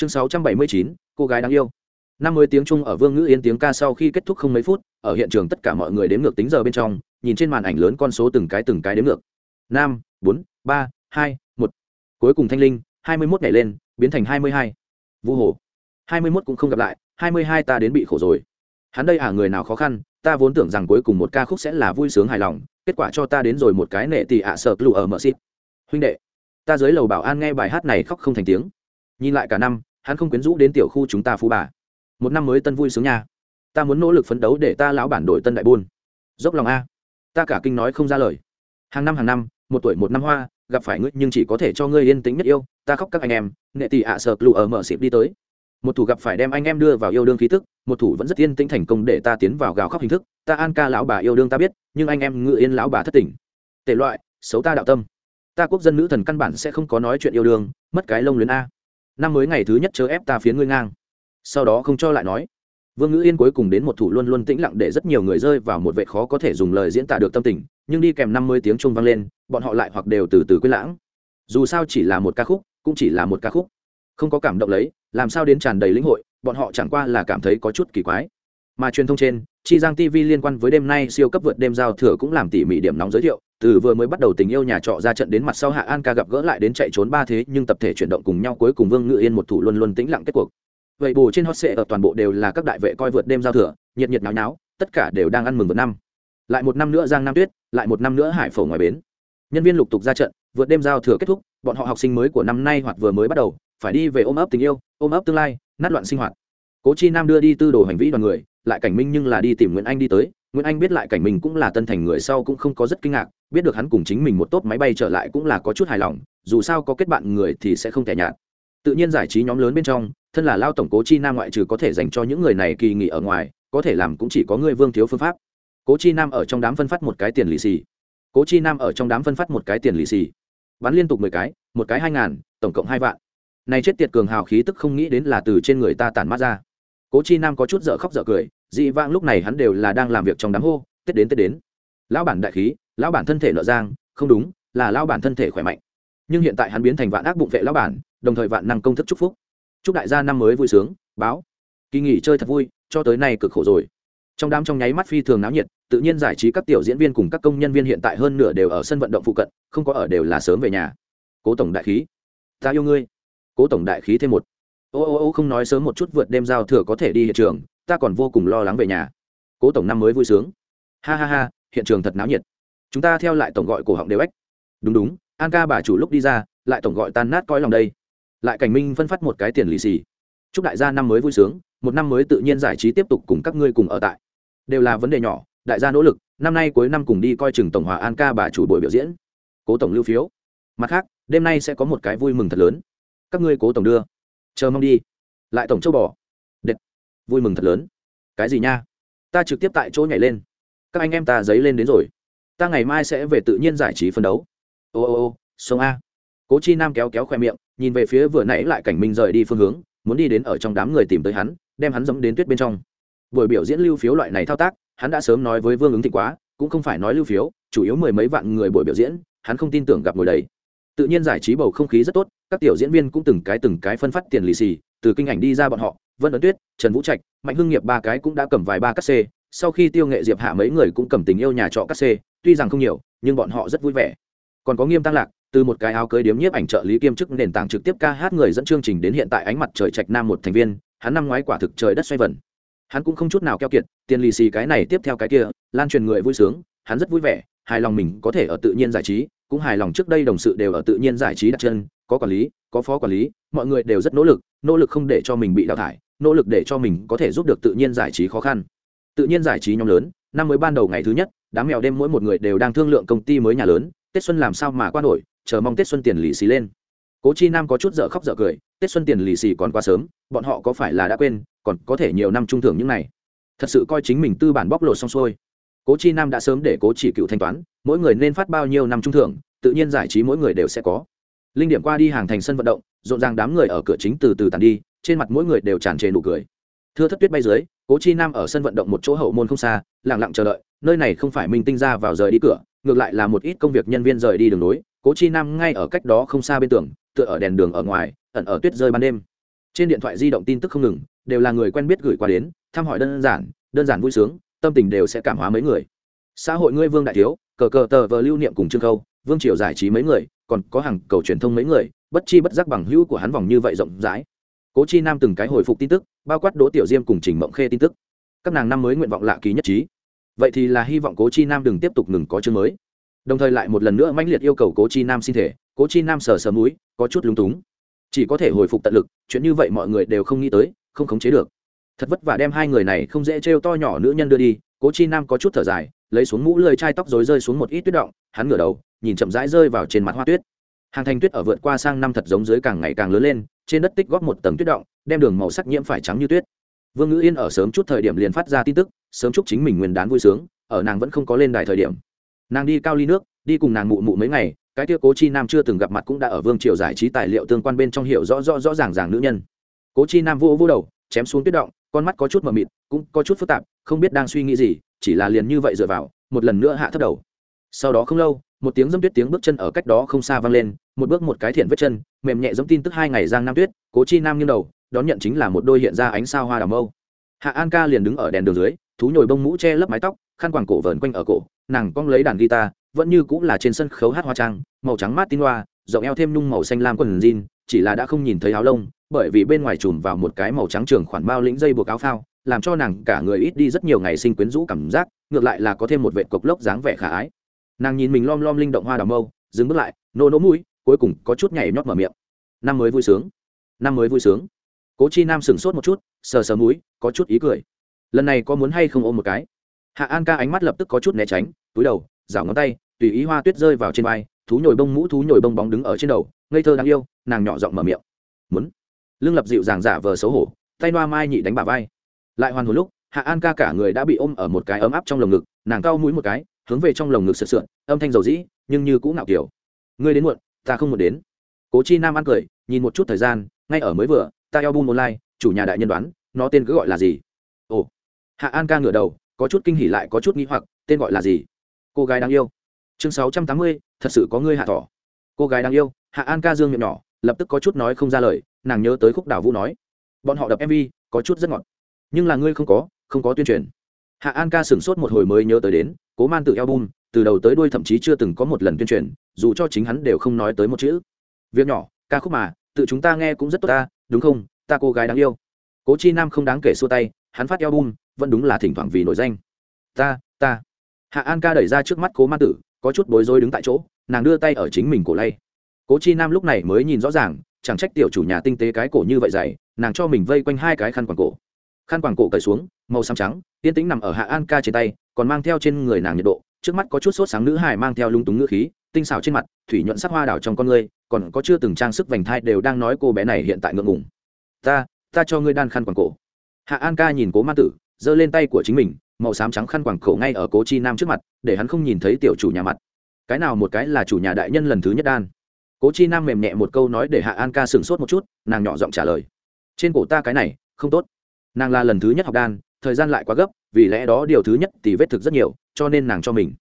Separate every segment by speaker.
Speaker 1: chương sáu trăm bảy mươi chín, cô gái đáng yêu. Năm mươi tiếng chung ở vương ngữ yên tiếng ca sau khi kết thúc không mấy phút, ở hiện trường tất cả mọi người đếm ngược tính giờ bên trong, nhìn trên màn ảnh lớn con số từng cái từng cái đếm ngược. Năm, bốn, ba, hai, một. Cuối cùng thanh linh, hai mươi mốt nhảy lên, biến thành hai mươi hai. Vu hồ. hai mươi mốt cũng không gặp lại, hai mươi hai ta đến bị khổ rồi. Hắn đây à người nào khó khăn, ta vốn tưởng rằng cuối cùng một ca khúc sẽ là vui sướng hài lòng, kết quả cho ta đến rồi một cái nệ tì ạ sợ lụ ở mở xịt. Huynh đệ, ta dưới lầu bảo an nghe bài hát này khóc không thành tiếng. Nhìn lại cả năm hắn không quyến rũ đến tiểu khu chúng ta phú bà. Một năm mới tân vui sướng nha. Ta muốn nỗ lực phấn đấu để ta lão bản đổi tân đại buôn. Dốc lòng a. Ta cả kinh nói không ra lời. Hàng năm hàng năm, một tuổi một năm hoa, gặp phải ngươi nhưng chỉ có thể cho ngươi yên tĩnh nhất yêu, ta khóc các anh em nghệ tỷ ạ sợ lụ ở mở xịp đi tới. Một thủ gặp phải đem anh em đưa vào yêu đương khí tức, một thủ vẫn rất yên tĩnh thành công để ta tiến vào gào khóc hình thức. Ta an ca lão bà yêu đương ta biết, nhưng anh em ngự yên lão bà thất tỉnh tệ loại, xấu ta đạo tâm. Ta quốc dân nữ thần căn bản sẽ không có nói chuyện yêu đương, mất cái lông luyến a năm mới ngày thứ nhất chớ ép ta phiến ngươi ngang. Sau đó không cho lại nói. Vương ngữ yên cuối cùng đến một thủ luôn luôn tĩnh lặng để rất nhiều người rơi vào một vệ khó có thể dùng lời diễn tả được tâm tình, nhưng đi kèm năm mươi tiếng trung vang lên, bọn họ lại hoặc đều từ từ quên lãng. Dù sao chỉ là một ca khúc, cũng chỉ là một ca khúc. Không có cảm động lấy, làm sao đến tràn đầy lĩnh hội, bọn họ chẳng qua là cảm thấy có chút kỳ quái. Mà truyền thông trên chi giang tv liên quan với đêm nay siêu cấp vượt đêm giao thừa cũng làm tỉ mỉ điểm nóng giới thiệu. Từ vừa mới bắt đầu tình yêu nhà trọ ra trận đến mặt sau hạ an ca gặp gỡ lại đến chạy trốn ba thế, nhưng tập thể chuyển động cùng nhau cuối cùng vương ngự yên một thủ luôn luôn tĩnh lặng kết cuộc. Vậy bù trên hot sệ ở toàn bộ đều là các đại vệ coi vượt đêm giao thừa, nhiệt nhiệt náo náo tất cả đều đang ăn mừng vượt năm. Lại một năm nữa giang nam tuyết, lại một năm nữa hải phổ ngoài bến. Nhân viên lục tục ra trận, vượt đêm giao thừa kết thúc, bọn họ học sinh mới của năm nay hoặc vừa mới bắt đầu, phải đi về ôm ấp tình yêu, ôm ấp tương lai, nát loạn sinh hoạt. Cố chi nam đưa đi tư đồ hành vĩ đoàn người lại cảnh minh nhưng là đi tìm nguyễn anh đi tới. Nguyễn anh biết lại cảnh mình cũng là tân thành người sau cũng không có rất kinh ngạc, biết được hắn cùng chính mình một tốt máy bay trở lại cũng là có chút hài lòng, dù sao có kết bạn người thì sẽ không thể nhạt. Tự nhiên giải trí nhóm lớn bên trong, thân là lao tổng cố chi nam ngoại trừ có thể dành cho những người này kỳ nghỉ ở ngoài, có thể làm cũng chỉ có người vương thiếu phương pháp. Cố chi nam ở trong đám phân phát một cái tiền lì xì. Cố chi nam ở trong đám phân phát một cái tiền lì xì. Bắn liên tục mười cái, một cái hai ngàn, tổng cộng hai vạn. Này chết tiệt cường hào khí tức không nghĩ đến là từ trên người ta tản mát ra cố chi nam có chút dở khóc dở cười, dị vãng lúc này hắn đều là đang làm việc trong đám hô tết đến tết đến. Lão bản đại khí, lão bản thân thể nợ giang không đúng, là lão bản thân thể khỏe mạnh. Nhưng hiện tại hắn biến thành vạn ác bụng vệ lão bản, đồng thời vạn năng công thức chúc phúc. Chúc đại gia năm mới vui sướng, báo. Kỳ nghỉ chơi thật vui, cho tới nay cực khổ rồi. Trong đám trong nháy mắt phi thường náo nhiệt, tự nhiên giải trí các tiểu diễn viên cùng các công nhân viên hiện tại hơn nửa đều ở sân vận động phụ cận, không có ở đều là sớm về nhà. Cố tổng đại khí. Ta yêu ngươi. Cố tổng đại khí thêm một ô ô ô không nói sớm một chút vượt đêm giao thừa có thể đi hiện trường, ta còn vô cùng lo lắng về nhà. Cố tổng năm mới vui sướng. Ha ha ha, hiện trường thật náo nhiệt. Chúng ta theo lại tổng gọi cổ họng đều ếch. Đúng đúng, an ca bà chủ lúc đi ra, lại tổng gọi tan nát coi lòng đây. Lại cảnh minh phân phát một cái tiền lì xì. Chúc đại gia năm mới vui sướng, một năm mới tự nhiên giải trí tiếp tục cùng các ngươi cùng ở tại. Đều là vấn đề nhỏ, đại gia nỗ lực, năm nay cuối năm cùng đi coi chừng tổng hòa an ca bà chủ buổi biểu diễn. Cố tổng lưu phiếu. Mặt khác, đêm nay sẽ có một cái vui mừng thật lớn. Các ngươi cố tổng đưa chờ mong đi. Lại tổng châu bò. Đệt. Vui mừng thật lớn. Cái gì nha? Ta trực tiếp tại chỗ nhảy lên. Các anh em ta giấy lên đến rồi. Ta ngày mai sẽ về tự nhiên giải trí phân đấu. Ô ô ô, sông a. Cố chi nam kéo kéo khoe miệng, nhìn về phía vừa nãy lại cảnh minh rời đi phương hướng, muốn đi đến ở trong đám người tìm tới hắn, đem hắn dẫm đến tuyết bên trong. Buổi biểu diễn lưu phiếu loại này thao tác, hắn đã sớm nói với vương ứng thịnh quá, cũng không phải nói lưu phiếu, chủ yếu mười mấy vạn người buổi biểu diễn, hắn không tin tưởng gặp ngồi đầy tự nhiên giải trí bầu không khí rất tốt, các tiểu diễn viên cũng từng cái từng cái phân phát tiền lì xì, từ kinh ảnh đi ra bọn họ, vân ấn tuyết, trần vũ trạch, mạnh hưng nghiệp ba cái cũng đã cầm vài ba cắt xê, sau khi tiêu nghệ diệp hạ mấy người cũng cầm tình yêu nhà trọ cắt xê, tuy rằng không nhiều, nhưng bọn họ rất vui vẻ. Còn có nghiêm tăng lạc, từ một cái áo cưới điếm nhiếp ảnh trợ lý kiêm chức nền tảng trực tiếp ca hát người dẫn chương trình đến hiện tại ánh mặt trời trạch nam một thành viên, hắn năm ngoái quả thực trời đất xoay vần. Hắn cũng không chút nào keo kiệt, tiền lì xì cái này tiếp theo cái kia, lan truyền người vui sướng, hắn rất vui vẻ, hài lòng mình có thể ở tự nhiên giải trí cũng hài lòng trước đây đồng sự đều ở tự nhiên giải trí đặt chân, có quản lý, có phó quản lý, mọi người đều rất nỗ lực nỗ lực không để cho mình bị đào thải, nỗ lực để cho mình có thể giúp được tự nhiên giải trí khó khăn. Tự nhiên giải trí nhóm lớn, năm mới ban đầu ngày thứ nhất, đám mèo đêm mỗi một người đều đang thương lượng công ty mới nhà lớn, tết xuân làm sao mà qua nổi, chờ mong tết xuân tiền lì xì lên. Cố chi nam có chút dở khóc dở cười, tết xuân tiền lì xì còn quá sớm, bọn họ có phải là đã quên, còn có thể nhiều năm trung thưởng những này. Thật sự coi chính mình tư bản bóc lột xong xuôi cố chi nam đã sớm để cố chỉ cựu thanh toán, mỗi người nên phát bao nhiêu năm trung thưởng, tự nhiên giải trí mỗi người đều sẽ có. Linh điểm qua đi hàng thành sân vận động, rộn ràng đám người ở cửa chính từ từ tàn đi, trên mặt mỗi người đều tràn trề nụ cười. Thưa thất tuyết bay dưới, cố chi nam ở sân vận động một chỗ hậu môn không xa lẳng lặng chờ đợi, nơi này không phải minh tinh ra vào rời đi cửa, ngược lại là một ít công việc nhân viên rời đi đường nối. Cố chi nam ngay ở cách đó không xa bên tường, tựa ở đèn đường ở ngoài, ẩn ở tuyết rơi ban đêm. Trên điện thoại di động tin tức không ngừng, đều là người quen biết gửi qua đến, thăm hỏi đơn giản đơn giản vui sướng tâm tình đều sẽ cảm hóa mấy người. Xã hội ngươi vương đại thiếu, cờ cờ tờ vờ lưu niệm cùng trương khâu, vương triều giải trí mấy người, còn có hàng cầu truyền thông mấy người, bất chi bất giác bằng hữu của hắn vòng như vậy rộng rãi. Cố chi nam từng cái hồi phục tin tức, bao quát đỗ tiểu diêm cùng trình mộng khê tin tức. Các nàng năm mới nguyện vọng lạ ký nhất trí. Vậy thì là hy vọng cố chi nam đừng tiếp tục ngừng có chương mới. Đồng thời lại một lần nữa mãnh liệt yêu cầu cố chi nam xin thể, cố chi nam sờ sờ múi có chút lúng túng. Chỉ có thể hồi phục tận lực, chuyện như vậy mọi người đều không nghĩ tới, không khống chế được thật vất vả đem hai người này không dễ trêu to nhỏ nữ nhân đưa đi, cố chi nam có chút thở dài, lấy xuống mũ lơi chai tóc rồi rơi xuống một ít tuyết động, hắn ngửa đầu, nhìn chậm rãi rơi vào trên mặt hoa tuyết. Hàng thành tuyết ở vượt qua sang năm thật giống dưới càng ngày càng lớn lên, trên đất tích góp một tầng tuyết động, đem đường màu sắc nhiễm phải trắng như tuyết. Vương ngữ yên ở sớm chút thời điểm liền phát ra tin tức, sớm chúc chính mình nguyên đán vui sướng, ở nàng vẫn không có lên đài thời điểm. Nàng đi cao ly nước, đi cùng nàng mụ mụ mấy ngày, cái kia cố chi nam chưa từng gặp mặt cũng đã ở vương triều giải trí tài liệu tương quan bên trong hiểu rõ rõ rõ ràng ràng nữ nhân. Cố chi nam vô vô đầu, chém xuống tuyết động con mắt có chút mờ mịt, cũng có chút phức tạp, không biết đang suy nghĩ gì, chỉ là liền như vậy dựa vào, một lần nữa hạ thấp đầu. Sau đó không lâu, một tiếng dâm tuyết tiếng bước chân ở cách đó không xa vang lên, một bước một cái thiện vết chân, mềm nhẹ giống tin tức hai ngày giang nam tuyết, cố chi nam nghiêng đầu, đón nhận chính là một đôi hiện ra ánh sao hoa đào mâu. Hạ an ca liền đứng ở đèn đường dưới, thú nhồi bông mũ che lấp mái tóc, khăn quàng cổ vờn quanh ở cổ, nàng cong lấy đàn guitar, vẫn như cũng là trên sân khấu hát hoa trang, màu trắng mát tin hoa, rộng eo thêm nhung màu xanh lam quần jean chỉ là đã không nhìn thấy áo lông, bởi vì bên ngoài chùm vào một cái màu trắng trường khoản bao lĩnh dây buộc áo phao, làm cho nàng cả người ít đi rất nhiều ngày sinh quyến rũ cảm giác, ngược lại là có thêm một vệ cộc lốc dáng vẻ khả ái. Nàng nhìn mình lom lom linh động hoa đào mâu, dừng bước lại, nô nỗ mũi, cuối cùng có chút nhảy nhót mở miệng. Năm mới vui sướng. Năm mới vui sướng. Cố chi nam sửng sốt một chút, sờ sờ mũi, có chút ý cười. Lần này có muốn hay không ôm một cái? Hạ an ca ánh mắt lập tức có chút né tránh, túi đầu rảo ngón tay, tùy ý hoa tuyết rơi vào trên vai thú nhồi bông mũ thú nhồi bông bóng đứng ở trên đầu, ngây thơ đáng yêu, nàng nhỏ giọng mở miệng. Muốn. Lương lập dịu dàng giả vờ xấu hổ, tay noa mai nhị đánh bà vai. Lại hoàn hồi lúc, hạ an ca cả người đã bị ôm ở một cái ấm áp trong lồng ngực, nàng cao mũi một cái, hướng về trong lồng ngực sượt sượn âm thanh dầu dĩ, nhưng như cũng ngạo kiểu. Ngươi đến muộn, ta không muốn đến. Cố chi nam ăn cười, nhìn một chút thời gian, ngay ở mới vừa, ta eo bum online, chủ nhà đại nhân đoán, nó tên cứ gọi là gì? Ồ. Hạ an ca ngửa đầu, có chút kinh hỉ lại có chút nghĩ hoặc, tên gọi là gì? Cô gái đáng yêu. Chương sáu trăm tám mươi thật sự có ngươi hạ thỏ. Cô gái đáng yêu, hạ an ca dương miệng nhỏ, lập tức có chút nói không ra lời, nàng nhớ tới khúc đảo vũ nói. Bọn họ đập mv có chút rất ngọt. Nhưng là ngươi không có không có tuyên truyền. Hạ an ca sửng sốt một hồi mới nhớ tới đến, cố man tự album, từ đầu tới đuôi thậm chí chưa từng có một lần tuyên truyền, dù cho chính hắn đều không nói tới một chữ. Việc nhỏ, ca khúc mà, tự chúng ta nghe cũng rất tốt ta, đúng không? Ta cô gái đáng yêu. Cố chi nam không đáng kể xua tay, hắn phát album, vẫn đúng là thỉnh thoảng vì nổi danh. Ta ta. Hạ an ca đẩy ra trước mắt cố man tử có chút bối rối đứng tại chỗ, nàng đưa tay ở chính mình cổ lay. Cố chi nam lúc này mới nhìn rõ ràng, chẳng trách tiểu chủ nhà tinh tế cái cổ như vậy dày, nàng cho mình vây quanh hai cái khăn quàng cổ. Khăn quàng cổ cởi xuống, màu xám trắng tiên tĩnh nằm ở hạ an ca trên tay, còn mang theo trên người nàng nhiệt độ, trước mắt có chút sốt sáng nữ hài mang theo lung túng ngữ khí, tinh xảo trên mặt, thủy nhuận sắc hoa đảo trong con ngươi, còn có chưa từng trang sức vành thai đều đang nói cô bé này hiện tại ngượng ngùng. Ta ta cho ngươi đan khăn quàng cổ. Hạ an ca nhìn cố ma tử, giơ lên tay của chính mình màu xám trắng khăn quàng cổ ngay ở cố chi nam trước mặt, để hắn không nhìn thấy tiểu chủ nhà mặt. Cái nào một cái là chủ nhà đại nhân lần thứ nhất đan. Cố chi nam mềm nhẹ một câu nói để hạ an ca sửng sốt một chút, nàng nhỏ giọng trả lời. Trên cổ ta cái này, không tốt. Nàng là lần thứ nhất học đan, thời gian lại quá gấp, vì lẽ đó điều thứ nhất thì vết thực rất nhiều, cho nên nàng cho mình.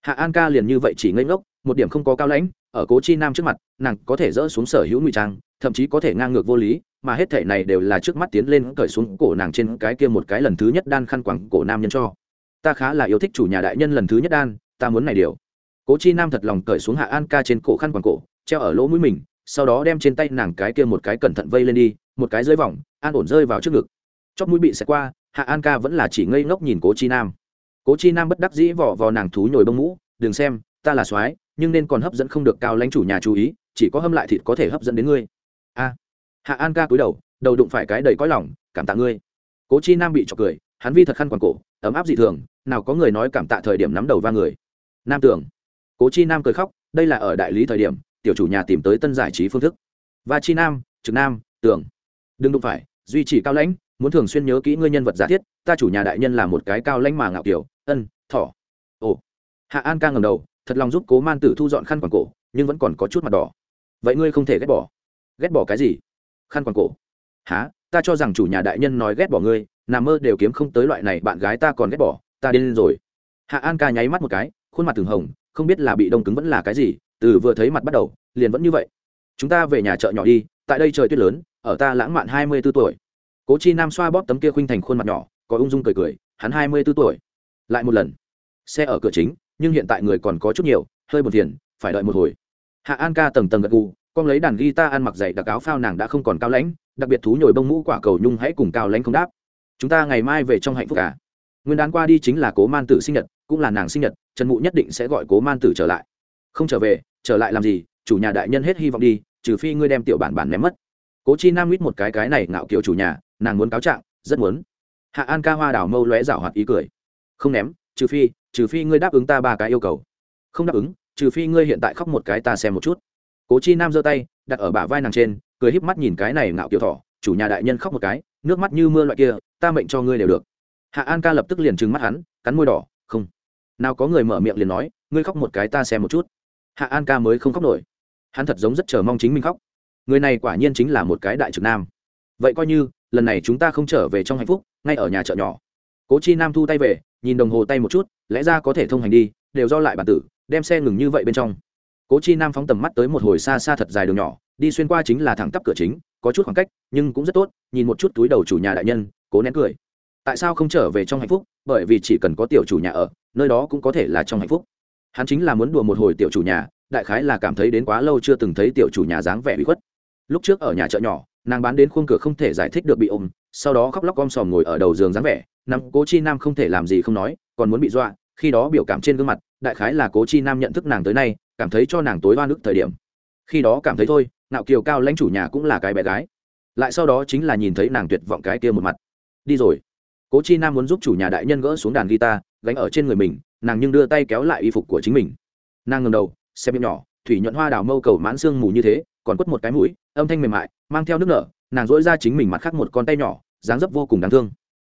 Speaker 1: Hạ an ca liền như vậy chỉ ngây ngốc, một điểm không có cao lãnh, ở cố chi nam trước mặt, nàng có thể dỡ xuống sở hữu ngụy trang, thậm chí có thể ngang ngược vô lý mà hết thể này đều là trước mắt tiến lên cởi xuống cổ nàng trên cái kia một cái lần thứ nhất đan khăn quẳng cổ nam nhân cho. Ta khá là yêu thích chủ nhà đại nhân lần thứ nhất đan, ta muốn này điều. Cố chi nam thật lòng cởi xuống hạ an ca trên cổ khăn quàng cổ, treo ở lỗ mũi mình, sau đó đem trên tay nàng cái kia một cái cẩn thận vây lên đi, một cái dưới vòng, an ổn rơi vào trước ngực. Chót mũi bị xẹt qua, hạ an ca vẫn là chỉ ngây ngốc nhìn cố chi nam. Cố chi nam bất đắc dĩ vỏ vò nàng thú nhồi bông mũ, đừng xem, ta là soái, nhưng nên còn hấp dẫn không được cao lãnh chủ nhà chú ý, chỉ có hâm lại thịt có thể hấp dẫn đến ngươi. A hạ an ca cúi đầu đầu đụng phải cái đầy cõi lòng, cảm tạ ngươi. Cố chi nam bị trọc cười hắn vi thật khăn quàng cổ ấm áp dị thường nào có người nói cảm tạ thời điểm nắm đầu va người. Nam tưởng. Cố chi nam cười khóc đây là ở đại lý thời điểm tiểu chủ nhà tìm tới tân giải trí phương thức. Và chi nam trực nam tưởng. Đừng đụng phải duy trì cao lãnh muốn thường xuyên nhớ kỹ ngươi nhân vật giả thiết ta chủ nhà đại nhân là một cái cao lãnh mà ngạo kiểu ân thỏ. Ồ. Hạ an ca ngầm đầu thật lòng giúp cố man tử thu dọn khăn quàng cổ nhưng vẫn còn có chút mặt đỏ. Vậy ngươi không thể ghét bỏ. Ghét bỏ cái gì? Khăn quàng cổ. Há ta cho rằng chủ nhà đại nhân nói ghét bỏ ngươi nằm mơ đều kiếm không tới loại này, bạn gái ta còn ghét bỏ, ta điên rồi. Hạ an ca nháy mắt một cái, khuôn mặt từng hồng, không biết là bị đông cứng vẫn là cái gì, từ vừa thấy mặt bắt đầu, liền vẫn như vậy. Chúng ta về nhà chợ nhỏ đi, tại đây trời tuyết lớn, ở ta lãng mạn hai mươi b ố tuổi. Cố chi nam xoa bóp tấm kia khuynh thành khuôn mặt nhỏ, có ung dung cười cười, hắn hai mươi b ố tuổi. Lại một lần. Xe ở cửa chính, nhưng hiện tại người còn có chút nhiều, hơi buồn phiền, phải đợi một hồi. Hạ an ca tầng tầng gật gù con lấy đàn guitar ăn mặc dày đặc áo phao nàng đã không còn cao lãnh, đặc biệt thú nhồi bông mũ quả cầu nhung hãy cùng cao lãnh không đáp. Chúng ta ngày mai về trong hạnh phúc cả. Nguyên đán qua đi chính là cố man tử sinh nhật, cũng là nàng sinh nhật, trần mụ nhất định sẽ gọi cố man tử trở lại. Không trở về, trở lại làm gì? Chủ nhà đại nhân hết hy vọng đi, trừ phi ngươi đem tiểu bản bản ném mất. Cố chi nam mít một cái cái này ngạo kiểu chủ nhà, nàng muốn cáo trạng, rất muốn. Hạ an ca hoa đào mâu lóe rảo hoạt ý cười. Không ném, trừ phi trừ phi ngươi đáp ứng ta ba cái yêu cầu. Không đáp ứng, trừ phi ngươi hiện tại khóc một cái ta xem một chút cố chi nam giơ tay, đặt ở bả vai nàng trên, cười híp mắt nhìn cái này ngạo kiểu thỏ, chủ nhà đại nhân khóc một cái, nước mắt như mưa loại kia, ta mệnh cho ngươi đều được. Hạ an ca lập tức liền trừng mắt hắn, cắn môi đỏ, không. Nào có người mở miệng liền nói, ngươi khóc một cái ta xem một chút. Hạ an ca mới không khóc nổi. Hắn thật giống rất chờ mong chính mình khóc. Người này quả nhiên chính là một cái đại trực nam. Vậy coi như, lần này chúng ta không trở về trong hạnh phúc, ngay ở nhà chợ nhỏ. Cố chi nam thu tay về, nhìn đồng hồ tay một chút, lẽ ra có thể thông hành đi, đều do lại bản tử, đem xe ngừng như vậy bên trong cố chi nam phóng tầm mắt tới một hồi xa xa thật dài đường nhỏ, đi xuyên qua chính là thẳng tắp cửa chính, có chút khoảng cách, nhưng cũng rất tốt, nhìn một chút túi đầu chủ nhà đại nhân, cố nén cười. Tại sao không trở về trong hạnh phúc? Bởi vì chỉ cần có tiểu chủ nhà ở, nơi đó cũng có thể là trong hạnh phúc. Hắn chính là muốn đùa một hồi tiểu chủ nhà, đại khái là cảm thấy đến quá lâu chưa từng thấy tiểu chủ nhà dáng vẻ bị khuất. Lúc trước ở nhà chợ nhỏ, nàng bán đến khuôn cửa không thể giải thích được bị ôm, sau đó khóc lóc om sòm ngồi ở đầu giường dáng vẻ, nằm, cố chi nam không thể làm gì không nói, còn muốn bị dọa, khi đó biểu cảm trên gương mặt, đại khái là cố chi nam nhận thức nàng tới nay cảm thấy cho nàng tối oan ức thời điểm. Khi đó cảm thấy thôi nạo kiều cao lãnh chủ nhà cũng là cái bé gái. Lại sau đó chính là nhìn thấy nàng tuyệt vọng cái kia một mặt. Đi rồi. Cố chi nam muốn giúp chủ nhà đại nhân gỡ xuống đàn guitar, gánh ở trên người mình, nàng nhưng đưa tay kéo lại y phục của chính mình. Nàng ngầm đầu, xem miệng nhỏ, thủy nhuận hoa đào mâu cầu mãn xương mù như thế, còn quất một cái mũi, âm thanh mềm mại, mang theo nước nở, nàng dỗi ra chính mình mặt khác một con tay nhỏ, dáng dấp vô cùng đáng thương.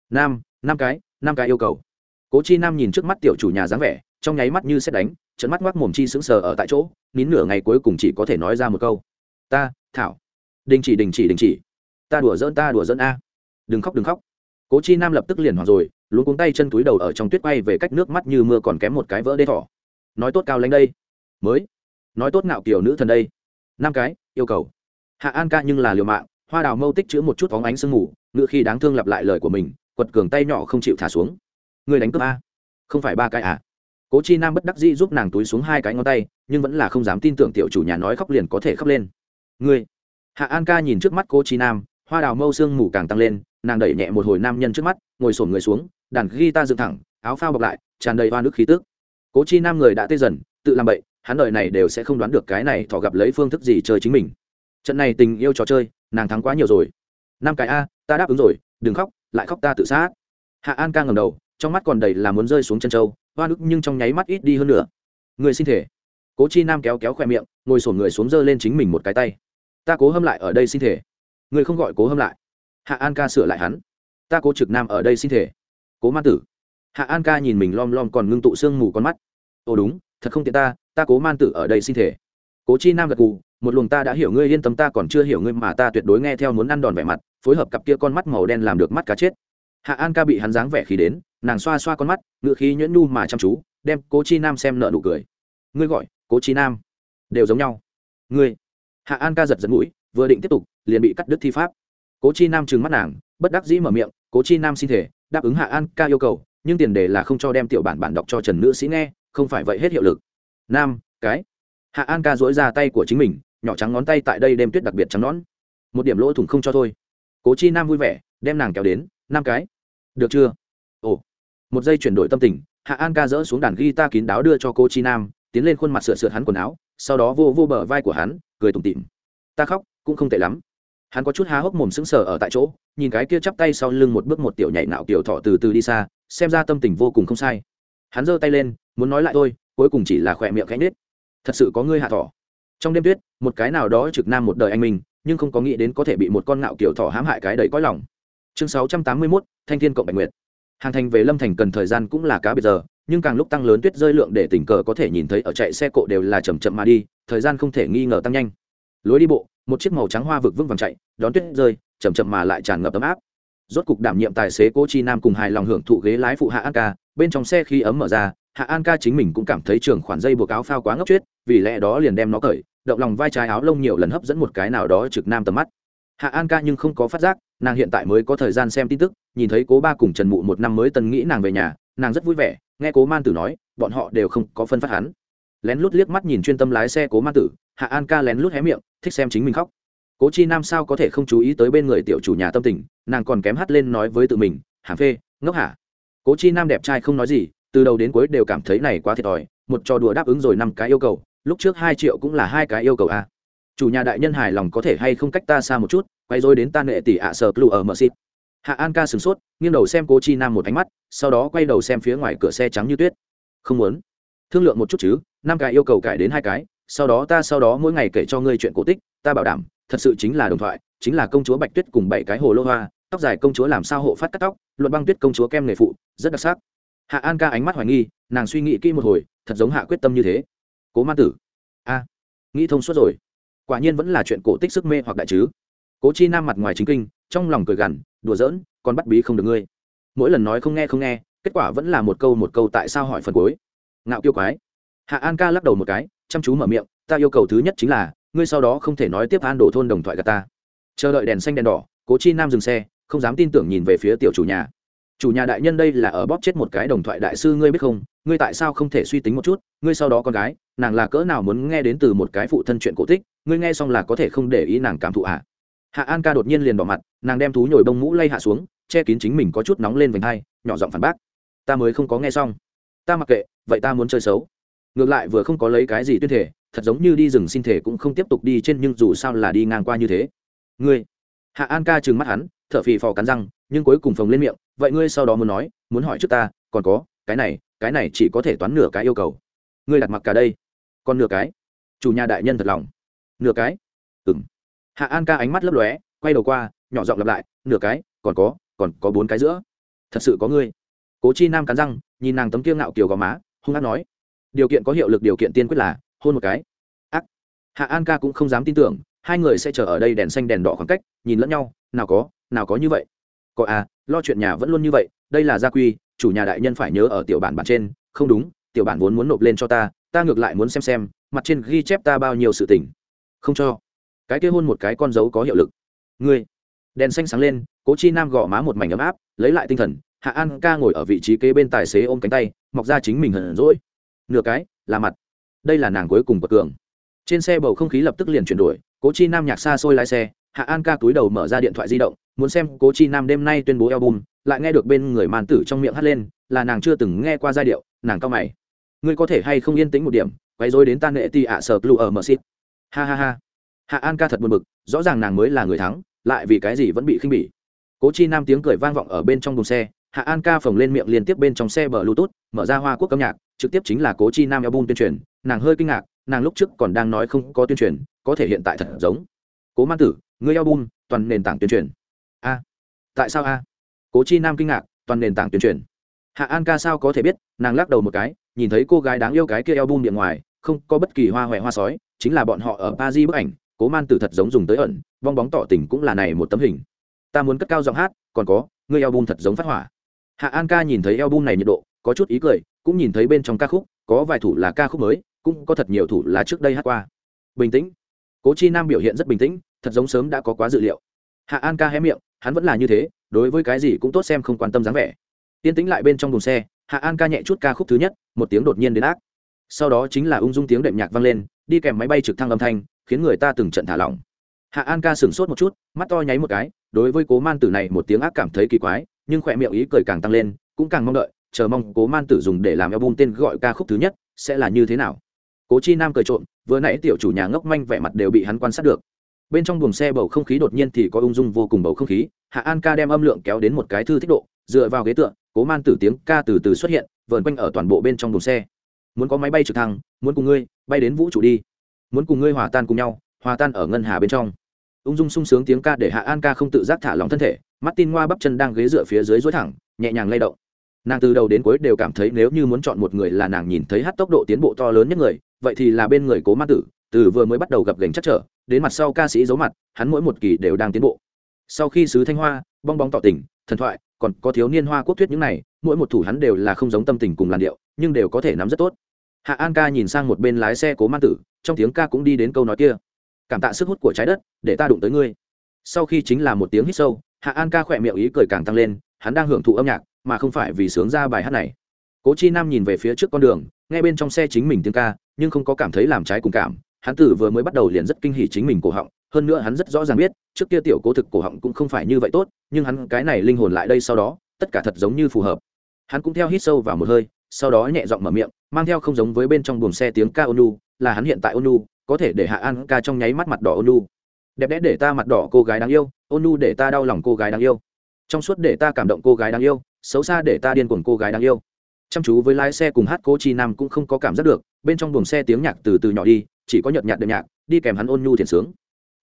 Speaker 1: Nam, năm cái năm cái yêu cầu. Cố chi nam nhìn trước mắt tiểu chủ nhà dáng vẻ, trong nháy mắt như xét đánh trận mắt ngoác mồm chi sững sờ ở tại chỗ, nín nửa ngày cuối cùng chỉ có thể nói ra một câu. Ta, thảo, đình chỉ đình chỉ đình chỉ. Ta đùa dỡn ta đùa dỡn a. Đừng khóc đừng khóc. Cố chi nam lập tức liền hoảng rồi luôn cuống tay chân túi đầu ở trong tuyết bay về cách nước mắt như mưa còn kém một cái vỡ đê thỏ. Nói tốt cao lãnh đây. Mới. Nói tốt ngạo kiểu nữ thần đây. Năm cái, yêu cầu. Hạ an ca nhưng là liều mạng, hoa đào mâu tích chữ một chút phóng ánh sương ngủ ngựa khi đáng thương lặp lại lời của mình, quật cường tay nhỏ không chịu thả xuống. Người đánh cướp a. Không phải ba cái à? Cố chi nam bất đắc dĩ giúp nàng túi xuống hai cái ngón tay, nhưng vẫn là không dám tin tưởng tiểu chủ nhà nói khóc liền có thể khóc lên. Ngươi? Hạ an ca nhìn trước mắt cố chi nam, hoa đào mâu sương mù càng tăng lên, nàng đẩy nhẹ một hồi nam nhân trước mắt, ngồi sổm người xuống, đàn guitar dựng thẳng, áo phao bọc lại, tràn đầy hoa nước khí tước cố chi nam người đã tê dần, tự làm bậy, hắn đời này đều sẽ không đoán được cái này thọ gặp lấy phương thức gì chơi chính mình. Trận này tình yêu trò chơi, nàng thắng quá nhiều rồi. Năm cái a, ta đáp ứng rồi, đừng khóc, lại khóc ta tự sát. Hạ an ca ngầm đầu, trong mắt còn đầy là muốn rơi xuống chân trâu hoa đức nhưng trong nháy mắt ít đi hơn nữa. Người xin thể. Cố chi nam kéo kéo khoe miệng, ngồi sổn người xuống giơ lên chính mình một cái tay. Ta cố hâm lại ở đây xin thể. Người không gọi cố hâm lại. Hạ an ca sửa lại hắn. Ta cố trực nam ở đây xin thể. Cố man tử. Hạ an ca nhìn mình lom lom còn ngưng tụ sương mù con mắt. Ồ đúng, thật không tiện ta ta cố man tử ở đây xin thể. Cố chi nam gật cù một luồng ta đã hiểu ngươi yên tâm ta còn chưa hiểu ngươi mà ta tuyệt đối nghe theo muốn ăn đòn vẻ mặt, phối hợp cặp kia con mắt màu đen làm được mắt cá chết hạ an ca bị hắn dáng vẻ khí đến, nàng xoa xoa con mắt, ngựa khí nhuyễn nhu mà chăm chú, đem cố chi nam xem nợ nụ cười. Ngươi gọi, cố chi nam, đều giống nhau. Ngươi? Hạ an ca giật giật mũi, vừa định tiếp tục, liền bị cắt đứt thi pháp. Cố chi nam trừng mắt nàng, bất đắc dĩ mở miệng, cố chi nam xin thể, đáp ứng hạ an ca yêu cầu, nhưng tiền đề là không cho đem tiểu bản bản đọc cho trần nữ sĩ nghe, không phải vậy hết hiệu lực. Nam, cái? Hạ an ca dỗi ra tay của chính mình, nhỏ trắng ngón tay tại đây đem tuyết đặc biệt trắng nón một điểm lỗ thủng không cho thôi. Cố chi nam vui vẻ, đem nàng kéo đến năm cái. Được chưa? Ồ. Một giây chuyển đổi tâm tình, hạ an ca dỡ xuống đàn guitar kín đáo đưa cho cô chi nam, tiến lên khuôn mặt sửa sửa hắn quần áo, sau đó vô vô bờ vai của hắn, cười tủm tỉm. Ta khóc, cũng không tệ lắm. Hắn có chút há hốc mồm sững sờ ở tại chỗ, nhìn cái kia chắp tay sau lưng một bước một tiểu nhảy nạo tiểu thọ từ từ đi xa, xem ra tâm tình vô cùng không sai. Hắn giơ tay lên, muốn nói lại thôi, cuối cùng chỉ là khỏe miệng cánh nết thật sự có ngươi hạ thỏ trong đêm tuyết, một cái nào đó trực nam một đời anh mình, nhưng không có nghĩ đến có thể bị một con ngạo kiểu thỏ hãm hại cái đầy cõi lòng chương sáu trăm tám mươi 681, thanh thiên cộng bạch nguyệt. Hàng thành về lâm thành cần thời gian cũng là cá biệt giờ nhưng càng lúc tăng lớn tuyết rơi lượng để tình cờ có thể nhìn thấy ở chạy xe cộ đều là chầm chậm mà đi thời gian không thể nghi ngờ tăng nhanh. Lối đi bộ một chiếc màu trắng hoa vực vững vàng chạy đón tuyết rơi chầm chậm mà lại tràn ngập ấm áp. Rốt cục đảm nhiệm tài xế cố chi nam cùng hài lòng hưởng thụ ghế lái phụ hạ an ca bên trong xe khi ấm mở ra hạ an ca chính mình cũng cảm thấy trường khoản dây buộc áo phao quá ngốc chuyết vì lẽ đó liền đem nó cởi động lòng vai trái áo lông nhiều lần hấp dẫn một cái nào đó trực nam tầm mắt hạ an ca nhưng không có phát giác, nàng hiện tại mới có thời gian xem tin tức, nhìn thấy cố ba cùng trần mụ một năm mới tần nghĩ nàng về nhà, nàng rất vui vẻ, nghe cố man tử nói, bọn họ đều không có phân phát hắn. Lén lút liếc mắt nhìn chuyên tâm lái xe cố man tử, hạ an ca lén lút hé miệng, thích xem chính mình khóc. Cố chi nam sao có thể không chú ý tới bên người tiểu chủ nhà tâm tình, nàng còn kém hát lên nói với tự mình hàm phê, ngốc hả? Cố chi nam đẹp trai không nói gì, từ đầu đến cuối đều cảm thấy này quá thiệt thòi, một trò đùa đáp ứng rồi năm cái yêu cầu, lúc trước hai triệu cũng là hai cái yêu cầu a chủ nhà đại nhân hài lòng có thể hay không cách ta xa một chút, quay rồi đến ta nệ tỷ ạ sờ clu ở mờ xịt. Hạ an ca sửng sốt, nghiêng đầu xem cố chi nam một ánh mắt, sau đó quay đầu xem phía ngoài cửa xe trắng như tuyết. Không muốn. Thương lượng một chút chứ, năm cái yêu cầu cải đến hai cái, sau đó ta sau đó mỗi ngày kể cho ngươi chuyện cổ tích, ta bảo đảm, thật sự chính là đồng thoại, chính là công chúa bạch tuyết cùng bảy cái hồ lô hoa, tóc dài công chúa làm sao hộ phát cắt tóc, luận băng tuyết công chúa kem nghề phụ, rất đặc sắc. Hạ an ca ánh mắt hoài nghi, nàng suy nghĩ kỹ một hồi, thật giống hạ quyết tâm như thế. Cố ma tử. A, nghĩ thông suốt rồi quả nhiên vẫn là chuyện cổ tích sức mê hoặc đại chứ. Cố chi nam mặt ngoài chính kinh, trong lòng cười gằn, đùa giỡn còn bắt bí không được ngươi. Mỗi lần nói không nghe không nghe, kết quả vẫn là một câu một câu tại sao hỏi phần cuối. Ngạo kiêu quái. Hạ an ca lắc đầu một cái, chăm chú mở miệng, ta yêu cầu thứ nhất chính là, ngươi sau đó không thể nói tiếp an đổ thôn đồng thoại gà ta. Chờ đợi đèn xanh đèn đỏ, cố chi nam dừng xe, không dám tin tưởng nhìn về phía tiểu chủ nhà. Chủ nhà đại nhân đây là ở bóp chết một cái đồng thoại đại sư ngươi biết không? Ngươi tại sao không thể suy tính một chút, ngươi sau đó con gái, nàng là cỡ nào muốn nghe đến từ một cái phụ thân chuyện cổ tích, ngươi nghe xong là có thể không để ý nàng cảm thụ ạ à. hạ an ca đột nhiên liền bỏ mặt, nàng đem thú nhồi bông mũ lay hạ xuống, che kín chính mình có chút nóng lên vành hai, nhỏ giọng phản bác. Ta mới không có nghe xong. Ta mặc kệ, vậy ta muốn chơi xấu. Ngược lại vừa không có lấy cái gì tuyên thể, thật giống như đi rừng xin thể cũng không tiếp tục đi trên nhưng dù sao là đi ngang qua như thế. Ngươi. Hạ an ca trừng mắt hắn t h ở phì phò cắn răng, nhưng cuối cùng phồng lên miệng, vậy ngươi sau đó muốn nói, muốn hỏi trước ta, còn có, cái này cái này chỉ có thể toán nửa cái yêu cầu. Ngươi đặt mặc cả đây. Còn nửa cái. Chủ nhà đại nhân thật lòng. Nửa cái. Ừng hạ an ca ánh mắt lấp lóe, quay đầu qua, nhỏ giọng lặp lại, nửa cái, còn có còn có bốn cái giữa. Thật sự có ngươi. Cố chi nam cắn răng, nhìn nàng tấm kia ngạo kiều gò má, hung hát nói. Điều kiện có hiệu lực điều kiện tiên quyết là, hôn một cái. Ác. Hạ an ca cũng không dám tin tưởng, hai người sẽ chờ ở đây đèn xanh đèn đỏ khoảng cách, nhìn lẫn nhau, nào có nào có như vậy. Có à lo chuyện nhà vẫn luôn như vậy, đây là gia quy chủ nhà đại nhân phải nhớ ở tiểu bản bản trên, không đúng, tiểu bản vốn muốn nộp lên cho ta ta ngược lại muốn xem xem, mặt trên ghi chép ta bao nhiêu sự tình. Không cho. Cái kia hôn một cái con dấu có hiệu lực. Ngươi. Đèn xanh sáng lên, cố chi nam gõ má một mảnh ấm áp, lấy lại tinh thần, hạ an ca ngồi ở vị trí kế bên tài xế ôm cánh tay, mọc ra chính mình hận rỗi nửa cái, là mặt. Đây là nàng cuối cùng bậc cường. Trên xe bầu không khí lập tức liền chuyển đổi, cố chi nam nhạc xa xôi lái xe, hạ an ca túi đầu mở ra điện thoại di động muốn xem cố chi nam đêm nay tuyên bố album, lại nghe được bên người màn tử trong miệng hắt lên, là nàng chưa từng nghe qua giai điệu, nàng cao mày. Ngươi có thể hay không yên tĩnh một điểm quay dối đến tan nghệ ti ạ sờ lụ ở mờ xít ha ha ha. Hạ an ca thật buồn bực, rõ ràng nàng mới là người thắng, lại vì cái gì vẫn bị khinh bỉ. Cố chi nam tiếng cười vang vọng ở bên trong đồn xe, hạ an ca phồng lên miệng liên tiếp bên trong xe bờ bluetooth, mở ra hoa quốc âm nhạc, trực tiếp chính là cố chi nam album tuyên truyền, nàng hơi kinh ngạc, nàng lúc trước còn đang nói không có tuyên truyền, có thể hiện tại thật giống. Cố man tử, ngươi album, toàn nền tảng tuyên truyền tại sao a? Cố chi nam kinh ngạc, toàn nền tảng tuyên truyền hạ an ca sao có thể biết, nàng lắc đầu một cái, nhìn thấy cô gái đáng yêu cái kia album điện ngoài, không có bất kỳ hoa hoẹ hoa sói, chính là bọn họ ở pa di bức ảnh, cố man tử thật giống dùng tới ẩn vong bóng tỏ tình cũng là này một tấm hình. Ta muốn cất cao giọng hát, còn có, ngươi album thật giống phát hỏa. Hạ an ca nhìn thấy album này nhiệt độ, có chút ý cười, cũng nhìn thấy bên trong ca khúc, có vài thủ là ca khúc mới, cũng có thật nhiều thủ là trước đây hát qua. Bình tĩnh. Cố chi nam biểu hiện rất bình tĩnh, thật giống sớm đã có quá dự liệu. Hạ an ca hé miệng hắn vẫn là như thế, đối với cái gì cũng tốt xem không quan tâm dáng vẻ. Tiên tĩnh lại bên trong đồn xe, hạ an ca nhẹ chút ca khúc thứ nhất, một tiếng đột nhiên đến ác. Sau đó chính là ung dung tiếng đệm nhạc vang lên, đi kèm máy bay trực thăng âm thanh, khiến người ta từng trận thả lỏng. Hạ an ca sửng sốt một chút, mắt to nháy một cái, đối với cố man tử này một tiếng ác cảm thấy kỳ quái, nhưng khỏe miệng ý cười càng tăng lên, cũng càng mong đợi, chờ mong cố man tử dùng để làm album tên gọi ca khúc thứ nhất sẽ là như thế nào. Cố chi nam cười trộm, vừa nãy tiểu chủ nhà ngốc manh vẻ mặt đều bị hắn quan sát được bên trong buồng xe bầu không khí đột nhiên thì có ung dung vô cùng bầu không khí. Hạ an ca đem âm lượng kéo đến một cái thư thích độ, dựa vào ghế tượng cố man tử tiếng ca từ từ xuất hiện, vờn quanh ở toàn bộ bên trong buồng xe. Muốn có máy bay trực thăng, muốn cùng ngươi bay đến vũ trụ đi. Muốn cùng ngươi hòa tan cùng nhau, hòa tan ở ngân hà bên trong. Ung dung sung sướng tiếng ca để hạ an ca không tự giác thả lỏng thân thể mắt tin ngoa bắp chân đang ghế dựa phía dưới dối thẳng, nhẹ nhàng lay động. Nàng từ đầu đến cuối đều cảm thấy nếu như muốn chọn một người là nàng nhìn thấy hát tốc độ tiến bộ to lớn nhất người, vậy thì là bên người cố ma tử, từ vừa mới bắt đầu gặp gành chắc trở đến mặt sau ca sĩ giấu mặt, hắn mỗi một kỳ đều đang tiến bộ. Sau khi sứ thanh hoa, bong bóng tỏ tình, thần thoại, còn có thiếu niên hoa quốc thuyết những này, mỗi một thủ hắn đều là không giống tâm tình cùng làn điệu, nhưng đều có thể nắm rất tốt. Hạ an ca nhìn sang một bên lái xe cố man tử, trong tiếng ca cũng đi đến câu nói kia. Cảm tạ sức hút của trái đất, để ta đụng tới ngươi. Sau khi chính là một tiếng hít sâu, hạ an ca khỏe miệng ý cười càng tăng lên, hắn đang hưởng thụ âm nhạc, mà không phải vì sướng ra bài hát này. Cố chi nam nhìn về phía trước con đường, nghe bên trong xe chính mình tiếng ca, nhưng không có cảm thấy làm trái cùng cảm hắn tử vừa mới bắt đầu liền rất kinh hỉ chính mình cổ họng, hơn nữa hắn rất rõ ràng biết, trước kia tiểu cố thực cổ họng cũng không phải như vậy tốt, nhưng hắn cái này linh hồn lại đây sau đó, tất cả thật giống như phù hợp. Hắn cũng theo hít sâu vào một hơi, sau đó nhẹ giọng mở miệng, mang theo không giống với bên trong buồng xe tiếng ca ônu, là hắn hiện tại ônu, có thể để hạ an ca trong nháy mắt mặt đỏ ônu. Đẹp đẽ để ta mặt đỏ cô gái đáng yêu, ônu để ta đau lòng cô gái đáng yêu. Trong suốt để ta cảm động cô gái đáng yêu, xấu xa để ta điên cuồng cô gái đáng yêu. Chăm chú với lái xe cùng hát cố chi nam cũng không có cảm giác được bên trong buồng xe tiếng nhạc từ từ nhỏ đi, chỉ có nhợt nhạt đệm nhạc, đi kèm hắn ôn nhu thiền sướng.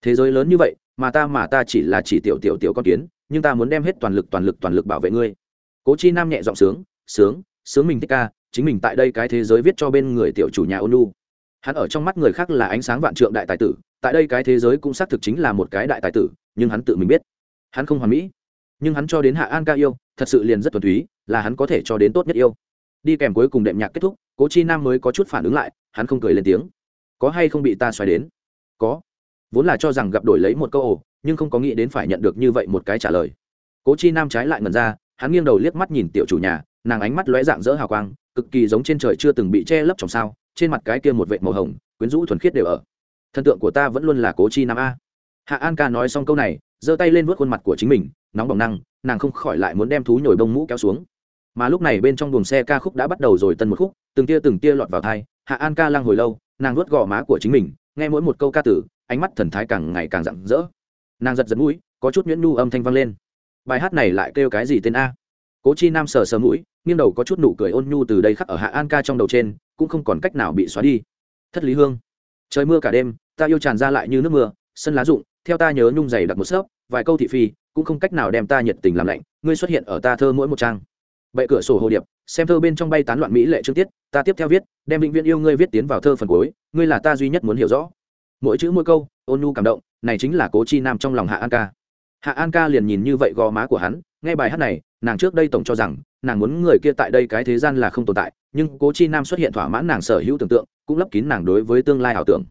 Speaker 1: Thế giới lớn như vậy, mà ta mà ta chỉ là chỉ tiểu tiểu tiểu con kiến, nhưng ta muốn đem hết toàn lực toàn lực toàn lực bảo vệ ngươi. Cố chi nam nhẹ giọng sướng sướng sướng mình thích ca, chính mình tại đây cái thế giới viết cho bên người tiểu chủ nhà ôn nhu. Hắn ở trong mắt người khác là ánh sáng vạn trượng đại tài tử, tại đây cái thế giới cũng xác thực chính là một cái đại tài tử, nhưng hắn tự mình biết. Hắn không hoàn mỹ. Nhưng hắn cho đến hạ an ca yêu, thật sự liền rất thuần túy, là hắn có thể cho đến tốt nhất yêu đi kèm cuối cùng đệm nhạc kết thúc, cố chi nam mới có chút phản ứng lại, hắn không cười lên tiếng. Có hay không bị ta xoáy đến? Có. Vốn là cho rằng gặp đổi lấy một câu ồ, nhưng không có nghĩ đến phải nhận được như vậy một cái trả lời. Cố chi nam trái lại ngần ra, hắn nghiêng đầu liếc mắt nhìn tiểu chủ nhà, nàng ánh mắt lóe dạng dỡ hào quang, cực kỳ giống trên trời chưa từng bị che lấp trong sao, trên mặt cái kia một vệ màu hồng, quyến rũ thuần khiết đều ở. Thần tượng của ta vẫn luôn là cố chi nam a. Hạ an ca nói xong câu này, giơ tay lên vớt khuôn mặt của chính mình, nóng bỏng năng, nàng không khỏi lại muốn đem thú nhồi bông mũ kéo xuống mà lúc này bên trong buồng xe ca khúc đã bắt đầu rồi tân một khúc, từng tia từng tia lọt vào thai, hạ an ca lăng hồi lâu, nàng nuốt gò má của chính mình, nghe mỗi một câu ca tử ánh mắt thần thái càng ngày càng rạng rỡ. Nàng giật giật mũi, có chút nhuyễn nhu âm thanh vang lên. Bài hát này lại kêu cái gì tên a? Cố chi nam sờ sờ mũi, nghiêng đầu có chút nụ cười ôn nhu từ đây khắc ở hạ an ca trong đầu trên, cũng không còn cách nào bị xóa đi. Thất lý hương, trời mưa cả đêm, ta yêu tràn ra lại như nước mưa, sân lá rụng, theo ta nhớ nhung dày đặc một sớp, vài câu thị phi, cũng không cách nào đem ta nhiệt tình làm lạnh, ngươi xuất hiện ở ta thơ mỗi một trang bệ cửa sổ hồ điệp, xem thơ bên trong bay tán loạn mỹ lệ chương tiết, ta tiếp theo viết, đem vĩnh viễn yêu ngươi viết tiến vào thơ phần cuối, ngươi là ta duy nhất muốn hiểu rõ. Mỗi chữ mỗi câu, ôn nhu cảm động, này chính là cố chi nam trong lòng hạ an ca. Hạ an ca liền nhìn như vậy gò má của hắn, nghe bài hát này, nàng trước đây tổng cho rằng, nàng muốn người kia tại đây cái thế gian là không tồn tại, nhưng cố chi nam xuất hiện thỏa mãn nàng sở hữu tưởng tượng, cũng lấp kín nàng đối với tương lai ảo tưởng.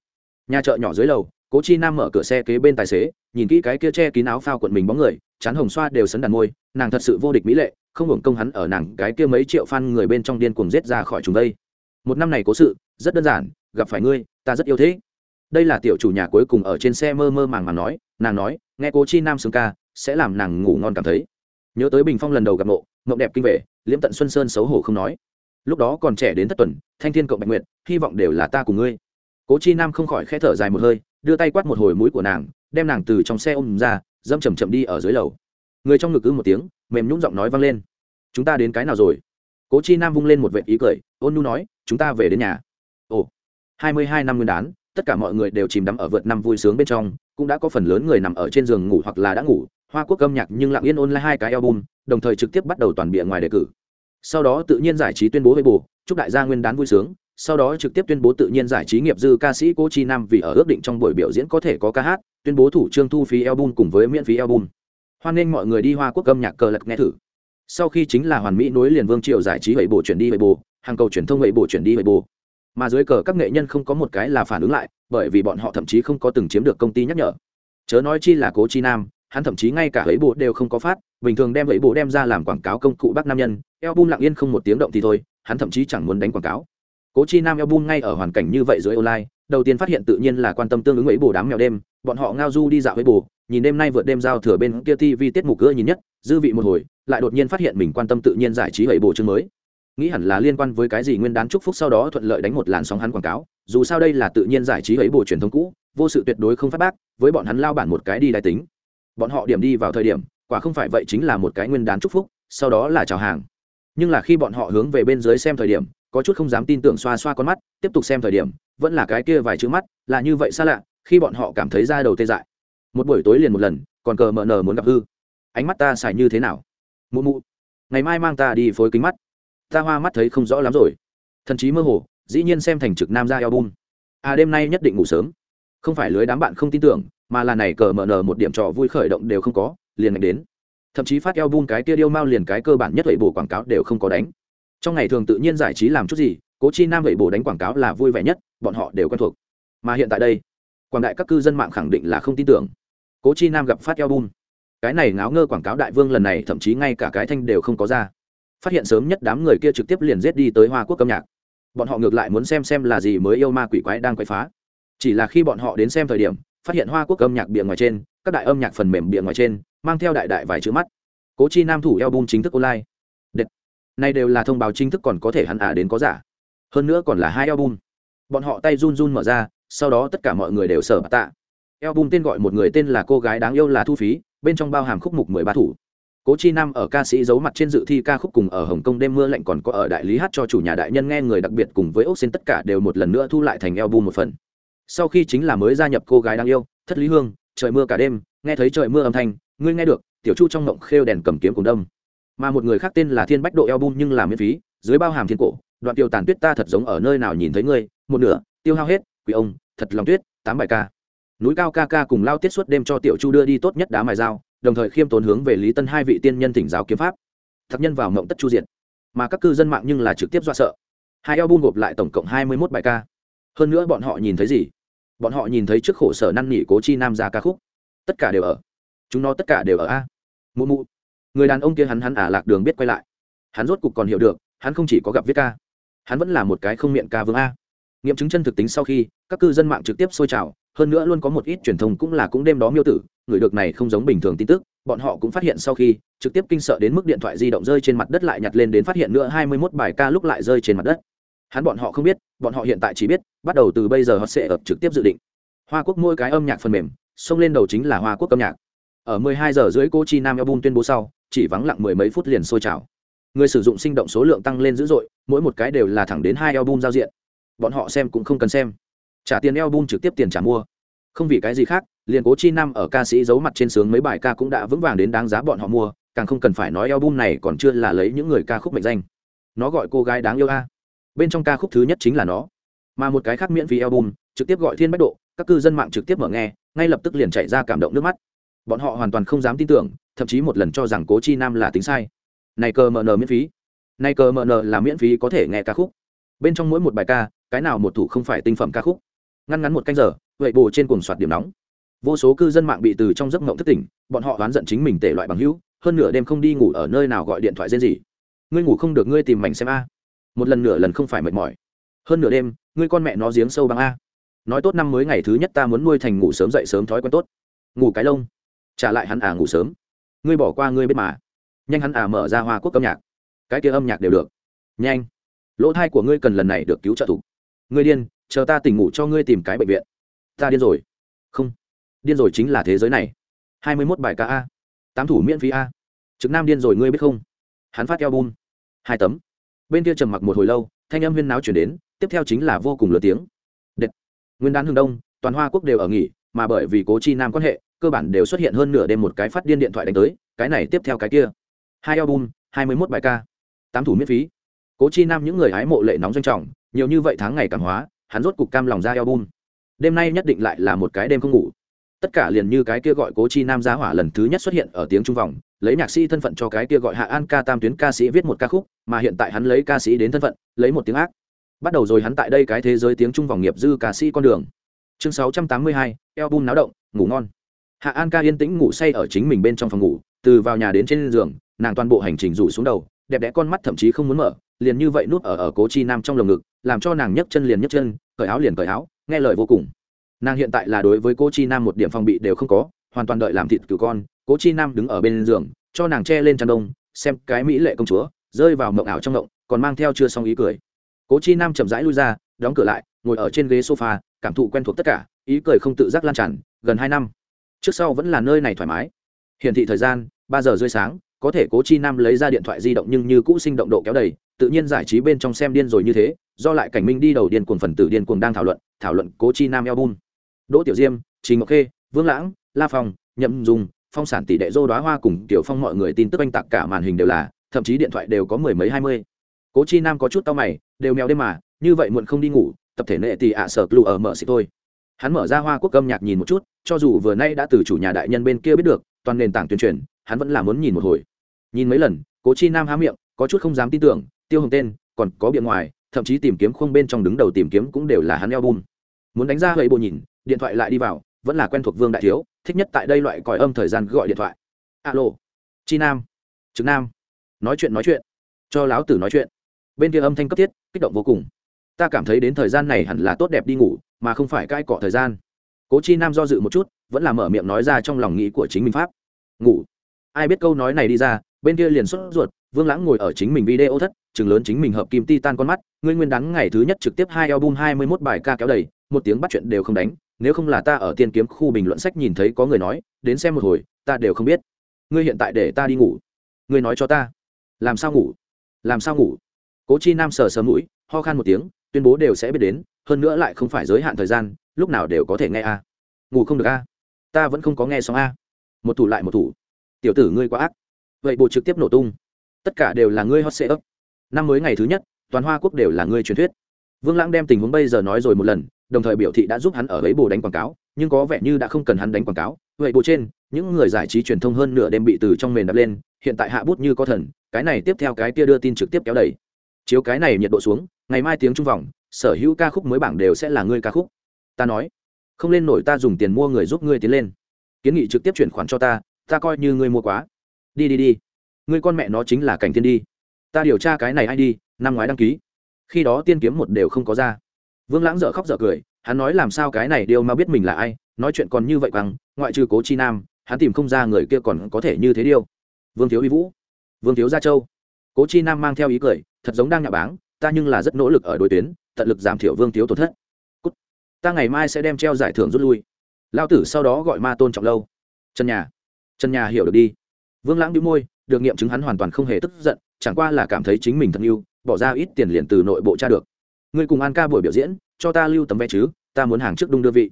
Speaker 1: Nhà chợ nhỏ dưới lầu, cố chi nam mở cửa xe kế bên tài xế, nhìn kỹ cái kia che kín áo phao quận mình bóng người, chán hồng xoa đều sấn đàn môi, nàng thật sự vô địch mỹ lệ không hưởng công hắn ở nàng cái kia mấy triệu fan người bên trong điên cuồng giết ra khỏi chúng đây. Một năm này cố sự, rất đơn giản, gặp phải ngươi, ta rất yêu thế. Đây là tiểu chủ nhà cuối cùng ở trên xe mơ mơ màng màng nói, nàng nói, nghe cố chi nam sướng ca, sẽ làm nàng ngủ ngon cảm thấy. Nhớ tới bình phong lần đầu gặp mộ mộng đẹp kinh vệ liễm tận xuân sơn xấu hổ không nói. Lúc đó còn trẻ đến thất tuần, thanh thiên cộng bạch nguyện hy vọng đều là ta cùng ngươi. Cố chi nam không khỏi k h ẽ thở dài một hơi, đưa tay quát một hồi mũi của nàng, đem nàng từ trong xe ôm ra dâm chầm chậm đi ở dưới lầu người trong ngực ư một tiếng, mềm nhũng giọng nói vang lên. Chúng ta đến cái nào rồi? Cố chi nam vung lên một vệ ý cười, ôn nhu nói, chúng ta về đến nhà. Ồ, hai mươi hai năm nguyên đán, tất cả mọi người đều chìm đắm ở vượt năm vui sướng bên trong, cũng đã có phần lớn người nằm ở trên giường ngủ hoặc là đã ngủ, hoa quốc âm nhạc nhưng lặng yên ôn lại hai cái album, đồng thời trực tiếp bắt đầu toàn bịa ngoài đề cử. Sau đó tự nhiên giải trí tuyên bố với bù chúc đại gia nguyên đán vui sướng, sau đó trực tiếp tuyên bố tự nhiên giải trí nghiệp dư ca sĩ cô chi nam vì ở ước định trong buổi biểu diễn có thể có ca hát, tuyên bố thủ trương thu phí album cùng với miễn phí album hoan nghênh mọi người đi hoa quốc âm nhạc cờ lật nghe thử. Sau khi chính là hoàn mỹ nối liền vương triều giải trí vậy bổ chuyển đi vậy bồ, hàng cầu truyền thông vậy bổ chuyển đi vậy bồ. Mà dưới cờ các nghệ nhân không có một cái là phản ứng lại, bởi vì bọn họ thậm chí không có từng chiếm được công ty nhắc nhở. Chớ nói chi là cố chi nam, hắn thậm chí ngay cả ấy bộ đều không có phát, bình thường đem ấy bộ đem ra làm quảng cáo công cụ bác nam nhân, album lặng yên không một tiếng động thì thôi, hắn thậm chí chẳng muốn đánh quảng cáo. Cố chi nam album ngay ở hoàn cảnh như vậy dưới online, đầu tiên phát hiện tự nhiên là quan tâm tương ứng ấy bồ đám mèo đêm, bọn họ ngao du đi dạo vậy bồ nhìn đêm nay vượt đêm giao thừa bên kia tv tiết mục gỡ nhìn nhất, dư vị một hồi, lại đột nhiên phát hiện mình quan tâm tự nhiên giải trí ấy bổ chương mới. Nghĩ hẳn là liên quan với cái gì nguyên đán chúc phúc sau đó thuận lợi đánh một làn sóng hắn quảng cáo, dù sao đây là tự nhiên giải trí ấy bồ truyền thống cũ, vô sự tuyệt đối không phát bác, với bọn hắn lao bản một cái đi đại tính. Bọn họ điểm đi vào thời điểm, quả không phải vậy chính là một cái nguyên đán chúc phúc, sau đó là chào hàng. Nhưng là khi bọn họ hướng về bên dưới xem thời điểm, có chút không dám tin tưởng xoa xoa con mắt, tiếp tục xem thời điểm, vẫn là cái kia vài chữ mắt, là như vậy xa lạ, khi bọn họ cảm thấy ra đầu tê dại một buổi tối liền một lần, còn cờ mờ nờ muốn gặp hư. Ánh mắt ta xài như thế nào? Mụ mụ, ngày mai mang ta đi phối kính mắt. Ta hoa mắt thấy không rõ lắm rồi. Thần chí mơ hồ, dĩ nhiên xem thành trực nam ra album. À đêm nay nhất định ngủ sớm. Không phải lưới đám bạn không tin tưởng, mà là này cờ mờ nờ một điểm trò vui khởi động đều không có, liền ngạch đến. Thậm chí phát album cái kia điêu mao liền cái cơ bản nhất vậy bổ quảng cáo đều không có đánh. Trong ngày thường tự nhiên giải trí làm chút gì, cố chi nam vậy bổ đánh quảng cáo là vui vẻ nhất, bọn họ đều quen thuộc. Mà hiện tại đây, quảng đại các cư dân mạng khẳng định là không tin tưởng cố chi nam gặp phát album. Cái này ngáo ngơ quảng cáo đại vương lần này thậm chí ngay cả cái thanh đều không có ra. Phát hiện sớm nhất đám người kia trực tiếp liền giết đi tới hoa quốc âm nhạc. Bọn họ ngược lại muốn xem xem là gì mới yêu ma quỷ quái đang quậy phá. Chỉ là khi bọn họ đến xem thời điểm, phát hiện hoa quốc âm nhạc bìa ngoài trên, các đại âm nhạc phần mềm bìa ngoài trên, mang theo đại đại vài chữ mắt. Cố chi nam thủ album chính thức online. Đệt. này đều là thông báo chính thức còn có thể hắn ả đến có giả. Hơn nữa còn là hai album. Bọn họ tay run run mở ra, sau đó tất cả mọi người đều sở tạ album tên gọi một người tên là cô gái đáng yêu là thu phí, bên trong bao hàm khúc mục mười ba thủ. Cố chi nam ở ca sĩ giấu mặt trên dự thi ca khúc cùng ở hồng kông đêm mưa lạnh còn có ở đại lý hát cho chủ nhà đại nhân nghe người đặc biệt cùng với ốc xin tất cả đều một lần nữa thu lại thành album một phần. Sau khi chính là mới gia nhập cô gái đáng yêu, thất lý hương, trời mưa cả đêm, nghe thấy trời mưa âm thanh, ngươi nghe được, tiểu chu trong ngộng khêu đèn cầm kiếm cùng đông mà một người khác tên là thiên bách độ album nhưng là miễn phí, dưới bao hàm thiên cổ, đoạn tiêu tàn tuyết ta thật giống ở nơi nào nhìn thấy ngươi, một nửa, tiêu hao hết quỷ ông, thật lòng tuyết, tám bài ca núi cao ca ca cùng lao tiết suốt đêm cho tiểu chu đưa đi tốt nhất đá mài dao, đồng thời khiêm tốn hướng về lý tân hai vị tiên nhân thỉnh giáo kiếm pháp. Thật nhân vào mộng tất chu diệt. Mà các cư dân mạng nhưng là trực tiếp do sợ. Hai album gộp lại tổng cộng hai mươi mốt bài ca. Hơn nữa bọn họ nhìn thấy gì? Bọn họ nhìn thấy trước khổ sở năn nỉ cố chi nam ra ca khúc. Tất cả đều ở. Chúng nó tất cả đều ở a. Mụ mụ. Người đàn ông kia hắn hắn ả lạc đường biết quay lại. Hắn rốt cục còn hiểu được, hắn không chỉ có gặp viết ca. Hắn vẫn là một cái không miệng ca vương a. Nghiệm chứng chân thực tính sau khi, các cư dân mạng trực tiếp xôi trào hơn nữa luôn có một ít truyền thông cũng là cũng đêm đó miêu tử, người được này không giống bình thường tin tức, bọn họ cũng phát hiện sau khi, trực tiếp kinh sợ đến mức điện thoại di động rơi trên mặt đất lại nhặt lên đến phát hiện nữa hai mươi 21 bài ca lúc lại rơi trên mặt đất. Hắn bọn họ không biết, bọn họ hiện tại chỉ biết, bắt đầu từ bây giờ họ sẽ ập trực tiếp dự định. Hoa quốc mỗi cái âm nhạc phần mềm, xông lên đầu chính là hoa quốc âm nhạc. Ở 12 giờ rưỡi cô chi nam album tuyên bố sau, chỉ vắng lặng mười mấy phút liền sôi trào. Người sử dụng sinh động số lượng tăng lên dữ dội, mỗi một cái đều là thẳng đến hai album giao diện. Bọn họ xem cũng không cần xem trả tiền album trực tiếp tiền trả mua. Không vì cái gì khác, liền cố chi nam ở ca sĩ giấu mặt trên sướng mấy bài ca cũng đã vững vàng đến đáng giá bọn họ mua, càng không cần phải nói album này còn chưa là lấy những người ca khúc mệnh danh. Nó gọi cô gái đáng yêu a. Bên trong ca khúc thứ nhất chính là nó. Mà một cái khác miễn phí album trực tiếp gọi thiên bách độ, các cư dân mạng trực tiếp mở nghe, ngay lập tức liền chạy ra cảm động nước mắt. Bọn họ hoàn toàn không dám tin tưởng, thậm chí một lần cho rằng cố chi nam là tính sai. Này cờ mờ nờ miễn phí. Này cờ mờ nờ là miễn phí có thể nghe ca khúc. Bên trong mỗi một bài ca, cái nào một thủ không phải tinh phẩm ca khúc ngăn ngắn một canh giờ, vậy bồ trên cuồng soạt điểm nóng. Vô số cư dân mạng bị từ trong giấc ngộng thất tỉnh, bọn họ oán giận chính mình tể loại bằng hữu, hơn nửa đêm không đi ngủ ở nơi nào gọi điện thoại riêng gì ngươi ngủ không được, ngươi tìm mảnh xem a. Một lần nửa lần không phải mệt mỏi. Hơn nửa đêm, ngươi con mẹ nó giếng sâu bằng a. Nói tốt năm mới ngày thứ nhất ta muốn nuôi thành ngủ sớm dậy sớm thói quen tốt. Ngủ cái lông. Trả lại hắn à ngủ sớm. Ngươi bỏ qua ngươi biết mà. Nhanh hắn à mở ra hoa quốc âm nhạc. Cái kia âm nhạc đều được. Nhanh. Lỗ thai của ngươi cần lần này được cứu trợ thủ. Ngươi điên chờ ta tỉnh ngủ cho ngươi tìm cái bệnh viện. Ta điên rồi. Không, điên rồi chính là thế giới này. Hai mươi mốt bài ca a, tám thủ miễn phí a. Trực nam điên rồi ngươi biết không? Hắn phát eo bun hai tấm. Bên kia trầm mặc một hồi lâu, thanh âm huyên náo chuyển đến, tiếp theo chính là vô cùng lớn tiếng. Đệt. nguyên đán hương đông, toàn hoa quốc đều ở nghỉ, mà bởi vì cố chi nam quan hệ, cơ bản đều xuất hiện hơn nửa đêm một cái phát điên điện thoại đánh tới, cái này tiếp theo cái kia. Hai album, hai mươi mốt bài ca, tám thủ miễn phí. Cố chi nam những người hái mộ lệ nóng doanh trọng, nhiều như vậy tháng ngày cảm hóa hắn rốt cục cam lòng ra album. Đêm nay nhất định lại là một cái đêm không ngủ. Tất cả liền như cái kia gọi cố chi nam giá hỏa lần thứ nhất xuất hiện ở tiếng trung vòng lấy nhạc sĩ thân phận cho cái kia gọi hạ an ca tam tuyến ca sĩ viết một ca khúc mà hiện tại hắn lấy ca sĩ đến thân phận lấy một tiếng ác. Bắt đầu rồi hắn tại đây cái thế giới tiếng trung vòng nghiệp dư ca sĩ con đường. Chương 682, album náo động ngủ ngon. Hạ an ca yên tĩnh ngủ say ở chính mình bên trong phòng ngủ từ vào nhà đến trên giường nàng toàn bộ hành trình rủ xuống đầu đẹp đẽ con mắt thậm chí không muốn mở liền như vậy nuốt ở ở cố chi nam trong lồng ngực, làm cho nàng nhấc chân liền nhấc chân, cởi áo liền cởi áo, nghe lời vô cùng. Nàng hiện tại là đối với cô chi nam một điểm phòng bị đều không có, hoàn toàn đợi làm thịt cứu con, cố chi nam đứng ở bên giường, cho nàng che lên chăn đông, xem cái mỹ lệ công chúa, rơi vào mộng ảo trong mộng, còn mang theo chưa xong ý cười. Cố chi nam chậm rãi lui ra, đóng cửa lại, ngồi ở trên ghế sofa, cảm thụ quen thuộc tất cả, ý cười không tự giác lan tràn, gần hai năm. Trước sau vẫn là nơi này thoải mái. Hiển thị thời gian, ba giờ rơi sáng, có thể cố chi nam lấy ra điện thoại di động nhưng như cũ sinh động độ kéo đầy tự nhiên giải trí bên trong xem điên rồi như thế, do lại cảnh minh đi đầu điên cuồng phần tử điên cuồng đang thảo luận thảo luận cố chi nam album. Đỗ tiểu diêm, trình ngọc khê, vương lãng, la phong, nhậm dùng phong sản tỷ đệ dô đoá hoa cùng tiểu phong mọi người tin tức anh tạc cả màn hình đều là, thậm chí điện thoại đều có mười mấy hai mươi. Cố chi nam có chút tao mày, đều mèo đêm mà, như vậy muộn không đi ngủ, tập thể nệ thì ạ sở lù ở mở xịt thôi. Hắn mở ra hoa quốc âm nhạc nhìn một chút, cho dù vừa nay đã từ chủ nhà đại nhân bên kia biết được, toàn nền tảng tuyên truyền, hắn vẫn là muốn nhìn một hồi. Nhìn mấy lần, cố chi nam há miệng, có chút không dám tin tưởng tiêu hồng tên, còn có biện ngoài, thậm chí tìm kiếm không bên trong đứng đầu tìm kiếm cũng đều là hắn eo bùn muốn đánh ra hơi bộ nhìn, điện thoại lại đi vào, vẫn là quen thuộc vương đại thiếu, thích nhất tại đây loại còi âm thời gian gọi điện thoại. Alo, chi nam, trực nam, nói chuyện nói chuyện. Cho láo tử nói chuyện. Bên kia âm thanh cấp thiết, kích động vô cùng. Ta cảm thấy đến thời gian này hẳn là tốt đẹp đi ngủ, mà không phải cai cọ thời gian. Cố chi nam do dự một chút, vẫn là mở miệng nói ra trong lòng nghĩ của chính mình pháp. Ngủ. Ai biết câu nói này đi ra, bên kia liền xuất ruột vương lãng ngồi ở chính mình video thất chừng lớn chính mình hợp kim ti tan con mắt, ngươi nguyên đắng ngày thứ nhất trực tiếp hai album hai mươi 21 bài ca kéo đầy, một tiếng bắt chuyện đều không đánh, nếu không là ta ở tiên kiếm khu bình luận sách nhìn thấy có người nói, đến xem một hồi, ta đều không biết. Ngươi hiện tại để ta đi ngủ. Ngươi nói cho ta. Làm sao ngủ? Làm sao ngủ? Cố chi nam sờ sờ mũi, ho khan một tiếng, tuyên bố đều sẽ biết đến, hơn nữa lại không phải giới hạn thời gian, lúc nào đều có thể nghe a. Ngủ không được a. Ta vẫn không có nghe xong a. Một thủ lại một thủ. Tiểu tử ngươi quá ác. Vậy bộ trực tiếp nổ tung tất cả đều là ngươi hot sệ ấp. Năm mới ngày thứ nhất, toàn hoa quốc đều là ngươi truyền thuyết. Vương lãng đem tình huống bây giờ nói rồi một lần, đồng thời biểu thị đã giúp hắn ở ấy bồ đánh quảng cáo, nhưng có vẻ như đã không cần hắn đánh quảng cáo. Vậy bộ trên, những người giải trí truyền thông hơn nửa đêm bị từ trong mền đập lên, hiện tại hạ bút như có thần, cái này tiếp theo cái kia đưa tin trực tiếp kéo đẩy chiếu cái này nhiệt độ xuống, ngày mai tiếng trung vòng sở hữu ca khúc mới bảng đều sẽ là ngươi ca khúc. Ta nói, không lên nổi ta dùng tiền mua người giúp ngươi tiến lên. Kiến nghị trực tiếp chuyển khoản cho ta ta coi như ngươi mua quá. Đi đi đi người con mẹ nó chính là cảnh tiên đi. Ta điều tra cái này ai đi, năm ngoái đăng ký. Khi đó tiên kiếm một đều không có ra. Vương lãng dở khóc dở cười, hắn nói làm sao cái này điều mà biết mình là ai, nói chuyện còn như vậy bằng ngoại trừ cố chi nam, hắn tìm không ra người kia còn có thể như thế điêu vương thiếu uy vũ. Vương thiếu gia châu. Cố chi nam mang theo ý cười, thật giống đang nhạ báng, ta nhưng là rất nỗ lực ở đối tuyến, tận lực giảm thiểu vương thiếu tổn thất. Cút. ta ngày mai sẽ đem treo giải thưởng rút lui. Lao tử sau đó gọi ma tôn trọng lâu. Chân nhà. Chân nhà hiểu được đi. Vương lãng đĩu môi được nghiệm chứng hắn hoàn toàn không hề tức giận, chẳng qua là cảm thấy chính mình thật yêu, bỏ ra ít tiền liền từ nội bộ tra được. Ngươi cùng an ca buổi biểu diễn, cho ta lưu tấm vé chứ, ta muốn hàng trước đung đưa vị.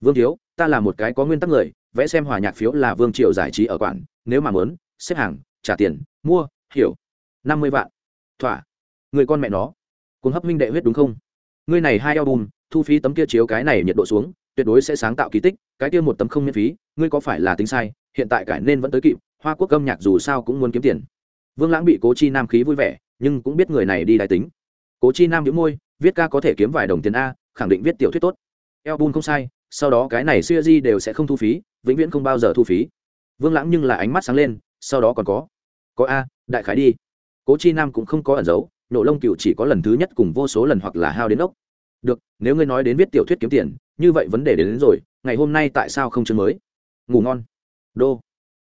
Speaker 1: Vương thiếu, ta là một cái có nguyên tắc người vẽ xem hòa nhạc phiếu là vương triều giải trí ở quản nếu mà muốn, xếp hàng, trả tiền, mua, hiểu. Năm mươi vạn. Thỏa. Người con mẹ nó. Cuốn hấp minh đệ huyết đúng không? Ngươi này hai album, thu phí tấm kia chiếu cái này nhiệt độ xuống, tuyệt đối sẽ sáng tạo kỳ tích, cái kia một tấm không miễn phí, ngươi có phải là tính sai, hiện tại cải nên vẫn tới kịp hoa quốc âm nhạc dù sao cũng muốn kiếm tiền. Vương lãng bị cố chi nam khí vui vẻ nhưng cũng biết người này đi đại tính. Cố chi nam nhíu môi viết ca có thể kiếm vài đồng tiền a khẳng định viết tiểu thuyết tốt. Album không sai sau đó cái này siêu di đều sẽ không thu phí vĩnh viễn không bao giờ thu phí. Vương lãng nhưng là ánh mắt sáng lên sau đó còn có. Có a đại khái đi. Cố chi nam cũng không có ẩn giấu nổ lông cựu chỉ có lần thứ nhất cùng vô số lần hoặc là hao đến ốc. Được nếu ngươi nói đến viết tiểu thuyết kiếm tiền như vậy vấn đề đến, đến rồi ngày hôm nay tại sao không chương mới? Ngủ ngon. Đô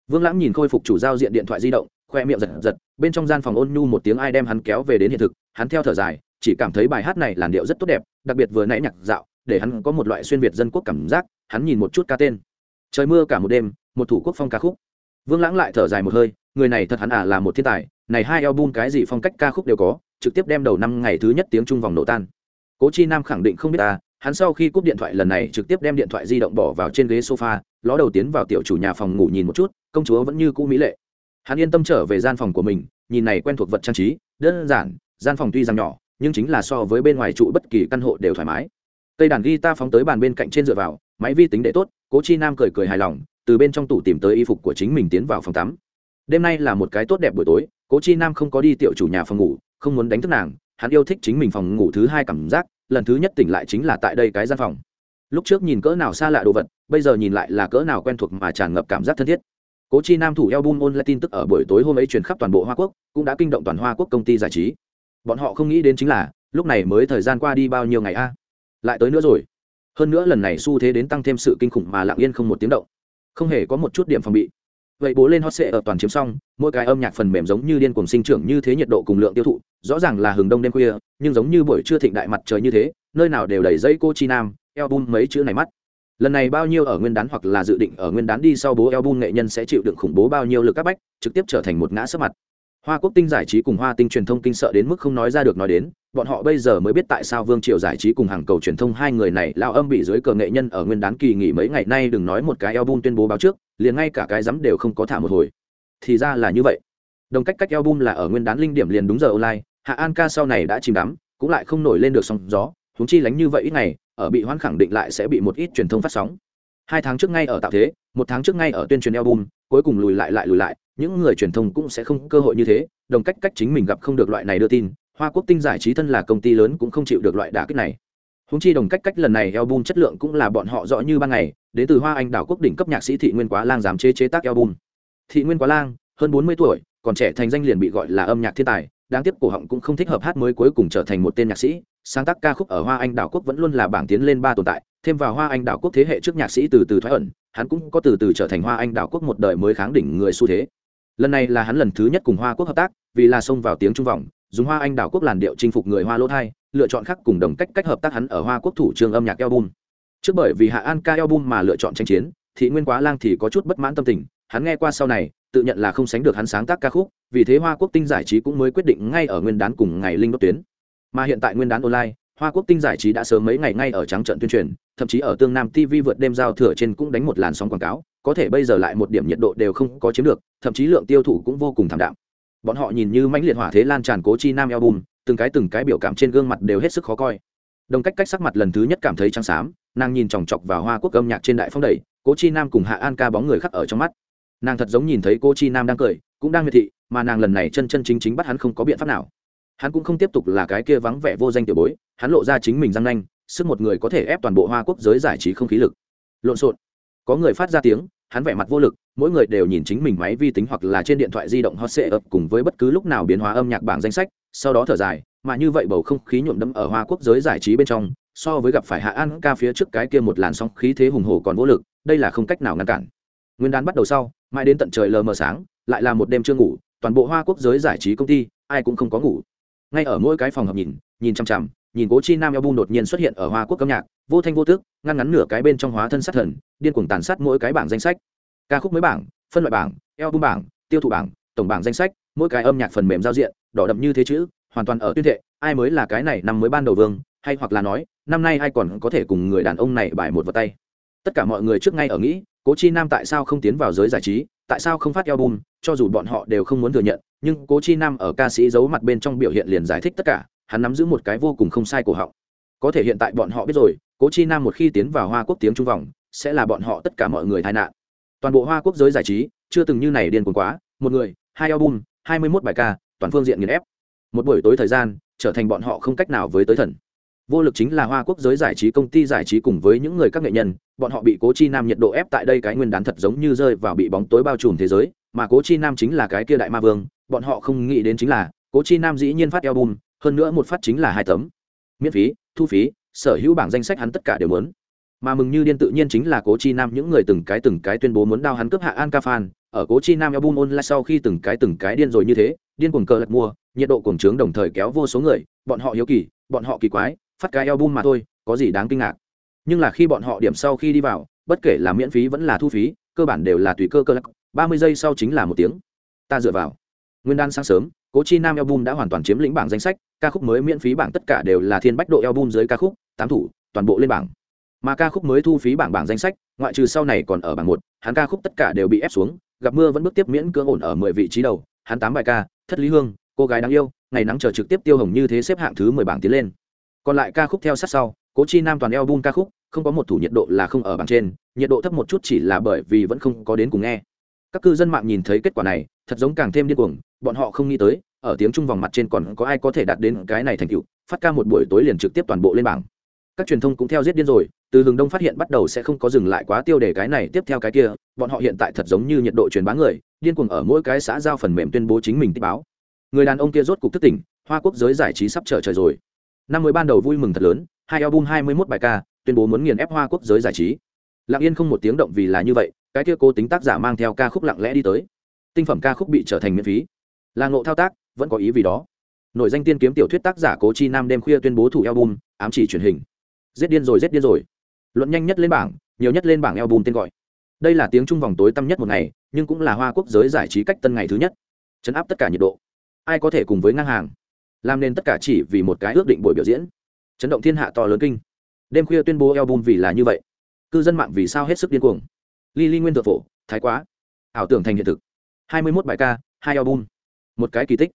Speaker 1: vương lãng nhìn khôi phục chủ giao diện điện thoại di động, khoe miệng giật giật, bên trong gian phòng ôn nhu một tiếng ai đem hắn kéo về đến hiện thực, hắn theo thở dài, chỉ cảm thấy bài hát này làn điệu rất tốt đẹp, đặc biệt vừa nãy nhạc dạo, để hắn có một loại xuyên việt dân quốc cảm giác, hắn nhìn một chút ca tên. Trời mưa cả một đêm, một thủ quốc phong ca khúc. Vương lãng lại thở dài một hơi, người này thật hắn à là một thiên tài, này hai album cái gì phong cách ca khúc đều có, trực tiếp đem đầu năm ngày thứ nhất tiếng trung vòng nổ tan. Cố chi nam khẳng định không biết ta hắn sau khi cúp điện thoại lần này trực tiếp đem điện thoại di động bỏ vào trên ghế sofa ló đầu tiến vào tiểu chủ nhà phòng ngủ nhìn một chút, công chúa vẫn như cũ mỹ lệ. Hắn yên tâm trở về gian phòng của mình, nhìn này quen thuộc vật trang trí, đơn giản, gian phòng tuy rằng nhỏ, nhưng chính là so với bên ngoài trụ bất kỳ căn hộ đều thoải mái. Cây đàn guitar phóng tới bàn bên cạnh trên dựa vào, máy vi tính để tốt, cố chi nam cười cười hài lòng, từ bên trong tủ tìm tới y phục của chính mình tiến vào phòng tắm. Đêm nay là một cái tốt đẹp buổi tối, cố chi nam không có đi tiểu chủ nhà phòng ngủ, không muốn đánh thức nàng, hắn yêu thích chính mình phòng ngủ thứ hai cảm giác, lần thứ nhất tỉnh lại chính là tại đây cái gian phòng. Lúc trước nhìn cỡ nào xa lạ đồ vật bây giờ nhìn lại là cỡ nào quen thuộc mà tràn ngập cảm giác thân thiết. Cố chi nam thủ album ôn lại tin tức ở buổi tối hôm ấy truyền khắp toàn bộ hoa quốc, cũng đã kinh động toàn hoa quốc công ty giải trí. Bọn họ không nghĩ đến chính là, lúc này mới thời gian qua đi bao nhiêu ngày a? Lại tới nữa rồi. Hơn nữa lần này xu thế đến tăng thêm sự kinh khủng mà lặng yên không một tiếng động. Không hề có một chút điểm phòng bị. Vậy bố lên hot sệ ở toàn chiếm xong, mỗi cái âm nhạc phần mềm giống như điên cuồng sinh trưởng như thế nhiệt độ cùng lượng tiêu thụ, rõ ràng là hừng đông đêm khuya, nhưng giống như buổi trưa thịnh đại mặt trời như thế, nơi nào đều đầy dây cô chi nam, album mấy chữ này mắt lần này bao nhiêu ở nguyên đán hoặc là dự định ở nguyên đán đi sau bố album nghệ nhân sẽ chịu đựng khủng bố bao nhiêu lực các bách, trực tiếp trở thành một ngã sấp mặt. Hoa quốc tinh giải trí cùng hoa tinh truyền thông kinh sợ đến mức không nói ra được nói đến, bọn họ bây giờ mới biết tại sao vương triều giải trí cùng hàng cầu truyền thông hai người này lao âm bị dưới cờ nghệ nhân ở nguyên đán kỳ nghỉ mấy ngày nay đừng nói một cái album tuyên bố báo trước, liền ngay cả cái dám đều không có thả một hồi. Thì ra là như vậy. Đồng cách cách album là ở nguyên đán linh điểm liền đúng giờ online, hạ an ca sau này đã chìm đắm, cũng lại không nổi lên được sóng gió húng chi lánh như vậy ít ngày ở bị hoãn khẳng định lại sẽ bị một ít truyền thông phát sóng. Hai tháng trước ngay ở tạo thế, một tháng trước ngay ở tuyên truyền album, cuối cùng lùi lại lại lùi lại, những người truyền thông cũng sẽ không cơ hội như thế, đồng cách cách chính mình gặp không được loại này đưa tin, hoa quốc tinh giải trí thân là công ty lớn cũng không chịu được loại đả kích này. Húng chi đồng cách cách lần này album chất lượng cũng là bọn họ rõ như ban ngày, đến từ hoa anh đảo quốc đỉnh cấp nhạc sĩ thị nguyên quá lang giám chế chế tác album. Thị nguyên quá lang, hơn bốn mươi tuổi, còn trẻ thành danh liền bị gọi là âm nhạc thiên tài, đáng tiếc cổ họng cũng không thích hợp hát mới cuối cùng trở thành một tên nhạc sĩ sáng tác ca khúc ở hoa anh đảo quốc vẫn luôn là bảng tiến lên ba tồn tại, thêm vào hoa anh đảo quốc thế hệ trước nhạc sĩ từ từ thoái ẩn, hắn cũng có từ từ trở thành hoa anh đảo quốc một đời mới kháng đỉnh người xu thế. Lần này là hắn lần thứ nhất cùng hoa quốc hợp tác, vì là xông vào tiếng trung vọng, dùng hoa anh đảo quốc làn điệu chinh phục người hoa lỗ thai, lựa chọn khác cùng đồng cách cách hợp tác hắn ở hoa quốc thủ trường âm nhạc album. Trước bởi vì hạ an ca album mà lựa chọn tranh chiến thị nguyên quá lang thì có chút bất mãn tâm tình, hắn nghe qua sau này, tự nhận là không sánh được hắn sáng tác ca khúc, vì thế hoa quốc tinh giải trí cũng mới quyết định ngay ở nguyên đán cùng ngày linh đốt tuyến mà hiện tại nguyên đán online, hoa quốc tinh giải trí đã sớm mấy ngày ngay ở trắng trận tuyên truyền, thậm chí ở tương nam tv vượt đêm giao thừa trên cũng đánh một làn sóng quảng cáo, có thể bây giờ lại một điểm nhiệt độ đều không có chiếm được, thậm chí lượng tiêu thụ cũng vô cùng thảm đạm. Bọn họ nhìn như mãnh liệt hỏa thế lan tràn cố chi nam album, từng cái từng cái biểu cảm trên gương mặt đều hết sức khó coi. Đồng cách cách sắc mặt lần thứ nhất cảm thấy trắng xám, nàng nhìn chòng chọc vào hoa quốc âm nhạc trên đại phong đầy cố chi nam cùng hạ an ca bóng người khắc ở trong mắt. Nàng thật giống nhìn thấy cô chi nam đang cười, cũng đang miệt thị, mà nàng lần này chân chân chính chính bắt hắn không có biện pháp nào hắn cũng không tiếp tục là cái kia vắng vẻ vô danh tiểu bối, hắn lộ ra chính mình răng nanh, sức một người có thể ép toàn bộ hoa quốc giới giải trí không khí lực. Lộn xộn. Có người phát ra tiếng, hắn vẻ mặt vô lực, mỗi người đều nhìn chính mình máy vi tính hoặc là trên điện thoại di động hot sệ ập cùng với bất cứ lúc nào biến hóa âm nhạc bảng danh sách, sau đó thở dài, mà như vậy bầu không khí nhuộm đẫm ở hoa quốc giới giải trí bên trong, so với gặp phải hạ an ca phía trước cái kia một làn sóng khí thế hùng hồ còn vô lực, đây là không cách nào ngăn cản. Nguyên đán bắt đầu sau, mãi đến tận trời lờ mờ sáng, lại là một đêm chưa ngủ, toàn bộ hoa quốc giới giải trí công ty, ai cũng không có ngủ ngay ở mỗi cái phòng hợp nhìn nhìn chằm chằm, nhìn cố chi nam album đột nhiên xuất hiện ở hoa quốc âm nhạc, vô thanh vô tức, ngăn ngắn nửa cái bên trong hóa thân sát thần, điên cuồng tàn sát mỗi cái bảng danh sách. Ca khúc mới bảng, phân loại bảng, album bảng, tiêu thụ bảng, tổng bảng danh sách, mỗi cái âm nhạc phần mềm giao diện, đỏ đậm như thế chữ, hoàn toàn ở tuyên thệ, ai mới là cái này năm mới ban đầu vương, hay hoặc là nói, năm nay ai còn có thể cùng người đàn ông này bài một vật tay. Tất cả mọi người trước ngay ở nghĩ, cố chi nam tại sao không tiến vào giới giải trí tại sao không phát album, cho dù bọn họ đều không muốn thừa nhận, nhưng cố chi nam ở ca sĩ giấu mặt bên trong biểu hiện liền giải thích tất cả, hắn nắm giữ một cái vô cùng không sai cổ họng. Có thể hiện tại bọn họ biết rồi, cố chi nam một khi tiến vào hoa quốc tiếng trung vòng, sẽ là bọn họ tất cả mọi người tai nạn. Toàn bộ hoa quốc giới giải trí, chưa từng như này điên cuồng quá, một người, hai album, hai mươi 21 bài ca, toàn phương diện nghiền ép. Một buổi tối thời gian, trở thành bọn họ không cách nào với tới thần. Vô lực chính là hoa quốc giới giải trí công ty giải trí cùng với những người các nghệ nhân bọn họ bị cố chi nam nhiệt độ ép tại đây cái nguyên đán thật giống như rơi vào bị bóng tối bao trùm thế giới, mà cố chi nam chính là cái kia đại ma vương, bọn họ không nghĩ đến chính là, cố chi nam dĩ nhiên phát album, hơn nữa một phát chính là hai tấm. Miễn phí, thu phí, sở hữu bảng danh sách hắn tất cả đều muốn. Mà mừng như điên tự nhiên chính là cố chi nam những người từng cái từng cái tuyên bố muốn đao hắn cướp hạ an ca phan ở cố chi nam album online sau khi từng cái từng cái điên rồi như thế, điên cuồng cờ lật mua, nhiệt độ cuồng trướng đồng thời kéo vô số người, bọn họ hiếu kỳ, bọn họ kỳ quái, phát cái album mà thôi, có gì đáng kinh ngạc nhưng là khi bọn họ điểm sau khi đi vào, bất kể là miễn phí vẫn là thu phí, cơ bản đều là tùy cơ cơ lắc. Ba mươi giây sau chính là một tiếng. Ta dựa vào. Nguyên đan sáng sớm, cố chi nam album đã hoàn toàn chiếm lĩnh bảng danh sách, ca khúc mới miễn phí bảng tất cả đều là thiên bách độ album dưới ca khúc, tám thủ, toàn bộ lên bảng. Mà ca khúc mới thu phí bảng bảng danh sách, ngoại trừ sau này còn ở bảng một, hắn ca khúc tất cả đều bị ép xuống, gặp mưa vẫn bước tiếp miễn cưỡng ổn ở mười vị trí đầu, hắn tám bài ca, thất lý hương, cô gái đáng yêu, ngày nắng chờ trực tiếp tiêu hồng như thế xếp hạng thứ mười bảng tiến lên. Còn lại ca khúc theo sát sau cố chi nam toàn eo bun ca khúc, không có một thủ nhiệt độ là không ở bảng trên, nhiệt độ thấp một chút chỉ là bởi vì vẫn không có đến cùng nghe. Các cư dân mạng nhìn thấy kết quả này, thật giống càng thêm điên cuồng, bọn họ không nghĩ tới, ở tiếng trung vòng mặt trên còn có ai có thể đạt đến cái này thành tựu, phát ca một buổi tối liền trực tiếp toàn bộ lên bảng. Các truyền thông cũng theo giết điên rồi, từ hướng đông phát hiện bắt đầu sẽ không có dừng lại quá tiêu đề cái này, tiếp theo cái kia, bọn họ hiện tại thật giống như nhiệt độ truyền bá người, điên cuồng ở mỗi cái xã giao phần mềm tuyên bố chính mình tích báo. Người đàn ông kia rốt cục thức tỉnh, hoa quốc giới giải trí sắp trở trời rồi. Năm mới ban đầu vui mừng thật lớn hai album hai mươi 21 bài ca, tuyên bố muốn nghiền ép hoa quốc giới giải trí. Lặng yên không một tiếng động vì là như vậy, cái kia cố tính tác giả mang theo ca khúc lặng lẽ đi tới. Tinh phẩm ca khúc bị trở thành miễn phí. Là ngộ thao tác, vẫn có ý vì đó. Nội danh tiên kiếm tiểu thuyết tác giả cố chi nam đêm khuya tuyên bố thủ album, ám chỉ truyền hình. Giết điên rồi, giết điên rồi. Luận nhanh nhất lên bảng, nhiều nhất lên bảng album tên gọi. Đây là tiếng trung vòng tối tăm nhất một ngày, nhưng cũng là hoa quốc giới giải trí cách tân ngày thứ nhất. Chấn áp tất cả nhiệt độ. Ai có thể cùng với ngang hàng? Làm nên tất cả chỉ vì một cái ước định buổi biểu diễn chấn động thiên hạ to lớn kinh. Đêm khuya tuyên bố album vì là như vậy. Cư dân mạng vì sao hết sức điên cuồng. Ly ly nguyên thượng phổ, thái quá. Ảo tưởng thành hiện thực. Hai mươi 21 bài ca, hai album. Một cái kỳ tích.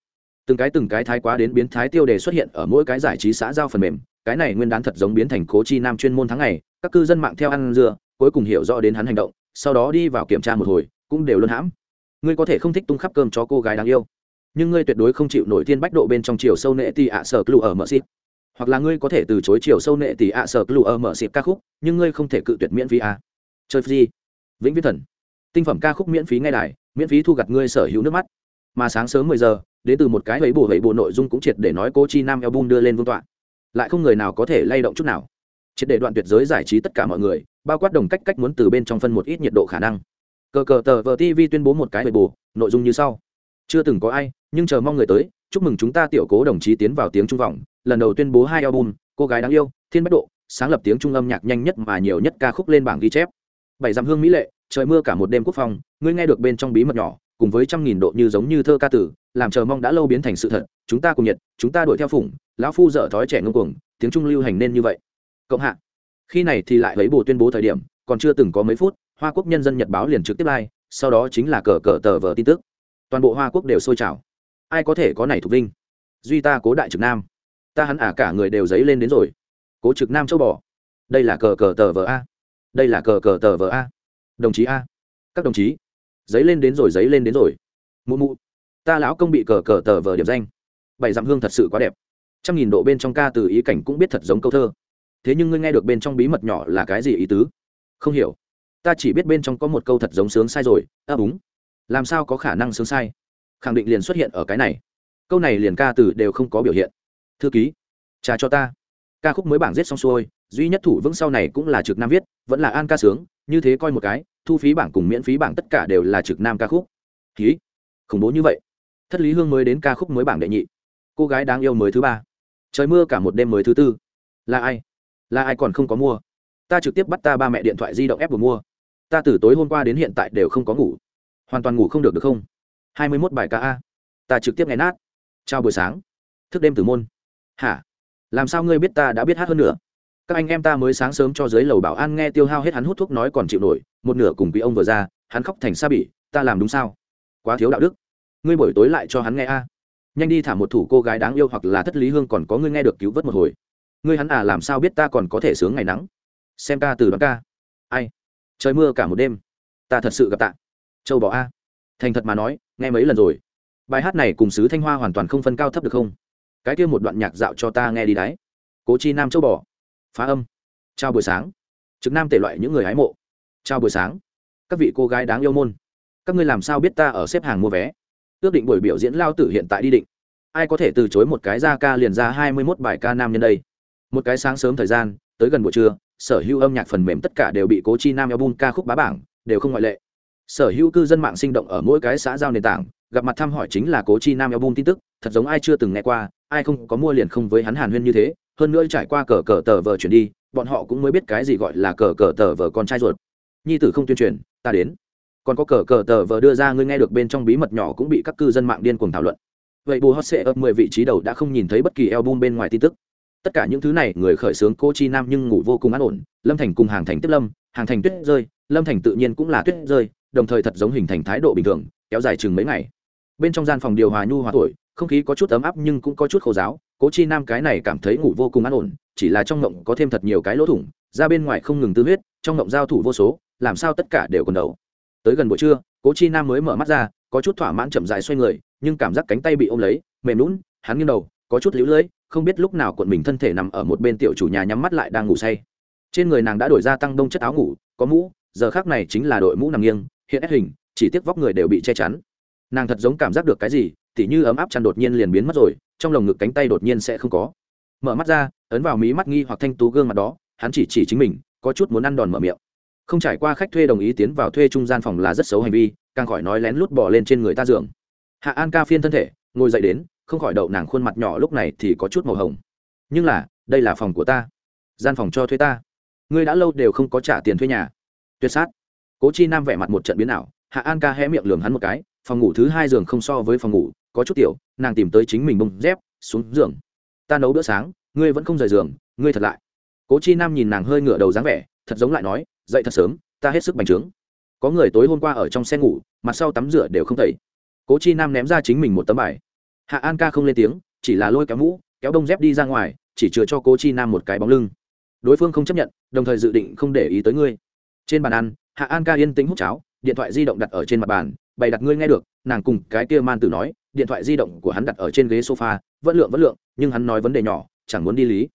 Speaker 1: Từng cái từng cái thái quá đến biến thái tiêu đề xuất hiện ở mỗi cái giải trí xã giao phần mềm. Cái này nguyên đán thật giống biến thành cố chi nam chuyên môn tháng ngày. Các cư dân mạng theo ăn dưa, cuối cùng hiểu rõ đến hắn hành động, sau đó đi vào kiểm tra một hồi, cũng đều luôn hãm. Ngươi có thể không thích tung khắp cơm cho cô gái đáng yêu. Nhưng ngươi tuyệt đối không chịu nổi thiên bách độ bên trong chiều sâu nệ ti ạ sở clu ở mỡ xít hoặc là ngươi có thể từ chối chiều sâu nệ tỷ ạ sở lù ở mở xịp ca khúc, nhưng ngươi không thể cự tuyệt miễn phí à. chơi gì? vĩnh viễn thần. Tinh phẩm ca khúc miễn phí ngay đài, miễn phí thu gặt ngươi sở hữu nước mắt. Mà sáng sớm mười giờ, đến từ một cái lấy bù ấy bù nội dung cũng triệt để nói cô chi nam album đưa lên vương tọa. Lại không người nào có thể lay động chút nào. Triệt để đoạn tuyệt giới giải trí tất cả mọi người, bao quát đồng cách cách muốn từ bên trong phân một ít nhiệt độ khả năng. Cờ cờ tờ vờ tv tuyên bố một cái bề bù nội dung như sau. Chưa từng có ai, nhưng chờ mong người tới, chúc mừng chúng ta tiểu cố đồng chí tiến vào tiếng trung vọng lần đầu tuyên bố hai album cô gái đáng yêu thiên bất độ sáng lập tiếng trung âm nhạc nhanh nhất mà nhiều nhất ca khúc lên bảng ghi chép. Bảy dặm hương mỹ lệ trời mưa cả một đêm quốc phòng, ngươi nghe được bên trong bí mật nhỏ cùng với trăm nghìn độ như giống như thơ ca tử làm chờ mong đã lâu biến thành sự thật chúng ta cùng nhiệt chúng ta đuổi theo phủng lão phu dở thói trẻ ngông cuồng tiếng trung lưu hành nên như vậy. Cộng hạ. Khi này thì lại lấy bộ tuyên bố thời điểm còn chưa từng có mấy phút hoa quốc nhân dân nhật báo liền trực tiếp like sau đó chính là cờ cờ tờ vờ tin tức. Toàn bộ hoa quốc đều sôi trào. Ai có thể có này thuộc vinh? Duy ta cố đại trực nam ta hắn ả à cả người đều dấy lên đến rồi. Cố trực nam châu bò. Đây là cờ cờ tờ vờ a. Đây là cờ cờ tờ vờ a. Đồng chí a. Các đồng chí giấy lên đến rồi giấy lên đến rồi. Mụ mụ ta lão công bị cờ cờ tờ vờ điểm danh. Bảy dặm hương thật sự quá đẹp. Trăm nghìn độ bên trong ca từ ý cảnh cũng biết thật giống câu thơ. Thế nhưng ngươi nghe được bên trong bí mật nhỏ là cái gì ý tứ? Không hiểu. Ta chỉ biết bên trong có một câu thật giống sướng sai rồi. Ấp à, úng làm sao có khả năng sướng sai? Khẳng định liền xuất hiện ở cái này. Câu này liền ca từ đều không có biểu hiện thư ký, trà cho ta. Ca khúc mới bảng giết xong xuôi, duy nhất thủ vững sau này cũng là trực nam viết, vẫn là an ca sướng, như thế coi một cái, thu phí bảng cùng miễn phí bảng tất cả đều là trực nam ca khúc. Ký khủng bố như vậy. Thất lý hương mới đến ca khúc mới bảng đệ nhị. Cô gái đáng yêu mới thứ ba. Trời mưa cả một đêm mới thứ tư. Là ai? Là ai còn không có mua? Ta trực tiếp bắt ta ba mẹ điện thoại di động ép vừa mua. Ta từ tối hôm qua đến hiện tại đều không có ngủ. Hoàn toàn ngủ không được được không? Hai mươi mốt bài ca a. Ta trực tiếp nghe nát. Chào buổi sáng. Thức đêm từ môn hả? Làm sao ngươi biết ta đã biết hát hơn nữa? Các anh em ta mới sáng sớm cho dưới lầu bảo an nghe tiêu hao hết hắn hút thuốc nói còn chịu nổi, một nửa cùng quý ông vừa ra, hắn khóc thành sa bỉ, ta làm đúng sao? Quá thiếu đạo đức. Ngươi buổi tối lại cho hắn nghe a. Nhanh đi thả một thủ cô gái đáng yêu hoặc là thất lý hương còn có ngươi nghe được cứu vớt một hồi. Ngươi hắn à làm sao biết ta còn có thể sướng ngày nắng? Xem ca từ đoán ca. Ai? Trời mưa cả một đêm. Ta thật sự gặp tạ. Châu bỏ a. Thành thật mà nói, nghe mấy lần rồi. Bài hát này cùng sứ thanh hoa hoàn toàn không phân cao thấp được không? Cái kia một đoạn nhạc dạo cho ta nghe đi đấy cố chi nam châu bò. Phá âm. Chào buổi sáng. Trực nam tể loại những người hái mộ. Chào buổi sáng. Các vị cô gái đáng yêu môn. Các ngươi làm sao biết ta ở xếp hàng mua vé? Ước định buổi biểu diễn lao tử hiện tại đi định. Ai có thể từ chối một cái ra ca liền ra hai mươi mốt bài ca nam nhân đây? Một cái sáng sớm thời gian, tới gần buổi trưa, sở hữu âm nhạc phần mềm tất cả đều bị cố chi nam album ca khúc bá bảng, đều không ngoại lệ sở hữu cư dân mạng sinh động ở mỗi cái xã giao nền tảng, gặp mặt thăm hỏi chính là cố chi nam album tin tức, thật giống ai chưa từng nghe qua, ai không có mua liền không với hắn hàn huyên như thế, hơn nữa trải qua cờ cờ tờ vờ chuyển đi, bọn họ cũng mới biết cái gì gọi là cờ cờ tờ vờ con trai ruột. Nhi tử không tuyên truyền, ta đến. Còn có cờ cờ tờ vờ đưa ra ngươi nghe được bên trong bí mật nhỏ cũng bị các cư dân mạng điên cuồng thảo luận. Vậy bù hot sệ ở mười vị trí đầu đã không nhìn thấy bất kỳ album bên ngoài tin tức. Tất cả những thứ này, người khởi xướng cô chi nam nhưng ngủ vô cùng an ổn, lâm thành cùng hàng thành tiếp lâm, hàng thành tuyết rơi, lâm thành tự nhiên cũng là tuyết rơi đồng thời thật giống hình thành thái độ bình thường, kéo dài chừng mấy ngày. Bên trong gian phòng điều hòa nhu hòa tuổi, không khí có chút ấm áp nhưng cũng có chút khô giáo, cố chi nam cái này cảm thấy ngủ vô cùng an ổn, chỉ là trong ngộng có thêm thật nhiều cái lỗ thủng, ra bên ngoài không ngừng tư huyết, trong ngộng giao thủ vô số, làm sao tất cả đều còn đầu. Tới gần buổi trưa, cố chi nam mới mở mắt ra, có chút thỏa mãn chậm dài xoay người, nhưng cảm giác cánh tay bị ôm lấy, mềm lún hắn nghiêng đầu, có chút lũ lưỡi không biết lúc nào cuộn mình thân thể nằm ở một bên tiểu chủ nhà nhắm mắt lại đang ngủ say. Trên người nàng đã đổi ra tăng đông chất áo ngủ, có mũ, giờ khác này chính là đội mũ nằm nghiêng hiện ép hình, chỉ tiếc vóc người đều bị che chắn. Nàng thật giống cảm giác được cái gì, tỉ như ấm áp chăn đột nhiên liền biến mất rồi, trong lồng ngực cánh tay đột nhiên sẽ không có. Mở mắt ra, ấn vào mí mắt nghi hoặc thanh tú gương mặt đó, hắn chỉ chỉ chính mình, có chút muốn ăn đòn mở miệng. Không trải qua khách thuê đồng ý tiến vào thuê trung gian phòng là rất xấu hành vi, càng khỏi nói lén lút bỏ lên trên người ta giường. Hạ an ca phiên thân thể, ngồi dậy đến, không khỏi đậu nàng khuôn mặt nhỏ lúc này thì có chút màu hồng. Nhưng là, đây là phòng của ta. Gian phòng cho thuê ta. Ngươi đã lâu đều không có trả tiền thuê nhà. Tuyệt sát cố chi nam vẻ mặt một trận biến ảo, hạ an ca hé miệng lường hắn một cái, phòng ngủ thứ hai giường không so với phòng ngủ, có chút tiểu, nàng tìm tới chính mình bông dép, xuống giường. Ta nấu bữa sáng, ngươi vẫn không rời giường, ngươi thật lại. Cố chi nam nhìn nàng hơi ngửa đầu dáng vẻ, thật giống lại nói, dậy thật sớm, ta hết sức bành trướng. Có người tối hôm qua ở trong xe ngủ, mặt sau tắm rửa đều không tẩy cố chi nam ném ra chính mình một tấm bài. Hạ an ca không lên tiếng, chỉ là lôi kéo mũ, kéo đông dép đi ra ngoài, chỉ chừa cho cố chi nam một cái bóng lưng. Đối phương không chấp nhận, đồng thời dự định không để ý tới ngươi. Trên bàn ăn hạ an ca yên tĩnh hút cháo, điện thoại di động đặt ở trên mặt bàn, bày đặt ngươi nghe được. Nàng cùng cái kia man tử nói, điện thoại di động của hắn đặt ở trên ghế sofa, vẫn lượng vẫn lượng, nhưng hắn nói vấn đề nhỏ, chẳng muốn đi lý.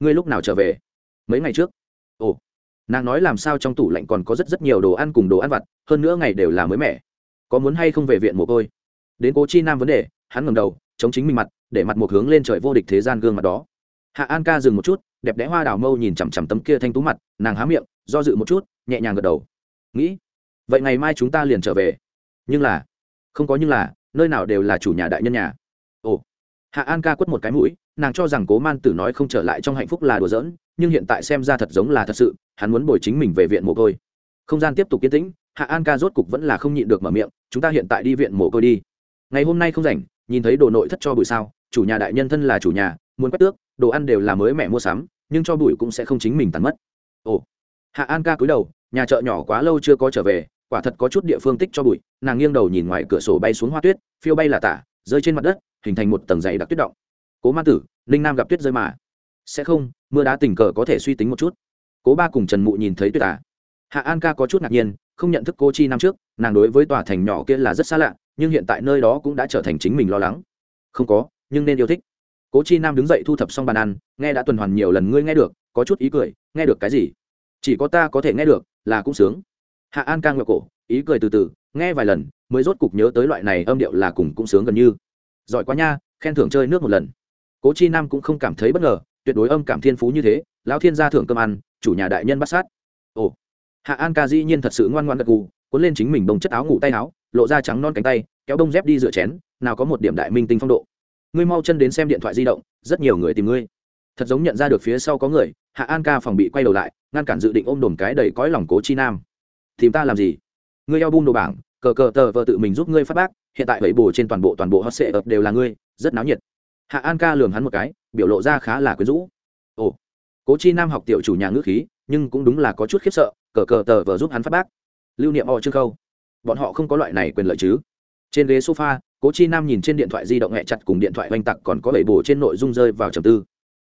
Speaker 1: Ngươi lúc nào trở về? Mấy ngày trước. Ồ. Nàng nói làm sao trong tủ lạnh còn có rất rất nhiều đồ ăn cùng đồ ăn vặt, hơn nữa ngày đều là mới mẻ. Có muốn hay không về viện mồ côi? Đến cố chi nam vấn đề, hắn ngầm đầu, chống chính mình mặt, để mặt một hướng lên trời vô địch thế gian gương mặt đó. Hạ an ca dừng một chút, đẹp đẽ hoa đào mâu nhìn chằm chằm tấm kia thanh tú mặt, nàng há miệng, do dự một chút, nhẹ nhàng gật đầu nghĩ, vậy ngày mai chúng ta liền trở về. Nhưng là, không có nhưng là, nơi nào đều là chủ nhà đại nhân nhà. Ồ, hạ an ca quất một cái mũi, nàng cho rằng cố man tử nói không trở lại trong hạnh phúc là đùa giỡn, nhưng hiện tại xem ra thật giống là thật sự, hắn muốn bồi chính mình về viện mồ côi. Không gian tiếp tục yên tĩnh, hạ an ca rốt cục vẫn là không nhịn được mở miệng, chúng ta hiện tại đi viện mồ côi đi. Ngày hôm nay không rảnh, nhìn thấy đồ nội thất cho bụi sao, chủ nhà đại nhân thân là chủ nhà, muốn quét tước, đồ ăn đều là mới mẹ mua sắm, nhưng cho bụi cũng sẽ không chính mình tàn mất. Ồ hạ an ca cúi đầu, nhà chợ nhỏ quá lâu chưa có trở về, quả thật có chút địa phương tích cho bụi, nàng nghiêng đầu nhìn ngoài cửa sổ bay xuống hoa tuyết, phiêu bay là tả, rơi trên mặt đất, hình thành một tầng dày đặc tuyết động. Cố ma tử, ninh nam gặp tuyết rơi mà. Sẽ không, mưa đá tình cờ có thể suy tính một chút. Cố ba cùng trần mụ nhìn thấy tuyết à. hạ an ca có chút ngạc nhiên, không nhận thức cô chi năm trước, nàng đối với tòa thành nhỏ kia là rất xa lạ, nhưng hiện tại nơi đó cũng đã trở thành chính mình lo lắng. Không có, nhưng nên yêu thích. Cố chi nam đứng dậy thu thập xong bàn ăn, nghe đã tuần hoàn nhiều lần ngươi nghe được, có chút ý cười, nghe được cái gì? Chỉ có ta có thể nghe được, là cũng sướng. Hạ an ca ngựa cổ, ý cười từ từ, nghe vài lần, mới rốt cục nhớ tới loại này âm điệu là cùng cũng sướng gần như. Giỏi quá nha, khen thưởng chơi nước một lần. Cố chi nam cũng không cảm thấy bất ngờ, tuyệt đối âm cảm thiên phú như thế, lão thiên gia thưởng cơm ăn, chủ nhà đại nhân bắt sát. Ồ. Hạ an ca dĩ nhiên thật sự ngoan ngoan gật gù, cuốn lên chính mình bông chất áo ngủ tay áo, lộ ra trắng non cánh tay, kéo đông dép đi rửa chén, nào có một điểm đại minh tinh phong độ. Ngươi mau chân đến xem điện thoại di động, rất nhiều người tìm ngươi thật giống nhận ra được phía sau có người, hạ an ca phòng bị quay đầu lại, ngăn cản dự định ôm đồm cái đầy cõi lòng cố chi nam. Tìm ta làm gì? Ngươi eo bung đồ bảng, cờ cờ tờ vợ tự mình giúp ngươi phát bác, hiện tại bảy bồ trên toàn bộ toàn bộ hot sệ ập đều là ngươi, rất náo nhiệt. Hạ an ca lường hắn một cái, biểu lộ ra khá là quyến rũ. Ồ, cố chi nam học tiểu chủ nhà ngữ khí, nhưng cũng đúng là có chút khiếp sợ, cờ cờ tờ vợ giúp hắn phát bác. Lưu niệm o chưa khâu bọn họ không có loại này quyền lợi chứ? Trên ghế sofa, cố chi nam nhìn trên điện thoại di động hẹ chặt cùng điện thoại oanh tặc còn có bảy bồ trên nội dung rơi vào trầm tư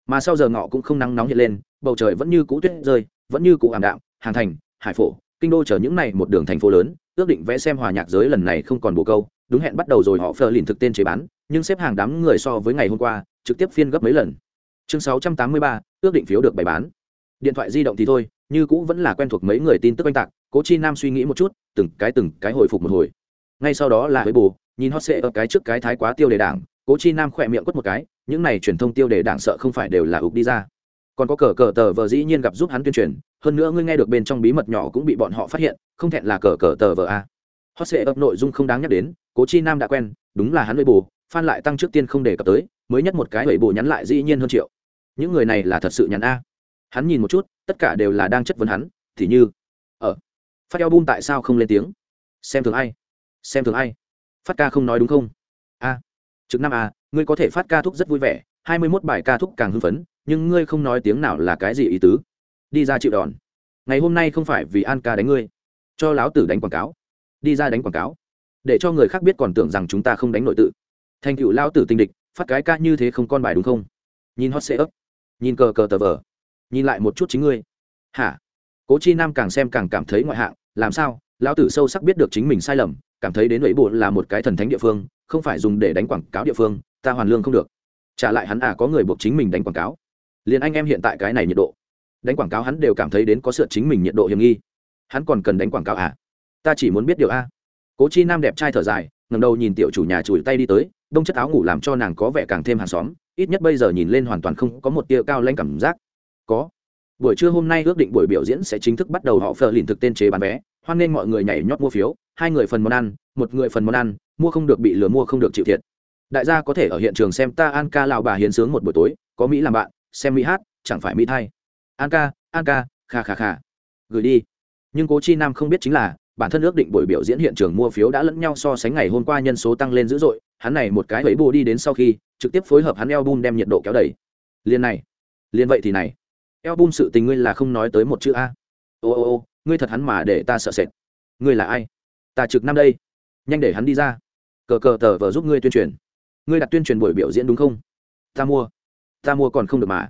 Speaker 1: mà sau giờ ngọ cũng không nắng nóng hiện lên bầu trời vẫn như cũ tuyết rơi vẫn như cũ ảm đạm hàng thành hải phổ kinh đô chở những này một đường thành phố lớn ước định vẽ xem hòa nhạc giới lần này không còn bồ câu đúng hẹn bắt đầu rồi họ phờ lìn thực tên chế bán nhưng xếp hàng đám người so với ngày hôm qua trực tiếp phiên gấp mấy lần. Chương 683, ước định phiếu được bày bán. Điện thoại di động thì thôi như cũ vẫn là quen thuộc mấy người tin tức oanh tạc cố chi nam suy nghĩ một chút từng cái từng cái hồi phục một hồi. Ngay sau đó là với bù nhìn hot sệ ở cái trước cái thái quá tiêu đề đảng cố chi nam khỏe miệng quất một cái, những này truyền thông tiêu đề đảng sợ không phải đều là ục đi ra. Còn có cờ cờ tờ vờ dĩ nhiên gặp giúp hắn tuyên truyền, hơn nữa ngươi nghe được bên trong bí mật nhỏ cũng bị bọn họ phát hiện, không thẹn là cờ cờ tờ vờ a. Hot sệ ấp nội dung không đáng nhắc đến, cố chi nam đã quen, đúng là hắn lưỡi bù phan lại tăng trước tiên không đề cập tới, mới nhất một cái lưỡi bù nhắn lại dĩ nhiên hơn triệu. Những người này là thật sự nhắn a. Hắn nhìn một chút, tất cả đều là đang chất vấn hắn, thì như ở phát eo bun tại sao không lên tiếng? Xem thường ai? Xem thường ai? Phát ca không nói đúng không? A trực năm a, ngươi có thể phát ca thúc rất vui vẻ, hai mươi mốt bài ca thúc càng hưng phấn, nhưng ngươi không nói tiếng nào là cái gì ý tứ. Đi ra chịu đòn. Ngày hôm nay không phải vì an ca đánh ngươi. Cho láo tử đánh quảng cáo. Đi ra đánh quảng cáo. Để cho người khác biết còn tưởng rằng chúng ta không đánh nội tự. Thành cựu lao tử tinh địch, phát cái ca như thế không con bài đúng không? Nhìn hot sệ ấp. Nhìn cờ cờ tờ vờ. Nhìn lại một chút chính ngươi. Hả? Cố chi nam càng xem càng cảm thấy ngoại hạng, làm sao? Lão tử sâu sắc biết được chính mình sai lầm, cảm thấy đến ấy bộ là một cái thần thánh địa phương, không phải dùng để đánh quảng cáo địa phương, ta hoàn lương không được. Trả lại hắn à có người buộc chính mình đánh quảng cáo. Liền anh em hiện tại cái này nhiệt độ. Đánh quảng cáo hắn đều cảm thấy đến có sự chính mình nhiệt độ hiểm nghi. Hắn còn cần đánh quảng cáo à? Ta chỉ muốn biết điều a. Cố chi nam đẹp trai thở dài ngầm đầu nhìn tiểu chủ nhà chùi tay đi tới, đông chất áo ngủ làm cho nàng có vẻ càng thêm hàng xóm, ít nhất bây giờ nhìn lên hoàn toàn không có một tia cao lanh cảm giác. Có. Buổi trưa hôm nay ước định buổi biểu diễn sẽ chính thức bắt đầu họ phờ lìn thực tên chế bán vé hoan nghênh mọi người nhảy nhót mua phiếu, hai người phần món ăn, một người phần món ăn, mua không được bị lừa mua không được chịu thiệt. Đại gia có thể ở hiện trường xem ta an ca lào bà hiến sướng một buổi tối, có mỹ làm bạn, xem mỹ hát, chẳng phải mỹ thay. An ca an ca, kha kha kha. Gửi đi. Nhưng cố chi nam không biết chính là, bản thân ước định buổi biểu diễn hiện trường mua phiếu đã lẫn nhau so sánh ngày hôm qua nhân số tăng lên dữ dội, hắn này một cái lấy bù đi đến sau khi, trực tiếp phối hợp hắn eo bum đem nhiệt độ kéo đẩy liền này. Liền vậy thì này. Eo bum sự tình ngươi là không nói tới một chữ a. Ô ô ô ngươi thật hắn mà để ta sợ sệt. Ngươi là ai? Ta trực năm đây. Nhanh để hắn đi ra. Cờ cờ tờ vờ giúp ngươi tuyên truyền. Ngươi đặt tuyên truyền buổi biểu diễn đúng không? Ta mua. Ta mua còn không được mà.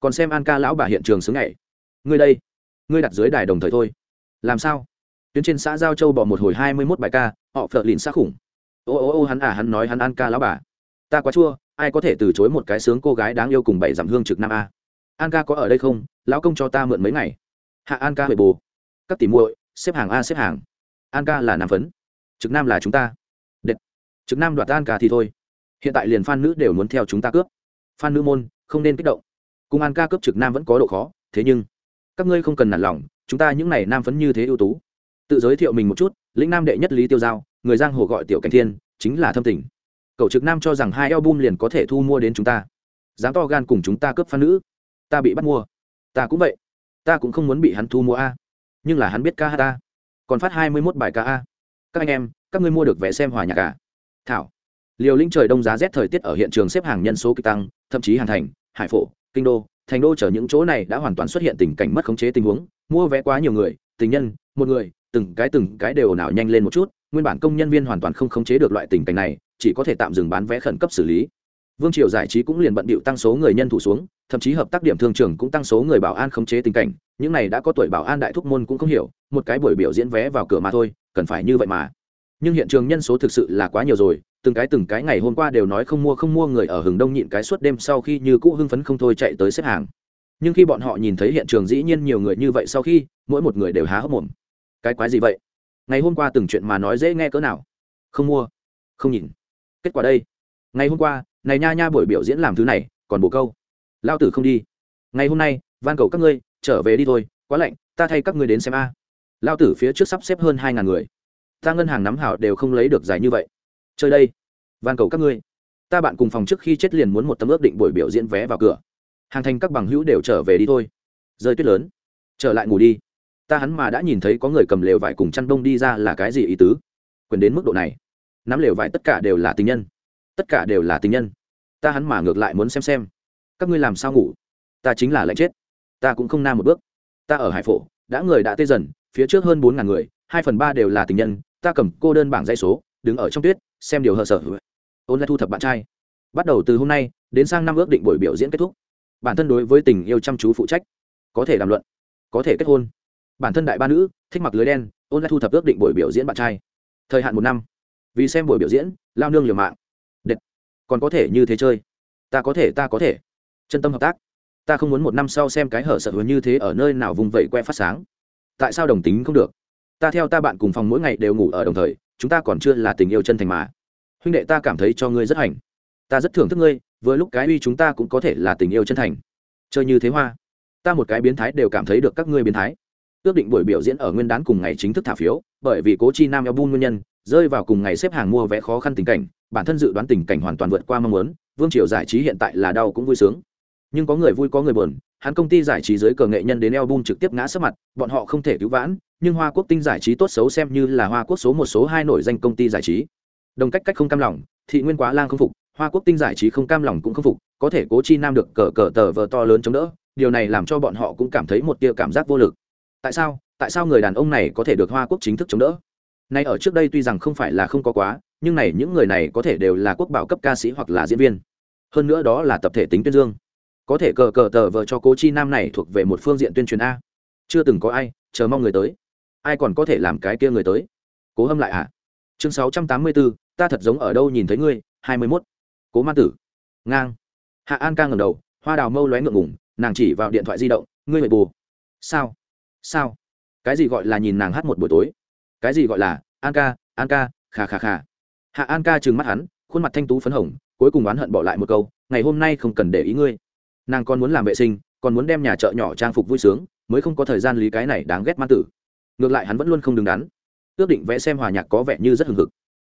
Speaker 1: Còn xem an ca lão bà hiện trường xứng ngày. Ngươi đây. Ngươi đặt dưới đài đồng thời thôi. Làm sao? Tuyến trên xã giao châu bỏ một hồi hai mươi mốt bài ca, họ phở lìn xa khủng. Ô ô ô, hắn à hắn nói hắn an ca lão bà. Ta quá chua, ai có thể từ chối một cái sướng cô gái đáng yêu cùng bảy dặm hương trực nam a? An ca có ở đây không? Lão công cho ta mượn mấy ngày. Hạ an ca huệ bồ các tỷ muội, xếp hàng a, xếp hàng. An ca là nam phấn. Trực nam là chúng ta. Đệt. Trực nam đoạt an ca thì thôi. Hiện tại liền phan nữ đều muốn theo chúng ta cướp. Phan nữ môn, không nên kích động. Cùng an ca cướp trực nam vẫn có độ khó, thế nhưng, các ngươi không cần nản lòng, chúng ta những n à y nam phấn như thế ưu tú. Tự giới thiệu mình một chút, lĩnh nam đệ nhất lý tiêu giao, người giang hồ gọi tiểu cảnh thiên, chính là thâm tình. Cậu trực nam cho rằng hai album liền có thể thu mua đến chúng ta. Dám to gan cùng chúng ta cướp phan nữ. Ta bị bắt mua. Ta cũng vậy. Ta cũng không muốn bị hắn thu mua a nhưng là hắn biết ca hát ta. Còn phát hai mươi mốt bài ca a. Các anh em, các ngươi mua được vé xem hòa nhạc à? Thảo. Liều linh trời đông giá rét thời tiết ở hiện trường xếp hàng nhân số kịch tăng, thậm chí hàn thành, hải phổ, kinh đô, thành đô chở những chỗ này đã hoàn toàn xuất hiện tình cảnh mất khống chế tình huống, mua vé quá nhiều người, tình nhân, một người, từng cái từng cái đều nào nhanh lên một chút, nguyên bản công nhân viên hoàn toàn không khống chế được loại tình cảnh này, chỉ có thể tạm dừng bán vé khẩn cấp xử lý vương triều giải trí cũng liền bận bịu tăng số người nhân thủ xuống, thậm chí hợp tác điểm thương trường cũng tăng số người bảo an khống chế tình cảnh. Những này đã có tuổi bảo an đại thúc môn cũng không hiểu, một cái buổi biểu diễn vé vào cửa mà thôi, cần phải như vậy mà. Nhưng hiện trường nhân số thực sự là quá nhiều rồi, từng cái từng cái ngày hôm qua đều nói không mua không mua người ở hừng đông nhịn cái suốt đêm sau khi như cũ hưng phấn không thôi chạy tới xếp hàng. Nhưng khi bọn họ nhìn thấy hiện trường dĩ nhiên nhiều người như vậy sau khi, mỗi một người đều há hốc mồm. Cái quái gì vậy? Ngày hôm qua từng chuyện mà nói dễ nghe cỡ nào? Không mua. Không nhìn. Kết quả đây. Ngày hôm qua này nha nha buổi biểu diễn làm thứ này, còn bổ câu. Lao tử không đi. Ngày hôm nay, van cầu các ngươi, trở về đi thôi, quá lạnh, ta thay các ngươi đến xem a. Lao tử phía trước sắp xếp hơn hai ngàn người. Ta ngân hàng nắm hảo đều không lấy được giải như vậy. Chơi đây. Van cầu các ngươi. Ta bạn cùng phòng trước khi chết liền muốn một tấm ước định buổi biểu diễn vé vào cửa. Hàng thành các bằng hữu đều trở về đi thôi. Rơi tuyết lớn. Trở lại ngủ đi. Ta hắn mà đã nhìn thấy có người cầm lều vải cùng chăn đông đi ra là cái gì ý tứ? Quyền đến mức độ này. Nắm lều vải tất cả đều là tình nhân tất cả đều là tình nhân. Ta hắn mà ngược lại muốn xem xem. Các ngươi làm sao ngủ? Ta chính là lệnh chết. Ta cũng không nam một bước. Ta ở hải phổ, đã người đã tê dần, phía trước hơn bốn ngàn người, hai phần ba đều là tình nhân, ta cầm cô đơn bảng dây số, đứng ở trong tuyết, xem điều hờ sở ôn lại thu thập bạn trai. Bắt đầu từ hôm nay, đến sang năm ước định buổi biểu diễn kết thúc. Bản thân đối với tình yêu chăm chú phụ trách, có thể đàm luận, có thể kết hôn. Bản thân đại ba nữ, thích mặc lưới đen, ôn lại thu thập ước định buổi biểu diễn bạn trai. Thời hạn một năm. Vì xem buổi biểu diễn, lao nương liều mạng còn có thể như thế chơi. Ta có thể, ta có thể. Chân tâm hợp tác. Ta không muốn một năm sau xem cái hở sợ hứa như thế ở nơi nào vùng vẫy que phát sáng. Tại sao đồng tính không được? Ta theo ta bạn cùng phòng mỗi ngày đều ngủ ở đồng thời, chúng ta còn chưa là tình yêu chân thành mà. Huynh đệ ta cảm thấy cho ngươi rất hành ta rất thưởng thức ngươi với lúc cái uy chúng ta cũng có thể là tình yêu chân thành. Chơi như thế hoa. Ta một cái biến thái đều cảm thấy được các ngươi biến thái. Ước định buổi biểu diễn ở nguyên đán cùng ngày chính thức thả phiếu, bởi vì cố chi nam album nguyên nhân rơi vào cùng ngày xếp hàng mua vé khó khăn tình cảnh, bản thân dự đoán tình cảnh hoàn toàn vượt qua mong muốn, vương triều giải trí hiện tại là đau cũng vui sướng. Nhưng có người vui có người buồn, hắn công ty giải trí giới cờ nghệ nhân đến album trực tiếp ngã sấp mặt, bọn họ không thể cứu vãn, nhưng hoa quốc tinh giải trí tốt xấu xem như là hoa quốc số một số hai nổi danh công ty giải trí. Đồng cách cách không cam lòng, thị nguyên quá lang không phục, hoa quốc tinh giải trí không cam lòng cũng không phục, có thể cố chi nam được cờ cờ tờ vờ to lớn chống đỡ, điều này làm cho bọn họ cũng cảm thấy một tia cảm giác vô lực. Tại sao? Tại sao người đàn ông này có thể được hoa quốc chính thức chống đỡ? Nay ở trước đây tuy rằng không phải là không có quá, nhưng này những người này có thể đều là quốc bảo cấp ca sĩ hoặc là diễn viên. Hơn nữa đó là tập thể tính tuyên dương. Có thể cờ cờ tờ vợ cho cố chi nam này thuộc về một phương diện tuyên truyền a. Chưa từng có ai, chờ mong người tới. Ai còn có thể làm cái kia người tới? Cố hâm lại à chương sáu trăm tám mươi bốn ta thật giống ở đâu nhìn thấy ngươi? hai mươi mốt. Cố ma tử. Ngang. Hạ an ca ngầm đầu, hoa đào mâu lóe ngượng ngủng nàng chỉ vào điện thoại di động, ngươi mệt bù. Sao? Sao? Cái gì gọi là nhìn nàng hát một buổi tối? Cái gì gọi là, an ca an ca khà khà khà hạ an ca trừng mắt hắn, khuôn mặt thanh tú phấn hồng, cuối cùng oán hận bỏ lại một câu, ngày hôm nay không cần để ý ngươi. Nàng còn muốn làm vệ sinh, còn muốn đem nhà chợ nhỏ trang phục vui sướng, mới không có thời gian lý cái này đáng ghét man tử. Ngược lại hắn vẫn luôn không đứng đắn. Ước định vẽ xem hòa nhạc có vẻ như rất hừng hực.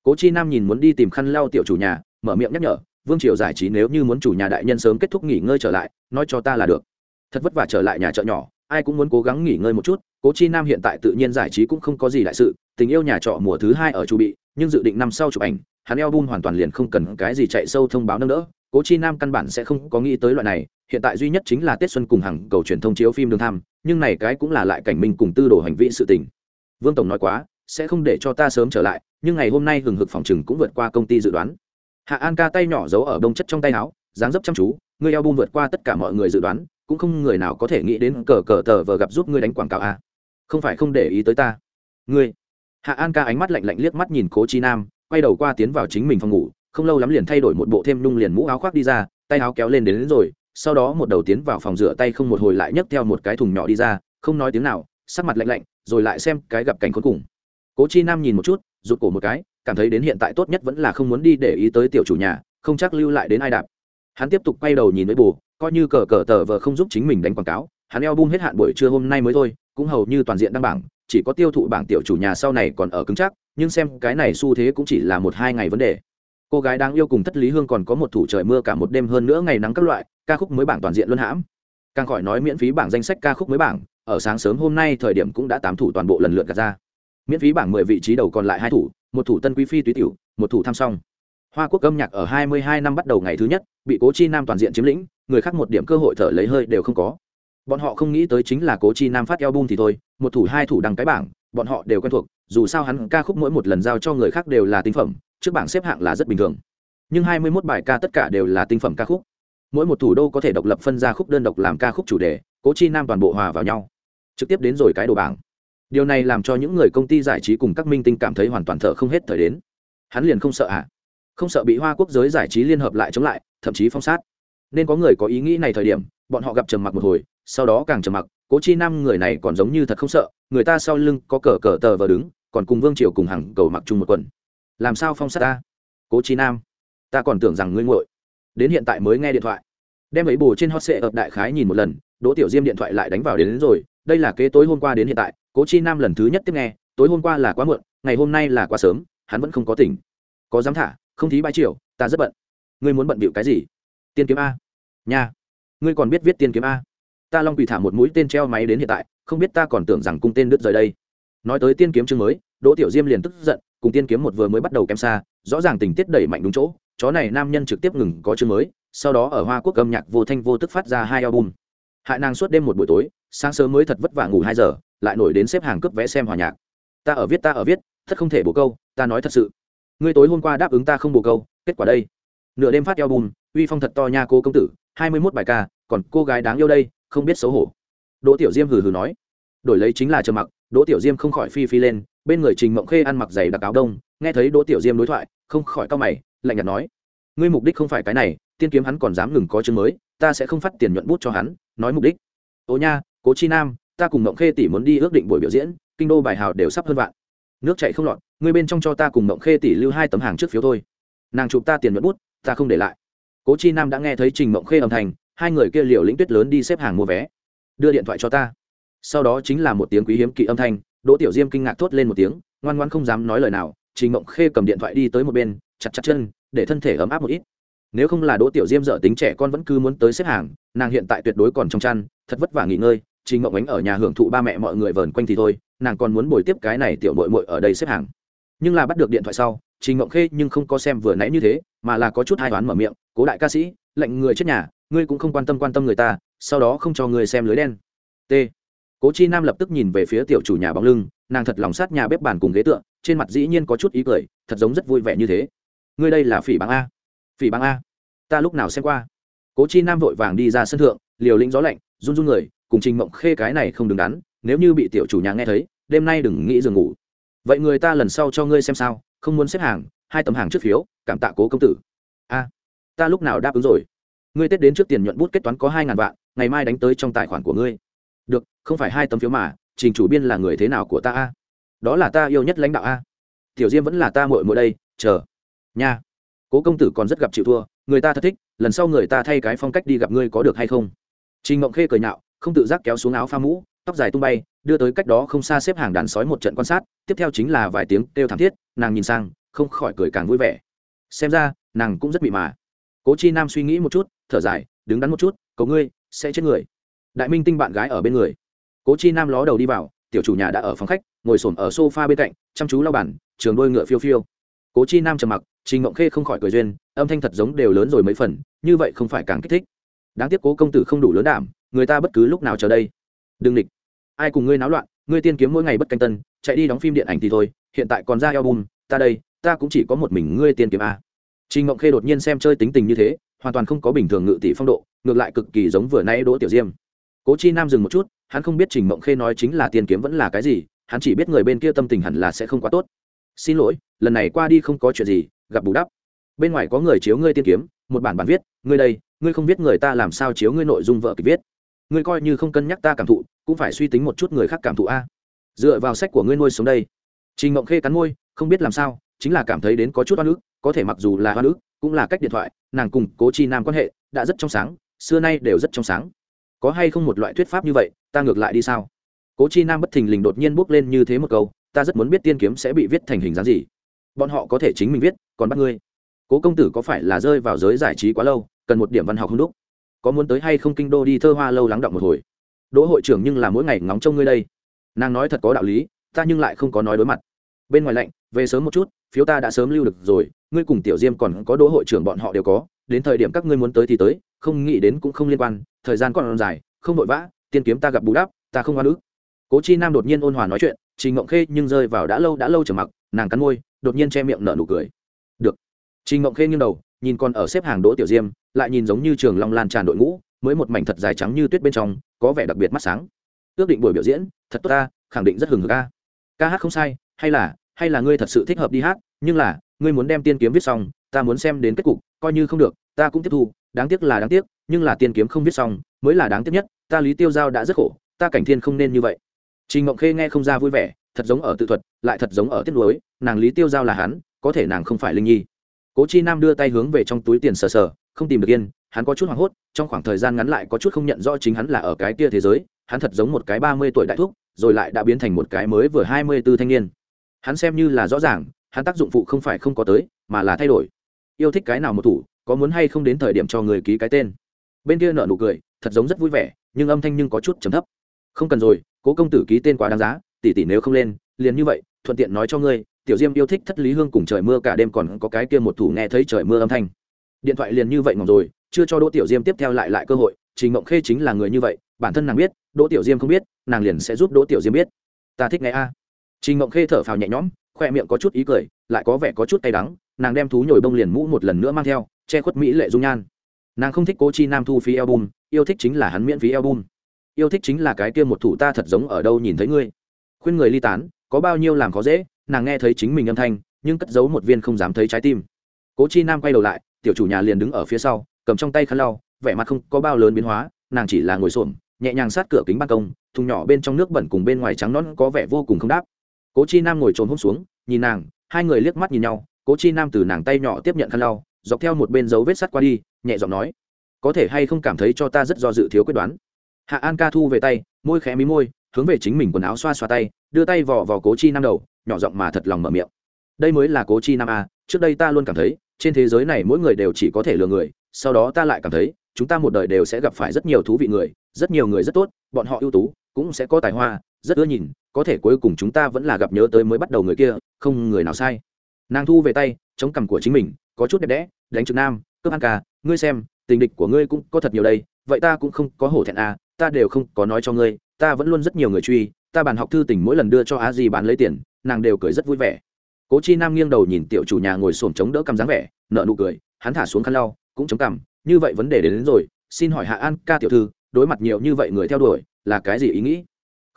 Speaker 1: Cố chi nam nhìn muốn đi tìm khăn lau tiểu chủ nhà, mở miệng nhắc nhở, vương triều giải trí nếu như muốn chủ nhà đại nhân sớm kết thúc nghỉ ngơi trở lại, nói cho ta là được. Thật vất vả trở lại nhà chợ nhỏ, ai cũng muốn cố gắng nghỉ ngơi một chút cố chi nam hiện tại tự nhiên giải trí cũng không có gì đại sự, tình yêu nhà trọ mùa thứ hai ở chu bị, nhưng dự định năm sau chụp ảnh, hắn eo bun hoàn toàn liền không cần cái gì chạy sâu thông báo nâng đỡ. Cố chi nam căn bản sẽ không có nghĩ tới loại này, hiện tại duy nhất chính là tết xuân cùng hàng cầu truyền thông chiếu phim đường tham, nhưng này cái cũng là lại cảnh minh cùng tư đồ hành vi sự tình. Vương tổng nói quá, sẽ không để cho ta sớm trở lại, nhưng ngày hôm nay hừng hực phòng chừng cũng vượt qua công ty dự đoán. Hạ an ca tay nhỏ giấu ở đông chất trong tay áo, dáng dấp chăm chú, người eo bun vượt qua tất cả mọi người dự đoán, cũng không người nào có thể nghĩ đến cờ cờ tờ vờ gặp giúp ngươi đánh quảng cáo à không phải không để ý tới ta. Ngươi. Hạ an ca ánh mắt lạnh lạnh liếc mắt nhìn cố chi nam quay đầu qua tiến vào chính mình phòng ngủ không lâu lắm liền thay đổi một bộ thêm nung liền mũ áo khoác đi ra tay áo kéo lên đến, đến rồi sau đó một đầu tiến vào phòng rửa tay không một hồi lại nhấc theo một cái thùng nhỏ đi ra không nói tiếng nào sắc mặt lạnh lạnh rồi lại xem cái gặp cảnh cuối cùng. Cố chi nam nhìn một chút rụt cổ một cái cảm thấy đến hiện tại tốt nhất vẫn là không muốn đi để ý tới tiểu chủ nhà không chắc lưu lại đến ai đạp. Hắn tiếp tục quay đầu nhìn với bù coi như cờ cờ tờ vờ không giúp chính mình đánh quảng cáo hắn eo bung hết hạn buổi trưa hôm nay mới thôi, cũng hầu như toàn diện đăng bảng, chỉ có tiêu thụ bảng tiểu chủ nhà sau này còn ở cứng chắc, nhưng xem cái này xu thế cũng chỉ là một hai ngày vấn đề. Cô gái đáng yêu cùng thất lý hương còn có một thủ trời mưa cả một đêm hơn nữa ngày nắng các loại, ca khúc mới bảng toàn diện luân hãm. Càng khỏi nói miễn phí bảng danh sách ca khúc mới bảng, ở sáng sớm hôm nay thời điểm cũng đã tám thủ toàn bộ lần lượt gạt ra. Miễn phí bảng mười vị trí đầu còn lại hai thủ, một thủ tân quý phi túy tiểu, một thủ tham song. Hoa quốc âm nhạc ở hai mươi hai năm bắt đầu ngày thứ nhất, bị cố chi nam toàn diện chiếm lĩnh, người khác một điểm cơ hội thở lấy hơi đều không có bọn họ không nghĩ tới chính là cố chi nam phát album thì thôi, một thủ hai thủ đăng cái bảng, bọn họ đều quen thuộc, dù sao hắn ca khúc mỗi một lần giao cho người khác đều là tinh phẩm, trước bảng xếp hạng là rất bình thường. Nhưng hai mươi 21 bài ca tất cả đều là tinh phẩm ca khúc. Mỗi một thủ đô có thể độc lập phân ra khúc đơn độc làm ca khúc chủ đề, cố chi nam toàn bộ hòa vào nhau. Trực tiếp đến rồi cái đồ bảng. Điều này làm cho những người công ty giải trí cùng các minh tinh cảm thấy hoàn toàn thở không hết thời đến. Hắn liền không sợ ạ à? không sợ bị hoa quốc giới giải trí liên hợp lại chống lại, thậm chí phong sát. Nên có người có ý nghĩ này thời điểm, bọn họ gặp trầm mặc một hồi sau đó càng trầm mặc cố chi nam người này còn giống như thật không sợ người ta sau lưng có cờ cờ tờ vờ đứng còn cùng vương triều cùng hàng cầu mặc chung một quần. Làm sao phong sát ta? Cố chi nam ta còn tưởng rằng ngươi nguội đến hiện tại mới nghe điện thoại. Đem ấy bù trên hot sệ ập đại khái nhìn một lần đỗ tiểu diêm điện thoại lại đánh vào đến, đến rồi đây là kế tối hôm qua đến hiện tại cố chi nam lần thứ nhất tiếp nghe tối hôm qua là quá muộn ngày hôm nay là quá sớm hắn vẫn không có tỉnh. Có dám thả không thí bãi triệu, ta rất bận. Ngươi muốn bận bịu cái gì? Tiên kiếm a. Nha. Ngươi còn biết viết tiên kiếm a? Ta long quỳ thả một mũi tên treo máy đến hiện tại, không biết ta còn tưởng rằng cung tên đứt rời đây. Nói tới tiên kiếm chương mới, đỗ tiểu diêm liền tức giận, cùng tiên kiếm một vừa mới bắt đầu kém xa, rõ ràng tình tiết đẩy mạnh đúng chỗ, chó này nam nhân trực tiếp ngừng có chương mới, sau đó ở hoa quốc âm nhạc vô thanh vô tức phát ra hai album. Hại nàng suốt đêm một buổi tối, sáng sớm mới thật vất vả ngủ hai giờ, lại nổi đến xếp hàng cướp vé xem hòa nhạc. Ta ở viết ta ở viết, thật không thể bổ câu, ta nói thật sự. Ngươi tối hôm qua đáp ứng ta không bổ câu, kết quả đây. Nửa đêm phát album, uy phong thật to nha cô công tử, hai mươi mốt bài ca, còn cô gái đáng yêu đây không biết xấu hổ. Đỗ tiểu diêm hừ hừ nói, đổi lấy chính là trầm mặc, đỗ tiểu diêm không khỏi phi phi lên, bên người trình mộng khê ăn mặc giày đặc áo đông, nghe thấy đỗ tiểu diêm đối thoại, không khỏi cau mày, lạnh nhạt nói, ngươi mục đích không phải cái này, tiên kiếm hắn còn dám ngừng có chương mới, ta sẽ không phát tiền nhuận bút cho hắn, nói mục đích. Ô nha, cố chi nam, ta cùng mộng khê tỷ muốn đi ước định buổi biểu diễn, kinh đô bài hào đều sắp hơn vạn. Nước chạy không lọt, ngươi bên trong cho ta cùng mộng khê tỷ lưu hai tấm hàng trước phiếu thôi. Nàng chụp ta tiền nhuận bút, ta không để lại. Cố chi nam đã nghe thấy trình mộng khê âm thanh hai người kia liều lĩnh tuyết lớn đi xếp hàng mua vé. Đưa điện thoại cho ta. Sau đó chính là một tiếng quý hiếm kỵ âm thanh, đỗ tiểu diêm kinh ngạc thốt lên một tiếng, ngoan ngoan không dám nói lời nào, trình mộng khê cầm điện thoại đi tới một bên, chặt chặt chân, để thân thể ấm áp một ít. Nếu không là đỗ tiểu diêm dở tính trẻ con vẫn cứ muốn tới xếp hàng, nàng hiện tại tuyệt đối còn trong chăn, thật vất vả nghỉ ngơi, trình mộng ánh ở nhà hưởng thụ ba mẹ mọi người vờn quanh thì thôi, nàng còn muốn bồi tiếp cái này tiểu mội mội ở đây xếp hàng. Nhưng là bắt được điện thoại sau, trình mộng khê nhưng không có xem vừa nãy như thế, mà là có chút hai đoán mở miệng, cố đại ca sĩ lệnh người chết nhà, ngươi cũng không quan tâm quan tâm người ta, sau đó không cho người xem lưới đen. T. Cố chi nam lập tức nhìn về phía tiểu chủ nhà bóng lưng, nàng thật lòng sát nhà bếp bàn cùng ghế tựa, trên mặt dĩ nhiên có chút ý cười, thật giống rất vui vẻ như thế. Ngươi đây là phỉ bằng a. Phỉ bằng a. Ta lúc nào xem qua? Cố chi nam vội vàng đi ra sân thượng, liều lĩnh gió lạnh, run run người, cùng trình mộng khê cái này không đứng đắn, nếu như bị tiểu chủ nhà nghe thấy, đêm nay đừng nghĩ giường ngủ. Vậy người ta lần sau cho ngươi xem sao, không muốn xếp hàng, hai tấm hàng trước phiếu, cảm tạ cố công tử ta lúc nào đáp ứng rồi? Ngươi tết đến trước tiền nhuận bút kết toán có hai ngàn vạn, ngày mai đánh tới trong tài khoản của ngươi. Được, không phải hai tấm phiếu mà, trình chủ biên là người thế nào của ta a? Đó là ta yêu nhất lãnh đạo a. Tiểu diêm vẫn là ta mội mội đây, chờ. Nha. Cố công tử còn rất gặp chịu thua, người ta thật thích, lần sau người ta thay cái phong cách đi gặp ngươi có được hay không? Trình ngộng khê cười nhạo, không tự giác kéo xuống áo pha mũ, tóc dài tung bay, đưa tới cách đó không xa xếp hàng đàn sói một trận quan sát, tiếp theo chính là vài tiếng kêu thảm thiết, nàng nhìn sang, không khỏi cười càng vui vẻ. Xem ra, nàng cũng rất bị mà cố chi nam suy nghĩ một chút, thở dài, đứng đắn một chút, cầu ngươi, sẽ chết người. Đại minh tinh bạn gái ở bên người. Cố chi nam ló đầu đi vào, tiểu chủ nhà đã ở phòng khách, ngồi s ổ m ở s o f a bên cạnh, chăm chú lau bản trường đôi ngựa phiêu phiêu. Cố chi nam trầm mặc, trình ngộng khê không khỏi cười duyên, âm thanh thật giống đều lớn rồi mấy phần, như vậy không phải càng kích thích. Đáng tiếc cố công tử không đủ lớn đảm, người ta bất cứ lúc nào chờ đây. Đừng địch. Ai cùng ngươi náo loạn, ngươi tiên kiếm mỗi ngày bất canh tân, chạy đi đóng phim điện ảnh thì thôi, hiện tại còn ra album, ta đây, ta cũng chỉ có một mình ngươi tiên kiếm a trình ngộng khê đột nhiên xem chơi tính tình như thế, hoàn toàn không có bình thường ngự tỷ phong độ, ngược lại cực kỳ giống vừa nay đỗ tiểu diêm. Cố chi nam dừng một chút, hắn không biết trình mộng khê nói chính là tiên kiếm vẫn là cái gì, hắn chỉ biết người bên kia tâm tình hẳn là sẽ không quá tốt. Xin lỗi, lần này qua đi không có chuyện gì, gặp bù đắp. Bên ngoài có người chiếu ngươi tiên kiếm, một bản bản viết, ngươi đây, ngươi không biết người ta làm sao chiếu ngươi nội dung vợ kịch viết. Ngươi coi như không cân nhắc ta cảm thụ, cũng phải suy tính một chút người khác cảm thụ a. Dựa vào sách của ngươi nuôi sống đây. Trình ngộng khê cắn môi, không biết làm sao, chính là cảm thấy đến có chút oan ức có thể mặc dù là hoa nữ, cũng là cách điện thoại nàng cùng cố chi nam quan hệ đã rất trong sáng xưa nay đều rất trong sáng. Có hay không một loại thuyết pháp như vậy ta ngược lại đi sao? Cố chi nam bất thình lình đột nhiên bước lên như thế một câu ta rất muốn biết tiên kiếm sẽ bị viết thành hình dáng gì. Bọn họ có thể chính mình viết còn bắt ngươi. Cố công tử có phải là rơi vào giới giải trí quá lâu cần một điểm văn học không đúc? Có muốn tới hay không kinh đô đi thơ hoa lâu lắng động một hồi? Đỗ hội trưởng nhưng là mỗi ngày ngóng trông ngươi đây. Nàng nói thật có đạo lý ta nhưng lại không có nói đối mặt. Bên ngoài lạnh về sớm một chút phiếu ta đã sớm lưu được rồi ngươi cùng tiểu diêm còn có đỗ hội trưởng bọn họ đều có, đến thời điểm các ngươi muốn tới thì tới, không nghĩ đến cũng không liên quan, thời gian còn dài, không vội vã, tiên kiếm ta gặp bù đắp, ta không hoa nữ cố chi nam đột nhiên ôn hòa nói chuyện chị ngộng khê nhưng rơi vào đã lâu đã lâu trở mặc, nàng cắn môi, đột nhiên che miệng nở nụ cười. Được. Chị ngộng khê nghiêng đầu, nhìn còn ở xếp hàng đỗ tiểu diêm, lại nhìn giống như trường long lan tràn đội ngũ, mới một mảnh thật dài trắng như tuyết bên trong, có vẻ đặc biệt mắt sáng. Ước định buổi biểu diễn, thật tốt ta, khẳng định rất hừng hực ca ca hát không sai, hay là hay là ngươi thật sự thích hợp đi hát, nhưng là ngươi muốn đem tiên kiếm viết xong, ta muốn xem đến kết cục, coi như không được, ta cũng tiếp thu, đáng tiếc là đáng tiếc, nhưng là tiên kiếm không viết xong, mới là đáng tiếc nhất, ta lý tiêu giao đã rất khổ, ta cảnh thiên không nên như vậy. Trình ngộng khê nghe không ra vui vẻ, thật giống ở tự thuật, lại thật giống ở tiết lối nàng lý tiêu giao là hắn, có thể nàng không phải linh nhi. Cố chi nam đưa tay hướng về trong túi tiền sờ sờ, không tìm được yên, hắn có chút hoảng hốt, trong khoảng thời gian ngắn lại có chút không nhận rõ chính hắn là ở cái kia thế giới, hắn thật giống một cái ba mươi tuổi đại thúc, rồi lại đã biến thành một cái mới vừa hai mươi b ố thanh niên. Hắn xem như là rõ ràng hắn tác dụng phụ không phải không có tới, mà là thay đổi. Yêu thích cái nào một thủ, có muốn hay không đến thời điểm cho người ký cái tên. Bên kia nợ nụ cười, thật giống rất vui vẻ, nhưng âm thanh nhưng có chút chấm thấp. Không cần rồi, cố công tử ký tên quá đáng giá, tỷ tỷ nếu không lên, liền như vậy, thuận tiện nói cho ngươi, tiểu diêm yêu thích thất lý hương cùng trời mưa cả đêm còn có cái kia một thủ nghe thấy trời mưa âm thanh. Điện thoại liền như vậy ngọc rồi, chưa cho đỗ tiểu diêm tiếp theo lại lại cơ hội, trình mộng khê chính là người như vậy, bản thân nàng biết, đỗ tiểu diêm không biết, nàng liền sẽ giúp đỗ tiểu diêm biết. Ta thích nghe a. Trình mộng khê thở phào nhẹ nhõm khoe miệng có chút ý cười, lại có vẻ có chút tay đắng, nàng đem thú nhồi bông liền mũ một lần nữa mang theo, che khuất mỹ lệ dung nhan. Nàng không thích cố chi nam thu phí album, yêu thích chính là hắn miễn phí album. Yêu thích chính là cái kia một thủ ta thật giống ở đâu nhìn thấy ngươi. Khuyên người ly tán, có bao nhiêu làm khó dễ, nàng nghe thấy chính mình âm thanh, nhưng cất giấu một viên không dám thấy trái tim. Cố chi nam quay đầu lại, tiểu chủ nhà liền đứng ở phía sau, cầm trong tay khăn lau, vẻ mặt không có bao lớn biến hóa, nàng chỉ là ngồi xổm, nhẹ nhàng sát cửa kính ban công, thùng nhỏ bên trong nước bẩn cùng bên ngoài trắng nón có vẻ vô cùng không đáp cố chi nam ngồi trồn hôm xuống, nhìn nàng, hai người liếc mắt nhìn nhau, cố chi nam từ nàng tay nhỏ tiếp nhận khăn lau, dọc theo một bên dấu vết sắt qua đi, nhẹ giọng nói, có thể hay không cảm thấy cho ta rất do dự thiếu quyết đoán? Hạ an ca thu về tay, môi khẽ mí môi, hướng về chính mình quần áo xoa xoa tay, đưa tay vò vò cố chi nam đầu, nhỏ giọng mà thật lòng mở miệng, đây mới là cố chi nam a trước đây ta luôn cảm thấy, trên thế giới này mỗi người đều chỉ có thể lừa người, sau đó ta lại cảm thấy, chúng ta một đời đều sẽ gặp phải rất nhiều thú vị người, rất nhiều người rất tốt, bọn họ ưu tú, cũng sẽ có tài hoa rất ưa nhìn có thể cuối cùng chúng ta vẫn là gặp nhớ tới mới bắt đầu người kia không người nào sai. Nàng thu về tay chống cằm của chính mình có chút đẹp đẽ đánh trực nam cướp ăn ca ngươi xem tình địch của ngươi cũng có thật nhiều đây vậy ta cũng không có hổ thẹn à ta đều không có nói cho ngươi ta vẫn luôn rất nhiều người truy ta bàn học thư tỉnh mỗi lần đưa cho á di bán lấy tiền nàng đều cười rất vui vẻ. Cố chi nam nghiêng đầu nhìn tiểu chủ nhà ngồi xổm chống đỡ cầm dáng vẻ nợ nụ cười hắn thả xuống khăn lau cũng chống cằm như vậy vấn đề đến, đến rồi xin hỏi hạ an ca tiểu thư đối mặt nhiều như vậy người theo đuổi là cái gì ý nghĩ?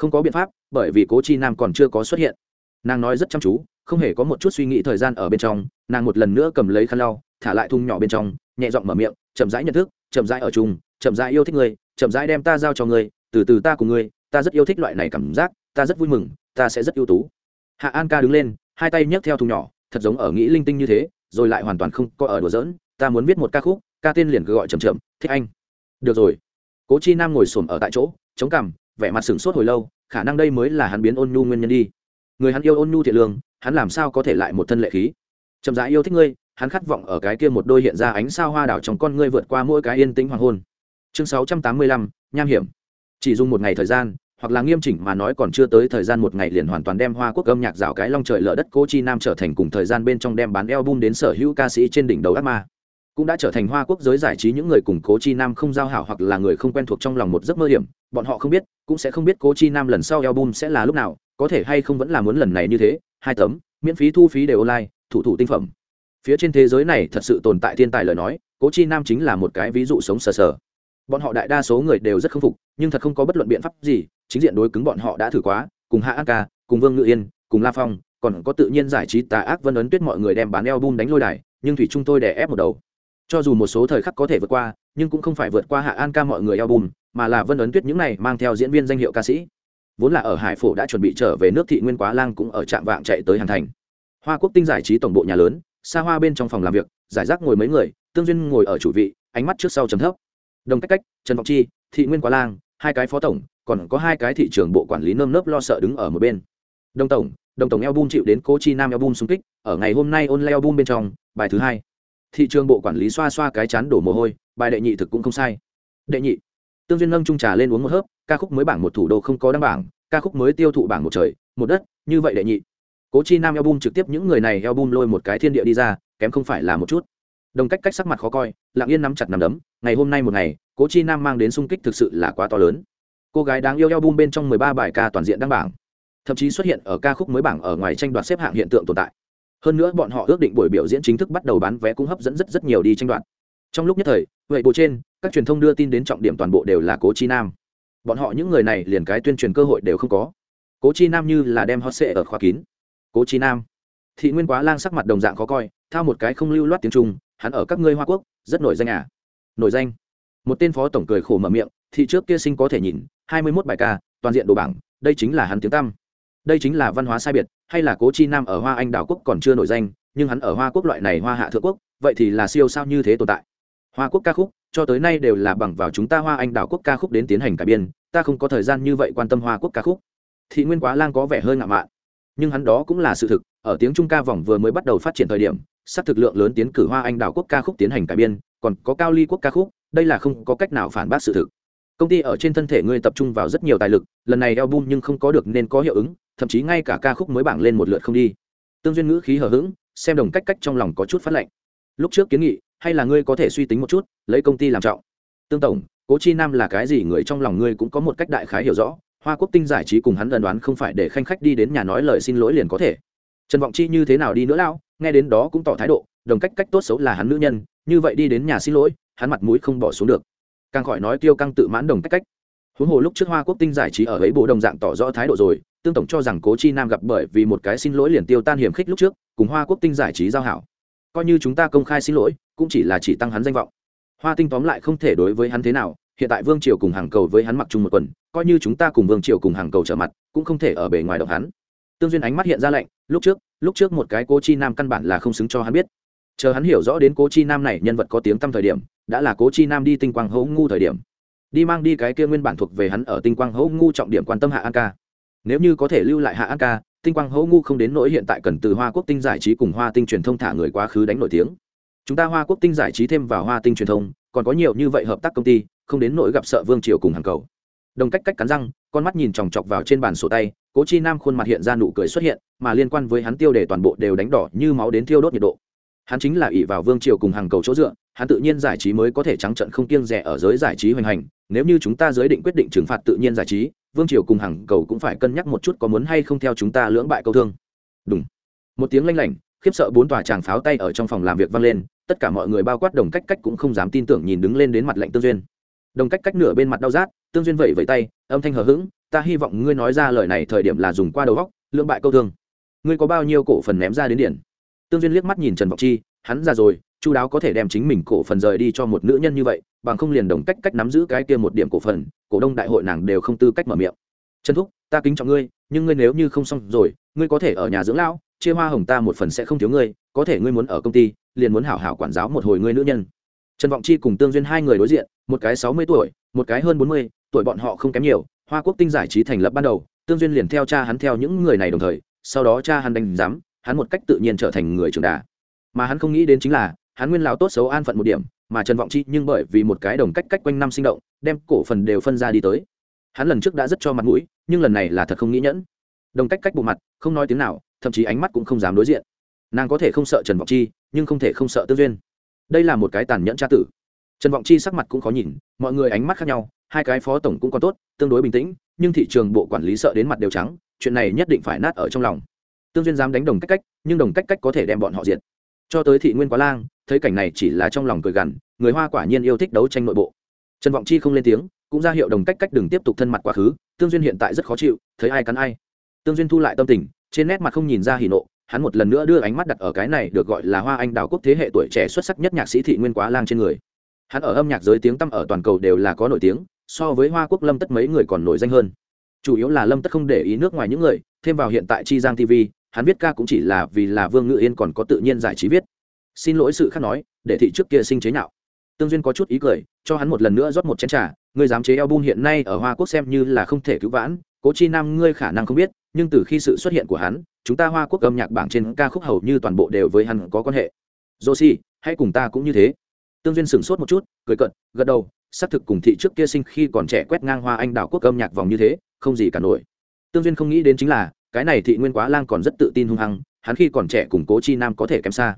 Speaker 1: Không có biện pháp, bởi vì cố chi nam còn chưa có xuất hiện. Nàng nói rất chăm chú, không hề có một chút suy nghĩ thời gian ở bên trong, nàng một lần nữa cầm lấy khăn lau, thả lại thung nhỏ bên trong, nhẹ giọng mở miệng, chậm rãi nhận thức, chậm rãi ở chung, chậm rãi yêu thích ngươi, chậm rãi đem ta giao cho ngươi, từ từ ta cùng ngươi, ta rất yêu thích loại này cảm giác, ta rất vui mừng, ta sẽ rất ưu tú. Hạ an ca đứng lên, hai tay nhấc theo thùng nhỏ, thật giống ở nghĩ linh tinh như thế, rồi lại hoàn toàn không có ở đùa giỡn, ta muốn viết một ca khúc, ca tên liền cứ gọi chậm chậm, thích anh. Được rồi. Cố chi nam ngồi xổm ở tại chỗ, chống cằm vẻ mặt sửng sốt hồi lâu, khả năng đây mới là hắn biến ôn nhu nguyên nhân đi. Người hắn yêu ôn nhu thiện lương, hắn làm sao có thể lại một thân lệ khí? Chậm rãi yêu thích ngươi, hắn khát vọng ở cái kia một đôi hiện ra ánh sao hoa đảo trong con ngươi vượt qua mỗi cái yên tĩnh hoàng hôn. Chương sáu trăm tám mươi lăm, nham hiểm. Chỉ dùng một ngày thời gian, hoặc là nghiêm chỉnh mà nói còn chưa tới thời gian một ngày liền hoàn toàn đem hoa quốc âm nhạc rào cái long trời lở đất cố chi nam trở thành cùng thời gian bên trong đem bán album đến sở hữu ca sĩ trên đỉnh đầu ác ma cũng đã trở thành hoa quốc giới giải trí những người cùng cố chi nam không giao hảo hoặc là người không quen thuộc trong lòng một giấc mơ hiểm. Bọn họ không biết, cũng sẽ không biết cố chi nam lần sau album sẽ là lúc nào, có thể hay không vẫn là muốn lần này như thế, hai tấm, miễn phí thu phí đều online, thủ thủ tinh phẩm. Phía trên thế giới này thật sự tồn tại thiên tài lời nói, cố chi nam chính là một cái ví dụ sống sờ sờ. Bọn họ đại đa số người đều rất k phục, nhưng thật không có bất luận biện pháp gì, chính diện đối cứng bọn họ đã thử quá, cùng hạ an ca, cùng vương ngự yên, cùng la phong, còn có tự nhiên giải trí tà ác vân ấn tuyết mọi người đem bán eo bum đánh lôi đài, nhưng thủy chúng tôi đè ép một đầu cho dù một số thời khắc có thể vượt qua, nhưng cũng không phải vượt qua hạ an ca mọi người album, mà là vân ấn tuyết những này mang theo diễn viên danh hiệu ca sĩ. Vốn là ở hải phổ đã chuẩn bị trở về nước thị nguyên quá lang cũng ở trạm vạng chạy tới hàn thành. Hoa quốc tinh giải trí tổng bộ nhà lớn xa hoa bên trong phòng làm việc, giải rác ngồi mấy người, tương duyên ngồi ở chủ vị, ánh mắt trước sau chấm thấp. Đồng cách cách, trần Vọng chi, thị nguyên quá lang, hai cái phó tổng, còn có hai cái thị trường bộ quản lý nơm nớp lo sợ đứng ở một bên. Đồng tổng đồng tổng album chịu đến cố chi nam album xung kích, ở ngày hôm nay ôn leo album bên trong, bài thứ hai thị trường bộ quản lý xoa xoa cái chán đổ mồ hôi, bài đệ nhị thực cũng không sai. Đệ nhị, tương duyên nâng trung trà lên uống một hớp, ca khúc mới bảng một thủ đô không có đăng bảng, ca khúc mới tiêu thụ bảng một trời, một đất, như vậy đệ nhị. Cố chi nam album trực tiếp những người này album lôi một cái thiên địa đi ra, kém không phải là một chút. Đồng cách cách sắc mặt khó coi, lặng yên nắm chặt nằm đấm, ngày hôm nay một ngày, cố chi nam mang đến sung kích thực sự là quá to lớn. Cô gái đáng yêu album bên trong mười ba bài ca toàn diện đăng bảng. Thậm chí xuất hiện ở ca khúc mới bảng ở ngoài tranh đoạt xếp hạng hiện tượng tồn tại hơn nữa bọn họ ước định buổi biểu diễn chính thức bắt đầu bán vé cũng hấp dẫn rất rất nhiều đi tranh đoạt. Trong lúc nhất thời, vậy bộ trên, các truyền thông đưa tin đến trọng điểm toàn bộ đều là cố chi nam. Bọn họ những người này liền cái tuyên truyền cơ hội đều không có. Cố chi nam như là đem hot sệ ở khóa kín. Cố chi nam. Thị nguyên quá lang sắc mặt đồng dạng khó coi, thao một cái không lưu loát tiếng trung, hắn ở các ngươi hoa quốc, rất nổi danh à? Nổi danh. Một tên phó tổng cười khổ mở miệng, thị trước kia sinh có thể nhìn, hai mươi mốt bài ca, toàn diện đồ bảng, đây chính là hắn tiếng tăm đây chính là văn hóa sai biệt, hay là cố chi nam ở hoa anh đảo quốc còn chưa nổi danh, nhưng hắn ở hoa quốc loại này hoa hạ thượng quốc, vậy thì là siêu sao như thế tồn tại. Hoa quốc ca khúc, cho tới nay đều là bằng vào chúng ta hoa anh đảo quốc ca khúc đến tiến hành cải biên, ta không có thời gian như vậy quan tâm hoa quốc ca khúc. Thị nguyên quá lang có vẻ hơi ngạo mạn, nhưng hắn đó cũng là sự thực, ở tiếng trung ca vòng vừa mới bắt đầu phát triển thời điểm, sắp thực lượng lớn tiến cử hoa anh đảo quốc ca khúc tiến hành cải biên, còn có cao ly quốc ca khúc, đây là không có cách nào phản bác sự thực. Công ty ở trên thân thể ngươi tập trung vào rất nhiều tài lực, lần này album nhưng không có được nên có hiệu ứng thậm chí ngay cả ca khúc mới bảng lên một lượt không đi. Tương duyên ngữ khí hờ hững, xem đồng cách cách trong lòng có chút phát lệnh. Lúc trước kiến nghị, hay là ngươi có thể suy tính một chút, lấy công ty làm trọng? Tương tổng, cố chi nam là cái gì người trong lòng ngươi cũng có một cách đại khái hiểu rõ, hoa quốc tinh giải trí cùng hắn ẩn đoán không phải để khanh khách đi đến nhà nói lời xin lỗi liền có thể. Trần vọng chi như thế nào đi nữa lao nghe đến đó cũng tỏ thái độ, đồng cách cách tốt xấu là hắn nữ nhân, như vậy đi đến nhà xin lỗi, hắn mặt mũi không bỏ xuống được. Càng khỏi nói tiêu căng tự mãn đồng cách cách. Huống hồ lúc trước hoa quốc tinh giải trí ở ấy bộ đồng dạng tỏ rõ thái độ rồi tương tổng cho rằng cố chi nam gặp bởi vì một cái xin lỗi liền tiêu tan hiểm khích lúc trước, cùng hoa quốc tinh giải trí giao hảo. Coi như chúng ta công khai xin lỗi, cũng chỉ là chỉ tăng hắn danh vọng. Hoa tinh tóm lại không thể đối với hắn thế nào, hiện tại vương triều cùng hàng cầu với hắn mặc chung một quần, coi như chúng ta cùng vương triều cùng hàng cầu trở mặt, cũng không thể ở bề ngoài động hắn. Tương duyên ánh mắt hiện ra lạnh, lúc trước lúc trước một cái cố chi nam căn bản là không xứng cho hắn biết. Chờ hắn hiểu rõ đến cố chi nam này nhân vật có tiếng tăm thời điểm, đã là cố chi nam đi tinh quang hấu ngu thời điểm. Đi mang đi cái kia nguyên bản thuộc về hắn ở tinh quang hấu ngu trọng điểm quan tâm hạ an ca nếu như có thể lưu lại hạ an ca, tinh quang hấu ngu không đến nỗi hiện tại cần từ hoa quốc tinh giải trí cùng hoa tinh truyền thông thả người quá khứ đánh nổi tiếng. Chúng ta hoa quốc tinh giải trí thêm vào hoa tinh truyền thông, còn có nhiều như vậy hợp tác công ty, không đến nỗi gặp sợ vương triều cùng hàng cầu. Đồng cách cách cắn răng, con mắt nhìn chòng chọc vào trên bàn sổ tay, cố chi nam khuôn mặt hiện ra nụ cười xuất hiện, mà liên quan với hắn tiêu đề toàn bộ đều đánh đỏ như máu đến thiêu đốt nhiệt độ. Hắn chính là ỷ vào vương triều cùng hàng cầu chỗ dựa hắn tự nhiên giải trí mới có thể trắng trận không kiêng rẻ ở giới giải trí hoành hành. Nếu như chúng ta giới định quyết định trừng phạt tự nhiên giải trí, vương triều cùng hàng cầu cũng phải cân nhắc một chút có muốn hay không theo chúng ta lưỡng bại câu thương. Đúng một tiếng lanh lảnh, khiếp sợ bốn tòa tràng pháo tay ở trong phòng làm việc vang lên, tất cả mọi người bao quát đồng cách cách cũng không dám tin tưởng nhìn đứng lên đến mặt lạnh tương duyên. Đồng cách cách nửa bên mặt đau rát, tương duyên vẫy vẫy tay, âm thanh hờ hững, ta hy vọng ngươi nói ra lời này thời điểm là dùng qua đầu góc lưỡng bại câu thương. Ngươi có bao nhiêu cổ phần ném ra đến điển tương duyên liếc mắt nhìn trần vọng chi, hắn ra rồi chu đáo có thể đem chính mình cổ phần rời đi cho một nữ nhân như vậy, bằng không liền đồng cách cách nắm giữ cái kia một điểm cổ phần, cổ đông đại hội nàng đều không tư cách mở miệng. Trần thúc, ta kính trọng ngươi, nhưng ngươi nếu như không xong rồi, ngươi có thể ở nhà dưỡng lão, chia hoa hồng ta một phần sẽ không thiếu ngươi, có thể ngươi muốn ở công ty, liền muốn hảo hảo quản giáo một hồi ngươi nữ nhân. Trần vọng chi cùng tương duyên hai người đối diện, một cái sáu mươi tuổi, một cái hơn bốn mươi, tuổi bọn họ không kém nhiều, hoa quốc tinh giải trí thành lập ban đầu, tương duyên liền theo cha hắn theo những người này đồng thời, sau đó cha hắn đánh giám, hắn một cách tự nhiên trở thành người trưởng đà. Mà hắn không nghĩ đến chính là hắn nguyên lão tốt xấu an phận một điểm, mà trần vọng chi nhưng bởi vì một cái đồng cách cách quanh năm sinh động, đem cổ phần đều phân ra đi tới. Hắn lần trước đã rất cho mặt mũi, nhưng lần này là thật không nghĩ nhẫn. Đồng cách cách bộ mặt, không nói tiếng nào, thậm chí ánh mắt cũng không dám đối diện. Nàng có thể không sợ trần vọng chi, nhưng không thể không sợ tương duyên. Đây là một cái tàn nhẫn tra tử. Trần vọng chi sắc mặt cũng khó nhìn, mọi người ánh mắt khác nhau, hai cái phó tổng cũng còn tốt, tương đối bình tĩnh, nhưng thị trường bộ quản lý sợ đến mặt đều trắng, chuyện này nhất định phải nát ở trong lòng. Tương duyên dám đánh đồng cách cách, nhưng đồng cách cách có thể đem bọn họ diệt. Cho tới thị nguyên quá lang thấy cảnh này chỉ là trong lòng cười gằn, người hoa quả nhiên yêu thích đấu tranh nội bộ. Trần vọng chi không lên tiếng, cũng ra hiệu đồng cách cách đừng tiếp tục thân mặt quá khứ, tương duyên hiện tại rất khó chịu, thấy ai cắn ai. Tương duyên thu lại tâm tình, trên nét mặt không nhìn ra hỉ nộ, hắn một lần nữa đưa ánh mắt đặt ở cái này được gọi là hoa anh đào quốc thế hệ tuổi trẻ xuất sắc nhất nhạc sĩ thị nguyên quá lang trên người. Hắn ở âm nhạc giới tiếng tăm ở toàn cầu đều là có nổi tiếng, so với hoa quốc lâm tất mấy người còn nổi danh hơn. Chủ yếu là lâm tất không để ý nước ngoài những người, thêm vào hiện tại chi giang tv hắn viết ca cũng chỉ là vì là vương ngự yên còn có tự nhiên giải trí viết xin lỗi sự khác nói, để thị trước kia sinh chế nhạo. Tương duyên có chút ý cười, cho hắn một lần nữa rót một chén trà người dám chế album hiện nay ở hoa quốc xem như là không thể cứu vãn, cố chi nam ngươi khả năng không biết, nhưng từ khi sự xuất hiện của hắn, chúng ta hoa quốc âm nhạc bảng trên ca khúc hầu như toàn bộ đều với hắn có quan hệ. Joshi hãy cùng ta cũng như thế. Tương duyên sửng sốt một chút, cười cận gật đầu, xác thực cùng thị trước kia sinh khi còn trẻ quét ngang hoa anh đào quốc âm nhạc vòng như thế, không gì cả nổi. Tương duyên không nghĩ đến chính là, cái này thị nguyên quá lang còn rất tự tin hung hăng, hắn khi còn trẻ cùng cố chi nam có thể kém xa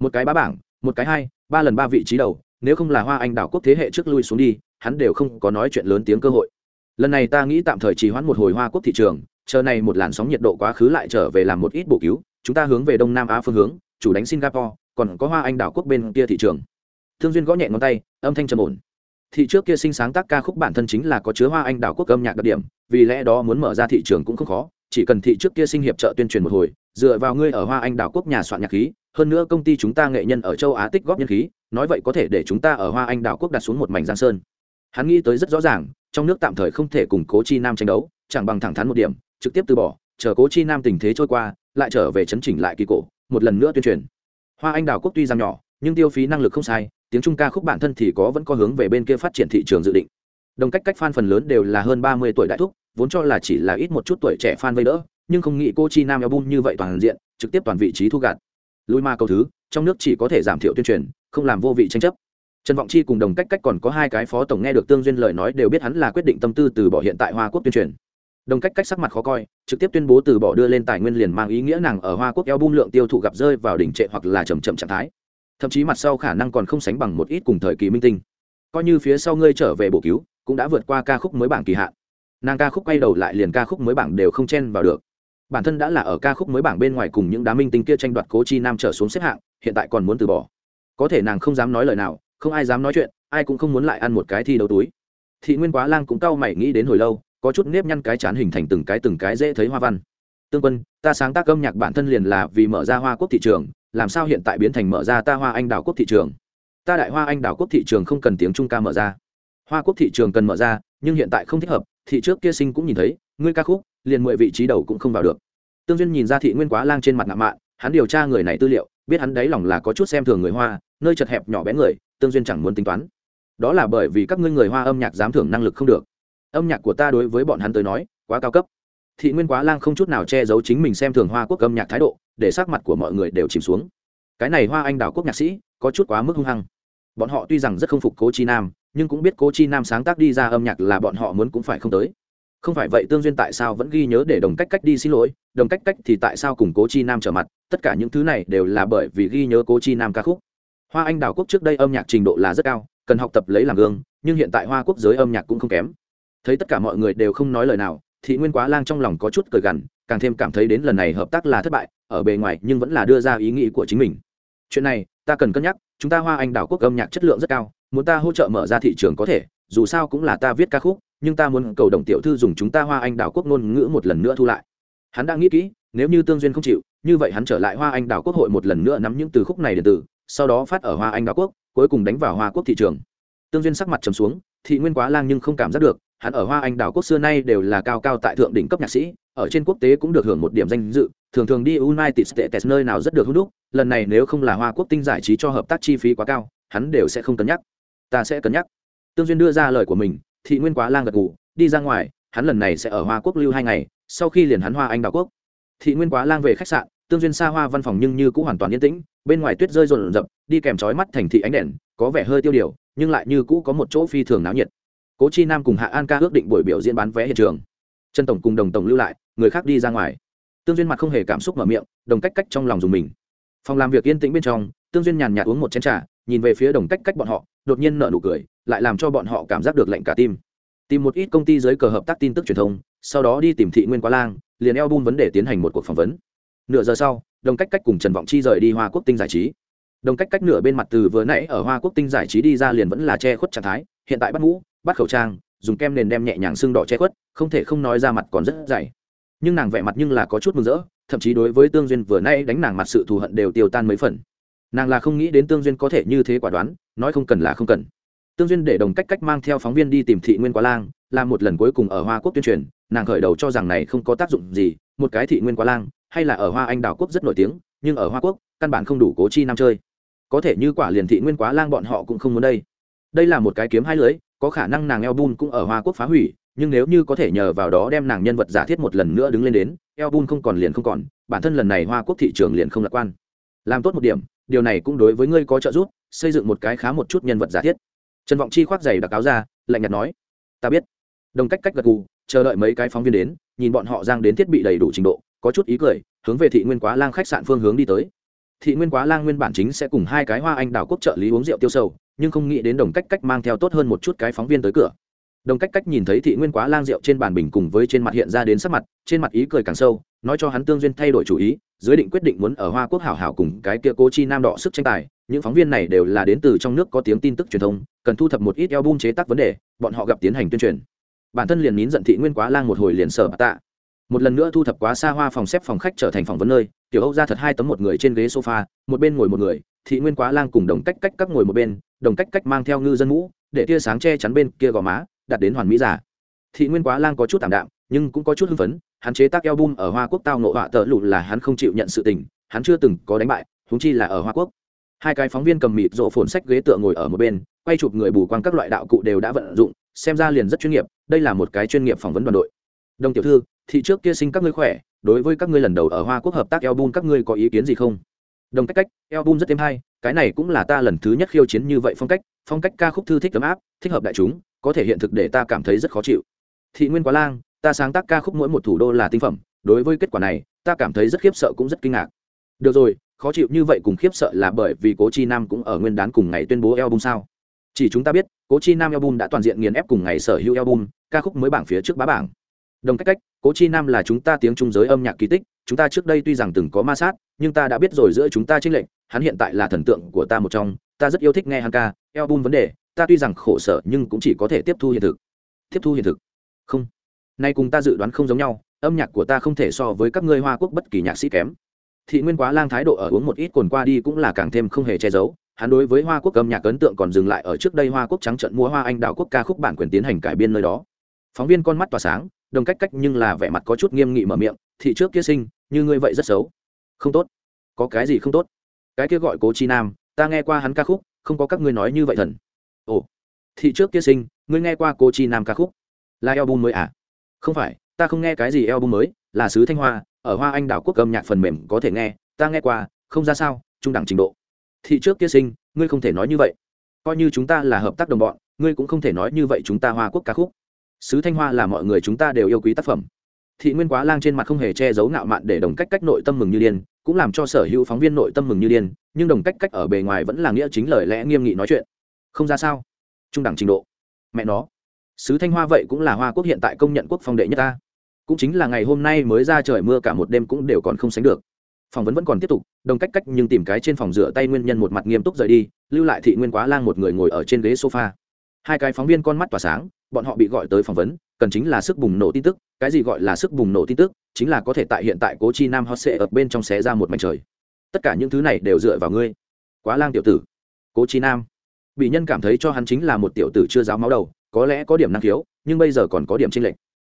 Speaker 1: một cái bá bảng, một cái hai, ba lần ba vị trí đầu, nếu không là hoa anh đảo quốc thế hệ trước lui xuống đi, hắn đều không có nói chuyện lớn tiếng cơ hội. Lần này ta nghĩ tạm thời trì hoãn một hồi hoa quốc thị trường, chờ này một làn sóng nhiệt độ quá khứ lại trở về làm một ít bổ cứu, chúng ta hướng về đông nam á phương hướng, chủ đánh singapore, còn có hoa anh đảo quốc bên kia thị trường. Thương duyên gõ nhẹ ngón tay, âm thanh trầm ổn. Thị trước kia sinh sáng tác ca khúc bản thân chính là có chứa hoa anh đảo quốc âm nhạc đặc điểm, vì lẽ đó muốn mở ra thị trường cũng không khó, chỉ cần thị trước kia sinh hiệp trợ tuyên truyền một hồi, dựa vào ngươi ở hoa anh đảo quốc nhà soạn nhạc khí hơn nữa công ty chúng ta nghệ nhân ở châu á tích góp nhân khí, nói vậy có thể để chúng ta ở hoa anh đảo quốc đặt xuống một mảnh giang sơn. Hắn nghĩ tới rất rõ ràng, trong nước tạm thời không thể cùng cố chi nam tranh đấu, chẳng bằng thẳng thắn một điểm, trực tiếp từ bỏ, chờ cố chi nam tình thế trôi qua, lại trở về chấn chỉnh lại kỳ cổ, một lần nữa tuyên truyền. Hoa anh đảo quốc tuy rằng nhỏ, nhưng tiêu phí năng lực không sai, tiếng trung ca khúc bản thân thì có vẫn có hướng về bên kia phát triển thị trường dự định. Đồng cách cách fan phần lớn đều là hơn ba mươi tuổi đại thúc, vốn cho là chỉ là ít một chút tuổi trẻ fan vây đỡ, nhưng không nghĩ cô chi nam album như vậy toàn diện, trực tiếp toàn vị trí thu gạt lui ma câu thứ, trong nước chỉ có thể giảm thiểu tuyên truyền, không làm vô vị tranh chấp. Trần vọng chi cùng đồng cách cách còn có hai cái phó tổng nghe được tương duyên lời nói đều biết hắn là quyết định tâm tư từ bỏ hiện tại hoa quốc tuyên truyền. Đồng cách cách sắc mặt khó coi, trực tiếp tuyên bố từ bỏ đưa lên tài nguyên liền mang ý nghĩa nàng ở hoa quốc eo bung lượng tiêu thụ gặp rơi vào đỉnh trệ hoặc là trầm chậm trạng thái. Thậm chí mặt sau khả năng còn không sánh bằng một ít cùng thời kỳ minh tinh. Coi như phía sau ngươi trở về bổ cứu, cũng đã vượt qua ca khúc mới bảng kỳ hạn. Nàng ca khúc quay đầu lại liền ca khúc mới bảng đều không chen vào được bản thân đã là ở ca khúc mới bảng bên ngoài cùng những đá minh tinh kia tranh đoạt cố chi nam trở xuống xếp hạng, hiện tại còn muốn từ bỏ. Có thể nàng không dám nói lời nào, không ai dám nói chuyện, ai cũng không muốn lại ăn một cái thi đấu túi. Thị nguyên quá lang cũng cau mày nghĩ đến hồi lâu, có chút nếp nhăn cái chán hình thành từng cái từng cái dễ thấy hoa văn. Tương quân, ta sáng tác âm nhạc bản thân liền là vì mở ra hoa quốc thị trường, làm sao hiện tại biến thành mở ra ta hoa anh đào quốc thị trường? Ta đại hoa anh đào quốc thị trường không cần tiếng trung ca mở ra. Hoa quốc thị trường cần mở ra, nhưng hiện tại không thích hợp, thị trước kia sinh cũng nhìn thấy, ngươi ca khúc liền mười vị trí đầu cũng không vào được. Tương duyên nhìn ra thị nguyên quá lang trên mặt ngạo mạn, hắn điều tra người này tư liệu, biết hắn đáy lòng là có chút xem thường người hoa, nơi chật hẹp nhỏ bé người, tương duyên chẳng muốn tính toán. Đó là bởi vì các ngươi người hoa âm nhạc dám thưởng năng lực không được. Âm nhạc của ta đối với bọn hắn tới nói, quá cao cấp. Thị nguyên quá lang không chút nào che giấu chính mình xem thường hoa quốc âm nhạc thái độ, để sắc mặt của mọi người đều chìm xuống. Cái này hoa anh đào quốc nhạc sĩ, có chút quá mức hung hăng. Bọn họ tuy rằng rất không phục cố chi nam, nhưng cũng biết cố chi nam sáng tác đi ra âm nhạc là bọn họ muốn cũng phải không tới không phải vậy tương duyên tại sao vẫn ghi nhớ để đồng cách cách đi xin lỗi, đồng cách cách thì tại sao cùng cố chi nam trở mặt, tất cả những thứ này đều là bởi vì ghi nhớ cố chi nam ca khúc. Hoa anh đào quốc trước đây âm nhạc trình độ là rất cao, cần học tập lấy làm gương, nhưng hiện tại hoa quốc giới âm nhạc cũng không kém. Thấy tất cả mọi người đều không nói lời nào thị nguyên quá lang trong lòng có chút cười gằn, càng thêm cảm thấy đến lần này hợp tác là thất bại, ở bề ngoài nhưng vẫn là đưa ra ý nghĩ của chính mình. Chuyện này, ta cần cân nhắc, chúng ta hoa anh đảo quốc âm nhạc chất lượng rất cao, muốn ta hỗ trợ mở ra thị trường có thể, dù sao cũng là ta viết ca khúc nhưng ta muốn cầu đồng tiểu thư dùng chúng ta hoa anh đảo quốc ngôn ngữ một lần nữa thu lại. Hắn đã nghĩ kỹ, nếu như tương duyên không chịu, như vậy hắn trở lại hoa anh đảo quốc hội một lần nữa nắm những từ khúc này điện tử, sau đó phát ở hoa anh đảo quốc, cuối cùng đánh vào hoa quốc thị trường. Tương duyên sắc mặt trầm xuống, thị nguyên quá lang nhưng không cảm giác được, hắn ở hoa anh đảo quốc xưa nay đều là cao cao tại thượng đỉnh cấp nhạc sĩ, ở trên quốc tế cũng được hưởng một điểm danh dự, thường thường đi united states nơi nào rất được hút đúc lần này nếu không là hoa quốc tinh giải trí cho hợp tác chi phí quá cao, hắn đều sẽ không cân nhắc. Ta sẽ cân nhắc. Tương duyên đưa ra lời của mình thị nguyên quá lang gật ngủ, đi ra ngoài, hắn lần này sẽ ở hoa quốc lưu hai ngày, sau khi liền hắn hoa anh đảo quốc. Thị nguyên quá lang về khách sạn, tương duyên xa hoa văn phòng nhưng như cũng hoàn toàn yên tĩnh, bên ngoài tuyết rơi rộn rập, đi kèm chói mắt thành thị ánh đèn, có vẻ hơi tiêu điều, nhưng lại như cũ có một chỗ phi thường náo nhiệt. Cố chi nam cùng hạ an ca ước định buổi biểu diễn bán vé hiện trường. Trần tổng cùng đồng tổng lưu lại, người khác đi ra ngoài. Tương duyên mặt không hề cảm xúc mở miệng, đồng cách cách trong lòng dùng mình. Phòng làm việc yên tĩnh bên trong, tương duyên nhàn nhạt uống một chén trà, nhìn về phía đồng cách cách bọn họ, đột nhiên nở nụ cười lại làm cho bọn họ cảm giác được lạnh cả tim. Tìm một ít công ty dưới cờ hợp tác tin tức truyền thông, sau đó đi tìm thị nguyên quá lang, liền eo bun vấn đề tiến hành một cuộc phỏng vấn. Nửa giờ sau, đồng cách cách cùng trần vọng chi rời đi hoa quốc tinh giải trí. Đồng cách cách nửa bên mặt từ vừa nãy ở hoa quốc tinh giải trí đi ra liền vẫn là che khuất trạng thái, hiện tại bắt mũ, bắt khẩu trang, dùng kem nền đem nhẹ nhàng sưng đỏ che khuất, không thể không nói ra mặt còn rất dày. Nhưng nàng vẻ mặt nhưng là có chút mừng rỡ, thậm chí đối với tương duyên vừa nay đánh nàng mặt sự thù hận đều tiêu tan mấy phần. Nàng là không nghĩ đến tương duyên có thể như thế quả đoán, nói không cần là không cần tương duyên để đồng cách cách mang theo phóng viên đi tìm thị nguyên quá lang làm một lần cuối cùng ở hoa quốc tuyên truyền, nàng khởi đầu cho rằng này không có tác dụng gì, một cái thị nguyên quá lang, hay là ở hoa anh đảo quốc rất nổi tiếng, nhưng ở hoa quốc, căn bản không đủ cố chi nam chơi. Có thể như quả liền thị nguyên quá lang bọn họ cũng không muốn đây. Đây là một cái kiếm hai lưới, có khả năng nàng album cũng ở hoa quốc phá hủy, nhưng nếu như có thể nhờ vào đó đem nàng nhân vật giả thiết một lần nữa đứng lên đến album không còn liền không còn, bản thân lần này hoa quốc thị trường liền không lạc quan. Làm tốt một điểm, điều này cũng đối với ngươi có trợ giúp, xây dựng một cái khá một chút nhân vật giả thiết trần vọng chi khoác giày đặc áo ra lạnh nhạt nói ta biết. Đồng cách cách gật gù chờ đợi mấy cái phóng viên đến nhìn bọn họ giang đến thiết bị đầy đủ trình độ có chút ý cười hướng về thị nguyên quá lang khách sạn phương hướng đi tới. Thị nguyên quá lang nguyên bản chính sẽ cùng hai cái hoa anh đào quốc trợ lý uống rượu tiêu sầu, nhưng không nghĩ đến đồng cách cách mang theo tốt hơn một chút cái phóng viên tới cửa. Đồng cách cách nhìn thấy thị nguyên quá lang rượu trên bàn bình cùng với trên mặt hiện ra đến sắc mặt trên mặt ý cười càng sâu nói cho hắn tương duyên thay đổi chủ ý, dưới định quyết định muốn ở hoa quốc hảo hảo cùng cái kia cố chi nam đọ sức tranh tài, những phóng viên này đều là đến từ trong nước có tiếng tin tức truyền thông, cần thu thập một ít album chế tác vấn đề, bọn họ gặp tiến hành tuyên truyền. Bản thân liền nín giận thị nguyên quá lang một hồi liền sở tạ. Một lần nữa thu thập quá xa hoa phòng xếp phòng khách trở thành phòng vấn nơi, tiểu âu ra thật hai tấm một người trên ghế sofa, một bên ngồi một người, thị nguyên quá lang cùng đồng cách cách các ngồi một bên, đồng cách cách mang theo ngư dân mũ, để tia sáng che chắn bên kia gò má, đặt đến hoàn mỹ giả. Thị nguyên quá lang có chút tạm đạm, nhưng cũng có chút hưng phấn hắn chế tác album ở hoa quốc tao nộ họa tợ lụ là hắn không chịu nhận sự tình, hắn chưa từng có đánh bại húng chi là ở hoa quốc. Hai cái phóng viên cầm mịt rộ phồn sách ghế tựa ngồi ở một bên, quay chụp người bù quang các loại đạo cụ đều đã vận dụng, xem ra liền rất chuyên nghiệp, đây là một cái chuyên nghiệp phỏng vấn đoàn đội. Đồng tiểu thư, thị trước kia sinh các ngươi khỏe, đối với các ngươi lần đầu ở hoa quốc hợp tác album các ngươi có ý kiến gì không? Đồng cách cách, album rất thêm hay, cái này cũng là ta lần thứ nhất khiêu chiến như vậy phong cách phong cách ca khúc thư thích ấm áp, thích hợp đại chúng, có thể hiện thực để ta cảm thấy rất khó chịu. Thị nguyên quá lang ta sáng tác ca khúc mỗi một thủ đô là tinh phẩm, đối với kết quả này, ta cảm thấy rất khiếp sợ cũng rất kinh ngạc. Được rồi, khó chịu như vậy cùng khiếp sợ là bởi vì cố chi nam cũng ở nguyên đán cùng ngày tuyên bố album sao? Chỉ chúng ta biết, cố chi nam album đã toàn diện nghiền ép cùng ngày sở hữu album, ca khúc mới bảng phía trước bá bảng. Đồng cách cách, cố chi nam là chúng ta tiếng trung giới âm nhạc kỳ tích, chúng ta trước đây tuy rằng từng có ma sát, nhưng ta đã biết rồi giữa chúng ta trinh lệch, hắn hiện tại là thần tượng của ta một trong, ta rất yêu thích nghe hắn ca, album vấn đề, ta tuy rằng khổ sở nhưng cũng chỉ có thể tiếp thu hiện thực. Tiếp thu hiện thực. Không nay cùng ta dự đoán không giống nhau, âm nhạc của ta không thể so với các ngươi hoa quốc bất kỳ nhạc sĩ kém. Thị nguyên quá lang thái độ ở uống một ít cồn qua đi cũng là càng thêm không hề che giấu, hắn đối với hoa quốc âm nhạc ấn tượng còn dừng lại ở trước đây hoa quốc trắng trận mua hoa anh đào quốc ca khúc bản quyền tiến hành cải biên nơi đó. Phóng viên con mắt tỏa sáng, đồng cách cách nhưng là vẻ mặt có chút nghiêm nghị mở miệng, thị trước kia sinh, như ngươi vậy rất xấu. Không tốt. Có cái gì không tốt? Cái kia gọi cố chi nam, ta nghe qua hắn ca khúc, không có các ngươi nói như vậy thần. Ồ, thị trước kia sinh, ngươi nghe qua cố chi nam ca khúc? Là album mới à? Không phải, ta không nghe cái gì album mới, là sứ thanh hoa, ở hoa anh đảo quốc âm nhạc phần mềm có thể nghe, ta nghe qua, không ra sao, trung đẳng trình độ. Thị trước kia sinh, ngươi không thể nói như vậy. Coi như chúng ta là hợp tác đồng bọn, ngươi cũng không thể nói như vậy chúng ta hoa quốc ca khúc. Sứ thanh hoa là mọi người chúng ta đều yêu quý tác phẩm. Thị nguyên quá lang trên mặt không hề che giấu ngạo mạn để đồng cách cách nội tâm mừng như điên, cũng làm cho sở hữu phóng viên nội tâm mừng như điên, nhưng đồng cách cách ở bề ngoài vẫn là nghĩa chính lời lẽ nghiêm nghị nói chuyện. Không ra sao. Trung đẳng trình độ. Mẹ nó sứ thanh hoa vậy cũng là hoa quốc hiện tại công nhận quốc phong đệ nhất ta. Cũng chính là ngày hôm nay mới ra trời mưa cả một đêm cũng đều còn không sánh được. Phỏng vấn vẫn còn tiếp tục, đồng cách cách nhưng tìm cái trên phòng rửa tay nguyên nhân một mặt nghiêm túc rời đi, lưu lại thị nguyên quá lang một người ngồi ở trên ghế sofa. Hai cái phóng viên con mắt tỏa sáng, bọn họ bị gọi tới phỏng vấn, cần chính là sức bùng nổ tin tức. Cái gì gọi là sức bùng nổ tin tức? Chính là có thể tại hiện tại cố chi nam hot sệ ở bên trong xé ra một mảnh trời. Tất cả những thứ này đều dựa vào ngươi. Quá lang tiểu tử. Cố chi nam. Bị nhân cảm thấy cho hắn chính là một tiểu tử chưa giáo máu đầu có lẽ có điểm năng khiếu, nhưng bây giờ còn có điểm trinh lệch.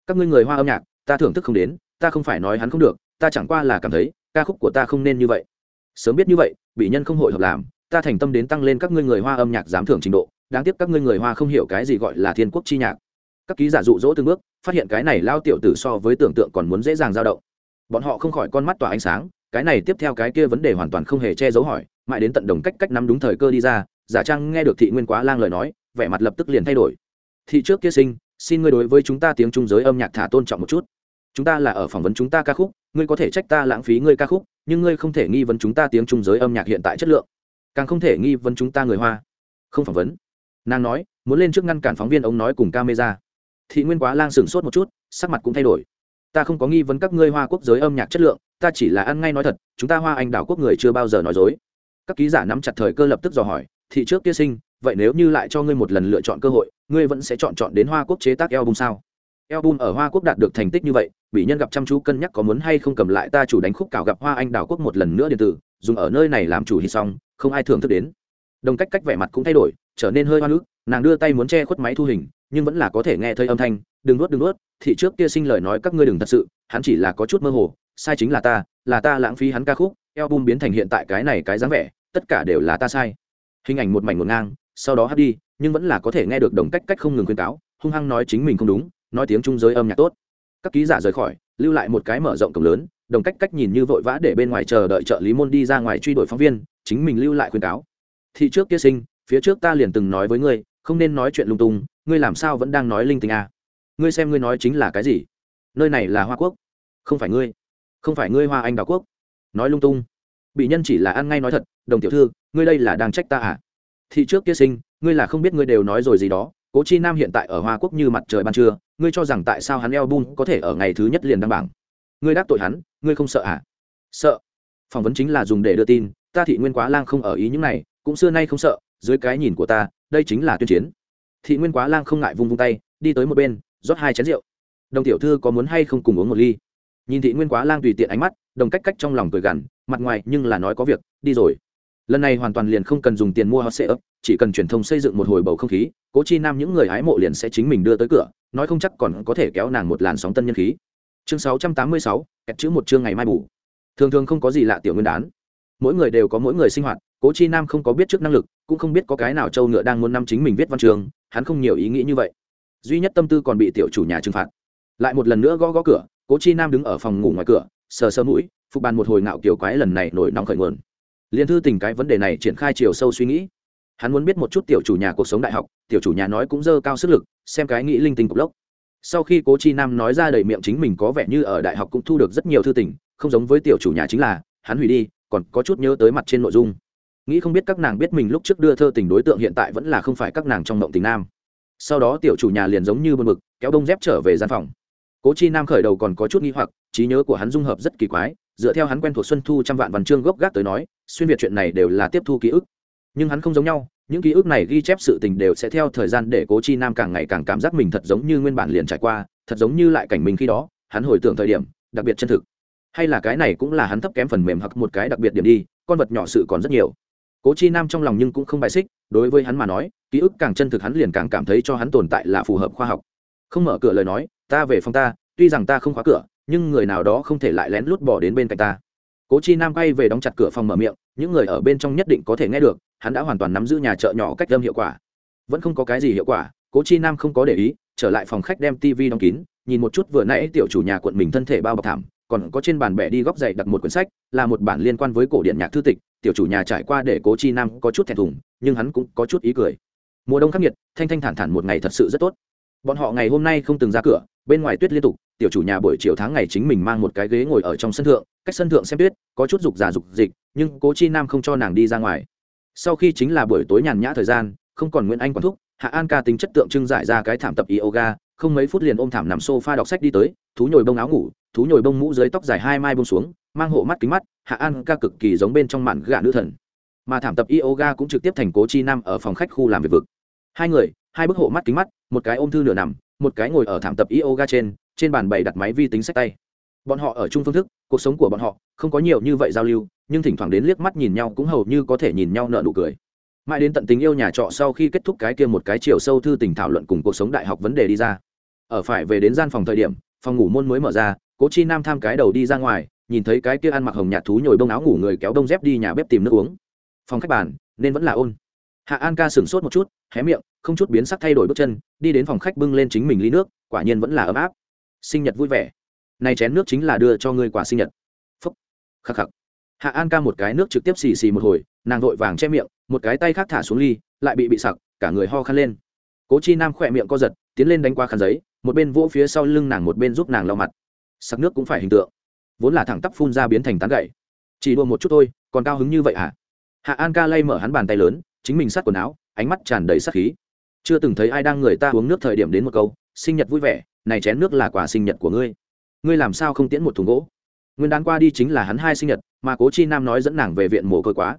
Speaker 1: Các ngươi người hoa âm nhạc, ta thưởng thức không đến, ta không phải nói hắn không được, ta chẳng qua là cảm thấy, ca khúc của ta không nên như vậy. Sớm biết như vậy, bị nhân không hội hợp làm, ta thành tâm đến tăng lên các ngươi người hoa âm nhạc giám thưởng trình độ, đáng tiếc các ngươi người hoa không hiểu cái gì gọi là thiên quốc chi nhạc. Các ký giả dụ dỗ từng bước, phát hiện cái này lao tiểu tử so với tưởng tượng còn muốn dễ dàng dao động. Bọn họ không khỏi con mắt tỏa ánh sáng, cái này tiếp theo cái kia vấn đề hoàn toàn không hề che giấu hỏi, mãi đến tận đồng cách cách nắm đúng thời cơ đi ra, giả trang nghe được thị nguyên quá lang lời nói, vẻ mặt lập tức liền thay đổi thị trước kia sinh, xin ngươi đối với chúng ta tiếng trung giới âm nhạc thả tôn trọng một chút. Chúng ta là ở phỏng vấn chúng ta ca khúc, ngươi có thể trách ta lãng phí ngươi ca khúc, nhưng ngươi không thể nghi vấn chúng ta tiếng trung giới âm nhạc hiện tại chất lượng. Càng không thể nghi vấn chúng ta người hoa. Không phỏng vấn. Nàng nói, muốn lên trước ngăn cản phóng viên ông nói cùng camera. Thị nguyên quá lang sửng sốt một chút, sắc mặt cũng thay đổi. Ta không có nghi vấn các ngươi hoa quốc giới âm nhạc chất lượng, ta chỉ là ăn ngay nói thật, chúng ta hoa anh đảo quốc người chưa bao giờ nói dối. Các ký giả nắm chặt thời cơ lập tức dò hỏi, thị trước kia sinh vậy nếu như lại cho ngươi một lần lựa chọn cơ hội, ngươi vẫn sẽ chọn chọn đến hoa quốc chế tác album sao? Album ở hoa quốc đạt được thành tích như vậy bị nhân gặp chăm chú cân nhắc có muốn hay không cầm lại ta chủ đánh khúc cào gặp hoa anh đảo quốc một lần nữa điện tử, dùng ở nơi này làm chủ thì xong, không ai thưởng thức đến. Đồng cách cách vẻ mặt cũng thay đổi, trở nên hơi hoa nước nàng đưa tay muốn che khuất máy thu hình, nhưng vẫn là có thể nghe thấy âm thanh, đừng nuốt đừng nuốt, thị trước kia sinh lời nói các ngươi đừng thật sự, hắn chỉ là có chút mơ hồ, sai chính là ta là ta lãng phí hắn ca khúc, album biến thành hiện tại cái này cái dáng vẻ, tất cả đều là ta sai. Hình ảnh một mảnh một ngang sau đó hát đi, nhưng vẫn là có thể nghe được đồng cách cách không ngừng khuyên cáo, hung hăng nói chính mình không đúng, nói tiếng trung giới âm nhạc tốt. Các ký giả rời khỏi, lưu lại một cái mở rộng cổng lớn, đồng cách cách nhìn như vội vã để bên ngoài chờ đợi trợ lý môn đi ra ngoài truy đuổi phóng viên, chính mình lưu lại khuyên cáo. Thị trước kia sinh, phía trước ta liền từng nói với ngươi, không nên nói chuyện lung tung, ngươi làm sao vẫn đang nói linh tinh à. ngươi xem ngươi nói chính là cái gì? Nơi này là hoa quốc, không phải ngươi, không phải ngươi hoa anh đào quốc. Nói lung tung, bị nhân chỉ là ăn ngay nói thật, đồng tiểu thư, ngươi đây là đang trách ta à? Thị trước kia sinh, ngươi là không biết ngươi đều nói rồi gì đó, cố chi nam hiện tại ở hoa quốc như mặt trời ban trưa, ngươi cho rằng tại sao hắn eo bun có thể ở ngày thứ nhất liền đăng bảng? Ngươi đáp tội hắn, ngươi không sợ à? Sợ. Phỏng vấn chính là dùng để đưa tin, ta thị nguyên quá lang không ở ý những này, cũng xưa nay không sợ, dưới cái nhìn của ta, đây chính là tuyên chiến. Thị nguyên quá lang không ngại vung vung tay, đi tới một bên, rót hai chén rượu. Đồng tiểu thư có muốn hay không cùng uống một ly? Nhìn thị nguyên quá lang tùy tiện ánh mắt, đồng cách cách trong lòng cười gằn, mặt ngoài nhưng là nói có việc, đi rồi lần này hoàn toàn liền không cần dùng tiền mua hot sale chỉ cần truyền thông xây dựng một hồi bầu không khí cố chi nam những người hái mộ liền sẽ chính mình đưa tới cửa nói không chắc còn có thể kéo nàng một làn sóng tân nhân khí. Chương 686, kẹt chữ một chương ngày mai bù. Thường thường không có gì lạ tiểu nguyên đán. Mỗi người đều có mỗi người sinh hoạt cố chi nam không có biết trước năng lực cũng không biết có cái nào châu ngựa đang muốn năm chính mình viết văn trường hắn không nhiều ý nghĩ như vậy. Duy nhất tâm tư còn bị tiểu chủ nhà trừng phạt. Lại một lần nữa gõ gõ cửa cố chi nam đứng ở phòng ngủ ngoài cửa sờ sơ mũi phục bàn một hồi ngạo kiều quái lần này nổi nóng khởi nguồn liên thư tình cái vấn đề này triển khai chiều sâu suy nghĩ. Hắn muốn biết một chút tiểu chủ nhà cuộc sống đại học, tiểu chủ nhà nói cũng dơ cao sức lực, xem cái nghĩ linh tinh cục lốc. Sau khi cố chi nam nói ra đầy miệng chính mình có vẻ như ở đại học cũng thu được rất nhiều thư tình, không giống với tiểu chủ nhà chính là, hắn hủy đi, còn có chút nhớ tới mặt trên nội dung. Nghĩ không biết các nàng biết mình lúc trước đưa thơ tình đối tượng hiện tại vẫn là không phải các nàng trong mộng tình nam. Sau đó tiểu chủ nhà liền giống như bơn mực kéo đông dép trở về gian phòng. Cố chi nam khởi đầu còn có chút nghi hoặc, trí nhớ của hắn dung hợp rất kỳ quái dựa theo hắn quen thuộc xuân thu trăm vạn văn chương gốc gác tới nói, xuyên việt chuyện này đều là tiếp thu ký ức. Nhưng hắn không giống nhau, những ký ức này ghi chép sự tình đều sẽ theo thời gian để cố chi nam càng ngày càng cảm giác mình thật giống như nguyên bản liền trải qua, thật giống như lại cảnh mình khi đó, hắn hồi tưởng thời điểm, đặc biệt chân thực. Hay là cái này cũng là hắn thấp kém phần mềm hoặc một cái đặc biệt điểm đi, con vật nhỏ sự còn rất nhiều. Cố chi nam trong lòng nhưng cũng không bài xích, đối với hắn mà nói, ký ức càng chân thực hắn liền càng cảm thấy cho hắn tồn tại là phù hợp khoa học. Không mở cửa lời nói, ta về phòng ta, tuy rằng ta không khóa cửa nhưng người nào đó không thể lại lén lút bỏ đến bên cạnh ta. Cố chi nam quay về đóng chặt cửa phòng mở miệng, những người ở bên trong nhất định có thể nghe được, hắn đã hoàn toàn nắm giữ nhà chợ nhỏ cách âm hiệu quả. Vẫn không có cái gì hiệu quả, cố chi nam không có để ý, trở lại phòng khách đem tv đóng kín, nhìn một chút vừa nãy tiểu chủ nhà quận mình thân thể bao bọc thảm, còn có trên bàn bẻ đi góc dậy đặt một quyển sách, là một bản liên quan với cổ điện nhạc thư tịch, tiểu chủ nhà trải qua để cố chi nam có chút thẹn thùng, nhưng hắn cũng có chút ý cười. Mùa đông khắc nghiệt, thanh thanh thản thản một ngày thật sự rất tốt. Bọn họ ngày hôm nay không từng ra cửa, bên ngoài tuyết liên tục tiểu chủ nhà buổi chiều tháng ngày chính mình mang một cái ghế ngồi ở trong sân thượng, cách sân thượng xem tuyết, có chút dục giả dục dịch, nhưng cố chi nam không cho nàng đi ra ngoài. Sau khi chính là buổi tối nhàn nhã thời gian, không còn nguyễn anh quản thúc, hạ an ca tính chất tượng trưng giải ra cái thảm tập yoga, không mấy phút liền ôm thảm nằm sofa đọc sách đi tới, thú nhồi bông áo ngủ, thú nhồi bông mũ dưới tóc dài hai mai bông xuống, mang hộ mắt kính mắt, hạ an ca cực kỳ giống bên trong mạn gà nữ thần. Mà thảm tập yoga cũng trực tiếp thành cố chi nam ở phòng khách khu làm việc vực. Hai người, hai bức hộ mắt kính mắt, một cái ôm thư nửa nằm, một cái ngồi ở thảm tập yoga trên trên bàn bày đặt máy vi tính sách tay. Bọn họ ở chung phương thức, cuộc sống của bọn họ không có nhiều như vậy giao lưu, nhưng thỉnh thoảng đến liếc mắt nhìn nhau cũng hầu như có thể nhìn nhau nợ nụ cười. Mãi đến tận tình yêu nhà trọ sau khi kết thúc cái kia một cái chiều sâu thư tình thảo luận cùng cuộc sống đại học vấn đề đi ra. Ở phải về đến gian phòng thời điểm, phòng ngủ môn mới mở ra, cố chi nam tham cái đầu đi ra ngoài, nhìn thấy cái kia ăn mặc hồng nhạt thú nhồi bông áo ngủ người kéo đông dép đi nhà bếp tìm nước uống. Phòng khách bàn, nên vẫn là ôn. Hạ an ca sửng sốt một chút, hé miệng, không chút biến sắc thay đổi bước chân, đi đến phòng khách bưng lên chính mình ly nước, quả nhiên vẫn là ấm áp sinh nhật vui vẻ. Này chén nước chính là đưa cho ngươi quả sinh nhật. Phúc. Khắc khắc. Hạ an ca một cái nước trực tiếp xì xì một hồi, nàng vội vàng che miệng, một cái tay khác thả xuống ly, lại bị bị sặc, cả người ho khăn lên. Cố chi nam khỏe miệng co giật, tiến lên đánh qua khăn giấy, một bên vỗ phía sau lưng nàng một bên giúp nàng lau mặt. Sặc nước cũng phải hình tượng. Vốn là thẳng tắp phun ra biến thành tán gậy. Chỉ đua một chút thôi, còn cao hứng như vậy hả hạ an ca lay mở hắn bàn tay lớn, chính mình sát quần áo, ánh mắt tràn đầy sát khí. Chưa từng thấy ai đang người ta uống nước thời điểm đến một câu sinh nhật vui vẻ, này chén nước là quà sinh nhật của ngươi. Ngươi làm sao không tiễn một thùng gỗ? Nguyên đán qua đi chính là hắn hai sinh nhật, mà cố chi nam nói dẫn nàng về viện mồ côi quá.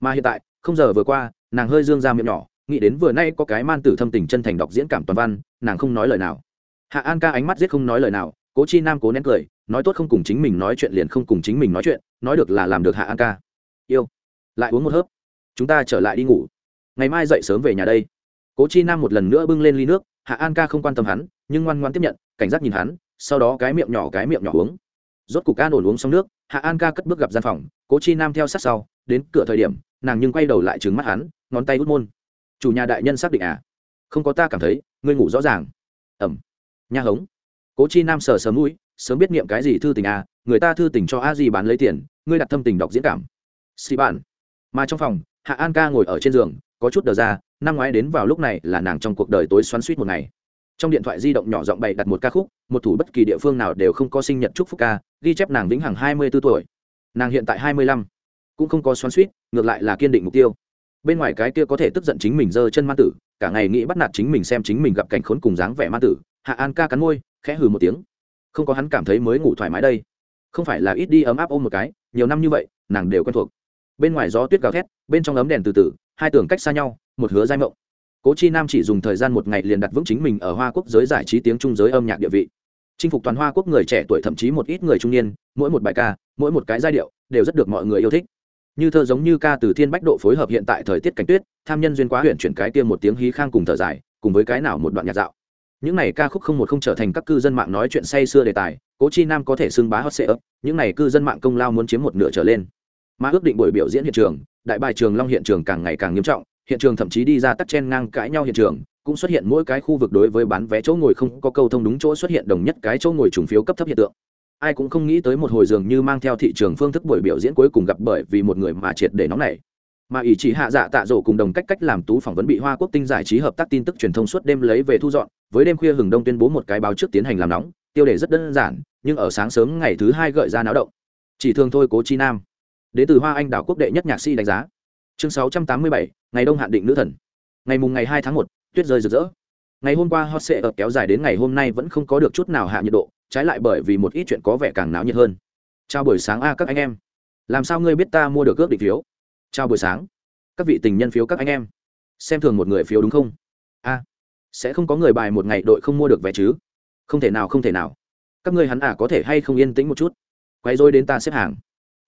Speaker 1: Mà hiện tại, không giờ vừa qua, nàng hơi dương ra miệng nhỏ, nghĩ đến vừa nay có cái man tử thâm tình chân thành đọc diễn cảm toàn văn, nàng không nói lời nào. Hạ an ca ánh mắt giết không nói lời nào, cố chi nam cố nén cười, nói tốt không cùng chính mình nói chuyện liền không cùng chính mình nói chuyện, nói được là làm được hạ an ca. Yêu. Lại uống một hớp. Chúng ta trở lại đi ngủ. Ngày mai dậy sớm về nhà đây. Cố chi nam một lần nữa bưng lên ly nước hạ an ca không quan tâm hắn, nhưng ngoan ngoan tiếp nhận, cảnh giác nhìn hắn, sau đó cái miệng nhỏ cái miệng nhỏ uống. Rốt cục an ổn uống xong nước, hạ an ca cất bước gặp gian phòng, cố chi nam theo sát sau, đến cửa thời điểm, nàng nhưng quay đầu lại trừng mắt hắn, ngón tay út môn. Chủ nhà đại nhân xác định à? Không có ta cảm thấy, ngươi ngủ rõ ràng. Ẩm. Nha hống. Cố chi nam sờ sớm mũi, sớm biết niệm cái gì thư tình à người ta thư tình cho a di bán lấy tiền, ngươi đặt thâm tình đọc diễn cảm. Xì bạn. Mà trong phòng, hạ an ca ngồi ở trên giường có chút đờ ra, năm ngoái đến vào lúc này là nàng trong cuộc đời tối xoắn suýt một ngày. Trong điện thoại di động nhỏ giọng bày đặt một ca khúc, một thủ bất kỳ địa phương nào đều không có sinh nhật chúc phúc ca, ghi chép nàng vĩnh hằng hai mươi b ố tuổi. Nàng hiện tại hai mươi lăm, cũng không có xoắn suýt ngược lại là kiên định mục tiêu. Bên ngoài cái kia có thể tức giận chính mình giơ chân ma tử, cả ngày nghĩ bắt nạt chính mình xem chính mình gặp cảnh khốn cùng dáng vẻ ma tử, hạ an ca cắn môi, khẽ hừ một tiếng. Không có hắn cảm thấy mới ngủ thoải mái đây. Không phải là ít đi ấm áp ôm một cái, nhiều năm như vậy, nàng đều quen thuộc. Bên ngoài gió tuyết gào thét, bên trong ấm đèn từ từ hai tường cách xa nhau, một hứa giai mộng. Cố chi nam chỉ dùng thời gian một ngày liền đặt vững chính mình ở hoa quốc giới giải trí tiếng trung giới âm nhạc địa vị. Chinh phục toàn hoa quốc người trẻ tuổi thậm chí một ít người trung niên, mỗi một bài ca, mỗi một cái giai điệu đều rất được mọi người yêu thích. Như thơ giống như ca từ thiên bách độ phối hợp hiện tại thời tiết cảnh tuyết, tham nhân duyên quá huyện chuyển cái tiêm một tiếng hí khang cùng thở dài, cùng với cái nào một đoạn nhạc dạo. Những này ca khúc không một không trở thành các cư dân mạng nói chuyện say xưa đề tài, cố chi nam có thể xưng bá hot sệ ấp những này cư dân mạng công lao muốn chiếm một nửa trở lên mà ước định buổi biểu diễn hiện trường, đại bài trường long hiện trường càng ngày càng nghiêm trọng, hiện trường thậm chí đi ra tắt chen ngang cãi nhau hiện trường, cũng xuất hiện mỗi cái khu vực đối với bán vé chỗ ngồi không có câu thông đúng chỗ xuất hiện đồng nhất cái chỗ ngồi trùng phiếu cấp thấp hiện tượng. Ai cũng không nghĩ tới một hồi dường như mang theo thị trường phương thức buổi biểu diễn cuối cùng gặp bởi vì một người mà triệt để nóng này mà ý chỉ hạ dạ tạ rổ cùng đồng cách cách làm tú phỏng vấn bị hoa quốc tinh giải trí hợp tác tin tức truyền thông suốt đêm lấy về thu dọn, với đêm khuya hừng đông tuyên bố một cái báo trước tiến hành làm nóng, tiêu đề rất đơn giản, nhưng ở sáng sớm ngày thứ hai gợi ra náo động. Chỉ thường thôi cố chi nam đến từ hoa anh đảo quốc đệ nhất nhạc sĩ đánh giá. Chương 687, ngày đông hạn định nữ thần. Ngày mùng ngày hai tháng một tuyết rơi rực rỡ. Ngày hôm qua hot sệ ập kéo dài đến ngày hôm nay vẫn không có được chút nào hạ nhiệt độ trái lại bởi vì một ít chuyện có vẻ càng náo nhiệt hơn. Chào buổi sáng a các anh em. Làm sao ngươi biết ta mua được ước định phiếu? Chào buổi sáng. Các vị tình nhân phiếu các anh em. Xem thường một người phiếu đúng không? A. Sẽ không có người bài một ngày đội không mua được vé chứ? Không thể nào không thể nào. Các ngươi hắn à có thể hay không yên tĩnh một chút? Quay dối đến ta xếp hàng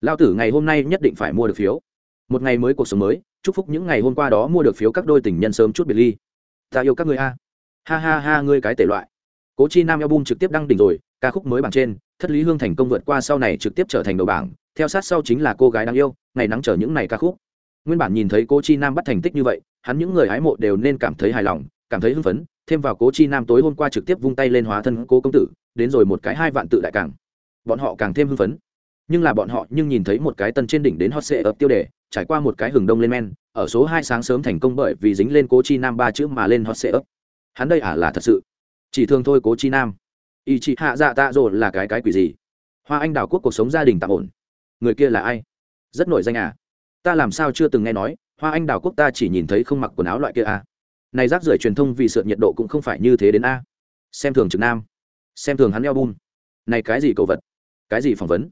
Speaker 1: lao tử ngày hôm nay nhất định phải mua được phiếu. Một ngày mới cuộc sống mới, chúc phúc những ngày hôm qua đó mua được phiếu các đôi tình nhân sớm chút biệt ly. Ta yêu các ngươi a. Ha ha ha, ngươi cái tể loại. Cố chi nam album trực tiếp đăng đỉnh rồi, ca khúc mới bảng trên, thất lý hương thành công vượt qua sau này trực tiếp trở thành đầu bảng, theo sát sau chính là cô gái đáng yêu, ngày nắng chờ những ngày ca khúc. Nguyên bản nhìn thấy cố chi nam bắt thành tích như vậy, hắn những người hái mộ đều nên cảm thấy hài lòng, cảm thấy hưng phấn, thêm vào cố chi nam tối hôm qua trực tiếp vung tay lên hóa thân cố công tử, đến rồi một cái hai vạn tự đại càng. Bọn họ càng thêm hưng phấn nhưng là bọn họ nhưng nhìn thấy một cái tân trên đỉnh đến hot sệ ập tiêu đề, trải qua một cái hừng đông lên men, ở số hai sáng sớm thành công bởi vì dính lên cố chi nam ba chữ mà lên hot sệ ấp hắn đây ả à là thật sự? Chỉ thường thôi cố chi nam. Ý chị hạ dạ tạ rồi là cái cái quỷ gì? Hoa anh đào quốc cuộc sống gia đình tạm ổn. Người kia là ai? Rất nổi danh à? Ta làm sao chưa từng nghe nói, hoa anh đào quốc ta chỉ nhìn thấy không mặc quần áo loại kia à? Này rác rưởi truyền thông vì sợ nhiệt độ cũng không phải như thế đến a. Xem thường trực nam. Xem thường hắn eo bun này cái gì cầu vật? Cái gì phỏng vấn?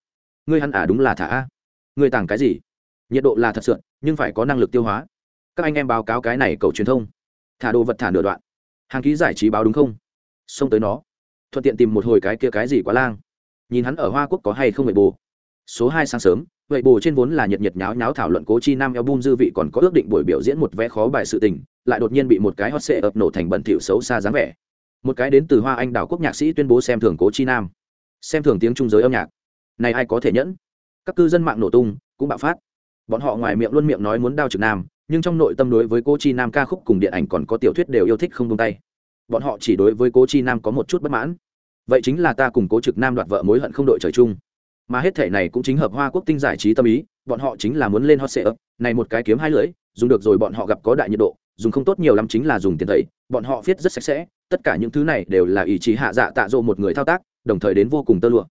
Speaker 1: Ngươi hắn à đúng là thả a. Ngươi tàng cái gì? Nhiệt độ là thật sự nhưng phải có năng lực tiêu hóa. Các anh em báo cáo cái này cầu truyền thông. Thả đồ vật thả nửa đoạn. Hàng ký giải trí báo đúng không? Xông tới nó. Thuận tiện tìm một hồi cái kia cái gì quá lang. Nhìn hắn ở hoa quốc có hay không vậy bù số hai sáng sớm, vậy bù trên vốn là nhiệt nhiệt nháo nháo thảo luận cố chi nam album dư vị còn có ước định buổi biểu diễn một vé khó bài sự tình, lại đột nhiên bị một cái hot sệ ập nổ thành bẩn thỉu xấu xa dáng vẻ. Một cái đến từ hoa anh đảo quốc nhạc sĩ tuyên bố xem thường cố chi nam. Xem thường tiếng trung giới âm nhạc này ai có thể nhẫn? Các cư dân mạng nổ tung, cũng bạo phát. Bọn họ ngoài miệng luôn miệng nói muốn đao trực nam, nhưng trong nội tâm đối với cô chi nam ca khúc cùng điện ảnh còn có tiểu thuyết đều yêu thích không tung tay. Bọn họ chỉ đối với cô chi nam có một chút bất mãn. Vậy chính là ta cùng cố trực nam đoạt vợ mối hận không đội trời chung. Mà hết thể này cũng chính hợp hoa quốc tinh giải trí tâm ý, bọn họ chính là muốn lên hot sệ ấp này một cái kiếm hai lưỡi, dùng được rồi bọn họ gặp có đại nhiệt độ, dùng không tốt nhiều lắm chính là dùng tiền thầy bọn họ viết rất sạch sẽ, tất cả những thứ này đều là ý chí hạ dạ tạ dỗ một người thao tác, đồng thời đến vô cùng tơ lụa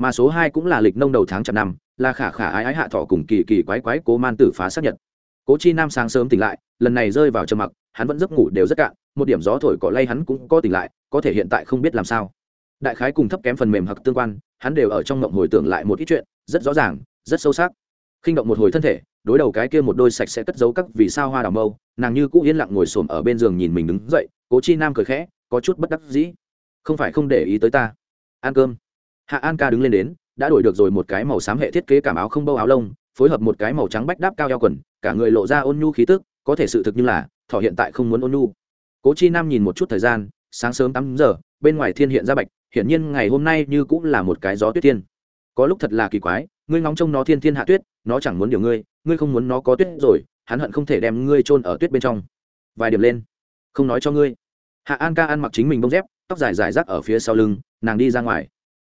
Speaker 1: mà số hai cũng là lịch nông đầu tháng chạp năm, là khả khả ái ái hạ thọ cùng kỳ kỳ quái quái cố man tử phá xác nhận cố chi nam sáng sớm tỉnh lại, lần này rơi vào trầm mặc, hắn vẫn giấc ngủ đều rất cạn, một điểm gió thổi cỏ lay hắn cũng có tỉnh lại, có thể hiện tại không biết làm sao. Đại khái cùng thấp kém phần mềm hoặc tương quan, hắn đều ở trong mộng hồi tưởng lại một ít chuyện, rất rõ ràng, rất sâu sắc. Khinh động một hồi thân thể, đối đầu cái kia một đôi sạch sẽ cất giấu các vì sao hoa đào mâu, nàng như cũ yên lặng ngồi xổm ở bên giường nhìn mình đứng dậy, cố chi nam cười khẽ, có chút bất đắc dĩ. Không phải không để ý tới ta. Ăn cơm hạ an ca đứng lên đến, đã đổi được rồi một cái màu xám hệ thiết kế cảm áo không bâu áo lông, phối hợp một cái màu trắng bách đáp cao eo quần, cả người lộ ra ôn nhu khí tức, có thể sự thực như là, thỏ hiện tại không muốn ôn nhu. Cố chi nam nhìn một chút thời gian, sáng sớm tám giờ, bên ngoài thiên hiện ra bạch, hiển nhiên ngày hôm nay như cũng là một cái gió tuyết thiên có lúc thật là kỳ quái, ngươi ngóng trông nó thiên thiên hạ tuyết, nó chẳng muốn điều ngươi ngươi không muốn nó có tuyết rồi, hắn hận không thể đem ngươi chôn ở tuyết bên trong. Vài điểm lên, không nói cho ngươi. Hạ an ca ăn mặc chính mình bông dép, tóc dài dài rác ở phía sau lưng, nàng đi ra ngoài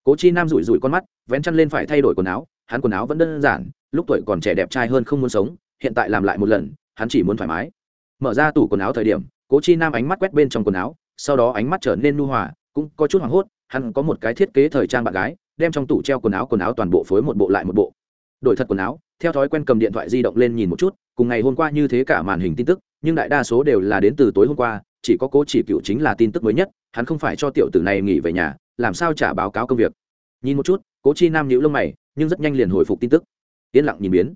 Speaker 1: cố chi nam rủi rủi con mắt, vén chăn lên phải thay đổi quần áo, hắn quần áo vẫn đơn giản, lúc tuổi còn trẻ đẹp trai hơn không muốn sống, hiện tại làm lại một lần, hắn chỉ muốn thoải mái. Mở ra tủ quần áo thời điểm, cố chi nam ánh mắt quét bên trong quần áo, sau đó ánh mắt trở nên nu hòa, cũng có chút hoảng hốt, hắn có một cái thiết kế thời trang bạn gái, đem trong tủ treo quần áo quần áo toàn bộ phối một bộ lại một bộ. Đổi thật quần áo, theo thói quen cầm điện thoại di động lên nhìn một chút, cùng ngày hôm qua như thế cả màn hình tin tức, nhưng đại đa số đều là đến từ tối hôm qua, chỉ có cố chỉ cựu chính là tin tức mới nhất, hắn không phải cho tiểu tử này nghỉ về nhà làm sao trả báo cáo công việc? Nhìn một chút, cố chi nam nhữ lông mày, nhưng rất nhanh liền hồi phục tin tức. Yên lặng nhìn biến.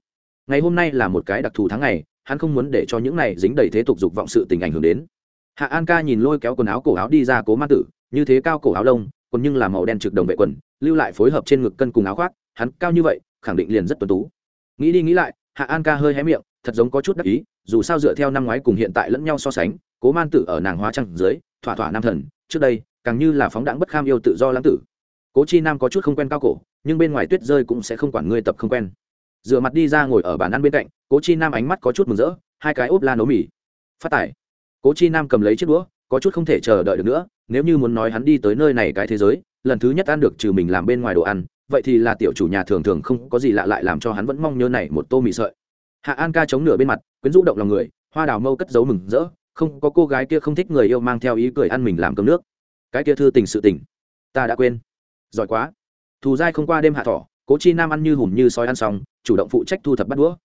Speaker 1: Ngày hôm nay là một cái đặc thù tháng ngày, hắn không muốn để cho những này dính đầy thế tục dục vọng sự tình ảnh hưởng đến. Hạ an ca nhìn lôi kéo quần áo cổ áo đi ra cố ma tử, như thế cao cổ áo lông, còn nhưng là màu đen trực đồng vệ quần, lưu lại phối hợp trên ngực cân cùng áo khoác, hắn cao như vậy, khẳng định liền rất tuấn tú. Nghĩ đi nghĩ lại, hạ an ca hơi hé miệng, thật giống có chút đắc ý, dù sao dựa theo năm ngoái cùng hiện tại lẫn nhau so sánh, cố man tử ở nàng hóa trăng dưới, thỏa thỏa nam thần, trước đây càng như là phóng đãng bất kham yêu tự do lãng tử. Cố chi nam có chút không quen cao cổ, nhưng bên ngoài tuyết rơi cũng sẽ không quản ngươi tập không quen. Dựa mặt đi ra ngồi ở bàn ăn bên cạnh, cố chi nam ánh mắt có chút mừng rỡ, hai cái ốp la nấu mì. Phát tải. Cố chi nam cầm lấy chiếc đũa, có chút không thể chờ đợi được nữa, nếu như muốn nói hắn đi tới nơi này cái thế giới, lần thứ nhất ăn được trừ mình làm bên ngoài đồ ăn, vậy thì là tiểu chủ nhà thường thường không có gì lạ lại làm cho hắn vẫn mong nhớ này một tô mì sợi. Hạ an ca chống nửa bên mặt, quyến rũ động lòng người, hoa đào mâu cất giấu mừng rỡ, không có cô gái kia không thích người yêu mang theo ý cười ăn mình làm cơm nước cái kia thư tình sự tình. Ta đã quên. Giỏi quá. Thù dai không qua đêm hạ thỏ, cố chi nam ăn như hùm như sói ăn xong, chủ động phụ trách thu thập bắt đũa.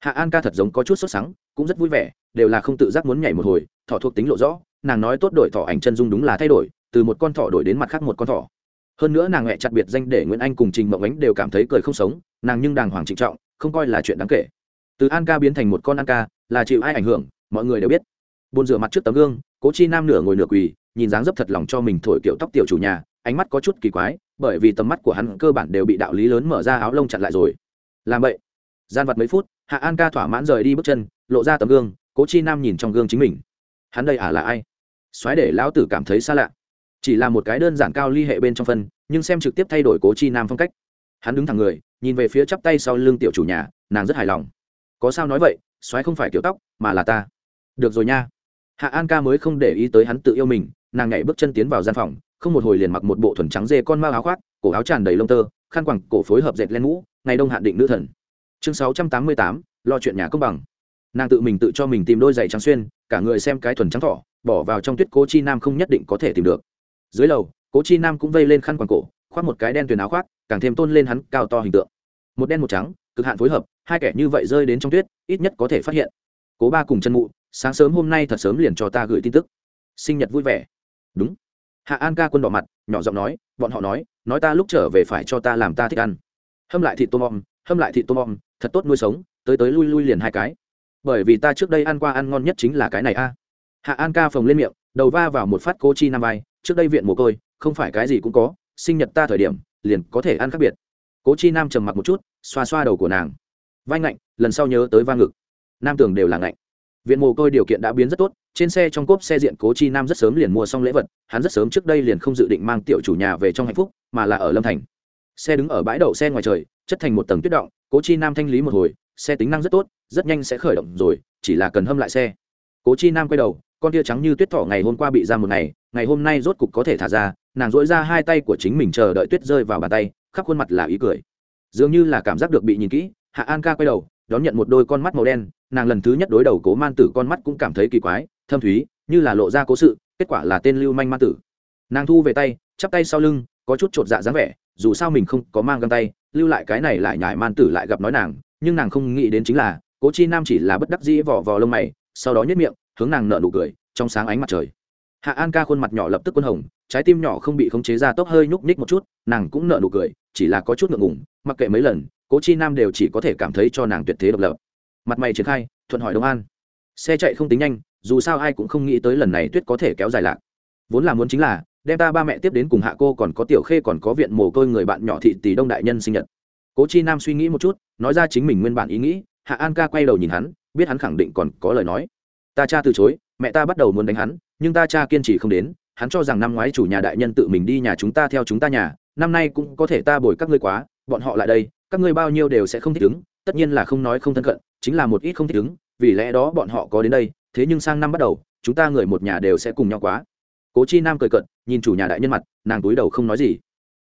Speaker 1: Hạ an ca thật giống có chút sốt sắng, cũng rất vui vẻ, đều là không tự giác muốn nhảy một hồi, thỏ thuộc tính lộ rõ, nàng nói tốt đổi thỏ ảnh chân dung đúng là thay đổi, từ một con thỏ đổi đến mặt khác một con thỏ. Hơn nữa nàng hẹ chặt biệt danh để nguyễn anh cùng trình mộng ánh đều cảm thấy cười không sống, nàng nhưng đàng hoàng trịnh trọng, không coi là chuyện đáng kể. Từ an ca biến thành một con an ca, là chịu ai ảnh hưởng, mọi người đều biết. Buồn rửa mặt trước tấm gương, cố chi nam nửa ngồi nửa quỳ nhìn dáng dấp thật lòng cho mình thổi kiểu tóc tiểu chủ nhà, ánh mắt có chút kỳ quái, bởi vì tầm mắt của hắn cơ bản đều bị đạo lý lớn mở ra áo lông chặn lại rồi. Làm vậy, gian vật mấy phút, hạ an ca thỏa mãn rời đi bước chân, lộ ra tấm gương, cố chi nam nhìn trong gương chính mình. Hắn đây à là ai? Soái để lão tử cảm thấy xa lạ. Chỉ là một cái đơn giản cao ly hệ bên trong phân, nhưng xem trực tiếp thay đổi cố chi nam phong cách. Hắn đứng thẳng người, nhìn về phía chắp tay sau lưng tiểu chủ nhà, nàng rất hài lòng. Có sao nói vậy, soái không phải kiểu tóc, mà là ta. Được rồi nha. Hạ an ca mới không để ý tới hắn tự yêu mình nàng nhảy bước chân tiến vào gian phòng, không một hồi liền mặc một bộ thuần trắng dê con mao áo khoác, cổ áo tràn đầy lông tơ, khăn quẳng cổ phối hợp dệt len mũ, ngày đông hạn định nữ thần. Chương sáu trăm tám mươi tám, lo chuyện nhà công bằng. Nàng tự mình tự cho mình tìm đôi giày trắng xuyên, cả người xem cái thuần trắng thỏ, bỏ vào trong tuyết cố chi nam không nhất định có thể tìm được. Dưới lầu, cố chi nam cũng vây lên khăn quàng cổ, khoác một cái đen tuyền áo khoác, càng thêm tôn lên hắn cao to hình tượng. Một đen một trắng, cực hạn phối hợp, hai kẻ như vậy rơi đến trong tuyết, ít nhất có thể phát hiện. Cố ba cùng chân mụ, sáng sớm hôm nay thật sớm liền cho ta gửi tin tức. Sinh nhật vui vẻ đúng. Hạ an ca quân đỏ mặt, nhỏ giọng nói, bọn họ nói nói ta lúc trở về phải cho ta làm ta thích ăn. Hâm lại thịt tôm om, hâm lại thịt tôm om, thật tốt nuôi sống, tới tới lui lui liền hai cái. Bởi vì ta trước đây ăn qua ăn ngon nhất chính là cái này a. Hạ an ca phồng lên miệng, đầu va vào một phát cô chi nam vai, trước đây viện mồ côi, không phải cái gì cũng có, sinh nhật ta thời điểm, liền có thể ăn khác biệt. Cố chi nam trầm mặc một chút, xoa xoa đầu của nàng. Vai ngạnh, lần sau nhớ tới va ngực. Nam tưởng đều là ngạnh viện mồ côi điều kiện đã biến rất tốt, trên xe trong cốp xe diện cố chi nam rất sớm liền mua xong lễ vật, hắn rất sớm trước đây liền không dự định mang tiểu chủ nhà về trong hạnh phúc, mà là ở lâm thành. Xe đứng ở bãi đậu xe ngoài trời, chất thành một tầng tuyết động, cố chi nam thanh lý một hồi, xe tính năng rất tốt, rất nhanh sẽ khởi động rồi, chỉ là cần hâm lại xe. Cố chi nam quay đầu, con tia trắng như tuyết thỏ ngày hôm qua bị ra một ngày ngày hôm nay rốt cục có thể thả ra, nàng dỗi ra hai tay của chính mình chờ đợi tuyết rơi vào bàn tay, khắp khuôn mặt là ý cười. Dường như là cảm giác được bị nhìn kỹ, hạ an ca quay đầu đón nhận một đôi con mắt màu đen, nàng lần thứ nhất đối đầu cố man tử con mắt cũng cảm thấy kỳ quái, thâm thúy, như là lộ ra cố sự, kết quả là tên lưu manh man tử. Nàng thu về tay, chắp tay sau lưng, có chút chột dạ dáng vẻ, dù sao mình không có mang găng tay, lưu lại cái này lại nhải man tử lại gặp nói nàng, nhưng nàng không nghĩ đến chính là, cố chi nam chỉ là bất đắc dĩ vỏ vò lông mày, sau đó nhất miệng, hướng nàng nợ nụ cười, trong sáng ánh mặt trời. Hạ an ca khuôn mặt nhỏ lập tức quân hồng, trái tim nhỏ không bị khống chế ra tốc hơi nhúc nhích một chút, nàng cũng nợ nụ cười, chỉ là có chút ngượng ngùng, mặc kệ mấy lần cố chi nam đều chỉ có thể cảm thấy cho nàng tuyệt thế độc lập. Mặt mày triển khai, thuận hỏi đông an. Xe chạy không tính nhanh, dù sao ai cũng không nghĩ tới lần này tuyết có thể kéo dài lạc. Vốn là muốn chính là, đem ta ba mẹ tiếp đến cùng hạ cô còn có tiểu khê còn có viện mồ côi người bạn nhỏ thị tỷ đông đại nhân sinh nhật. Cố chi nam suy nghĩ một chút, nói ra chính mình nguyên bản ý nghĩ, hạ an ca quay đầu nhìn hắn, biết hắn khẳng định còn có lời nói. Ta cha từ chối, mẹ ta bắt đầu muốn đánh hắn, nhưng ta cha kiên trì không đến, hắn cho rằng năm ngoái chủ nhà đại nhân tự mình đi nhà chúng ta theo chúng ta nhà, năm nay cũng có thể ta bồi các ngươi quá, bọn họ lại đây các ngươi bao nhiêu đều sẽ không thích ứng, tất nhiên là không nói không thân cận, chính là một ít không thích ứng, vì lẽ đó bọn họ có đến đây, thế nhưng sang năm bắt đầu, chúng ta người một nhà đều sẽ cùng nhau quá. Cố chi nam cười cận nhìn chủ nhà đại nhân mặt, nàng túi đầu không nói gì.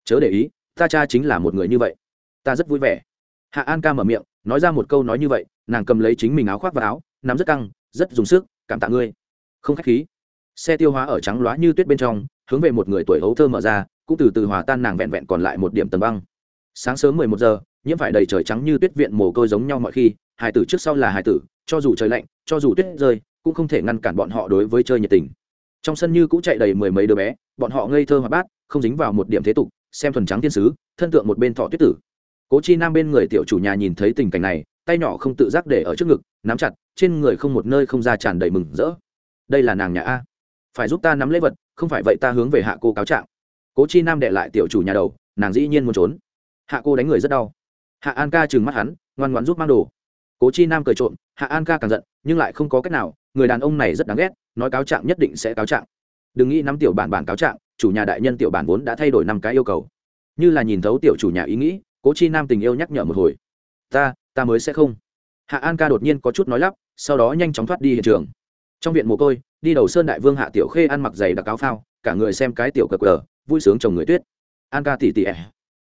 Speaker 1: Chớ để ý, ta cha chính là một người như vậy. Ta rất vui vẻ. Hạ an ca mở miệng, nói ra một câu nói như vậy, nàng cầm lấy chính mình áo khoác và áo, nắm rất căng, rất dùng sức, cảm tạ ngươi. Không khách khí. Xe tiêu hóa ở trắng loá như tuyết bên trong, hướng về một người tuổi hấu thơ mở ra, cũng từ từ hòa tan nàng vẹn vẹn còn lại một điểm tầng băng. Sáng sớm mười một giờ nhiễm phải đầy trời trắng như tuyết viện mồ côi giống nhau mọi khi hải tử trước sau là hải tử, cho dù trời lạnh, cho dù tuyết rơi, cũng không thể ngăn cản bọn họ đối với chơi nhiệt tình. Trong sân như cũng chạy đầy mười mấy đứa bé, bọn họ ngây thơ hoạt bát, không dính vào một điểm thế tục, xem thuần trắng thiên sứ, thân tượng một bên thọ tuyết tử. Cố chi nam bên người tiểu chủ nhà nhìn thấy tình cảnh này, tay nhỏ không tự giác để ở trước ngực, nắm chặt, trên người không một nơi không ra tràn đầy mừng rỡ. Đây là nàng nhà a. Phải giúp ta nắm lễ vật, không phải vậy ta hướng về hạ cô cáo trạng. Cố chi nam đệ lại tiểu chủ nhà đầu, nàng dĩ nhiên muốn trốn. Hạ cô đánh người rất đau hạ an ca trừng mắt hắn, ngoan ngoan giúp mang đồ. Cố chi nam cười trộm, hạ an ca càng giận, nhưng lại không có cách nào, người đàn ông này rất đáng ghét, nói cáo trạng nhất định sẽ cáo trạng. Đừng nghĩ năm tiểu bản bản cáo trạng, chủ nhà đại nhân tiểu bản vốn đã thay đổi năm cái yêu cầu. Như là nhìn thấu tiểu chủ nhà ý nghĩ, cố chi nam tình yêu nhắc nhở một hồi. Ta ta mới sẽ không. Hạ an ca đột nhiên có chút nói lắp, sau đó nhanh chóng thoát đi hiện trường. Trong viện mồ côi, đi đầu sơn đại vương hạ tiểu khê ăn mặc giày đặc áo phao, cả người xem cái tiểu cờ cờ, vui sướng chồng người tuyết. An ca tỉ tỉ ẻ.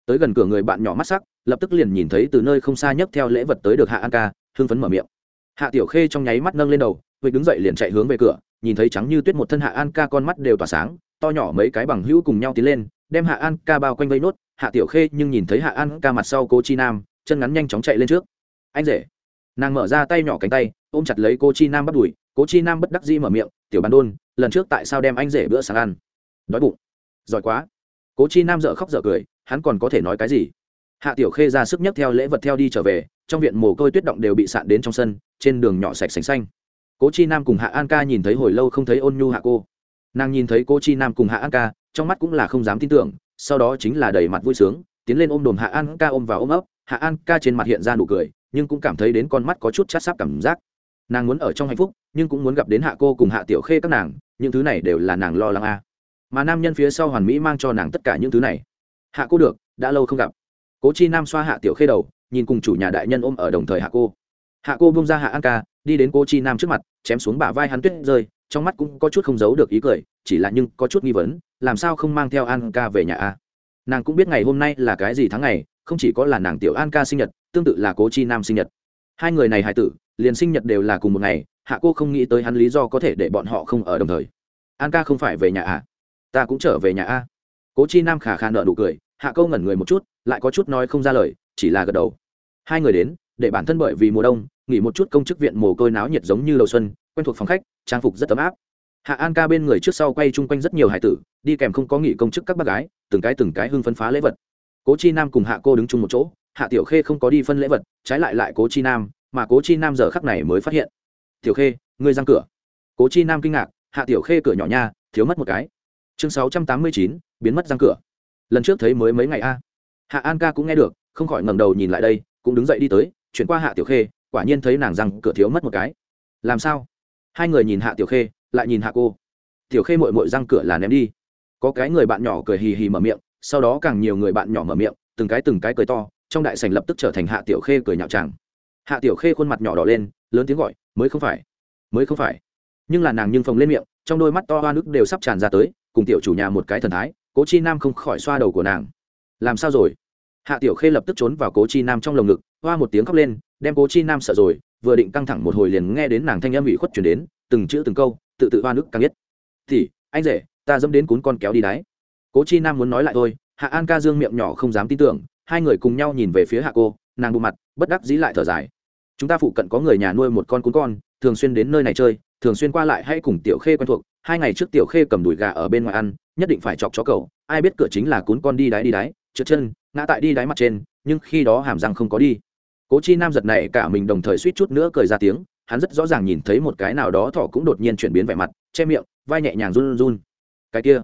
Speaker 1: Tới gần cửa người bạn nhỏ mắt sắc lập tức liền nhìn thấy từ nơi không xa nhất theo lễ vật tới được hạ an ca, hưng phấn mở miệng. Hạ tiểu khê trong nháy mắt nâng lên đầu huệ đứng dậy liền chạy hướng về cửa, nhìn thấy trắng như tuyết một thân hạ an ca con mắt đều tỏa sáng, to nhỏ mấy cái bằng hữu cùng nhau tiến lên, đem hạ an ca bao quanh vây nốt. Hạ tiểu khê nhưng nhìn thấy hạ an ca mặt sau cô chi nam, chân ngắn nhanh chóng chạy lên trước. Anh rể. Nàng mở ra tay nhỏ cánh tay, ôm chặt lấy cô chi nam bắt đùi. Cố chi nam bất đắc dĩ mở miệng, tiểu bàn đôn, lần trước tại sao đem anh rể bữa sáng ăn? Đói bụng. Giỏi quá. Cố chi nam dợ khóc dợ cười, hắn còn có thể nói cái gì? Hạ tiểu khê ra sức nhấc theo lễ vật theo đi trở về, trong viện mồ côi tuyết động đều bị sạn đến trong sân, trên đường nhỏ sạch sành xanh. Cố chi nam cùng hạ an ca nhìn thấy hồi lâu không thấy ôn nhu hạ cô. Nàng nhìn thấy cô chi nam cùng hạ an ca, trong mắt cũng là không dám tin tưởng, sau đó chính là đầy mặt vui sướng, tiến lên ôm đồm hạ an ca ôm vào ôm ấp. Hạ an ca trên mặt hiện ra nụ cười, nhưng cũng cảm thấy đến con mắt có chút chát sáp cảm giác. Nàng muốn ở trong hạnh phúc, nhưng cũng muốn gặp đến hạ cô cùng hạ tiểu khê các nàng, những thứ này đều là nàng lo lắng a. Mà nam nhân phía sau hoàn mỹ mang cho nàng tất cả những thứ này. Hạ cô được, đã lâu không gặp cố chi nam xoa hạ tiểu khê đầu, nhìn cùng chủ nhà đại nhân ôm ở đồng thời hạ cô. Hạ cô bông ra hạ an ca, đi đến cô chi nam trước mặt, chém xuống bả vai hắn tuyết rơi, trong mắt cũng có chút không giấu được ý cười, chỉ là nhưng có chút nghi vấn, làm sao không mang theo an ca về nhà a? Nàng cũng biết ngày hôm nay là cái gì tháng ngày, không chỉ có là nàng tiểu an ca sinh nhật, tương tự là cố chi nam sinh nhật. Hai người này hải tử, liền sinh nhật đều là cùng một ngày, hạ cô không nghĩ tới hắn lý do có thể để bọn họ không ở đồng thời. An ca không phải về nhà à? Ta cũng trở về nhà a. Cố chi nam khả khả nợ nụ cười hạ câu ngẩn người một chút, lại có chút nói không ra lời, chỉ là gật đầu. Hai người đến, để bản thân bởi vì mùa đông, nghỉ một chút công chức viện mồ côi náo nhiệt giống như đầu xuân, quen thuộc phòng khách, trang phục rất ấm áp. Hạ an ca bên người trước sau quay chung quanh rất nhiều hải tử, đi kèm không có nghỉ công chức các bác gái, từng cái từng cái hưng phân phá lễ vật. Cố chi nam cùng hạ cô đứng chung một chỗ, hạ tiểu khê không có đi phân lễ vật, trái lại lại cố chi nam, mà cố chi nam giờ khắc này mới phát hiện. Tiểu khê, ngươi răng cửa. Cố chi nam kinh ngạc, hạ tiểu khê cửa nhỏ nha, thiếu mất một cái. Chương sáu trăm tám mươi chín, biến mất răng cửa lần trước thấy mới mấy ngày a. Hạ an ca cũng nghe được, không khỏi ngẩng đầu nhìn lại đây, cũng đứng dậy đi tới, chuyển qua hạ tiểu khê, quả nhiên thấy nàng răng cửa thiếu mất một cái. Làm sao? Hai người nhìn hạ tiểu khê, lại nhìn hạ cô. Tiểu khê mội mội răng cửa là ném đi. Có cái người bạn nhỏ cười hì hì mở miệng, sau đó càng nhiều người bạn nhỏ mở miệng, từng cái từng cái cười to, trong đại sành lập tức trở thành hạ tiểu khê cười nhạo tràng hạ tiểu khê khuôn mặt nhỏ đỏ lên, lớn tiếng gọi, mới không phải, mới không phải. Nhưng là nàng nhưng phồng lên miệng, trong đôi mắt to hoa nước đều sắp tràn ra tới, cùng tiểu chủ nhà một cái thần thái cố chi nam không khỏi xoa đầu của nàng. Làm sao rồi? Hạ tiểu khê lập tức trốn vào cố chi nam trong lồng ngực, hoa một tiếng khóc lên, đem cố chi nam sợ rồi, vừa định căng thẳng một hồi liền nghe đến nàng thanh âm ủy khuất chuyển đến, từng chữ từng câu, tự tự hoa nước càng nhất thì, anh rể, ta dẫm đến cún con kéo đi đáy cố chi nam muốn nói lại thôi, hạ an ca dương miệng nhỏ không dám tin tưởng, hai người cùng nhau nhìn về phía hạ cô, nàng bộ mặt, bất đắc dĩ lại thở dài. Chúng ta phụ cận có người nhà nuôi một con cún con, thường xuyên đến nơi này chơi, thường xuyên qua lại hay cùng tiểu khê quen thuộc, hai ngày trước tiểu khê cầm đùi gà ở bên ngoài ăn nhất định phải chọc chó cầu ai biết cửa chính là cuốn con đi đáy đi đáy trượt chân, ngã tại đi đáy mặt trên, nhưng khi đó hàm răng không có đi. Cố chi nam giật này cả mình đồng thời suýt chút nữa cười ra tiếng, hắn rất rõ ràng nhìn thấy một cái nào đó thỏ cũng đột nhiên chuyển biến vẻ mặt, che miệng, vai nhẹ nhàng run run. Cái kia.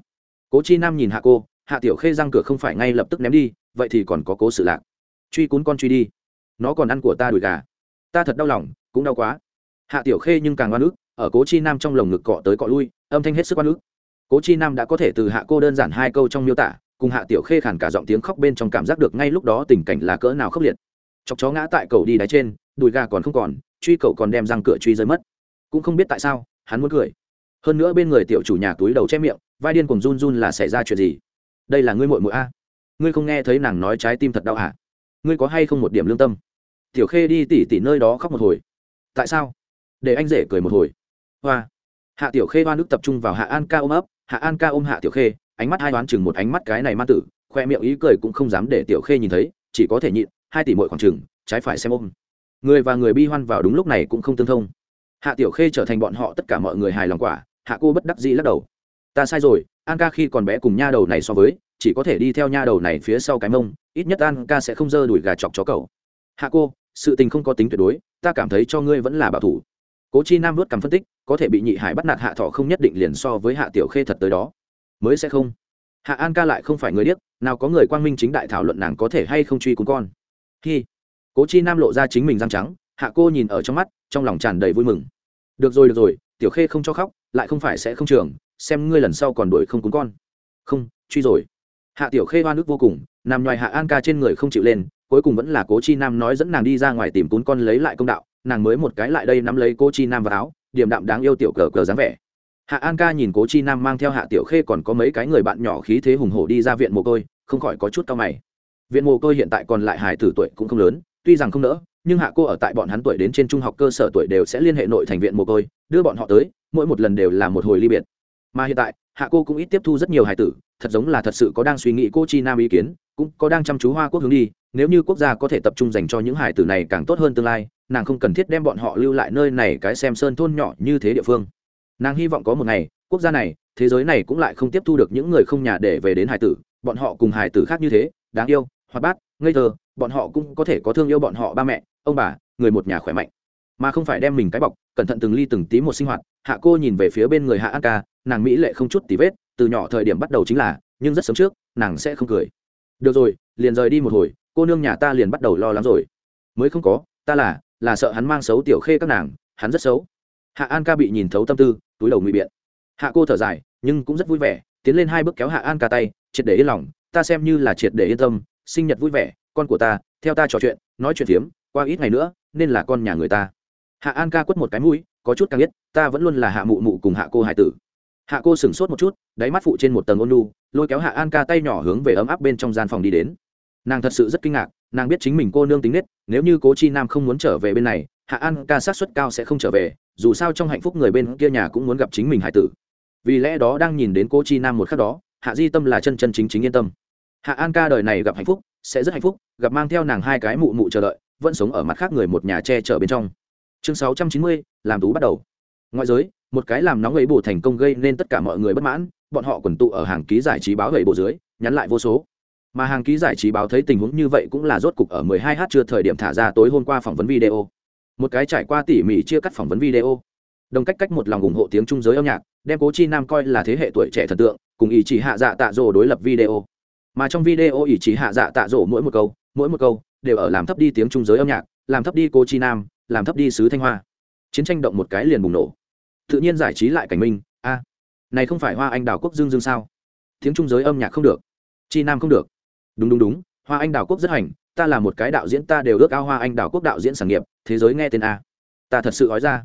Speaker 1: Cố chi nam nhìn hạ cô, hạ tiểu khê răng cửa không phải ngay lập tức ném đi, vậy thì còn có cố sự lạc. Truy cún con truy đi. Nó còn ăn của ta đùi gà. Ta thật đau lòng, cũng đau quá. Hạ tiểu khê nhưng càng oan ức, ở cố chi nam trong lồng ngực cọ tới cọ lui, âm thanh hết sức oan ức cố chi nam đã có thể từ hạ cô đơn giản hai câu trong miêu tả, cùng hạ tiểu khê khản cả giọng tiếng khóc bên trong cảm giác được ngay lúc đó tình cảnh là cỡ nào khốc liệt. Chọc chó ngã tại cầu đi đáy trên, đùi gà còn không còn, truy cậu còn đem răng cửa truy rơi mất. Cũng không biết tại sao, hắn muốn cười. Hơn nữa bên người tiểu chủ nhà túi đầu che miệng, vai điên cùng run run là xảy ra chuyện gì? Đây là ngươi muội muội a? Ngươi không nghe thấy nàng nói trái tim thật đau hả? Ngươi có hay không một điểm lương tâm? Tiểu khê đi tỉ tỉ nơi đó khóc một hồi. Tại sao? Để anh rể cười một hồi. Hoa. Hạ tiểu khê hoa nước tập trung vào hạ an ca ôm ấp hạ an ca ôm hạ tiểu khê, ánh mắt hai đoán chừng một ánh mắt cái này ma tử, khoe miệng ý cười cũng không dám để tiểu khê nhìn thấy, chỉ có thể nhịn, hai tỷ mội khoảng chừng, trái phải xem ôm. Người và người bi hoan vào đúng lúc này cũng không tương thông. Hạ tiểu khê trở thành bọn họ tất cả mọi người hài lòng quả, hạ cô bất đắc dĩ lắc đầu. Ta sai rồi, an ca khi còn bé cùng nha đầu này so với, chỉ có thể đi theo nha đầu này phía sau cái mông, ít nhất an ca sẽ không dơ đuổi gà chọc chó cầu hạ cô, sự tình không có tính tuyệt đối, ta cảm thấy cho ngươi vẫn là bảo thủ cố chi nam vớt cằm phân tích, có thể bị nhị hải bắt nạt hạ thọ không nhất định liền so với hạ tiểu khê thật tới đó. Mới sẽ không. Hạ an ca lại không phải người điếc, nào có người quang minh chính đại thảo luận nàng có thể hay không truy cùng con. Khi cố chi nam lộ ra chính mình răng trắng, hạ cô nhìn ở trong mắt, trong lòng tràn đầy vui mừng. Được rồi được rồi, tiểu khê không cho khóc, lại không phải sẽ không trường, xem ngươi lần sau còn đuổi không cún con. Không, truy rồi. Hạ tiểu khê hoa nước vô cùng, nằm ngoài hạ an ca trên người không chịu lên, cuối cùng vẫn là cố chi nam nói dẫn nàng đi ra ngoài tìm cún con lấy lại công đạo nàng mới một cái lại đây nắm lấy cô chi nam vào áo điểm đạm đáng yêu tiểu cờ cờ dáng vẻ. Hạ an ca nhìn cố chi nam mang theo hạ tiểu khê còn có mấy cái người bạn nhỏ khí thế hùng hổ đi ra viện mồ côi, không khỏi có chút cao mày. Viện mồ côi hiện tại còn lại hài tử tuổi cũng không lớn, tuy rằng không nỡ, nhưng hạ cô ở tại bọn hắn tuổi đến trên trung học cơ sở tuổi đều sẽ liên hệ nội thành viện mồ côi, đưa bọn họ tới, mỗi một lần đều là một hồi ly biệt. Mà hiện tại, hạ cô cũng ít tiếp thu rất nhiều hài tử, thật giống là thật sự có đang suy nghĩ cô chi nam ý kiến, cũng có đang chăm chú hoa quốc hướng đi, nếu như quốc gia có thể tập trung dành cho những hài tử này càng tốt hơn tương lai nàng không cần thiết đem bọn họ lưu lại nơi này cái xem sơn thôn nhỏ như thế địa phương. Nàng hy vọng có một ngày, quốc gia này, thế giới này cũng lại không tiếp thu được những người không nhà để về đến hải tử, bọn họ cùng hải tử khác như thế, đáng yêu, hoạt bát, ngây thơ, bọn họ cũng có thể có thương yêu bọn họ ba mẹ, ông bà, người một nhà khỏe mạnh. Mà không phải đem mình cái bọc, cẩn thận từng ly từng tí một sinh hoạt, hạ cô nhìn về phía bên người hạ an ca, nàng mỹ lệ không chút tí vết, từ nhỏ thời điểm bắt đầu chính là, nhưng rất sớm trước, nàng sẽ không cười. Được rồi, liền rời đi một hồi, cô nương nhà ta liền bắt đầu lo lắng rồi. Mới không có, ta là là sợ hắn mang xấu tiểu khê các nàng, hắn rất xấu. Hạ an ca bị nhìn thấu tâm tư, túi đầu ngụy biện. Hạ cô thở dài, nhưng cũng rất vui vẻ, tiến lên hai bước kéo hạ an ca tay, triệt để yên lòng, ta xem như là triệt để yên tâm, sinh nhật vui vẻ, con của ta, theo ta trò chuyện, nói chuyện phiếm, qua ít ngày nữa, nên là con nhà người ta. Hạ an ca quất một cái mũi, có chút càng biết, ta vẫn luôn là hạ mụ mụ cùng hạ cô hải tử. Hạ cô sửng sốt một chút, đáy mắt phụ trên một tầng ôn lu lôi kéo hạ an ca tay nhỏ hướng về ấm áp bên trong gian phòng đi đến. Nàng thật sự rất kinh ngạc nàng biết chính mình cô nương tính nết, nếu như cố chi nam không muốn trở về bên này, hạ an ca sát suất cao sẽ không trở về, dù sao trong hạnh phúc người bên kia nhà cũng muốn gặp chính mình hải tử. Vì lẽ đó đang nhìn đến cố chi nam một khắc đó, hạ di tâm là chân chân chính chính yên tâm. Hạ an ca đời này gặp hạnh phúc, sẽ rất hạnh phúc, gặp mang theo nàng hai cái mụ mụ chờ đợi, vẫn sống ở mặt khác người một nhà che chở bên trong. Chương sáu trăm chín mươi, làm tú bắt đầu. Ngoại giới, một cái làm nóng ấy bổ thành công gây nên tất cả mọi người bất mãn, bọn họ quần tụ ở hàng ký giải trí báo gậy bộ dưới, nhắn lại vô số mà hàng ký giải trí báo thấy tình huống như vậy cũng là rốt cục ở 12 h trưa thời điểm thả ra tối hôm qua phỏng vấn video. Một cái trải qua tỉ mỉ chia cắt phỏng vấn video. Đồng cách cách một lòng ủng hộ tiếng trung giới âm nhạc, đem cố chi nam coi là thế hệ tuổi trẻ thần tượng, cùng ý chỉ hạ dạ tạ dỗ đối lập video. Mà trong video ý chỉ hạ dạ tạ dỗ mỗi một câu, mỗi một câu đều ở làm thấp đi tiếng trung giới âm nhạc, làm thấp đi cố chi nam, làm thấp đi sứ thanh hoa. Chiến tranh động một cái liền bùng nổ. Tự nhiên giải trí lại cảnh minh, a. Này không phải hoa anh đào quốc dương dương sao? Tiếng trung giới âm nhạc không được. Chi nam không được đúng đúng đúng, hoa anh đào quốc rất hành, ta là một cái đạo diễn, ta đều ước ao hoa anh đào quốc đạo diễn sản nghiệp, thế giới nghe tên a. Ta thật sự nói ra,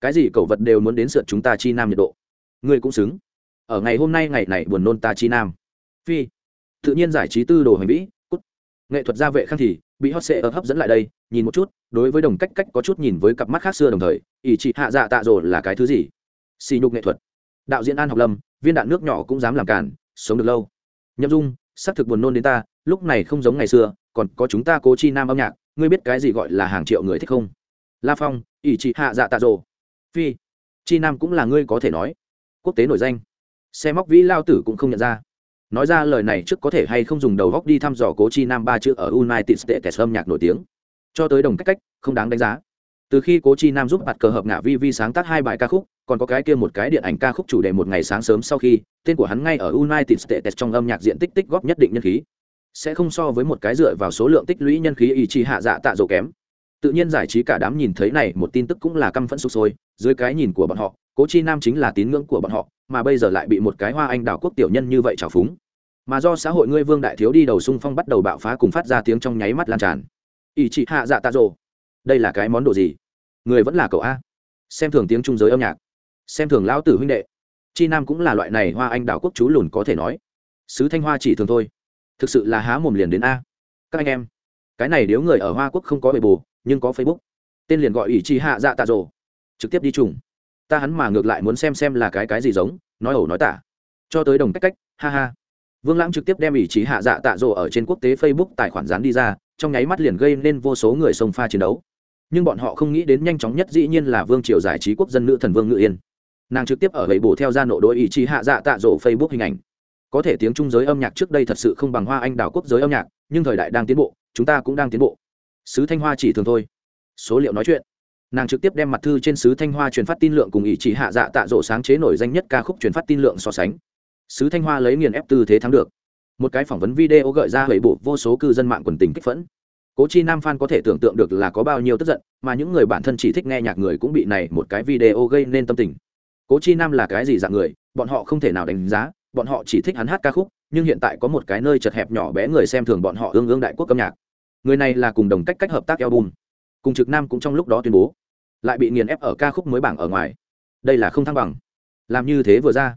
Speaker 1: cái gì cẩu vật đều muốn đến sượt chúng ta chi nam nhiệt độ. Ngươi cũng xứng. Ở ngày hôm nay ngày này buồn nôn ta chi nam. Phi. Tự nhiên giải trí tư đồ hành vĩ, cút. Nghệ thuật gia vệ khang thì, bị hot sệ hấp dẫn lại đây, nhìn một chút, đối với đồng cách cách có chút nhìn với cặp mắt khác xưa đồng thời ỷ chị hạ dạ tạ rồi là cái thứ gì? Xì nhục nghệ thuật. Đạo diễn an học lâm, viên đạn nước nhỏ cũng dám làm cản, sống được lâu. Nhậm dung, xác thực buồn nôn đến ta lúc này không giống ngày xưa, còn có chúng ta cố chi nam âm nhạc, ngươi biết cái gì gọi là hàng triệu người thích không? La phong, ỷ chị hạ dạ tạ rồ. Phi, chi nam cũng là ngươi có thể nói. Quốc tế nổi danh. Xe móc vĩ lao tử cũng không nhận ra. Nói ra lời này trước có thể hay không dùng đầu góc đi thăm dò cố chi nam ba chữ ở united states âm nhạc nổi tiếng. Cho tới đồng cách cách, không đáng đánh giá. Từ khi cố chi nam giúp bạt cờ hợp ngã vi vi sáng tác hai bài ca khúc, còn có cái kia một cái điện ảnh ca khúc chủ đề một ngày sáng sớm sau khi, tên của hắn ngay ở united states trong âm nhạc diện tích tích góp nhất định nhân khí sẽ không so với một cái dựa vào số lượng tích lũy nhân khí ý chí hạ dạ tạ dầu kém. Tự nhiên giải trí cả đám nhìn thấy này, một tin tức cũng là căm phẫn sụp sôi, dưới cái nhìn của bọn họ, cố chi nam chính là tín ngưỡng của bọn họ, mà bây giờ lại bị một cái hoa anh đào quốc tiểu nhân như vậy trào phúng. Mà do xã hội ngươi vương đại thiếu đi đầu xung phong bắt đầu bạo phá cùng phát ra tiếng trong nháy mắt lan tràn. Ý chị hạ dạ tạ rồ đây là cái món đồ gì? Người vẫn là cậu a. Xem thường tiếng trung giới âm nhạc. Xem thường lão tử huynh đệ. Chi nam cũng là loại này hoa anh đào quốc chú lùn có thể nói. Sứ thanh hoa chỉ thường thôi thực sự là há mồm liền đến a. Các anh em, cái này nếu người ở hoa quốc không có bề bù nhưng có facebook, tên liền gọi ủy chi hạ dạ tạ rồ. Trực tiếp đi trùng. Ta hắn mà ngược lại muốn xem xem là cái cái gì giống, nói ẩu nói tả. Cho tới đồng cách cách, ha ha. Vương lãng trực tiếp đem ủy trí hạ dạ tạ rồ ở trên quốc tế facebook tài khoản dán đi ra, trong nháy mắt liền gây nên vô số người sông pha chiến đấu. Nhưng bọn họ không nghĩ đến nhanh chóng nhất dĩ nhiên là vương triều giải trí quốc dân nữ thần vương ngự yên. Nàng trực tiếp ở gậy bổ theo ra nội đội ủy trí hạ dạ tạ rồ facebook hình ảnh có thể tiếng trung giới âm nhạc trước đây thật sự không bằng hoa anh đào quốc giới âm nhạc, nhưng thời đại đang tiến bộ, chúng ta cũng đang tiến bộ. Sứ thanh hoa chỉ thường thôi. Số liệu nói chuyện. Nàng trực tiếp đem mặt thư trên sứ thanh hoa truyền phát tin lượng cùng ý chí hạ dạ tạ rộ sáng chế nổi danh nhất ca khúc truyền phát tin lượng so sánh. Sứ thanh hoa lấy nghiền ép tư thế thắng được. Một cái phỏng vấn video gợi ra hủy bộ vô số cư dân mạng quần tình kích phẫn. Cố chi nam phan có thể tưởng tượng được là có bao nhiêu tức giận, mà những người bản thân chỉ thích nghe nhạc người cũng bị này một cái video gây nên tâm tình. Cố chi nam là cái gì dạng người, bọn họ không thể nào đánh giá bọn họ chỉ thích hắn hát ca khúc, nhưng hiện tại có một cái nơi chật hẹp nhỏ bé người xem thường bọn họ ương ương đại quốc âm nhạc. Người này là cùng đồng cách cách hợp tác album. Cùng trực nam cũng trong lúc đó tuyên bố, lại bị nghiền ép ở ca khúc mới bảng ở ngoài. Đây là không thăng bằng. Làm như thế vừa ra.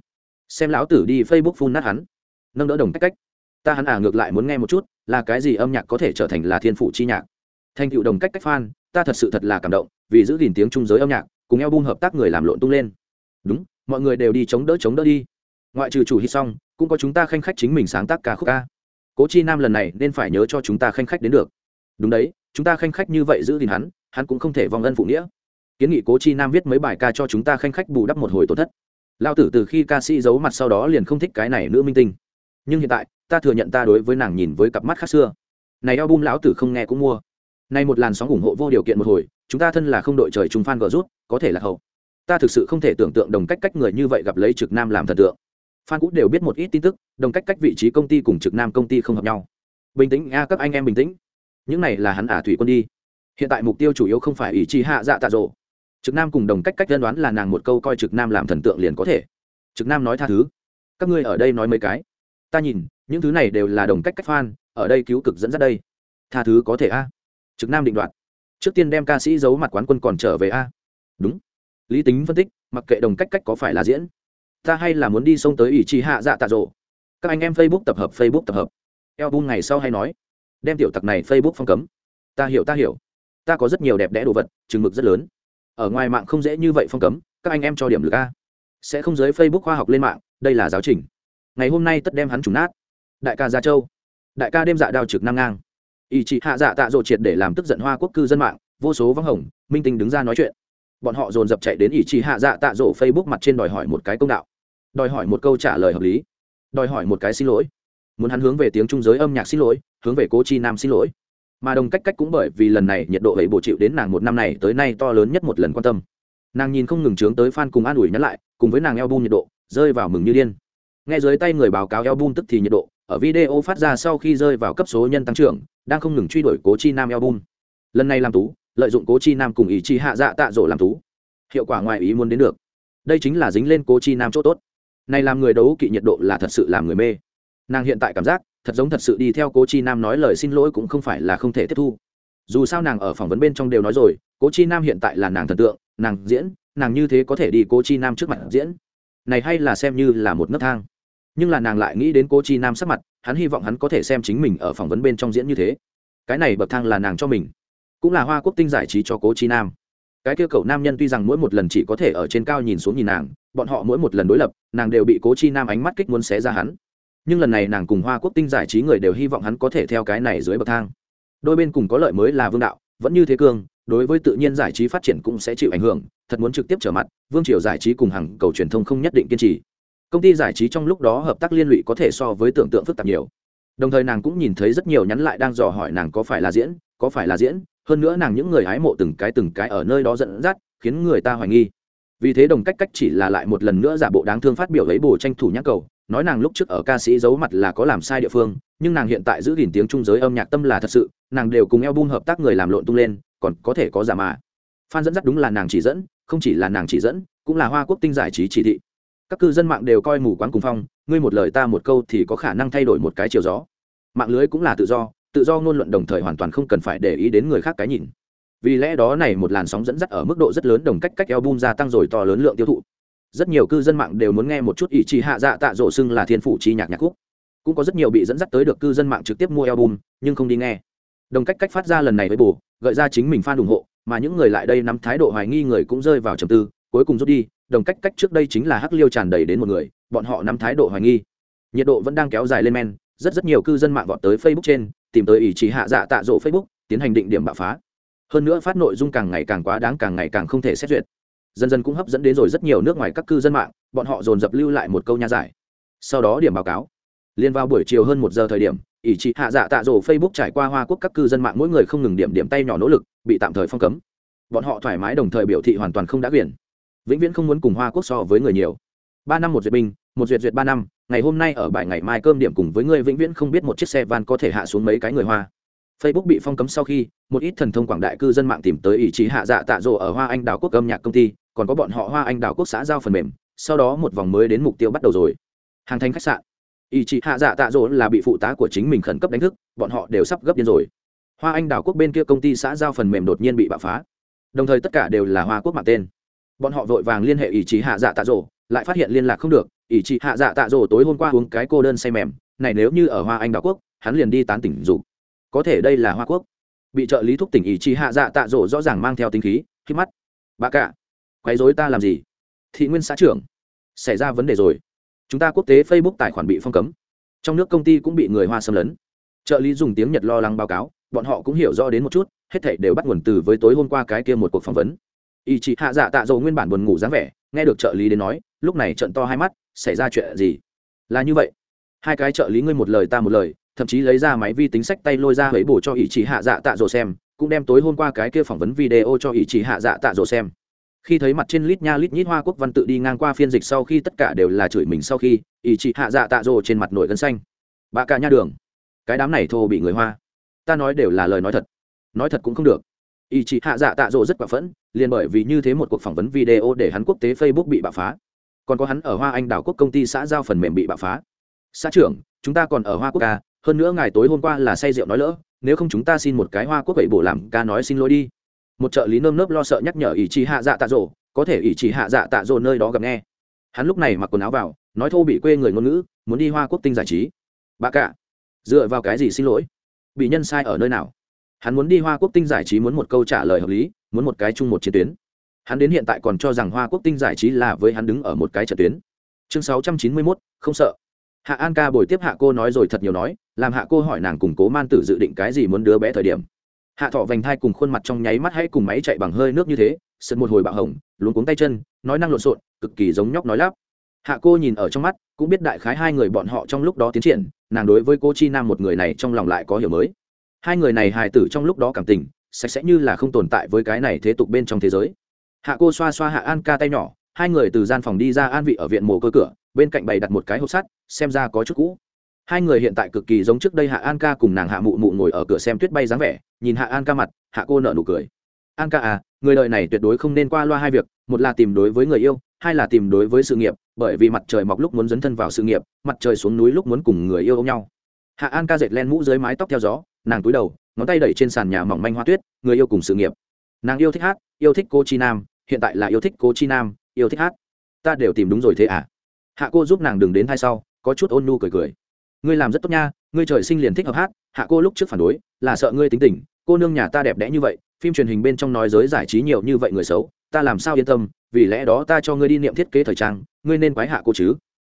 Speaker 1: Xem lão tử đi facebook phun nát hắn. Nâng đỡ đồng cách cách. Ta hắn à ngược lại muốn nghe một chút, là cái gì âm nhạc có thể trở thành là thiên phụ chi nhạc. Thành tựu đồng cách cách fan, ta thật sự thật là cảm động, vì giữ gìn tiếng trung giới âm nhạc, cùng eo bung hợp tác người làm lộn tung lên. Đúng, mọi người đều đi chống đỡ chống đỡ đi ngoại trừ chủ hit xong, cũng có chúng ta khanh khách chính mình sáng tác ca khúc ca. Cố chi nam lần này nên phải nhớ cho chúng ta khanh khách đến được. Đúng đấy, chúng ta khanh khách như vậy giữ gìn hắn hắn cũng không thể vong ân phụ nghĩa. Kiến nghị cố chi nam viết mấy bài ca cho chúng ta khanh khách bù đắp một hồi tổn thất. Lao tử từ khi ca sĩ giấu mặt sau đó liền không thích cái này nữ minh tinh. Nhưng hiện tại, ta thừa nhận ta đối với nàng nhìn với cặp mắt khác xưa. Này album lão tử không nghe cũng mua. Nay một làn sóng ủng hộ vô điều kiện một hồi, chúng ta thân là không đội trời trung fan gờ rút, có thể là hậu. Ta thực sự không thể tưởng tượng đồng cách cách người như vậy gặp lấy trực nam làm thần tượng phan cũng đều biết một ít tin tức, đồng cách cách vị trí công ty cùng trực nam công ty không hợp nhau. Bình tĩnh, a, các anh em bình tĩnh. Những này là hắn ả thủy quân đi. Hiện tại mục tiêu chủ yếu không phải ý chí hạ dạ tạ rộ. Trực nam cùng đồng cách cách đơn đoán là nàng một câu coi trực nam làm thần tượng liền có thể. Trực nam nói tha thứ. Các ngươi ở đây nói mấy cái. Ta nhìn, những thứ này đều là đồng cách cách phan, ở đây cứu cực dẫn dắt đây. Tha thứ có thể a. Trực nam định đoạt. Trước tiên đem ca sĩ giấu mặt quán quân còn trở về a. Đúng. Lý tính phân tích, mặc kệ đồng cách cách có phải là diễn ta hay là muốn đi xông tới ủy trì hạ dạ tạ rộ. Các anh em facebook tập hợp, facebook tập hợp. Eo bung ngày sau hay nói, đem tiểu tặc này facebook phong cấm. Ta hiểu ta hiểu. Ta có rất nhiều đẹp đẽ đồ vật, chừng mực rất lớn. Ở ngoài mạng không dễ như vậy phong cấm, các anh em cho điểm lực a. Sẽ không giới facebook khoa học lên mạng, đây là giáo trình. Ngày hôm nay tất đem hắn trùng nát. Đại ca gia châu. Đại ca đêm dạ đao trực năng ngang. Ý chị hạ dạ tạ rộ triệt để làm tức giận hoa quốc cư dân mạng, vô số vắng hồng, minh tinh đứng ra nói chuyện. Bọn họ dồn dập chạy đến ý chị hạ dạ tạ rộ facebook mặt trên đòi hỏi một cái công đạo đòi hỏi một câu trả lời hợp lý. Đòi hỏi một cái xin lỗi. Muốn hắn hướng về tiếng trung giới âm nhạc xin lỗi, hướng về cố chi nam xin lỗi. Mà đồng cách cách cũng bởi vì lần này nhiệt độ ấy bổ chịu đến nàng một năm này tới nay to lớn nhất một lần quan tâm. Nàng nhìn không ngừng trướng tới f a n cùng an ủi nhắn lại, cùng với nàng eo bun nhiệt độ, rơi vào mừng như điên. Nghe dưới tay người báo cáo eo bun tức thì nhiệt độ, ở video phát ra sau khi rơi vào cấp số nhân tăng trưởng, đang không ngừng truy đuổi cố chi nam eo bun lần này làm tú, lợi dụng cố chi nam cùng ý chi hạ dạ tạ rỗ làm tú. Hiệu quả ngoài ý muốn đến được. Đây chính là dính lên cố chi nam chỗ tốt này làm người đấu kỵ nhiệt độ là thật sự làm người mê. Nàng hiện tại cảm giác, thật giống thật sự đi theo cố chi nam nói lời xin lỗi cũng không phải là không thể tiếp thu. Dù sao nàng ở phỏng vấn bên trong đều nói rồi, cố chi nam hiện tại là nàng thần tượng, nàng diễn, nàng như thế có thể đi cố chi nam trước mặt diễn. Này hay là xem như là một nấc thang. Nhưng là nàng lại nghĩ đến cố chi nam sắc mặt, hắn hy vọng hắn có thể xem chính mình ở phỏng vấn bên trong diễn như thế. Cái này bậc thang là nàng cho mình, cũng là hoa quốc tinh giải trí cho cố chi nam cái kia cậu nam nhân tuy rằng mỗi một lần chỉ có thể ở trên cao nhìn xuống nhìn nàng, bọn họ mỗi một lần đối lập, nàng đều bị cố chi nam ánh mắt kích muốn xé ra hắn. Nhưng lần này nàng cùng hoa quốc tinh giải trí người đều hy vọng hắn có thể theo cái này dưới bậc thang. Đôi bên cùng có lợi mới là vương đạo, vẫn như thế cương, đối với tự nhiên giải trí phát triển cũng sẽ chịu ảnh hưởng, thật muốn trực tiếp trở mặt, vương triều giải trí cùng hàng cầu truyền thông không nhất định kiên trì. Công ty giải trí trong lúc đó hợp tác liên lụy có thể so với tưởng tượng phức tạp nhiều. Đồng thời nàng cũng nhìn thấy rất nhiều nhắn lại đang dò hỏi nàng có phải là diễn, có phải là diễn hơn nữa nàng những người hái mộ từng cái từng cái ở nơi đó dẫn dắt, khiến người ta hoài nghi. Vì thế đồng cách cách chỉ là lại một lần nữa giả bộ đáng thương phát biểu lấy bồ tranh thủ nhắc cầu, nói nàng lúc trước ở ca sĩ giấu mặt là có làm sai địa phương, nhưng nàng hiện tại giữ gìn tiếng trung giới âm nhạc tâm là thật sự, nàng đều cùng eo bung hợp tác người làm lộn tung lên, còn có thể có giả mà. Phan dẫn dắt đúng là nàng chỉ dẫn, không chỉ là nàng chỉ dẫn, cũng là hoa quốc tinh giải trí chỉ thị. Các cư dân mạng đều coi mù quáng cùng phong, ngươi một lời ta một câu thì có khả năng thay đổi một cái chiều gió. Mạng lưới cũng là tự do tự do ngôn luận đồng thời hoàn toàn không cần phải để ý đến người khác cái nhìn. Vì lẽ đó này một làn sóng dẫn dắt ở mức độ rất lớn đồng cách cách album gia tăng rồi to lớn lượng tiêu thụ. Rất nhiều cư dân mạng đều muốn nghe một chút ý chí hạ dạ tạ rổ xưng là thiên phủ chi nhạc nhạc khúc. Cũng có rất nhiều bị dẫn dắt tới được cư dân mạng trực tiếp mua album, nhưng không đi nghe. Đồng cách cách phát ra lần này với bù, gợi ra chính mình fan ủng hộ, mà những người lại đây nắm thái độ hoài nghi người cũng rơi vào trầm tư, cuối cùng rút đi, đồng cách cách trước đây chính là hắc liêu tràn đầy đến một người, bọn họ nắm thái độ hoài nghi. Nhiệt độ vẫn đang kéo dài lên men rất rất nhiều cư dân mạng vọt tới facebook trên, tìm tới ý chí hạ dạ tạ rộ facebook, tiến hành định điểm bạo phá. Hơn nữa phát nội dung càng ngày càng quá đáng, càng ngày càng không thể xét duyệt. Dần dần cũng hấp dẫn đến rồi rất nhiều nước ngoài các cư dân mạng, bọn họ dồn dập lưu lại một câu nha giải. Sau đó điểm báo cáo. Liên vào buổi chiều hơn một giờ thời điểm ỷ chí hạ dạ tạ rổ facebook trải qua hoa quốc các cư dân mạng mỗi người không ngừng điểm điểm tay nhỏ nỗ lực, bị tạm thời phong cấm. Bọn họ thoải mái đồng thời biểu thị hoàn toàn không đã quyền. Vĩnh viễn không muốn cùng hoa quốc so với người nhiều. Ba năm một duyệt binh một duyệt duyệt ba năm, ngày hôm nay ở bài ngày mai cơm điểm cùng với người vĩnh viễn không biết một chiếc xe van có thể hạ xuống mấy cái người hoa. Facebook bị phong cấm sau khi, một ít thần thông quảng đại cư dân mạng tìm tới ý chí hạ dạ tạ rộ ở hoa anh đào quốc âm nhạc công ty, còn có bọn họ hoa anh đào quốc xã giao phần mềm, sau đó một vòng mới đến mục tiêu bắt đầu rồi. Hàng thành khách sạn. Ý chí hạ dạ tạ rộ là bị phụ tá của chính mình khẩn cấp đánh thức, bọn họ đều sắp gấp điên rồi. Hoa anh đào quốc bên kia công ty xã giao phần mềm đột nhiên bị bạo phá. Đồng thời tất cả đều là hoa quốc mạng tên. Bọn họ vội vàng liên hệ ý chí hạ dạ tạ rộ lại phát hiện liên lạc không được ỷ chị hạ dạ tạ rồ tối hôm qua uống cái cô đơn say mềm, này nếu như ở hoa anh đảo quốc, hắn liền đi tán tỉnh dục. Có thể đây là hoa quốc. Bị trợ lý thúc tỉnh ỷ chị hạ dạ tạ rồ rõ ràng mang theo tính khí, khi mắt. Bà cả, quấy dối ta làm gì? Thị nguyên xã trưởng, xảy ra vấn đề rồi. Chúng ta quốc tế facebook tài khoản bị phong cấm. Trong nước công ty cũng bị người hoa xâm lấn. Trợ lý dùng tiếng nhật lo lắng báo cáo, bọn họ cũng hiểu rõ đến một chút, hết thảy đều bắt nguồn từ với tối hôm qua cái kia một cuộc phỏng vấn. Ý chị hạ dạ tạ dầu nguyên bản buồn ngủ dáng vẻ, nghe được trợ lý đến nói, lúc này trận to hai mắt xảy ra chuyện gì? Là như vậy. Hai cái trợ lý ngươi một lời ta một lời, thậm chí lấy ra máy vi tính sách tay lôi ra lấy bổ cho ý chí hạ dạ tạ dầu xem, cũng đem tối hôm qua cái kia phỏng vấn video cho ý chí hạ dạ tạ dầu xem. Khi thấy mặt trên lít nha lít nhít hoa quốc văn tự đi ngang qua phiên dịch sau khi tất cả đều là chửi mình sau khi ý chí hạ dạ tạ dầu trên mặt nổi gân xanh. Bà cả nha đường, cái đám này thô bị người hoa. Ta nói đều là lời nói thật. Nói thật cũng không được. Ý chí hạ dạ tạ dỗ rất quả phẫn, liền bởi vì như thế một cuộc phỏng vấn video để hắn quốc tế facebook bị bạo phá còn có hắn ở hoa anh đảo quốc công ty xã giao phần mềm bị bạo phá. Xã trưởng, chúng ta còn ở hoa quốc ca hơn nữa ngày tối hôm qua là say rượu nói lỡ, nếu không chúng ta xin một cái hoa quốc vậy bổ làm ca nói xin lỗi đi. Một trợ lý nơm nớp lo sợ nhắc nhở ý chí hạ dạ tạ rộ có thể ý chí hạ dạ tạ rộ nơi đó gặp nghe. Hắn lúc này mặc quần áo vào, nói thô bị quê người ngôn ngữ, muốn đi hoa quốc tinh giải trí. Bà cả, dựa vào cái gì xin lỗi? Bị nhân sai ở nơi nào? Hắn muốn đi hoa quốc tinh giải trí muốn một câu trả lời hợp lý, muốn một cái chung một chiến tuyến hắn đến hiện tại còn cho rằng hoa quốc tinh giải trí là với hắn đứng ở một cái trận tuyến. Chương sáu trăm chín mươi mốt, không sợ. Hạ an ca bồi tiếp hạ cô nói rồi thật nhiều nói, làm hạ cô hỏi nàng củng cố man tử dự định cái gì muốn đứa bé thời điểm. Hạ thọ vành thai cùng khuôn mặt trong nháy mắt hay cùng máy chạy bằng hơi nước như thế sật một hồi bạo hồng, luống cuống tay chân, nói năng lộn xộn, cực kỳ giống nhóc nói lắp. Hạ cô nhìn ở trong mắt, cũng biết đại khái hai người bọn họ trong lúc đó tiến triển, nàng đối với cô chi nam một người này trong lòng lại có hiểu mới. Hai người này hài tử trong lúc đó cảm tình, sạch sẽ như là không tồn tại với cái này thế tục bên trong thế giới hạ cô xoa xoa hạ an ca tay nhỏ, hai người từ gian phòng đi ra an vị ở viện mồ cơ cửa, bên cạnh bày đặt một cái hộp sắt, xem ra có chút cũ. Hai người hiện tại cực kỳ giống trước đây hạ an ca cùng nàng hạ mụ mụ ngồi ở cửa xem tuyết bay dáng vẻ, nhìn hạ an ca mặt, hạ cô nợ nụ cười. An ca à người đời này tuyệt đối không nên qua loa hai việc, một là tìm đối với người yêu, hai là tìm đối với sự nghiệp, bởi vì mặt trời mọc lúc muốn dấn thân vào sự nghiệp, mặt trời xuống núi lúc muốn cùng người yêu ôm nhau. Hạ an ca dệt len mũ dưới mái tóc theo gió, nàng túi đầu, ngón tay đẩy trên sàn nhà mỏng manh hoa tuyết, người yêu cùng sự nghiệp. Nàng yêu thích hát, yêu thích cô chi nam hiện tại là yêu thích cô chi nam, yêu thích hát. Ta đều tìm đúng rồi thế à? Hạ cô giúp nàng đừng đến thay sau, có chút ôn nu cười cười. Ngươi làm rất tốt nha, ngươi trời sinh liền thích hợp hát, hạ cô lúc trước phản đối, là sợ ngươi tính tình, cô nương nhà ta đẹp đẽ như vậy, phim truyền hình bên trong nói giới giải trí nhiều như vậy người xấu, ta làm sao yên tâm, vì lẽ đó ta cho ngươi đi niệm thiết kế thời trang, ngươi nên quái hạ cô chứ.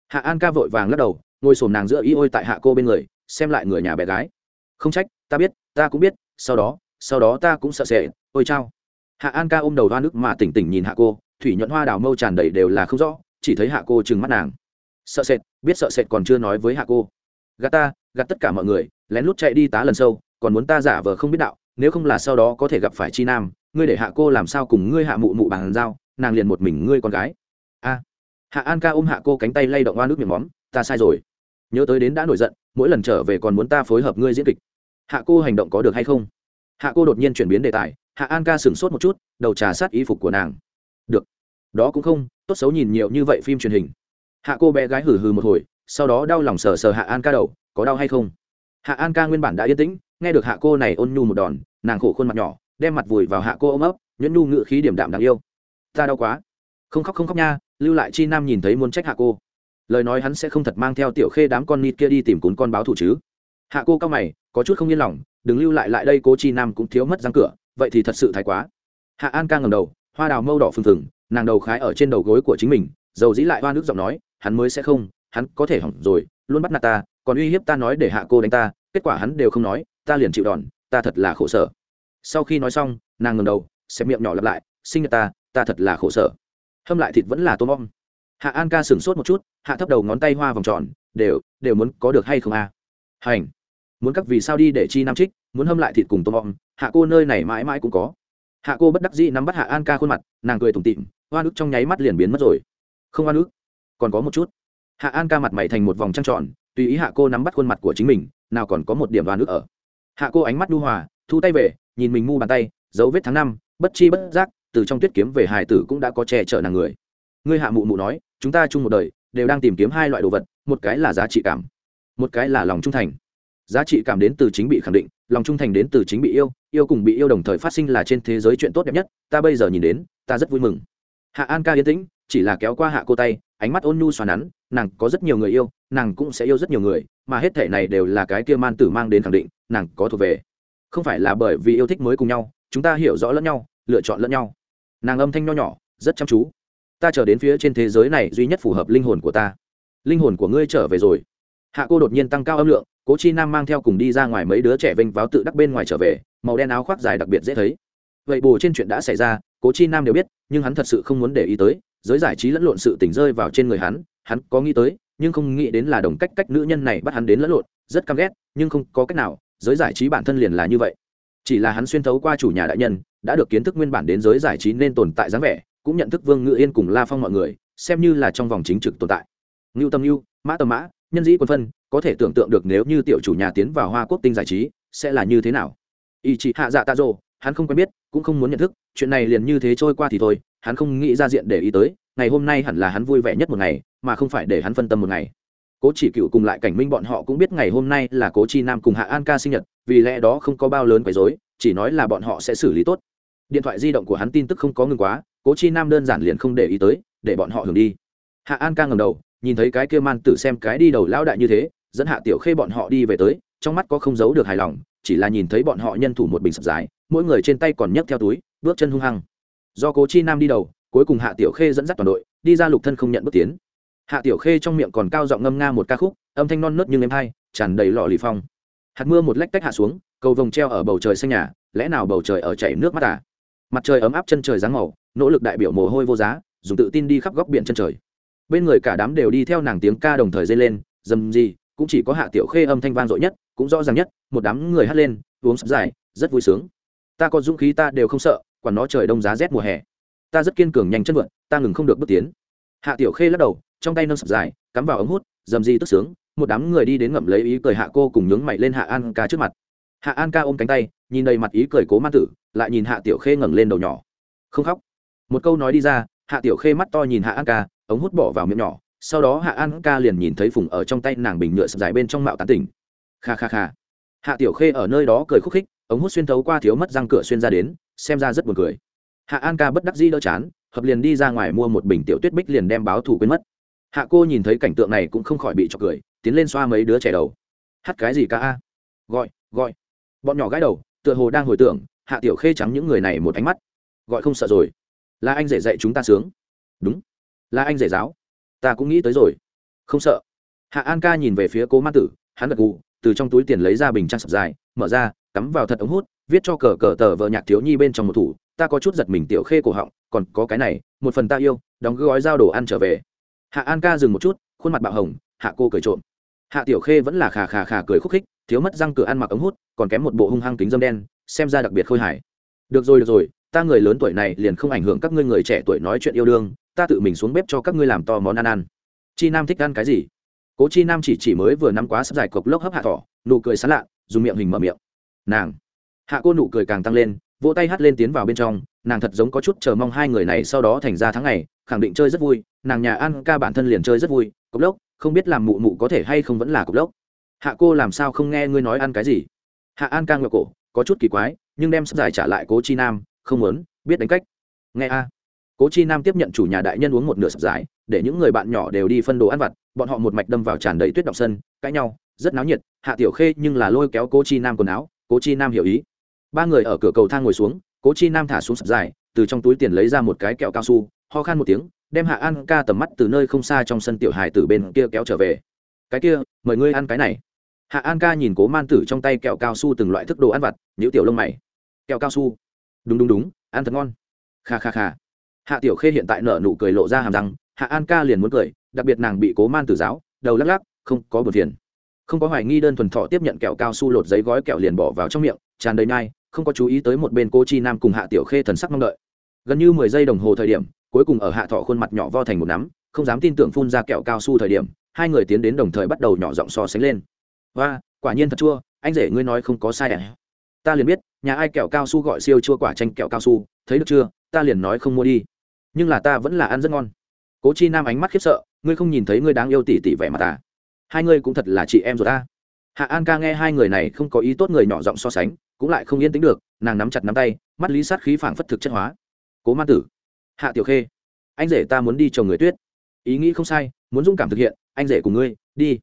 Speaker 1: Hạ an ca vội vàng lắc đầu, ngồi sổm nàng giữa y ôi tại hạ cô bên người, xem lại người nhà bé gái. Không trách, ta biết, ta cũng biết, sau đó sau đó ta cũng sợ sệt, ôi chao hạ an ca ôm đầu hoa nước mà tỉnh tỉnh nhìn hạ cô, thủy nhuận hoa đào mâu tràn đầy đều là không rõ, chỉ thấy hạ cô trừng mắt nàng. Sợ sệt, biết sợ sệt còn chưa nói với hạ cô. Gạt ta gạt tất cả mọi người, lén lút chạy đi tá lần sâu, còn muốn ta giả vờ không biết đạo, nếu không là sau đó có thể gặp phải chi nam, ngươi để hạ cô làm sao cùng ngươi hạ mụ mụ bàn giao, nàng liền một mình ngươi con gái. A. Hạ an ca ôm hạ cô cánh tay lay động oa nước miệng móm, ta sai rồi. Nhớ tới đến đã nổi giận, mỗi lần trở về còn muốn ta phối hợp ngươi diễn kịch. Hạ cô hành động có được hay không? Hạ cô đột nhiên chuyển biến đề tài, hạ an ca sửng sốt một chút, đầu trà sát y phục của nàng. Được. Đó cũng không, tốt xấu nhìn nhiều như vậy phim truyền hình. Hạ cô bé gái hừ hừ một hồi, sau đó đau lòng sờ sờ hạ an ca đầu, có đau hay không? Hạ an ca nguyên bản đã yên tĩnh, nghe được hạ cô này ôn nhu một đòn, nàng khổ khuôn mặt nhỏ, đem mặt vùi vào hạ cô ôm ấp, nhẫn nhu ngự khí điểm đạm đáng yêu. Ta đau quá. Không khóc không khóc nha, lưu lại chi nam nhìn thấy muốn trách hạ cô. Lời nói hắn sẽ không thật mang theo tiểu khê đám con nít kia đi tìm cún con báo thủ chứ. Hạ cô cao mày, có chút không yên lòng đừng lưu lại lại đây cô chi nam cũng thiếu mất răng cửa, vậy thì thật sự thái quá. Hạ an ca ngầm đầu, hoa đào mâu đỏ phừng phừng, nàng đầu khái ở trên đầu gối của chính mình, dầu dĩ lại hoa nước giọng nói, hắn mới sẽ không, hắn có thể hỏng rồi, luôn bắt nạt ta, còn uy hiếp ta nói để hạ cô đánh ta, kết quả hắn đều không nói, ta liền chịu đòn, ta thật là khổ sở. Sau khi nói xong, nàng ngầm đầu xem miệng nhỏ lặp lại, sinh nhật ta ta thật là khổ sở. Hâm lại thịt vẫn là tôm bom hạ an ca sửng sốt một chút, hạ thấp đầu ngón tay hoa vòng tròn, đều đều muốn có được hay không a? À? hành muốn các vì sao đi để chi nam trích, muốn hâm lại thịt cùng tôm bom hạ cô nơi này mãi mãi cũng có. Hạ cô bất đắc dĩ nắm bắt hạ an ca khuôn mặt, nàng cười tủm tịm hoa nước trong nháy mắt liền biến mất rồi. Không hoa nước còn có một chút. Hạ an ca mặt mày thành một vòng trăng tròn, tùy ý hạ cô nắm bắt khuôn mặt của chính mình, nào còn có một điểm hoa nước ở. Hạ cô ánh mắt đu hòa, thu tay về, nhìn mình mu bàn tay, dấu vết tháng năm, bất chi bất giác, từ trong tuyết kiếm về hài tử cũng đã có che chở nàng người. Ngươi hạ mụ mụ nói, chúng ta chung một đời, đều đang tìm kiếm hai loại đồ vật, một cái là giá trị cảm, một cái là lòng trung thành giá trị cảm đến từ chính bị khẳng định, lòng trung thành đến từ chính bị yêu yêu cùng bị yêu đồng thời phát sinh là trên thế giới chuyện tốt đẹp nhất, ta bây giờ nhìn đến, ta rất vui mừng. Hạ an ca yên tĩnh, chỉ là kéo qua hạ cô tay, ánh mắt ôn nhu xoắn nắn, nàng có rất nhiều người yêu, nàng cũng sẽ yêu rất nhiều người, mà hết thể này đều là cái kia man tử mang đến khẳng định, nàng có thuộc về. Không phải là bởi vì yêu thích mới cùng nhau, chúng ta hiểu rõ lẫn nhau, lựa chọn lẫn nhau. Nàng âm thanh nho nhỏ, rất chăm chú. Ta trở đến phía trên thế giới này duy nhất phù hợp linh hồn của ta. Linh hồn của ngươi trở về rồi. Hạ cô đột nhiên tăng cao âm lượng cố chi nam mang theo cùng đi ra ngoài mấy đứa trẻ vênh váo tự đắc bên ngoài trở về, màu đen áo khoác dài đặc biệt dễ thấy. Vậy bù trên chuyện đã xảy ra, cố chi nam đều biết, nhưng hắn thật sự không muốn để ý tới, giới giải trí lẫn lộn sự tỉnh rơi vào trên người hắn hắn có nghĩ tới, nhưng không nghĩ đến là đồng cách cách nữ nhân này bắt hắn đến lẫn lộn, rất căm ghét, nhưng không có cách nào, giới giải trí bản thân liền là như vậy. Chỉ là hắn xuyên thấu qua chủ nhà đại nhân, đã được kiến thức nguyên bản đến giới giải trí nên tồn tại dáng vẻ, cũng nhận thức vương ngự yên cùng la phong mọi người, xem như là trong vòng chính trực tồn tại. Ngưu tâm ngưu, mã tầm mã, nhân dĩ quân phân có thể tưởng tượng được nếu như tiểu chủ nhà tiến vào hoa quốc tinh giải trí, sẽ là như thế nào. Ý chị hạ dạ tạ rồ hắn không quen biết, cũng không muốn nhận thức, chuyện này liền như thế trôi qua thì thôi, hắn không nghĩ ra diện để ý tới, ngày hôm nay hẳn là hắn vui vẻ nhất một ngày, mà không phải để hắn phân tâm một ngày. Cố chỉ cựu cùng lại cảnh minh bọn họ cũng biết ngày hôm nay là cố chi nam cùng hạ an ca sinh nhật, vì lẽ đó không có bao lớn quấy dối chỉ nói là bọn họ sẽ xử lý tốt. Điện thoại di động của hắn tin tức không có ngừng quá, cố chi nam đơn giản liền không để ý tới, để bọn họ hưởng đi. Hạ an ca ngầm đầu, nhìn thấy cái kia man tử xem cái đi đầu lão đại như thế dẫn hạ tiểu khê bọn họ đi về tới, trong mắt có không giấu được hài lòng, chỉ là nhìn thấy bọn họ nhân thủ một bình sập dài, mỗi người trên tay còn nhấc theo túi, bước chân hung hăng. Do cố chi nam đi đầu, cuối cùng hạ tiểu khê dẫn dắt toàn đội, đi ra lục thân không nhận bước tiến. Hạ tiểu khê trong miệng còn cao giọng ngâm nga một ca khúc, âm thanh non nớt nhưng êm hay, tràn đầy lọ lì phong. Hạt mưa một lách tách hạ xuống, cầu vồng treo ở bầu trời xanh nhà, lẽ nào bầu trời ở chảy nước mắt à? Mặt trời ấm áp chân trời dáng màu, nỗ lực đại biểu mồ hôi vô giá, dùng tự tin đi khắp góc biển chân trời. Bên người cả đám đều đi theo nàng tiếng ca đồng thời dây lên, dầm gì cũng chỉ có hạ tiểu khê âm thanh vang dội nhất, cũng rõ ràng nhất, một đám người hát lên, uống sắp dài, rất vui sướng. Ta có dũng khí ta đều không sợ, quản nó trời đông giá rét mùa hè. Ta rất kiên cường nhanh chân vượt ta ngừng không được bước tiến. Hạ tiểu khê lắc đầu, trong tay nâng sập dài, cắm vào ống hút, dầm di tức sướng, một đám người đi đến ngậm lấy ý cười hạ cô cùng nhướng mày lên hạ an ca trước mặt. Hạ an ca ôm cánh tay, nhìn đầy mặt ý cười cố man tử, lại nhìn hạ tiểu khê ngẩng lên đầu nhỏ. Không khóc. Một câu nói đi ra, hạ tiểu khê mắt to nhìn hạ an ca, ống hút bỏ vào miệng nhỏ sau đó hạ an ca liền nhìn thấy phùng ở trong tay nàng bình nhựa sập dài bên trong mạo tán tỉnh. Kha kha kha. Hạ tiểu khê ở nơi đó cười khúc khích, ống hút xuyên thấu qua thiếu mất răng cửa xuyên ra đến, xem ra rất buồn cười. Hạ an ca bất đắc dĩ đỡ chán, hợp liền đi ra ngoài mua một bình tiểu tuyết bích liền đem báo thù quên mất. Hạ cô nhìn thấy cảnh tượng này cũng không khỏi bị trọc cười, tiến lên xoa mấy đứa trẻ đầu. Hát cái gì ca a? Gọi gọi. Bọn nhỏ gái đầu, tựa hồ đang hồi tưởng, hạ tiểu khê trắng những người này một ánh mắt. Gọi không sợ rồi. Là anh dễ dạy chúng ta sướng. Đúng. Là anh dễ giáo ta cũng nghĩ tới rồi. Không sợ. Hạ an ca nhìn về phía cố ma tử, hắn gật gù, từ trong túi tiền lấy ra bình trang sập dài, mở ra, cắm vào thật ống hút, viết cho cờ cờ tờ vợ nhạc thiếu nhi bên trong một thủ, ta có chút giật mình tiểu khê cổ họng, còn có cái này, một phần ta yêu, đóng gói giao đồ ăn trở về. Hạ an ca dừng một chút, khuôn mặt bạo hồng, hạ cô cười trộm. Hạ tiểu khê vẫn là khà khà khà cười khúc khích, thiếu mất răng cửa ăn mặc ống hút, còn kém một bộ hung hăng kính dâm đen, xem ra đặc biệt khôi hài. Được rồi được rồi, ta người lớn tuổi này liền không ảnh hưởng các ngươi người trẻ tuổi nói chuyện yêu đương ta tự mình xuống bếp cho các ngươi làm to món ăn ăn. Chi nam thích ăn cái gì? Cố chi nam chỉ chỉ mới vừa nắm quá sắp dài cộc lốc hấp hạ thỏ, nụ cười sán lạ, dùng miệng hình mở miệng. Nàng. Hạ cô nụ cười càng tăng lên, vỗ tay hắt lên tiến vào bên trong, nàng thật giống có chút chờ mong hai người này sau đó thành ra tháng ngày, khẳng định chơi rất vui, nàng nhà ăn ca bản thân liền chơi rất vui cộc lốc, không biết làm mụ mụ có thể hay không vẫn là cộc lốc. Hạ cô làm sao không nghe ngươi nói ăn cái gì? Hạ an ca ngựa cổ, có chút kỳ quái, nhưng đem sắp giải trả lại cố chi nam, không muốn, biết đánh cách. Nghe a cố chi nam tiếp nhận chủ nhà đại nhân uống một nửa sập dài để những người bạn nhỏ đều đi phân đồ ăn vặt, bọn họ một mạch đâm vào tràn đầy tuyết đọc sân, cãi nhau, rất náo nhiệt, hạ tiểu khê nhưng là lôi kéo cố chi nam quần áo, cố chi nam hiểu ý. Ba người ở cửa cầu thang ngồi xuống, cố chi nam thả xuống sập dài từ trong túi tiền lấy ra một cái kẹo cao su, ho khan một tiếng, đem hạ an ca tầm mắt từ nơi không xa trong sân tiểu hài từ bên kia kéo trở về. Cái kia, mời ngươi ăn cái này. Hạ an ca nhìn cố man tử trong tay kẹo cao su từng loại thức đồ ăn vặt nhữ tiểu lông mày. Kẹo cao su? Đúng đúng đúng, ăn thật ngon. Kha kha kha hạ tiểu khê hiện tại nở nụ cười lộ ra hàm răng, hạ an ca liền muốn cười, đặc biệt nàng bị cố man tử giáo, đầu lắc lắc, không có bờ phiền. Không có hoài nghi đơn thuần thọ tiếp nhận kẹo cao su lột giấy gói kẹo liền bỏ vào trong miệng, tràn đầy nai, không có chú ý tới một bên cô chi nam cùng hạ tiểu khê thần sắc mong đợi. Gần như mười giây đồng hồ thời điểm, cuối cùng ở hạ thọ khuôn mặt nhỏ vo thành một nắm, không dám tin tưởng phun ra kẹo cao su thời điểm, hai người tiến đến đồng thời bắt đầu nhỏ giọng so sánh lên. Và quả nhiên thật chua, anh rể ngươi nói không có sai à? Ta liền biết, nhà ai kẹo cao su gọi siêu chua quả chanh kẹo cao su, thấy được chưa? Ta liền nói không mua đi nhưng là ta vẫn là ăn rất ngon. Cố chi nam ánh mắt khiếp sợ, ngươi không nhìn thấy ngươi đáng yêu tỉ tỉ vẻ mà ta hai ngươi cũng thật là chị em rồi ta. Hạ an ca nghe hai người này không có ý tốt người nhỏ giọng so sánh, cũng lại không yên tĩnh được, nàng nắm chặt nắm tay, mắt lý sát khí phảng phất thực chất hóa. Cố man tử. Hạ tiểu khê. Anh rể ta muốn đi chồng người tuyết. Ý nghĩ không sai, muốn dũng cảm thực hiện, anh rể cùng ngươi, đi.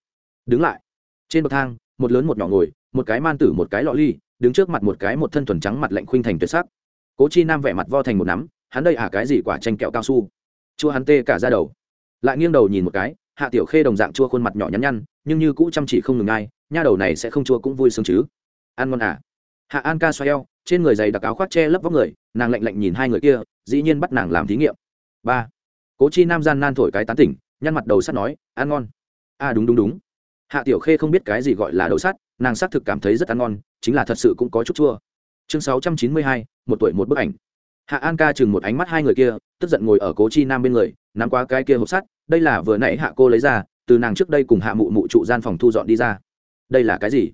Speaker 1: Đứng lại. Trên bậc thang, một lớn một nhỏ ngồi, một cái man tử, một cái lọ ly, đứng trước mặt một cái một thân thuần trắng mặt lạnh khuynh thành tuyệt sắc. Cố chi nam vẻ mặt vo thành một nắm hắn đây à cái gì quả tranh kẹo cao su? Chua hắn tê cả ra đầu. Lại nghiêng đầu nhìn một cái hạ tiểu khê đồng dạng chua khuôn mặt nhỏ nhắn nhăn nhưng như cũ chăm chỉ không ngừng ai nha đầu này sẽ không chua cũng vui sướng chứ. Ăn ngon à? Hạ an ca xoay eo trên người giày đặc áo khoác che lấp vóc người nàng lạnh lạnh nhìn hai người kia dĩ nhiên bắt nàng làm thí nghiệm. Ba. Cố chi nam gian nan thổi cái tán tỉnh nhăn mặt đầu sắt nói ăn ngon. A à, đúng đúng đúng. Hạ tiểu khê không biết cái gì gọi là đầu sắt nàng xác thực cảm thấy rất ăn ngon chính là thật sự cũng có chút chua. Chương sáu trăm chín mươi hai một tuổi một bức ảnh hạ an ca chừng một ánh mắt hai người kia, tức giận ngồi ở cố chi nam bên người, nắm qua cái kia hộp sắt, đây là vừa nãy hạ cô lấy ra, từ nàng trước đây cùng hạ mụ mụ trụ gian phòng thu dọn đi ra. Đây là cái gì?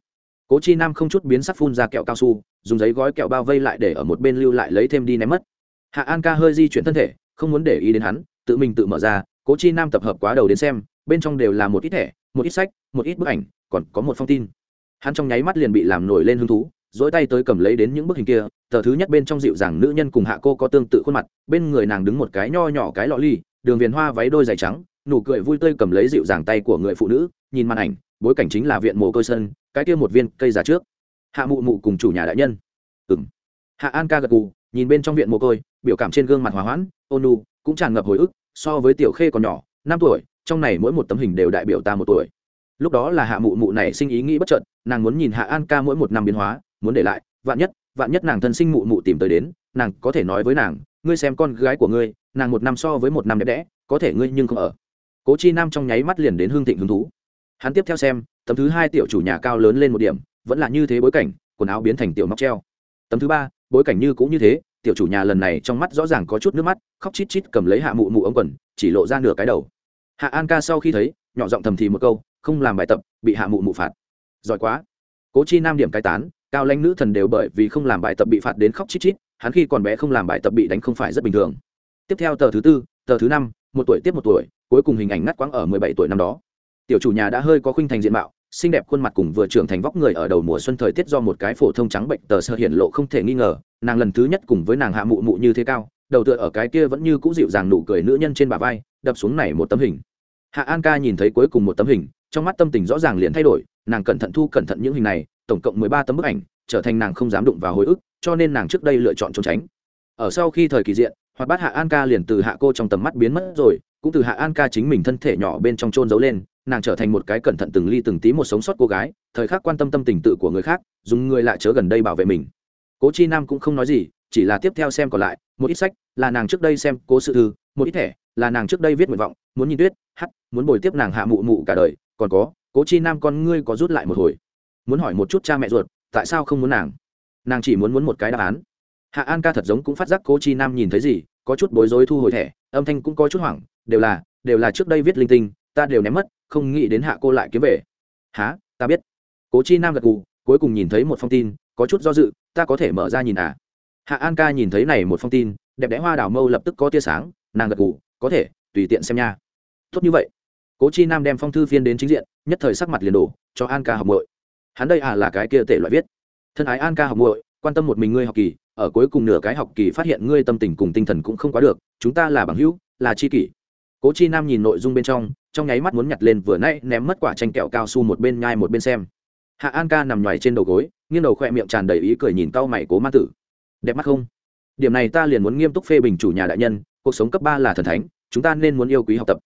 Speaker 1: Cố chi nam không chút biến sắc phun ra kẹo cao su, dùng giấy gói kẹo bao vây lại để ở một bên lưu lại lấy thêm đi ném mất. Hạ an ca hơi di chuyển thân thể, không muốn để ý đến hắn, tự mình tự mở ra, cố chi nam tập hợp quá đầu đến xem, bên trong đều là một ít thẻ, một ít sách, một ít bức ảnh, còn có một phong tin. Hắn trong nháy mắt liền bị làm nổi lên hứng thú dỗi tay tới cầm lấy đến những bức hình kia tờ thứ nhất bên trong dịu dàng nữ nhân cùng hạ cô có tương tự khuôn mặt bên người nàng đứng một cái nho nhỏ cái lọ ly đường viền hoa váy đôi giày trắng nụ cười vui tươi cầm lấy dịu dàng tay của người phụ nữ nhìn màn ảnh bối cảnh chính là viện mồ côi sơn, cái kia một viên cây già trước. Hạ mụ mụ cùng chủ nhà đại nhân. Ừng hạ an ca gật gù nhìn bên trong viện mồ côi biểu cảm trên gương mặt hòa hoãn ôn nu cũng tràn ngập hồi ức so với tiểu khê còn nhỏ năm tuổi trong này mỗi một tấm hình đều đại biểu ta một tuổi. Lúc đó là hạ mụ mụ này sinh ý nghĩ bất chợt nàng muốn nhìn hạ an ca mỗi một năm biến hóa muốn để lại, vạn nhất vạn nhất nàng thân sinh mụ mụ tìm tới đến, nàng có thể nói với nàng, ngươi xem con gái của ngươi, nàng một năm so với một năm đẹp đẽ, có thể ngươi nhưng không ở. Cố chi nam trong nháy mắt liền đến hương thịnh hứng thú. Hắn tiếp theo xem, tấm thứ hai tiểu chủ nhà cao lớn lên một điểm, vẫn là như thế bối cảnh, quần áo biến thành tiểu móc treo. Tấm thứ ba, bối cảnh như cũng như thế, tiểu chủ nhà lần này trong mắt rõ ràng có chút nước mắt, khóc chít chít cầm lấy hạ mụ mụ ống quần, chỉ lộ ra nửa cái đầu. Hạ an ca sau khi thấy, nhỏ giọng thầm thì một câu, không làm bài tập, bị hạ mụ mụ phạt. Giỏi quá. Cố chi nam điểm cai tán cao lãnh nữ thần đều bởi vì không làm bài tập bị phạt đến khóc chít chít, hắn khi còn bé không làm bài tập bị đánh không phải rất bình thường. Tiếp theo tờ thứ tư, tờ thứ năm, một tuổi tiếp một tuổi, cuối cùng hình ảnh ngắt quãng ở mười bảy tuổi năm đó. Tiểu chủ nhà đã hơi có khuynh thành diện mạo, xinh đẹp khuôn mặt cùng vừa trưởng thành vóc người ở đầu mùa xuân thời tiết do một cái phổ thông trắng bệnh tờ sơ hiển lộ không thể nghi ngờ, nàng lần thứ nhất cùng với nàng hạ mụ mụ như thế cao, đầu tựa ở cái kia vẫn như cũ dịu dàng nụ cười nữ nhân trên bả vai, đập xuống này một tấm hình. Hạ an ca nhìn thấy cuối cùng một tấm hình, trong mắt tâm tình rõ ràng liền thay đổi, nàng cẩn thận thu cẩn thận những hình này tổng cộng mười ba tấm bức ảnh, trở thành nàng không dám đụng vào hồi ức, cho nên nàng trước đây lựa chọn trốn tránh. Ở sau khi thời kỳ diện, hoạt bát hạ an ca liền từ hạ cô trong tầm mắt biến mất rồi, cũng từ hạ an ca chính mình thân thể nhỏ bên trong trôn giấu lên, nàng trở thành một cái cẩn thận từng ly từng tí một sống sót cô gái, thời khắc quan tâm tâm tình tự của người khác, dùng người lại chớ gần đây bảo vệ mình. Cố chi nam cũng không nói gì, chỉ là tiếp theo xem còn lại, một ít sách, là nàng trước đây xem, cố sự thư, một ít thẻ, là nàng trước đây viết nguyện vọng, muốn nhìn tuyết hắt muốn bồi tiếp nàng hạ mụ mụ cả đời, còn có, cố chi nam con ngươi có rút lại một hồi muốn hỏi một chút cha mẹ ruột tại sao không muốn nàng? Nàng chỉ muốn muốn một cái đáp án. Hạ an ca thật giống cũng phát giác cố chi nam nhìn thấy gì có chút bối rối thu hồi thẻ âm thanh cũng có chút hoảng đều là đều là trước đây viết linh tinh ta đều ném mất không nghĩ đến hạ cô lại kiếm về. Há ta biết. Cố chi nam gật gù cuối cùng nhìn thấy một phong tin có chút do dự ta có thể mở ra nhìn à? Hạ an ca nhìn thấy này một phong tin đẹp đẽ hoa đào mâu lập tức có tia sáng nàng gật gù, có thể tùy tiện xem nha. Tốt như vậy. Cố chi nam đem phong thư phiên đến chính diện nhất thời sắc mặt liền đổ cho an ca học muội hắn đây à là cái kia tệ loại viết. Thân ái an ca học muội, quan tâm một mình ngươi học kỳ, ở cuối cùng nửa cái học kỳ phát hiện ngươi tâm tình cùng tinh thần cũng không quá được, chúng ta là bằng hữu, là chi kỷ. Cố chi nam nhìn nội dung bên trong trong nháy mắt muốn nhặt lên vừa nãy ném mất quả tranh kẹo cao su một bên nhai một bên xem. Hạ an ca nằm nhoài trên đầu gối, nghiêng đầu khoe miệng tràn đầy ý cười nhìn tao mày cố ma tử. Đẹp mắt không? Điểm này ta liền muốn nghiêm túc phê bình chủ nhà đại nhân, cuộc sống cấp ba là thần thánh, chúng ta nên muốn yêu quý học tập.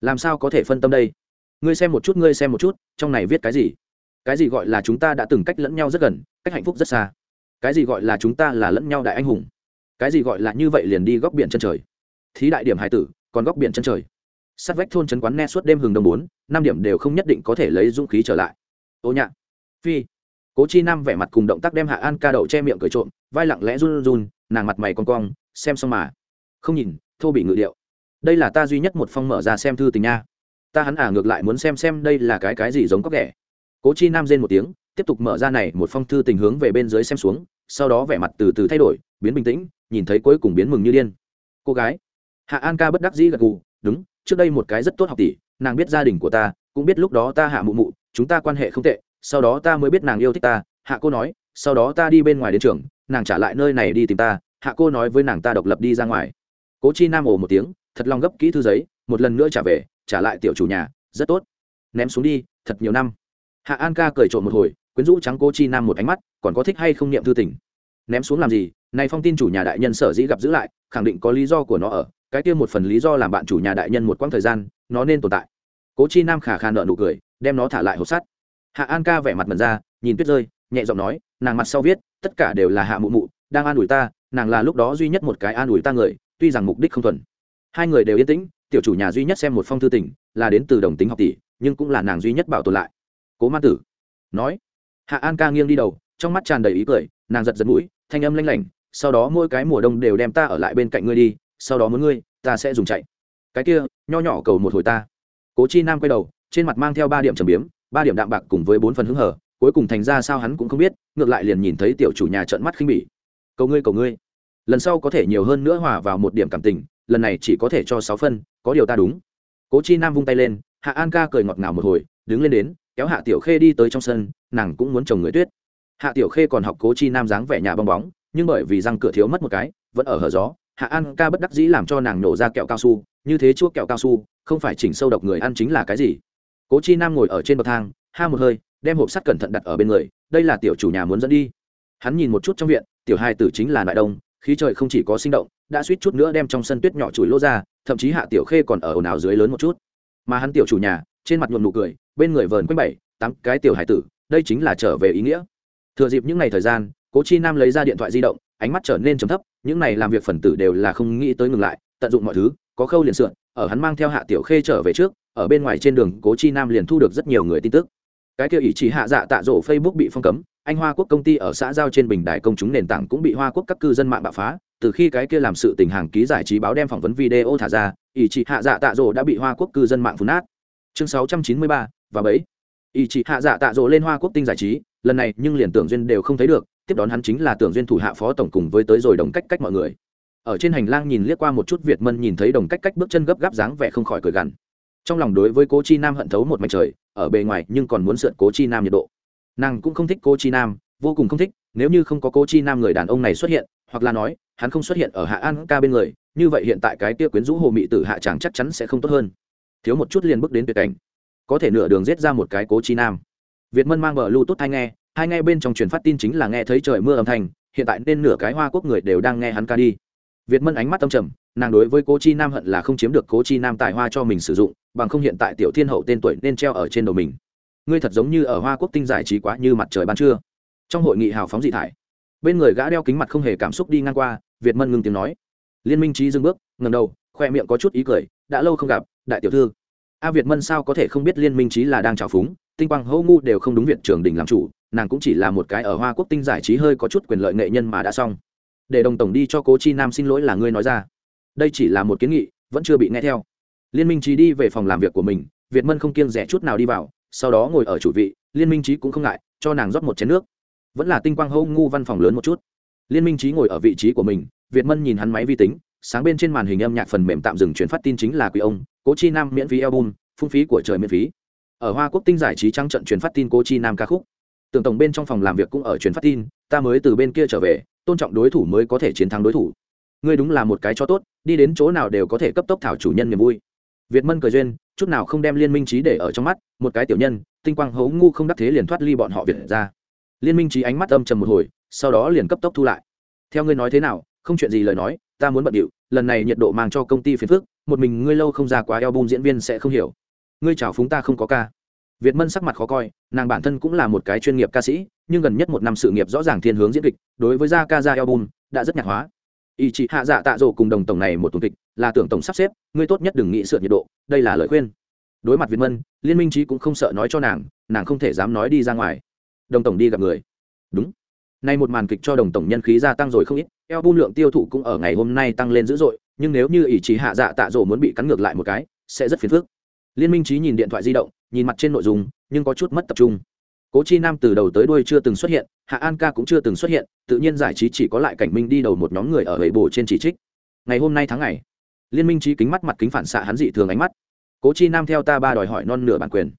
Speaker 1: Làm sao có thể phân tâm đây? Ngươi xem một chút, ngươi xem một chút, trong này viết cái gì? Cái gì gọi là chúng ta đã từng cách lẫn nhau rất gần, cách hạnh phúc rất xa. Cái gì gọi là chúng ta là lẫn nhau đại anh hùng. Cái gì gọi là như vậy liền đi góc biển chân trời. Thí đại điểm hải tử, còn góc biển chân trời. Sát vách thôn trấn quán ne suốt đêm hừng đồng bốn, năm điểm đều không nhất định có thể lấy dũng khí trở lại. Ô nhạ. Phi. Cố chi nam vẻ mặt cùng động tác đem hạ an ca đậu che miệng cười trộm, vai lặng lẽ run run, nàng mặt mày con cong, xem xong mà. Không nhìn, thô bị ngự điệu. Đây là ta duy nhất một phong mở ra xem thư tình nha. Ta hắn à ngược lại muốn xem xem đây là cái cái gì giống có ghẻ cố chi nam rên một tiếng, tiếp tục mở ra này một phong thư tình hướng về bên dưới xem xuống, sau đó vẻ mặt từ từ thay đổi, biến bình tĩnh, nhìn thấy cuối cùng biến mừng như điên. Cô gái, hạ an ca bất đắc dĩ gật gù, đúng, trước đây một cái rất tốt học tỷ, nàng biết gia đình của ta, cũng biết lúc đó ta hạ mụ mụ, chúng ta quan hệ không tệ, sau đó ta mới biết nàng yêu thích ta. Hạ cô nói, sau đó ta đi bên ngoài đến trường, nàng trả lại nơi này đi tìm ta. Hạ cô nói với nàng ta độc lập đi ra ngoài. Cố chi nam ồ một tiếng, thật lòng gấp kỹ thư giấy, một lần nữa trả về, trả lại tiểu chủ nhà, rất tốt, ném xuống đi, thật nhiều năm hạ an ca cười trộm một hồi, quyến rũ trắng cô chi nam một ánh mắt, còn có thích hay không niệm thư tình. Ném xuống làm gì, này phong tin chủ nhà đại nhân sở dĩ gặp giữ lại, khẳng định có lý do của nó ở, cái kia một phần lý do làm bạn chủ nhà đại nhân một quãng thời gian, nó nên tồn tại. Cố chi nam khả khả nợ nụ cười, đem nó thả lại hộp sắt. Hạ an ca vẻ mặt mật ra, nhìn tuyết rơi, nhẹ giọng nói, nàng mặt sau viết, tất cả đều là hạ mụ mụ, đang an ủi ta, nàng là lúc đó duy nhất một cái an ủi ta người, tuy rằng mục đích không thuần. Hai người đều yên tĩnh, tiểu chủ nhà duy nhất xem một phong thư tình, là đến từ đồng tính học tỷ, nhưng cũng là nàng duy nhất bảo tồn lại cố ma tử. Nói, hạ an ca nghiêng đi đầu, trong mắt tràn đầy ý cười, nàng giật giật mũi, thanh âm lanh lảnh, sau đó mỗi cái mùa đông đều đem ta ở lại bên cạnh ngươi đi, sau đó muốn ngươi, ta sẽ dùng chạy. Cái kia, nho nhỏ cầu một hồi ta. Cố chi nam quay đầu, trên mặt mang theo ba điểm trầm biếm, ba điểm đạm bạc cùng với bốn phần hứng hở, cuối cùng thành ra sao hắn cũng không biết, ngược lại liền nhìn thấy tiểu chủ nhà trợn mắt khinh bỉ. Cầu ngươi cầu ngươi. Lần sau có thể nhiều hơn nữa hòa vào một điểm cảm tình, lần này chỉ có thể cho sáu phân, có điều ta đúng. Cố chi nam vung tay lên, hạ an ca cười ngọt ngào một hồi, đứng lên đến kéo hạ tiểu khê đi tới trong sân, nàng cũng muốn chồng người tuyết. Hạ tiểu khê còn học cố chi nam dáng vẻ nhà bong bóng, nhưng bởi vì răng cửa thiếu mất một cái, vẫn ở hở gió, hạ an ca bất đắc dĩ làm cho nàng nổ ra kẹo cao su, như thế chuốc kẹo cao su, không phải chỉnh sâu độc người ăn chính là cái gì. Cố chi nam ngồi ở trên bậc thang, ha một hơi, đem hộp sắt cẩn thận đặt ở bên người, đây là tiểu chủ nhà muốn dẫn đi. Hắn nhìn một chút trong viện, tiểu hai tử chính là đại đông, khí trời không chỉ có sinh động, đã suýt chút nữa đem trong sân tuyết nhỏ chùi lô ra, thậm chí hạ tiểu khê còn ở ồn ào dưới lớn một chút. Mà hắn tiểu chủ nhà, trên mặt nhuộm nụ cười bên người vờn quanh bảy tám cái tiểu hải tử đây chính là trở về ý nghĩa. Thừa dịp những ngày thời gian cố chi nam lấy ra điện thoại di động ánh mắt trở nên trầm thấp những này làm việc phần tử đều là không nghĩ tới ngừng lại tận dụng mọi thứ có khâu liền sượn ở hắn mang theo hạ tiểu khê trở về trước ở bên ngoài trên đường cố chi nam liền thu được rất nhiều người tin tức. Cái kia ý chỉ hạ dạ tạ rổ facebook bị phong cấm anh hoa quốc công ty ở xã giao trên bình đài công chúng nền tảng cũng bị hoa quốc các cư dân mạng bạo phá từ khi cái kia làm sự tình hàng ký giải trí báo đem phỏng vấn video thả ra ý chỉ hạ dạ tạ rổ đã bị hoa quốc cư dân mạng phun nát. Chương 693, và bấy. Ý chỉ hạ dạ tạ rổ lên hoa quốc tinh giải trí, lần này nhưng liền tưởng duyên đều không thấy được, tiếp đón hắn chính là tưởng duyên thủ hạ phó tổng cùng với tới rồi đồng cách cách mọi người. Ở trên hành lang nhìn liếc qua một chút việt mân nhìn thấy đồng cách cách bước chân gấp gáp dáng vẻ không khỏi cười gằn. Trong lòng đối với cố chi nam hận thấu một mạch trời, ở bề ngoài nhưng còn muốn sượn cố chi nam nhiệt độ. Nàng cũng không thích cố chi nam, vô cùng không thích, nếu như không có cố chi nam người đàn ông này xuất hiện, hoặc là nói, hắn không xuất hiện ở hạ an ca bên người, như vậy hiện tại cái tia quyến rũ hồ mị tử hạ chàng chắc chắn sẽ không tốt hơn. Thiếu một chút liền bước đến tuyệt cảnh có thể nửa đường giết ra một cái cố chi nam. Việt mân mang bờ lưu tốt hay nghe, hai nghe bên trong truyền phát tin chính là nghe thấy trời mưa âm thanh, hiện tại nên nửa cái hoa quốc người đều đang nghe hắn ca đi. Việt mân ánh mắt tâm trầm, nàng đối với cố chi nam hận là không chiếm được cố chi nam tài hoa cho mình sử dụng, bằng không hiện tại tiểu thiên hậu tên tuổi nên treo ở trên đầu mình. Ngươi thật giống như ở hoa quốc tinh giải trí quá như mặt trời ban trưa. Trong hội nghị hào phóng dị thải, bên người gã đeo kính mặt không hề cảm xúc đi ngang qua, việt mân ngừng tiếng nói. Liên minh trí dừng bước ngầm đầu, khoe miệng có chút ý cười, đã lâu không gặp, đại tiểu thư a việt mân sao có thể không biết liên minh trí là đang trào phúng, tinh quang hô ngu đều không đúng viện trưởng đình làm chủ, nàng cũng chỉ là một cái ở hoa quốc tinh giải trí hơi có chút quyền lợi nghệ nhân mà đã xong. Để đồng tổng đi cho cố chi nam xin lỗi là ngươi nói ra. Đây chỉ là một kiến nghị, vẫn chưa bị nghe theo. Liên minh trí đi về phòng làm việc của mình, việt mân không kiêng rẻ chút nào đi vào, sau đó ngồi ở chủ vị, liên minh trí cũng không ngại, cho nàng rót một chén nước. Vẫn là tinh quang hô ngu văn phòng lớn một chút. Liên minh trí ngồi ở vị trí của mình, việt mân nhìn hắn máy vi tính sáng bên trên màn hình âm nhạc phần mềm tạm dừng chuyển phát tin chính là quý ông, cố chi nam miễn phí album, phung phí của trời miễn phí. Ở hoa quốc tinh giải trí trắng trận truyền phát tin cố chi nam ca khúc. Tưởng tổng bên trong phòng làm việc cũng ở truyền phát tin, ta mới từ bên kia trở về, tôn trọng đối thủ mới có thể chiến thắng đối thủ. Ngươi đúng là một cái cho tốt, đi đến chỗ nào đều có thể cấp tốc thảo chủ nhân niềm vui. Việt mân cười duyên, chút nào không đem liên minh trí để ở trong mắt, một cái tiểu nhân, tinh quang hấu ngu không đắc thế liền thoát ly bọn họ việt ra. Liên minh trí ánh mắt âm trầm một hồi, sau đó liền cấp tốc thu lại. Theo ngươi nói thế nào không chuyện gì lời nói, ta muốn bận điệu, lần này nhiệt độ mang cho công ty phiền phước một mình ngươi lâu không ra quá eo bum diễn viên sẽ không hiểu. Ngươi chào phúng ta không có ca. Việt mân sắc mặt khó coi, nàng bản thân cũng là một cái chuyên nghiệp ca sĩ, nhưng gần nhất một năm sự nghiệp rõ ràng thiên hướng diễn kịch, đối với gia ca ra album, đã rất nhạc hóa. Ý chị hạ dạ tạ rộ cùng đồng tổng này một tuần kịch, là tưởng tổng sắp xếp, ngươi tốt nhất đừng nghĩ sửa nhiệt độ, đây là lời khuyên. Đối mặt việt mân, liên minh trí cũng không sợ nói cho nàng nàng không thể dám nói đi ra ngoài. Đồng tổng đi gặp người. Đúng. Nay một màn kịch cho đồng tổng nhân khí gia tăng rồi không ít eo bung lượng tiêu thụ cũng ở ngày hôm nay tăng lên dữ dội, nhưng nếu như ý chí hạ dạ tạ rộ muốn bị cắn ngược lại một cái, sẽ rất phiền phức. Liên minh trí nhìn điện thoại di động, nhìn mặt trên nội dung, nhưng có chút mất tập trung. Cố chi nam từ đầu tới đuôi chưa từng xuất hiện, hạ an ca cũng chưa từng xuất hiện, tự nhiên giải trí chỉ có lại cảnh minh đi đầu một nhóm người ở hệ bồ trên chỉ trích. Ngày hôm nay tháng ngày, liên minh trí kính mắt mặt kính phản xạ hắn dị thường ánh mắt. Cố chi nam theo ta ba đòi hỏi non nửa bản quyền.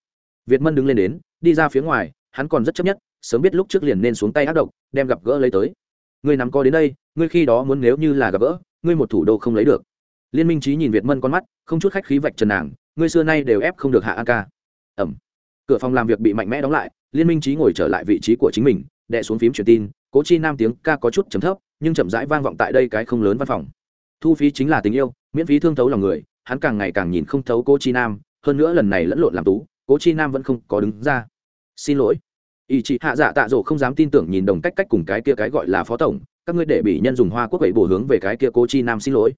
Speaker 1: Việt mân đứng lên đến, đi ra phía ngoài, hắn còn rất chấp nhất, sớm biết lúc trước liền nên xuống tay ác độc, đem gặp gỡ lấy tới. Ngươi nắm co đến đây ngươi khi đó muốn nếu như là gặp gỡ, ngươi một thủ đô không lấy được. Liên minh trí nhìn việt mân con mắt, không chút khách khí vạch trần nàng, ngươi xưa nay đều ép không được hạ an ca. Ẩm. Cửa phòng làm việc bị mạnh mẽ đóng lại, liên minh trí ngồi trở lại vị trí của chính mình, đè xuống phím truyền tin, cố chi nam tiếng ca có chút chấm thấp, nhưng chậm rãi vang vọng tại đây cái không lớn văn phòng. Thu phí chính là tình yêu, miễn phí thương thấu lòng người, hắn càng ngày càng nhìn không thấu cố chi nam, hơn nữa lần này lẫn lộn làm tú, cố chi nam vẫn không có đứng ra. Xin lỗi. Ý chị hạ dạ tạ dỗ không dám tin tưởng nhìn đồng cách cách cùng cái kia cái gọi là phó tổng các ngươi để bị nhân dùng hoa quốc vậy bổ hướng về cái kia cố chi nam xin lỗi.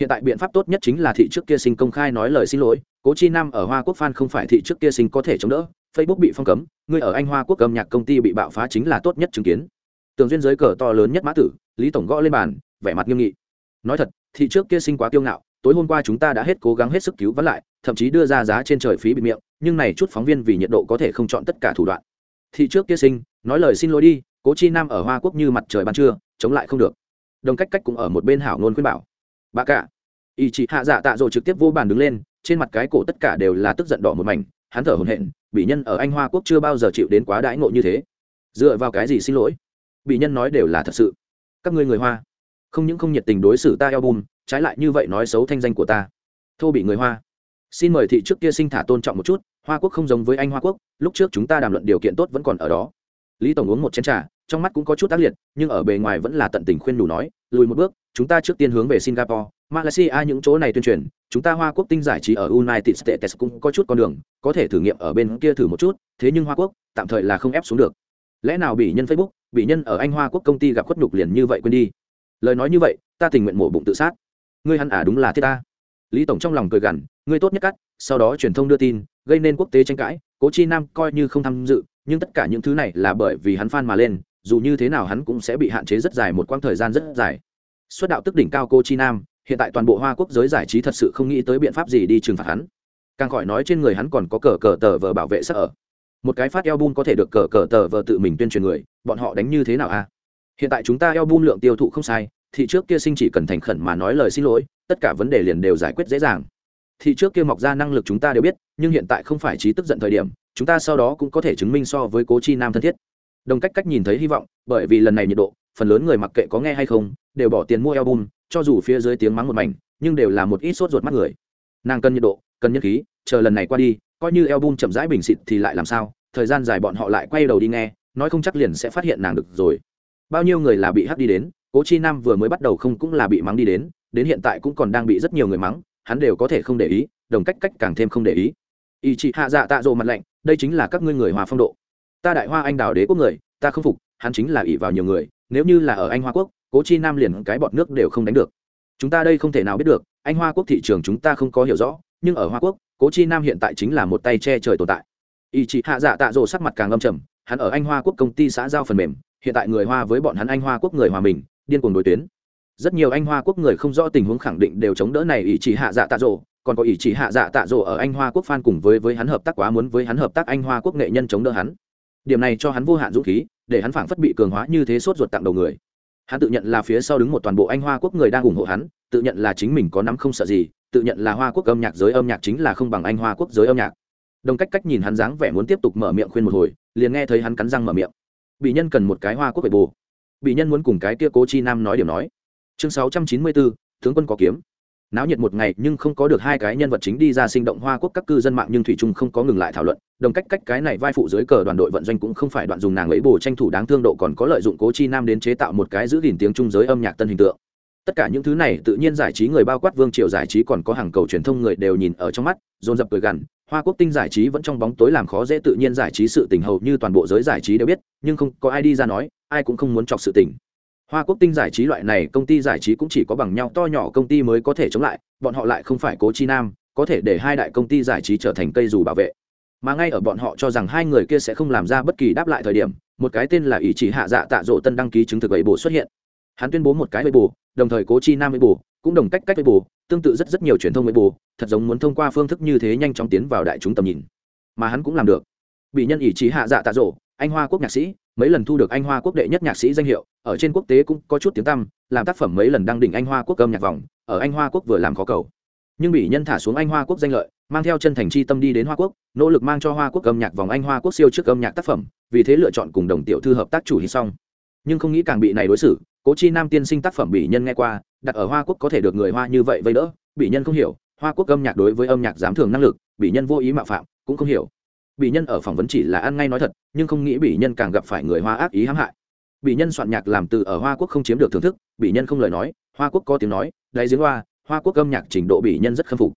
Speaker 1: Hiện tại biện pháp tốt nhất chính là thị trước kia sinh công khai nói lời xin lỗi, cố chi nam ở hoa quốc phan không phải thị trước kia sinh có thể chống đỡ, facebook bị phong cấm, ngươi ở anh hoa quốc cầm nhạc công ty bị bạo phá chính là tốt nhất chứng kiến. Tường duyên giới cờ to lớn nhất mã tử, lý tổng gõ lên bàn, vẻ mặt nghiêm nghị. Nói thật, thị trước kia sinh quá kiêu ngạo, tối hôm qua chúng ta đã hết cố gắng hết sức cứu vãn lại, thậm chí đưa ra giá trên trời phí bị miệng, nhưng này chút phóng viên vì nhiệt độ có thể không chọn tất cả thủ đoạn. Thị trước kia sinh, nói lời xin lỗi đi, cố chi nam ở hoa quốc như mặt trời ban trưa chống lại không được. Đồng cách cách cũng ở một bên hảo ngôn khuyên bảo. Bà cả. Ý chị hạ dạ tạ rồi trực tiếp vô bàn đứng lên trên mặt cái cổ tất cả đều là tức giận đỏ một mảnh hắn thở hổn hển bị nhân ở anh hoa quốc chưa bao giờ chịu đến quá đãi ngộ như thế. Dựa vào cái gì xin lỗi? Bị nhân nói đều là thật sự. Các ngươi người hoa không những không nhiệt tình đối xử ta eo bùn, trái lại như vậy nói xấu thanh danh của ta. Thô bị người hoa. Xin mời thị trước kia sinh thả tôn trọng một chút hoa quốc không giống với anh hoa quốc lúc trước chúng ta đàm luận điều kiện tốt vẫn còn ở đó lý tổng uống một chén trà, trong mắt cũng có chút tác liệt, nhưng ở bề ngoài vẫn là tận tình khuyên đủ nói, lùi một bước, chúng ta trước tiên hướng về singapore, malaysia những chỗ này tuyên truyền, chúng ta hoa quốc tinh giải trí ở united states cũng có chút con đường, có thể thử nghiệm ở bên kia thử một chút, thế nhưng hoa quốc tạm thời là không ép xuống được. Lẽ nào bị nhân facebook bị nhân ở anh hoa quốc công ty gặp khuất nhục liền như vậy quên đi? Lời nói như vậy, ta tình nguyện mổ bụng tự sát. Ngươi hẳn à đúng là thiết ta. Lý tổng trong lòng cười gằn, ngươi tốt nhất cắt, sau đó truyền thông đưa tin, gây nên quốc tế tranh cãi, cố chi nam coi như không tham dự nhưng tất cả những thứ này là bởi vì hắn phan mà lên, dù như thế nào hắn cũng sẽ bị hạn chế rất dài một quãng thời gian rất dài. Xuất đạo tức đỉnh cao cô chi nam, hiện tại toàn bộ hoa quốc giới giải trí thật sự không nghĩ tới biện pháp gì đi trừng phạt hắn. Càng khỏi nói trên người hắn còn có cờ cờ tờ vờ bảo vệ sắc ở. Một cái phát album có thể được cờ cờ tờ vờ tự mình tuyên truyền người, bọn họ đánh như thế nào a? Hiện tại chúng ta album lượng tiêu thụ không sai thì trước kia sinh chỉ cần thành khẩn mà nói lời xin lỗi, tất cả vấn đề liền đều giải quyết dễ dàng. Thì trước kia mọc ra năng lực chúng ta đều biết, nhưng hiện tại không phải trí tức giận thời điểm chúng ta sau đó cũng có thể chứng minh so với cố chi nam thân thiết. Đồng cách cách nhìn thấy hy vọng, bởi vì lần này nhiệt độ, phần lớn người mặc kệ có nghe hay không, đều bỏ tiền mua album, cho dù phía dưới tiếng mắng một mảnh, nhưng đều là một ít sốt ruột mắt người. Nàng cần nhiệt độ, cần nhân khí, chờ lần này qua đi, coi như album chậm rãi bình xịt thì lại làm sao? Thời gian dài bọn họ lại quay đầu đi nghe, nói không chắc liền sẽ phát hiện nàng được rồi. Bao nhiêu người là bị hắt đi đến, cố chi nam vừa mới bắt đầu không cũng là bị mắng đi đến đến hiện tại cũng còn đang bị rất nhiều người mắng, hắn đều có thể không để ý, đồng cách cách càng thêm không để ý. Ý chị hạ dạ tạ rộ mặt lạnh đây chính là các ngươi người hòa phong độ. Ta đại hoa anh đào đế quốc người, ta không phục, hắn chính là ỷ vào nhiều người, nếu như là ở anh hoa quốc, cố chi nam liền cái bọt nước đều không đánh được. Chúng ta đây không thể nào biết được, anh hoa quốc thị trường chúng ta không có hiểu rõ, nhưng ở hoa quốc, cố chi nam hiện tại chính là một tay che trời tồn tại. Ý chị hạ dạ tạ rộ sắc mặt càng âm trầm, hắn ở anh hoa quốc công ty xã giao phần mềm, hiện tại người hoa với bọn hắn anh hoa quốc người hòa mình, điên cuồng đối tuyến. Rất nhiều anh hoa quốc người không rõ tình huống khẳng định đều chống đỡ này ý chỉ hạ dạ tạ rộ còn có ý chỉ hạ dạ tạ rộ ở anh hoa quốc phan cùng với với hắn hợp tác quá muốn với hắn hợp tác anh hoa quốc nghệ nhân chống đỡ hắn. Điểm này cho hắn vô hạn dũng khí, để hắn phảng phất bị cường hóa như thế sốt ruột tặng đầu người. Hắn tự nhận là phía sau đứng một toàn bộ anh hoa quốc người đang ủng hộ hắn, tự nhận là chính mình có nắm không sợ gì, tự nhận là hoa quốc âm nhạc giới âm nhạc chính là không bằng anh hoa quốc giới âm nhạc. Đồng cách cách nhìn hắn dáng vẻ muốn tiếp tục mở miệng khuyên một hồi, liền nghe thấy hắn cắn răng mở miệng. Bị nhân cần một cái hoa quốc về bồ. Bị nhân muốn cùng cái kia cố chi nam nói điểm nói. Chương sáu trăm chín mươi bốn tướng quân có kiếm náo nhiệt một ngày nhưng không có được hai cái nhân vật chính đi ra sinh động hoa quốc các cư dân mạng nhưng thủy trung không có ngừng lại thảo luận. Đồng cách cách cái này vai phụ dưới cờ đoàn đội vận doanh cũng không phải đoạn dùng nàng ấy bổ tranh thủ đáng thương độ còn có lợi dụng cố chi nam đến chế tạo một cái giữ gìn tiếng trung giới âm nhạc tân hình tượng. Tất cả những thứ này tự nhiên giải trí người bao quát vương triều giải trí còn có hàng cầu truyền thông người đều nhìn ở trong mắt, dồn dập cười gằn, hoa quốc tinh giải trí vẫn trong bóng tối làm khó dễ tự nhiên giải trí sự tình hầu như toàn bộ giới giải trí đều biết, nhưng không có ai đi ra nói, ai cũng không muốn chọc sự tình hoa quốc tinh giải trí loại này công ty giải trí cũng chỉ có bằng nhau, to nhỏ công ty mới có thể chống lại, bọn họ lại không phải cố chi nam, có thể để hai đại công ty giải trí trở thành cây dù bảo vệ. Mà ngay ở bọn họ cho rằng hai người kia sẽ không làm ra bất kỳ đáp lại thời điểm, một cái tên là ý chỉ hạ dạ tạ dỗ tân đăng ký chứng thực ấy bổ xuất hiện. Hắn tuyên bố một cái ấy bổ đồng thời cố chi nam ấy bổ cũng đồng cách cách ấy bổ tương tự rất rất nhiều truyền thông ấy bổ thật giống muốn thông qua phương thức như thế nhanh chóng tiến vào đại chúng tầm nhìn. Mà hắn cũng làm được. Bị nhân ý chí hạ dạ tạ dỗ anh hoa quốc nhạc sĩ, mấy lần thu được anh hoa quốc đệ nhất nhạc sĩ danh hiệu, ở trên quốc tế cũng có chút tiếng tăm, làm tác phẩm mấy lần đăng đỉnh anh hoa quốc âm nhạc vòng, ở anh hoa quốc vừa làm khó cầu. Nhưng bị nhân thả xuống anh hoa quốc danh lợi, mang theo chân thành chi tâm đi đến hoa quốc, nỗ lực mang cho hoa quốc âm nhạc vòng anh hoa quốc siêu trước âm nhạc tác phẩm, vì thế lựa chọn cùng đồng tiểu thư hợp tác chủ hy xong. Nhưng không nghĩ càng bị này đối xử, cố chi nam tiên sinh tác phẩm bị nhân nghe qua, đặt ở hoa quốc có thể được người hoa như vậy vây đỡ, bị nhân không hiểu, hoa quốc âm nhạc đối với âm nhạc giám thường năng lực, bị nhân vô ý mạo phạm, cũng không hiểu bị nhân ở phỏng vấn chỉ là ăn ngay nói thật, nhưng không nghĩ bị nhân càng gặp phải người hoa ác ý hãm hại. Bị nhân soạn nhạc làm từ ở hoa quốc không chiếm được thưởng thức bị nhân không lời nói, hoa quốc có tiếng nói đáy giếng hoa hoa quốc âm nhạc trình độ bị nhân rất khâm phục.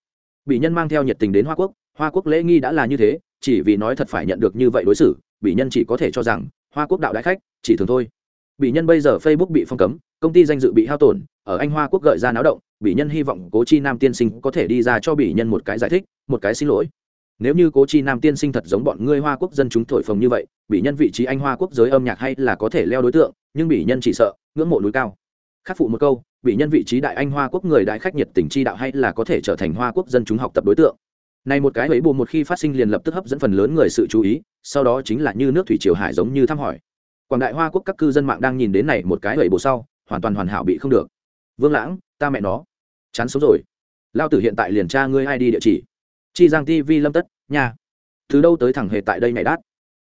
Speaker 1: Bị nhân mang theo nhiệt tình đến hoa quốc hoa quốc lễ nghi đã là như thế, chỉ vì nói thật phải nhận được như vậy đối xử bị nhân chỉ có thể cho rằng, hoa quốc đạo đại khách, chỉ thường thôi. Bị nhân bây giờ facebook bị phong cấm, công ty danh dự bị hao tổn, ở anh hoa quốc gợi ra náo động bị nhân hy vọng cố chi nam tiên sinh có thể đi ra cho bị nhân một cái giải thích, một cái xin lỗi nếu như cố chi nam tiên sinh thật giống bọn ngươi hoa quốc dân chúng thổi phồng như vậy bị nhân vị trí anh hoa quốc giới âm nhạc hay là có thể leo đối tượng, nhưng bị nhân chỉ sợ, ngưỡng mộ núi cao. Khắc phụ một câu bị nhân vị trí đại anh hoa quốc người đại khách nhiệt tình chi đạo hay là có thể trở thành hoa quốc dân chúng học tập đối tượng? Này một cái ấy bù một khi phát sinh liền lập tức hấp dẫn phần lớn người sự chú ý, sau đó chính là như nước thủy triều hải giống như thăm hỏi. Quảng đại hoa quốc các cư dân mạng đang nhìn đến này một cái ấy bù sau, hoàn toàn hoàn hảo bị không được. Vương lãng, ta mẹ nó. Chán sống rồi. Lao tử hiện tại liền tra ngươi ai đi địa chỉ chi giang tv lâm tất, nhà. Từ đâu tới thẳng hề tại đây nhảy đát?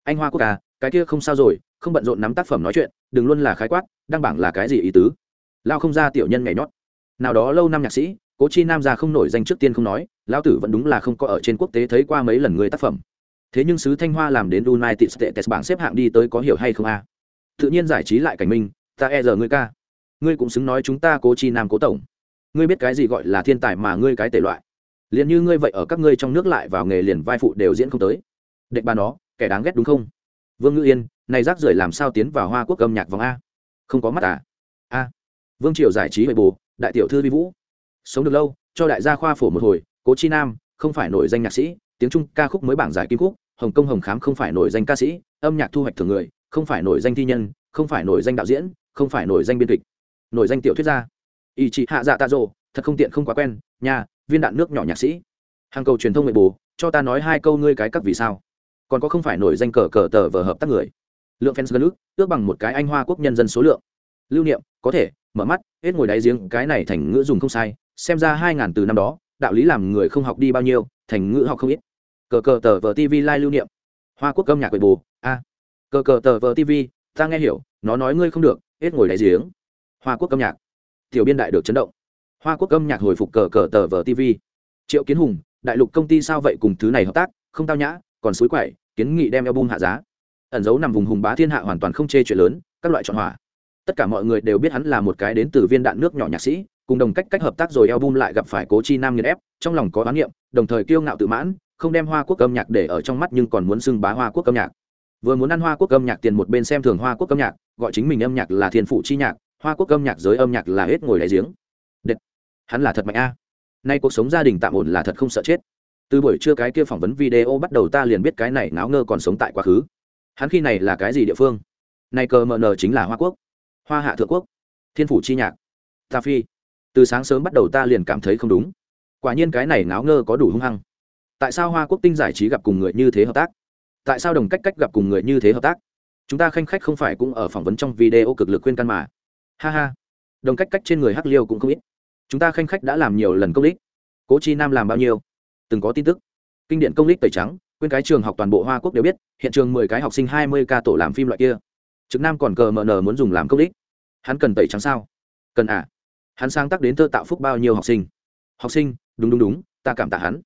Speaker 1: Anh hoa quốc à cái kia không sao rồi, không bận rộn nắm tác phẩm nói chuyện, đừng luôn là khái quát đăng bảng là cái gì ý tứ? Lao không ra tiểu nhân nhảy nhót. Nào đó lâu năm nhạc sĩ, cố chi nam già không nổi danh trước tiên không nói, lão tử vẫn đúng là không có ở trên quốc tế thấy qua mấy lần người tác phẩm. Thế nhưng sứ thanh hoa làm đến united states bảng xếp hạng đi tới có hiểu hay không a tự nhiên giải trí lại cảnh minh, ta e giờ ngươi ca. Ngươi cũng xứng nói chúng ta cố chi nam cố tổng. Ngươi biết cái gì gọi là thiên tài mà ngươi cái tể loại? Liền như ngươi vậy ở các ngươi trong nước lại vào nghề liền vai phụ đều diễn không tới. Đệ bà nó, kẻ đáng ghét đúng không? Vương ngữ yên, này rác rưởi làm sao tiến vào hoa quốc âm nhạc vòng a? Không có mắt à? A. Vương triều giải trí bệ bù, đại tiểu thư vi vũ. Sống được lâu, cho đại gia khoa phổ một hồi, cố chi nam, không phải nổi danh nhạc sĩ, tiếng trung ca khúc mới bảng giải kim khúc, hồng kông hồng khám không phải nổi danh ca sĩ, âm nhạc thu hoạch thường người, không phải nổi danh thi nhân, không phải nổi danh đạo diễn, không phải nổi danh biên kịch. Nổi danh tiểu thuyết gia. Ý chị hạ dạ tạ rồ thật không tiện không quá quen nhà viên đạn nước nhỏ nhạc sĩ. Hàng cầu truyền thông nội bù cho ta nói hai câu ngươi cái cắt vì sao? Còn có không phải nổi danh cờ cờ tờ vờ hợp tác người. Lượng fans gần ước ước bằng một cái anh hoa quốc nhân dân số lượng. Lưu niệm, có thể, mở mắt, hết ngồi đáy giếng, cái này thành ngữ dùng không sai, xem ra hai ngàn từ năm đó, đạo lý làm người không học đi bao nhiêu, thành ngữ học không ít. Cờ cờ tờ vờ tv live lưu niệm. Hoa quốc âm nhạc quậy bù a. Cờ cờ tờ vờ tv ta nghe hiểu, nó nói ngươi không được, hết ngồi đáy giếng. Hoa quốc âm nhạc. Tiểu biên đại được chấn động hoa quốc âm nhạc hồi phục cờ cờ tờ vờ tv triệu kiến hùng, đại lục công ty sao vậy cùng thứ này hợp tác, không tao nhã, còn suối quậy, kiến nghị đem album hạ giá. Ẩn dấu nằm vùng hùng bá thiên hạ hoàn toàn không chê chuyện lớn, các loại chọn hỏa. Tất cả mọi người đều biết hắn là một cái đến từ viên đạn nước nhỏ nhạc sĩ, cùng đồng cách cách hợp tác rồi album lại gặp phải cố chi nam nghiền ép, trong lòng có oán niệm, đồng thời kiêu ngạo tự mãn, không đem hoa quốc âm nhạc để ở trong mắt nhưng còn muốn xưng bá hoa quốc âm nhạc. Vừa muốn ăn hoa quốc âm nhạc tiền một bên xem thường hoa quốc âm nhạc, gọi chính mình âm nhạc là thiên phụ chi nhạc, hoa quốc âm nhạc giới âm nhạc là hết ngồi đáy giếng. Đệt hắn là thật mạnh a. Nay cuộc sống gia đình tạm ổn là thật không sợ chết. Từ buổi trưa cái kia phỏng vấn video bắt đầu ta liền biết cái này náo ngơ còn sống tại quá khứ. Hắn khi này là cái gì địa phương? Nay cờ mờ nờ chính là hoa quốc. Hoa hạ thượng quốc. Thiên phủ chi nhạc. Ta phi. Từ sáng sớm bắt đầu ta liền cảm thấy không đúng. Quả nhiên cái này náo ngơ có đủ hung hăng. Tại sao hoa quốc tinh giải trí gặp cùng người như thế hợp tác? Tại sao đồng cách cách gặp cùng người như thế hợp tác? Chúng ta khanh khách không phải cũng ở phỏng vấn trong video cực lực khuyên căn mà. Ha ha. Đồng cách cách trên người hắc liêu cũng không ít chúng ta khanh khách đã làm nhiều lần công lý, cố chi nam làm bao nhiêu? Từng có tin tức. Kinh điển công lý tẩy trắng quên cái trường học toàn bộ hoa quốc đều biết hiện trường mười cái học sinh hai mươi ca tổ làm phim loại kia. Trực nam còn cờ mờ nờ muốn dùng làm công lý, hắn cần tẩy trắng sao? Cần à? Hắn sáng tác đến thơ tạo phúc bao nhiêu học sinh? Học sinh đúng đúng đúng ta cảm tạ hắn.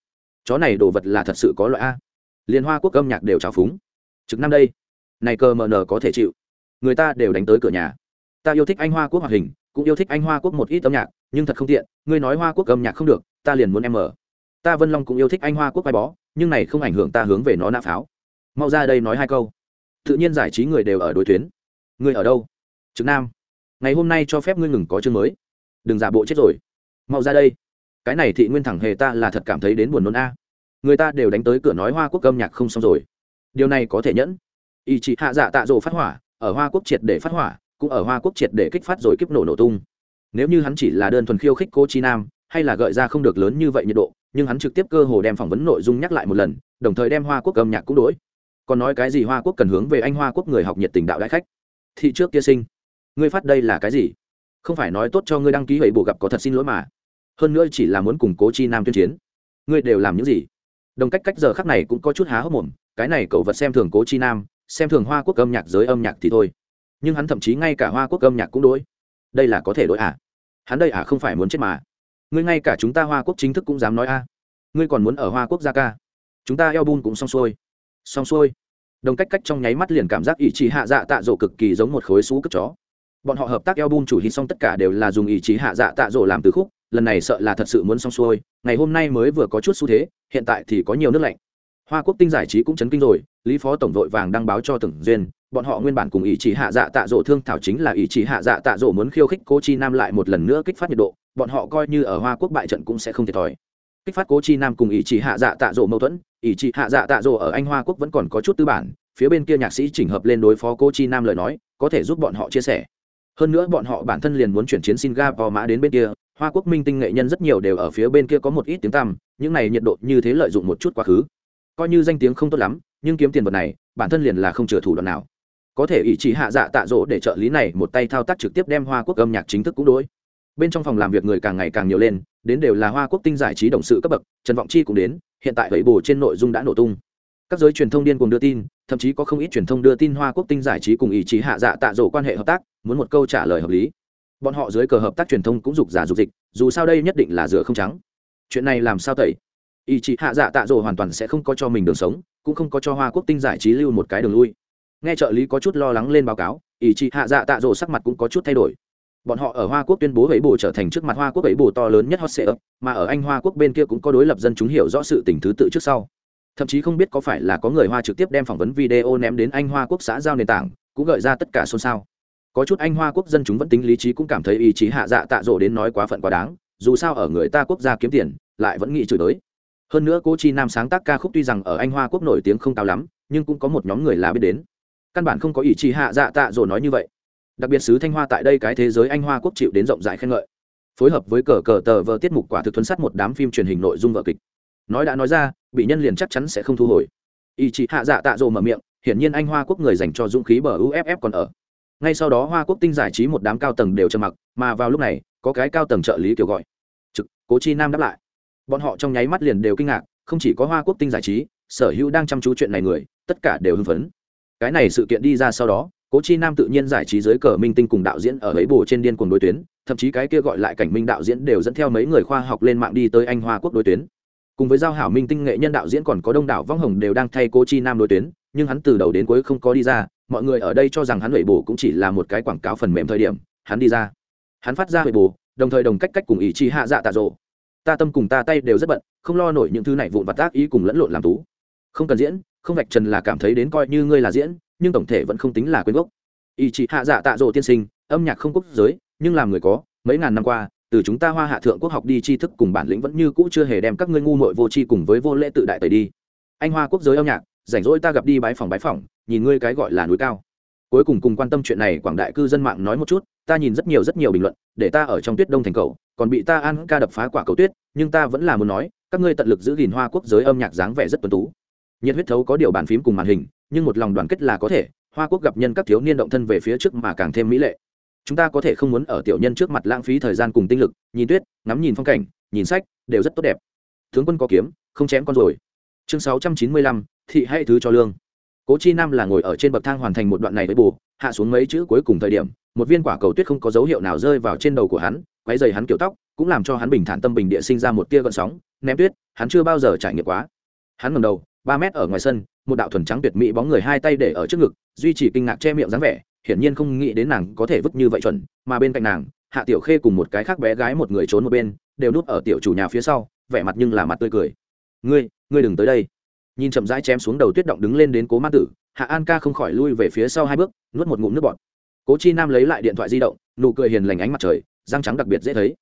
Speaker 1: Chó này đồ vật là thật sự có loại a. Liên hoa quốc âm nhạc đều trào phúng. Trực năm đây. Này cờ mờ nờ có thể chịu. Người ta đều đánh tới cửa nhà. Ta yêu thích anh hoa quốc hoạt hình cũng yêu thích anh hoa quốc một ít âm nhạc nhưng thật không tiện, ngươi nói hoa quốc âm nhạc không được, ta liền muốn em mở ta vân long cũng yêu thích anh hoa quốc vai bó, nhưng này không ảnh hưởng ta hướng về nó nã pháo. Mau ra đây nói hai câu. Tự nhiên giải trí người đều ở đối tuyến. Ngươi ở đâu? Trực nam. Ngày hôm nay cho phép ngươi ngừng có chương mới. Đừng giả bộ chết rồi. Mau ra đây. Cái này thị nguyên thẳng hề ta là thật cảm thấy đến buồn nôn a. Người ta đều đánh tới cửa nói hoa quốc âm nhạc không xong rồi. Điều này có thể nhẫn. Ý chị hạ dạ tạ rộ phát hỏa, ở hoa quốc triệt để phát hỏa, cũng ở hoa quốc triệt để kích phát rồi kiếp nổ nổ tung nếu như hắn chỉ là đơn thuần khiêu khích cô chi nam, hay là gợi ra không được lớn như vậy nhiệt độ, nhưng hắn trực tiếp cơ hồ đem phỏng vấn nội dung nhắc lại một lần, đồng thời đem hoa quốc âm nhạc cũng đổi. Còn nói cái gì hoa quốc cần hướng về anh hoa quốc người học nhiệt tình đạo đại khách? Thị trước kia sinh, ngươi phát đây là cái gì? Không phải nói tốt cho ngươi đăng ký hệ bộ gặp có thật xin lỗi mà. Hơn nữa chỉ là muốn củng cố chi nam tuyên chiến. Ngươi đều làm những gì? Đồng cách cách giờ khắc này cũng có chút há hốc mồm, cái này cậu vật xem thường cố chi nam, xem thường hoa quốc âm nhạc giới âm nhạc thì thôi. Nhưng hắn thậm chí ngay cả hoa quốc âm nhạc cũng đối đây là có thể đối à? Hắn đây à không phải muốn chết mà. Ngươi ngay cả chúng ta hoa quốc chính thức cũng dám nói a. Ngươi còn muốn ở hoa quốc gia ca. Chúng ta eo bun cũng xong xuôi. Xong xuôi. Đồng cách cách trong nháy mắt liền cảm giác ý chí hạ dạ tạ dỗ cực kỳ giống một khối xú cất chó. Bọn họ hợp tác eo bun chủ hít xong tất cả đều là dùng ý chí hạ dạ tạ dỗ làm từ khúc, lần này sợ là thật sự muốn xong xuôi. Ngày hôm nay mới vừa có chút xu thế, hiện tại thì có nhiều nước lạnh hoa quốc tinh giải trí cũng chấn kinh rồi, lý phó tổng vội vàng đăng báo cho tưởng duyên, bọn họ nguyên bản cùng ý chí hạ dạ tạ dỗ thương thảo chính là ý chí hạ dạ tạ dỗ muốn khiêu khích cố chi nam lại một lần nữa kích phát nhiệt độ, bọn họ coi như ở hoa quốc bại trận cũng sẽ không thiệt thòi. Kích phát cố chi nam cùng ý chí hạ dạ tạ dỗ mâu thuẫn, ý chí hạ dạ tạ dỗ ở anh hoa quốc vẫn còn có chút tư bản, phía bên kia nhạc sĩ chỉnh hợp lên đối phó cố chi nam lời nói, có thể giúp bọn họ chia sẻ. Hơn nữa bọn họ bản thân liền muốn chuyển chiến singapore mã đến bên kia, hoa quốc minh tinh nghệ nhân rất nhiều đều ở phía bên kia có một ít tiếng tăm, những này nhiệt độ như thế lợi dụng một chút quá khứ coi như danh tiếng không tốt lắm, nhưng kiếm tiền vật này, bản thân liền là không chừa thủ đoạn nào. Có thể ý chí hạ dạ tạ dỗ để trợ lý này một tay thao tác trực tiếp đem hoa quốc âm nhạc chính thức cũng đối. Bên trong phòng làm việc người càng ngày càng nhiều lên, đến đều là hoa quốc tinh giải trí đồng sự cấp bậc, trần vọng chi cũng đến, hiện tại vậy bồ trên nội dung đã nổ tung. Các giới truyền thông điên cùng đưa tin, thậm chí có không ít truyền thông đưa tin hoa quốc tinh giải trí cùng ý chí hạ dạ tạ dỗ quan hệ hợp tác, muốn một câu trả lời hợp lý. Bọn họ dưới cờ hợp tác truyền thông cũng dục giả dục dịch, dù sao đây nhất định là rửa không trắng. Chuyện này làm sao tẩy? Ý chí hạ dạ tạ dỗ hoàn toàn sẽ không có cho mình đường sống, cũng không có cho hoa quốc tinh giải trí lưu một cái đường lui. Nghe trợ lý có chút lo lắng lên báo cáo, ý chí hạ dạ tạ dỗ sắc mặt cũng có chút thay đổi. Bọn họ ở hoa quốc tuyên bố ấy bồ trở thành trước mặt hoa quốc ấy bồ to lớn nhất hot sale mà ở anh hoa quốc bên kia cũng có đối lập dân chúng hiểu rõ sự tình thứ tự trước sau. Thậm chí không biết có phải là có người hoa trực tiếp đem phỏng vấn video ném đến anh hoa quốc xã giao nền tảng, cũng gợi ra tất cả xôn xao. Có chút anh hoa quốc dân chúng vẫn tính lý trí cũng cảm thấy ý chí hạ dạ tạ dỗ đến nói quá phận quá đáng, dù sao ở người ta quốc gia kiếm tiền, lại vẫn nghĩ chửi tới hơn nữa cố chi nam sáng tác ca khúc tuy rằng ở anh hoa quốc nổi tiếng không cao lắm, nhưng cũng có một nhóm người là biết đến. Căn bản không có ý chí hạ dạ tạ rồi nói như vậy. Đặc biệt sứ thanh hoa tại đây cái thế giới anh hoa quốc chịu đến rộng rãi khen ngợi. Phối hợp với cờ cờ tờ vợ tiết mục quả thực thuấn sắt một đám phim truyền hình nội dung vợ kịch. Nói đã nói ra, bị nhân liền chắc chắn sẽ không thu hồi. Ý chí hạ dạ tạ rồi mở miệng, hiển nhiên anh hoa quốc người dành cho dũng khí bờ uff còn ở. Ngay sau đó hoa quốc tinh giải trí một đám cao tầng đều trầm mặc, mà vào lúc này, có cái cao tầng trợ lý kiểu gọi. Trực, cố chi nam đáp lại bọn họ trong nháy mắt liền đều kinh ngạc, không chỉ có hoa quốc tinh giải trí, sở hữu đang chăm chú chuyện này người, tất cả đều hưng phấn. Cái này sự kiện đi ra sau đó, cố chi nam tự nhiên giải trí dưới cờ minh tinh cùng đạo diễn ở ấy bồ trên điên cùng đối tuyến, thậm chí cái kia gọi lại cảnh minh đạo diễn đều dẫn theo mấy người khoa học lên mạng đi tới anh hoa quốc đối tuyến. Cùng với giao hảo minh tinh nghệ nhân đạo diễn còn có đông đảo vong hồng đều đang thay cố chi nam đối tuyến, nhưng hắn từ đầu đến cuối không có đi ra, mọi người ở đây cho rằng hắn huệ bồ cũng chỉ là một cái quảng cáo phần mềm thời điểm, hắn đi ra. Hắn phát ra huệ bồ đồng thời đồng cách cách cùng ý chí hạ dạ tạ rộ ta tâm cùng ta tay đều rất bận, không lo nổi những thứ này vụn vặt tác ý cùng lẫn lộn làm tú. Không cần diễn, không vạch trần là cảm thấy đến coi như ngươi là diễn, nhưng tổng thể vẫn không tính là quên gốc. Ý chị hạ dạ tạ rộ tiên sinh, âm nhạc không quốc giới, nhưng làm người có, mấy ngàn năm qua, từ chúng ta hoa hạ thượng quốc học đi tri thức cùng bản lĩnh vẫn như cũ chưa hề đem các ngươi ngu mội vô tri cùng với vô lễ tự đại tẩy đi. Anh hoa quốc giới âm nhạc, rảnh rỗi ta gặp đi bái phòng bái phòng nhìn ngươi cái gọi là núi cao. Cuối cùng cùng quan tâm chuyện này quảng đại cư dân mạng nói một chút ta nhìn rất nhiều rất nhiều bình luận, để ta ở trong tuyết đông thành cầu, còn bị ta ăn ca đập phá quả cầu tuyết, nhưng ta vẫn là muốn nói, các ngươi tận lực giữ gìn hoa quốc giới âm nhạc dáng vẻ rất tuân tú. Nhiệt huyết thấu có điều bàn phím cùng màn hình, nhưng một lòng đoàn kết là có thể, hoa quốc gặp nhân các thiếu niên động thân về phía trước mà càng thêm mỹ lệ. Chúng ta có thể không muốn ở tiểu nhân trước mặt lãng phí thời gian cùng tinh lực, nhìn tuyết, ngắm nhìn phong cảnh, nhìn sách, đều rất tốt đẹp. Tướng quân có kiếm, không chém con rồi. Chương sáu trăm chín mươi lăm, thị hay thứ cho lương. Cố chi nam là ngồi ở trên bậc thang hoàn thành một đoạn này với bù, hạ xuống mấy chữ cuối cùng thời điểm một viên quả cầu tuyết không có dấu hiệu nào rơi vào trên đầu của hắn quay dày hắn kiểu tóc, cũng làm cho hắn bình thản tâm bình địa sinh ra một tia gợn sóng, ném tuyết, hắn chưa bao giờ trải nghiệm quá. Hắn ngầm đầu, ba mét ở ngoài sân, một đạo thuần trắng tuyệt mỹ bóng người hai tay để ở trước ngực, duy trì kinh ngạc che miệng dáng vẻ, hiển nhiên không nghĩ đến nàng có thể vứt như vậy chuẩn, mà bên cạnh nàng, hạ tiểu khê cùng một cái khác bé gái một người trốn một bên, đều núp ở tiểu chủ nhà phía sau, vẻ mặt nhưng là mặt tươi cười. Ngươi ngươi đừng tới đây. Nhìn chậm rãi chém xuống đầu tuyết động đứng lên đến cố ma tử, hạ an ca không khỏi lui về phía sau hai bước, nuốt một ngụm nước bọt cố chi nam lấy lại điện thoại di động, nụ cười hiền lành ánh mặt trời, răng trắng đặc biệt dễ thấy.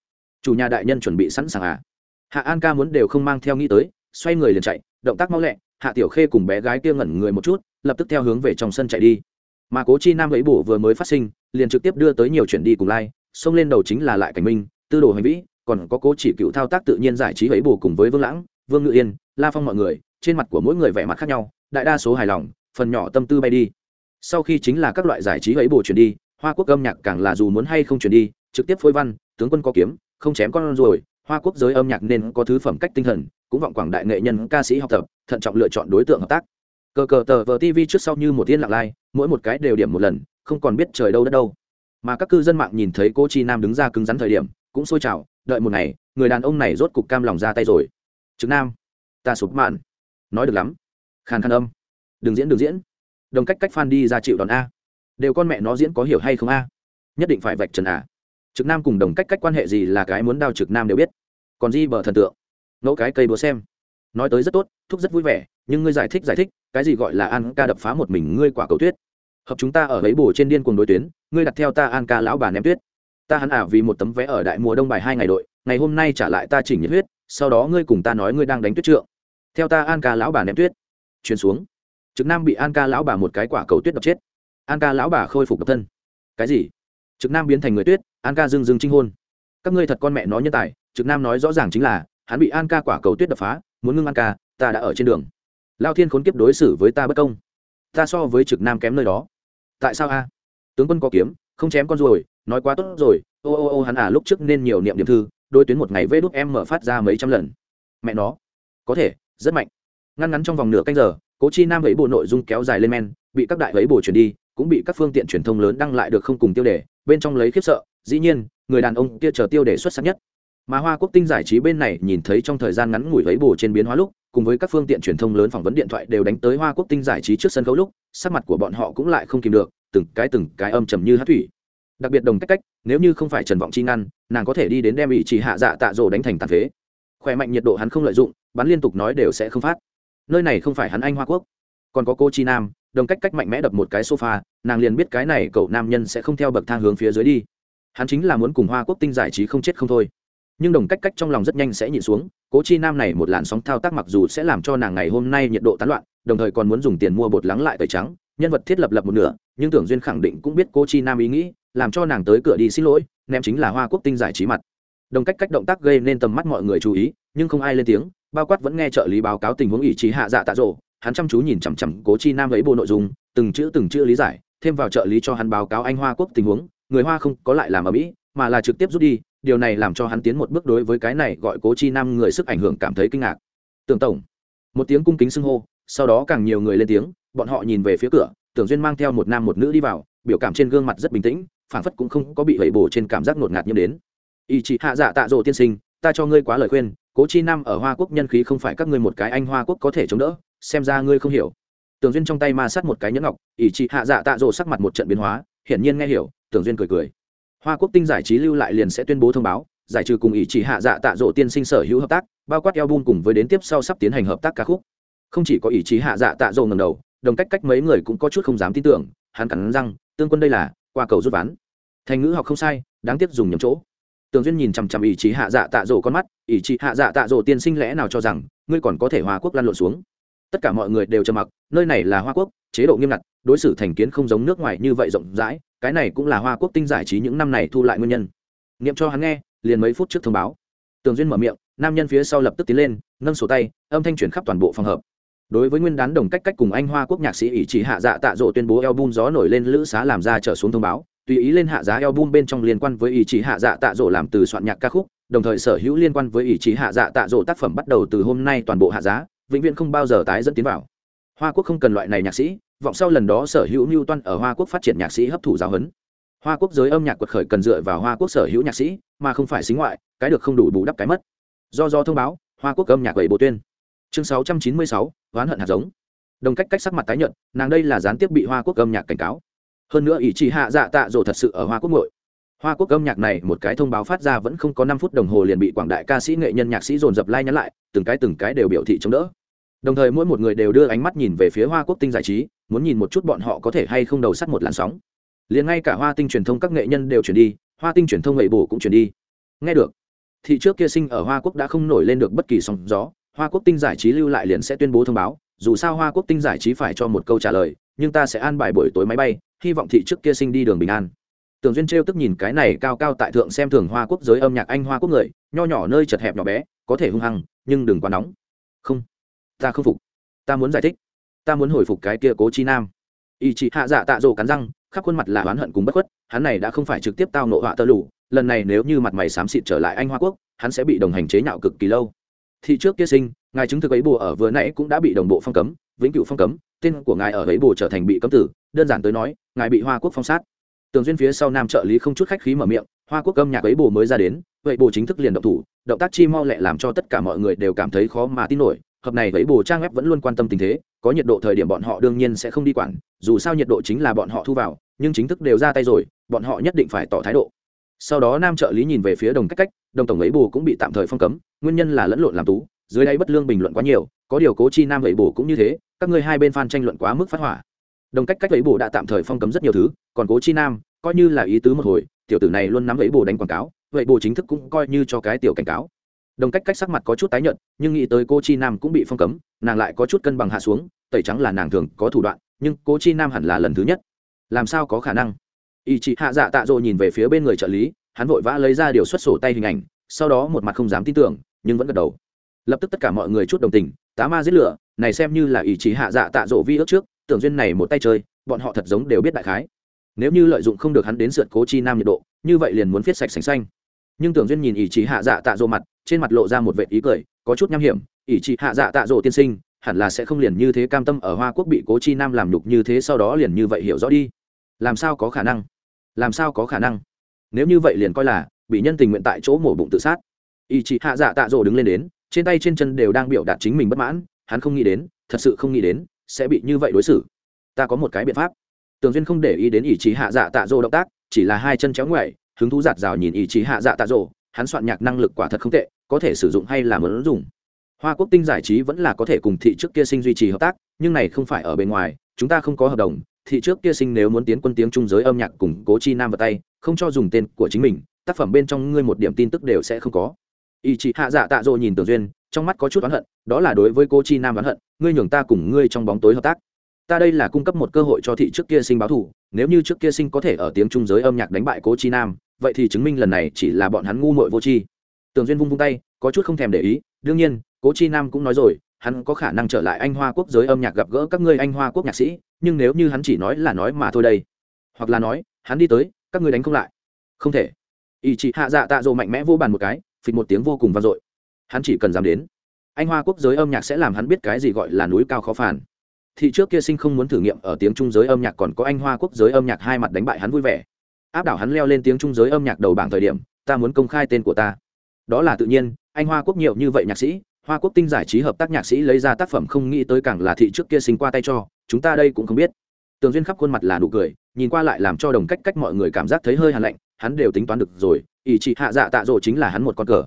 Speaker 1: Chủ nhà đại nhân chuẩn bị sẵn sàng à? Hạ an ca muốn đều không mang theo nghĩ tới, xoay người liền chạy, động tác mau lẹ, hạ tiểu khê cùng bé gái kia ngẩn người một chút, lập tức theo hướng về trong sân chạy đi. Mà cố chi nam lấy bổ vừa mới phát sinh, liền trực tiếp đưa tới nhiều chuyện đi cùng lai, xông lên đầu chính là lại cảnh minh, tư đồ hành vĩ, còn có cố chỉ cựu thao tác tự nhiên giải trí lấy bổ cùng với vương lãng, vương ngự yên, la phong mọi người, trên mặt của mỗi người vẻ mặt khác nhau, đại đa số hài lòng, phần nhỏ tâm tư bay đi sau khi chính là các loại giải trí ấy bổ chuyển đi, hoa quốc âm nhạc càng là dù muốn hay không chuyển đi, trực tiếp phôi văn, tướng quân có kiếm, không chém con rồi hoa quốc giới âm nhạc nên có thứ phẩm cách tinh thần, cũng vọng quảng đại nghệ nhân, ca sĩ học tập, thận trọng lựa chọn đối tượng hợp tác. Cờ cờ tờ vờ tv trước sau như một tiên lạc lai, mỗi một cái đều điểm một lần, không còn biết trời đâu đất đâu. Mà các cư dân mạng nhìn thấy cô chi nam đứng ra cứng rắn thời điểm, cũng sôi trào đợi một ngày, người đàn ông này rốt cục cam lòng ra tay rồi. Trực nam, ta sụp mạn. Nói được lắm. Khàn khàn âm. Đừng diễn đừng diễn đồng cách cách f đi ra chịu đòn a. Đều con mẹ nó diễn có hiểu hay không a? Nhất định phải vạch trần à trực nam cùng đồng cách cách quan hệ gì là cái muốn đao trực nam đều biết. Còn di bờ thần tượng. Ngẫu cái cây búa xem. Nói tới rất tốt, thúc rất vui vẻ, nhưng ngươi giải thích giải thích, cái gì gọi là an ca đập phá một mình ngươi quả cầu tuyết? Hợp chúng ta ở ấy bổ trên điên cuồng đối tuyến, ngươi đặt theo ta an ca lão bà ném tuyết. Ta hắn ả vì một tấm vé ở đại mùa đông bài hai ngày đội, ngày hôm nay trả lại ta chỉnh nhiệt huyết, sau đó ngươi cùng ta nói ngươi đang đánh tuyết trượng. Theo ta an ca lão bà ném tuyết. Truyền xuống trực nam bị an ca lão bà một cái quả cầu tuyết đập chết. An ca lão bà khôi phục độc thân. Cái gì? Trực nam biến thành người tuyết, an ca dưng dưng trinh hôn. Các ngươi thật con mẹ nó nhân tài, trực nam nói rõ ràng chính là, hắn bị an ca quả cầu tuyết đập phá, muốn ngưng an ca, ta đã ở trên đường. Lao thiên khốn kiếp đối xử với ta bất công. Ta so với trực nam kém nơi đó. Tại sao a? Tướng quân có kiếm, không chém con rồi nói quá tốt rồi. Ô ô ô, hắn à lúc trước nên nhiều niệm điểm thư, đôi tuyến một ngày vê đúc em mở phát ra mấy trăm lần. Mẹ nó. Có thể, rất mạnh. Ngăn ngắn trong vòng nửa canh giờ cố chi nam ấy bộ nội dung kéo dài lên men, bị các đại ấy bộ chuyển đi, cũng bị các phương tiện truyền thông lớn đăng lại được không cùng tiêu đề, bên trong lấy khiếp sợ, dĩ nhiên, người đàn ông kia chờ tiêu đề xuất sắc nhất. Mà hoa quốc tinh giải trí bên này nhìn thấy trong thời gian ngắn ngủi ấy bộ trên biến hóa lúc, cùng với các phương tiện truyền thông lớn phỏng vấn điện thoại đều đánh tới hoa quốc tinh giải trí trước sân khấu lúc, sắc mặt của bọn họ cũng lại không kìm được, từng cái từng cái âm trầm như hát thủy. Đặc biệt đồng cách cách, nếu như không phải trần vọng chi ngăn, nàng có thể đi đến đem bị chỉ hạ dạ tạ rồ đánh thành tàn phế. Khỏe mạnh nhiệt độ hắn không lợi dụng, bắn liên tục nói đều sẽ không phát nơi này không phải hắn anh hoa quốc. Còn có cô chi nam, đồng cách cách mạnh mẽ đập một cái sofa, nàng liền biết cái này cậu nam nhân sẽ không theo bậc thang hướng phía dưới đi. Hắn chính là muốn cùng hoa quốc tinh giải trí không chết không thôi. Nhưng đồng cách cách trong lòng rất nhanh sẽ nhịn xuống cố chi nam này một làn sóng thao tác mặc dù sẽ làm cho nàng ngày hôm nay nhiệt độ tán loạn, đồng thời còn muốn dùng tiền mua bột lắng lại tẩy trắng, nhân vật thiết lập lập một nửa, nhưng tưởng duyên khẳng định cũng biết cố chi nam ý nghĩ, làm cho nàng tới cửa đi xin lỗi, ném chính là hoa quốc tinh giải trí mặt. Đồng cách cách động tác gây nên tầm mắt mọi người chú ý nhưng không ai lên tiếng, bao quát vẫn nghe trợ lý báo cáo tình huống ý chí hạ dạ tạ rộ hắn chăm chú nhìn chằm chằm cố chi nam lấy bộ nội dung, từng chữ từng chữ lý giải, thêm vào trợ lý cho hắn báo cáo anh hoa quốc tình huống, người hoa không có lại làm ở mỹ, mà là trực tiếp rút đi, điều này làm cho hắn tiến một bước đối với cái này gọi cố chi nam người sức ảnh hưởng cảm thấy kinh ngạc. Tưởng tổng, một tiếng cung kính xưng hô, sau đó càng nhiều người lên tiếng, bọn họ nhìn về phía cửa, tưởng duyên mang theo một nam một nữ đi vào, biểu cảm trên gương mặt rất bình tĩnh, phảng phất cũng không có bị hẩy bổ trên cảm giác ngột ngạt nhiễm đến. Ý chị hạ dạ tạ rộ tiên sinh ta cho ngươi quá lời khuyên, cố chi nam ở hoa quốc nhân khí không phải các ngươi một cái anh hoa quốc có thể chống đỡ, xem ra ngươi không hiểu. Tưởng duyên trong tay ma sát một cái nhẫn ngọc, ỷ chị hạ dạ tạ rộ sắc mặt một trận biến hóa, hiển nhiên nghe hiểu, tưởng duyên cười cười. Hoa quốc tinh giải trí lưu lại liền sẽ tuyên bố thông báo, giải trừ cùng ỷ chị hạ dạ tạ rộ tiên sinh sở hữu hợp tác, bao quát eo bun cùng với đến tiếp sau sắp tiến hành hợp tác ca khúc. Không chỉ có ỷ chị hạ dạ tạ rộ ngầm đầu, đồng cách cách mấy người cũng có chút không dám tin tưởng, hắn cắn răng, tương quân đây là, qua cầu rút ván. Thành ngữ học không sai, đáng tiếc dùng nhầm chỗ tường duyên nhìn chằm chằm ý chí hạ dạ tạ rổ con mắt, ý chí hạ dạ tạ rổ tiên sinh lẽ nào cho rằng ngươi còn có thể hoa quốc lăn lộn xuống? Tất cả mọi người đều trầm mặc, nơi này là hoa quốc, chế độ nghiêm ngặt, đối xử thành kiến không giống nước ngoài như vậy rộng rãi, cái này cũng là hoa quốc tinh giải trí những năm này thu lại nguyên nhân. Nghiệm cho hắn nghe, liền mấy phút trước thông báo. Tường duyên mở miệng, nam nhân phía sau lập tức tiến lên, nâng sổ tay, âm thanh chuyển khắp toàn bộ phòng hợp đối với nguyên đán đồng cách cách cùng anh hoa quốc nhạc sĩ ỷ chỉ hạ dạ tạ dỗ tuyên bố album gió nổi lên lữ xá làm ra trở xuống thông báo tùy ý lên hạ giá album bên trong liên quan với ý chí hạ dạ tạ rỗ làm từ soạn nhạc ca khúc, đồng thời sở hữu liên quan với ý chí hạ dạ tạ rỗ tác phẩm bắt đầu từ hôm nay toàn bộ hạ giá, vĩnh viễn không bao giờ tái dẫn tiến vào. Hoa quốc không cần loại này nhạc sĩ, vọng sau lần đó sở hữu mưu toan ở hoa quốc phát triển nhạc sĩ hấp thụ giáo huấn. Hoa quốc giới âm nhạc quật khởi cần dựa vào hoa quốc sở hữu nhạc sĩ, mà không phải xính ngoại, cái được không đủ bù đắp cái mất. Do do thông báo, hoa quốc âm nhạc bảy bộ tuyên. Chương sáu trăm chín mươi sáu oán hận hạt giống. Đồng cách cách sắc mặt tái nhận nàng đây là gián tiếp bị hoa quốc âm nhạc cảnh cáo hơn nữa ý chí hạ dạ tạ rộ thật sự ở hoa quốc nội. Hoa quốc âm nhạc này một cái thông báo phát ra vẫn không có năm phút đồng hồ liền bị quảng đại ca sĩ nghệ nhân nhạc sĩ dồn dập lai、like、nhắn lại, từng cái từng cái đều biểu thị chống đỡ. Đồng thời mỗi một người đều đưa ánh mắt nhìn về phía hoa quốc tinh giải trí, muốn nhìn một chút bọn họ có thể hay không đầu sắt một làn sóng. Liền ngay cả hoa tinh truyền thông các nghệ nhân đều chuyển đi, hoa tinh truyền thông nghệ bổ cũng chuyển đi. Nghe được thị trước kia sinh ở hoa quốc đã không nổi lên được bất kỳ sóng gió, hoa quốc tinh giải trí lưu lại liền sẽ tuyên bố thông báo, dù sao hoa quốc tinh giải trí phải cho một câu trả lời, nhưng ta sẽ an bài buổi tối máy bay hy vọng thị trước kia sinh đi đường bình an. Tường duyên trêu tức nhìn cái này cao cao tại thượng xem thường hoa quốc giới âm nhạc anh hoa quốc người, nho nhỏ nơi chật hẹp nhỏ bé, có thể hung hăng, nhưng đừng quá nóng. Không, ta không phục. Ta muốn giải thích. Ta muốn hồi phục cái kia cố chi nam. Ý chị hạ dạ tạ rồ cắn răng, khắp khuôn mặt là oán hận cùng bất khuất, hắn này đã không phải trực tiếp tao nộ họa tơ lủ lần này nếu như mặt mày xám xịt trở lại anh hoa quốc, hắn sẽ bị đồng hành chế nhạo cực kỳ lâu. Thị trước kia sinh, ngài chứng thực ấy bùa ở vừa nãy cũng đã bị đồng bộ phong cấm, vĩnh cửu phong cấm tên của ngài ở ấy bùa trở thành bị cấm tử, đơn giản tới nói, ngài bị hoa quốc phong sát. Tường duyên phía sau nam trợ lý không chút khách khí mở miệng, hoa quốc âm nhạc ấy bùa mới ra đến, vậy bùa chính thức liền động thủ, động tác chi mau lẹ làm cho tất cả mọi người đều cảm thấy khó mà tin nổi, hợp này ấy bù trang web vẫn luôn quan tâm tình thế, có nhiệt độ thời điểm bọn họ đương nhiên sẽ không đi quản, dù sao nhiệt độ chính là bọn họ thu vào, nhưng chính thức đều ra tay rồi, bọn họ nhất định phải tỏ thái độ. Sau đó nam trợ lý nhìn về phía đồng cách cách, đồng tổng ấy bù cũng bị tạm thời phong cấm, nguyên nhân là lẫn lộn làm tú, dưới đây bất lương bình luận quá nhiều, có điều cố chi nam ấy bù cũng như thế các ngươi hai bên fan tranh luận quá mức phát hỏa. Đồng cách cách ấy bù đã tạm thời phong cấm rất nhiều thứ, còn cố chi nam, coi như là ý tứ một hồi, tiểu tử này luôn nắm ấy bù đánh quảng cáo, vậy bù chính thức cũng coi như cho cái tiểu cảnh cáo. Đồng cách cách sắc mặt có chút tái nhợt, nhưng nghĩ tới cô chi nam cũng bị phong cấm, nàng lại có chút cân bằng hạ xuống, tẩy trắng là nàng thường có thủ đoạn, nhưng cô chi nam hẳn là lần thứ nhất. Làm sao có khả năng? Ý chị hạ dạ tạ rồi nhìn về phía bên người trợ lý, hắn vội vã lấy ra điều xuất sổ tay hình ảnh, sau đó một mặt không dám tin tưởng, nhưng vẫn gật đầu. Lập tức tất cả mọi người chút đồng tình, tá ma giết lửa này xem như là ý chí hạ dạ tạ rộ vi ước trước, tưởng duyên này một tay chơi, bọn họ thật giống đều biết đại khái. Nếu như lợi dụng không được hắn đến sượt cố chi nam nhiệt độ, như vậy liền muốn viết sạch sành xanh. Nhưng tưởng duyên nhìn ý chí hạ dạ tạ rộ mặt, trên mặt lộ ra một vệ ý cười, có chút nham hiểm, ý chí hạ dạ tạ rộ tiên sinh, hẳn là sẽ không liền như thế cam tâm ở hoa quốc bị cố chi nam làm nhục như thế sau đó liền như vậy hiểu rõ đi. Làm sao có khả năng? Làm sao có khả năng? Nếu như vậy liền coi là, bị nhân tình nguyện tại chỗ mổ bụng tự sát. Ý chí hạ dạ tạ rộ đứng lên đến, trên tay trên chân đều đang biểu đạt chính mình bất mãn hắn không nghĩ đến, thật sự không nghĩ đến, sẽ bị như vậy đối xử. Ta có một cái biện pháp. Tường duyên không để ý đến ý chí hạ dạ tạ dỗ động tác, chỉ là hai chân chéo ngoại hứng thú giạt rào nhìn ý chí hạ dạ tạ dỗ, hắn soạn nhạc năng lực quả thật không tệ, có thể sử dụng hay là muốn dùng hoa quốc tinh giải trí vẫn là có thể cùng thị trước kia sinh duy trì hợp tác, nhưng này không phải ở bên ngoài, chúng ta không có hợp đồng, thị trước kia sinh nếu muốn tiến quân tiếng trung giới âm nhạc cùng cố chi nam vào tay, không cho dùng tên của chính mình, tác phẩm bên trong ngươi một điểm tin tức đều sẽ không có. Ý chí hạ dạ tạ dỗ nhìn tường duyên trong mắt có chút oán hận, đó là đối với cô chi nam oán hận, ngươi nhường ta cùng ngươi trong bóng tối hợp tác. Ta đây là cung cấp một cơ hội cho thị trước kia sinh báo thù, nếu như trước kia sinh có thể ở tiếng trung giới âm nhạc đánh bại cố chi nam, vậy thì chứng minh lần này chỉ là bọn hắn ngu muội vô tri. Tường duyên vung vung tay, có chút không thèm để ý, đương nhiên cố chi nam cũng nói rồi, hắn có khả năng trở lại anh hoa quốc giới âm nhạc gặp gỡ các ngươi anh hoa quốc nhạc sĩ, nhưng nếu như hắn chỉ nói là nói mà thôi đây, hoặc là nói, hắn đi tới, các ngươi đánh không lại. Không thể. Ý chị hạ dạ tạ dỗ mạnh mẽ vô bàn một cái, phịch một tiếng vô cùng vang dội hắn chỉ cần dám đến, anh hoa quốc giới âm nhạc sẽ làm hắn biết cái gì gọi là núi cao khó phản thị trước kia sinh không muốn thử nghiệm ở tiếng trung giới âm nhạc còn có anh hoa quốc giới âm nhạc hai mặt đánh bại hắn vui vẻ. Áp đảo hắn leo lên tiếng trung giới âm nhạc đầu bảng thời điểm, ta muốn công khai tên của ta. Đó là tự nhiên, anh hoa quốc nhiều như vậy nhạc sĩ, hoa quốc tinh giải trí hợp tác nhạc sĩ lấy ra tác phẩm không nghĩ tới càng là thị trước kia sinh qua tay cho, chúng ta đây cũng không biết. Tường duyên khắp khuôn mặt là nụ cười, nhìn qua lại làm cho đồng cách cách mọi người cảm giác thấy hơi hàn lạnh, hắn đều tính toán được rồi, ý chị hạ dạ tạ rộ chính là hắn một con cờ.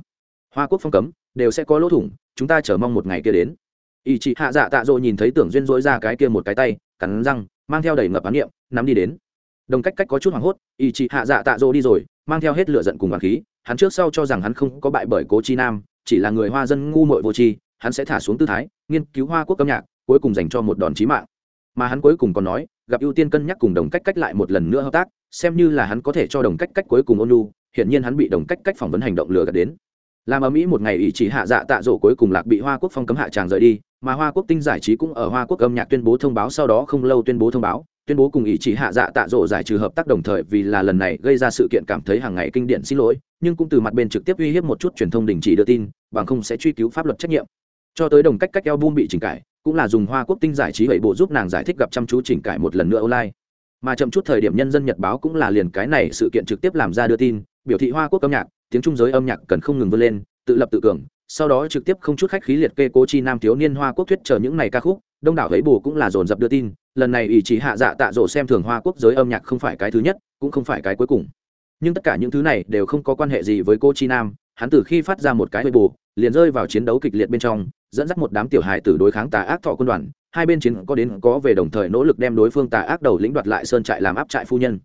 Speaker 1: Hoa quốc phong cấm đều sẽ có lỗ thủng, chúng ta chờ mong một ngày kia đến. Ý chị hạ dạ tạ dỗ nhìn thấy tưởng duyên dỗi ra cái kia một cái tay, cắn răng, mang theo đầy ngập án niệm, nắm đi đến. Đồng cách cách có chút hoảng hốt, ý chị hạ dạ tạ dỗ đi rồi, mang theo hết lửa giận cùng bằng khí, hắn trước sau cho rằng hắn không có bại bởi cố chi nam, chỉ là người hoa dân ngu muội vô tri, hắn sẽ thả xuống tư thái, nghiên cứu hoa quốc âm nhạc, cuối cùng dành cho một đòn chí mạng. Mà hắn cuối cùng còn nói, gặp ưu tiên cân nhắc cùng đồng cách cách lại một lần nữa hợp tác, xem như là hắn có thể cho đồng cách cách cuối cùng ôn lu hiện nhiên hắn bị đồng cách cách phỏng vấn hành động lừa gạt đến làm ở mỹ một ngày ý chỉ hạ dạ tạ rổ cuối cùng lạc bị hoa quốc phong cấm hạ tràng rời đi, mà hoa quốc tinh giải trí cũng ở hoa quốc âm nhạc tuyên bố thông báo sau đó không lâu tuyên bố thông báo, tuyên bố cùng ý chỉ hạ dạ tạ rộ giải trừ hợp tác đồng thời vì là lần này gây ra sự kiện cảm thấy hàng ngày kinh điển xin lỗi, nhưng cũng từ mặt bên trực tiếp uy hiếp một chút truyền thông đình chỉ đưa tin, bằng không sẽ truy cứu pháp luật trách nhiệm. Cho tới đồng cách cách eo bum bị chỉnh cải, cũng là dùng hoa quốc tinh giải trí bảy bộ giúp nàng giải thích gặp chăm chú chỉnh cải một lần nữa online. Mà chậm chút thời điểm nhân dân nhật báo cũng là liền cái này sự kiện trực tiếp làm ra đưa tin, biểu thị hoa quốc âm nhạc tiếng trung giới âm nhạc cần không ngừng vươn lên, tự lập tự cường, sau đó trực tiếp không chút khách khí liệt kê cố chi nam thiếu niên hoa quốc thuyết chờ những này ca khúc, đông đảo ấy bù cũng là dồn dập đưa tin, lần này ý chỉ hạ dạ tạ rộ xem thường hoa quốc giới âm nhạc không phải cái thứ nhất, cũng không phải cái cuối cùng. Nhưng tất cả những thứ này đều không có quan hệ gì với cô chi nam, hắn từ khi phát ra một cái bê bù, liền rơi vào chiến đấu kịch liệt bên trong, dẫn dắt một đám tiểu hài tử đối kháng tà ác thọ quân đoàn, hai bên chiến có đến có về đồng thời nỗ lực đem đối phương tà ác đầu lĩnh đoạt lại sơn trại làm áp trại phu nhân.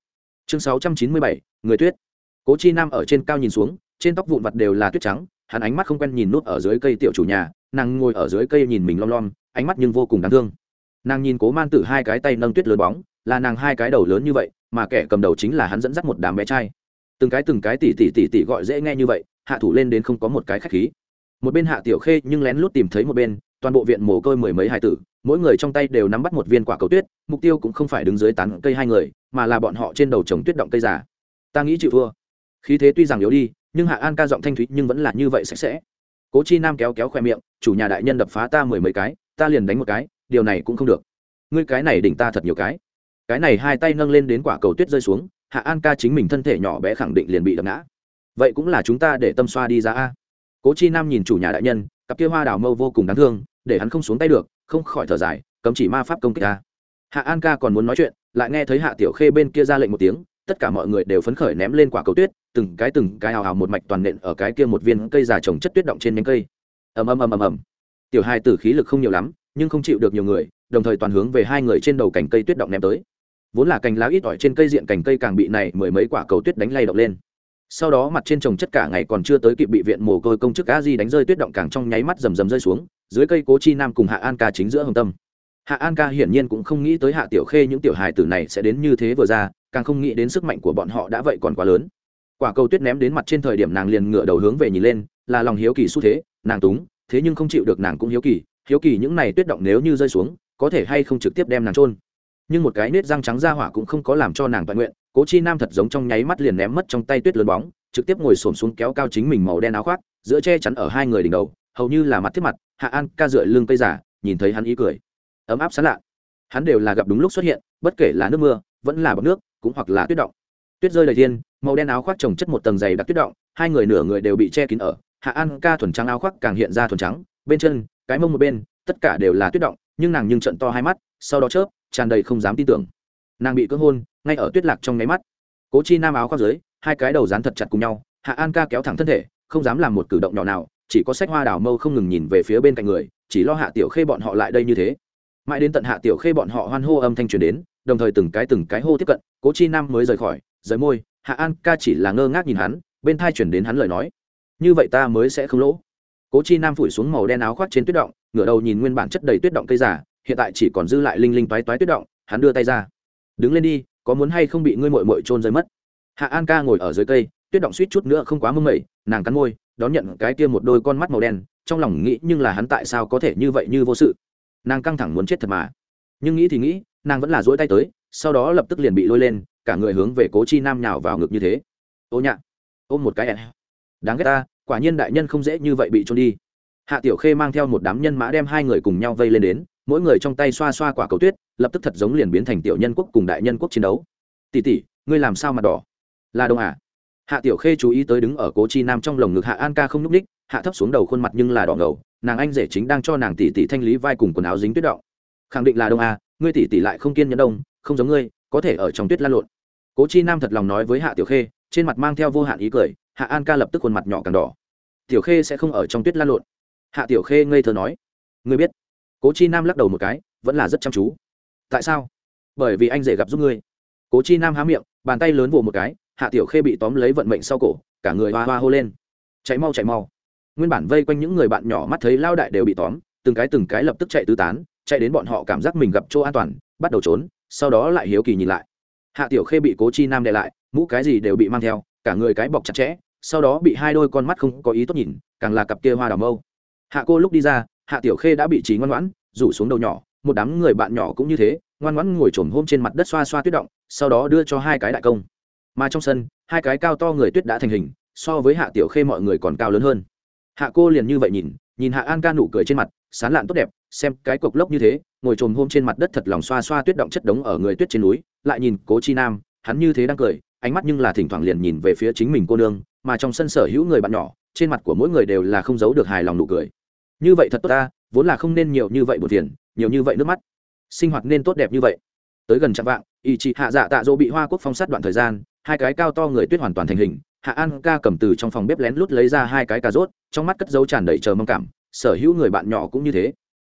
Speaker 1: Chương sáu trăm chín mươi bảy, người tuyết cố chi nam ở trên cao nhìn xuống, trên tóc vụn vặt đều là tuyết trắng, hắn ánh mắt không quen nhìn nút ở dưới cây tiểu chủ nhà, nàng ngồi ở dưới cây nhìn mình lom lom, ánh mắt nhưng vô cùng đáng thương. Nàng nhìn cố man tử hai cái tay nâng tuyết lớn bóng, là nàng hai cái đầu lớn như vậy, mà kẻ cầm đầu chính là hắn dẫn dắt một đám bé trai. Từng cái từng cái tỉ tỉ tỉ tỉ gọi dễ nghe như vậy, hạ thủ lên đến không có một cái khách khí. Một bên hạ tiểu khê nhưng lén lút tìm thấy một bên, toàn bộ viện mồ côi mười mấy hải tử, mỗi người trong tay đều nắm bắt một viên quả cầu tuyết, mục tiêu cũng không phải đứng dưới tán cây hai người, mà là bọn họ trên đầu trồng tuyết động cây giả ta nghĩ chịu thua khí thế tuy rằng yếu đi, nhưng hạ an ca giọng thanh thúy nhưng vẫn là như vậy sạch sẽ. Cố chi nam kéo kéo khoe miệng, chủ nhà đại nhân đập phá ta mười mấy cái, ta liền đánh một cái, điều này cũng không được. Ngươi cái này đỉnh ta thật nhiều cái. Cái này hai tay nâng lên đến quả cầu tuyết rơi xuống, hạ an ca chính mình thân thể nhỏ bé khẳng định liền bị đập ngã. Vậy cũng là chúng ta để tâm xoa đi ra a. Cố chi nam nhìn chủ nhà đại nhân, cặp kia hoa đào mâu vô cùng đáng thương, để hắn không xuống tay được, không khỏi thở dài, cấm chỉ ma pháp công kích ta. Hạ an ca còn muốn nói chuyện, lại nghe thấy hạ tiểu khê bên kia ra lệnh một tiếng, tất cả mọi người đều phấn khởi ném lên quả cầu tuyết từng cái từng cái hào hào một mạch toàn nện ở cái kia một viên cây già trồng chất tuyết động trên nhánh cây. Ầm ầm ầm ầm ầm. Tiểu hai tử khí lực không nhiều lắm, nhưng không chịu được nhiều người, đồng thời toàn hướng về hai người trên đầu cành cây tuyết động ném tới. Vốn là cành lá ít ỏi trên cây diện cành cây càng bị này mười mấy quả cầu tuyết đánh lay động lên. Sau đó mặt trên trồng chất cả ngày còn chưa tới kịp bị viện mồ côi công chức cá di đánh rơi tuyết động càng trong nháy mắt rầm rầm rơi xuống, dưới cây cố chi nam cùng hạ an ca chính giữa hồng tâm. Hạ an ca hiển nhiên cũng không nghĩ tới hạ tiểu khê những tiểu hài tử này sẽ đến như thế vừa ra, càng không nghĩ đến sức mạnh của bọn họ đã vậy còn quá lớn quả cầu tuyết ném đến mặt trên thời điểm nàng liền ngửa đầu hướng về nhìn lên, là lòng hiếu kỳ xu thế, nàng túng, thế nhưng không chịu được nàng cũng hiếu kỳ hiếu kỳ những này tuyết động nếu như rơi xuống, có thể hay không trực tiếp đem nàng trôn nhưng một cái nết răng trắng ra hỏa cũng không có làm cho nàng toàn nguyện, cố chi nam thật giống trong nháy mắt liền ném mất trong tay tuyết lớn bóng, trực tiếp ngồi xổm xuống kéo cao chính mình màu đen áo khoác, giữa che chắn ở hai người đỉnh đầu, hầu như là mặt thiết mặt, hạ an ca dựa lưng cây giả, nhìn thấy hắn ý cười. Ấm áp sán lạ. Hắn đều là gặp đúng lúc xuất hiện, bất kể là nước mưa, vẫn là bọc nước, cũng hoặc là tuyết động tuyết rơi đầy thiên, màu đen áo khoác trồng chất một tầng dày đặc tuyết động, hai người nửa người đều bị che kín ở. Hạ an ca thuần trắng áo khoác càng hiện ra thuần trắng, bên chân, cái mông một bên, tất cả đều là tuyết động, nhưng nàng nhưng trận to hai mắt, sau đó chớp, tràn đầy không dám tin tưởng. Nàng bị cưỡng hôn, ngay ở tuyết lạc trong nháy mắt. Cố chi nam áo khoác dưới, hai cái đầu dán thật chặt cùng nhau, hạ an ca kéo thẳng thân thể, không dám làm một cử động nhỏ nào, chỉ có sách hoa đào mâu không ngừng nhìn về phía bên cạnh người, chỉ lo hạ tiểu khê bọn họ lại đây như thế. Mãi đến tận hạ tiểu khê bọn họ hoan hô âm thanh truyền đến, đồng thời từng cái từng cái hô tiếp cận, cố chi nam mới rời khỏi rời môi, hạ an ca chỉ là ngơ ngác nhìn hắn, bên thai chuyển đến hắn lời nói. Như vậy ta mới sẽ không lỗ. Cố chi nam phủi xuống màu đen áo khoác trên tuyết động, ngửa đầu nhìn nguyên bản chất đầy tuyết động cây giả hiện tại chỉ còn dư lại linh linh toái toái tuyết động, hắn đưa tay ra. Đứng lên đi, có muốn hay không bị ngươi mội mội trôn rơi mất? Hạ an ca ngồi ở dưới cây, tuyết động suýt chút nữa không quá mưng mẩy, nàng cắn môi, đón nhận cái kia một đôi con mắt màu đen, trong lòng nghĩ nhưng là hắn tại sao có thể như vậy như vô sự. Nàng căng thẳng muốn chết thật mà. Nhưng nghĩ thì nghĩ, nàng vẫn là dỗi tay tới, sau đó lập tức liền bị lôi lên cả người hướng về cố chi nam nhào vào ngực như thế. Ô nhạ, ôm một cái ẹn đáng ghét ta, quả nhiên đại nhân không dễ như vậy bị trôn đi. Hạ tiểu khê mang theo một đám nhân mã đem hai người cùng nhau vây lên đến, mỗi người trong tay xoa xoa quả cầu tuyết, lập tức thật giống liền biến thành tiểu nhân quốc cùng đại nhân quốc chiến đấu. Tỉ tỉ ngươi làm sao mặt đỏ? Là đông à? Hạ tiểu khê chú ý tới đứng ở cố chi nam trong lồng ngực hạ an ca không nhúc ních hạ thấp xuống đầu khuôn mặt nhưng là đỏ ngầu, nàng anh rể chính đang cho nàng tỉ tỉ thanh lý vai cùng quần áo dính tuyết động. Khẳng định là đông à ngươi tỉ tỉ lại không kiên nhẫn đông, không giống ngươi có thể ở trong tuyết lan lộn. Cố chi nam thật lòng nói với hạ tiểu khê, trên mặt mang theo vô hạn ý cười, hạ an ca lập tức khuôn mặt nhỏ càng đỏ. Tiểu khê sẽ không ở trong tuyết lan lộn. Hạ tiểu khê ngây thơ nói. Ngươi biết. Cố chi nam lắc đầu một cái, vẫn là rất chăm chú. Tại sao? Bởi vì anh dễ gặp giúp ngươi. Cố chi nam há miệng, bàn tay lớn vồ một cái, hạ tiểu khê bị tóm lấy vận mệnh sau cổ, cả người hoa hoa hô lên. Chạy mau chạy mau. Nguyên bản vây quanh những người bạn nhỏ mắt thấy lao đại đều bị tóm, từng cái từng cái lập tức chạy tứ tán, chạy đến bọn họ cảm giác mình gặp chỗ an toàn, bắt đầu trốn sau đó lại hiếu kỳ nhìn lại. Hạ tiểu khê bị cố chi nam đè lại, mũ cái gì đều bị mang theo, cả người cái bọc chặt chẽ, sau đó bị hai đôi con mắt không có ý tốt nhìn, càng là cặp kia hoa đào mâu. Hạ cô lúc đi ra, hạ tiểu khê đã bị trí ngoan ngoãn rủ xuống đầu nhỏ, một đám người bạn nhỏ cũng như thế, ngoan ngoãn ngồi trồm hôm trên mặt đất xoa xoa tuyết động, sau đó đưa cho hai cái đại công. Mà trong sân, hai cái cao to người tuyết đã thành hình, so với hạ tiểu khê mọi người còn cao lớn hơn. Hạ cô liền như vậy nhìn nhìn hạ an ca nụ cười trên mặt, sán lạn tốt đẹp, xem cái cục lốc như thế ngồi trồm hôm trên mặt đất thật lòng xoa xoa tuyết động chất đống ở người tuyết trên núi lại nhìn cố chi nam hắn như thế đang cười ánh mắt nhưng là thỉnh thoảng liền nhìn về phía chính mình cô nương mà trong sân sở hữu người bạn nhỏ trên mặt của mỗi người đều là không giấu được hài lòng nụ cười. Như vậy thật tốt ta vốn là không nên nhiều như vậy buồn tiền, nhiều như vậy nước mắt. Sinh hoạt nên tốt đẹp như vậy. Tới gần chạm vạng ý chị hạ dạ tạ dỗ bị hoa quốc phong sát đoạn thời gian hai cái cao to người tuyết hoàn toàn thành hình hạ an ca cầm từ trong phòng bếp lén lút lấy ra hai cái cà rốt trong mắt cất dấu tràn đầy chờ mong cảm sở hữu người bạn nhỏ cũng như thế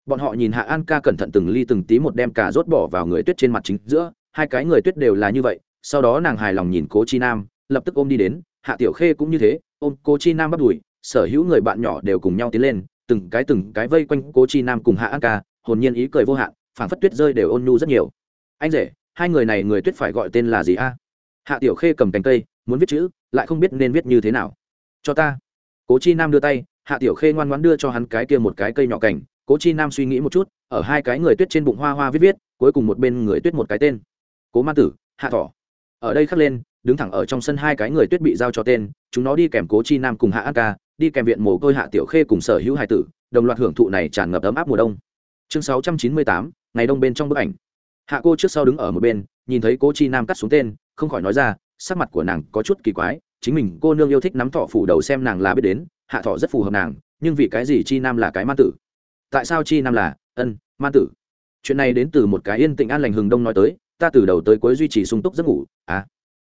Speaker 1: bọn họ nhìn hạ an ca cẩn thận từng ly từng tí một đem cà rốt bỏ vào người tuyết trên mặt chính giữa, hai cái người tuyết đều là như vậy, sau đó nàng hài lòng nhìn cố chi nam, lập tức ôm đi đến, hạ tiểu khê cũng như thế, ôm cố chi nam bắt đùi, sở hữu người bạn nhỏ đều cùng nhau tiến lên, từng cái từng cái vây quanh cố chi nam cùng hạ an ca, hồn nhiên ý cười vô hạn, phảng phất tuyết rơi đều ôn nhu rất nhiều. Anh rể, hai người này người tuyết phải gọi tên là gì a? Hạ tiểu khê cầm cành cây, muốn viết chữ, lại không biết nên viết như thế nào. Cho ta. Cố chi nam đưa tay, hạ tiểu khê ngoan ngoãn đưa cho hắn cái kia một cái cây nhỏ cảnh cố chi nam suy nghĩ một chút, ở hai cái người tuyết trên bụng hoa hoa viết viết, cuối cùng một bên người tuyết một cái tên. Cố ma tử, hạ thỏ. Ở đây khắc lên, đứng thẳng ở trong sân hai cái người tuyết bị giao cho tên, chúng nó đi kèm cố chi nam cùng hạ an ca, đi kèm viện mồ côi hạ tiểu khê cùng sở hữu hai tử, đồng loạt hưởng thụ này tràn ngập ấm áp mùa đông. Chương sáu trăm chín mươi tám, ngày đông bên trong bức ảnh. Hạ cô trước sau đứng ở một bên, nhìn thấy cố chi nam cắt xuống tên, không khỏi nói ra, sắc mặt của nàng có chút kỳ quái, chính mình cô nương yêu thích nắm thọ phủ đầu xem nàng là biết đến, hạ thọ rất phù hợp nàng, nhưng vì cái gì chi nam là cái ma tử? Tại sao chi nam là, ân, man tử? Chuyện này đến từ một cái yên tĩnh an lành hừng đông nói tới, ta từ đầu tới cuối duy trì sung túc giấc ngủ à.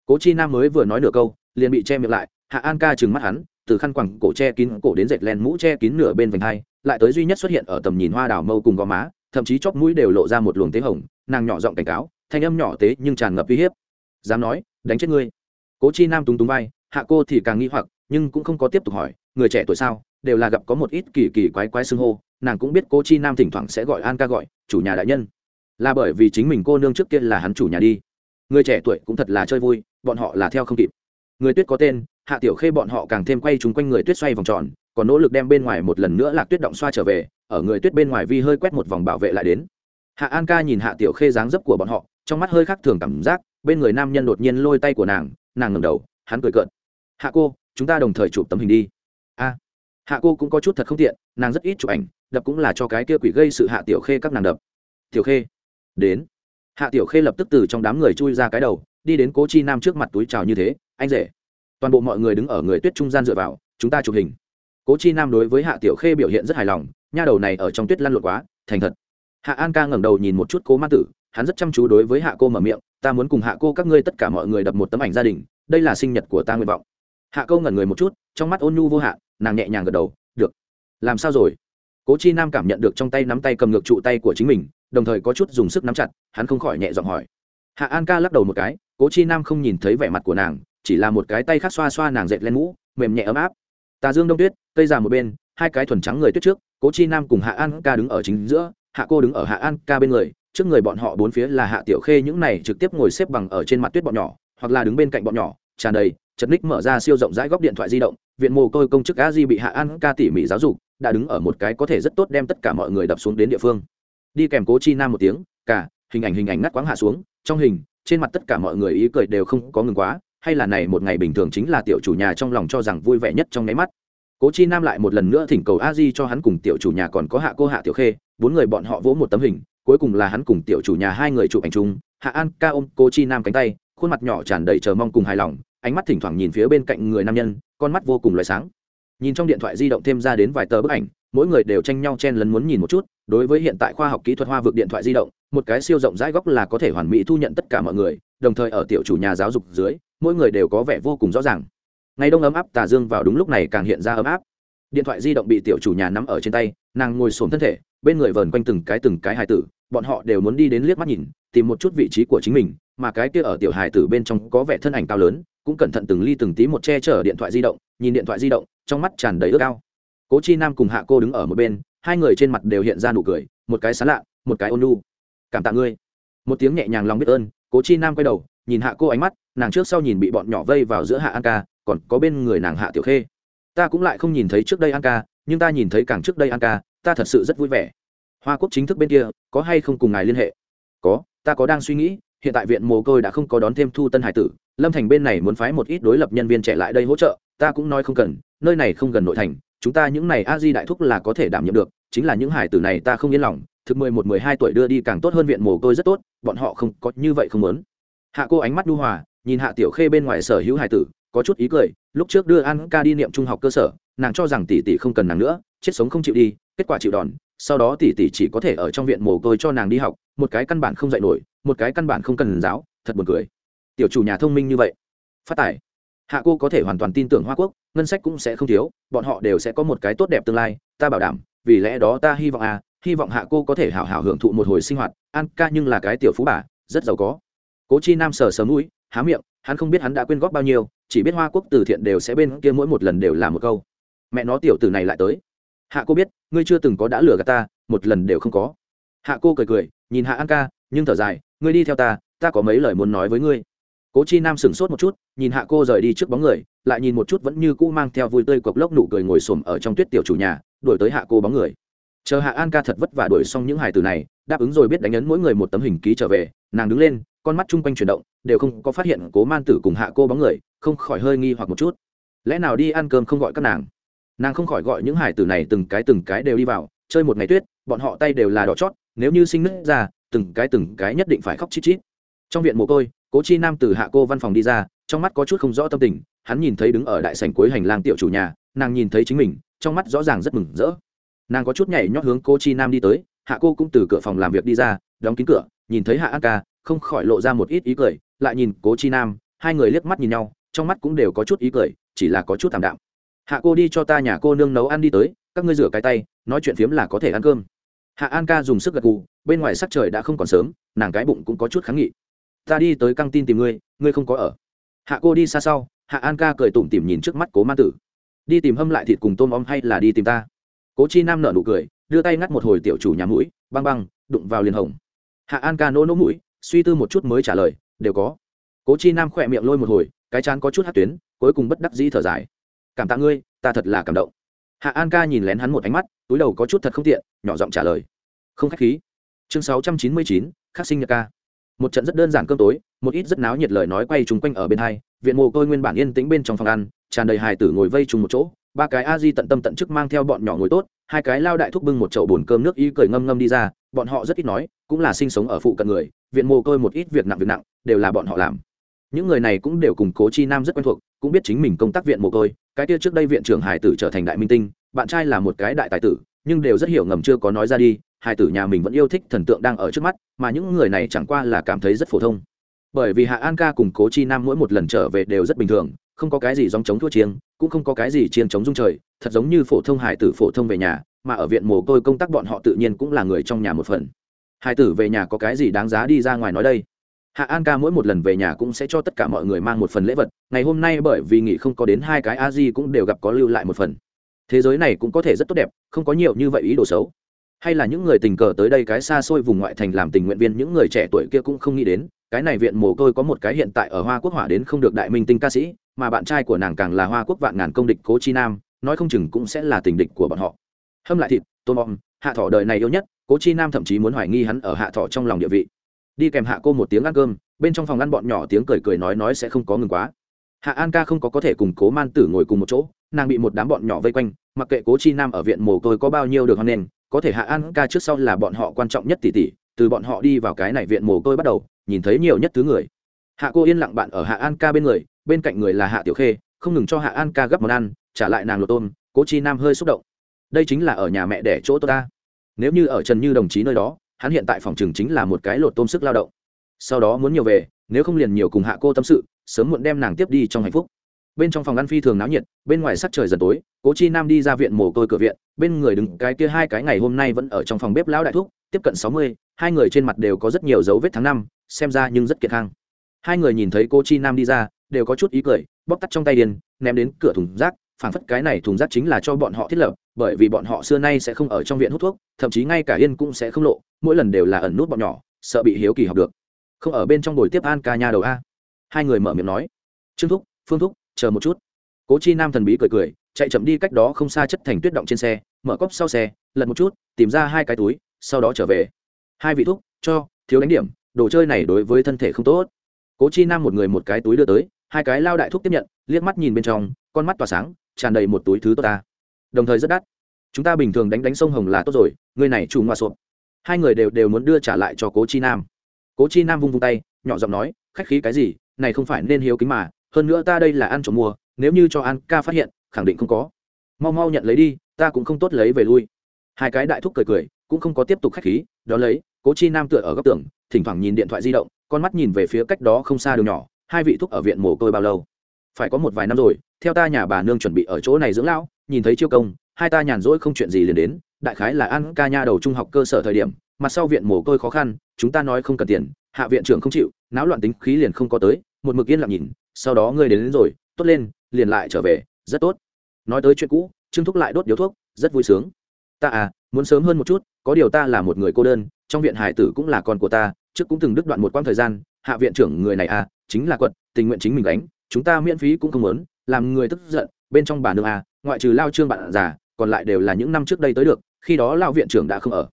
Speaker 1: Cố chi nam mới vừa nói nửa câu, liền bị che miệng lại, hạ an ca trừng mắt hắn, từ khăn quẳng cổ che kín cổ đến dệt len mũ che kín nửa bên vành hai, lại tới duy nhất xuất hiện ở tầm nhìn hoa đào mâu cùng gò má, thậm chí chóp mũi đều lộ ra một luồng tế hồng, nàng nhỏ giọng cảnh cáo, thanh âm nhỏ tế nhưng tràn ngập uy hiếp. Dám nói, đánh chết ngươi. Cố chi nam túng túng vai, hạ cô thì càng nghi hoặc, nhưng cũng không có tiếp tục hỏi, người trẻ tuổi sao, đều là gặp có một ít kỳ kỳ quái quái xưng hô nàng cũng biết cô chi nam thỉnh thoảng sẽ gọi an ca gọi, chủ nhà đại nhân. Là bởi vì chính mình cô nương trước kia là hắn chủ nhà đi. Người trẻ tuổi cũng thật là chơi vui, bọn họ là theo không kịp. Người tuyết có tên, hạ tiểu khê bọn họ càng thêm quay chúng quanh người tuyết xoay vòng tròn, còn nỗ lực đem bên ngoài một lần nữa lạc tuyết động xoa trở về, ở người tuyết bên ngoài vi hơi quét một vòng bảo vệ lại đến. Hạ an ca nhìn hạ tiểu khê dáng dấp của bọn họ, trong mắt hơi khác thường cảm giác, bên người nam nhân đột nhiên lôi tay của nàng nàng ngẩng đầu, hắn cười cợt. Hạ cô, chúng ta đồng thời chụp tấm hình đi. A. Hạ cô cũng có chút thật không tiện, nàng rất ít chụp ảnh đập cũng là cho cái kia quỷ gây sự hạ tiểu khê các nàng đập. Tiểu khê, đến. Hạ tiểu khê lập tức từ trong đám người chui ra cái đầu, đi đến cố chi nam trước mặt túi chào như thế, anh rể, toàn bộ mọi người đứng ở người tuyết trung gian dựa vào, chúng ta chụp hình. Cố chi nam đối với hạ tiểu khê biểu hiện rất hài lòng, nha đầu này ở trong tuyết lăn lộn quá, thành thật. Hạ an ca ngẩng đầu nhìn một chút cố ma tử, hắn rất chăm chú đối với hạ cô mở miệng, ta muốn cùng hạ cô các ngươi tất cả mọi người đập một tấm ảnh gia đình, đây là sinh nhật của ta nguyện vọng. Hạ câu ngẩn người một chút, trong mắt ôn nhu vô hạn, nàng nhẹ nhàng gật đầu, được. Làm sao rồi? Cố chi nam cảm nhận được trong tay nắm tay cầm ngược trụ tay của chính mình, đồng thời có chút dùng sức nắm chặt, hắn không khỏi nhẹ giọng hỏi. Hạ an ca lắc đầu một cái, cố chi nam không nhìn thấy vẻ mặt của nàng, chỉ là một cái tay khác xoa xoa nàng dệt lên mũ, mềm nhẹ ấm áp. Tà dương đông tuyết, cây già một bên, hai cái thuần trắng người tuyết trước, cố chi nam cùng hạ an ca đứng ở chính giữa, hạ cô đứng ở hạ an ca bên người, trước người bọn họ bốn phía là hạ tiểu khê những này trực tiếp ngồi xếp bằng ở trên mặt tuyết bọn nhỏ, hoặc là đứng bên cạnh bọn nhỏ, tràn đầy, chật ních mở ra siêu rộng rãi góc điện thoại di động, viện mồ côi công chức a di bị hạ an ca tỉ mỉ giáo dục đã đứng ở một cái có thể rất tốt đem tất cả mọi người đập xuống đến địa phương. Đi kèm cố chi nam một tiếng, cả, hình ảnh hình ảnh ngắt quãng hạ xuống, trong hình, trên mặt tất cả mọi người ý cười đều không có ngừng quá, hay là này một ngày bình thường chính là tiểu chủ nhà trong lòng cho rằng vui vẻ nhất trong nháy mắt. Cố chi nam lại một lần nữa thỉnh cầu a di cho hắn cùng tiểu chủ nhà còn có hạ cô hạ tiểu khê, bốn người bọn họ vỗ một tấm hình, cuối cùng là hắn cùng tiểu chủ nhà hai người chụp ảnh chung, hạ an, ca ôm, cố chi nam cánh tay, khuôn mặt nhỏ tràn đầy chờ mong cùng hài lòng, ánh mắt thỉnh thoảng nhìn phía bên cạnh người nam nhân, con mắt vô cùng loại sáng nhìn trong điện thoại di động thêm ra đến vài tờ bức ảnh, mỗi người đều tranh nhau chen lấn muốn nhìn một chút. Đối với hiện tại khoa học kỹ thuật hoa vực điện thoại di động, một cái siêu rộng rãi góc là có thể hoàn mỹ thu nhận tất cả mọi người, đồng thời ở tiểu chủ nhà giáo dục dưới, mỗi người đều có vẻ vô cùng rõ ràng. Ngày đông ấm áp tà dương vào đúng lúc này càng hiện ra ấm áp. Điện thoại di động bị tiểu chủ nhà nắm ở trên tay, nàng ngồi xổm thân thể, bên người vờn quanh từng cái từng cái hài tử, bọn họ đều muốn đi đến liếc mắt nhìn, tìm một chút vị trí của chính mình, mà cái kia ở tiểu hài tử bên trong có vẻ thân ảnh cao lớn, cũng cẩn thận từng ly từng tí một che chở điện thoại di động, nhìn điện thoại di động trong mắt tràn đầy ước ao. Cố chi nam cùng hạ cô đứng ở một bên, hai người trên mặt đều hiện ra nụ cười, một cái xá lạ, một cái ôn lu cảm tạ ngươi. Một tiếng nhẹ nhàng lòng biết ơn, cố chi nam quay đầu, nhìn hạ cô ánh mắt, nàng trước sau nhìn bị bọn nhỏ vây vào giữa hạ an ca, còn có bên người nàng hạ tiểu khê. Ta cũng lại không nhìn thấy trước đây an ca, nhưng ta nhìn thấy càng trước đây an ca, ta thật sự rất vui vẻ. Hoa quốc chính thức bên kia, có hay không cùng ngài liên hệ? Có, ta có đang suy nghĩ, hiện tại viện mồ côi đã không có đón thêm thu tân hải tử, lâm thành bên này muốn phái một ít đối lập nhân viên trẻ lại đây hỗ trợ ta cũng nói không cần, nơi này không gần nội thành, chúng ta những này a di đại thúc là có thể đảm nhiệm được, chính là những hải tử này ta không yên lòng, thực mười một, mười hai tuổi đưa đi càng tốt hơn viện mồ côi rất tốt, bọn họ không có như vậy không muốn. Hạ cô ánh mắt đu hòa, nhìn hạ tiểu khê bên ngoài sở hữu hải tử, có chút ý cười, lúc trước đưa an ca đi niệm trung học cơ sở, nàng cho rằng tỷ tỷ không cần nàng nữa, chết sống không chịu đi, kết quả chịu đòn, sau đó tỷ tỷ chỉ có thể ở trong viện mồ côi cho nàng đi học, một cái căn bản không dạy nổi, một cái căn bản không cần giáo, thật buồn cười. Tiểu chủ nhà thông minh như vậy. Phát tài hạ cô có thể hoàn toàn tin tưởng hoa quốc, ngân sách cũng sẽ không thiếu, bọn họ đều sẽ có một cái tốt đẹp tương lai, ta bảo đảm, vì lẽ đó ta hy vọng à hy vọng hạ cô có thể hảo hảo hưởng thụ một hồi sinh hoạt, an ca nhưng là cái tiểu phú bà, rất giàu có. Cố chi nam sờ sờ mũi, há miệng, hắn không biết hắn đã quyên góp bao nhiêu, chỉ biết hoa quốc từ thiện đều sẽ bên kia mỗi một lần đều là một câu. Mẹ nó tiểu từ này lại tới. Hạ cô biết, ngươi chưa từng có đã lừa gạt ta, một lần đều không có. Hạ cô cười cười, nhìn hạ an ca, nhưng thở dài, ngươi đi theo ta ta có mấy lời muốn nói với ngươi cố chi nam sửng sốt một chút, nhìn hạ cô rời đi trước bóng người, lại nhìn một chút vẫn như cũ mang theo vui tươi cộc lốc nụ cười ngồi xổm ở trong tuyết tiểu chủ nhà, đuổi tới hạ cô bóng người. Chờ hạ an ca thật vất vả đuổi xong những hài từ này, đáp ứng rồi biết đánh ấn mỗi người một tấm hình ký trở về, nàng đứng lên, con mắt chung quanh chuyển động, đều không có phát hiện cố man tử cùng hạ cô bóng người, không khỏi hơi nghi hoặc một chút. Lẽ nào đi ăn cơm không gọi các nàng? Nàng không khỏi gọi những hải tử này từng cái từng cái đều đi vào, chơi một ngày tuyết, bọn họ tay đều là đỏ chót, nếu như sinh nứt ra, từng cái từng cái nhất định phải khóc chít chít. Trong viện mồ côi cố chi nam từ hạ cô văn phòng đi ra, trong mắt có chút không rõ tâm tình, hắn nhìn thấy đứng ở đại sảnh cuối hành lang tiểu chủ nhà, nàng nhìn thấy chính mình, trong mắt rõ ràng rất mừng rỡ. Nàng có chút nhảy nhót hướng cô chi nam đi tới, hạ cô cũng từ cửa phòng làm việc đi ra, đóng kín cửa, nhìn thấy hạ an ca, không khỏi lộ ra một ít ý cười, lại nhìn cố chi nam, hai người liếc mắt nhìn nhau, trong mắt cũng đều có chút ý cười, chỉ là có chút thảm đạm. Hạ cô đi cho ta nhà cô nương nấu ăn đi tới, các ngươi rửa cái tay, nói chuyện phiếm là có thể ăn cơm. Hạ an ca dùng sức gật gù, bên ngoài sắc trời đã không còn sớm, nàng cái bụng cũng có chút kháng nghị ta đi tới căng tin tìm ngươi ngươi không có ở. Hạ cô đi xa sau, hạ an ca cười tủm tỉm nhìn trước mắt cố ma tử. Đi tìm hâm lại thịt cùng tôm om hay là đi tìm ta? Cố chi nam nở nụ cười, đưa tay ngắt một hồi tiểu chủ nhà mũi, băng băng, đụng vào liền hồng. Hạ an ca nỗ nỗ mũi, suy tư một chút mới trả lời, đều có. Cố chi nam khỏe miệng lôi một hồi, cái chán có chút hát tuyến, cuối cùng bất đắc dĩ thở dài. Cảm tạ ngươi, ta thật là cảm động. Hạ an ca nhìn lén hắn một ánh mắt, túi đầu có chút thật không tiện, nhỏ giọng trả lời. Không k h á c h khí. Chương sáu trăm chín mươi chín, khắc sinh nhật ca một trận rất đơn giản cơm tối, một ít rất náo nhiệt lời nói quay chung quanh ở bên hai, viện mồ côi nguyên bản yên tĩnh bên trong phòng ăn, tràn đầy hài tử ngồi vây chung một chỗ, ba cái a di tận tâm tận chức mang theo bọn nhỏ ngồi tốt, hai cái lao đại thúc bưng một chậu bồn cơm nước y cười ngâm ngâm đi ra, bọn họ rất ít nói, cũng là sinh sống ở phụ cận người, viện mồ côi một ít việc nặng việc nặng, đều là bọn họ làm. Những người này cũng đều cùng cố chi nam rất quen thuộc, cũng biết chính mình công tác viện mồ côi cái kia trước đây viện trưởng hải tử trở thành đại minh tinh, bạn trai là một cái đại tài tử, nhưng đều rất hiểu ngầm chưa có nói ra đi hải tử nhà mình vẫn yêu thích thần tượng đang ở trước mắt, mà những người này chẳng qua là cảm thấy rất phổ thông. Bởi vì hạ an ca cùng cố chi nam mỗi một lần trở về đều rất bình thường, không có cái gì dòng chống thua chiêng, cũng không có cái gì chiêng chống dung trời, thật giống như phổ thông hải tử phổ thông về nhà, mà ở viện mồ côi công tác bọn họ tự nhiên cũng là người trong nhà một phần. Hải tử về nhà có cái gì đáng giá đi ra ngoài nói đây? Hạ an ca mỗi một lần về nhà cũng sẽ cho tất cả mọi người mang một phần lễ vật, ngày hôm nay bởi vì nghỉ không có đến hai cái a di cũng đều gặp có lưu lại một phần. Thế giới này cũng có thể rất tốt đẹp, không có nhiều như vậy ý đồ xấu hay là những người tình cờ tới đây cái xa xôi vùng ngoại thành làm tình nguyện viên, những người trẻ tuổi kia cũng không nghĩ đến, cái này viện mồ côi có một cái hiện tại ở hoa quốc hỏa đến không được đại minh tinh ca sĩ, mà bạn trai của nàng càng là hoa quốc vạn ngàn công địch cố chi nam, nói không chừng cũng sẽ là tình địch của bọn họ. Hâm lại thịt tôm bom, hạ thọ đời này yêu nhất, cố chi nam thậm chí muốn hoài nghi hắn ở hạ thọ trong lòng địa vị. Đi kèm hạ cô một tiếng ăn cơm, bên trong phòng ăn bọn nhỏ tiếng cười cười nói nói sẽ không có ngừng quá. Hạ an ca không có có thể cùng cố man tử ngồi cùng một chỗ, nàng bị một đám bọn nhỏ vây quanh, mặc kệ cố chi nam ở viện mồ côi có bao nhiêu được hoan nghênh có thể hạ an ca trước sau là bọn họ quan trọng nhất tỷ tỷ, từ bọn họ đi vào cái này viện mồ côi bắt đầu, nhìn thấy nhiều nhất thứ người. Hạ cô yên lặng bạn ở hạ an ca bên người, bên cạnh người là hạ tiểu khê, không ngừng cho hạ an ca gấp món ăn, trả lại nàng lột tôm, cố chi nam hơi xúc động. Đây chính là ở nhà mẹ đẻ chỗ tôi ta. Nếu như ở trần như đồng chí nơi đó, hắn hiện tại phòng trường chính là một cái lột tôm sức lao động. Sau đó muốn nhiều về, nếu không liền nhiều cùng hạ cô tâm sự, sớm muộn đem nàng tiếp đi trong hạnh phúc bên trong phòng ăn phi thường náo nhiệt, bên ngoài sắc trời dần tối, cố chi nam đi ra viện mồ côi cửa viện, bên người đứng cái kia hai cái ngày hôm nay vẫn ở trong phòng bếp lão đại thúc, tiếp cận sáu mươi, hai người trên mặt đều có rất nhiều dấu vết tháng năm, xem ra nhưng rất kiệt khang. Hai người nhìn thấy cô chi nam đi ra, đều có chút ý cười bóc tắt trong tay điền, ném đến cửa thùng rác, phảng phất cái này thùng rác chính là cho bọn họ thiết lập, bởi vì bọn họ xưa nay sẽ không ở trong viện hút thuốc, thậm chí ngay cả yên cũng sẽ không lộ, mỗi lần đều là ẩn nút bọn nhỏ, sợ bị hiếu kỳ học được. Không ở bên trong buổi tiếp an ca nhà đầu a. Hai người mở miệng nói. Trương thúc, phương thúc chờ một chút. Cố chi nam thần bí cười cười, chạy chậm đi cách đó không xa chất thành tuyết động trên xe, mở cốc sau xe, lật một chút, tìm ra hai cái túi, sau đó trở về. Hai vị thuốc cho, thiếu đánh điểm, đồ chơi này đối với thân thể không tốt. Cố chi nam một người một cái túi đưa tới, hai cái lao đại thuốc tiếp nhận, liếc mắt nhìn bên trong, con mắt tỏa sáng, tràn đầy một túi thứ tốt ta. Đồng thời rất đắt. Chúng ta bình thường đánh đánh sông hồng là tốt rồi, người này chủ ngoa sộp hai người đều đều muốn đưa trả lại cho cố chi nam. Cố chi nam vung vung tay, nhỏ giọng nói, khách khí cái gì, này không phải nên hiếu kính mà hơn nữa ta đây là ăn trộm mua, nếu như cho an ca phát hiện, khẳng định không có. Mau mau nhận lấy đi, ta cũng không tốt lấy về lui. Hai cái đại thúc cười cười, cũng không có tiếp tục khách khí đó lấy, cố chi nam tựa ở góc tường, thỉnh thoảng nhìn điện thoại di động, con mắt nhìn về phía cách đó không xa đường nhỏ, hai vị thúc ở viện mồ côi bao lâu. Phải có một vài năm rồi, theo ta nhà bà nương chuẩn bị ở chỗ này dưỡng lão, nhìn thấy chiêu công, hai ta nhàn rỗi không chuyện gì liền đến, đại khái là ăn ca nha đầu trung học cơ sở thời điểm mặt sau viện mồ côi khó khăn, chúng ta nói không cần tiền, hạ viện trưởng không chịu náo loạn tính khí liền không có tới một mực yên lặng nhìn sau đó ngươi đến, đến rồi tốt lên liền lại trở về rất tốt. Nói tới chuyện cũ trương thúc lại đốt điếu thuốc rất vui sướng. Ta à muốn sớm hơn một chút có điều ta là một người cô đơn trong viện hải tử cũng là con của ta trước cũng từng đứt đoạn một quãng thời gian hạ viện trưởng người này à chính là quận tình nguyện chính mình đánh chúng ta miễn phí cũng không muốn làm người tức giận bên trong bà nương à ngoại trừ lao trương bạn già còn lại đều là những năm trước đây tới được khi đó lao viện trưởng đã không ở.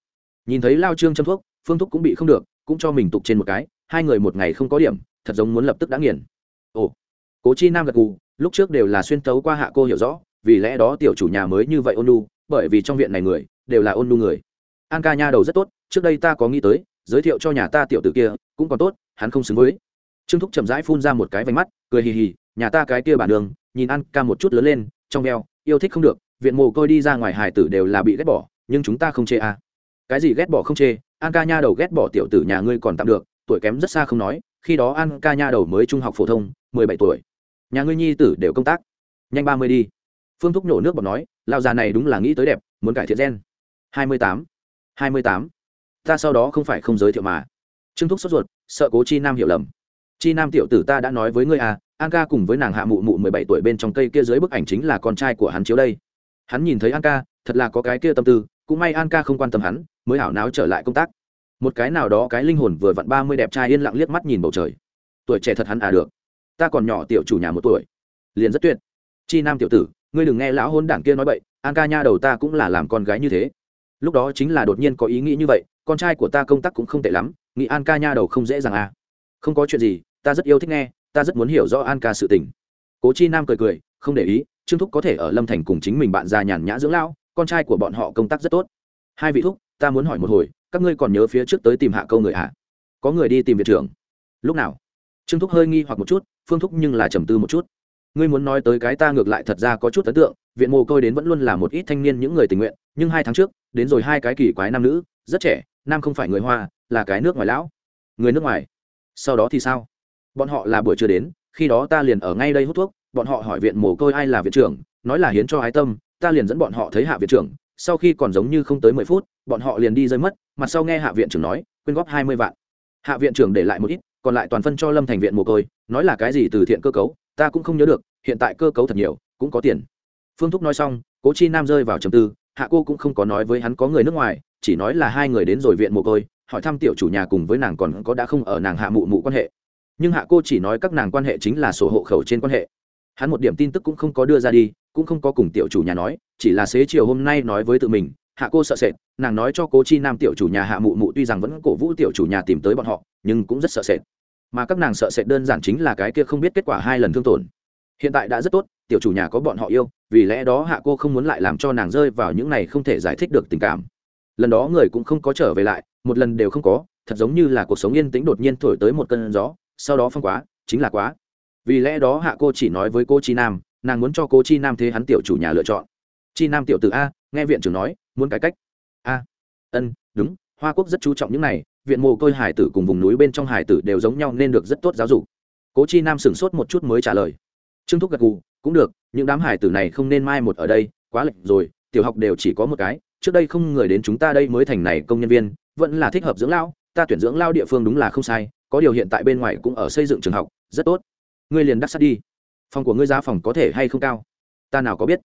Speaker 1: Nhìn thấy lao trương châm thuốc phương thúc cũng bị không được cũng cho mình tục trên một cái hai người một ngày không có điểm, thật giống muốn lập tức đã nghiền. Ồ, cố chi nam gật gù, lúc trước đều là xuyên tấu qua hạ cô hiểu rõ, vì lẽ đó tiểu chủ nhà mới như vậy ôn nu bởi vì trong viện này người, đều là ôn nu người. An ca nha đầu rất tốt, trước đây ta có nghĩ tới, giới thiệu cho nhà ta tiểu tử kia, cũng còn tốt, hắn không xứng với. Trương thúc chậm rãi phun ra một cái vánh mắt, cười hì hì, nhà ta cái kia bản đường, nhìn an ca một chút lớn lên, trong veo, yêu thích không được, viện mồ côi đi ra ngoài hải tử đều là bị ghét bỏ, nhưng chúng ta không chê à. cái gì ghét bỏ không chê, an ca nha đầu ghét bỏ tiểu tử nhà ngươi còn tạm được tuổi kém rất xa không nói, khi đó an ca nha đầu mới trung học phổ thông, mười bảy tuổi. Nhà ngươi nhi tử đều công tác. Nhanh ba mươi đi. Phương thúc nhổ nước bọt nói lao già này đúng là nghĩ tới đẹp, muốn cải thiện gen. Hai mươi tám. Hai mươi tám. Ta sau đó không phải không giới thiệu mà. Trương thúc sốt ruột, sợ cố chi nam hiểu lầm. Chi nam tiểu tử ta đã nói với ngươi à an ca cùng với nàng hạ mụ mụ mười bảy tuổi bên trong cây kia dưới bức ảnh chính là con trai của hắn chiếu đây. Hắn nhìn thấy an ca, thật là có cái kia tâm tư, cũng may an ca không quan tâm hắn, mới hảo náo trở lại công tác một cái nào đó cái linh hồn vừa vặn ba mươi đẹp trai yên lặng liếc mắt nhìn bầu trời. Tuổi trẻ thật hắn à được. Ta còn nhỏ tiểu chủ nhà một tuổi. Liền rất tuyệt. Chi nam tiểu tử, ngươi đừng nghe lão hôn đảng kia nói bậy, an ca nha đầu ta cũng là làm con gái như thế. Lúc đó chính là đột nhiên có ý nghĩ như vậy, con trai của ta công tác cũng không tệ lắm, nghĩ an ca nha đầu không dễ dàng à. Không có chuyện gì, ta rất yêu thích nghe, ta rất muốn hiểu rõ an ca sự tình. Cố chi nam cười cười, không để ý, trương thúc có thể ở lâm thành cùng chính mình bạn già nhàn nhã dưỡng lão, con trai của bọn họ công tác rất tốt. Hai vị thúc, ta muốn hỏi một hồi các ngươi còn nhớ phía trước tới tìm hạ câu người hạ có người đi tìm viện trưởng. Lúc nào? Trương thúc hơi nghi hoặc một chút, phương thúc nhưng là trầm tư một chút. Ngươi muốn nói tới cái ta ngược lại thật ra có chút ấn tượng, viện mồ côi đến vẫn luôn là một ít thanh niên những người tình nguyện, nhưng hai tháng trước, đến rồi hai cái kỳ quái nam nữ, rất trẻ, nam không phải người hoa, là cái nước ngoài lão. Người nước ngoài? Sau đó thì sao? Bọn họ là buổi trưa đến, khi đó ta liền ở ngay đây hút thuốc, bọn họ hỏi viện mồ côi ai là viện trưởng, nói là hiến cho ái tâm, ta liền dẫn bọn họ thấy hạ viện trưởng sau khi còn giống như không tới mười phút, bọn họ liền đi rơi mất, mặt sau nghe hạ viện trưởng nói, quyên góp hai mươi vạn. Hạ viện trưởng để lại một ít, còn lại toàn phân cho lâm thành viện mồ côi, nói là cái gì từ thiện cơ cấu, ta cũng không nhớ được, hiện tại cơ cấu thật nhiều, cũng có tiền. Phương thúc nói xong, cố chi nam rơi vào trầm tư, hạ cô cũng không có nói với hắn có người nước ngoài, chỉ nói là hai người đến rồi viện mồ côi, hỏi thăm tiểu chủ nhà cùng với nàng còn có đã không ở nàng hạ mụ mụ quan hệ. Nhưng hạ cô chỉ nói các nàng quan hệ chính là sổ hộ khẩu trên quan hệ hắn một điểm tin tức cũng không có đưa ra đi, cũng không có cùng tiểu chủ nhà nói, chỉ là xế chiều hôm nay nói với tự mình, hạ cô sợ sệt. Nàng nói cho cố chi nam tiểu chủ nhà hạ mụ mụ tuy rằng vẫn cổ vũ tiểu chủ nhà tìm tới bọn họ, nhưng cũng rất sợ sệt. Mà các nàng sợ sệt đơn giản chính là cái kia không biết kết quả hai lần thương tổn. Hiện tại đã rất tốt, tiểu chủ nhà có bọn họ yêu, vì lẽ đó hạ cô không muốn lại làm cho nàng rơi vào những này không thể giải thích được tình cảm. Lần đó người cũng không có trở về lại, một lần đều không có, thật giống như là cuộc sống yên tĩnh đột nhiên thổi tới một cơn gió, sau đó phong quá, chính là quá vì lẽ đó hạ cô chỉ nói với cô chi nam, nàng muốn cho cô chi nam thế hắn tiểu chủ nhà lựa chọn. Chi nam tiểu t a, nghe viện trưởng nói, muốn cải cách. A, ân, đúng, hoa quốc rất chú trọng những này, viện mồ côi hải tử cùng vùng núi bên trong hải tử đều giống nhau nên được rất tốt giáo dục. Cố chi nam sửng sốt một chút mới trả lời. Trương thúc gật gù, cũng được, những đám hải tử này không nên mai một ở đây, quá lệch rồi, tiểu học đều chỉ có một cái, trước đây không người đến chúng ta đây mới thành này công nhân viên, vẫn là thích hợp dưỡng lao, ta tuyển dưỡng lao địa phương đúng là không sai, có điều hiện tại bên ngoài cũng ở xây dựng trường học, rất tốt ngươi liền đắc sắt đi. Phòng của ngươi giá phòng có thể hay không cao? Ta nào có biết.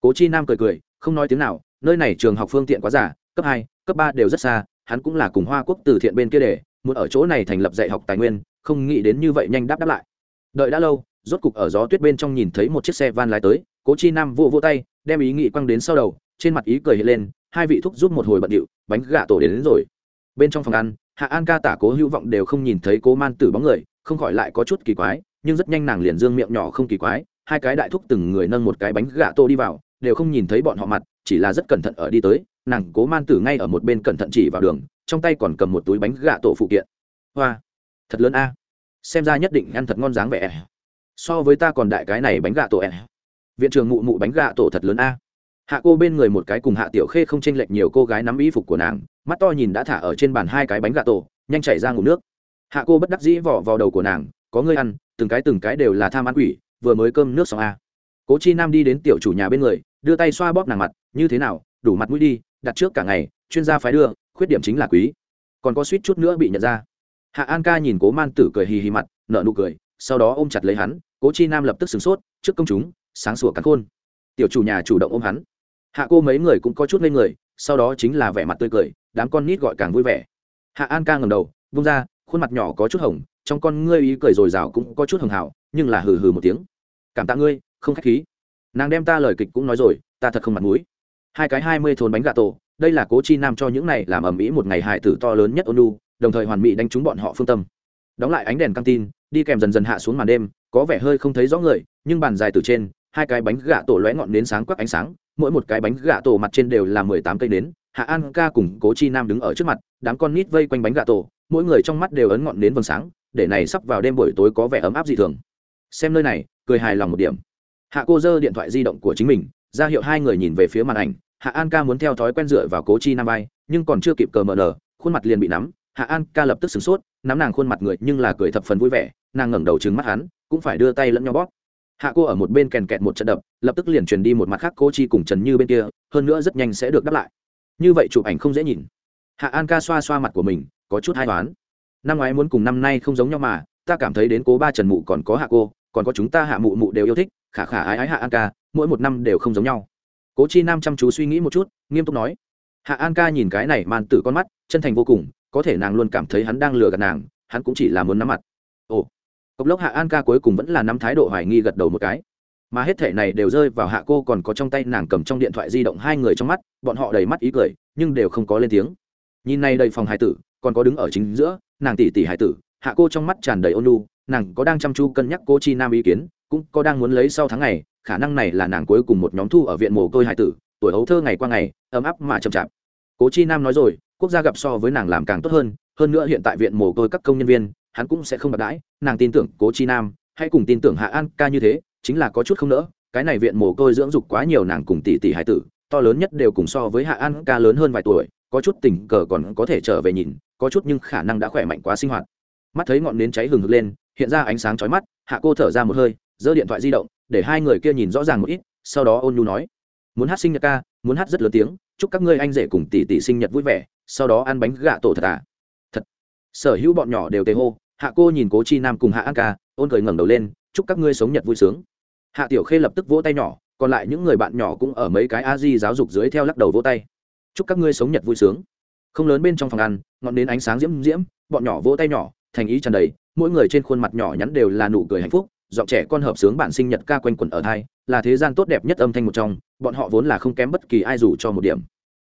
Speaker 1: Cố chi nam cười cười không nói tiếng nào nơi này trường học phương tiện quá giả cấp hai cấp ba đều rất xa hắn cũng là cùng hoa quốc từ thiện bên kia để muốn ở chỗ này thành lập dạy học tài nguyên không nghĩ đến như vậy nhanh đáp đáp lại. Đợi đã lâu rốt cục ở gió tuyết bên trong nhìn thấy một chiếc xe van lái tới cố chi nam vô vô tay đem ý nghĩ quăng đến sau đầu trên mặt ý cười hiện lên hai vị thúc giúp một hồi bận điệu bánh gà tổ đến, đến rồi. Bên trong phòng ăn hạ an ca tả cố hữu vọng đều không nhìn thấy cố man tử bóng người không khỏi lại có chút kỳ quái nhưng rất nhanh nàng liền dương miệng nhỏ không kỳ quái, hai cái đại thúc từng người nâng một cái bánh gà tô đi vào, đều không nhìn thấy bọn họ mặt, chỉ là rất cẩn thận ở đi tới, nàng cố man tử ngay ở một bên cẩn thận chỉ vào đường, trong tay còn cầm một túi bánh gà tổ phụ kiện. Hoa, thật lớn a. Xem ra nhất định ăn thật ngon dáng vẻ. So với ta còn đại cái này bánh gà tổ ẻ e. viện trường mụ mụ bánh gà tổ thật lớn a. Hạ cô bên người một cái cùng hạ tiểu khê không chênh lệch nhiều cô gái nắm y phục của nàng, mắt to nhìn đã thả ở trên bàn hai cái bánh gà tổ nhanh chảy ra ngủ nước. Hạ cô bất đắc dĩ vỏ vào đầu của nàng có ngươi ăn, từng cái từng cái đều là tham ăn quỷ, vừa mới cơm nước xong a cố chi nam đi đến tiểu chủ nhà bên người, đưa tay xoa bóp nàng mặt, như thế nào, đủ mặt mũi đi, đặt trước cả ngày, chuyên gia phái đưa, khuyết điểm chính là quý. Còn có suýt chút nữa bị nhận ra. Hạ an ca nhìn cố man tử cười hì hì mặt nợ nụ cười, sau đó ôm chặt lấy hắn, cố chi nam lập tức sửng sốt, trước công chúng, sáng sủa cắn khôn. Tiểu chủ nhà chủ động ôm hắn. Hạ cô mấy người cũng có chút lên người, sau đó chính là vẻ mặt tươi cười, đám con nít gọi càng vui vẻ. Hạ an ca ngầm đầu vung ra, khuôn mặt nhỏ có chút hồng trong con ngươi ý cười r ồ i r à o cũng có chút hưng hào nhưng là hừ hừ một tiếng. Cảm tạ ngươi, không k h á c h khí. Nàng đem ta lời kịch cũng nói rồi, ta thật không mặt mũi. Hai cái hai mươi thôn bánh gà tổ, đây là cố chi nam cho những này làm ầm ĩ một ngày hại tử to lớn nhất ôn đồng thời hoàn mỹ đánh trúng bọn họ phương tâm. Đóng lại ánh đèn căng tin, đi kèm dần dần hạ xuống màn đêm, có vẻ hơi không thấy rõ người, nhưng bàn dài từ trên, hai cái bánh gà tổ lóe ngọn nến sáng quắc ánh sáng, mỗi một cái bánh gà tổ mặt trên đều là mười tám cây nến, hạ an ca cùng cố chi nam đứng ở trước mặt, đám con nít vây quanh bánh gà tổ, mỗi người trong mắt đều ấn ngọn nến vầng sáng để này sắp vào đêm buổi tối có vẻ ấm áp dị thường. Xem nơi này, cười hài lòng một điểm. Hạ cô giơ điện thoại di động của chính mình, ra hiệu hai người nhìn về phía màn ảnh. Hạ an ca muốn theo thói quen dựa vào cố chi nam bay nhưng còn chưa kịp cờ mờ nở, khuôn mặt liền bị nắm. Hạ an ca lập tức sửng sốt, nắm nàng khuôn mặt người nhưng là cười thập phần vui vẻ, nàng ngẩng đầu trừng mắt hắn, cũng phải đưa tay lẫn nhau bóp. Hạ cô ở một bên kèn kẹt một trận đập, lập tức liền truyền đi một mặt khác cô chi cùng trần như bên kia, hơn nữa rất nhanh sẽ được đáp lại. Như vậy chụp ảnh không dễ nhìn. Hạ an ca xoa xoa mặt của mình, có chút hai toán năm ngoái muốn cùng năm nay không giống nhau mà, ta cảm thấy đến cố ba trần mụ còn có hạ cô, còn có chúng ta hạ mụ mụ đều yêu thích, khả khả ái ái hạ an ca, mỗi một năm đều không giống nhau. Cố chi nam chăm chú suy nghĩ một chút, nghiêm túc nói. Hạ an ca nhìn cái này man tử con mắt, chân thành vô cùng, có thể nàng luôn cảm thấy hắn đang lừa gạt nàng, hắn cũng chỉ là muốn nắm mặt. Ồ. Cốc lốc hạ an ca cuối cùng vẫn là nắm thái độ hoài nghi gật đầu một cái. Mà hết thể này đều rơi vào hạ cô còn có trong tay nàng cầm trong điện thoại di động hai người trong mắt, bọn họ đầy mắt ý cười, nhưng đều không có lên tiếng. Nhìn này đầy phòng hai tử, còn có đứng ở chính giữa nàng tỷ tỷ hải tử, hạ cô trong mắt tràn đầy ôn lu nàng có đang chăm chú cân nhắc cô chi nam ý kiến, cũng có đang muốn lấy sau tháng ngày, khả năng này là nàng cuối cùng một nhóm thu ở viện mồ côi hải tử, tuổi hấu thơ ngày qua ngày, ấm áp mà chậm chạp. Cố chi nam nói rồi, quốc gia gặp so với nàng làm càng tốt hơn hơn nữa hiện tại viện mồ côi các công nhân viên, hắn cũng sẽ không bạc đãi, nàng tin tưởng cố chi nam, hãy cùng tin tưởng hạ an ca như thế, chính là có chút không nỡ, cái này viện mồ côi dưỡng dục quá nhiều nàng cùng tỷ tỷ hải tử, to lớn nhất đều cùng so với hạ an ca lớn hơn vài tuổi, có chút tình cờ còn có thể trở về nhìn có chút nhưng khả năng đã khỏe mạnh quá sinh hoạt. Mắt thấy ngọn nến cháy hừng hực lên, hiện ra ánh sáng chói mắt, hạ cô thở ra một hơi, giơ điện thoại di động, để hai người kia nhìn rõ ràng một ít, sau đó ôn nhu nói, muốn hát sinh nhật ca, muốn hát rất lớn tiếng, chúc các ngươi anh rể cùng tỷ tỷ sinh nhật vui vẻ, sau đó ăn bánh gạ tổ thật à? Thật. Sở hữu bọn nhỏ đều tề hô, hạ cô nhìn cố chi nam cùng hạ an ca, ôn cười ngẩng đầu lên, chúc các ngươi sống nhật vui sướng. Hạ tiểu khê lập tức vỗ tay nhỏ, còn lại những người bạn nhỏ cũng ở mấy cái a di giáo dục dưới theo lắc đầu vỗ tay. Chúc các ngươi sống nhật vui sướng không lớn bên trong phòng ăn, ngọn đến ánh sáng diễm diễm, bọn nhỏ vỗ tay nhỏ, thành ý tràn đầy, mỗi người trên khuôn mặt nhỏ nhắn đều là nụ cười hạnh phúc, giọng trẻ con hợp sướng bản sinh nhật ca quanh quẩn ở thai, là thế gian tốt đẹp nhất âm thanh một trong, bọn họ vốn là không kém bất kỳ ai dù cho một điểm.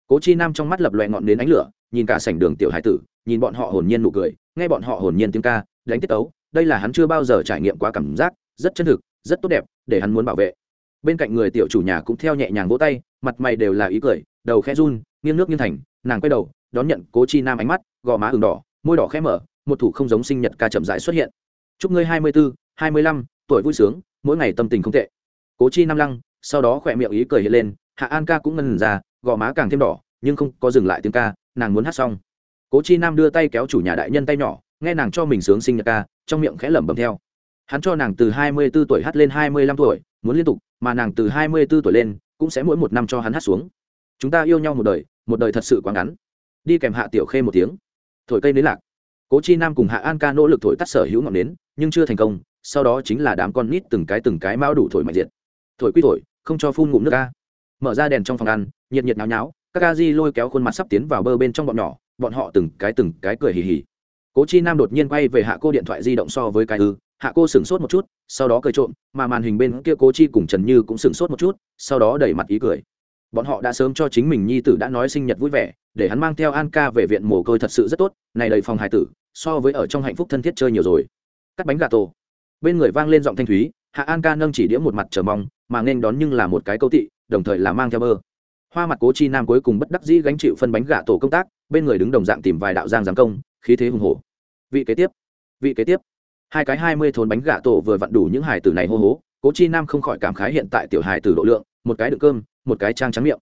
Speaker 1: Cố chi nam trong mắt lập loẹ ngọn đến ánh lửa, nhìn cả sảnh đường tiểu hải tử, nhìn bọn họ hồn nhiên nụ cười, nghe bọn họ hồn nhiên tiếng ca, đánh tiết tấu, đây là hắn chưa bao giờ trải nghiệm quá cảm giác, rất chân thực, rất tốt đẹp, để hắn muốn bảo vệ. Bên cạnh người tiểu chủ nhà cũng theo nhẹ nhàng vỗ tay, mặt mày đều là ý cười, đầu khẽ run, nghiêng nước nghiêng thành, nàng quay đầu đón nhận cố chi nam ánh mắt, gò má ừng đỏ, môi đỏ khẽ mở, một thủ không giống sinh nhật ca chậm rãi xuất hiện. Chúc ngươi hai mươi bốn hai mươi lăm, tuổi vui sướng, mỗi ngày tâm tình không tệ. Cố chi nam lăng, sau đó khỏe miệng ý cười hiện lên, hạ an ca cũng ngân ra, gò má càng thêm đỏ, nhưng không có dừng lại tiếng ca, nàng muốn hát xong. Cố chi nam đưa tay kéo chủ nhà đại nhân tay nhỏ, nghe nàng cho mình sướng sinh nhật ca, trong miệng khẽ lẩm bẩm theo. Hắn cho nàng từ hai mươi b ố tuổi hát lên hai mươi lăm tuổi, muốn liên tục, mà nàng từ hai mươi b ố tuổi lên, cũng sẽ mỗi một năm cho hắn hát xuống. Chúng ta yêu nhau một đời một đời thật sự quá ngắn đi kèm hạ tiểu khê một tiếng. Thổi cây nến lạc. Cố chi nam cùng hạ an ca nỗ lực thổi tắt sở hữu ngọn nến, nhưng chưa thành công, sau đó chính là đám con nít từng cái từng cái mão đủ thổi mạnh diệt. Thổi quy thổi, không cho phun ngụm nước ca. Mở ra đèn trong phòng ăn, nhiệt nhiệt náo nháo, các ca di lôi kéo khuôn mặt sắp tiến vào bơ bên trong bọn nhỏ, bọn họ từng cái từng cái cười hì hì. Cố chi nam đột nhiên quay về hạ cô điện thoại di động so với cái ư, hạ cô sửng sốt một chút, sau đó cười trộm, mà màn hình bên kia cố chi cùng trần như cũng sửng sốt một chút, sau đó đẩy mặt ý cười bọn họ đã sớm cho chính mình nhi tử đã nói sinh nhật vui vẻ, để hắn mang theo an ca về viện mồ côi thật sự rất tốt, này đầy phòng hài tử, so với ở trong hạnh phúc thân thiết chơi nhiều rồi. Cắt bánh gà tổ. Bên người vang lên giọng thanh thúy, hạ an ca nâng chỉ đĩa một mặt chờ mong, mà nên đón nhưng là một cái câu tị, đồng thời là mang theo bơ. Hoa mặt cố chi nam cuối cùng bất đắc dĩ gánh chịu phân bánh gà tổ công tác, bên người đứng đồng dạng tìm vài đạo giang giám công, khí thế hùng hổ. Vị kế tiếp. Vị kế tiếp. Hai cái hai mươi thốn bánh gà tổ vừa vặn đủ những hài tử này hô hố, cố chi nam không khỏi cảm khái hiện tại tiểu hài tử độ lượng, một cái đựng cơm một cái trang trắng miệng.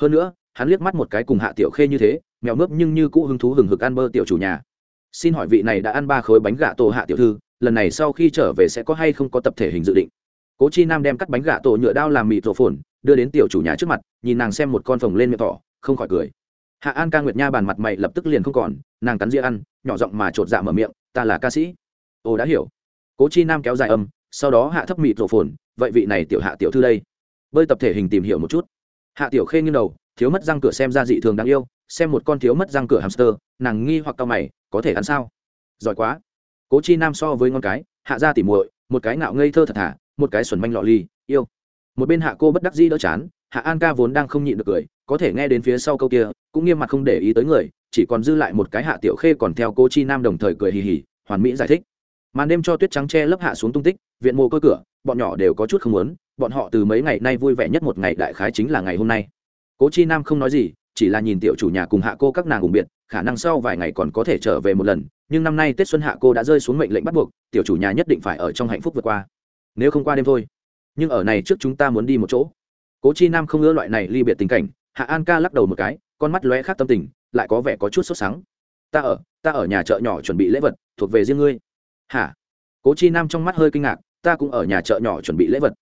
Speaker 1: Hơn nữa, hắn liếc mắt một cái cùng hạ tiểu khê như thế, mèo mướp nhưng như cũ hứng thú hừng hực ăn bơ tiểu chủ nhà. Xin hỏi vị này đã ăn ba khối bánh gà tổ hạ tiểu thư, lần này sau khi trở về sẽ có hay không có tập thể hình dự định? Cố chi nam đem cắt bánh gà tổ nhựa đao làm mịt rổ phồn, đưa đến tiểu chủ nhà trước mặt, nhìn nàng xem một con phồng lên miệng tỏ không khỏi cười. Hạ an ca nguyệt nha bàn mặt mày lập tức liền không còn, nàng cắn ria ăn, nhỏ giọng mà chột dạ mở miệng, ta là ca sĩ. Ồ, đã hiểu. Cố chi nam kéo dài âm, sau đó hạ thấp mịt rổ phồn, vậy vị này tiểu hạ tiểu thư đây? Bơi tập thể hình tìm hiểu một chút. Hạ tiểu khê nghiêng đầu, thiếu mất răng cửa xem ra dị thường đáng yêu, xem một con thiếu mất răng cửa hamster, nàng nghi hoặc cao mày, có thể ăn sao? Giỏi quá. Cố chi nam so với ngon cái, hạ ra tỉ muội, một cái ngạo ngây thơ thật thả một cái xuẩn manh lọ ly yêu. Một bên hạ cô bất đắc dĩ đỡ chán, hạ an ca vốn đang không nhịn được cười, có thể nghe đến phía sau câu kia, cũng nghiêm mặt không để ý tới người, chỉ còn dư lại một cái hạ tiểu khê còn theo cô chi nam đồng thời cười hì hì, hoàn mỹ giải thích. Màn đêm cho tuyết trắng che lấp hạ xuống tung tích, viện mồ côi cửa, bọn nhỏ đều có chút không muốn bọn họ từ mấy ngày nay vui vẻ nhất một ngày đại khái chính là ngày hôm nay. Cố chi nam không nói gì, chỉ là nhìn tiểu chủ nhà cùng hạ cô các nàng cùng biệt, khả năng sau vài ngày còn có thể trở về một lần, nhưng năm nay tết xuân hạ cô đã rơi xuống mệnh lệnh bắt buộc, tiểu chủ nhà nhất định phải ở trong hạnh phúc vượt qua. Nếu không qua đêm thôi. Nhưng ở này trước chúng ta muốn đi một chỗ. Cố chi nam không ngỡ loại này ly biệt tình cảnh, hạ an ca lắc đầu một cái, con mắt lóe khác tâm tình, lại có vẻ có chút sốt sắng. Ta ở ta ở nhà chợ nhỏ chuẩn bị lễ vật, thuộc về riêng ngươi. Hả? Cố chi nam trong mắt hơi kinh ngạc, ta cũng ở nhà chợ nhỏ chuẩn bị lễ vật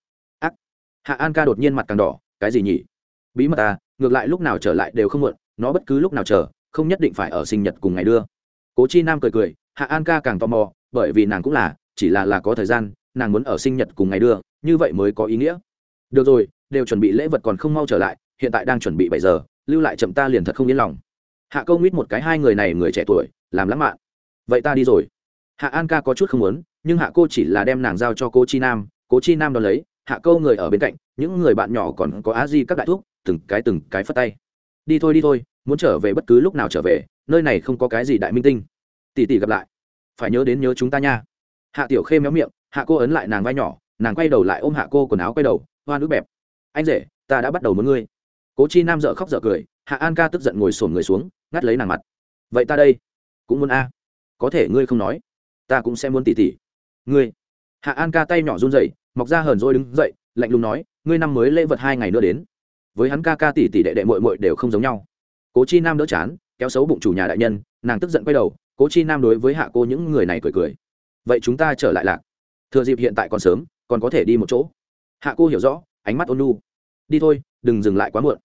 Speaker 1: hạ an ca đột nhiên mặt càng đỏ, cái gì nhỉ? Bí mật ta, ngược lại lúc nào trở lại đều không muộn, nó bất cứ lúc nào chờ, không nhất định phải ở sinh nhật cùng ngày đưa. Cố chi nam cười cười, hạ an ca càng tò mò, bởi vì nàng cũng là, chỉ là là có thời gian, nàng muốn ở sinh nhật cùng ngày đưa, như vậy mới có ý nghĩa. Được rồi, đều chuẩn bị lễ vật còn không mau trở lại, hiện tại đang chuẩn bị bảy giờ, lưu lại chậm ta liền thật không yên lòng. Hạ câu mít một cái, hai người này người trẻ tuổi, làm lãng mạn. Vậy ta đi rồi. Hạ an ca có chút không muốn, nhưng hạ cô chỉ là đem nàng giao cho cô chi nam, cố chi nam đón lấy hạ câu người ở bên cạnh, những người bạn nhỏ còn có á di các đại thuốc từng cái từng cái phất tay. Đi thôi đi thôi, muốn trở về bất cứ lúc nào trở về, nơi này không có cái gì đại minh tinh. Tỷ tỷ gặp lại. Phải nhớ đến nhớ chúng ta nha. Hạ tiểu khê méo miệng, hạ cô ấn lại nàng vai nhỏ, nàng quay đầu lại ôm hạ cô quần áo quay đầu, hoa nữ bẹp. Anh rể, ta đã bắt đầu muốn ngươi. Cố chi nam dợ khóc dợ cười, hạ an ca tức giận ngồi sổn người xuống, ngắt lấy nàng mặt. Vậy ta đây, cũng muốn a. Có thể ngươi không nói, ta cũng sẽ muốn tỉ tỉ ngươi. Hạ an ca tay nhỏ run rẩy mọc ra hờn rồi đứng dậy, lạnh lùng nói, ngươi năm mới lễ vật hai ngày nữa đến. Với hắn ca ca tỷ tỷ đệ đệ mội mội đều không giống nhau. Cố chi nam đỡ chán, kéo xấu bụng chủ nhà đại nhân, nàng tức giận quay đầu, cố chi nam đối với hạ cô những người này cười cười. Vậy chúng ta trở lại lạc. Thừa dịp hiện tại còn sớm, còn có thể đi một chỗ. Hạ cô hiểu rõ, ánh mắt ôn lu đi thôi, đừng dừng lại quá muộn.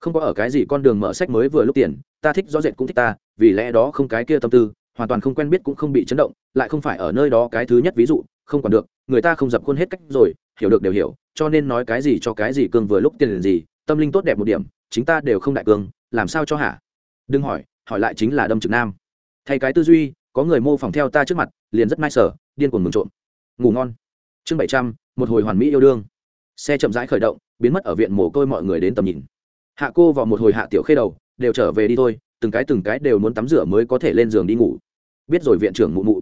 Speaker 1: Không có ở cái gì con đường mở sách mới vừa lúc tiền, ta thích rõ rệt cũng thích ta, vì lẽ đó không cái kia tâm tư, hoàn toàn không quen biết cũng không bị chấn động, lại không phải ở nơi đó cái thứ nhất ví dụ không còn được, người ta không dập khuôn hết cách rồi, hiểu được đều hiểu, cho nên nói cái gì cho cái gì cương vừa lúc tiền liền gì, tâm linh tốt đẹp một điểm, chính ta đều không đại cương, làm sao cho hả? Đừng hỏi hỏi lại chính là đâm trực nam. Thay cái tư duy, có người mô phỏng theo ta trước mặt, liền rất mai sở, điên cuồng mừng trộm. Ngủ ngon. Chương bảy trăm, một hồi hoàn mỹ yêu đương. Xe chậm rãi khởi động, biến mất ở viện mồ côi mọi người đến tầm nhìn. Hạ cô vào một hồi hạ tiểu khê đầu, đều trở về đi thôi, từng cái từng cái đều muốn tắm rửa mới có thể lên giường đi ngủ. Biết rồi viện trưởng mụ mụ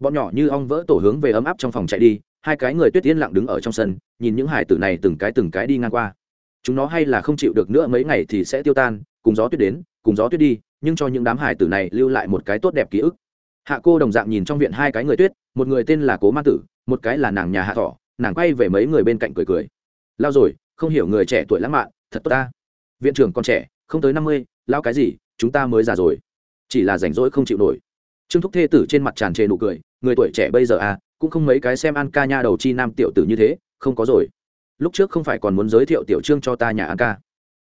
Speaker 1: bọn nhỏ như ong vỡ tổ hướng về ấm áp trong phòng chạy đi, hai cái người tuyết yên lặng đứng ở trong sân, nhìn những hải tử này từng cái từng cái đi ngang qua. Chúng nó hay là không chịu được nữa mấy ngày thì sẽ tiêu tan, cùng gió tuyết đến, cùng gió tuyết đi, nhưng cho những đám hải tử này lưu lại một cái tốt đẹp ký ức. Hạ cô đồng dạng nhìn trong viện hai cái người tuyết, một người tên là cố ma tử, một cái là nàng nhà hạ thỏ. nàng quay về mấy người bên cạnh cười cười. Lao rồi, không hiểu người trẻ tuổi lãng mạn, thật tốt ta. Viện trưởng còn trẻ, không tới năm mươi, lao cái gì, chúng ta mới già rồi. Chỉ là rảnh rỗi không chịu nổi trương thúc thê tử trên mặt tràn trề nụ cười, người tuổi trẻ bây giờ à cũng không mấy cái xem an ca nha đầu chi nam tiểu tử như thế, không có rồi. Lúc trước không phải còn muốn giới thiệu tiểu trương cho ta nhà an ca.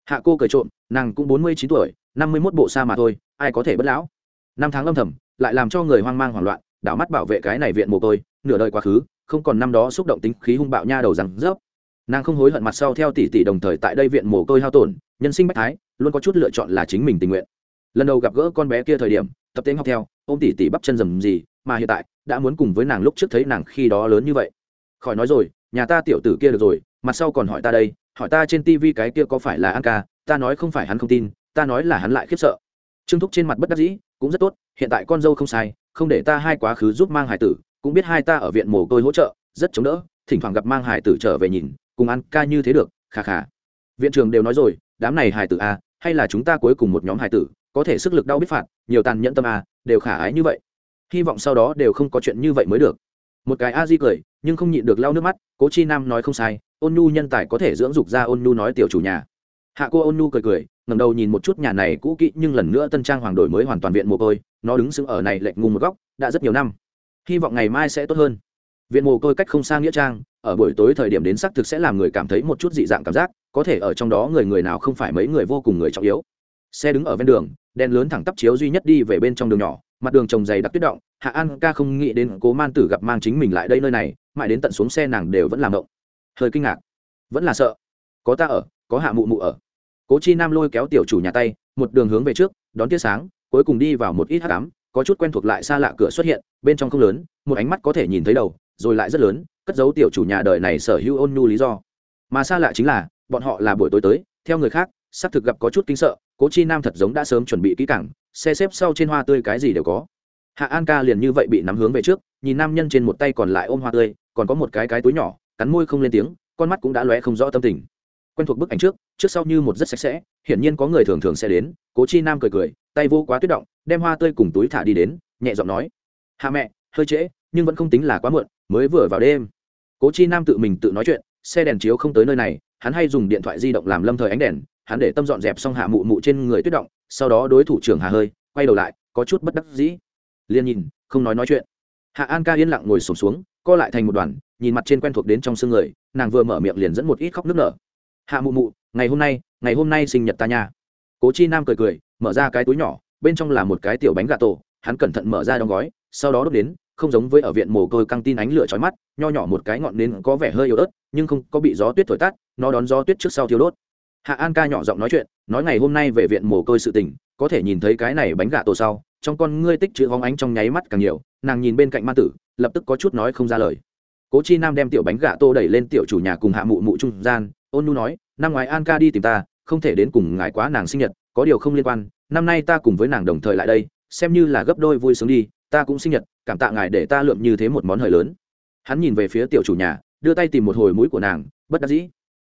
Speaker 1: Hạ cô cười trộm, nàng cũng bốn mươi chín tuổi, năm mươi mốt bộ xa mà thôi, ai có thể bất lão. Năm tháng âm thầm, lại làm cho người hoang mang hoảng loạn, đảo mắt bảo vệ cái này viện mồ côi, nửa đời quá khứ, không còn năm đó xúc động tính khí hung bạo nha đầu rằng rớp. Nàng không hối hận mặt sau theo tỷ tỷ đồng thời tại đây viện mồ côi hao tổn, nhân sinh bách thái, luôn có chút lựa chọn là chính mình tình nguyện. Lần đầu gặp gỡ con bé kia thời điểm tập tên học theo, ôm tỷ tỷ bắp chân rầm gì mà hiện tại, đã muốn cùng với nàng lúc trước thấy nàng khi đó lớn như vậy. Khỏi nói rồi, nhà ta tiểu tử kia được rồi, mặt sau còn hỏi ta đây, hỏi ta trên tivi cái kia có phải là an ca, ta nói không phải hắn không tin, ta nói là hắn lại khiếp sợ. Trương thúc trên mặt bất đắc dĩ, cũng rất tốt, hiện tại con dâu không sai, không để ta hai quá khứ giúp mang hải tử, cũng biết hai ta ở viện mồ côi hỗ trợ, rất chống đỡ, thỉnh thoảng gặp mang hải tử trở về nhìn, cùng ăn ca như thế được khà khà viện trường đều nói rồi, đám này hải tử a hay là chúng ta cuối cùng một nhóm hải tử có thể sức lực đau biết phạt nhiều tàn nhẫn tâm à, đều khả ái như vậy. Hy vọng sau đó đều không có chuyện như vậy mới được. Một cái a di cười nhưng không nhịn được lau nước mắt cố chi nam nói không sai ôn nhu nhân tài có thể dưỡng dục ra ôn nhu nói tiểu chủ nhà. Hạ cô ôn nhu cười cười ngầm đầu nhìn một chút nhà này cũ kỹ nhưng lần nữa tân trang hoàng đổi mới hoàn toàn viện mồ côi nó đứng sững ở này lệch ngung một góc đã rất nhiều năm. Hy vọng ngày mai sẽ tốt hơn. Viện mồ côi cách không xa nghĩa trang ở buổi tối thời điểm đến xác thực sẽ làm người cảm thấy một chút dị dạng cảm giác có thể ở trong đó người người nào không phải mấy người vô cùng người trọng yếu. Xe đứng ở ven đường đèn lớn thẳng tắp chiếu duy nhất đi về bên trong đường nhỏ, mặt đường trồng dày đặc tuyết động, hạ an ca không nghĩ đến cố man tử gặp mang chính mình lại đây nơi này, mãi đến tận xuống xe nàng đều vẫn làm động. Hơi kinh ngạc. Vẫn là sợ. Có ta ở, có hạ mụ mụ ở. Cố chi nam lôi kéo tiểu chủ nhà tay, một đường hướng về trước, đón tia sáng, cuối cùng đi vào một ít hát cám có chút quen thuộc lại xa lạ cửa xuất hiện, bên trong không lớn, một ánh mắt có thể nhìn thấy đầu, rồi lại rất lớn, cất giấu tiểu chủ nhà đời này sở hữu ôn nhu lý do. Mà xa lạ chính là, bọn họ là buổi tối tới, theo người khác, xác thực gặp có chút kinh sợ cố chi nam thật giống đã sớm chuẩn bị kỹ cảng xe xếp sau trên hoa tươi cái gì đều có. Hạ an ca liền như vậy bị nắm hướng về trước, nhìn nam nhân trên một tay còn lại ôm hoa tươi, còn có một cái cái túi nhỏ, cắn môi không lên tiếng, con mắt cũng đã lóe không rõ tâm tình. Quen thuộc bức ảnh trước trước sau như một rất sạch sẽ, hiển nhiên có người thường thường sẽ đến, cố chi nam cười cười, tay vô quá tuyết động, đem hoa tươi cùng túi thả đi đến, nhẹ giọng nói, hạ mẹ, hơi trễ, nhưng vẫn không tính là quá muộn, mới vừa vào đêm. Cố chi nam tự mình tự nói chuyện, xe đèn chiếu không tới nơi này, hắn hay dùng điện thoại di động làm lâm thời ánh đèn hắn để tâm dọn dẹp xong hạ mụ mụ trên người tuyết động sau đó đối thủ trưởng hà hơi quay đầu lại có chút bất đắc dĩ. Liền nhìn không nói nói chuyện. Hạ an ca yên lặng ngồi sổm xuống, co lại thành một đoàn nhìn mặt trên quen thuộc đến trong xương người nàng vừa mở miệng liền dẫn một ít khóc nước nở. Hạ mụ mụ ngày hôm nay ngày hôm nay sinh nhật ta nha. Cố chi nam cười cười mở ra cái túi nhỏ bên trong là một cái tiểu bánh gà tổ hắn cẩn thận mở ra đóng gói sau đó đốt đến không giống với ở viện mồ côi căng tin ánh lửa chói mắt nho nhỏ một cái ngọn nến có vẻ hơi yếu ớt nhưng không có bị gió tuyết thổi tắt nó đón gió tuyết trước sau thiếu đốt hạ an ca nhỏ giọng nói chuyện, nói ngày hôm nay về viện mồ côi sự tình, có thể nhìn thấy cái này bánh gà tổ sau, trong con ngươi tích chữ hóng ánh trong nháy mắt càng nhiều, nàng nhìn bên cạnh ma tử, lập tức có chút nói không ra lời. Cố chi nam đem tiểu bánh gà tô đẩy lên tiểu chủ nhà cùng hạ mụ mụ trung gian, ôn nu nói, năm ngoái an ca đi tìm ta, không thể đến cùng ngài quá nàng sinh nhật, có điều không liên quan, năm nay ta cùng với nàng đồng thời lại đây, xem như là gấp đôi vui sướng đi, ta cũng sinh nhật, cảm tạ ngài để ta lượm như thế một món hời lớn. Hắn nhìn về phía tiểu chủ nhà, đưa tay tìm một hồi mũi của nàng, bất đắc dĩ.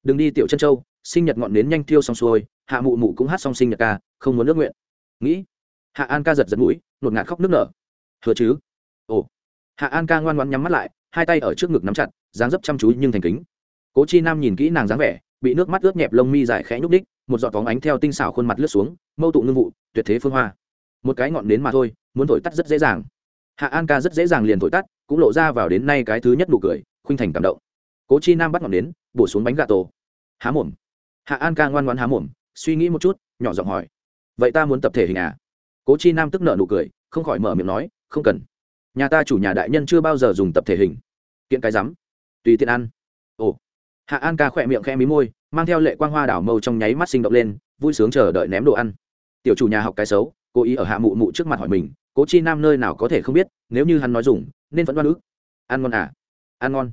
Speaker 1: Đừng đi tiểu chân châu sinh nhật ngọn nến nhanh thiêu xong xuôi, hạ mụ mụ cũng hát xong sinh nhật ca, không muốn nước nguyện. Nghĩ, hạ an ca giật giật mũi, nột ngạt khóc nước nở. Hứa chứ? Ồ. Hạ an ca ngoan ngoan nhắm mắt lại, hai tay ở trước ngực nắm chặt, dáng dấp chăm chú nhưng thành kính. Cố chi nam nhìn kỹ nàng dáng vẻ, bị nước mắt ướt nhẹp lông mi dài khẽ nhúc đích một giọt bóng ánh theo tinh xảo khuôn mặt lướt xuống, mâu tụ ngưng vụ, tuyệt thế phương hoa. Một cái ngọn nến mà thôi, muốn thổi tắt rất dễ dàng. Hạ an ca rất dễ dàng liền thổi tắt, cũng lộ ra vào đến nay cái thứ nhất nụ cười, khuynh thành cảm động. Cố chi nam bắt ngọn nến, bổ xuống bánh gà tổ. Há mồm hạ an ca ngoan ngoan há mồm, suy nghĩ một chút, nhỏ giọng hỏi. Vậy ta muốn tập thể hình à? Cố chi nam tức nợ nụ cười, không khỏi mở miệng nói, không cần. Nhà ta chủ nhà đại nhân chưa bao giờ dùng tập thể hình. Kiện cái rắm. Tùy tiện ăn. Ồ. Hạ an ca khỏe miệng khẽ mí môi, mang theo lệ quang hoa đảo mâu trong nháy mắt sinh động lên, vui sướng chờ đợi ném đồ ăn. Tiểu chủ nhà học cái xấu, cố ý ở hạ mụ mụ trước mặt hỏi mình, cố chi nam nơi nào có thể không biết, nếu như hắn nói dùng, nên vẫn đoan ức. Ăn ngon à? Ăn ngon.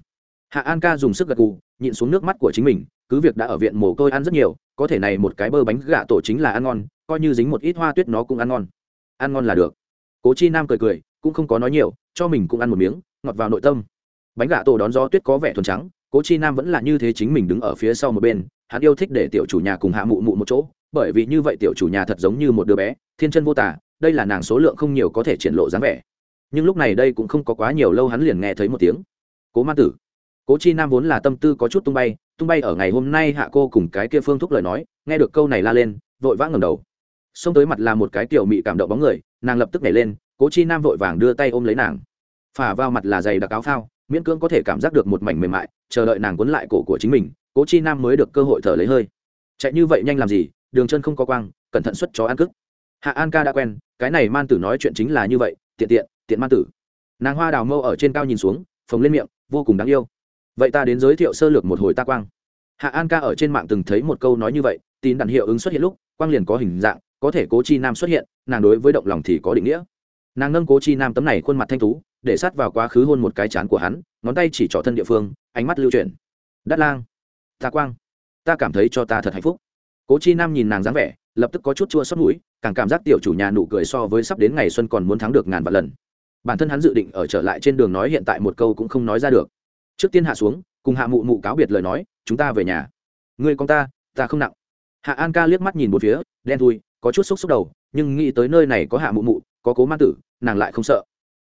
Speaker 1: Hạ an ca dùng sức gật gù, nhịn xuống nước mắt của chính mình cứ việc đã ở viện mồ côi ăn rất nhiều, có thể này một cái bơ bánh gà tổ chính là ăn ngon, coi như dính một ít hoa tuyết nó cũng ăn ngon. Ăn ngon là được. Cố chi nam cười cười, cũng không có nói nhiều, cho mình cũng ăn một miếng, ngọt vào nội tâm. Bánh gà tổ đón gió tuyết có vẻ thuần trắng, cố chi nam vẫn là như thế chính mình đứng ở phía sau một bên, hắn yêu thích để tiểu chủ nhà cùng hạ mụ mụ một chỗ, bởi vì như vậy tiểu chủ nhà thật giống như một đứa bé, thiên chân vô tả, đây là nàng số lượng không nhiều có thể triển lộ dáng vẻ. Nhưng lúc này đây cũng không có quá nhiều lâu hắn liền nghe thấy một tiếng. Cố ma tử cố chi nam vốn là tâm tư có chút tung bay tung bay ở ngày hôm nay hạ cô cùng cái kia phương thúc lời nói, nghe được câu này la lên, vội vã ngầm đầu. Xông tới mặt là một cái tiểu mị cảm động bóng người, nàng lập tức nhảy lên, cố chi nam vội vàng đưa tay ôm lấy nàng. Phả vào mặt là giày đặc áo phao, miễn cưỡng có thể cảm giác được một mảnh mềm mại, chờ đợi nàng cuốn lại cổ của chính mình, cố chi nam mới được cơ hội thở lấy hơi. Chạy như vậy nhanh làm gì, đường chân không có quang, cẩn thận xuất chó ăn cức hạ an ca đã quen, cái này man tử nói chuyện chính là như vậy, tiện tiện tiện man tử. Nàng hoa đào mâu ở trên cao nhìn xuống, phồng lên miệng, vô cùng đáng yêu vậy ta đến giới thiệu sơ lược một hồi ta quang. Hạ an ca ở trên mạng từng thấy một câu nói như vậy, tín đạn hiệu ứng xuất hiện lúc, quang liền có hình dạng, có thể cố chi nam xuất hiện, nàng đối với động lòng thì có định nghĩa. Nàng nâng cố chi nam tấm này khuôn mặt thanh tú, để sát vào quá khứ hôn một cái chán của hắn, ngón tay chỉ trỏ thân địa phương, ánh mắt lưu chuyển. Đắt lang, ta quang, ta cảm thấy cho ta thật hạnh phúc. Cố chi nam nhìn nàng dáng vẻ, lập tức có chút chua xót mũi, càng cảm giác tiểu chủ nhà nụ cười so với sắp đến ngày xuân còn muốn thắng được ngàn vạn lần. Bản thân hắn dự định ở trở lại trên đường nói hiện tại một câu cũng không nói ra được trước tiên hạ xuống, cùng hạ mụ mụ cáo biệt lời nói, chúng ta về nhà. Ngươi con ta ta không nặng. Hạ an ca liếc mắt nhìn một phía, đen thui, có chút xúc xúc đầu, nhưng nghĩ tới nơi này có hạ mụ mụ, có cố man tử, nàng lại không sợ.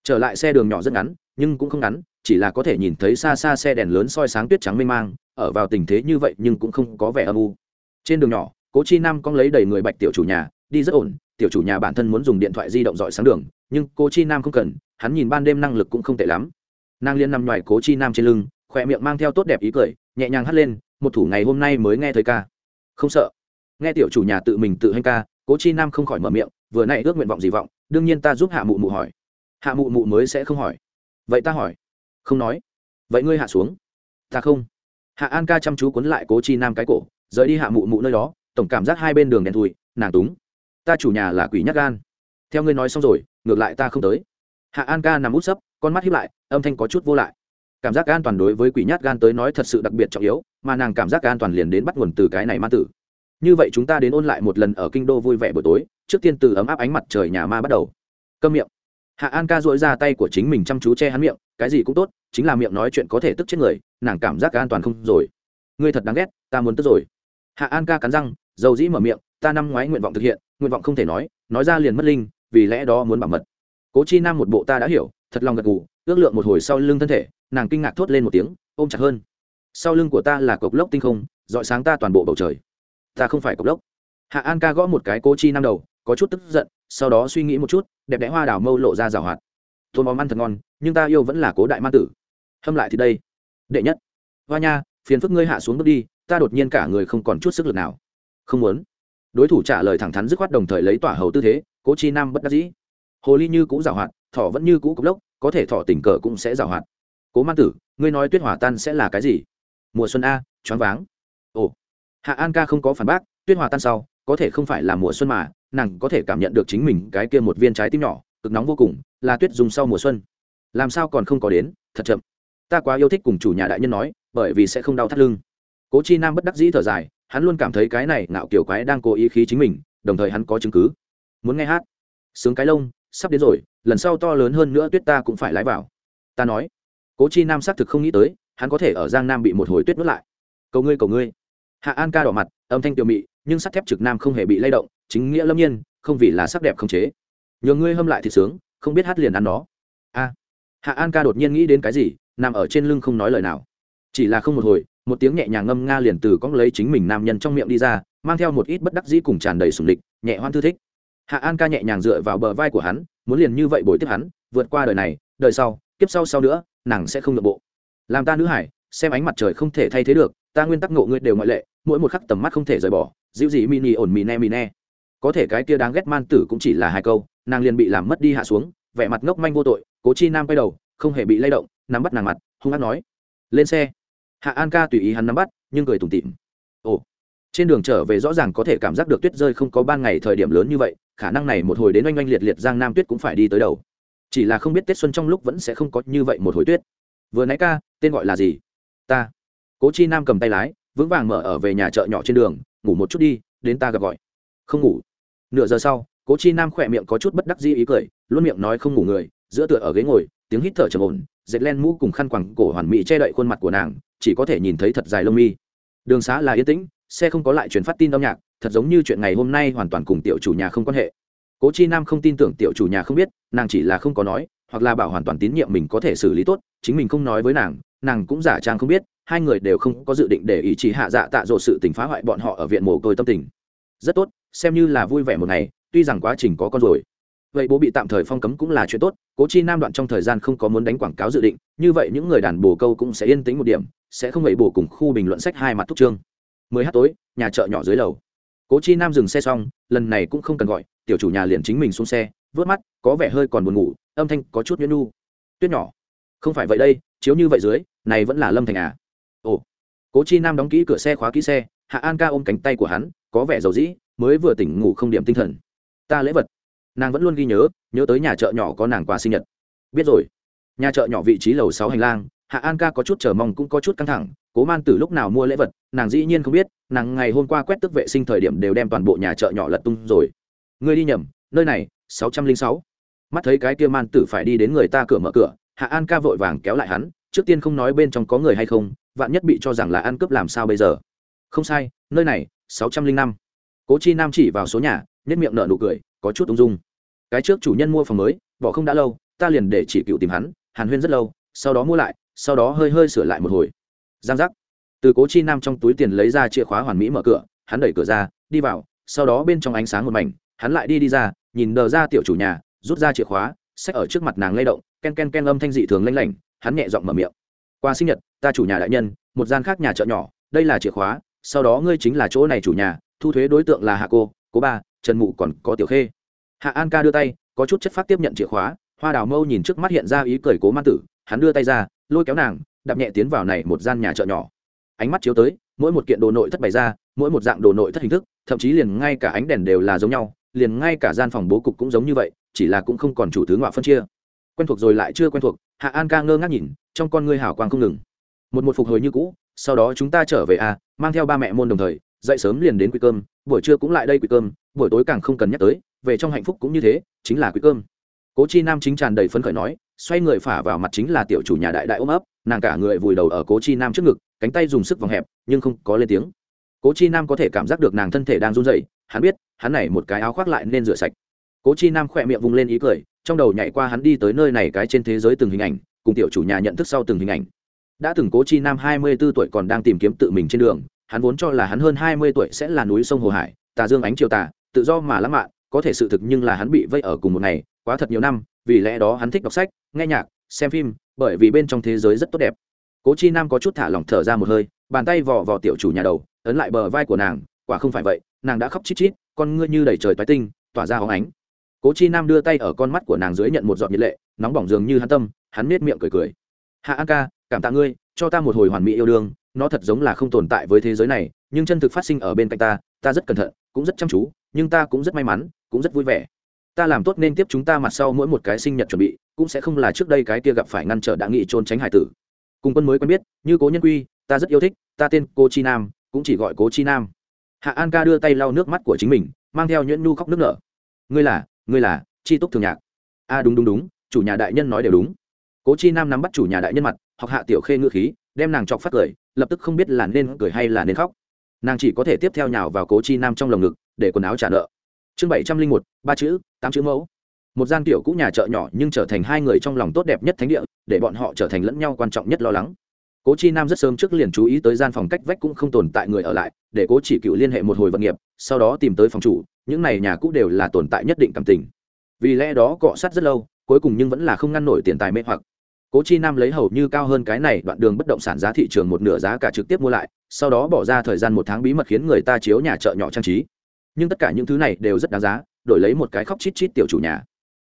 Speaker 1: Trở lại xe đường nhỏ rất ngắn, nhưng cũng không ngắn, chỉ là có thể nhìn thấy xa xa xe đèn lớn soi sáng tuyết trắng mênh mang, ở vào tình thế như vậy nhưng cũng không có vẻ âm u. Trên đường nhỏ, cố chi nam cong lấy đầy người bạch tiểu chủ nhà, đi rất ổn, tiểu chủ nhà bản thân muốn dùng điện thoại di động dọi sáng đường, nhưng cố chi nam không cần, hắn nhìn ban đêm năng lực cũng không tệ lắm nàng liên nằm ngoài cố chi nam trên lưng, khỏe miệng mang theo tốt đẹp ý cười, nhẹ nhàng hắt lên, một thủ ngày hôm nay mới nghe thấy ca. Không sợ. Nghe tiểu chủ nhà tự mình tự hành ca, cố chi nam không khỏi mở miệng, vừa nay ước nguyện vọng gì vọng, đương nhiên ta giúp hạ mụ mụ hỏi. Hạ mụ mụ mới sẽ không hỏi. Vậy ta hỏi. Không nói. Vậy ngươi hạ xuống. Ta không. Hạ an ca chăm chú cuốn lại cố chi nam cái cổ, rời đi hạ mụ mụ nơi đó, tổng cảm giác hai bên đường đèn thùi nàng túng. Ta chủ nhà là quỷ nhắc gan. Theo ngươi nói xong rồi, ngược lại ta không tới. Hạ an ca nằm út sấp con mắt hiếp lại, âm thanh có chút vô lại. Cảm giác an toàn đối với quỷ nhát gan tới nói thật sự đặc biệt trọng yếu, mà nàng cảm giác an toàn liền đến bắt nguồn từ cái này ma tử. Như vậy chúng ta đến ôn lại một lần ở kinh đô vui vẻ buổi tối, trước tiên từ ấm áp ánh mặt trời nhà ma bắt đầu. Câm miệng. Hạ an ca dội ra tay của chính mình chăm chú che hắn miệng, cái gì cũng tốt, chính là miệng nói chuyện có thể tức chết người, nàng cảm giác an toàn không rồi. Ngươi thật đáng ghét, ta muốn tức rồi. Hạ an ca cắn răng, dầu dĩ mở miệng, ta năm ngoái nguyện vọng thực hiện, nguyện vọng không thể nói nói ra liền mất linh, vì lẽ đó muốn bảo mật. Cố chi nam một bộ ta đã hiểu thật lòng gật gù, ước lượng một hồi sau lưng thân thể, nàng kinh ngạc thốt lên một tiếng, ôm chặt hơn. Sau lưng của ta là cộc lốc tinh không dọi sáng ta toàn bộ bầu trời. Ta không phải cộc lốc. Hạ an ca gõ một cái cố chi nam đầu, có chút tức giận, sau đó suy nghĩ một chút, đẹp đẽ hoa đào mâu lộ ra rào hoạt. Thôn bóng ăn thật ngon, nhưng ta yêu vẫn là cố đại ma tử. Hâm lại thì đây. Đệ nhất. Hoa nha, phiền phức ngươi hạ xuống bước đi, ta đột nhiên cả người không còn chút sức lực nào. Không muốn. Đối thủ trả lời thẳng thắn dứt khoát đồng thời lấy tỏa hầu tư thế, cố chi nam bất đắc dĩ. Hồ ly như cũng giảo hoạt thỏ vẫn như cũ cốc lốc, có thể thỏ tình cờ cũng sẽ giảo hoạt. Cố man tử, ngươi nói tuyết hỏa tan sẽ là cái gì? Mùa xuân a, choáng váng. Ồ. Hạ an ca không có phản bác, tuyết hỏa tan sau, có thể không phải là mùa xuân mà, nàng có thể cảm nhận được chính mình cái kia một viên trái tim nhỏ, cực nóng vô cùng, là tuyết dùng sau mùa xuân. Làm sao còn không có đến, thật chậm. Ta quá yêu thích cùng chủ nhà đại nhân nói, bởi vì sẽ không đau thắt lưng. Cố chi nam bất đắc dĩ thở dài, hắn luôn cảm thấy cái này ngạo kiểu quái đang cố ý khí chính mình, đồng thời hắn có chứng cứ. Muốn nghe hát. Sướng cái lông, sắp đến rồi lần sau to lớn hơn nữa tuyết ta cũng phải lái vào. Ta nói. Cố chi nam xác thực không nghĩ tới, hắn có thể ở giang nam bị một hồi tuyết nuốt lại. Cầu ngươi cầu ngươi. Hạ an ca đỏ mặt, âm thanh tiểu mị, nhưng sắt thép trực nam không hề bị lay động, chính nghĩa lâm nhiên, không vì là sắc đẹp không chế. Nhờ ngươi hâm lại thì sướng, không biết hát liền ăn nó. A. Hạ an ca đột nhiên nghĩ đến cái gì, nằm ở trên lưng không nói lời nào. Chỉ là không một hồi, một tiếng nhẹ nhàng ngâm nga liền từ cong lấy chính mình nam nhân trong miệng đi ra, mang theo một ít bất đắc dĩ cùng tràn đầy sùng địch nhẹ hoan thư thích hạ an ca nhẹ nhàng dựa vào bờ vai của hắn, muốn liền như vậy bồi tiếp hắn, vượt qua đời này, đời sau, kiếp sau sau nữa, nàng sẽ không được bộ. Làm ta nữ hải, xem ánh mặt trời không thể thay thế được, ta nguyên tắc ngộ ngươi đều ngoại lệ, mỗi một khắc tầm mắt không thể rời bỏ, dịu dị mini ổn mì ne mì ne. Có thể cái kia đáng ghét man tử cũng chỉ là hai câu, nàng liền bị làm mất đi hạ xuống, vẻ mặt ngốc manh vô tội, cố chi nam quay đầu, không hề bị lay động, nắm bắt nàng mặt, hung hát nói. Lên xe. Hạ an ca tùy ý hắn nắm bắt, nhưng cười tủm tỉm. Ồ trên đường trở về rõ ràng có thể cảm giác được tuyết rơi không có ban ngày thời điểm lớn như vậy, khả năng này một hồi đến oanh oanh liệt liệt giang nam tuyết cũng phải đi tới đầu. Chỉ là không biết tết xuân trong lúc vẫn sẽ không có như vậy một hồi tuyết. Vừa nãy ca, tên gọi là gì? Ta. Cố chi nam cầm tay lái, vững vàng mở ở về nhà chợ nhỏ trên đường, ngủ một chút đi, đến ta gặp gọi. Không ngủ. Nửa giờ sau, cố chi nam khỏe miệng có chút bất đắc di ý cười, luôn miệng nói không ngủ người, giữa tựa ở ghế ngồi, tiếng hít thở trầm ổn, dệt len mũ cùng khăn quẳng cổ hoàn mỹ che đậy khuôn mặt của nàng, chỉ có thể nhìn thấy thật dài lông mi. Đường xá là yên tĩnh xe không có lại truyền phát tin âm nhạc, thật giống như chuyện ngày hôm nay hoàn toàn cùng tiểu chủ nhà không quan hệ. Cố chi nam không tin tưởng tiểu chủ nhà không biết, nàng chỉ là không có nói, hoặc là bảo hoàn toàn tín nhiệm mình có thể xử lý tốt, chính mình không nói với nàng nàng cũng giả trang không biết, hai người đều không có dự định để ý chí hạ dạ tạ dỗ sự tình phá hoại bọn họ ở viện mồ côi tâm tình. Rất tốt, xem như là vui vẻ một ngày, tuy rằng quá trình có con rồi. Vậy bố bị tạm thời phong cấm cũng là chuyện tốt, cố chi nam đoạn trong thời gian không có muốn đánh quảng cáo dự định, như vậy những người đàn bồ câu cũng sẽ yên tĩnh một điểm, sẽ không vậy bổ cùng khu bình luận sách hai mặt thúc trương mười h tối, nhà chợ nhỏ dưới lầu. Cố chi nam dừng xe xong, lần này cũng không cần gọi, tiểu chủ nhà liền chính mình xuống xe, vớt mắt, có vẻ hơi còn buồn ngủ, âm thanh có chút nhuyễn nu. Tuyết nhỏ, không phải vậy đây, chiếu như vậy dưới, này vẫn là lâm thành à? Ồ. Cố chi nam đóng kỹ cửa xe, khóa kỹ xe, hạ an ca ôm cánh tay của hắn, có vẻ dầu dĩ, mới vừa tỉnh ngủ không điểm tinh thần. Ta lễ vật. Nàng vẫn luôn ghi nhớ nhớ tới nhà chợ nhỏ có nàng quà sinh nhật. Biết rồi. Nhà chợ nhỏ vị trí lầu sáu hành lang, hạ an ca có chút chờ mong cũng có chút căng thẳng cố man tử lúc nào mua lễ vật, nàng dĩ nhiên không biết, nàng ngày hôm qua quét tức vệ sinh thời điểm đều đem toàn bộ nhà chợ nhỏ lật tung rồi. Ngươi đi nhầm, nơi này, sáu trăm linh sáu. Mắt thấy cái kia man tử phải đi đến người ta cửa mở cửa, hạ an ca vội vàng kéo lại hắn, trước tiên không nói bên trong có người hay không, vạn nhất bị cho rằng là ăn cướp làm sao bây giờ. Không sai, nơi này, sáu trăm linh năm. Cố chi nam chỉ vào số nhà nhất miệng nở nụ cười, có chút ung dung. Cái trước chủ nhân mua phòng mới, bỏ không đã lâu, ta liền để chỉ cựu tìm hắn, hàn huyên rất lâu, sau đó mua lại, sau đó hơi hơi sửa lại một hồi giang giác. Từ cố chi nam trong túi tiền lấy ra chìa khóa hoàn mỹ mở cửa, hắn đẩy cửa ra, đi vào, sau đó bên trong ánh sáng một mảnh, hắn lại đi đi ra, nhìn đờ ra tiểu chủ nhà, rút ra chìa khóa, xách ở trước mặt nàng lay động, ken ken ken âm thanh dị thường lanh lảnh, hắn nhẹ giọng mở miệng. Qua sinh nhật, ta chủ nhà đại nhân, một gian khác nhà chợ nhỏ, đây là chìa khóa, sau đó ngươi chính là chỗ này chủ nhà, thu thuế đối tượng là hạ cô, cố ba, trần mụ còn có tiểu khê. Hạ an ca đưa tay, có chút chất phát tiếp nhận chìa khóa, hoa đào mâu nhìn trước mắt hiện ra ý cười cố man tử, hắn đưa tay ra, lôi kéo nàng đạp nhẹ tiến vào này một gian nhà chợ nhỏ. Ánh mắt chiếu tới, mỗi một kiện đồ nội thất bày ra, mỗi một dạng đồ nội thất hình thức, thậm chí liền ngay cả ánh đèn đều là giống nhau, liền ngay cả gian phòng bố cục cũng giống như vậy, chỉ là cũng không còn chủ thứ ngoại phân chia. Quen thuộc rồi lại chưa quen thuộc, hạ an ca ngơ ngác nhìn, trong con ngươi hảo quang không ngừng. Một một phục hồi như cũ, sau đó chúng ta trở về a mang theo ba mẹ môn đồng thời, dậy sớm liền đến quỳ cơm, buổi trưa cũng lại đây quỳ cơm, buổi tối càng không cần nhắc tới, về trong hạnh phúc cũng như thế, chính là quỳ cơm. Cố chi nam chính tràn đầy phấn khởi nói, xoay người phả vào mặt chính là tiểu chủ nhà đại đại ôm ấp nàng cả người vùi đầu ở cố chi nam trước ngực, cánh tay dùng sức vòng hẹp, nhưng không có lên tiếng. Cố chi nam có thể cảm giác được nàng thân thể đang run dậy hắn biết, hắn này một cái áo khoác lại nên rửa sạch. Cố chi nam khỏe miệng vùng lên ý cười, trong đầu nhảy qua hắn đi tới nơi này cái trên thế giới từng hình ảnh, cùng tiểu chủ nhà nhận thức sau từng hình ảnh. Đã từng cố chi nam hai mươi b ố tuổi còn đang tìm kiếm tự mình trên đường, hắn vốn cho là hắn hơn hai mươi tuổi sẽ là núi sông hồ hải, tà dương ánh chiều tà, tự do mà lãng mạn, có thể sự thực nhưng là hắn bị vây ở cùng một ngày, quá thật nhiều năm, vì lẽ đó hắn thích đọc sách, nghe nhạc xem phim, bởi vì bên trong thế giới rất tốt đẹp. Cố chi nam có chút thả lỏng thở ra một hơi, bàn tay vò vò tiểu chủ nhà đầu, ấn lại bờ vai của nàng, quả không phải vậy, nàng đã khóc chít chít, con ngươi như đầy trời toái tinh, tỏa ra hóng ánh. Cố chi nam đưa tay ở con mắt của nàng dưới nhận một giọt nhiệt lệ, nóng bỏng dường như hắn tâm, hắn nết miệng cười cười. Hạ an ca, cảm tạ ngươi, cho ta một hồi hoàn mỹ yêu đương, nó thật giống là không tồn tại với thế giới này, nhưng chân thực phát sinh ở bên cạnh ta ta rất cẩn thận, cũng rất chăm chú, nhưng ta cũng rất may mắn, cũng rất vui vẻ ta làm tốt nên tiếp chúng ta mặt sau mỗi một cái sinh nhật chuẩn bị cũng sẽ không là trước đây cái kia gặp phải ngăn trở đã nghị trôn tránh hải tử. Cùng quân mới quen biết như cố nhân quy ta rất yêu thích ta tên cô chi nam cũng chỉ gọi cố chi nam. Hạ an ca đưa tay lau nước mắt của chính mình mang theo nhuyễn nhu khóc nước nở. Ngươi là ngươi là chi túc thường nhạc. A à, đúng đúng đúng chủ nhà đại nhân nói đều đúng. Cố chi nam nắm bắt chủ nhà đại nhân mặt hoặc hạ tiểu khê ngữ khí đem nàng chọc phát cười lập tức không biết là nên cười hay là nên khóc. Nàng chỉ có thể tiếp theo nhào vào cố chi nam trong lồng ngực để quần áo trả nợ chương bảy trăm linh một, ba chữ, tám chữ mẫu. Một gian tiểu cũ nhà chợ nhỏ nhưng trở thành hai người trong lòng tốt đẹp nhất thánh địa, để bọn họ trở thành lẫn nhau quan trọng nhất lo lắng. Cố chi nam rất sớm trước liền chú ý tới gian phòng cách vách cũng không tồn tại người ở lại, để cố chỉ cựu liên hệ một hồi vận nghiệp, sau đó tìm tới phòng chủ, những này nhà cũ đều là tồn tại nhất định cảm tình. Vì lẽ đó cọ sát rất lâu, cuối cùng nhưng vẫn là không ngăn nổi tiền tài mê hoặc. Cố chi nam lấy hầu như cao hơn cái này đoạn đường bất động sản giá thị trường một nửa giá cả trực tiếp mua lại, sau đó bỏ ra thời gian một tháng bí mật khiến người ta chiếu nhà chợ nhỏ trang trí nhưng tất cả những thứ này đều rất đáng giá, đổi lấy một cái khóc chít chít tiểu chủ nhà.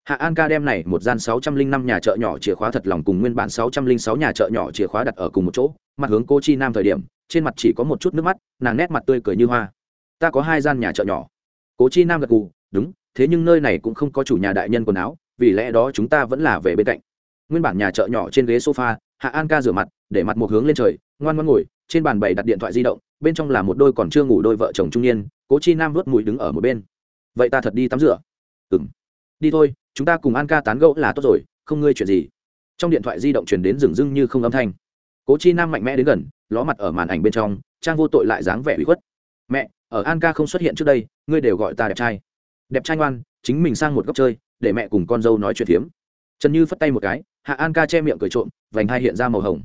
Speaker 1: Hạ an ca đem này một gian sáu trăm linh năm nhà chợ nhỏ chìa khóa thật lòng cùng nguyên bản sáu trăm linh sáu nhà chợ nhỏ chìa khóa đặt ở cùng một chỗ, mặt hướng cô chi nam thời điểm, trên mặt chỉ có một chút nước mắt, nàng nét mặt tươi cười như hoa. Ta có hai gian nhà chợ nhỏ. Cố chi nam gật gù, đúng, thế nhưng nơi này cũng không có chủ nhà đại nhân quần áo, vì lẽ đó chúng ta vẫn là về bên cạnh. Nguyên bản nhà chợ nhỏ trên ghế sofa, hạ an ca rửa mặt, để mặt một hướng lên trời, ngoan ngoan ngồi, trên bàn bày đặt điện thoại di động, bên trong là một đôi còn chưa ngủ đôi vợ chồng trung niên cố chi nam vớt mùi đứng ở một bên. Vậy ta thật đi tắm rửa. Ừng đi thôi, chúng ta cùng an ca tán gẫu là tốt rồi, không ngươi chuyện gì. Trong điện thoại di động truyền đến rừng rưng như không âm thanh. Cố chi nam mạnh mẽ đến gần, ló mặt ở màn ảnh bên trong, trang vô tội lại dáng vẻ bị khuất. Mẹ, ở an ca không xuất hiện trước đây, ngươi đều gọi ta đẹp trai. Đẹp trai ngoan, chính mình sang một góc chơi, để mẹ cùng con dâu nói chuyện phiếm. Trần như phất tay một cái, hạ an ca che miệng cười trộm, vành hai hiện ra màu hồng.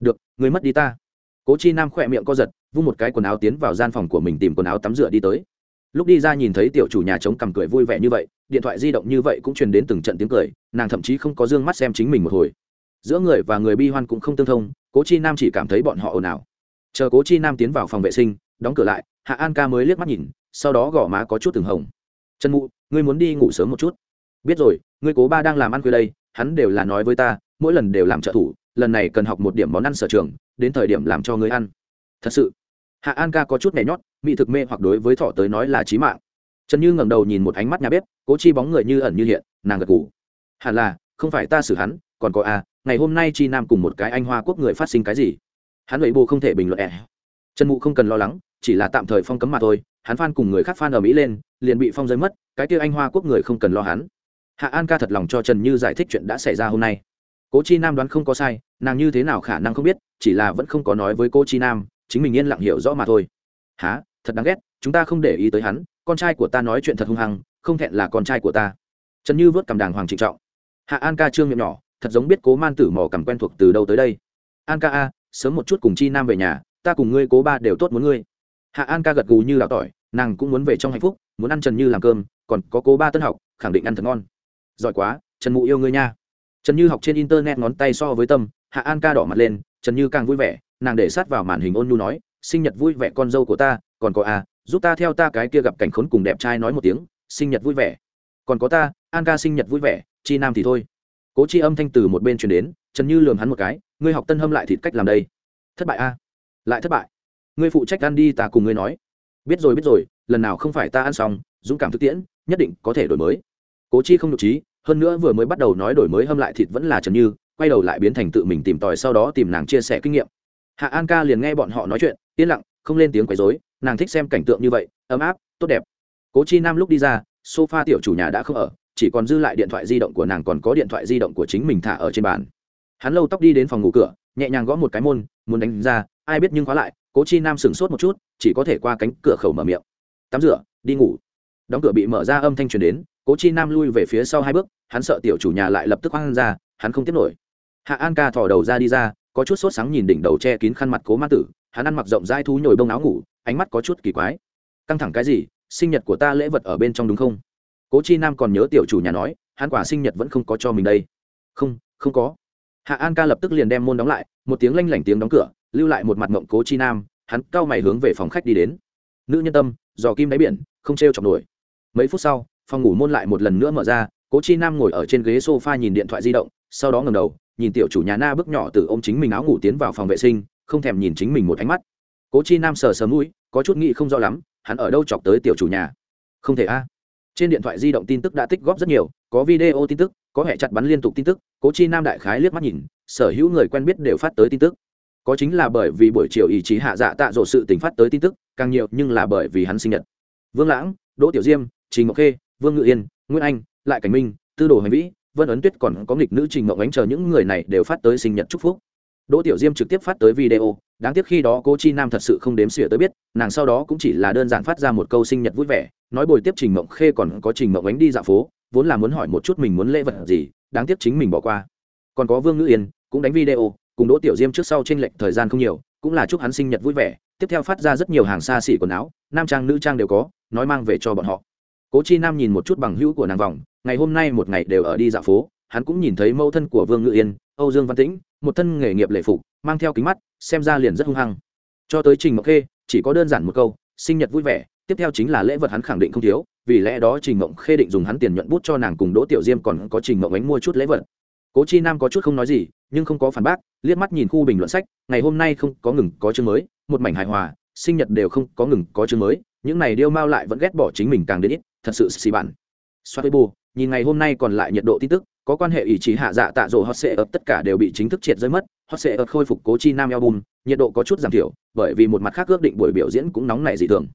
Speaker 1: Được người mất đi ta cố chi nam khỏe miệng co giật, vung một cái quần áo tiến vào gian phòng của mình tìm quần áo tắm rửa đi tới. Lúc đi ra nhìn thấy tiểu chủ nhà chống cầm cười vui vẻ như vậy, điện thoại di động như vậy cũng truyền đến từng trận tiếng cười, nàng thậm chí không có d ư ơ n g mắt xem chính mình một hồi. Giữa người và người bi hoan cũng không tương thông, cố chi nam chỉ cảm thấy bọn họ ồn ào. Chờ cố chi nam tiến vào phòng vệ sinh, đóng cửa lại, hạ an ca mới liếc mắt nhìn, sau đó gõ má có chút từng hồng. Trần mụ, ngươi muốn đi ngủ sớm một chút? Biết rồi, ngươi cố ba đang làm ăn khuya đây, hắn đều là nói với ta, mỗi lần đều làm trợ thủ lần này cần học một điểm món ăn sở trường đến thời điểm làm cho người ăn. Thật sự hạ an ca có chút nhảy nhót mỹ thực mê hoặc đối với thọ tới nói là trí mạng. Trần như ngẩng đầu nhìn một ánh mắt nhà bếp cố chi bóng người như ẩn như hiện nàng gật ngủ hẳn là không phải ta xử hắn còn có a à, ngày hôm nay chi nam cùng một cái anh hoa quốc người phát sinh cái gì? Hắn ấy bù không thể bình luận ẻ. Trần mụ không cần lo lắng chỉ là tạm thời phong cấm mà thôi hắn phan cùng người khác phan ở mỹ lên liền bị phong giới mất cái kia anh hoa quốc người không cần lo hắn. Hạ an ca thật lòng cho trần như giải thích chuyện đã xảy ra hôm nay cố chi nam đoán không có sai, nàng như thế nào khả năng không biết, chỉ là vẫn không có nói với cô chi nam, chính mình yên lặng hiểu rõ mà thôi. Há thật đáng ghét, chúng ta không để ý tới hắn, con trai của ta nói chuyện thật hung hăng, không thẹn là con trai của ta. Trần như vớt cầm đàng hoàng trịnh trọng. Hạ an ca trương miệng nhỏ, thật giống biết cố man tử mò cầm quen thuộc từ đâu tới đây. An ca a, sớm một chút cùng chi nam về nhà, ta cùng ngươi cố ba đều tốt muốn ngươi. Hạ an ca gật gù như lào tỏi, nàng cũng muốn về trong hạnh phúc, muốn ăn trần như làm cơm, còn có cố ba tân học, khẳng định ăn thật ngon. Giỏi quá, trần mụ yêu ngươi nha trần như học trên internet ngón tay so với tâm, hạ an ca đỏ mặt lên, trần như càng vui vẻ, nàng để sát vào màn hình ôn nhu nói, sinh nhật vui vẻ con dâu của ta, còn có a giúp ta theo ta cái kia gặp cảnh khốn cùng đẹp trai nói một tiếng, sinh nhật vui vẻ. Còn có ta, an ca sinh nhật vui vẻ, chi nam thì thôi. Cố chi âm thanh từ một bên truyền đến, trần như lường hắn một cái, ngươi học tân hâm lại thịt cách làm đây. Thất bại a lại thất bại? Ngươi phụ trách ăn đi ta cùng ngươi nói. Biết rồi biết rồi, lần nào không phải ta ăn xong, dũng cảm thực tiễn, nhất định có thể đổi mới. Cố chi không nhục trí hơn nữa vừa mới bắt đầu nói đổi mới hâm lại thịt vẫn là trần như, quay đầu lại biến thành tự mình tìm tòi sau đó tìm nàng chia sẻ kinh nghiệm. Hạ an ca liền nghe bọn họ nói chuyện, yên lặng, không lên tiếng quấy dối nàng thích xem cảnh tượng như vậy, ấm áp, tốt đẹp. Cố chi nam lúc đi ra, sofa tiểu chủ nhà đã không ở, chỉ còn dư lại điện thoại di động của nàng còn có điện thoại di động của chính mình thả ở trên bàn. Hắn lâu tóc đi đến phòng ngủ cửa, nhẹ nhàng gõ một cái môn, muốn đánh ra, ai biết nhưng khóa lại, cố chi nam sửng sốt một chút, chỉ có thể qua cánh cửa khẩu mở miệng. Tắm rửa, đi ngủ đóng cửa bị mở ra âm thanh truyền đến, cố chi nam lui về phía sau hai bước, hắn sợ tiểu chủ nhà lại lập tức hoang ra, hắn không tiếp nổi. Hạ an ca thò đầu ra đi ra, có chút sốt sáng nhìn đỉnh đầu che kín khăn mặt cố ma tử, hắn ăn mặc rộng dai thú nhồi bông áo ngủ, ánh mắt có chút kỳ quái. Căng thẳng cái gì, sinh nhật của ta lễ vật ở bên trong đúng không? Cố chi nam còn nhớ tiểu chủ nhà nói, hắn quả sinh nhật vẫn không có cho mình đây. Không không có. Hạ an ca lập tức liền đem môn đóng lại, một tiếng lanh lảnh tiếng đóng cửa, lưu lại một mặt mộng cố chi nam, hắn cau mày hướng về phòng khách đi đến. Nữ nhân tâm dò kim đáy biển, không t r e o chọc nổi mấy phút sau, phòng ngủ môn lại một lần nữa mở ra, cố chi nam ngồi ở trên ghế s o f a nhìn điện thoại di động, sau đó ngầm đầu, nhìn tiểu chủ nhà na bước nhỏ từ ô m chính mình áo ngủ tiến vào phòng vệ sinh, không thèm nhìn chính mình một ánh mắt. Cố chi nam sờ sờ mũi, có chút nghĩ không rõ lắm, hắn ở đâu chọc tới tiểu chủ nhà? Không thể a. Trên điện thoại di động tin tức đã tích góp rất nhiều, có video tin tức, có hệ chặt bắn liên tục tin tức, cố chi nam đại khái liếc mắt nhìn, sở hữu người quen biết đều phát tới tin tức. Có chính là bởi vì buổi chiều ý chí hạ dạ tạ dỗ sự tình phát tới tin tức, càng nhiều nhưng là bởi vì hắn sinh nhật. Vương lãng, đỗ tiểu diêm trình ngọc khê, vương ngự yên, nguyễn anh, lại cảnh minh, tư đồ hành vĩ, vân ấn tuyết còn có nghịch nữ trình ngọc ánh chờ những người này đều phát tới sinh nhật chúc phúc. Đỗ tiểu diêm trực tiếp phát tới video, đáng tiếc khi đó cô chi nam thật sự không đếm xỉa tới biết, nàng sau đó cũng chỉ là đơn giản phát ra một câu sinh nhật vui vẻ, nói bồi tiếp trình mộng khê còn có trình mộng ánh đi dạo phố, vốn là muốn hỏi một chút mình muốn lễ vật gì, đáng tiếc chính mình bỏ qua. Còn có vương ngữ yên, cũng đánh video, cùng đỗ tiểu diêm trước sau tranh lệch thời gian không nhiều, cũng là chúc hắn sinh nhật vui vẻ, tiếp theo phát ra rất nhiều hàng xa xỉ quần áo, nam trang nữ trang đều có, nói mang về cho bọn họ cố chi nam nhìn một chút bằng hữu của nàng vòng, ngày hôm nay một ngày đều ở đi dạo phố, hắn cũng nhìn thấy mẫu thân của vương ngự yên, âu dương văn tĩnh, một thân nghề nghiệp lệ phục, mang theo kính mắt, xem ra liền rất hung hăng. Cho tới trình mộng khê, chỉ có đơn giản một câu, sinh nhật vui vẻ, tiếp theo chính là lễ vật hắn khẳng định không thiếu, vì lẽ đó trình mộng khê định dùng hắn tiền nhuận bút cho nàng cùng đỗ tiểu diêm còn có trình mộng ánh mua chút lễ vật. Cố chi nam có chút không nói gì, nhưng không có phản bác, liếc mắt nhìn khu bình luận sách, ngày hôm nay không có ngừng có chương mới, một mảnh hài hòa, sinh nhật đều không có ngừng có chương mới, những này điêu mao lại vẫn ghét bỏ chính mình càng đến ít thật sự xì bản xoát bù nhìn ngày hôm nay còn lại nhiệt độ tin tức, có quan hệ ý chí hạ dạ tạ rỗ hot sệ ập tất cả đều bị chính thức triệt rơi mất. Hot sệ ập khôi phục cố chi nam album, nhiệt độ có chút giảm thiểu, bởi vì một mặt khác ước định buổi biểu diễn cũng nóng nảy dị thường.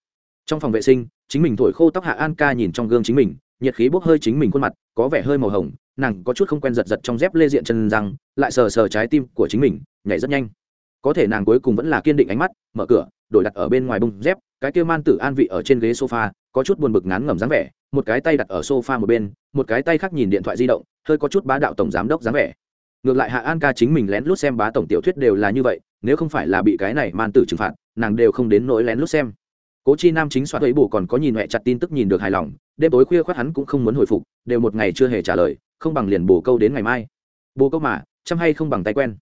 Speaker 1: Trong phòng vệ sinh, chính mình thổi khô tóc hạ an ca nhìn trong gương chính mình, nhiệt khí bốc hơi chính mình khuôn mặt, có vẻ hơi màu hồng, nàng có chút không quen giật giật trong dép lê diện chân răng, lại sờ sờ trái tim của chính mình, nhảy rất nhanh. Có thể nàng cuối cùng vẫn là kiên định ánh mắt, mở cửa, đổi đặt ở bên ngoài bông dép, cái kia man tử an vị ở trên ghế sofa có chút buồn bực ngán ngẩm dáng vẻ, một cái tay đặt ở sofa một bên, một cái tay khác nhìn điện thoại di động, hơi có chút bá đạo tổng giám đốc dáng vẻ. Ngược lại hạ an ca chính mình lén lút xem bá tổng tiểu thuyết đều là như vậy, nếu không phải là bị cái này man tử trừng phạt, nàng đều không đến nỗi lén lút xem. Cố chi nam chính soạn ấy bù còn có nhìn mẹ chặt tin tức nhìn được hài lòng, đêm tối khuya khoát hắn cũng không muốn hồi phục, đều một ngày chưa hề trả lời, không bằng liền bổ câu đến ngày mai. Bổ câu mà, chăm hay không bằng tay quen.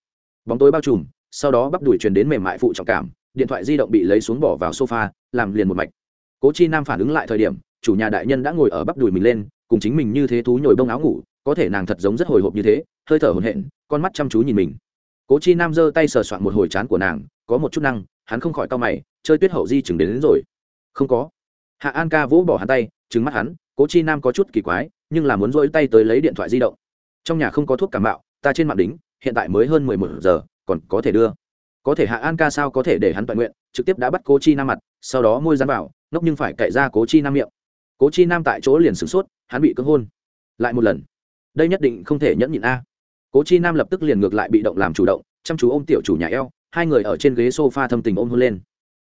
Speaker 1: Bóng tối bao trùm, sau đó bắp đuổi truyền đến mềm mại phụ trọng cảm, điện thoại di động bị lấy xuống bỏ vào sofa, làm liền một mạch cố chi nam phản ứng lại thời điểm chủ nhà đại nhân đã ngồi ở bắp đùi mình lên cùng chính mình như thế thú nhồi bông áo ngủ có thể nàng thật giống rất hồi hộp như thế hơi thở hồn hện con mắt chăm chú nhìn mình. Cố chi nam giơ tay sờ soạn một hồi chán của nàng có một chút năng hắn không khỏi tao mày chơi tuyết hậu di chừng đến, đến rồi. Không có. Hạ an ca vỗ bỏ hắn tay trứng mắt hắn cố chi nam có chút kỳ quái nhưng là muốn rỗi tay tới lấy điện thoại di động. Trong nhà không có thuốc cảm bạo ta trên mạng đính hiện tại mới hơn mười một giờ còn có thể đưa. Có thể hạ an ca sao có thể để hắn toàn nguyện trực tiếp đã bắt cố chi nam mặt sau đó môi dán vào ngốc nhưng phải cậy ra cố chi nam miệng. Cố chi nam tại chỗ liền sửng sốt, hắn bị cưỡng hôn. Lại một lần. Đây nhất định không thể nhẫn nhịn a. Cố chi nam lập tức liền ngược lại bị động làm chủ động, chăm chú ôm tiểu chủ nhà eo, hai người ở trên ghế s o f a thâm tình ôm hôn lên.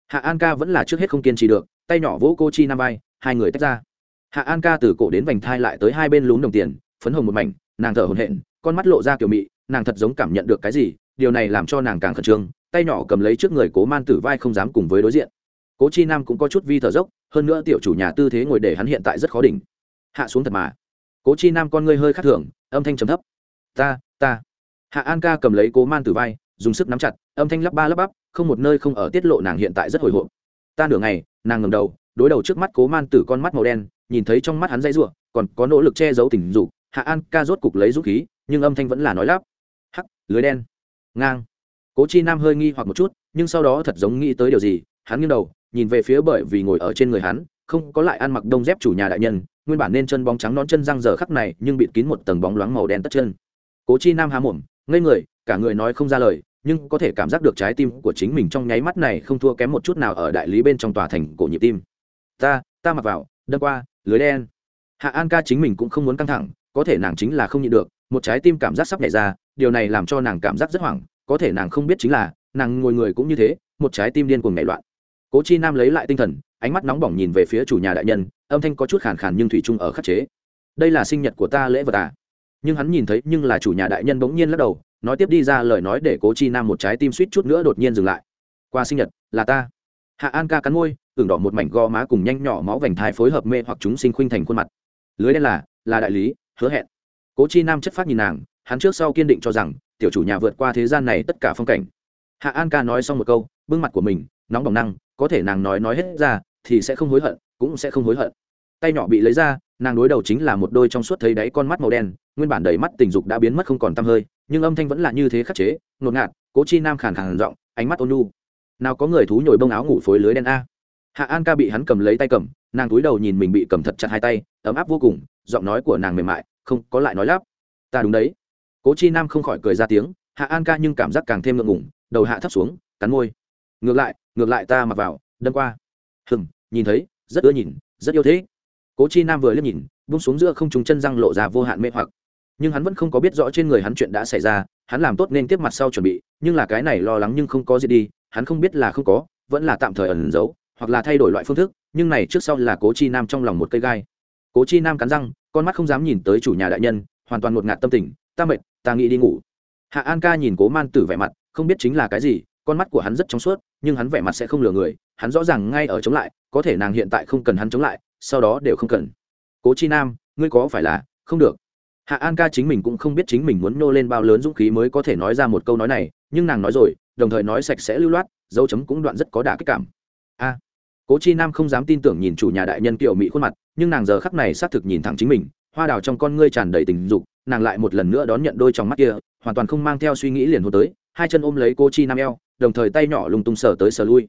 Speaker 1: Hạ an ca vẫn là trước hết không kiên trì được, tay nhỏ vỗ cô chi nam vai, hai người tách ra. Hạ an ca từ cổ đến vành thai lại tới hai bên lún đồng tiền, phấn hồng một mảnh, nàng thở hồn hện con mắt lộ ra kiểu mị, nàng thật giống cảm nhận được cái gì, điều này làm cho nàng càng khẩn trương, tay nhỏ cầm lấy trước người cố man tử vai không dám cùng với đối diện cố chi nam cũng có chút vi thở dốc, hơn nữa tiểu chủ nhà tư thế ngồi để hắn hiện tại rất khó đỉnh. Hạ xuống thật mà. Cố chi nam con ngươi hơi khắc thường, âm thanh trầm thấp. Ta ta. Hạ an ca cầm lấy cố man tử vai, dùng sức nắm chặt, âm thanh lắp ba lắp bắp, không một nơi không ở tiết lộ nàng hiện tại rất hồi hộp. Ta nửa ngày, nàng ngầm đầu, đối đầu trước mắt cố man tử con mắt màu đen, nhìn thấy trong mắt hắn dây r còn có nỗ lực che giấu tình dục, hạ an ca rốt cục lấy dũng khí, nhưng âm thanh vẫn là nói lắp. Hắc, lưới đen. Ngang. Cố chi nam hơi nghi hoặc một chút, nhưng sau đó thật giống nghĩ tới điều gì, hắn nghiêng đầu nhìn về phía bởi vì ngồi ở trên người hắn, không có lại ăn mặc đông dép chủ nhà đại nhân, nguyên bản nên chân bóng trắng nón chân răng giờ khắc này nhưng bịt kín một tầng bóng loáng màu đen tất chân. Cố chi nam há mồm, ngây người, cả người nói không ra lời, nhưng có thể cảm giác được trái tim của chính mình trong nháy mắt này không thua kém một chút nào ở đại lý bên trong tòa thành cổ nhịp tim. Ta ta mặc vào, đâm qua, lưới đen. Hạ an ca chính mình cũng không muốn căng thẳng, có thể nàng chính là không nhịn được, một trái tim cảm giác sắp nhảy ra, điều này làm cho nàng cảm giác rất hoảng, có thể nàng không biết chính là, nàng ngồi người cũng như thế, một trái tim điên cuồng nhảy loạn cố chi nam lấy lại tinh thần, ánh mắt nóng bỏng nhìn về phía chủ nhà đại nhân, âm thanh có chút khàn khàn nhưng thủy chung ở khắc chế. Đây là sinh nhật của ta lễ vật à? Nhưng hắn nhìn thấy, nhưng là chủ nhà đại nhân bỗng nhiên lắc đầu, nói tiếp đi ra lời nói để cố chi nam một trái tim suýt chút nữa đột nhiên dừng lại. Qua sinh nhật, là ta. Hạ an ca cắn môi tưởng đỏ một mảnh gò má cùng nhanh nhỏ máu vành thai phối hợp mê hoặc chúng sinh khuynh thành khuôn mặt. Lưới đen là là đại lý, hứa hẹn. Cố chi nam chất phát nhìn nàng, hắn trước sau kiên định cho rằng, tiểu chủ nhà vượt qua thế gian này tất cả phong cảnh. Hạ an ca nói xong một câu, bưng mặt của mình, nóng bỏng năng có thể nàng nói nói hết ra, thì sẽ không hối hận, cũng sẽ không hối hận. Tay nhỏ bị lấy ra, nàng đối đầu chính là một đôi trong suốt thấy đáy con mắt màu đen, nguyên bản đầy mắt tình dục đã biến mất không còn t hơi, nhưng âm thanh vẫn là như thế khắc chế, ngột ngạt, cố chi nam khàn khàn giọng, ánh mắt ôn nu nào có người thú nhồi bông áo ngủ phối lưới đen a? Hạ an ca bị hắn cầm lấy tay cầm, nàng túi đầu nhìn mình bị cầm thật chặt hai tay, ấm áp vô cùng, giọng nói của nàng mềm mại, không có lại nói lắp. Ta đúng đấy. Cố chi nam không khỏi cười ra tiếng, hạ an ca nhưng cảm giác càng thêm ngượng ngủng đầu hạ thấp xuống, cắn môi ngược lại ngược lại ta mặc vào, đâm qua. Hừng nhìn thấy, rất ưa nhìn, rất yêu thế. Cố chi nam vừa liếc nhìn bung xuống giữa không trúng chân răng lộ ra vô hạn mê hoặc. Nhưng hắn vẫn không có biết rõ trên người hắn chuyện đã xảy ra, hắn làm tốt nên tiếp mặt sau chuẩn bị, nhưng là cái này lo lắng nhưng không có gì đi, hắn không biết là không có, vẫn là tạm thời ẩn giấu, hoặc là thay đổi loại phương thức, nhưng này trước sau là cố chi nam trong lòng một cây gai. Cố chi nam cắn răng, con mắt không dám nhìn tới chủ nhà đại nhân, hoàn toàn ngột ngạt tâm tình, ta mệt, ta nghĩ đi ngủ. Hạ an ca nhìn cố man tử vẻ mặt, không biết chính là cái gì con mắt của hắn rất trong suốt, nhưng hắn vẻ mặt sẽ không lừa người, hắn rõ ràng ngay ở chống lại, có thể nàng hiện tại không cần hắn chống lại, sau đó đều không cần. Cố chi nam, ngươi có phải là? Không được. Hạ an ca chính mình cũng không biết chính mình muốn nô lên bao lớn dũng khí mới có thể nói ra một câu nói này, nhưng nàng nói rồi, đồng thời nói sạch sẽ lưu loát, dấu chấm cũng đoạn rất có đả kích cảm. A. Cố chi nam không dám tin tưởng nhìn chủ nhà đại nhân kiều mỹ khuôn mặt, nhưng nàng giờ khắc này xác thực nhìn thẳng chính mình, hoa đào trong con ngươi tràn đầy tình dục, nàng lại một lần nữa đón nhận đôi trong mắt kia, hoàn toàn không mang theo suy nghĩ liền hô tới, hai chân ôm lấy cô chi nam eo đồng thời tay nhỏ lùng tung sờ tới sờ lui.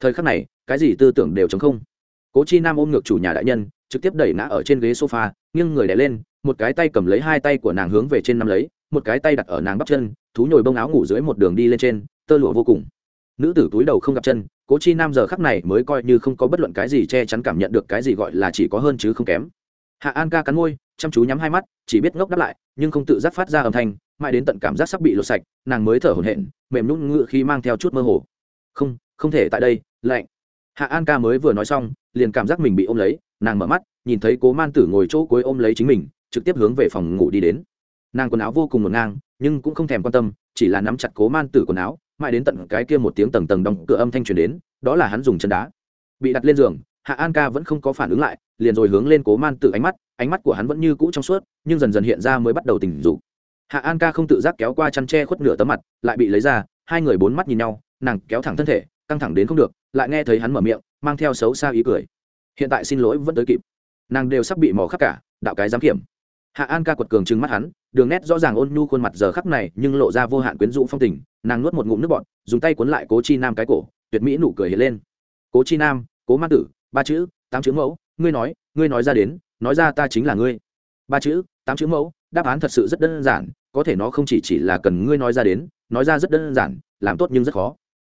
Speaker 1: Thời khắc này, cái gì tư tưởng đều chống không. Cố chi nam ôm ngược chủ nhà đại nhân, trực tiếp đẩy ngã ở trên ghế sofa, nghiêng người đè lên, một cái tay cầm lấy hai tay của nàng hướng về trên nằm lấy, một cái tay đặt ở nàng bắp chân, thú nhồi bông áo ngủ dưới một đường đi lên trên, tơ lụa vô cùng. Nữ tử túi đầu không gặp chân, cố chi nam giờ khắc này mới coi như không có bất luận cái gì che chắn cảm nhận được cái gì gọi là chỉ có hơn chứ không kém. Hạ an ca cắn môi, chăm chú nhắm hai mắt, chỉ biết ngốc đáp lại nhưng không tự giác phát ra âm thanh, mãi đến tận cảm giác sắp bị lột sạch, nàng mới thở hổn hển, mềm nhún ngựa khi mang theo chút mơ hồ. Không không thể, tại đây, lạnh. Hạ an ca mới vừa nói xong, liền cảm giác mình bị ôm lấy, nàng mở mắt, nhìn thấy cố man tử ngồi chỗ cuối ôm lấy chính mình, trực tiếp hướng về phòng ngủ đi đến. Nàng quần áo vô cùng ngổn ngang, nhưng cũng không thèm quan tâm, chỉ là nắm chặt cố man tử quần áo, mãi đến tận cái kia một tiếng tầng tầng đóng cửa âm thanh truyền đến, đó là hắn dùng chân đá. Bị đặt lên giường, hạ an ca vẫn không có phản ứng lại liền rồi hướng lên cố man tử ánh mắt ánh mắt của hắn vẫn như cũ trong suốt, nhưng dần dần hiện ra mới bắt đầu tình dục. Hạ an ca không tự giác kéo qua chăn tre khuất nửa tấm mặt, lại bị lấy ra, hai người bốn mắt nhìn nhau, nàng kéo thẳng thân thể, căng thẳng đến không được, lại nghe thấy hắn mở miệng, mang theo xấu xa ý cười. Hiện tại xin lỗi vẫn tới kịp. Nàng đều sắp bị mò khắc cả, đạo cái giám kiểm. Hạ an ca quật cường trừng mắt hắn, đường nét rõ ràng ôn nhu khuôn mặt giờ khắc này, nhưng lộ ra vô hạn quyến rũ phong tình, nàng nuốt một ngụm nước bọt, dùng tay cuốn lại cố chi nam cái cổ, tuyệt mỹ nụ cười hiện lên. Cố chi nam, cố ma tử, ba chữ, tám chữ mẫu ngươi nói ngươi nói ra đến, nói ra ta chính là ngươi. Ba chữ, tám chữ mẫu, đáp án thật sự rất đơn giản, có thể nó không chỉ chỉ là cần ngươi nói ra đến, nói ra rất đơn giản, làm tốt nhưng rất khó.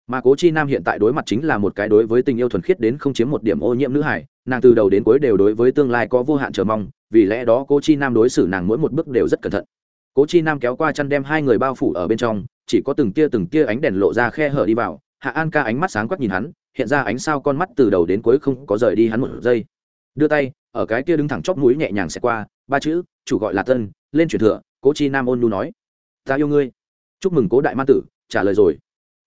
Speaker 1: Mà cố chi nam hiện tại đối mặt chính là một cái đối với tình yêu thuần khiết đến không chiếm một điểm ô nhiễm nữ hải nàng từ đầu đến cuối đều đối với tương lai có vô hạn chờ mong, vì lẽ đó cố chi nam đối xử nàng mỗi một bước đều rất cẩn thận. Cố chi nam kéo qua chăn đem hai người bao phủ ở bên trong, chỉ có từng tia từng tia ánh đèn lộ ra khe hở đi vào, hạ an ca ánh mắt sáng quắc nhìn hắn, hiện ra ánh sao con mắt từ đầu đến cuối không có rời đi hắn một giây đưa tay, ở cái kia đứng thẳng chóp mũi nhẹ nhàng xẹt qua, ba chữ, chủ gọi là tân, lên truyền thừa, cố chi nam ôn nu nói. Ta yêu ngươi. Chúc mừng cố đại ma tử, trả lời rồi.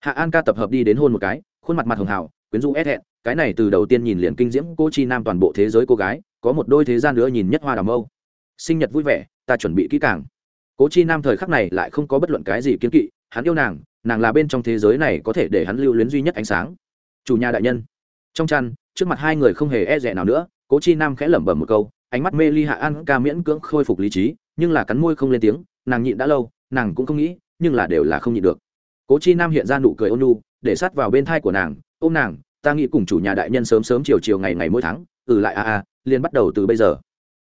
Speaker 1: Hạ an ca tập hợp đi đến hôn một cái, khuôn mặt mặt hường hào, quyến rũ ép hẹn, cái này từ đầu tiên nhìn liền kinh diễm cô chi nam toàn bộ thế giới cô gái, có một đôi thế gian nữa nhìn nhất hoa đào mâu. Sinh nhật vui vẻ, ta chuẩn bị kỹ càng. Cố chi nam thời khắc này lại không có bất luận cái gì kiến kỵ, hắn yêu nàng nàng là bên trong thế giới này có thể để hắn lưu luyến duy nhất ánh sáng. Chủ nhà đại nhân. Trong chăn, trước mặt hai người không hề e rẻ nào nữa cố chi nam khẽ lẩm bẩm một câu ánh mắt mê ly hạ an ca miễn cưỡng khôi phục lý trí nhưng là cắn môi không lên tiếng nàng nhịn đã lâu nàng cũng không nghĩ nhưng là đều là không nhịn được. Cố chi nam hiện ra nụ cười ôn nhu, để sát vào bên thai của nàng ôm nàng ta nghĩ cùng chủ nhà đại nhân sớm sớm chiều chiều ngày ngày mỗi tháng ừ lại a a liền bắt đầu từ bây giờ.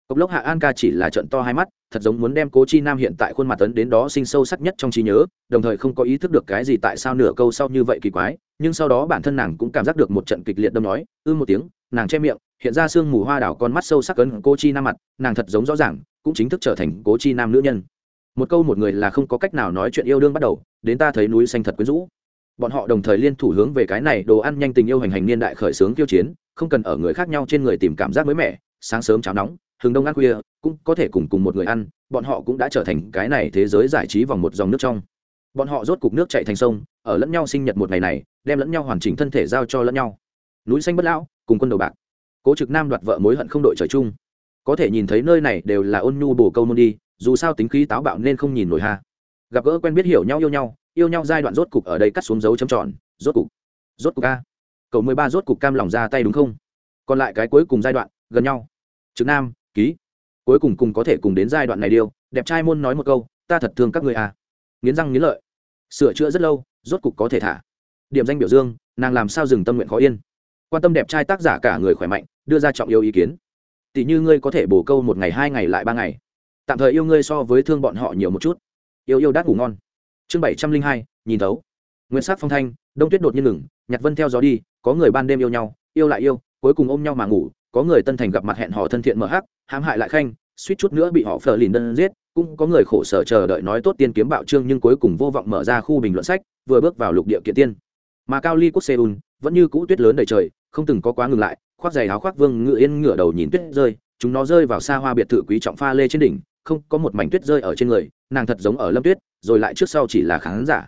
Speaker 1: Cốc lốc hạ an ca chỉ là trận to hai mắt thật giống muốn đem cố chi nam hiện tại khuôn mặt tấn đến đó sinh sâu sắc nhất trong trí nhớ đồng thời không có ý thức được cái gì tại sao nửa câu sau như vậy kỳ quái nhưng sau đó bản thân nàng cũng cảm giác được một trận kịch liệt đâm nói ư một tiếng nàng che miệng, hiện ra sương mù hoa đảo con mắt sâu sắc cấn cô chi nam mặt, nàng thật giống rõ ràng, cũng chính thức trở thành cố chi nam nữ nhân. Một câu một người là không có cách nào nói chuyện yêu đương bắt đầu, đến ta thấy núi xanh thật quyến rũ. Bọn họ đồng thời liên thủ hướng về cái này đồ ăn nhanh tình yêu hành hành niên đại khởi xướng tiêu chiến, không cần ở người khác nhau trên người tìm cảm giác mới mẻ, sáng sớm cháo nóng hừng đông ăn khuya, cũng có thể cùng cùng một người ăn, bọn họ cũng đã trở thành cái này thế giới giải trí vòng một dòng nước trong. Bọn họ rốt cục nước chạy thành sông, ở lẫn nhau sinh nhật một ngày này, đem lẫn nhau hoàn chỉnh thân thể giao cho lẫn nhau. Núi xanh bất lão cùng quân đầu bạc. Cố trực nam đoạt vợ mối hận không đội trời chung. Có thể nhìn thấy nơi này đều là ôn nhu bổ câu môn đi dù sao tính khí táo bạo nên không nhìn nổi ha. Gặp gỡ quen biết hiểu nhau yêu nhau yêu nhau giai đoạn rốt cục ở đây cắt xuống dấu chấm tròn rốt cục rốt cục a. Cầu mười ba rốt cục cam lòng ra tay đúng không? Còn lại cái cuối cùng giai đoạn gần nhau. Trực nam ký. Cuối cùng cùng có thể cùng đến giai đoạn này điều, đẹp trai môn nói một câu ta thật thương các người à nghiến răng nghiến lợi. Sửa chữa rất lâu rốt cục có thể thả. Điểm danh biểu dương nàng làm sao dừng tâm nguyện khó yên quan tâm đẹp trai tác giả cả người khỏe mạnh, đưa ra trọng yêu ý kiến. Tỷ như ngươi có thể bổ câu một ngày, hai ngày lại ba ngày. Tạm thời yêu ngươi so với thương bọn họ nhiều một chút. Yêu yêu đắt ngủ ngon. Chương bảy trăm linh hai, nhìn thấu. Nguyên sắc phong thanh, đông tuyết đột nhiên ngừng nhặt vân theo gió đi, có người ban đêm yêu nhau, yêu lại yêu, cuối cùng ôm nhau mà ngủ, có người tân thành gặp mặt hẹn hò thân thiện mở hắc, hãm hại lại khanh, suýt chút nữa bị họ phờ lìn đơn giết, cũng có người khổ sở chờ đợi nói tốt tiên kiếm bạo trương nhưng cuối cùng vô vọng mở ra khu bình luận sách, vừa bước vào lục địa kiện tiên. Mà cao ly quốc seoul vẫn như cũ tuyết lớn đầy trời không từng có quá ngừng lại, khoác giày áo khoác vương ngự yên ngửa đầu nhìn tuyết rơi, chúng nó rơi vào xa hoa biệt thự quý trọng pha lê trên đỉnh, không có một mảnh tuyết rơi ở trên người, nàng thật giống ở lâm tuyết, rồi lại trước sau chỉ là khán giả.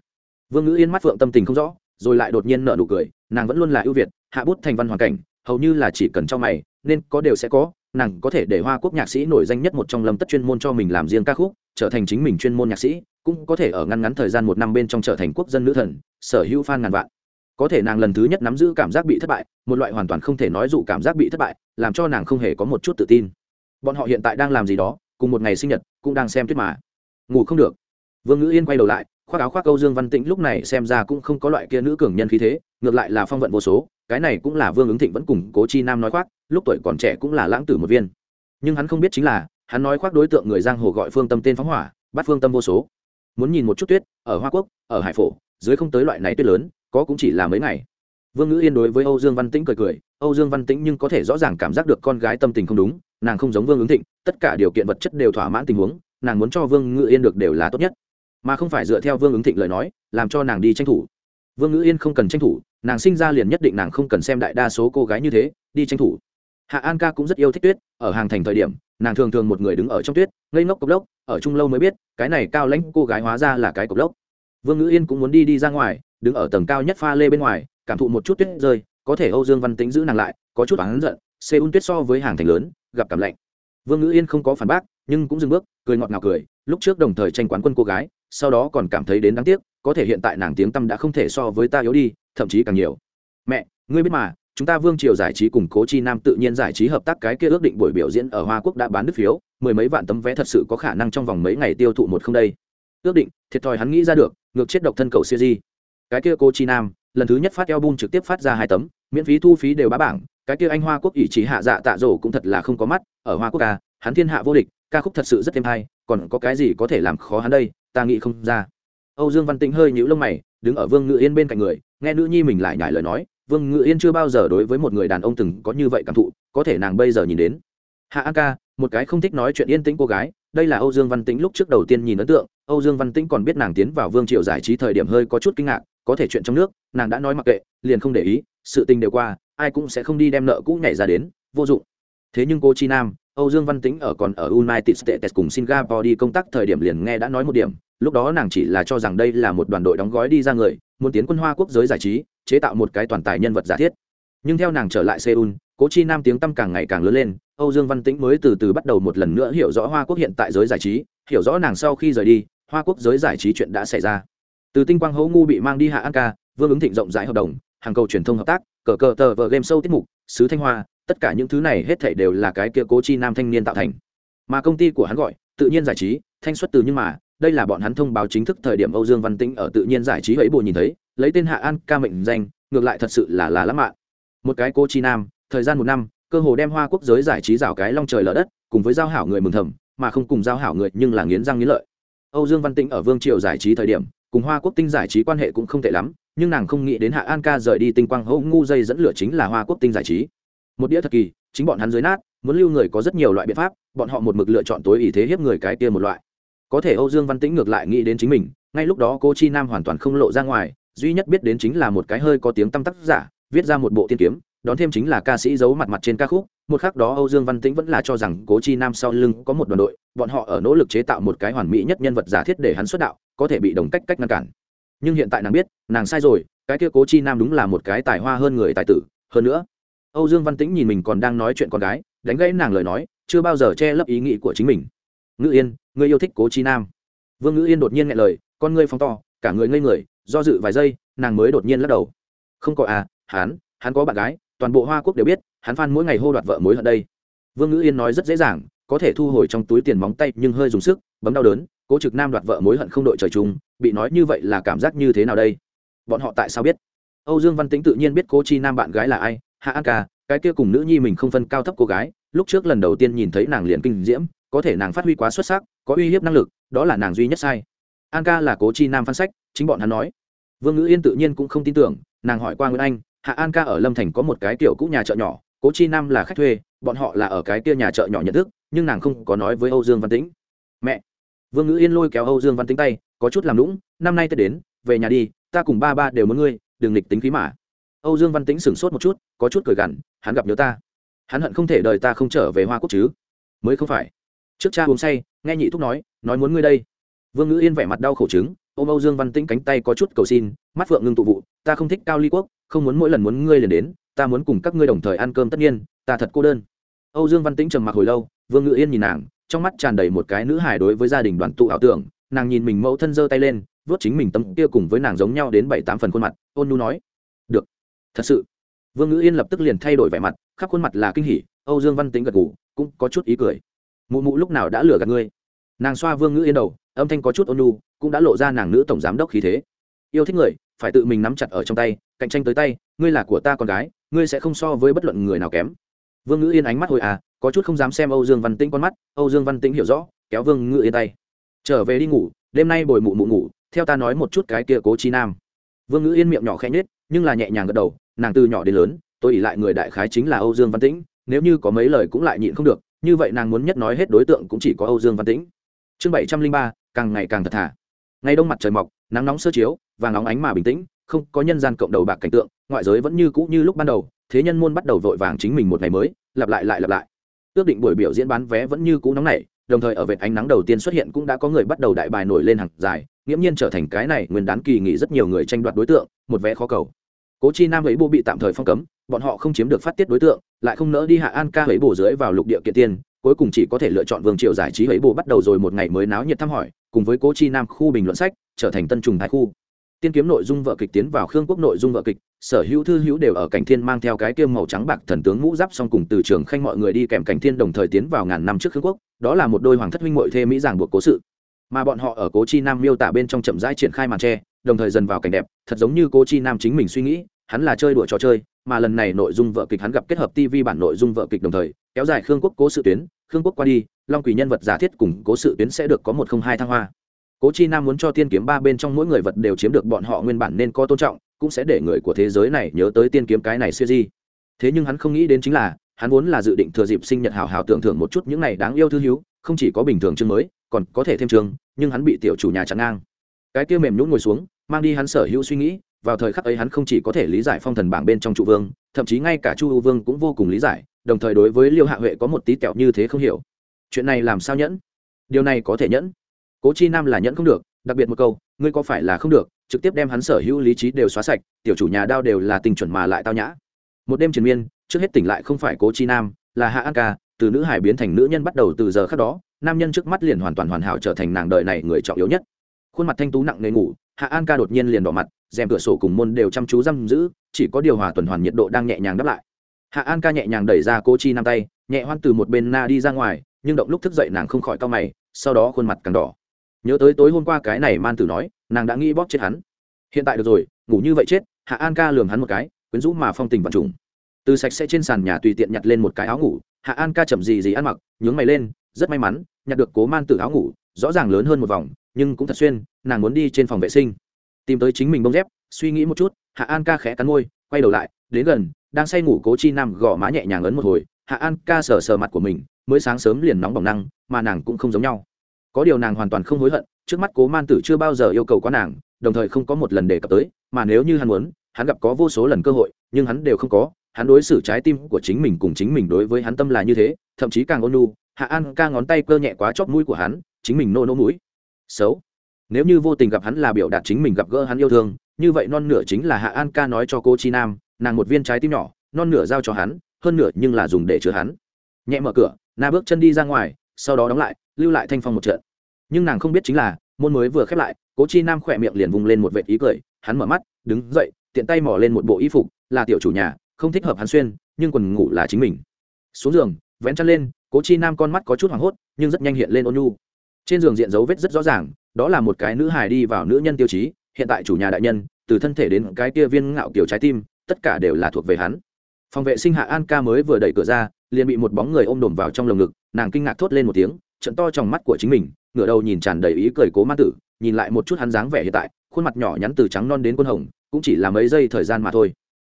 Speaker 1: Vương ngữ yên mắt phượng tâm tình không rõ, rồi lại đột nhiên nở nụ cười, nàng vẫn luôn là ưu việt, hạ bút thành văn hoàn cảnh, hầu như là chỉ cần cho mày, nên có đều sẽ có, nàng có thể để hoa quốc nhạc sĩ nổi danh nhất một trong lâm tất chuyên môn cho mình làm riêng ca khúc, trở thành chính mình chuyên môn nhạc sĩ, cũng có thể ở ngăn ngắn thời gian một năm bên trong trở thành quốc dân nữ thần, sở hữu f ngàn vạn có thể nàng lần thứ nhất nắm giữ cảm giác bị thất bại, một loại hoàn toàn không thể nói dụ cảm giác bị thất bại, làm cho nàng không hề có một chút tự tin. Bọn họ hiện tại đang làm gì đó, cùng một ngày sinh nhật, cũng đang xem tuyết mà. Ngủ không được. Vương ngữ yên quay đầu lại, khoác áo khoác câu dương văn tĩnh lúc này xem ra cũng không có loại kia nữ cường nhân khí thế, ngược lại là phong vận vô số, cái này cũng là vương ứng thịnh vẫn cùng cố chi nam nói khoác, lúc tuổi còn trẻ cũng là lãng tử một viên. Nhưng hắn không biết chính là, hắn nói khoác đối tượng người giang hồ gọi phương tâm tên phóng hỏa, bắt phương tâm vô số. Muốn nhìn một chút tuyết, ở hoa quốc, ở hải phổ, dưới không tới loại này tuyết lớn có cũng chỉ là mấy ngày. Vương ngữ yên đối với âu dương văn tĩnh cười cười, âu dương văn tĩnh nhưng có thể rõ ràng cảm giác được con gái tâm tình không đúng, nàng không giống vương ứng thịnh, tất cả điều kiện vật chất đều thỏa mãn tình huống, nàng muốn cho vương ngữ yên được đều là tốt nhất. Mà không phải dựa theo vương ứng thịnh lời nói, làm cho nàng đi tranh thủ. Vương ngữ yên không cần tranh thủ, nàng sinh ra liền nhất định nàng không cần xem đại đa số cô gái như thế, đi tranh thủ. Hạ an ca cũng rất yêu thích tuyết, ở hàng thành thời điểm, nàng thường thường một người đứng ở trong tuyết, ngây ngốc cộc lốc, ở chung lâu mới biết, cái này cao lãnh cô gái hóa ra là cái cộc lốc vương ngữ yên cũng muốn đi đi ra ngoài, đứng ở tầng cao nhất pha lê bên ngoài, cảm thụ một chút tuyết rơi, có thể âu dương văn tính giữ nàng lại, có chút oán giận Xe un tuyết so với hàng thành lớn, gặp cảm lạnh. Vương ngữ yên không có phản bác, nhưng cũng dừng bước, cười ngọt ngào cười, lúc trước đồng thời tranh quán quân cô gái, sau đó còn cảm thấy đến đáng tiếc, có thể hiện tại nàng tiếng tâm đã không thể so với ta yếu đi, thậm chí càng nhiều. Mẹ, ngươi biết mà, chúng ta vương triều giải trí cùng cố chi nam tự nhiên giải trí hợp tác cái kia ước định buổi biểu diễn ở hoa quốc đã bán đứt phiếu, mười mấy vạn tấm vé thật sự có khả năng trong vòng mấy ngày tiêu thụ một không đây. Ước định, thiệt thòi hắn nghĩ ra được ngược chết độc thân cầu siêu di. Cái kia cố chi nam, lần thứ nhất phát album trực tiếp phát ra hai tấm, miễn phí thu phí đều bá bảng. Cái kia anh hoa quốc ỷ chỉ hạ dạ tạ rổ cũng thật là không có mắt, ở hoa quốc ca, hắn thiên hạ vô địch, ca khúc thật sự rất êm hay, còn có cái gì có thể làm khó hắn đây, ta nghĩ không ra. Âu dương văn tĩnh hơi nhũ lông mày, đứng ở vương ngự yên bên cạnh người, nghe nữ nhi mình lại nhải lời nói, vương ngự yên chưa bao giờ đối với một người đàn ông từng có như vậy cảm thụ, có thể nàng bây giờ nhìn đến. Hạ an ca, một cái không thích nói chuyện yên tĩnh cô gái, đây là âu dương văn tĩnh lúc trước đầu tiên nhìn ấn tượng âu dương văn tĩnh còn biết nàng tiến vào vương triều giải trí thời điểm hơi có chút kinh ngạc, có thể chuyện trong nước, nàng đã nói mặc kệ, liền không để ý, sự tình đều qua, ai cũng sẽ không đi đem nợ cũ nhảy ra đến, vô dụng. Thế nhưng cô chi nam, âu dương văn tĩnh ở còn ở united states cùng singapore đi công tác thời điểm liền nghe đã nói một điểm, lúc đó nàng chỉ là cho rằng đây là một đoàn đội đóng gói đi ra người, muốn tiến quân hoa quốc giới giải trí, chế tạo một cái toàn tài nhân vật giả thiết. Nhưng theo nàng trở lại seoul cố chi nam tiếng tăm càng ngày càng lớn lên, âu dương văn tĩnh mới từ từ bắt đầu một lần nữa hiểu rõ hoa quốc hiện tại giới giải trí, hiểu rõ nàng sau khi rời đi, hoa quốc giới giải trí chuyện đã xảy ra. Từ tinh quang hấu ngu bị mang đi hạ an ca, vương ứng thịnh rộng rãi hợp đồng, hàng cầu truyền thông hợp tác, cờ cờ tờ vờ game sâu tiết mục, sứ thanh hoa, tất cả những thứ này hết thảy đều là cái kia cố chi nam thanh niên tạo thành. Mà công ty của hắn gọi, tự nhiên giải trí, thanh xuất từ nhưng mà, đây là bọn hắn thông báo chính thức thời điểm âu dương văn tĩnh ở tự nhiên giải trí ấy bộ nhìn thấy, lấy tên hạ an ca mệnh danh, ngược lại thật sự là là lãng mạn. Một cái cô chi nam thời gian một năm, cơ hồ đem hoa quốc giới giải trí rào cái long trời lở đất, cùng với giao hảo người mừng thầm, mà không cùng giao hảo người nhưng là nghiến răng nghiến lợi. Âu dương văn tĩnh ở vương triều giải trí thời điểm, cùng hoa quốc tinh giải trí quan hệ cũng không tệ lắm, nhưng nàng không nghĩ đến hạ an ca rời đi tinh quang hậu ngu dây dẫn lửa chính là hoa quốc tinh giải trí. Một đĩa thật kỳ, chính bọn hắn dưới nát, muốn lưu người có rất nhiều loại biện pháp, bọn họ một mực lựa chọn tối ý thế hiếp người cái kia một loại. Có thể âu dương văn tĩnh ngược lại nghĩ đến chính mình, ngay lúc đó cô chi nam hoàn toàn không lộ ra ngoài, duy nhất biết đến chính là một cái hơi có tiếng tăm tác giả, viết ra một bộ tiên kiếm đón thêm chính là ca sĩ giấu mặt mặt trên ca khúc, một khắc đó âu dương văn tĩnh vẫn là cho rằng cố chi nam sau lưng có một đoàn đội, bọn họ ở nỗ lực chế tạo một cái hoàn mỹ nhất nhân vật giả thiết để hắn xuất đạo, có thể bị đồng cách cách ngăn cản. Nhưng hiện tại nàng biết, nàng sai rồi, cái kia cố chi nam đúng là một cái tài hoa hơn người tài tử, hơn nữa, âu dương văn tĩnh nhìn mình còn đang nói chuyện con gái, đánh gãy nàng lời nói, chưa bao giờ che lấp ý nghĩ của chính mình. Ngữ yên, người yêu thích cố chi nam. Vương ngữ yên đột nhiên nghe lời, con ngươi phóng to, cả người ngây người, do dự vài giây, nàng mới đột nhiên lắc đầu. Không có à hắn hắn có bạn gái toàn bộ hoa quốc đều biết, hắn phan mỗi ngày hô đoạt vợ mối hận đây. Vương ngữ yên nói rất dễ dàng, có thể thu hồi trong túi tiền móng tay, nhưng hơi dùng sức, bấm đau đớn, cố trực nam đoạt vợ mối hận không đội trời chung, bị nói như vậy là cảm giác như thế nào đây? Bọn họ tại sao biết? Âu dương văn tính tự nhiên biết cố chi nam bạn gái là ai, hạ an ca, cái kia cùng nữ nhi mình không phân cao thấp cô gái, lúc trước lần đầu tiên nhìn thấy nàng liền kinh diễm, có thể nàng phát huy quá xuất sắc, có uy hiếp năng lực, đó là nàng duy nhất sai. An ca là cố chi nam phán sách, chính bọn hắn nói. Vương ngữ yên tự nhiên cũng không tin tưởng, nàng hỏi qua nguyễn anh hạ an ca ở lâm thành có một cái kiểu cũ nhà chợ nhỏ, cố chi nam là khách thuê, bọn họ là ở cái kia nhà chợ nhỏ nhận thức, nhưng nàng không có nói với âu dương văn tĩnh. Mẹ. Vương ngữ yên lôi kéo âu dương văn tĩnh tay, có chút làm lũng năm nay tết đến, về nhà đi, ta cùng ba ba đều muốn ngươi, đừng nghịch tính khí mà. Âu dương văn tĩnh sửng sốt một chút, có chút cười gằn, hắn gặp nhớ ta. Hắn hận không thể đời ta không trở về hoa quốc chứ. Mới không phải. Trước cha uống say, nghe nhị thúc nói nói muốn ngươi đây. Vương ngữ yên vẻ mặt đau khổ chứng ôm âu dương văn tĩnh cánh tay có chút cầu xin, mắt phượng ngưng tụ vụ, ta không thích cao ly quốc, không muốn mỗi lần muốn ngươi liền đến, ta muốn cùng các ngươi đồng thời ăn cơm tất nhiên, ta thật cô đơn. Âu dương văn tĩnh trầm mặc hồi lâu, vương ngự yên nhìn nàng, trong mắt tràn đầy một cái nữ hài đối với gia đình đoàn tụ ảo tưởng, nàng nhìn mình mẫu thân giơ tay lên vớt chính mình tấm kia cùng với nàng giống nhau đến bảy tám phần khuôn mặt, ôn nu nói, được, thật sự. Vương ngữ yên lập tức liền thay đổi vẻ mặt, khắp khuôn mặt là kinh hỉ, âu dương văn tính gật ngủ cũng có chút ý cười. Mụ mụ lúc nào đã lừa gạt ngươi? Nàng xoa vương ngữ yên đầu, âm thanh có chút ôn nu cũng đã lộ ra nàng nữ tổng giám đốc khí thế. Yêu thích người, phải tự mình nắm chặt ở trong tay, cạnh tranh tới tay, ngươi là của ta con gái, ngươi sẽ không so với bất luận người nào kém. Vương ngữ yên ánh mắt hồi à có chút không dám xem âu dương văn tĩnh con mắt, âu dương văn tĩnh hiểu rõ, kéo vương ngữ yên tay. Trở về đi ngủ, đêm nay bồi mụ mụ ngủ, theo ta nói một chút cái kia cố chi nam. Vương ngữ yên miệng nhỏ khẽ nhết nhưng là nhẹ nhàng gật đầu, nàng từ nhỏ đến lớn, tôi ỉ lại người đại khái chính là âu dương văn tĩnh, nếu như có mấy lời cũng lại nhịn không được, như vậy nàng muốn nhất nói hết đối tượng cũng chỉ có âu dương văn tĩnh. Chương bảy trăm linh ba, càng ngày càng thật thà ngày đông mặt trời mọc, nắng nóng sơ chiếu và nóng ánh mà bình tĩnh, không có nhân gian cộng đầu bạc cảnh tượng, ngoại giới vẫn như cũ như lúc ban đầu, thế nhân môn bắt đầu vội vàng chính mình một ngày mới, lặp lại lại lặp lại. Ước định buổi biểu diễn bán vé vẫn như cũ nóng nảy, đồng thời ở vệt ánh nắng đầu tiên xuất hiện cũng đã có người bắt đầu đại bài nổi lên hàng dài, nghiễm nhiên trở thành cái này nguyên đán kỳ nghỉ rất nhiều người tranh đoạt đối tượng, một vé khó cầu. Cố chi nam ấy bộ bị tạm thời phong cấm, bọn họ không chiếm được phát tiết đối tượng, lại không nỡ đi hạ an ca ấy bổ dưới vào lục địa kiện tiên cuối cùng chỉ có thể lựa chọn vương triều giải trí ấy bộ bắt đầu rồi một ngày mới náo nhiệt thăm hỏi, cùng với cố chi nam khu bình luận sách, trở thành tân trùng thái khu. Tiên kiếm nội dung vợ kịch tiến vào khương quốc nội dung vợ kịch, sở hữu thư hữu đều ở cảnh thiên mang theo cái kiêm màu trắng bạc thần tướng mũ giáp xong cùng từ trường khanh mọi người đi kèm cảnh thiên đồng thời tiến vào ngàn năm trước khương quốc, đó là một đôi hoàng thất huynh mội thê mỹ giảng buộc cố sự. Mà bọn họ ở cố chi nam miêu tả bên trong chậm rãi triển khai màn tre, đồng thời dần vào cảnh đẹp, thật giống như cố chi nam chính mình suy nghĩ, hắn là chơi đùa trò chơi mà lần này nội dung vợ kịch hắn gặp kết hợp tv bản nội dung vợ kịch đồng thời, kéo dài khương quốc cố sự tuyến, khương quốc qua đi, long Quỷ nhân vật giả thiết cùng cố sự tuyến sẽ được có một không hai thăng hoa. Cố chi nam muốn cho tiên kiếm ba bên trong mỗi người vật đều chiếm được bọn họ nguyên bản nên có tôn trọng, cũng sẽ để người của thế giới này nhớ tới tiên kiếm cái này xưa gì thế nhưng hắn không nghĩ đến chính là, hắn vốn là dự định thừa dịp sinh nhật hào hào tưởng thưởng một chút những này đáng yêu thư hiếu không chỉ có bình thường chương mới, còn có thể thêm chương, nhưng hắn bị tiểu chủ nhà chặn ngang. Cái kia mềm nhún ngồi xuống, mang đi hắn sở hữu suy nghĩ vào thời khắc ấy hắn không chỉ có thể lý giải phong thần bảng bên trong trụ vương, thậm chí ngay cả chu u vương cũng vô cùng lý giải, đồng thời đối với liêu hạ huệ có một tí kẹo như thế không hiểu. Chuyện này làm sao nhẫn? Điều này có thể nhẫn? Cố chi nam là nhẫn không được, đặc biệt một câu, ngươi có phải là không được, trực tiếp đem hắn sở hữu lý trí đều xóa sạch, tiểu chủ nhà đao đều là tình chuẩn mà lại tao nhã. Một đêm triền miên, trước hết tỉnh lại không phải cố chi nam, là hạ an ca, từ nữ hải biến thành nữ nhân bắt đầu từ giờ khác đó, nam nhân trước mắt liền hoàn toàn hoàn hảo trở thành nàng đời này người trọng yếu nhất. Khuôn mặt thanh tú nặng nề ngủ, hạ an ca đột nhiên liền đỏ mặt rèm cửa sổ cùng môn đều chăm chú giam giữ, chỉ có điều hòa tuần hoàn nhiệt độ đang nhẹ nhàng đáp lại. Hạ an ca nhẹ nhàng đẩy ra cô chi nam tay, nhẹ hoan từ một bên na đi ra ngoài, nhưng động lúc thức dậy nàng không khỏi cau mày, sau đó khuôn mặt càng đỏ. Nhớ tới tối hôm qua cái này man tử nói, nàng đã nghĩ bóp chết hắn. Hiện tại được rồi, ngủ như vậy chết, hạ an ca lường hắn một cái, quyến rũ mà phong tình vật trùng. Từ sạch sẽ trên sàn nhà tùy tiện nhặt lên một cái áo ngủ, hạ an ca chậm gì gì ăn mặc, nhướng mày lên, rất may mắn, nhặt được cố man tử áo ngủ, rõ ràng lớn hơn một vòng, nhưng cũng thật xuyên, nàng muốn đi trên phòng vệ sinh tìm tới chính mình bông dép, suy nghĩ một chút, hạ an ca khẽ cắn môi, quay đầu lại, đến gần, đang say ngủ cố chi nam gõ má nhẹ nhàng ấn một hồi, hạ an ca sờ sờ mặt của mình, mới sáng sớm liền nóng bỏng năng, mà nàng cũng không giống nhau. Có điều nàng hoàn toàn không hối hận, trước mắt cố man tử chưa bao giờ yêu cầu quá nàng, đồng thời không có một lần đề cập tới, mà nếu như hắn muốn, hắn gặp có vô số lần cơ hội, nhưng hắn đều không có, hắn đối xử trái tim của chính mình cùng chính mình đối với hắn tâm là như thế, thậm chí càng ôn nu hạ an ca ngón tay cơ nhẹ quá chóp mũi của hắn, chính mình nô nô mũi. Xấu nếu như vô tình gặp hắn là biểu đạt chính mình gặp gỡ hắn yêu thương, như vậy non nửa chính là hạ an ca nói cho cô chi nam, nàng một viên trái tim nhỏ, non nửa giao cho hắn, hơn nửa nhưng là dùng để chứa hắn. Nhẹ mở cửa, na bước chân đi ra ngoài, sau đó đóng lại, lưu lại thanh phong một trận. Nhưng nàng không biết chính là, môn mới vừa khép lại cố chi nam khỏe miệng liền vùng lên một vệt ý cười, hắn mở mắt, đứng dậy, tiện tay mỏ lên một bộ y phục, là tiểu chủ nhà, không thích hợp hắn xuyên, nhưng quần ngủ là chính mình. Xuống giường, vén chăn lên cố chi nam con mắt có chút hoảng hốt, nhưng rất nhanh hiện lên ôn nhu trên giường diện dấu vết rất rõ ràng, đó là một cái nữ hài đi vào nữ nhân tiêu chí, hiện tại chủ nhà đại nhân, từ thân thể đến cái kia viên ngạo kiểu trái tim, tất cả đều là thuộc về hắn. Phòng vệ sinh hạ an ca mới vừa đẩy cửa ra, liền bị một bóng người ôm đồm vào trong lồng ngực, nàng kinh ngạc thốt lên một tiếng, trận to trong mắt của chính mình, ngửa đầu nhìn tràn đầy ý cười cố ma tử, nhìn lại một chút hắn dáng vẻ hiện tại, khuôn mặt nhỏ nhắn từ trắng non đến quân hồng, cũng chỉ là mấy giây thời gian mà thôi.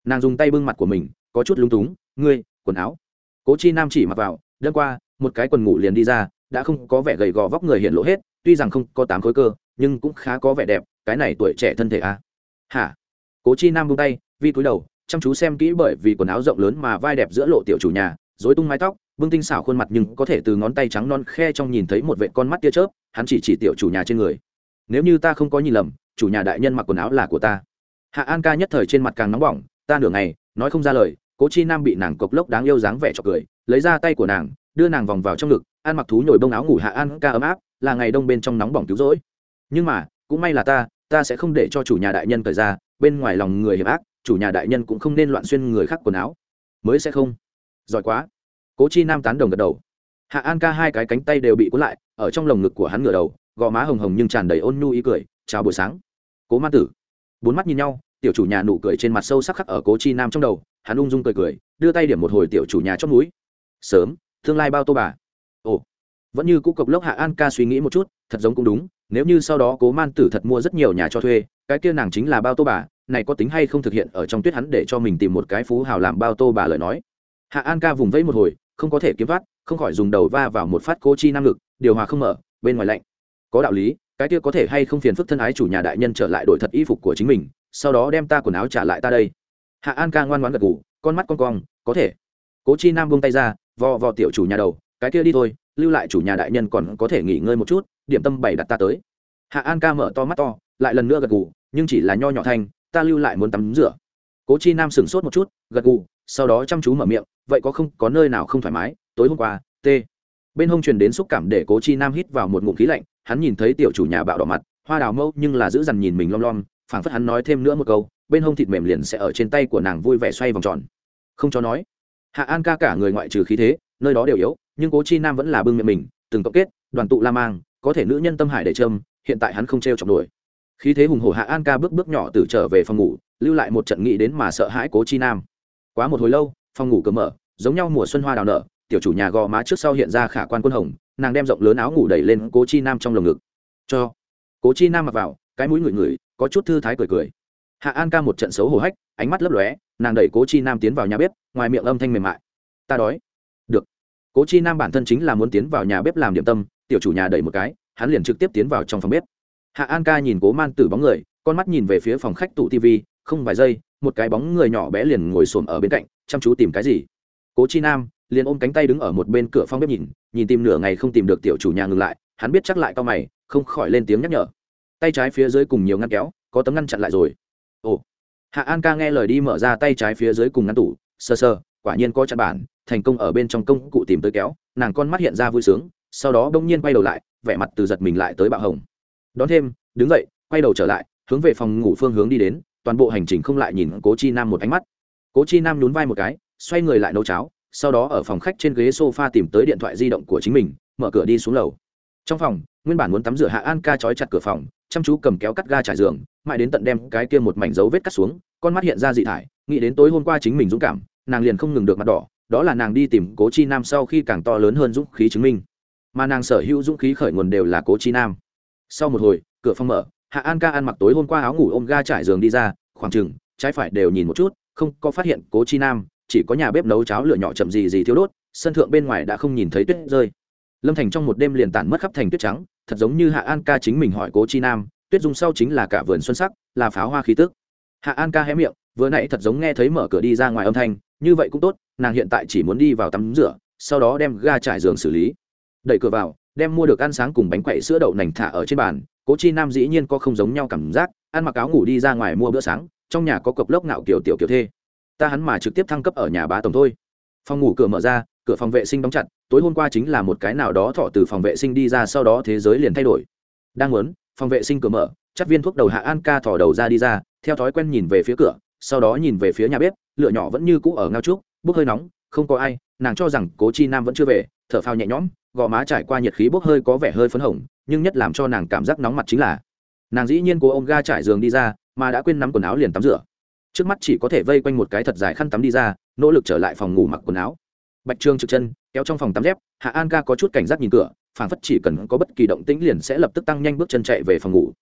Speaker 1: Nàng dùng tay bưng mặt của mình, có chút lung túng, ngươi, quần áo. Cố chi nam chỉ mặc vào, đêm qua, một cái quần ngủ liền đi ra đã không có vẻ gầy gò vóc người hiện lộ hết, tuy rằng không có tám khối cơ, nhưng cũng khá có vẻ đẹp, cái này tuổi trẻ thân thể à. hả? Cố chi nam bung tay, vi cúi đầu, chăm chú xem kỹ bởi vì quần áo rộng lớn mà vai đẹp giữa lộ tiểu chủ nhà dối tung mái tóc, bưng tinh xảo khuôn mặt nhưng có thể từ ngón tay trắng non khe trong nhìn thấy một vệ con mắt tia chớp, hắn chỉ chỉ tiểu chủ nhà trên người. Nếu như ta không có nhìn lầm, chủ nhà đại nhân mặc quần áo là của ta. Hạ an ca nhất thời trên mặt càng nóng bỏng, ta nửa ngày, nói không ra lời, cố chi nam bị nàng cộc lốc đáng yêu dáng vẻ chọc cười, lấy ra tay của nàng đưa nàng vòng vào trong ngực, an mặc thú nhồi bông áo ngủ hạ an ca ấm áp, là ngày đông bên trong nóng bỏng cứu rỗi. Nhưng mà, cũng may là ta ta sẽ không để cho chủ nhà đại nhân thời ra, bên ngoài lòng người hiểm ác, chủ nhà đại nhân cũng không nên loạn xuyên người khác quần áo. Mới sẽ không. Giỏi quá. Cố chi nam tán đồng gật đầu. Hạ an ca hai cái cánh tay đều bị cuốn lại, ở trong lồng ngực của hắn ngửa đầu, gò má hồng hồng nhưng tràn đầy ôn nhu ý cười, chào buổi sáng. Cố ma tử. Bốn mắt nhìn nhau, tiểu chủ nhà nụ cười trên mặt sâu sắc khắc ở cố chi nam trong đầu, hắn ung dung cười cười, đưa tay điểm một hồi tiểu chủ nhà chót núi sớm tương lai bao tô bà. Ồ, vẫn như cũ cộc lốc hạ an ca suy nghĩ một chút, thật giống cũng đúng, nếu như sau đó cố man tử thật mua rất nhiều nhà cho thuê, cái kia nàng chính là bao tô bà, này có tính hay không thực hiện ở trong tuyết hắn để cho mình tìm một cái phú hào làm bao tô bà lời nói. Hạ an ca vùng vẫy một hồi, không có thể kiếm vắt không khỏi dùng đầu va vào một phát cô chi năng lực, điều hòa không mở, bên ngoài lạnh. Có đạo lý, cái kia có thể hay không phiền phức thân ái chủ nhà đại nhân trở lại đổi thật y phục của chính mình, sau đó đem ta quần áo trả lại ta đây. Hạ an ca ngoan ngoãn gật gù, con mắt con cong, có thể. Cố chi nam buông tay ra vò vò tiểu chủ nhà đầu, cái kia đi thôi, lưu lại chủ nhà đại nhân còn có thể nghỉ ngơi một chút, điểm tâm bày đặt ta tới. Hạ an ca mở to mắt to, lại lần nữa gật gù, nhưng chỉ là nho nhỏ thanh, ta lưu lại muốn tắm rửa. Cố chi nam sửng sốt một chút, gật gù, sau đó chăm chú mở miệng, vậy có không, có nơi nào không thoải mái, tối hôm qua t bên hông truyền đến xúc cảm để cố chi nam hít vào một ngụm khí lạnh, hắn nhìn thấy tiểu chủ nhà bạo đỏ mặt, hoa đào mâu, nhưng là giữ dằn nhìn mình lom lom, phảng phất hắn nói thêm nữa một câu, bên hông thịt mềm liền sẽ ở trên tay của nàng vui vẻ xoay vòng tròn. Không cho nói hạ an ca cả người ngoại trừ khí thế, nơi đó đều yếu, nhưng cố chi nam vẫn là bưng miệng mình, từng cộng kết, đoàn tụ la mang, có thể nữ nhân tâm hải để trâm hiện tại hắn không t r e o chọc nổi. Khí thế hùng hổ hạ an ca bước bước nhỏ từ trở về phòng ngủ, lưu lại một trận nghĩ đến mà sợ hãi cố chi nam. Quá một hồi lâu, phòng ngủ cờ mở, giống nhau mùa xuân hoa đào nở, tiểu chủ nhà gò má trước sau hiện ra khả quan quân hồng, nàng đem rộng lớn áo ngủ đẩy lên cố chi nam trong lồng ngực. Cho. Cố chi nam mặc vào, cái mũi ngửi ngửi, có chút thư thái cười cười hạ an ca một trận xấu hổ hách, ánh mắt lấp lóe, nàng đẩy cố chi nam tiến vào nhà bếp, ngoài miệng âm thanh mềm mại. Ta đói. Được. Cố chi nam bản thân chính là muốn tiến vào nhà bếp làm điểm tâm, tiểu chủ nhà đẩy một cái, hắn liền trực tiếp tiến vào trong phòng bếp. Hạ an ca nhìn cố man tử bóng người, con mắt nhìn về phía phòng khách tủ tv không vài giây, một cái bóng người nhỏ bé liền ngồi xổm ở bên cạnh, chăm chú tìm cái gì. Cố chi nam liền ôm cánh tay đứng ở một bên cửa phòng bếp nhìn nhìn tìm nửa ngày không tìm được tiểu chủ nhà ngừng lại, hắn biết chắc lại cao mày, không khỏi lên tiếng nhắc nhở. Tay trái phía dưới cùng nhiều ngăn kéo, có tấm ngăn chặn lại rồi hạ an ca nghe lời đi mở ra tay trái phía dưới cùng ngăn tủ sơ sơ quả nhiên có chặn bản, thành công ở bên trong công cụ tìm tới kéo, nàng con mắt hiện ra vui sướng, sau đó đông nhiên quay đầu lại, vẻ mặt từ giật mình lại tới bạo hồng. Đón thêm, đứng dậy, quay đầu trở lại, hướng về phòng ngủ phương hướng đi đến, toàn bộ hành trình không lại nhìn cố chi nam một ánh mắt. Cố chi nam nhún vai một cái, xoay người lại nấu cháo, sau đó ở phòng khách trên ghế sofa tìm tới điện thoại di động của chính mình, mở cửa đi xuống lầu. Trong phòng, nguyên bản muốn tắm rửa hạ an ca trói chặt cửa phòng, chăm chú cầm kéo cắt ga trải giường mãi đến tận đem cái kia một mảnh dấu vết cắt xuống, con mắt hiện ra dị thải, nghĩ đến tối hôm qua chính mình dũng cảm, nàng liền không ngừng được mặt đỏ, đó là nàng đi tìm cố chi nam sau khi càng to lớn hơn dũng khí chứng minh. Mà nàng sở hữu dũng khí khởi nguồn đều là cố chi nam. Sau một hồi, cửa phòng mở, hạ an ca ăn mặc tối hôm qua áo ngủ ôm ga trải giường đi ra, khoảng chừng, trái phải đều nhìn một chút, không có phát hiện cố chi nam, chỉ có nhà bếp nấu cháo lửa nhỏ chậm gì gì thiếu đốt, sân thượng bên ngoài đã không nhìn thấy tuyết rơi. Lâm thành trong một đêm liền tản mất khắp thành tuyết trắng, thật giống như hạ an ca chính mình hỏi cố chi nam tuyết dung sau chính là cả vườn xuân sắc, là pháo hoa khí tức. Hạ an ca hé miệng, vừa nãy thật giống nghe thấy mở cửa đi ra ngoài âm thanh, như vậy cũng tốt, nàng hiện tại chỉ muốn đi vào tắm rửa, sau đó đem ga trải giường xử lý. Đẩy cửa vào, đem mua được ăn sáng cùng bánh quậy sữa đậu nành thả ở trên bàn, cố chi nam dĩ nhiên có không giống nhau cảm giác, ăn mặc áo ngủ đi ra ngoài mua bữa sáng, trong nhà có cộc lốc nạo kiểu tiểu kiểu thê. Ta hắn mà trực tiếp thăng cấp ở nhà bá tổng thôi. Phòng ngủ cửa mở ra, cửa phòng vệ sinh đóng chặt, tối hôm qua chính là một cái nào đó thọ từ phòng vệ sinh đi ra, sau đó thế giới liền thay đổi. Đang muốn phòng vệ sinh cửa mở, chắc viên thuốc đầu hạ an ca thỏ đầu ra đi ra, theo thói quen nhìn về phía cửa, sau đó nhìn về phía nhà bếp, lửa nhỏ vẫn như cũ ở ngao trúc, bốc hơi nóng, không có ai, nàng cho rằng cố chi nam vẫn chưa về, thở phao nhẹ nhõm, gò má trải qua nhiệt khí bốc hơi có vẻ hơi phấn hồng, nhưng nhất làm cho nàng cảm giác nóng mặt chính là, nàng dĩ nhiên cố ông ga trải giường đi ra, mà đã quên nắm quần áo liền tắm rửa. Trước mắt chỉ có thể vây quanh một cái thật dài khăn tắm đi ra, nỗ lực trở lại phòng ngủ mặc quần áo. Bạch trương trực chân, kéo trong phòng tắm dép, hạ an ca có chút cảnh giác nhìn cửa phảng phất chỉ cần có bất kỳ động tĩnh liền sẽ lập tức tăng nhanh bước chân chạy về phòng ngủ.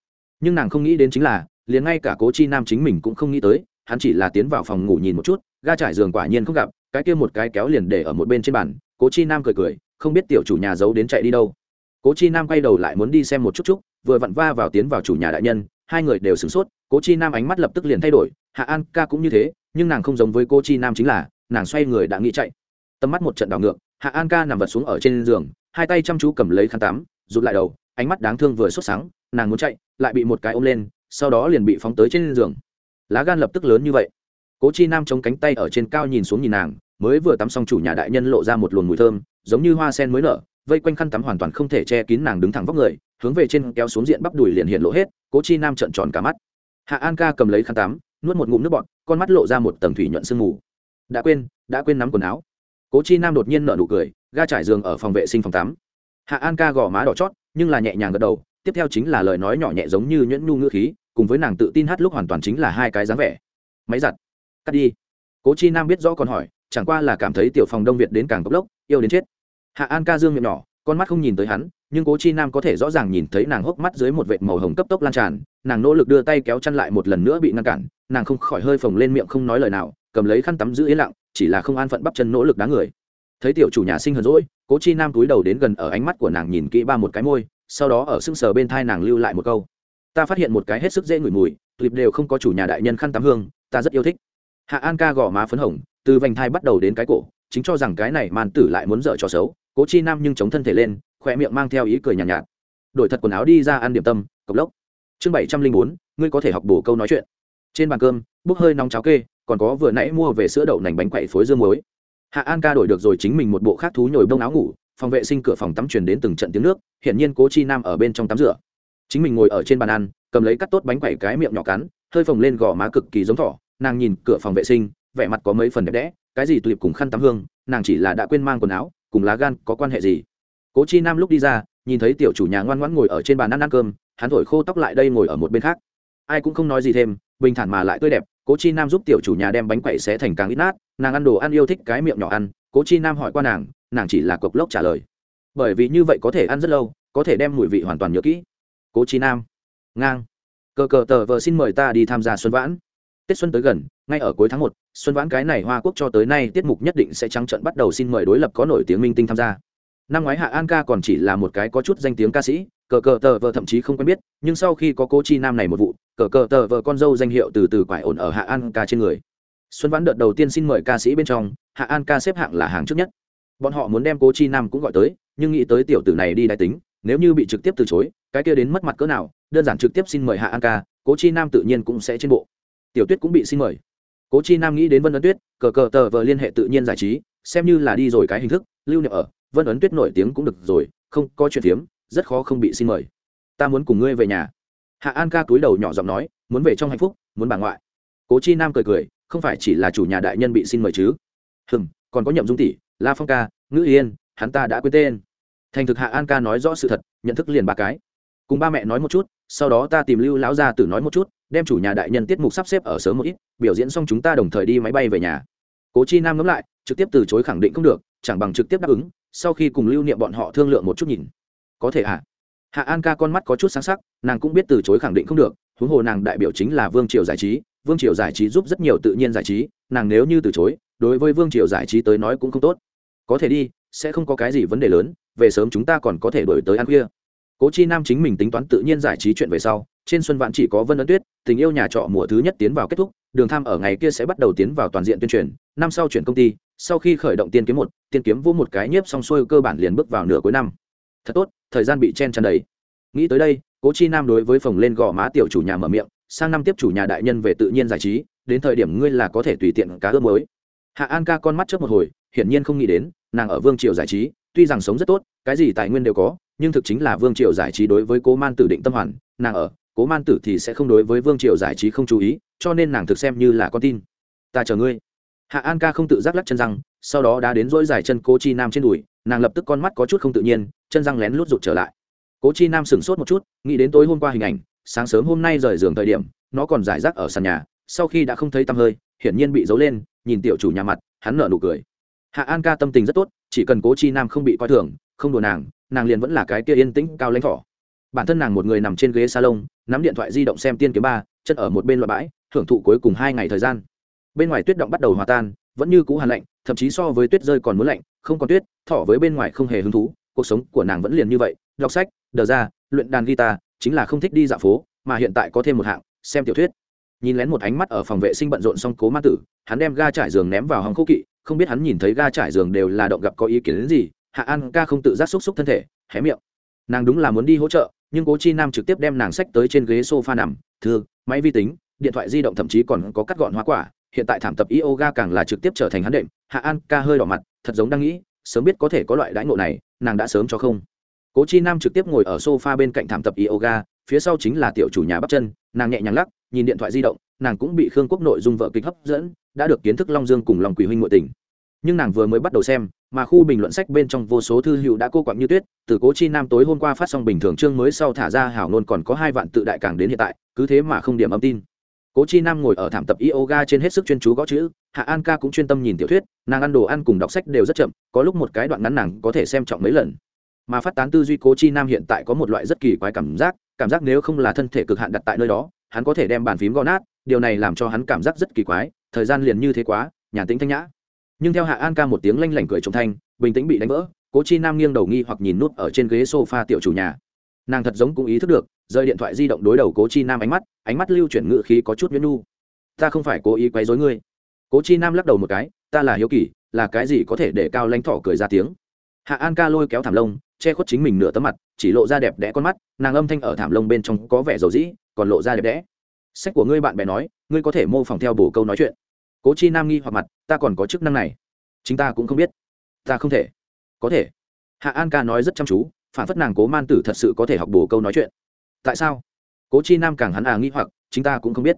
Speaker 1: Nhưng nàng không nghĩ đến chính là, liền ngay cả cố chi nam chính mình cũng không nghĩ tới, hắn chỉ là tiến vào phòng ngủ nhìn một chút, ga trải giường quả nhiên không gặp, cái kia một cái kéo liền để ở một bên trên bàn, cố chi nam cười cười, không biết tiểu chủ nhà giấu đến chạy đi đâu. Cố chi nam quay đầu lại muốn đi xem một chút chút, vừa vặn va vào tiến vào chủ nhà đại nhân, hai người đều sửng sốt, cố chi nam ánh mắt lập tức liền thay đổi, hạ an ca cũng như thế, nhưng nàng không giống với cô chi nam chính là, nàng xoay người đã nghĩ chạy. Tầm mắt một trận đảo ngược, hạ an ca nằm vật xuống ở trên giường hai tay chăm chú cầm lấy khăn tắm, rụt lại đầu, ánh mắt đáng thương vừa xuất sáng, nàng muốn chạy, lại bị một cái ôm lên, sau đó liền bị phóng tới trên giường. Lá gan lập tức lớn như vậy. Cố chi nam chống cánh tay ở trên cao nhìn xuống nhìn nàng, mới vừa tắm xong chủ nhà đại nhân lộ ra một luồng mùi thơm, giống như hoa sen mới nở, vây quanh khăn tắm hoàn toàn không thể che kín nàng đứng thẳng vóc người, hướng về trên kéo xuống diện bắp đùi liền hiện lộ hết, cố chi nam trợn tròn cả mắt. Hạ an ca cầm lấy khăn tắm, nuốt một ngụm nước bọt, con mắt lộ ra một tầng thủy nhuận sương mù. Đã quên đã quên nắm quần áo. Cố chi nam đột nhiên nở nụ cười ga trải giường ở phòng vệ sinh phòng tắm. Hạ an ca gõ má đỏ chót, nhưng là nhẹ nhàng gật đầu, tiếp theo chính là lời nói nhỏ nhẹ giống như nhuyễn nhu ngữ khí, cùng với nàng tự tin hát lúc hoàn toàn chính là hai cái dáng vẻ. Máy giặt, cắt đi. Cố chi nam biết rõ còn hỏi, chẳng qua là cảm thấy tiểu phòng đông việt đến càng cốc lốc, yêu đến chết. Hạ an ca dương miệng nhỏ, con mắt không nhìn tới hắn, nhưng cố chi nam có thể rõ ràng nhìn thấy nàng hốc mắt dưới một vệt màu hồng cấp tốc lan tràn, nàng nỗ lực đưa tay kéo chăn lại một lần nữa bị ngăn cản, nàng không khỏi hơi phồng lên miệng không nói lời nào, cầm lấy khăn tắm giữ yên lặng, chỉ là không an phận bắp chân nỗ lực đá người thấy tiểu chủ nhà sinh hờn rỗi cố chi nam túi đầu đến gần ở ánh mắt của nàng nhìn kỹ ba một cái môi sau đó ở sưng sờ bên thai nàng lưu lại một câu. Ta phát hiện một cái hết sức dễ ngửi mùi tuyệt đều không có chủ nhà đại nhân khăn tắm hương ta rất yêu thích. Hạ an ca gõ má phấn hồng từ vành thai bắt đầu đến cái cổ chính cho rằng cái này màn tử lại muốn dở trò xấu cố chi nam nhưng chống thân thể lên khoe miệng mang theo ý cười nhàn nhạt, nhạt. Đổi thật quần áo đi ra ăn điểm tâm cộc lốc. Chương bảy trăm linh bốn ngươi có thể học bổ câu nói chuyện. Trên bàn cơm bốc hơi nóng cháo kê còn có vừa nãy mua về sữa đậu nành bánh quậy phối dương muối hạ an ca đổi được rồi chính mình một bộ khác thú nhồi bông áo ngủ, phòng vệ sinh cửa phòng tắm truyền đến từng trận tiếng nước hiện nhiên cố chi nam ở bên trong tắm rửa. Chính mình ngồi ở trên bàn ăn, cầm lấy cắt tốt bánh quẩy cái miệng nhỏ cắn, hơi phồng lên gò má cực kỳ giống thỏ, nàng nhìn cửa phòng vệ sinh, vẻ mặt có mấy phần đẹp đẽ, cái gì tụi cùng khăn tắm hương, nàng chỉ là đã quên mang quần áo, cùng lá gan có quan hệ gì? Cố chi nam lúc đi ra, nhìn thấy tiểu chủ nhà ngoan ngoãn ngồi ở trên bàn ăn ăn cơm, hắn thổi khô tóc lại đây ngồi ở một bên khác. Ai cũng không nói gì thêm, bình thản mà lại tươi đẹp, cố chi nam giúp tiểu chủ nhà đem bánh quậy xé thành càng ít nát nàng ăn đồ ăn yêu thích cái miệng nhỏ ăn, cố chi nam hỏi qua nàng nàng chỉ là cộc lốc trả lời. Bởi vì như vậy có thể ăn rất lâu, có thể đem mùi vị hoàn toàn nhớ kỹ. Cố chi nam. Ngang. Cờ cờ tờ vờ xin mời ta đi tham gia xuân vãn. Tết xuân tới gần, ngay ở cuối tháng một, xuân vãn cái này hoa quốc cho tới nay tiết mục nhất định sẽ trắng trận bắt đầu xin mời đối lập có nổi tiếng minh tinh tham gia. Năm ngoái hạ an ca còn chỉ là một cái có chút danh tiếng ca sĩ, cờ cờ tờ vờ thậm chí không quen biết, nhưng sau khi có cô chi nam này một vụ, cờ cờ tờ vờ con dâu danh hiệu từ từ quải ổn ở hạ an ca trên người xuân vãn đợt đầu tiên xin mời ca sĩ bên trong, hạ an ca xếp hạng là hàng trước nhất. Bọn họ muốn đem cô chi nam cũng gọi tới, nhưng nghĩ tới tiểu tử này đi đại tính, nếu như bị trực tiếp từ chối, cái kia đến mất mặt cỡ nào, đơn giản trực tiếp xin mời hạ an ca, cố chi nam tự nhiên cũng sẽ trên bộ. Tiểu tuyết cũng bị xin mời. Cố chi nam nghĩ đến vân ấn tuyết, cờ cờ tờ vờ liên hệ tự nhiên giải trí, xem như là đi rồi cái hình thức, lưu niệm ở, vân ấn tuyết nổi tiếng cũng được rồi, không, có chuyện phiếm, rất khó không bị xin mời. Ta muốn cùng ngươi về nhà. Hạ an ca túi đầu nhỏ giọng nói, muốn về trong hạnh phúc, muốn bà ngoại. Cố chi nam cười cười không phải chỉ là chủ nhà đại nhân bị xin mời chứ? Hừm, còn có nhậm dung tỷ la phong ca ngữ yên hắn ta đã quên tên. Thành thực hạ an ca nói rõ sự thật nhận thức liền ba cái. Cùng ba mẹ nói một chút sau đó ta tìm lưu lão gia tử nói một chút đem chủ nhà đại nhân tiết mục sắp xếp ở sớm một ít biểu diễn xong chúng ta đồng thời đi máy bay về nhà. Cố chi nam ngẫm lại trực tiếp từ chối khẳng định không được chẳng bằng trực tiếp đáp ứng sau khi cùng lưu niệm bọn họ thương lượng một chút nhìn. Có thể ạ à? hạ an ca con mắt có chút sáng sắc nàng cũng biết từ chối khẳng định không được huống hồ nàng đại biểu chính là vương triều giải trí vương triều giải trí giúp rất nhiều tự nhiên giải trí, nàng nếu như từ chối, đối với vương triều giải trí tới nói cũng không tốt. Có thể đi, sẽ không có cái gì vấn đề lớn, về sớm chúng ta còn có thể đổi tới ăn khuya. Cố chi nam chính mình tính toán tự nhiên giải trí chuyện về sau, trên xuân vạn chỉ có vân ấn tuyết, tình yêu nhà trọ mùa thứ nhất tiến vào kết thúc, đường tham ở ngày kia sẽ bắt đầu tiến vào toàn diện tuyên truyền, năm sau chuyển công ty, sau khi khởi động tiên kiếm một, tiên kiếm vô một cái nhiếp xong xuôi cơ bản liền bước vào nửa cuối năm. Thật tốt, thời gian bị chen chăn đầy. Nghĩ tới đây, cố chi nam đối với phòng lên gò má tiểu chủ nhà mở miệng sang năm tiếp chủ nhà đại nhân về tự nhiên giải trí, đến thời điểm ngươi là có thể tùy tiện cá ước mới hạ an ca con mắt trước một hồi, hiển nhiên không nghĩ đến, nàng ở vương triều giải trí, tuy rằng sống rất tốt, cái gì tài nguyên đều có, nhưng thực chính là vương triều giải trí đối với cố man tử định tâm hoàn, nàng ở, cố man tử thì sẽ không đối với vương triều giải trí không chú ý, cho nên nàng thực xem như là con tin. Ta chờ ngươi. Hạ an ca không tự giác lắc chân răng, sau đó đã đến dỗi dài chân cố chi nam trên đùi, nàng lập tức con mắt có chút không tự nhiên, chân răng lén lút rụt trở lại. Cố chi nam sửng sốt một chút, nghĩ đến tối hôm qua hình ảnh sáng sớm hôm nay rời giường thời điểm, nó còn giải rác ở sàn nhà, sau khi đã không thấy tăm hơi, hiển nhiên bị giấu lên, nhìn tiểu chủ nhà mặt, hắn nở nụ cười. Hạ an ca tâm tình rất tốt, chỉ cần cố chi nam không bị coi thường, không đùa nàng nàng liền vẫn là cái kia yên tĩnh, cao lãnh thỏ. Bản thân nàng một người nằm trên ghế salon, nắm điện thoại di động xem tiên kiếm ba, chân ở một bên loại bãi hưởng thụ cuối cùng hai ngày thời gian. Bên ngoài tuyết động bắt đầu hòa tan, vẫn như cũ hàn lạnh, thậm chí so với tuyết rơi còn muốn lạnh, không còn tuyết, thỏ với bên ngoài không hề hứng thú, cuộc sống của nàng vẫn liền như vậy, đọc sách, đờ ra, luyện đàn guitar chính là không thích đi dạo phố, mà hiện tại có thêm một hạng, xem tiểu thuyết. Nhìn lén một ánh mắt ở phòng vệ sinh bận rộn xong cố ma tử, hắn đem ga trải giường ném vào hòng khô kỵ, không biết hắn nhìn thấy ga trải giường đều là động gặp có ý kiến đến gì, hạ an ca không tự giác xúc xúc thân thể, hé miệng. Nàng đúng là muốn đi hỗ trợ, nhưng cố chi nam trực tiếp đem nàng sách tới trên ghế s o f a nằm, thư, máy vi tính, điện thoại di động thậm chí còn có cắt gọn hoa quả, hiện tại thảm tập yoga càng là trực tiếp trở thành hắn đệm. Hạ an ca hơi đỏ mặt, thật giống đang nghĩ, sớm biết có thể có loại đãi ngộ này, nàng đã sớm cho không cố chi nam trực tiếp ngồi ở sofa bên cạnh thảm tập yoga, phía sau chính là tiểu chủ nhà bắp chân, nàng nhẹ nhàng lắc, nhìn điện thoại di động, nàng cũng bị khương quốc nội dung vợ kịch hấp dẫn, đã được kiến thức long dương cùng lòng quỷ huynh ngội tình. Nhưng nàng vừa mới bắt đầu xem, mà khu bình luận sách bên trong vô số thư hữu đã cô quặng như tuyết, từ cố chi nam tối hôm qua phát xong bình thường chương mới sau thả ra hảo nôn còn có hai vạn tự đại càng đến hiện tại, cứ thế mà không điểm âm tin. Cố chi nam ngồi ở thảm tập yoga trên hết sức chuyên chú gõ chữ, hạ an ca cũng chuyên tâm nhìn tiểu thuyết, nàng ăn đồ ăn cùng đọc sách đều rất chậm, có lúc một cái đoạn ngắn nàng có thể xem trọng mấy lần mà phát tán tư duy cố chi nam hiện tại có một loại rất kỳ quái cảm giác cảm giác nếu không là thân thể cực hạn đặt tại nơi đó, hắn có thể đem bàn phím gõ nát, điều này làm cho hắn cảm giác rất kỳ quái, thời gian liền như thế quá, nhàn tĩnh thanh nhã. Nhưng theo hạ an ca một tiếng lanh lảnh cười trống thanh, bình tĩnh bị đánh vỡ, cố chi nam nghiêng đầu nghi hoặc nhìn nút ở trên ghế sofa tiểu chủ nhà. Nàng thật giống cũng ý thức được, rơi điện thoại di động đối đầu cố chi nam ánh mắt ánh mắt lưu chuyển ngự khí có chút miễn nu. Ta không phải cố ý quấy dối ngươi. Cố chi nam lắc đầu một cái, ta là hiếu kỳ, là cái gì có thể để cao lãnh thọ cười ra tiếng. Hạ an ca lôi kéo thảm lông che khuất chính mình nửa tấm mặt, chỉ lộ ra đẹp đẽ con mắt, nàng âm thanh ở thảm lông bên trong có vẻ dầu dĩ, còn lộ ra đẹp đẽ. Sách của ngươi bạn bè nói, ngươi có thể mô phỏng theo bổ câu nói chuyện. Cố chi nam nghi hoặc mặt, ta còn có chức năng này. Chính ta cũng không biết. Ta không thể. Có thể. Hạ an ca nói rất chăm chú, phản phất nàng cố man tử thật sự có thể học bổ câu nói chuyện. Tại sao? Cố chi nam càng hắn à nghi hoặc, chính ta cũng không biết.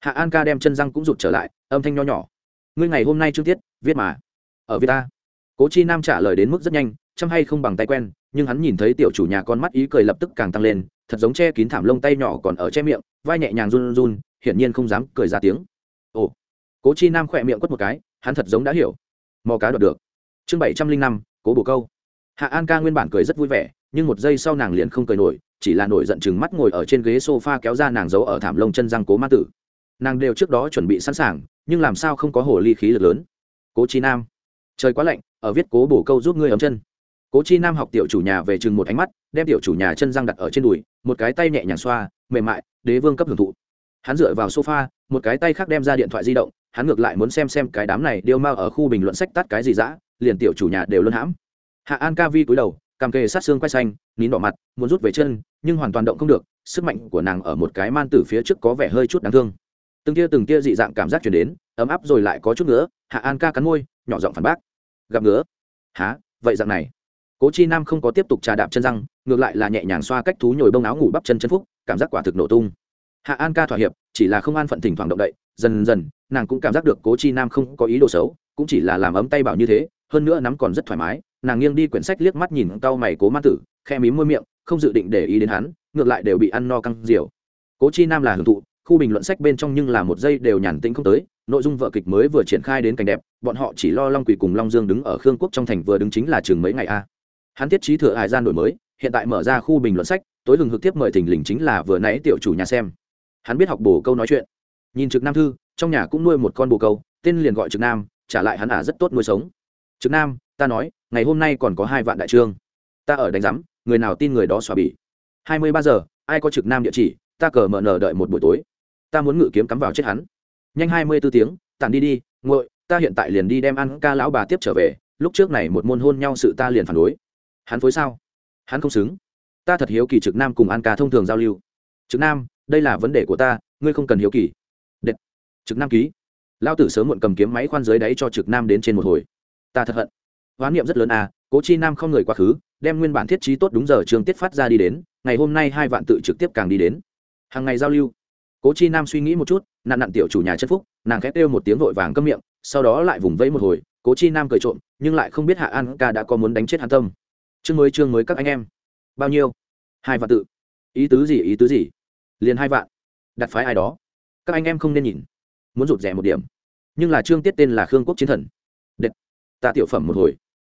Speaker 1: Hạ an ca đem chân răng cũng rụt trở lại, âm thanh nho nhỏ. Ngươi ngày hôm nay trước tiết, viết mà. Ở viết ta. Cố chi nam trả lời đến mức rất nhanh, chăm hay không bằng tay quen nhưng hắn nhìn thấy tiểu chủ nhà con mắt ý cười lập tức càng tăng lên, thật giống che kín thảm lông tay nhỏ còn ở che miệng, vai nhẹ nhàng run run hiển nhiên không dám cười ra tiếng. Ồ, cố chi nam khỏe miệng quất một cái, hắn thật giống đã hiểu. Mò cá đoạt được. Chương bảy trăm linh năm, cố bổ câu. Hạ an ca nguyên bản cười rất vui vẻ, nhưng một giây sau nàng liền không cười nổi, chỉ là nổi giận chừng mắt ngồi ở trên ghế sofa kéo ra nàng giấu ở thảm lông chân răng cố ma tử. Nàng đều trước đó chuẩn bị sẵn sàng, nhưng làm sao không có hồ ly khí lực lớn. Cố chi nam, trời quá lạnh, ở viết cố bổ câu giúp ngươi ấm chân cố chi nam học tiểu chủ nhà về chừng một ánh mắt, đem tiểu chủ nhà chân răng đặt ở trên đùi, một cái tay nhẹ nhàng xoa, mềm mại, đế vương cấp hưởng thụ. Hắn dựa vào sofa, một cái tay khác đem ra điện thoại di động, hắn ngược lại muốn xem xem cái đám này điêu mau ở khu bình luận sách tắt cái gì dã, liền tiểu chủ nhà đều luân hãm. Hạ an ca vi cúi đầu, cằm kề sát xương quay xanh, nín đỏ mặt, muốn rút về chân, nhưng hoàn toàn động không được, sức mạnh của nàng ở một cái man tử phía trước có vẻ hơi chút đáng thương. Từng tia từng tia dị dạng cảm giác chuyển đến, ấm áp rồi lại có chút nữa hạ an ca cắn môi, nhỏ giọng phản bác. Gặp nữa há vậy dạng này? Cố chi nam không có tiếp tục trà đạp chân răng ngược lại là nhẹ nhàng xoa cách thú nhồi bông áo ngủ bắp chân chân phúc cảm giác quả thực nổ tung hạ an ca thỏa hiệp chỉ là không an phận thỉnh thoảng động đậy dần dần nàng cũng cảm giác được cố chi nam không có ý đồ xấu cũng chỉ là làm ấm tay bảo như thế hơn nữa nắm còn rất thoải mái nàng nghiêng đi quyển sách liếc mắt nhìn cau mày cố man tử khe mím môi miệng không dự định để ý đến hắn ngược lại đều bị ăn no căng diều cố chi nam là hưởng thụ khu bình luận sách bên trong nhưng là một giây đều nhàn tĩnh không tới nội dung vợ kịch mới vừa triển khai đến cảnh đẹp bọn họ chỉ lo long quỳ cùng long dương đứng ở khương quốc trong thành vừa đứng chính là chừng mấy ngày a hắn tiết trí thừa hải gian đổi mới, hiện tại mở ra khu bình luận sách, tối lừng hực tiếp mời thình lình chính là vừa nãy tiểu chủ nhà xem. Hắn biết học bổ câu nói chuyện. Nhìn trực nam thư, trong nhà cũng nuôi một con bồ câu, tên liền gọi trực nam, trả lại hắn ả rất tốt nuôi sống. Trực nam, ta nói, ngày hôm nay còn có hai vạn đại trương. Ta ở đánh giám, người nào tin người đó xóa bỉ. Hai mươi ba giờ, ai có trực nam địa chỉ, ta cờ mở nở đợi một buổi tối. Ta muốn ngự kiếm cắm vào chết hắn. Nhanh hai mươi b ố tiếng tàn đi đi ngội ta hiện tại liền đi đem ăn ca lão bà tiếp trở về, lúc trước này một môn hôn nhau sự ta liền phản đối hắn phối sao? Hắn không xứng. Ta thật hiếu kỳ trực nam cùng an ca thông thường giao lưu. Trực nam, đây là vấn đề của ta, ngươi không cần hiếu kỳ. Đệt. trực nam ký. Lao tử sớm muộn cầm kiếm máy khoan dưới đáy cho trực nam đến trên một hồi. Ta thật hận. Hoán niệm rất lớn à cố chi nam không người quá khứ, đem nguyên bản thiết trí tốt đúng giờ trường tiết phát ra đi đến, ngày hôm nay hai vạn tự trực tiếp càng đi đến. Hàng ngày giao lưu. Cố chi nam suy nghĩ một chút nạn nặn tiểu chủ nhà chân phúc, nàng khét kêu một tiếng vội vàng câm miệng, sau đó lại vùng vẫy một hồi, cố chi nam cười trộm, nhưng lại không biết hạ an ca đã có muốn đánh chết hắn tâm chương mới chương mới các anh em. Bao nhiêu? Hai vạn tự. Ý tứ gì, ý tứ gì? Liền hai vạn. Đặt phái ai đó? Các anh em không nên nhìn. Muốn rụt rẻ một điểm. Nhưng là chương tiết tên là khương quốc chiến thần. Đệt. ta tiểu phẩm một hồi.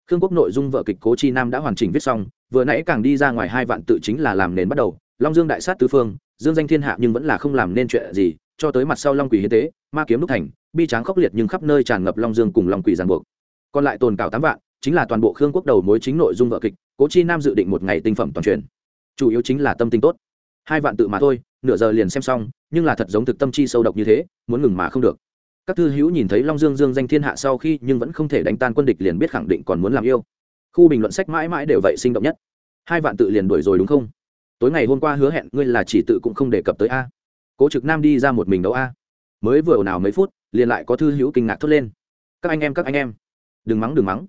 Speaker 1: Khương quốc nội dung vợ kịch cố chi nam đã hoàn chỉnh viết xong, vừa nãy càng đi ra ngoài hai vạn tự chính là làm nền bắt đầu. Long dương đại sát tứ phương, dương danh thiên hạ nhưng vẫn là không làm nên chuyện gì, cho tới mặt sau long quỷ hiến tế, ma kiếm đúc thành, bi tráng khốc liệt nhưng khắp nơi tràn ngập long dương cùng long quỷ giàn buộc. Còn lại tồn cảo tám vạn chính là toàn bộ khương quốc đầu mối chính nội dung vợ kịch, cố chi nam dự định một ngày tinh phẩm toàn truyền. Chủ yếu chính là tâm tình tốt. Hai vạn tự mà thôi, nửa giờ liền xem xong, nhưng là thật giống thực tâm chi sâu độc như thế, muốn ngừng mà không được. Các thư hữu nhìn thấy long dương dương danh thiên hạ sau khi nhưng vẫn không thể đánh tan quân địch liền biết khẳng định còn muốn làm yêu. Khu bình luận sách mãi mãi đều vậy sinh động nhất. Hai vạn tự liền đuổi rồi đúng không? Tối ngày hôm qua hứa hẹn ngươi là chỉ tự cũng không đề cập tới a. Cố trực nam đi ra một mình đấu a. Mới vừa nào mấy phút, liền lại có thư hữu kinh ngạc thốt lên. Các anh em, các anh em. Đừng mắng đừng mắng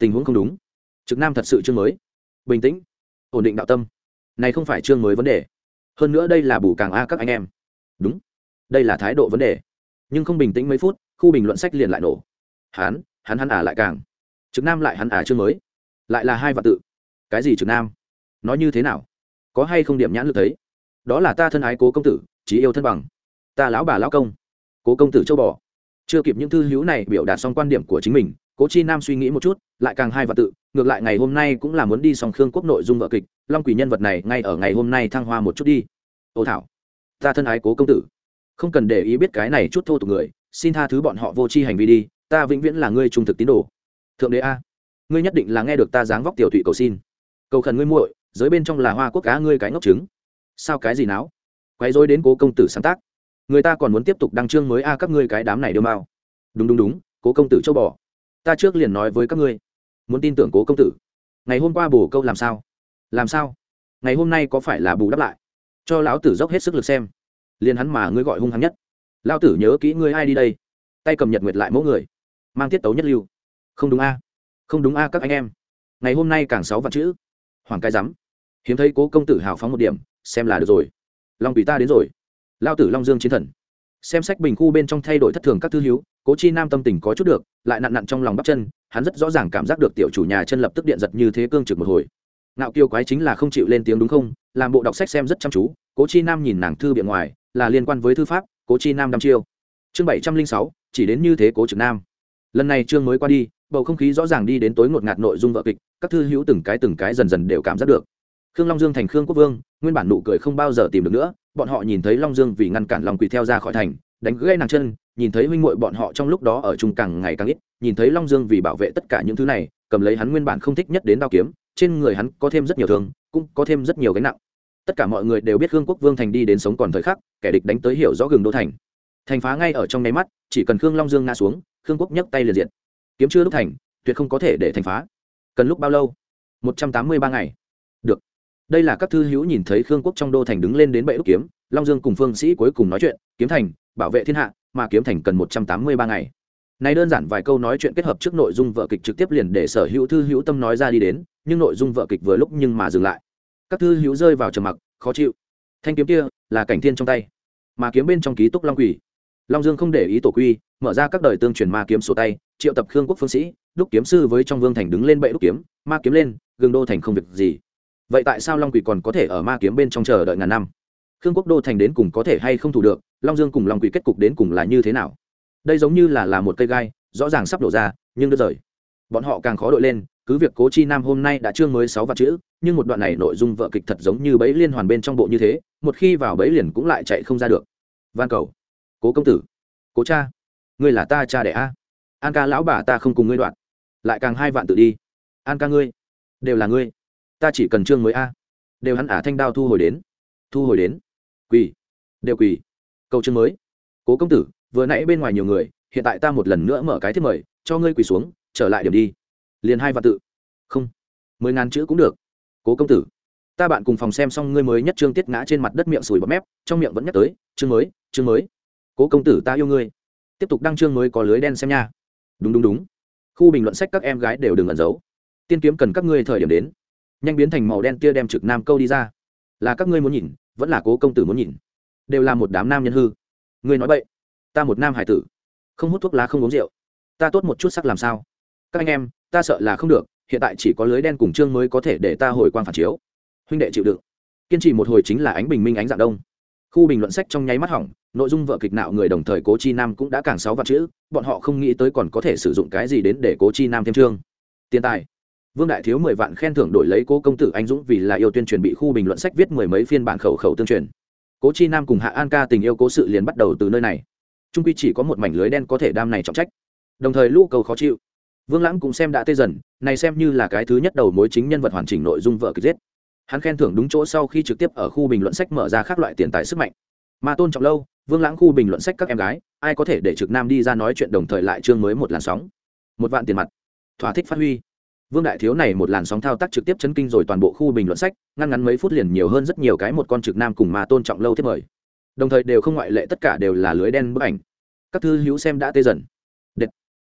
Speaker 1: tình huống không đúng. Trực nam thật sự chương mới. Bình tĩnh, ổn định đạo tâm. Này không phải chương mới vấn đề. Hơn nữa đây là bù càng a các anh em. Đúng. Đây là thái độ vấn đề. Nhưng không bình tĩnh mấy phút, khu bình luận sách liền lại nổ. Hắn hắn hắn à lại càng. Trực nam lại hắn à chương mới. Lại là hai vạn tự. Cái gì trực nam? Nói như thế nào? Có hay không điểm nhãn lực thấy? Đó là ta thân ái cố công tử trí yêu thân bằng. Ta lão bà lão công, cố công tử châu bò. Chưa kịp những thư hữu này biểu đạt xong quan điểm của chính mình cố chi nam suy nghĩ một chút, lại càng hai và tự, ngược lại ngày hôm nay cũng là muốn đi song khương quốc nội dung vợ kịch, long quỷ nhân vật này ngay ở ngày hôm nay thăng hoa một chút đi. Ô thảo, ta thân ái cố công tử. Không cần để ý biết cái này chút thô tục người, xin tha thứ bọn họ vô tri hành vi đi, ta vĩnh viễn là ngươi trung thực tín đồ. Thượng đế a, ngươi nhất định là nghe được ta dáng vóc tiểu thụy cầu xin. Cầu khẩn ngươi muội, giới bên trong là hoa quốc cá ngươi cái ngốc trứng. Sao cái gì não quay dối đến cố công tử sáng tác. Người ta còn muốn tiếp tục đăng chương mới a các ngươi cái đám này đưa mao đúng đúng đúng, cố công tử châu bò ta trước liền nói với các ngươi, muốn tin tưởng cố công tử. Ngày hôm qua bổ câu làm sao? Làm sao? Ngày hôm nay có phải là bù đắp lại? Cho lão tử dốc hết sức lực xem. Liền hắn mà ngươi gọi hung hăng nhất. Lão tử nhớ kỹ ngươi ai đi đây. Tay cầm nhật nguyệt lại mỗi người. Mang tiết tấu nhất lưu. Không đúng a. Không đúng a các anh em. Ngày hôm nay càng sáu vạn chữ. Hoàng cái rắm. Hiếm thấy cố công tử hào phóng một điểm, xem là được rồi. Long quỷ ta đến rồi. Lao tử long dương chiến thần. Xem sách bình khu bên trong thay đổi thất thường các thư hiếu cố chi nam tâm tình có chút được, lại nặn nặn trong lòng bắp chân, hắn rất rõ ràng cảm giác được tiểu chủ nhà chân lập tức điện giật như thế cương trực một hồi. Nạo kiêu quái chính là không chịu lên tiếng đúng không? Làm bộ đọc sách xem rất chăm chú, cố chi nam nhìn nàng thư biện ngoài, là liên quan với thư pháp, cố chi nam đăm chiêu. Chương bảy trăm linh sáu, chỉ đến như thế cố trực nam. Lần này chương mới qua đi, bầu không khí rõ ràng đi đến tối ngột ngạt nội dung vợ kịch, các thư hữu từng cái từng cái dần dần đều cảm giác được. Khương long dương thành khương quốc vương, nguyên bản nụ cười không bao giờ tìm được nữa, bọn họ nhìn thấy long dương vì ngăn cản lòng quỳ theo ra khỏi thành đánh gãy nàng chân, nhìn thấy huynh muội bọn họ trong lúc đó ở chung càng ngày càng ít, nhìn thấy long dương vì bảo vệ tất cả những thứ này, cầm lấy hắn nguyên bản không thích nhất đến đao kiếm, trên người hắn có thêm rất nhiều thương, cũng có thêm rất nhiều gánh nặng. Tất cả mọi người đều biết khương quốc vương thành đi đến sống còn thời khắc, kẻ địch đánh tới hiểu rõ gừng đô thành. Thành phá ngay ở trong nháy mắt, chỉ cần khương long dương ngã xuống, khương quốc nhấc tay liền diện kiếm chưa lúc thành, tuyệt không có thể để thành phá. Cần lúc bao lâu? Một trăm tám mươi ba ngày. Được. Đây là các thư hữu nhìn thấy khương quốc trong đô thành đứng lên đến bệ đúc kiếm, long dương cùng phương sĩ cuối cùng nói chuyện, kiếm thành bảo vệ thiên hạ, mà kiếm thành cần một trăm tám mươi ba ngày. Này đơn giản vài câu nói chuyện kết hợp trước nội dung vợ kịch trực tiếp liền để sở hữu thư hữu tâm nói ra đi đến, nhưng nội dung vợ kịch vừa lúc nhưng mà dừng lại. Các thư hữu rơi vào trầm mặc, khó chịu. Thanh kiếm kia là cảnh thiên trong tay, mà kiếm bên trong ký túc long quỷ. Long dương không để ý tổ quy, mở ra các đời tương truyền ma kiếm sổ tay, triệu tập khương quốc phương sĩ, đúc kiếm sư với trong vương thành đứng lên bệ đúc kiếm, ma kiếm lên gương đô thành không việc gì. Vậy tại sao long quỷ còn có thể ở ma kiếm bên trong chờ đợi ngàn năm? Khương quốc đô thành đến cùng có thể hay không thủ được long dương cùng long quỷ kết cục đến cùng là như thế nào? Đây giống như là là một cây gai, rõ ràng sắp đổ ra, nhưng đứt rời. Bọn họ càng khó đội lên, cứ việc cố chi nam hôm nay đã chương mới sáu vạn chữ, nhưng một đoạn này nội dung vợ kịch thật giống như bẫy liên hoàn bên trong bộ như thế, một khi vào bẫy liền cũng lại chạy không ra được. Van cầu, cố công tử, cố cha, ngươi là ta cha đẻ a. An ca lão bà ta không cùng ngươi đoạn, lại càng hai vạn tự đi. An ca ngươi, đều là ngươi, ta chỉ cần chương mới a. Đều hắn ả thanh đao thu hồi đến, thu hồi đến. Quỳ, đều quỳ câu chương mới. Cố công tử, vừa nãy bên ngoài nhiều người, hiện tại ta một lần nữa mở cái thiết mời, cho ngươi quỳ xuống, trở lại điểm đi. Liền hai vạn tự. Không. Mười ngàn chữ cũng được. Cố công tử, ta bạn cùng phòng xem xong ngươi mới nhất trương tiết ngã trên mặt đất miệng sùi bọt mép, trong miệng vẫn nhắc tới, chương mới chương mới. Cố công tử, ta yêu ngươi. Tiếp tục đăng chương mới có lưới đen xem nha. Đúng đúng đúng. Khu bình luận sách các em gái đều đừng ẩn giấu. Tiên kiếm cần các ngươi thời điểm đến. Nhanh biến thành màu đen kia đem trực nam câu đi ra. Là các ngươi muốn nhìn, vẫn là cố công tử muốn nhìn đều là một đám nam nhân hư. Ngươi nói vậy ta một nam hải tử. Không hút thuốc lá, không uống rượu. Ta tốt một chút sắc làm sao? Các anh em, ta sợ là không được, hiện tại chỉ có lưới đen cùng trương mới có thể để ta hồi quang phản chiếu. Huynh đệ chịu đựng. Kiên trì một hồi chính là ánh bình minh ánh dạng đông. Khu bình luận sách trong nháy mắt hỏng, nội dung vợ kịch nạo người đồng thời cố chi nam cũng đã càng sáu vạn chữ, bọn họ không nghĩ tới còn có thể sử dụng cái gì đến để cố chi nam thêm trương. tiền tài. Vương đại thiếu mười vạn khen thưởng đổi lấy cố công tử anh dũng vì là yêu tuyên truyền bị khu bình luận sách viết mười mấy phiên bản khẩu khẩu tương truyền cố chi nam cùng hạ an ca tình yêu cố sự liền bắt đầu từ nơi này. Trung quy chỉ có một mảnh lưới đen có thể đam này trọng trách. Đồng thời lũ cầu khó chịu. Vương lãng cũng xem đã tê dần, này xem như là cái thứ nhất đầu mối chính nhân vật hoàn chỉnh nội dung vợ kịch giết. Hắn khen thưởng đúng chỗ sau khi trực tiếp ở khu bình luận sách mở ra các loại tiền tài sức mạnh. Mà tôn trọng lâu, vương lãng khu bình luận sách các em gái, ai có thể để trực nam đi ra nói chuyện đồng thời lại chương mới một làn sóng. Một vạn tiền mặt. Thỏa thích phát huy vương đại thiếu này một làn sóng thao tác trực tiếp chấn kinh rồi toàn bộ khu bình luận sách, ngăn ngắn mấy phút liền nhiều hơn rất nhiều cái một con trực nam cùng mà tôn trọng lâu thiết mời. Đồng thời đều không ngoại lệ tất cả đều là lưới đen bức ảnh. Các thư hữu xem đã tê dần. Đệt.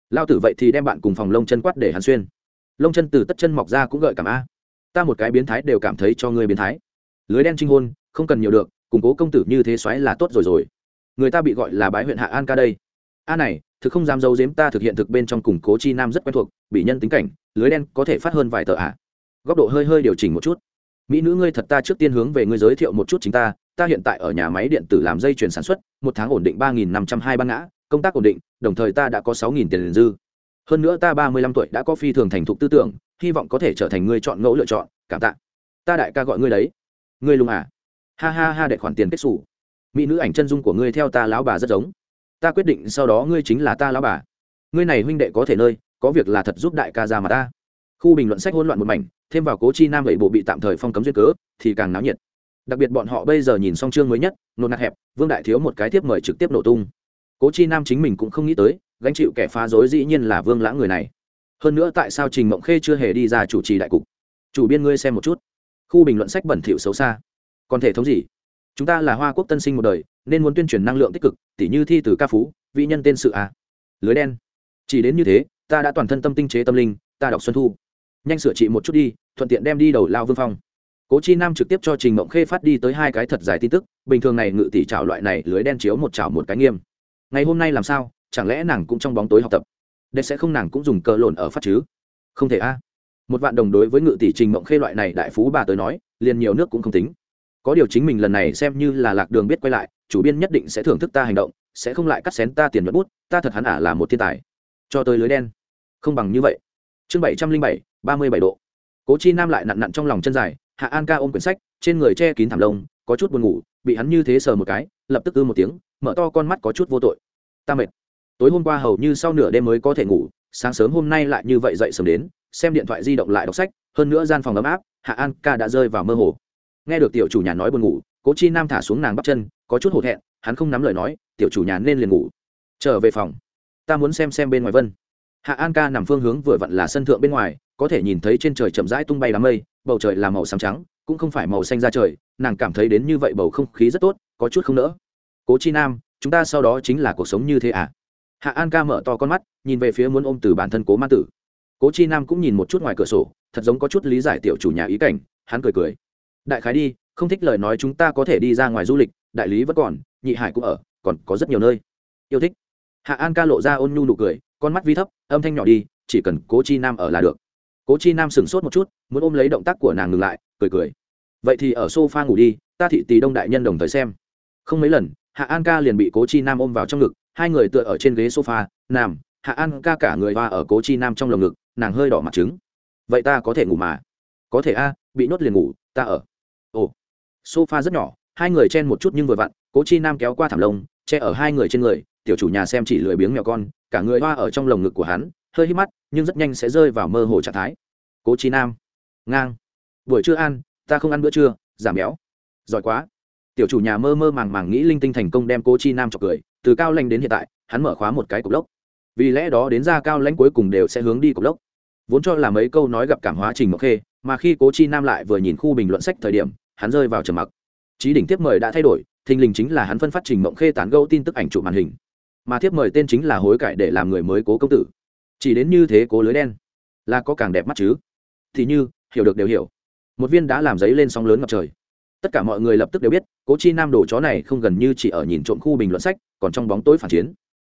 Speaker 1: lao tử vậy thì đem bạn cùng phòng lông chân quát để hắn xuyên. Lông chân từ tất chân mọc ra cũng gợi cảm a. Ta một cái biến thái đều cảm thấy cho người biến thái. Lưới đen trinh hôn, không cần nhiều được, củng cố công tử như thế xoáy là tốt rồi rồi. Người ta bị gọi là bái huyện hạ an ca đây. A này, thực không dám giấu giếm ta thực hiện thực bên trong củng cố chi nam rất quen thuộc, bị nhân tính cảnh lưới đen có thể phát hơn vài tờ ạ? À. góc độ hơi hơi điều chỉnh một chút. Mỹ nữ ngươi thật ta trước tiên hướng về ngươi giới thiệu một chút chính ta. Ta hiện tại ở nhà máy điện tử làm dây chuyển sản xuất, một tháng ổn định ba nghìn năm trăm hai ba ngã, công tác ổn định, đồng thời ta đã có sáu nghìn tiền dư. Hơn nữa ta ba mươi lăm tuổi đã có phi thường thành thục tư tưởng, hy vọng có thể trở thành người chọn ngẫu lựa chọn. Cảm tạ. Ta đại ca gọi ngươi đấy. Ngươi lùng à? Ha ha ha, để khoản tiền kết xù. Mỹ nữ ảnh chân dung của ngươi theo ta lão bà rất giống. Ta quyết định sau đó ngươi chính là ta lão bà. Ngươi này huynh đệ có thể nơi có việc là thật giúp đại ca ra mà ta. Khu bình luận sách hỗn loạn một mảnh, thêm vào cố chi nam vậy bộ bị tạm thời phong cấm duyên cớ, thì càng náo nhiệt. Đặc biệt bọn họ bây giờ nhìn xong chương mới nhất, nôn nạt hẹp, vương đại thiếu một cái tiếp mời trực tiếp nổ tung. Cố chi nam chính mình cũng không nghĩ tới, gánh chịu kẻ phá rối dĩ nhiên là vương lãng người này. Hơn nữa tại sao trình mộng khê chưa hề đi ra chủ trì đại cục? Chủ biên ngươi xem một chút. Khu bình luận sách bẩn thỉu xấu xa. Còn thể thống gì? Chúng ta là hoa quốc tân sinh một đời, nên muốn tuyên truyền năng lượng tích cực, tỉ như thi từ ca phú, vị nhân tên sự à. lưới đen. Chỉ đến như thế ta đã toàn thân tâm tinh chế tâm linh, ta đọc xuân thu. Nhanh sửa trị một chút đi, thuận tiện đem đi đầu lao vương phong. Cố chi nam trực tiếp cho trình mộng khê phát đi tới hai cái thật dài tin tức, bình thường này ngự tỷ trào loại này lưới đen chiếu một chảo một cái nghiêm. Ngày hôm nay làm sao, chẳng lẽ nàng cũng trong bóng tối học tập? Đây sẽ không nàng cũng dùng cờ lộn ở phát chứ? Không thể a. Một vạn đồng đối với ngự tỷ trình mộng khê loại này đại phú bà tới nói, liền nhiều nước cũng không tính. Có điều chính mình lần này xem như là lạc đường biết quay lại, chủ biên nhất định sẽ thưởng thức ta hành động, sẽ không lại cắt xén ta tiền nhuận bút, ta thật hắn ả là một thiên tài. Cho tới lưới đen không bằng như vậy. Chương bảy trăm linh bảy, ba mươi bảy độ. Cố chi nam lại nặn nặn trong lòng chân dài, hạ an ca ôm quyển sách, trên người che kín thảm lông, có chút buồn ngủ, bị hắn như thế sờ một cái, lập tức ư một tiếng, mở to con mắt có chút vô tội. Ta mệt. Tối hôm qua hầu như sau nửa đêm mới có thể ngủ, sáng sớm hôm nay lại như vậy dậy sớm đến, xem điện thoại di động lại đọc sách, hơn nữa gian phòng ấm áp, hạ an ca đã rơi vào mơ hồ. Nghe được tiểu chủ nhà nói buồn ngủ, cố chi nam thả xuống nàng bắp chân, có chút hổ thẹn, hắn không nắm lời nói, tiểu chủ nhà nên liền ngủ. Trở về phòng. Ta muốn xem xem bên ngoài vân hạ an ca nằm phương hướng vừa vặn là sân thượng bên ngoài, có thể nhìn thấy trên trời chậm rãi tung bay đám mây, bầu trời là màu xám trắng, cũng không phải màu xanh ra trời, nàng cảm thấy đến như vậy bầu không khí rất tốt, có chút không nỡ. Cố chi nam, chúng ta sau đó chính là cuộc sống như thế à? Hạ an ca mở to con mắt, nhìn về phía muốn ôm từ bản thân cố ma tử. Cố chi nam cũng nhìn một chút ngoài cửa sổ, thật giống có chút lý giải tiểu chủ nhà ý cảnh, hắn cười cười. Đại khái đi, không thích lời nói chúng ta có thể đi ra ngoài du lịch, đại lý vẫn còn, nhị hải cũng ở, còn có rất nhiều nơi. Yêu thích. Hạ an ca lộ ra ôn nhu nụ cười con mắt vi thấp, âm thanh nhỏ đi, chỉ cần cố chi nam ở là được. Cố chi nam sửng sốt một chút, muốn ôm lấy động tác của nàng ngừng lại, cười cười. Vậy thì ở s o f a ngủ đi, ta thị tì đông đại nhân đồng thời xem. Không mấy lần, hạ an ca liền bị cố chi nam ôm vào trong ngực, hai người tựa ở trên ghế sofa, nằm, hạ an ca cả người hoa ở cố chi nam trong lồng ngực, nàng hơi đỏ mặt trứng. Vậy ta có thể ngủ mà? Có thể a, bị nhốt liền ngủ, ta ở. Ồ. Sofa rất nhỏ, hai người chen một chút nhưng vừa vặn, cố chi nam kéo qua thảm lông, che ở hai người trên người tiểu chủ nhà xem chỉ lười biếng mèo con, cả người hoa ở trong lồng ngực của hắn, hơi hít mắt, nhưng rất nhanh sẽ rơi vào mơ hồ trạng thái. Cố chi nam. Ngang. Buổi trưa ăn, ta không ăn bữa trưa, giảm béo. Giỏi quá. Tiểu chủ nhà mơ mơ màng màng nghĩ linh tinh thành công đem cố chi nam chọc cười, từ cao lanh đến hiện tại, hắn mở khóa một cái cục lốc. Vì lẽ đó đến ra cao lãnh cuối cùng đều sẽ hướng đi cục lốc. Vốn cho là mấy câu nói gặp cảm hóa trình mộc khê, mà khi cố chi nam lại vừa nhìn khu bình luận sách thời điểm, hắn rơi vào trầm mặc. Trí đỉnh tiếp mời đã thay đổi, thình lình chính là hắn phân phát trình mộng khê tán gẫu tin tức ảnh chụp màn hình mà thiếp mời tên chính là hối cải để làm người mới cố công tử. Chỉ đến như thế cố lưới đen, là có càng đẹp mắt chứ? Thì như, hiểu được đều hiểu. Một viên đã làm giấy lên sóng lớn ngập trời. Tất cả mọi người lập tức đều biết, cố chi nam đồ chó này không gần như chỉ ở nhìn trộm khu bình luận sách, còn trong bóng tối phản chiến.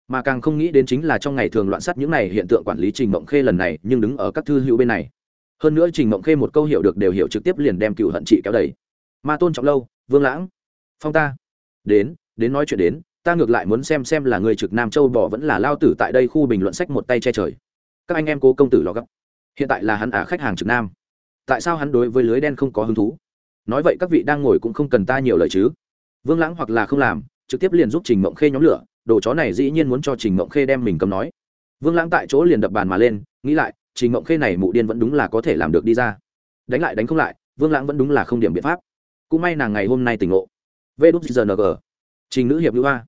Speaker 1: Mà càng không nghĩ đến chính là trong ngày thường loạn sắt những này hiện tượng quản lý trình mộng khê lần này nhưng đứng ở các thư hữu bên này. Hơn nữa trình mộng khê một câu hiểu được đều hiểu trực tiếp liền đem cựu hận chị kéo đầy. Ma tôn trọng lâu, vương lãng, phong ta, đến đến nói chuyện đến ta ngược lại muốn xem xem là người trực nam châu bò vẫn là lao tử tại đây khu bình luận sách một tay che trời. Các anh em cố công tử lo gấp. Hiện tại là hắn ả khách hàng trực nam. Tại sao hắn đối với lưới đen không có hứng thú? Nói vậy các vị đang ngồi cũng không cần ta nhiều lời chứ. Vương lãng hoặc là không làm, trực tiếp liền giúp trình mộng khê nhóm lửa, đồ chó này dĩ nhiên muốn cho trình mộng khê đem mình cầm nói. Vương lãng tại chỗ liền đập bàn mà lên, nghĩ lại, trình mộng khê này mụ điên vẫn đúng là có thể làm được đi ra. Đánh lại đánh không lại, vương lãng vẫn đúng là không điểm biện pháp. Cũng may nàng ngày hôm nay tỉnh ngộ. Vê đúc g trình nữ hiệp nữ a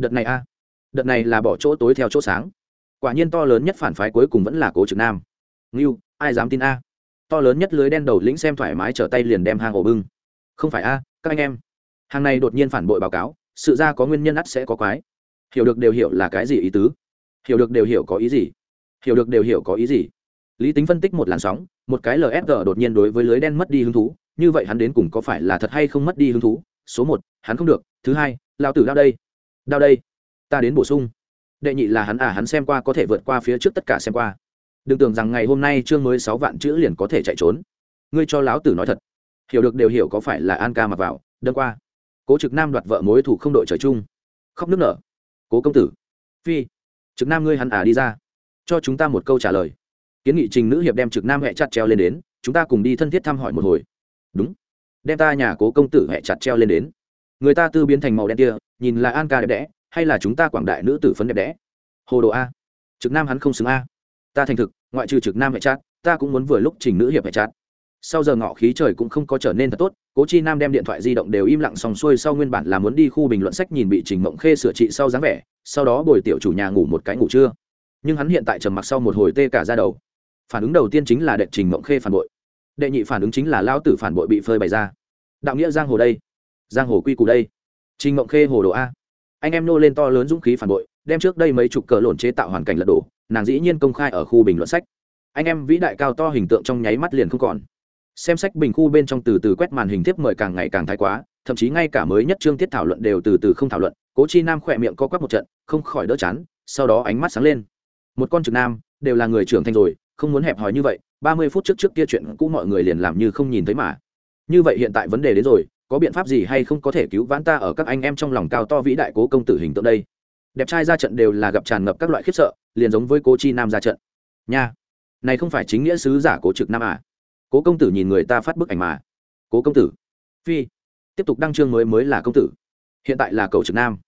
Speaker 1: đợt này a. Đợt này là bỏ chỗ tối theo chỗ sáng. Quả nhiên to lớn nhất phản phái cuối cùng vẫn là cố trực nam. Ngưu, ai dám tin a? To lớn nhất lưới đen đầu lĩnh xem thoải mái trở tay liền đem hang ổ bưng. Không phải a, các anh em. Hàng này đột nhiên phản bội báo cáo, sự ra có nguyên nhân ắt sẽ có quái. Hiểu được đều hiểu là cái gì ý tứ? Hiểu được đều hiểu có ý gì? Hiểu được đều hiểu có ý gì? Lý tính phân tích một làn sóng, một cái lfg đột nhiên đối với lưới đen mất đi hứng thú, như vậy hắn đến cùng có phải là thật hay không mất đi hứng thú? Số một, hắn không được. Thứ hai lao tử đao đây đao đây. Ta đến bổ sung. Đệ nhị là hắn à hắn xem qua, có thể vượt qua phía trước tất cả xem qua. Đừng tưởng rằng ngày hôm nay chương mới sáu vạn chữ liền có thể chạy trốn. Ngươi cho láo tử nói thật. Hiểu được đều hiểu có phải là an ca mặc vào, đâm qua. Cố trực nam đoạt vợ mối thủ không đội trời chung. Khóc nước nở. Cố công tử. Phi. Trực nam ngươi hắn à đi ra. Cho chúng ta một câu trả lời. Kiến nghị trình nữ hiệp đem trực nam hẹ chặt treo lên đến, chúng ta cùng đi thân thiết thăm hỏi một hồi. Đúng. Đem ta nhà cố công tử hẹ chặt treo lên đến người ta tư biến thành màu đen kia, nhìn là an ca đẹp đẽ, hay là chúng ta quảng đại nữ tử phấn đẹp đẽ? Hồ đồ a. Trực nam hắn không xứng a. Ta thành thực, ngoại trừ trực nam hệ chát, ta cũng muốn vừa lúc trình nữ hiệp hệ chát. Sau giờ ngọ khí trời cũng không có trở nên thật tốt, cố chi nam đem điện thoại di động đều im lặng xong xuôi sau nguyên bản là muốn đi khu bình luận sách nhìn bị trình mộng khê sửa trị sau dáng vẻ, sau đó bồi tiểu chủ nhà ngủ một cái ngủ trưa. Nhưng hắn hiện tại trầm mặc sau một hồi tê cả ra đầu. Phản ứng đầu tiên chính là đệ trình mộng khê phản bội. Đệ nhị phản ứng chính là lao tử phản bội bị phơi bày ra. Đạo nghĩa giang hồ đây giang hồ quy củ đây. Trình mộng khê hồ đồ a. Anh em nô lên to lớn dũng khí phản bội, đem trước đây mấy chục cờ lộn chế tạo hoàn cảnh lật đổ, nàng dĩ nhiên công khai ở khu bình luận sách. Anh em vĩ đại cao to hình tượng trong nháy mắt liền không còn. Xem sách bình khu bên trong từ từ quét màn hình tiếp mời càng ngày càng thái quá, thậm chí ngay cả mới nhất trương tiết thảo luận đều từ từ không thảo luận, cố chi nam khỏe miệng co quắp một trận, không khỏi đỡ chán, sau đó ánh mắt sáng lên. Một con trực nam, đều là người trưởng thành rồi, không muốn hẹp hòi như vậy, ba mươi phút trước trước kia chuyện cũ mọi người liền làm như không nhìn thấy mà. Như vậy hiện tại vấn đề đến rồi có biện pháp gì hay không có thể cứu vãn ta ở các anh em trong lòng cao to vĩ đại cố công tử hình tượng đây? Đẹp trai ra trận đều là gặp tràn ngập các loại khiếp sợ, liền giống với cố chi nam ra trận. Nha, này không phải chính nghĩa sứ giả cố trực nam à? Cố công tử nhìn người ta phát bức ảnh mà. Cố công tử. Phi, tiếp tục đăng chương mới mới là công tử. Hiện tại là cậu trực nam.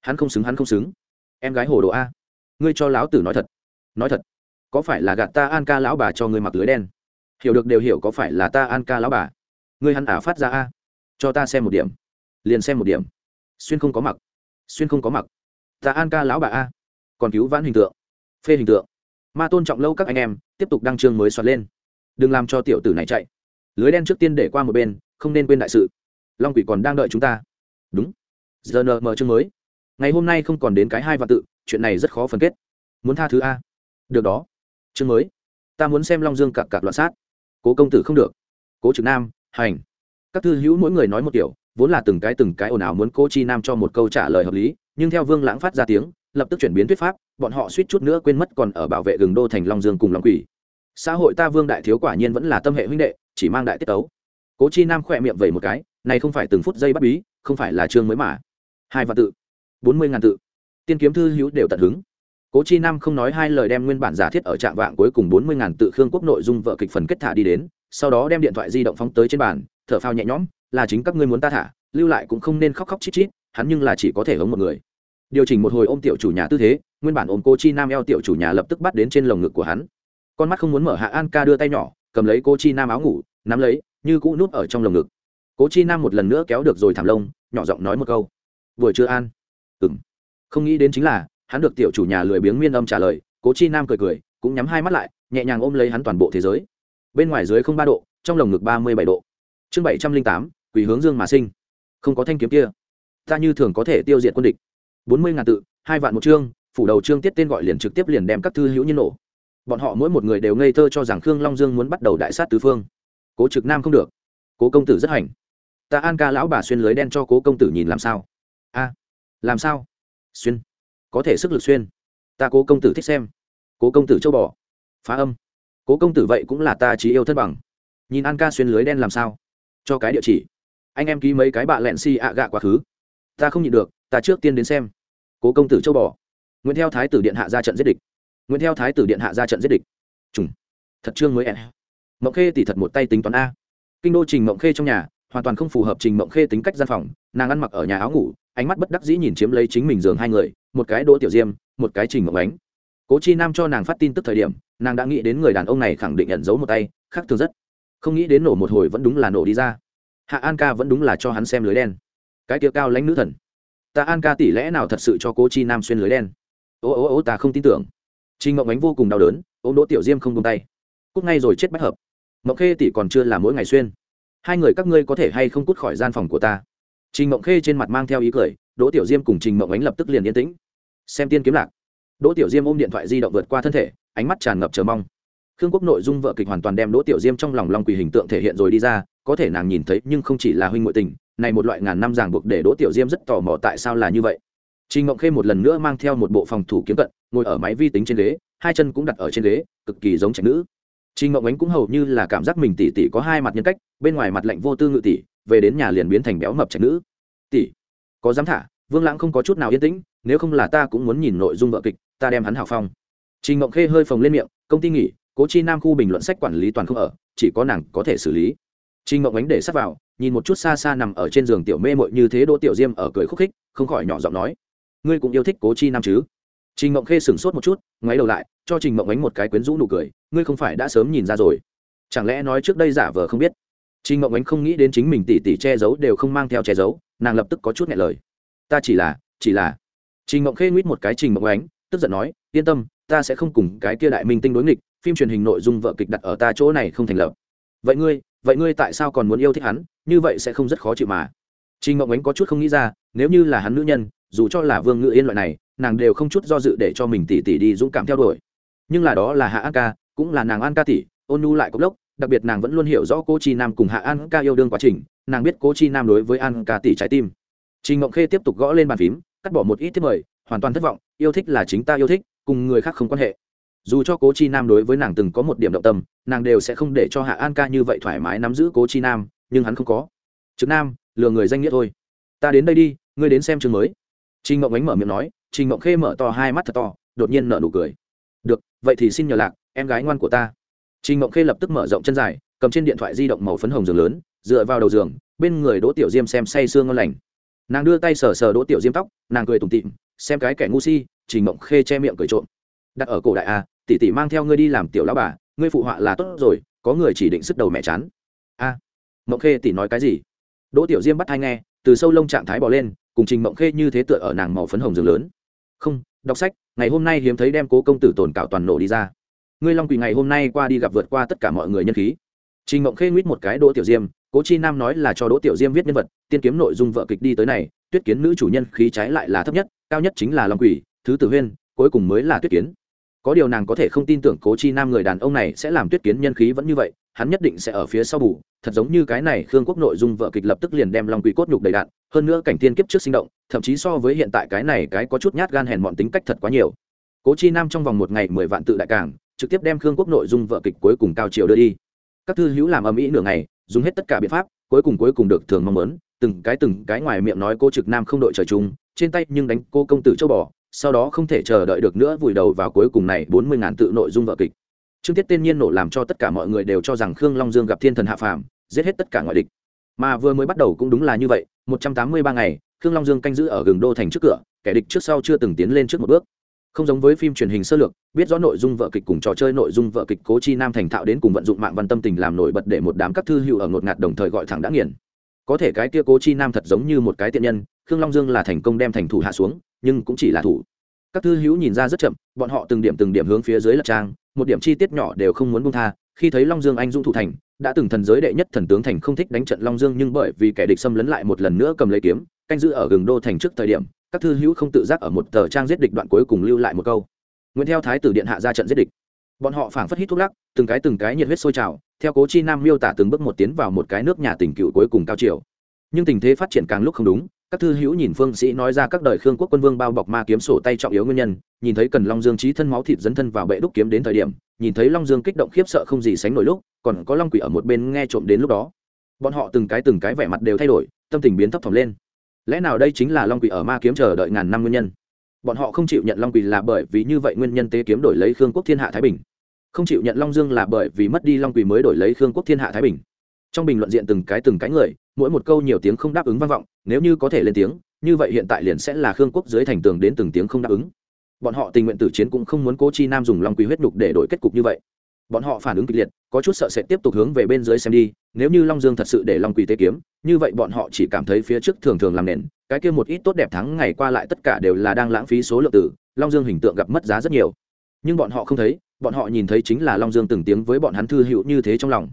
Speaker 1: Hắn không xứng, hắn không xứng. Em gái hồ đồ a. Ngươi cho lão tử nói thật. Nói thật. Có phải là gạt ta an ca lão bà cho ngươi mặc lưới đen? Hiểu được đều hiểu có phải là ta an ca lão bà. Ngươi hắn ả phát ra a cho ta xem một điểm. Liền xem một điểm. Xuyên không có mặc. Xuyên không có mặc. Ta an ca lão bà a. Còn cứu vãn hình tượng. Phê hình tượng. Ma tôn trọng lâu các anh em, tiếp tục đăng chương mới soạt lên. Đừng làm cho tiểu tử này chạy. Lưới đen trước tiên để qua một bên, không nên quên đại sự. Long quỷ còn đang đợi chúng ta. Đúng. Giờ nờ mờ chương mới. Ngày hôm nay không còn đến cái hai vạn tự, chuyện này rất khó phân kết. Muốn tha thứ a. Được đó. Chương mới. Ta muốn xem long dương cặp cặp loạn sát. Cố công tử không được. Cố trực nam, hành các thư hữu mỗi người nói một kiểu, vốn là từng cái từng cái ồn ào muốn cô chi nam cho một câu trả lời hợp lý, nhưng theo vương lãng phát ra tiếng, lập tức chuyển biến thuyết pháp, bọn họ suýt chút nữa quên mất còn ở bảo vệ gừng đô thành long dương cùng long quỷ. Xã hội ta vương đại thiếu quả nhiên vẫn là tâm hệ huynh đệ, chỉ mang đại tiết tấu. Cố chi nam khỏe miệng vẩy một cái, này không phải từng phút giây bắt bí, không phải là chương mới mà. Hai vạn tự, bốn mươi ngàn tự. Tiên kiếm thư hữu đều tận hứng. Cố chi nam không nói hai lời đem nguyên bản giả thiết ở trạm vạng cuối cùng bốn mươi ngàn tự khương quốc nội dung vợ kịch phần kết thả đi đến, sau đó đem điện thoại di động phóng tới trên bàn thở phao nhẹ nhõm, là chính các ngươi muốn ta thả, lưu lại cũng không nên khóc khóc chít chít, hắn nhưng là chỉ có thể hống một người. Điều chỉnh một hồi ôm tiểu chủ nhà tư thế, nguyên bản ôm cô chi nam eo tiểu chủ nhà lập tức bắt đến trên lồng ngực của hắn. Con mắt không muốn mở hạ an ca đưa tay nhỏ, cầm lấy cô chi nam áo ngủ, nắm lấy, như cũ núp ở trong lồng ngực. Cố chi nam một lần nữa kéo được rồi thảm lông, nhỏ giọng nói một câu. Buổi trưa an. Ừng không nghĩ đến chính là, hắn được tiểu chủ nhà lười biếng miên âm trả lời cố chi nam cười cười, cũng nhắm hai mắt lại, nhẹ nhàng ôm lấy hắn toàn bộ thế giới. Bên ngoài dưới không ba độ, trong lồng ngực ba mươi bảy độ chương bảy trăm linh tám, quỷ hướng dương mà sinh. Không có thanh kiếm kia. Ta như thường có thể tiêu diệt quân địch. Bốn mươi ngàn tự, hai vạn một chương, phủ đầu chương tiết tên gọi liền trực tiếp liền đem các thư hữu nhiên nổ. Bọn họ mỗi một người đều ngây thơ cho rằng khương long dương muốn bắt đầu đại sát tứ phương. Cố trực nam không được. Cố công tử rất hành. Ta an ca lão bà xuyên lưới đen cho cố công tử nhìn làm sao? A, làm sao? Xuyên. Có thể sức lực xuyên. Ta cố công tử thích xem. Cố công tử châu bò. Phá âm. Cố công tử vậy cũng là ta chỉ yêu thân bằng. Nhìn an ca xuyên lưới đen làm sao? Cho cái địa chỉ. Anh em ký mấy cái bạ lẹn si ạ gạ quá khứ. Ta không nhịn được, ta trước tiên đến xem. Cố công tử châu bò. Nguyễn theo thái tử điện hạ ra trận giết địch. Nguyễn theo thái tử điện hạ ra trận giết địch. Trùng. Thật trương mới em mộng khê tỉ thật một tay tính toán a. Kinh đô trình mộng khê trong nhà, hoàn toàn không phù hợp trình mộng khê tính cách gian phòng. Nàng ăn mặc ở nhà áo ngủ, ánh mắt bất đắc dĩ nhìn chiếm lấy chính mình giường hai người, một cái đỗ tiểu diêm, một cái trình mộng ánh. Cố chi nam cho nàng phát tin tức thời điểm, nàng đã nghĩ đến người đàn ông này khẳng định nhận dấu một tay, khác thường rất không nghĩ đến nổ một hồi vẫn đúng là nổ đi ra. Hạ an ca vẫn đúng là cho hắn xem lưới đen. Cái tiệc cao lãnh nữ thần. Ta an ca tỷ lẽ nào thật sự cho cố chi nam xuyên lưới đen? Ô ô ô, ta không tin tưởng. Trình mộng ánh vô cùng đau đớn ô đỗ tiểu diêm không tung tay. Cút ngay rồi chết bách hợp. Mộng khê tỷ còn chưa là mỗi ngày xuyên. Hai người các ngươi có thể hay không cút khỏi gian phòng của ta? Trình mộng khê trên mặt mang theo ý cười, đỗ tiểu diêm cùng trình mộng ánh lập tức liền yên tĩnh. Xem tiên kiếm lạc. Đỗ tiểu diêm ôm điện thoại di động vượt qua thân thể, ánh mắt tràn ngập chờ mong khương quốc nội dung vợ kịch hoàn toàn đem đỗ tiểu diêm trong lòng long quỳ hình tượng thể hiện rồi đi ra, có thể nàng nhìn thấy nhưng không chỉ là huynh ngụy tình, này một loại ngàn năm ràng buộc để đỗ tiểu diêm rất tò mò tại sao là như vậy. Trình ngộng khê một lần nữa mang theo một bộ phòng thủ kiếm cận, ngồi ở máy vi tính trên ghế, hai chân cũng đặt ở trên ghế, cực kỳ giống trạch nữ. Trình ngộng ánh cũng hầu như là cảm giác mình tỷ tỷ có hai mặt nhân cách, bên ngoài mặt lạnh vô tư ngự tỷ, về đến nhà liền biến thành béo mập trạch nữ. Tỷ, có dám thả? Vương lãng không có chút nào yên tĩnh, nếu không là ta cũng muốn nhìn nội dung vợ kịch, ta đem hắn hào phong. Trình ngộng khê hơi phồng lên miệng, công ty nghỉ cố chi nam khu bình luận sách quản lý toàn không ở, chỉ có nàng có thể xử lý. Trình ngộng ánh để sắp vào, nhìn một chút xa xa nằm ở trên giường tiểu mê mội như thế đỗ tiểu diêm ở cười khúc khích, không khỏi nhỏ giọng nói. Ngươi cũng yêu thích cố chi nam chứ? Trình mộng khê sửng sốt một chút, ngoáy đầu lại, cho trình mộng ánh một cái quyến rũ nụ cười, ngươi không phải đã sớm nhìn ra rồi. Chẳng lẽ nói trước đây giả vờ không biết? Trình mộng ánh không nghĩ đến chính mình tỉ tỉ che giấu đều không mang theo che giấu, nàng lập tức có chút nhẹ lời. Ta chỉ là chỉ là. Trình mộng khê nguyết một cái trình mộng ánh, tức giận nói, yên tâm, ta sẽ không cùng cái kia đại minh tinh đối nghịch phim truyền hình nội dung vợ kịch đặt ở ta chỗ này không thành lập. Vậy ngươi vậy ngươi tại sao còn muốn yêu thích hắn? Như vậy sẽ không rất khó chịu mà. Trình mộng ánh có chút không nghĩ ra, nếu như là hắn nữ nhân, dù cho là vương ngự yên loại này, nàng đều không chút do dự để cho mình tỉ tỉ đi dũng cảm theo đuổi. Nhưng là đó là hạ an ca, cũng là nàng an ca tỷ, ôn nu lại cốc lốc, đặc biệt nàng vẫn luôn hiểu rõ cô chi nam cùng hạ an ca yêu đương quá trình, nàng biết cô chi nam đối với an ca tỷ trái tim. Trình ngộng khê tiếp tục gõ lên bàn phím, cắt bỏ một ít tiếp mời, hoàn toàn thất vọng, yêu thích là chính ta yêu thích, cùng người khác không quan hệ dù cho cố chi nam đối với nàng từng có một điểm động tâm nàng đều sẽ không để cho hạ an ca như vậy thoải mái nắm giữ cố chi nam nhưng hắn không có. Trực nam lừa người danh nghĩa thôi. Ta đến đây đi ngươi đến xem chương mới. Trình mộng Ánh mở miệng nói, Trình mộng Khê mở to hai mắt thật to, đột nhiên nở nụ cười. "Được, vậy thì xin nhờ lạc, em gái ngoan của ta." Trình mộng Khê lập tức mở rộng chân dài, cầm trên điện thoại di động màu phấn hồng giường lớn, dựa vào đầu giường bên người đỗ tiểu diêm xem say sương ngon lành. Nàng đưa tay sờ sờ đỗ tiểu diêm tóc nàng cười tủm tịm xem cái kẻ ngu si trình mộng khê che miệng cười trộm. Đặt ở cổ đại a tỷ tỷ mang theo ngươi đi làm tiểu lão bà, ngươi phụ họa là tốt rồi, có người chỉ định sức đầu mẹ chán. A, mộng khê tỷ nói cái gì? Đỗ tiểu diêm bắt hay nghe, từ sâu lông trạng thái bỏ lên, cùng trình mộng khê như thế tựa ở nàng màu phấn hồng giường lớn. Không, đọc sách, ngày hôm nay hiếm thấy đem cố công tử tồn cạo toàn nổ đi ra. Ngươi long quỳ ngày hôm nay qua đi gặp vượt qua tất cả mọi người nhân khí. Trình mộng khê nguyết một cái đỗ tiểu diêm, cố chi nam nói là cho đỗ tiểu diêm viết nhân vật, tiên kiếm nội dung vợ kịch đi tới này, tuyết kiến nữ chủ nhân khí trái lại là thấp nhất, cao nhất chính là long quỷ thứ tử huyên, cuối cùng mới là tuyết kiến có điều nàng có thể không tin tưởng cố chi nam người đàn ông này sẽ làm tuyết kiến nhân khí vẫn như vậy, hắn nhất định sẽ ở phía sau bù. Thật giống như cái này khương quốc nội dung vợ kịch lập tức liền đem lòng quỷ cốt nhục đầy đạn, hơn nữa cảnh tiên kiếp trước sinh động, thậm chí so với hiện tại cái này cái có chút nhát gan hèn mọn tính cách thật quá nhiều. Cố chi nam trong vòng một ngày mười vạn tự đại cảng trực tiếp đem khương quốc nội dung vợ kịch cuối cùng cao triều đưa đi. Các thư hữu làm âm ĩ nửa ngày, dùng hết tất cả biện pháp, cuối cùng cuối cùng được thường mong muốn, từng cái từng cái ngoài miệng nói cô trực nam không đội trời chung, trên tay nhưng đánh cô công tử châu bò sau đó không thể chờ đợi được nữa vùi đầu vào cuối cùng này bốn mươi ngàn tự nội dung vợ kịch. Chương tiết tên nhiên nổ làm cho tất cả mọi người đều cho rằng khương long dương gặp thiên thần hạ phàm, giết hết tất cả ngoại địch. Mà vừa mới bắt đầu cũng đúng là như vậy, một trăm tám mươi ba ngày, khương long dương canh giữ ở gừng đô thành trước cửa, kẻ địch trước sau chưa từng tiến lên trước một bước. Không giống với phim truyền hình sơ lược, biết rõ nội dung vợ kịch cùng trò chơi nội dung vợ kịch cố chi nam thành thạo đến cùng vận dụng mạng văn tâm tình làm nổi bật để một đám các thư hữu ở ngột ngạt đồng thời gọi thẳng đã nghiền. Có thể cái kia cố chi nam thật giống như một cái tiện nhân khương long dương là thành công đem thành thủ hạ xuống, nhưng cũng chỉ là thủ. Các thư hữu nhìn ra rất chậm, bọn họ từng điểm từng điểm hướng phía dưới lật trang, một điểm chi tiết nhỏ đều không muốn buông tha. Khi thấy long dương anh dũng thủ thành, đã từng thần giới đệ nhất thần tướng thành không thích đánh trận long dương, nhưng bởi vì kẻ địch xâm lấn lại một lần nữa cầm lấy kiếm, canh giữ ở gừng đô thành trước thời điểm, các thư hữu không tự giác ở một tờ trang giết địch đoạn cuối cùng lưu lại một câu. Nguyễn theo thái tử điện hạ ra trận giết địch. Bọn họ phảng phất hít thuốc lắc, từng cái từng cái nhiệt huyết sôi trào, theo cố chi nam miêu tả từng bước một tiến vào một cái nước nhà tỉnh cựu cuối cùng cao chiều nhưng tình thế phát triển càng lúc không đúng các thư hữu nhìn phương sĩ nói ra các đời khương quốc quân vương bao bọc ma kiếm sổ tay trọng yếu nguyên nhân, nhìn thấy cần long dương trí thân máu thịt dấn thân vào bệ đúc kiếm đến thời điểm, nhìn thấy long dương kích động khiếp sợ không gì sánh nổi lúc, còn có long quỷ ở một bên nghe trộm đến lúc đó. Bọn họ từng cái từng cái vẻ mặt đều thay đổi, tâm tình biến thấp thỏm lên. Lẽ nào đây chính là long quỷ ở ma kiếm chờ đợi ngàn năm nguyên nhân? Bọn họ không chịu nhận long quỷ là bởi vì như vậy nguyên nhân tế kiếm đổi lấy khương quốc thiên hạ thái bình. Không chịu nhận long dương là bởi vì mất đi long quỷ mới đổi lấy khương quốc thiên hạ thái bình trong bình luận diện từng cái từng cái người, mỗi một câu nhiều tiếng không đáp ứng vang vọng, nếu như có thể lên tiếng, như vậy hiện tại liền sẽ là khương quốc dưới thành tường đến từng tiếng không đáp ứng. Bọn họ tình nguyện tử chiến cũng không muốn cố chi nam dùng long quý huyết nhục để đổi kết cục như vậy. Bọn họ phản ứng kịch liệt, có chút sợ sẽ tiếp tục hướng về bên dưới xem đi, nếu như long dương thật sự để long quỳ tế kiếm, như vậy bọn họ chỉ cảm thấy phía trước thường thường làm nền, cái kia một ít tốt đẹp thắng ngày qua lại tất cả đều là đang lãng phí số lượng tử, long dương hình tượng gặp mất giá rất nhiều. Nhưng bọn họ không thấy, bọn họ nhìn thấy chính là long dương từng tiếng với bọn hắn thư hữu như thế trong lòng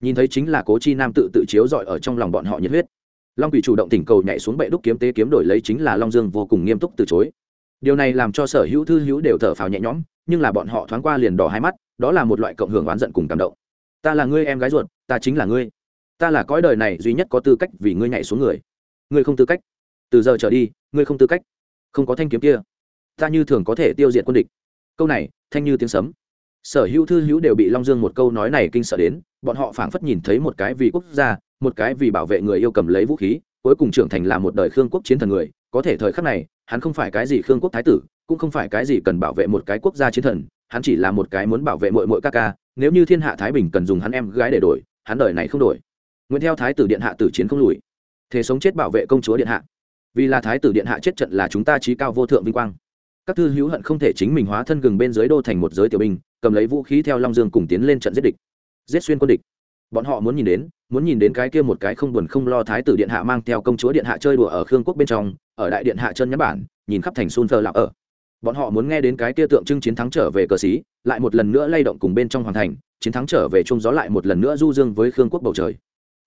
Speaker 1: nhìn thấy chính là cố chi nam tự tự chiếu dọi ở trong lòng bọn họ nhiệt huyết. Long quỷ chủ động tỉnh cầu nhảy xuống bệ đúc kiếm tế kiếm đổi lấy chính là long dương vô cùng nghiêm túc từ chối. Điều này làm cho sở hữu thư hữu đều thở phào nhẹ nhõm, nhưng là bọn họ thoáng qua liền đỏ hai mắt, đó là một loại cộng hưởng oán giận cùng cảm động. Ta là ngươi em gái ruột, ta chính là ngươi. Ta là cõi đời này duy nhất có tư cách vì ngươi nhảy xuống người. Ngươi không tư cách. Từ giờ trở đi, ngươi không tư cách. Không có thanh kiếm kia. Ta như thường có thể tiêu diệt quân địch. Câu này, thanh như tiếng sấm. Sở hữu thư hữu đều bị long dương một câu nói này kinh sợ đến bọn họ phảng phất nhìn thấy một cái vì quốc gia, một cái vì bảo vệ người yêu cầm lấy vũ khí, cuối cùng trưởng thành là một đời khương quốc chiến thần người. Có thể thời khắc này, hắn không phải cái gì khương quốc thái tử, cũng không phải cái gì cần bảo vệ một cái quốc gia chiến thần, hắn chỉ là một cái muốn bảo vệ mội mội ca ca. Nếu như thiên hạ thái bình cần dùng hắn em gái để đổi, hắn đời này không đổi. Nguyễn theo thái tử điện hạ tử chiến không lùi. Thế sống chết bảo vệ công chúa điện hạ. Vì là thái tử điện hạ chết trận là chúng ta trí cao vô thượng vinh quang. Các thư hữu hận không thể chính mình hóa thân gừng bên dưới đô thành một giới tiểu binh, cầm lấy vũ khí theo long dương cùng tiến lên trận giết địch giết xuyên quân địch. Bọn họ muốn nhìn đến, muốn nhìn đến cái kia một cái không buồn không lo thái tử điện hạ mang theo công chúa điện hạ chơi đùa ở khương quốc bên trong, ở đại điện hạ chân nhắn bản, nhìn khắp thành sun phờ lạc ở. Bọn họ muốn nghe đến cái kia tượng trưng chiến thắng trở về cờ xí, lại một lần nữa lay động cùng bên trong hoàng thành, chiến thắng trở về chung gió lại một lần nữa du dương với khương quốc bầu trời.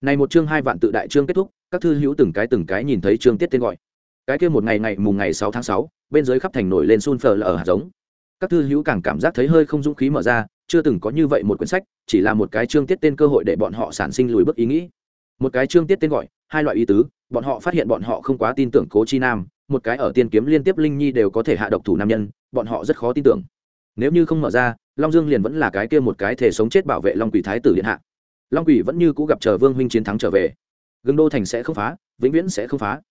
Speaker 1: Này một chương hai vạn tự đại chương kết thúc, các thư hữu từng cái từng cái nhìn thấy chương tiết tên gọi. Cái kia một ngày ngày mùng ngày sáu tháng sáu, bên dưới khắp thành nổi lên sun phờ là ở hạt giống các thư hữu càng cảm giác thấy hơi không dũng khí mở ra, chưa từng có như vậy một quyển sách, chỉ là một cái chương tiết tên cơ hội để bọn họ sản sinh lùi bước ý nghĩ. Một cái chương tiết tên gọi, hai loại ý tứ, bọn họ phát hiện bọn họ không quá tin tưởng cố chi nam, một cái ở tiên kiếm liên tiếp linh nhi đều có thể hạ độc thủ nam nhân, bọn họ rất khó tin tưởng. Nếu như không mở ra, long dương liền vẫn là cái kia một cái thể sống chết bảo vệ long quỷ thái tử điện hạ. Long quỷ vẫn như cũ gặp chờ vương huynh chiến thắng trở về. Gương đô thành sẽ không phá, vĩnh viễn sẽ không phá.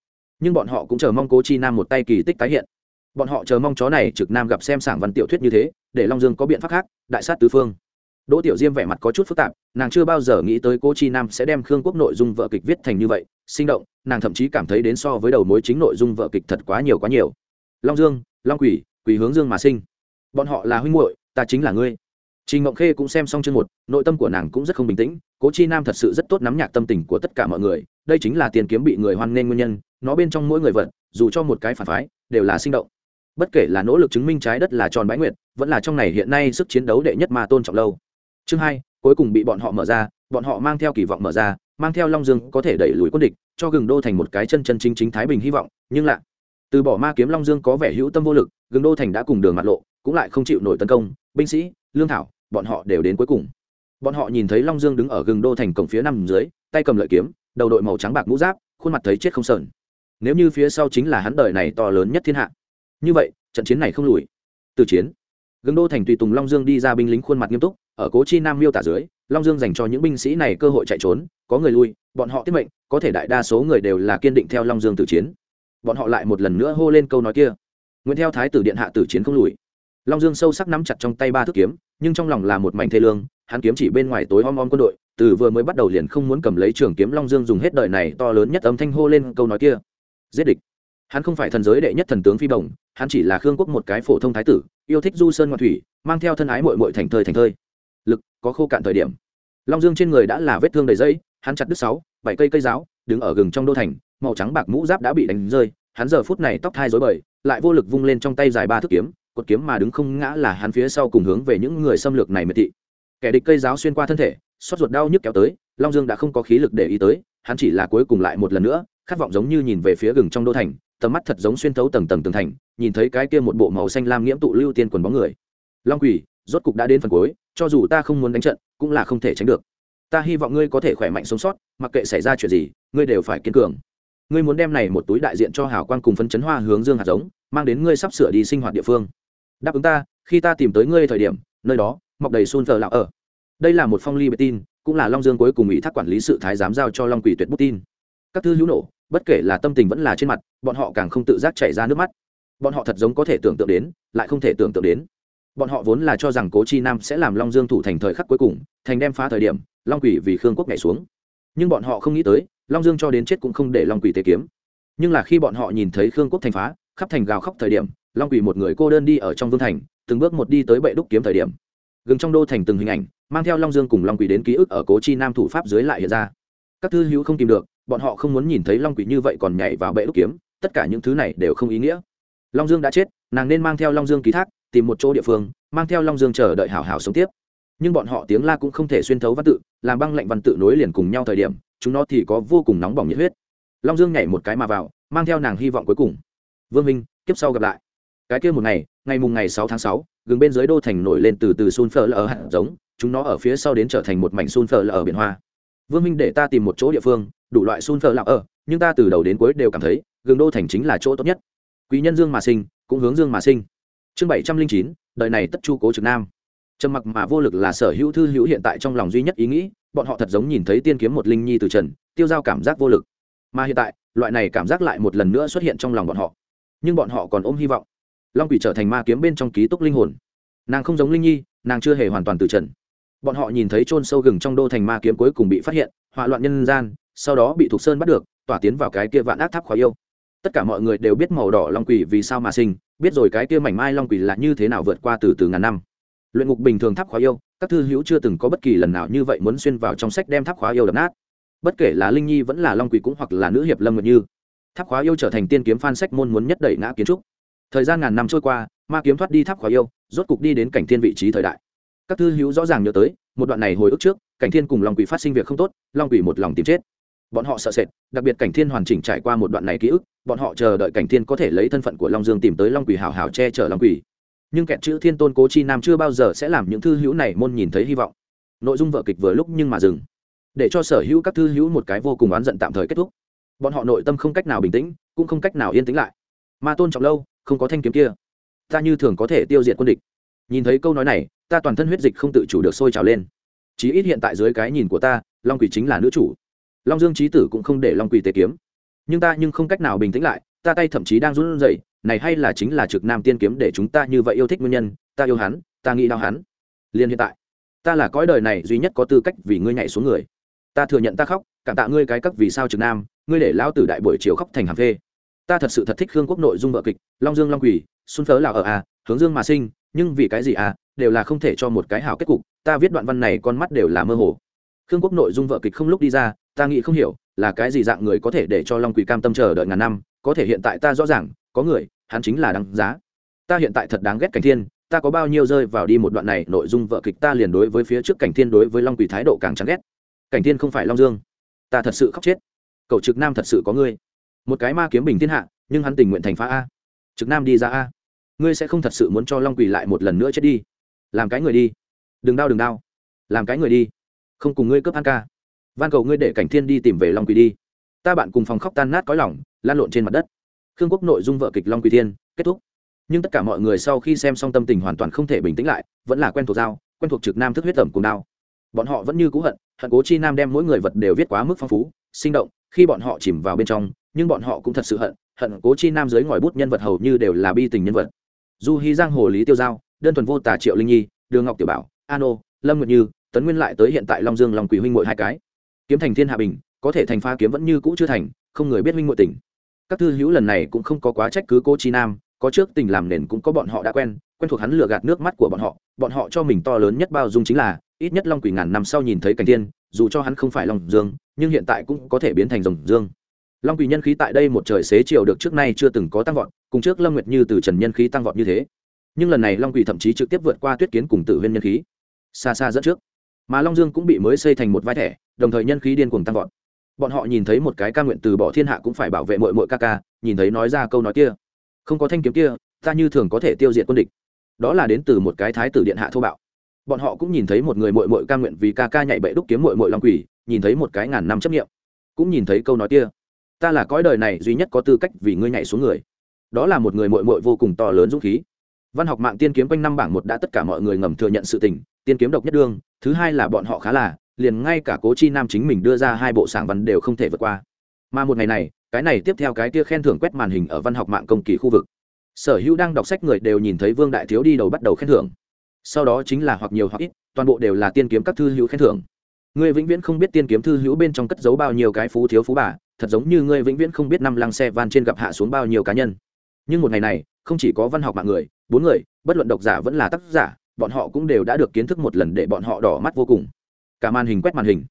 Speaker 1: Nhưng bọn họ cũng chờ mong cố chi nam một tay kỳ tích tái hiện bọn họ chờ mong chó này trực nam gặp xem sảng văn tiểu thuyết như thế để long dương có biện pháp khác đại sát tứ phương. Đỗ tiểu diêm vẻ mặt có chút phức tạp nàng chưa bao giờ nghĩ tới cô chi nam sẽ đem khương quốc nội dung vợ kịch viết thành như vậy sinh động nàng thậm chí cảm thấy đến so với đầu mối chính nội dung vợ kịch thật quá nhiều quá nhiều. Long dương long quỷ quỷ hướng dương mà sinh. Bọn họ là huynh muội ta chính là ngươi. Trình Ngộng Khê cũng xem xong chương một, nội tâm của nàng cũng rất không bình tĩnh, Cố Chi Nam thật sự rất tốt nắm nhạc tâm tình của tất cả mọi người, đây chính là tiền kiếm bị người hoan nghênh nguyên nhân, nó bên trong mỗi người vật, dù cho một cái phản phái, đều là sinh động. Bất kể là nỗ lực chứng minh trái đất là tròn bãi nguyệt, vẫn là trong này hiện nay sức chiến đấu đệ nhất mà tôn trọng lâu. Chương hai, cuối cùng bị bọn họ mở ra, bọn họ mang theo kỳ vọng mở ra, mang theo Long Dương có thể đẩy lùi quân địch, cho gừng đô thành một cái chân chân chính chính thái bình hy vọng, nhưng lạ, từ bỏ ma kiếm Long Dương có vẻ hữu tâm vô lực, gừng đô thành đã cùng đường mặt lộ, cũng lại không chịu nổi tấn công, binh sĩ, lương thảo, bọn họ đều đến cuối cùng. Bọn họ nhìn thấy long dương đứng ở gừng đô thành cổng phía nằm dưới tay cầm lợi kiếm đầu đội màu trắng bạc mũ giáp khuôn mặt thấy chết không sờn. Nếu như phía sau chính là hắn đời này to lớn nhất thiên hạ như vậy, trận chiến này không lùi. Từ chiến gừng đô thành tùy tùng long dương đi ra binh lính khuôn mặt nghiêm túc, ở cố chi nam miêu tả dưới, long dương dành cho những binh sĩ này cơ hội chạy trốn, có người lui, bọn họ tiết mệnh, có thể đại đa số người đều là kiên định theo long dương tử chiến. Bọn họ lại một lần nữa hô lên câu nói kia. Nguyễn theo thái tử điện hạ tử chiến không lùi. Long dương sâu sắc nắm chặt trong tay ba thước kiếm, nhưng trong lòng là một mảnh thê lương, hắn kiếm chỉ bên ngoài tối om om quân đội, từ vừa mới bắt đầu liền không muốn cầm lấy trường kiếm long dương dùng hết đời này to lớn nhất âm thanh hô lên câu nói kia. Giết địch hắn không phải thần giới đệ nhất thần tướng phi bồng hắn chỉ là khương quốc một cái phổ thông thái tử, yêu thích du sơn ngoại thủy, mang theo thân ái mội mội thành thơi thành thơi. Lực có khô cạn thời điểm. Long dương trên người đã là vết thương đầy dây, hắn chặt đứt sáu, bảy cây cây giáo, đứng ở gừng trong đô thành, màu trắng bạc mũ giáp đã bị đánh rơi, hắn giờ phút này tóc thai dối bời, lại vô lực vung lên trong tay dài ba thước kiếm, cột kiếm mà đứng không ngã là hắn phía sau cùng hướng về những người xâm lược này miệt thị. Kẻ địch cây giáo xuyên qua thân thể xót ruột đau nhức kéo tới, long dương đã không có khí lực để ý tới, hắn chỉ là cuối cùng lại một lần nữa khát vọng giống như nhìn về phía gừng trong đô thành, tầm mắt thật giống xuyên thấu tầng tầng tường thành, nhìn thấy cái kia một bộ màu xanh lam nghiễm tụ lưu tiên quần bóng người. Long quỷ, rốt cục đã đến phần cuối, cho dù ta không muốn đánh trận, cũng là không thể tránh được. Ta hy vọng ngươi có thể khỏe mạnh sống sót, mặc kệ xảy ra chuyện gì, ngươi đều phải kiên cường. Ngươi muốn đem này một túi đại diện cho hảo quan cùng phấn chấn hoa hướng dương hạt giống, mang đến ngươi sắp sửa đi sinh hoạt địa phương. Đáp ứng ta, khi ta tìm tới ngươi thời điểm, nơi đó, mọc đầy xôn thờ lão ở. Đây là một phong ly bệ tin cũng là long dương cuối cùng ủy thác quản lý sự thái giám giao cho long quỷ tuyệt bút tin. Các thư hữu nổ bất kể là tâm tình vẫn là trên mặt, bọn họ càng không tự giác chảy ra nước mắt. Bọn họ thật giống có thể tưởng tượng đến, lại không thể tưởng tượng đến. Bọn họ vốn là cho rằng cố chi nam sẽ làm long dương thủ thành thời khắc cuối cùng, thành đem phá thời điểm, long quỷ vì khương quốc nhảy xuống. Nhưng bọn họ không nghĩ tới, long dương cho đến chết cũng không để long quỷ tế kiếm. Nhưng là khi bọn họ nhìn thấy khương quốc thành phá, khắp thành gào khóc thời điểm, long quỷ một người cô đơn đi ở trong vương thành, từng bước một đi tới bệ đúc kiếm thời điểm. Gừng trong đô thành từng hình ảnh, mang theo long dương cùng long quỷ đến ký ức ở cố chi nam thủ pháp dưới lại hiện ra. Các thư hữu không tìm được bọn họ không muốn nhìn thấy long quỷ như vậy còn nhảy vào bệ đúc kiếm, tất cả những thứ này đều không ý nghĩa. Long dương đã chết, nàng nên mang theo long dương ký thác, tìm một chỗ địa phương, mang theo long dương chờ đợi hảo hảo sống tiếp. Nhưng bọn họ tiếng la cũng không thể xuyên thấu văn tự, làm băng lệnh văn tự nối liền cùng nhau thời điểm, chúng nó thì có vô cùng nóng bỏng nhiệt huyết. Long dương nhảy một cái mà vào, mang theo nàng hy vọng cuối cùng. Vương minh, kiếp sau gặp lại. Cái kia một ngày ngày mùng ngày sáu tháng sáu, gừng bên dưới đô thành nổi lên từ từ sun phở lở hạt giống, chúng nó ở phía sau đến trở thành một mảnh sun phở lở ở biển hoa. Vương minh, để ta tìm một chỗ địa phương đủ loại sun phở lạc ở, nhưng ta từ đầu đến cuối đều cảm thấy, gừng đô thành chính là chỗ tốt nhất. Quý nhân dương mà sinh, cũng hướng dương mà sinh. Chương bảy trăm linh chín, đời này tất chu cố trực nam. Trầm mặc mà vô lực là sở hữu thư hữu hiện tại trong lòng duy nhất ý nghĩ, bọn họ thật giống nhìn thấy tiên kiếm một linh nhi từ trần, tiêu giao cảm giác vô lực. Mà hiện tại, loại này cảm giác lại một lần nữa xuất hiện trong lòng bọn họ. Nhưng bọn họ còn ôm hy vọng. Long quỷ trở thành ma kiếm bên trong ký túc linh hồn. Nàng không giống linh nhi, nàng chưa hề hoàn toàn từ trần. Bọn họ nhìn thấy chôn sâu gừng trong đô thành ma kiếm cuối cùng bị phát hiện, hỏa loạn nhân gian sau đó bị thục sơn bắt được, tỏa tiến vào cái kia vạn ác tháp khóa yêu. Tất cả mọi người đều biết màu đỏ long quỷ vì sao mà sinh, biết rồi cái kia mảnh mai long quỷ là như thế nào vượt qua từ từ ngàn năm. Luyện ngục bình thường tháp khóa yêu, các thư hữu chưa từng có bất kỳ lần nào như vậy muốn xuyên vào trong sách đem tháp khóa yêu đập nát. Bất kể là linh nhi vẫn là long quỷ cũng hoặc là nữ hiệp lâm nguyệt như, tháp khóa yêu trở thành tiên kiếm phan sách môn muốn nhất đẩy ngã kiến trúc. Thời gian ngàn năm trôi qua, ma kiếm thoát đi tháp khóa yêu, rốt cục đi đến cảnh thiên vị trí thời đại. Các thư hữu rõ ràng nhớ tới, một đoạn này hồi ức trước, cảnh thiên cùng long quỷ phát sinh việc không tốt, long quỷ một lòng tìm chết bọn họ sợ sệt, đặc biệt cảnh thiên hoàn chỉnh trải qua một đoạn này ký ức, bọn họ chờ đợi cảnh thiên có thể lấy thân phận của long dương tìm tới long quỷ hào hào che chở long quỷ. Nhưng kẹt chữ thiên tôn cố chi nam chưa bao giờ sẽ làm những thư hữu này môn nhìn thấy hy vọng. Nội dung vợ kịch vừa lúc nhưng mà dừng. Để cho sở hữu các thư hữu một cái vô cùng oán giận tạm thời kết thúc. Bọn họ nội tâm không cách nào bình tĩnh, cũng không cách nào yên tĩnh lại. Ma tôn trọng lâu, không có thanh kiếm kia. Ta như thường có thể tiêu diệt quân địch. Nhìn thấy câu nói này, ta toàn thân huyết dịch không tự chủ được sôi trào lên. Chí ít hiện tại dưới cái nhìn của ta, long quỷ chính là nữ chủ long dương trí tử cũng không để long quỳ tế kiếm. Nhưng ta nhưng không cách nào bình tĩnh lại, ta tay thậm chí đang run rẩy, này hay là chính là trực nam tiên kiếm để chúng ta như vậy yêu thích nguyên nhân, ta yêu hắn, ta nghĩ đau hắn. Liền hiện tại, ta là cõi đời này duy nhất có tư cách vì ngươi nhảy xuống người. Ta thừa nhận ta khóc, cảm tạ ngươi cái cắc vì sao trực nam, ngươi để lao tử đại buổi chiều khóc thành hàng phê. Ta thật sự thật thích khương quốc nội dung vợ kịch, long dương, long quỳ, xuân phớ là ở à hướng dương mà sinh, nhưng vì cái gì à đều là không thể cho một cái hảo kết cục, ta viết đoạn văn này con mắt đều là mơ hồ. Khương quốc nội dung vợ kịch không lúc đi ra ta nghĩ không hiểu, là cái gì dạng người có thể để cho long quỳ cam tâm chờ đợi ngàn năm, có thể hiện tại ta rõ ràng, có người, hắn chính là đáng giá. Ta hiện tại thật đáng ghét cảnh thiên, ta có bao nhiêu rơi vào đi một đoạn này, nội dung vợ kịch ta liền đối với phía trước cảnh thiên đối với long quỳ thái độ càng chán ghét. Cảnh thiên không phải long dương. Ta thật sự khóc chết. Cậu trực nam thật sự có ngươi. Một cái ma kiếm bình thiên hạ, nhưng hắn tình nguyện thành phá a. Trực nam đi ra a. Ngươi sẽ không thật sự muốn cho long quỳ lại một lần nữa chết đi. Làm cái người đi. Đừng đau đừng đau. Làm cái người đi. Không cùng ngươi cướp ăn ca van cầu ngươi để cảnh thiên đi tìm về long quỳ đi. Ta bạn cùng phòng khóc tan nát có lòng, lan lộn trên mặt đất. Khương quốc nội dung vợ kịch long quỳ thiên, kết thúc. Nhưng tất cả mọi người sau khi xem xong tâm tình hoàn toàn không thể bình tĩnh lại, vẫn là quen thuộc dao, quen thuộc trực nam thức huyết tẩm cùng đao. Bọn họ vẫn như cũ hận hận cố chi nam đem mỗi người vật đều viết quá mức phong phú, sinh động, khi bọn họ chìm vào bên trong, nhưng bọn họ cũng thật sự hận hận cố chi nam dưới ngòi bút nhân vật hầu như đều là bi tình nhân vật. Du hy giang hồ lý tiêu giao, đơn thuần vô tả triệu linh nhi, đường ngọc tiểu bảo, an ô, lâm nguyệt như, tấn nguyên lại tới hiện tại long dương long quỷ huynh mội hai cái kiếm thành thiên hạ bình, có thể thành pha kiếm vẫn như cũ chưa thành, không người biết minh ngộ tình. các thư hữu lần này cũng không có quá trách cứ cô chi nam, có trước tình làm nền cũng có bọn họ đã quen quen thuộc hắn lừa gạt nước mắt của bọn họ bọn họ cho mình to lớn nhất bao dung chính là, ít nhất long quỷ ngàn năm sau nhìn thấy cảnh tiên, dù cho hắn không phải long dương, nhưng hiện tại cũng có thể biến thành rồng dương. Long quỷ nhân khí tại đây một trời xế chiều được trước nay chưa từng có tăng vọt, cùng trước lâm nguyệt như từ trần nhân khí tăng vọt như thế. Nhưng lần này long quỷ thậm chí trực tiếp vượt qua tuyết kiến cùng tử huyên nhân khí. Xa xa dẫn trước mà long dương cũng bị mới xây thành một vai thẻ, đồng thời nhân khí điên cuồng tăng vọt. Bọn họ nhìn thấy một cái ca nguyện từ bỏ thiên hạ cũng phải bảo vệ mội mội ca ca, nhìn thấy nói ra câu nói kia. Không có thanh kiếm kia, ta như thường có thể tiêu diệt quân địch. Đó là đến từ một cái thái tử điện hạ thô bạo. Bọn họ cũng nhìn thấy một người mội mội ca nguyện vì ca ca nhạy bậy đúc kiếm mội mội long quỷ, nhìn thấy một cái ngàn năm chấp nghiệm cũng nhìn thấy câu nói kia. Ta là cõi đời này duy nhất có tư cách vì ngươi nhảy xuống người. Đó là một người mội mội vô cùng to lớn dũng khí văn học mạng tiên kiếm quanh năm bảng một đã tất cả mọi người ngầm thừa nhận sự tình, tiên kiếm độc nhất đương, thứ hai là bọn họ khá là, liền ngay cả cố chi nam chính mình đưa ra hai bộ sảng văn đều không thể vượt qua. Mà một ngày này, cái này tiếp theo cái kia khen thưởng quét màn hình ở văn học mạng công kỳ khu vực. Sở hữu đang đọc sách người đều nhìn thấy vương đại thiếu đi đầu bắt đầu khen thưởng. Sau đó chính là hoặc nhiều hoặc ít, toàn bộ đều là tiên kiếm các thư hữu khen thưởng. Ngươi vĩnh viễn không biết tiên kiếm thư hữu bên trong cất giấu bao nhiêu cái phú thiếu phú bà, thật giống như ngươi vĩnh viễn không biết năm lăng xe van trên gặp hạ xuống bao nhiêu cá nhân. Nhưng một ngày này, không chỉ có văn học mạng người bốn người, bất luận độc giả vẫn là tác giả, bọn họ cũng đều đã được kiến thức một lần để bọn họ đỏ mắt vô cùng. Cả màn hình quét màn hình.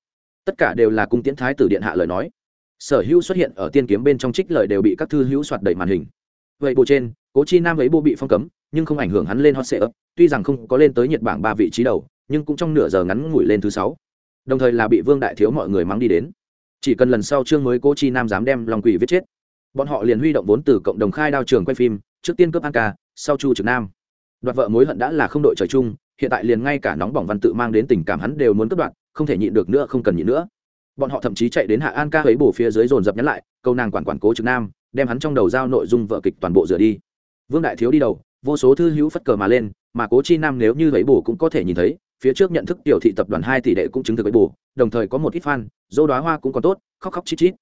Speaker 1: Tất cả đều là cung tiễn thái tử điện hạ lời nói. Sở hữu xuất hiện ở tiên kiếm bên trong trích lời đều bị các thư hữu soạt đầy màn hình. Vậy bộ trên, cố chi nam ấy bộ bị phong cấm, nhưng không ảnh hưởng hắn lên hot sệ ấp tuy rằng không có lên tới nhiệt bảng ba vị trí đầu, nhưng cũng trong nửa giờ ngắn ngủi lên thứ sáu. Đồng thời là bị vương đại thiếu mọi người mắng đi đến. Chỉ cần lần sau chương mới cố chi nam dám đem lòng quỷ viết chết, bọn họ liền huy động vốn từ cộng đồng khai đao trường quay phim, trước tiên cướp an ca sau chu trực nam. Đoạt vợ mối hận đã là không đội trời chung, hiện tại liền ngay cả nóng bỏng văn tự mang đến tình cảm hắn đều muốn cất đoạn, không thể nhịn được nữa, không cần nhịn nữa. Bọn họ thậm chí chạy đến hạ an ca ấy bổ phía dưới dồn dập nhắn lại, câu nàng quản quản cố trực nam, đem hắn trong đầu giao nội dung vợ kịch toàn bộ rửa đi. Vương đại thiếu đi đầu, vô số thư hữu phất cờ mà lên, mà cố chi nam nếu như ấy bổ cũng có thể nhìn thấy, phía trước nhận thức tiểu thị tập đoàn hai tỷ đệ cũng chứng thực ấy bổ, đồng thời có một ít fan dỗ đoá hoa cũng còn tốt, khóc khóc chít chít.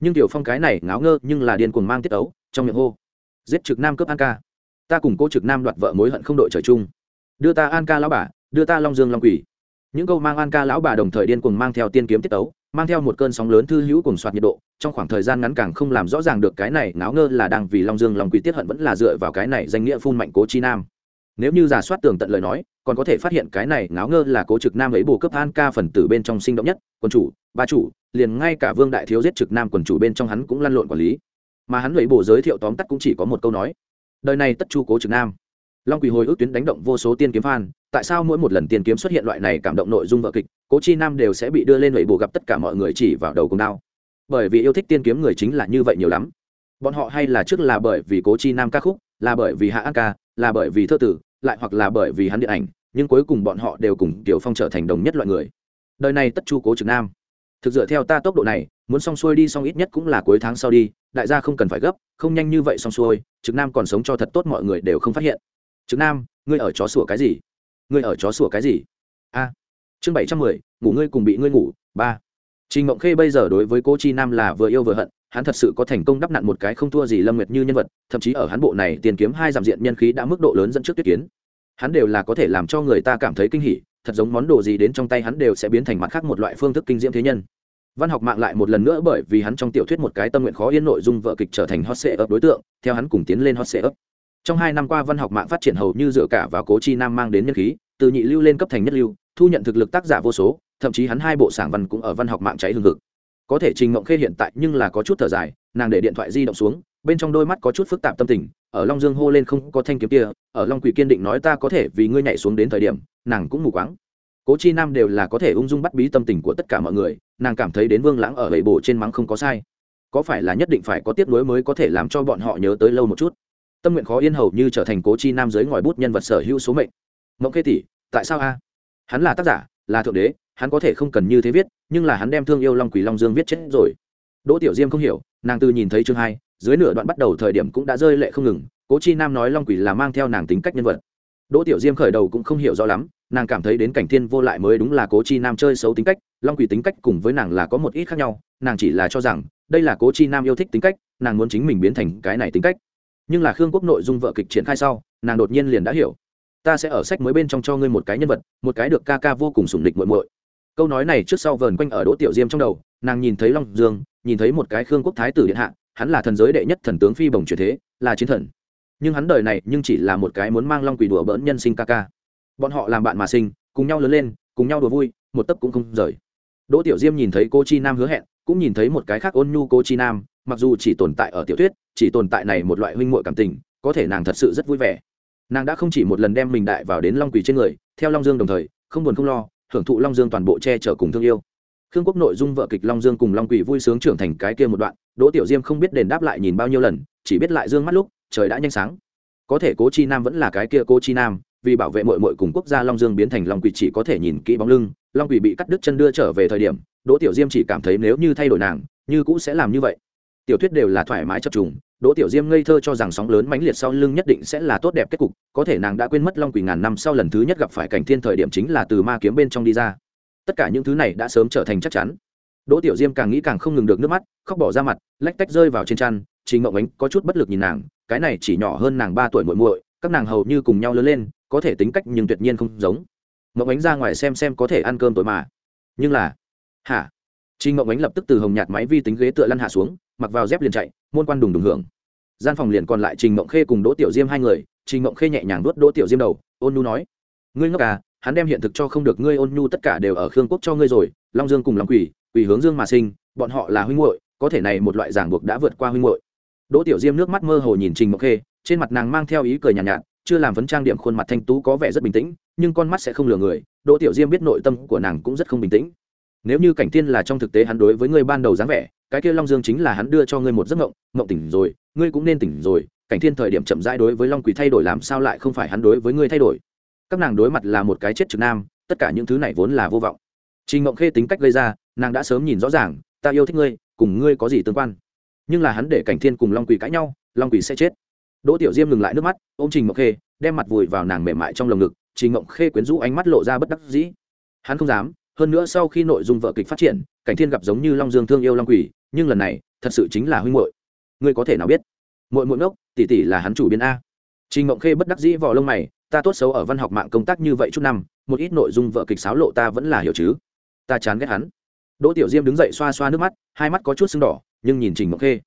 Speaker 1: Nhưng tiểu phong cái này ngáo ngơ nhưng là điên cuồng mang tiết ấu, trong miệng hô. Giết trực nam cướp an ca ta cùng cô trực nam đoạt vợ mối hận không đội trời chung. Đưa ta an ca lão bà, đưa ta long dương long quỷ. Những câu mang an ca lão bà đồng thời điên cuồng mang theo tiên kiếm tiết tấu, mang theo một cơn sóng lớn thư hữu cùng soạt nhiệt độ, trong khoảng thời gian ngắn càng không làm rõ ràng được cái này náo ngơ là đang vì long dương long quỷ tiết hận vẫn là dựa vào cái này danh nghĩa phun mạnh cố chi nam. Nếu như giả soát tường tận lời nói, còn có thể phát hiện cái này náo ngơ là cố trực nam ấy bù cấp an ca phần tử bên trong sinh động nhất, quân chủ ba chủ, liền ngay cả vương đại thiếu giết trực nam quần chủ bên trong hắn cũng lăn lộn quản lý. Mà hắn lấy bổ giới thiệu tóm tắt cũng chỉ có một câu nói đời này tất chu cố trực nam. Long quỳ hồi ước tuyến đánh động vô số tiên kiếm phan tại sao mỗi một lần tiên kiếm xuất hiện loại này cảm động nội dung vợ kịch, cố chi nam đều sẽ bị đưa lên lệ bù gặp tất cả mọi người chỉ vào đầu cùng đao. Bởi vì yêu thích tiên kiếm người chính là như vậy nhiều lắm. Bọn họ hay là trước là bởi vì cố chi nam ca khúc, là bởi vì hạ an ca, là bởi vì thơ tử, lại hoặc là bởi vì hắn điện ảnh, nhưng cuối cùng bọn họ đều cùng tiểu phong trở thành đồng nhất loại người. Đời này tất chu cố trực nam. Thực dựa theo ta tốc độ này muốn xong xuôi đi xong ít nhất cũng là cuối tháng sau đi, đại gia không cần phải gấp, không nhanh như vậy xong xuôi, trực nam còn sống cho thật tốt mọi người đều không phát hiện. Trực nam, ngươi ở chó sủa cái gì? Ngươi ở chó sủa cái gì? A. Chương bảy trăm mười, ngủ ngươi cùng bị ngươi ngủ, ba. Trình mộng khê bây giờ đối với cô chi nam là vừa yêu vừa hận, hắn thật sự có thành công đắp nặn một cái không thua gì lâm nguyệt như nhân vật, thậm chí ở hắn bộ này tiền kiếm hai giảm diện nhân khí đã mức độ lớn dẫn trước tuyết kiến. Hắn đều là có thể làm cho người ta cảm thấy kinh hỉ, thật giống món đồ gì đến trong tay hắn đều sẽ biến thành mặt khác một loại phương thức kinh diễm thế nhân văn học mạng lại một lần nữa bởi vì hắn trong tiểu thuyết một cái tâm nguyện khó yên nội dung vợ kịch trở thành hot sệ ấp đối tượng, theo hắn cùng tiến lên hot sệ ấp trong hai năm qua văn học mạng phát triển hầu như dựa cả vào cố chi nam mang đến nhân khí, từ nhị lưu lên cấp thành nhất lưu, thu nhận thực lực tác giả vô số, thậm chí hắn hai bộ sản văn cũng ở văn học mạng cháy hương thực có thể trình mộng khê hiện tại nhưng là có chút thở dài, nàng để điện thoại di động xuống, bên trong đôi mắt có chút phức tạp tâm tình, ở long dương hô lên không có thanh kiếm kia, ở long quỷ kiên định nói ta có thể vì ngươi nhảy xuống đến thời điểm, nàng cũng mù quáng cố chi nam đều là có thể ung dung bắt bí tâm tình của tất cả mọi người, nàng cảm thấy đến vương lãng ở bầy bổ trên mắng không có sai. Có phải là nhất định phải có tiếp nối mới có thể làm cho bọn họ nhớ tới lâu một chút? Tâm nguyện khó yên hầu như trở thành cố chi nam dưới ngòi bút nhân vật sở hữu số mệnh. Mộng khê tỷ, tại sao a? Hắn là tác giả, là thượng đế, hắn có thể không cần như thế viết, nhưng là hắn đem thương yêu long quỷ long dương viết chết rồi. Đỗ tiểu diêm không hiểu, nàng từ nhìn thấy chương hai, dưới nửa đoạn bắt đầu thời điểm cũng đã rơi lệ không ngừng, cố chi nam nói long quỷ là mang theo nàng tính cách nhân vật. Đỗ tiểu diêm khởi đầu cũng không hiểu rõ lắm nàng cảm thấy đến cảnh thiên vô lại mới đúng là cố chi nam chơi xấu tính cách, long quỷ tính cách cùng với nàng là có một ít khác nhau, nàng chỉ là cho rằng, đây là cố chi nam yêu thích tính cách, nàng muốn chính mình biến thành cái này tính cách. Nhưng là khương quốc nội dung vợ kịch triển khai sau, nàng đột nhiên liền đã hiểu. Ta sẽ ở sách mới bên trong cho ngươi một cái nhân vật, một cái được ca ca vô cùng sủng địch muội muội. Câu nói này trước sau vờn quanh ở đỗ tiểu diêm trong đầu, nàng nhìn thấy long dương, nhìn thấy một cái khương quốc thái tử điện hạ, hắn là thần giới đệ nhất thần tướng phi bồng truyền thế, là chiến thần. Nhưng hắn đời này nhưng chỉ là một cái muốn mang long quỷ đùa bỡn nhân sinh ca ca bọn họ làm bạn mà sinh, cùng nhau lớn lên, cùng nhau đùa vui, một tấc cũng không rời. Đỗ tiểu diêm nhìn thấy cô chi nam hứa hẹn, cũng nhìn thấy một cái khác ôn nhu cô chi nam, mặc dù chỉ tồn tại ở tiểu thuyết, chỉ tồn tại này một loại huynh muội cảm tình, có thể nàng thật sự rất vui vẻ. Nàng đã không chỉ một lần đem mình đại vào đến long quỷ trên người, theo long dương đồng thời, không buồn không lo, hưởng thụ long dương toàn bộ che chở cùng thương yêu. Khương quốc nội dung vợ kịch long dương cùng long quỷ vui sướng trưởng thành cái kia một đoạn, đỗ tiểu diêm không biết đền đáp lại nhìn bao nhiêu lần, chỉ biết lại dương mắt lúc, trời đã nhanh sáng. Có thể cố chi nam vẫn là cái kia cố chi nam vì bảo vệ mội mội cùng quốc gia long dương biến thành long quỷ chỉ có thể nhìn kỹ bóng lưng, long quỷ bị cắt đứt chân đưa trở về thời điểm, đỗ tiểu diêm chỉ cảm thấy nếu như thay đổi nàng, như cũ sẽ làm như vậy. Tiểu thuyết đều là thoải mái chập trùng, đỗ tiểu diêm ngây thơ cho rằng sóng lớn mãnh liệt sau lưng nhất định sẽ là tốt đẹp kết cục, có thể nàng đã quên mất long quỷ ngàn năm sau lần thứ nhất gặp phải cảnh thiên thời điểm chính là từ ma kiếm bên trong đi ra. Tất cả những thứ này đã sớm trở thành chắc chắn. Đỗ tiểu diêm càng nghĩ càng không ngừng được nước mắt, khóc bỏ ra mặt, lách tách rơi vào trên chăn, trình ngộng ánh có chút bất lực nhìn nàng, cái này chỉ nhỏ hơn nàng ba tuổi muội muội, các nàng hầu như cùng nhau lớn lên có thể tính cách nhưng tuyệt nhiên không giống. Mộng ánh ra ngoài xem xem có thể ăn cơm tối mà. Nhưng là hả? Trình Mộng ánh lập tức từ hồng nhạt máy vi tính ghế tựa lăn hạ xuống mặc vào dép liền chạy môn quan đùng đùng hưởng. Gian phòng liền còn lại trình Mộng khê cùng đỗ tiểu diêm hai người trình Mộng khê nhẹ nhàng đốt đỗ tiểu diêm đầu ôn nu nói ngươi ngốc à hắn đem hiện thực cho không được ngươi ôn nhu tất cả đều ở khương quốc cho ngươi rồi long dương cùng long quỷ quỷ hướng dương mà sinh bọn họ là huynh muội có thể này một loại giảng buộc đã vượt qua huynh muội. Đỗ tiểu diêm nước mắt mơ hồ nhìn trình Mộng khê trên mặt nàng mang theo ý cười nhàn nhạt, nhạt chưa làm vấn trang điểm khuôn mặt thanh tú có vẻ rất bình tĩnh, nhưng con mắt sẽ không lừa người, đỗ tiểu diêm biết nội tâm của nàng cũng rất không bình tĩnh. Nếu như cảnh tiên là trong thực tế hắn đối với ngươi ban đầu dáng vẻ, cái kia long dương chính là hắn đưa cho ngươi một giấc mộng mộng tỉnh rồi, ngươi cũng nên tỉnh rồi, cảnh thiên thời điểm chậm rãi đối với long quỷ thay đổi làm sao lại không phải hắn đối với ngươi thay đổi. Các nàng đối mặt là một cái chết trực nam, tất cả những thứ này vốn là vô vọng. Trình ngộng khê tính cách gây ra, nàng đã sớm nhìn rõ ràng, ta yêu thích ngươi, cùng ngươi có gì tương quan. Nhưng là hắn để cảnh thiên cùng long quỷ cãi nhau, long quỷ sẽ chết đỗ tiểu diêm ngừng lại nước mắt ô m trình mộng khê, đem mặt vùi vào nàng mềm mại trong lồng ngực, trình mộng khê quyến rũ ánh mắt lộ ra bất đắc dĩ. Hắn không dám, hơn nữa sau khi nội dung vợ kịch phát triển, cảnh thiên gặp giống như long dương thương yêu long quỷ, nhưng lần này, thật sự chính là huynh hội ngươi có thể nào biết? Muội muội ngốc, tỷ tỷ là hắn chủ biên a. Trình mộng khê bất đắc dĩ vò lông mày, ta tốt xấu ở văn học mạng công tác như vậy chút năm, một ít nội dung vợ kịch xáo lộ ta vẫn là hiểu chứ. Ta chán ghét hắn. Đỗ tiểu diêm đứng dậy xoa xoa nước mắt, hai mắt có chút sưng đỏ, nhưng nhìn trình mộng khê.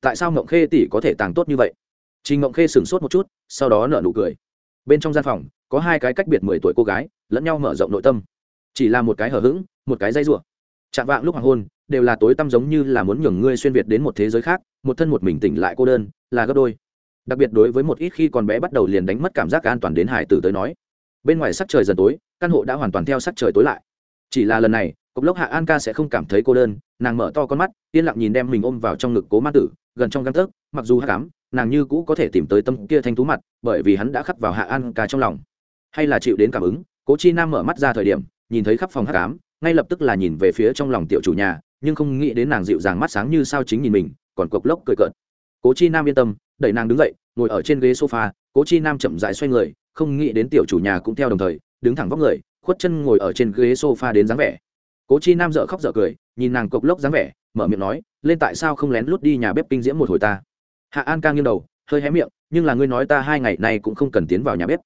Speaker 1: Tại sao mộng khê tỷ có thể tàng tốt như vậy? Trình Ngộng khê sửng sốt một chút sau đó nở nụ cười bên trong gian phòng có hai cái cách biệt mười tuổi cô gái lẫn nhau mở rộng nội tâm chỉ là một cái hờ hững, một cái dây rủa. Trạng vạng lúc hoàng hôn đều là tối tăm giống như là muốn nhường ngươi xuyên việt đến một thế giới khác một thân một mình tỉnh lại cô đơn là gấp đôi đặc biệt đối với một ít khi còn bé bắt đầu liền đánh mất cảm giác an toàn đến hải tử tới nói bên ngoài sắc trời dần tối căn hộ đã hoàn toàn theo sắc trời tối lại chỉ là lần này cục lốc hạ an ca sẽ không cảm thấy cô đơn nàng mở to con mắt yên lặng nhìn đem mình ôm vào trong ngực cố ma tử gần trong găng tấc mặc dù hạ cảm nàng như cũ có thể tìm tới tâm kia thanh thú mặt, bởi vì hắn đã khắc vào hạ an ca trong lòng. Hay là chịu đến cảm ứng, cố chi nam mở mắt ra thời điểm, nhìn thấy khắp phòng hát cám ngay lập tức là nhìn về phía trong lòng tiểu chủ nhà, nhưng không nghĩ đến nàng dịu dàng mắt sáng như sao chính nhìn mình, còn cộc lốc cười cợt. Cố chi nam yên tâm, đẩy nàng đứng dậy, ngồi ở trên ghế sofa, cố chi nam chậm rãi xoay người, không nghĩ đến tiểu chủ nhà cũng theo đồng thời, đứng thẳng vóc người, khuất chân ngồi ở trên ghế sofa đến dáng vẻ. Cố chi nam dợ khóc dợ cười, nhìn nàng cộc lốc dáng vẻ, mở miệng nói, lên tại sao không lén lút đi nhà bếp kinh diễm một hồi ta? Hạ an ca nghiêng đầu, hơi hé miệng, nhưng là ngươi nói ta hai ngày nay cũng không cần tiến vào nhà bếp.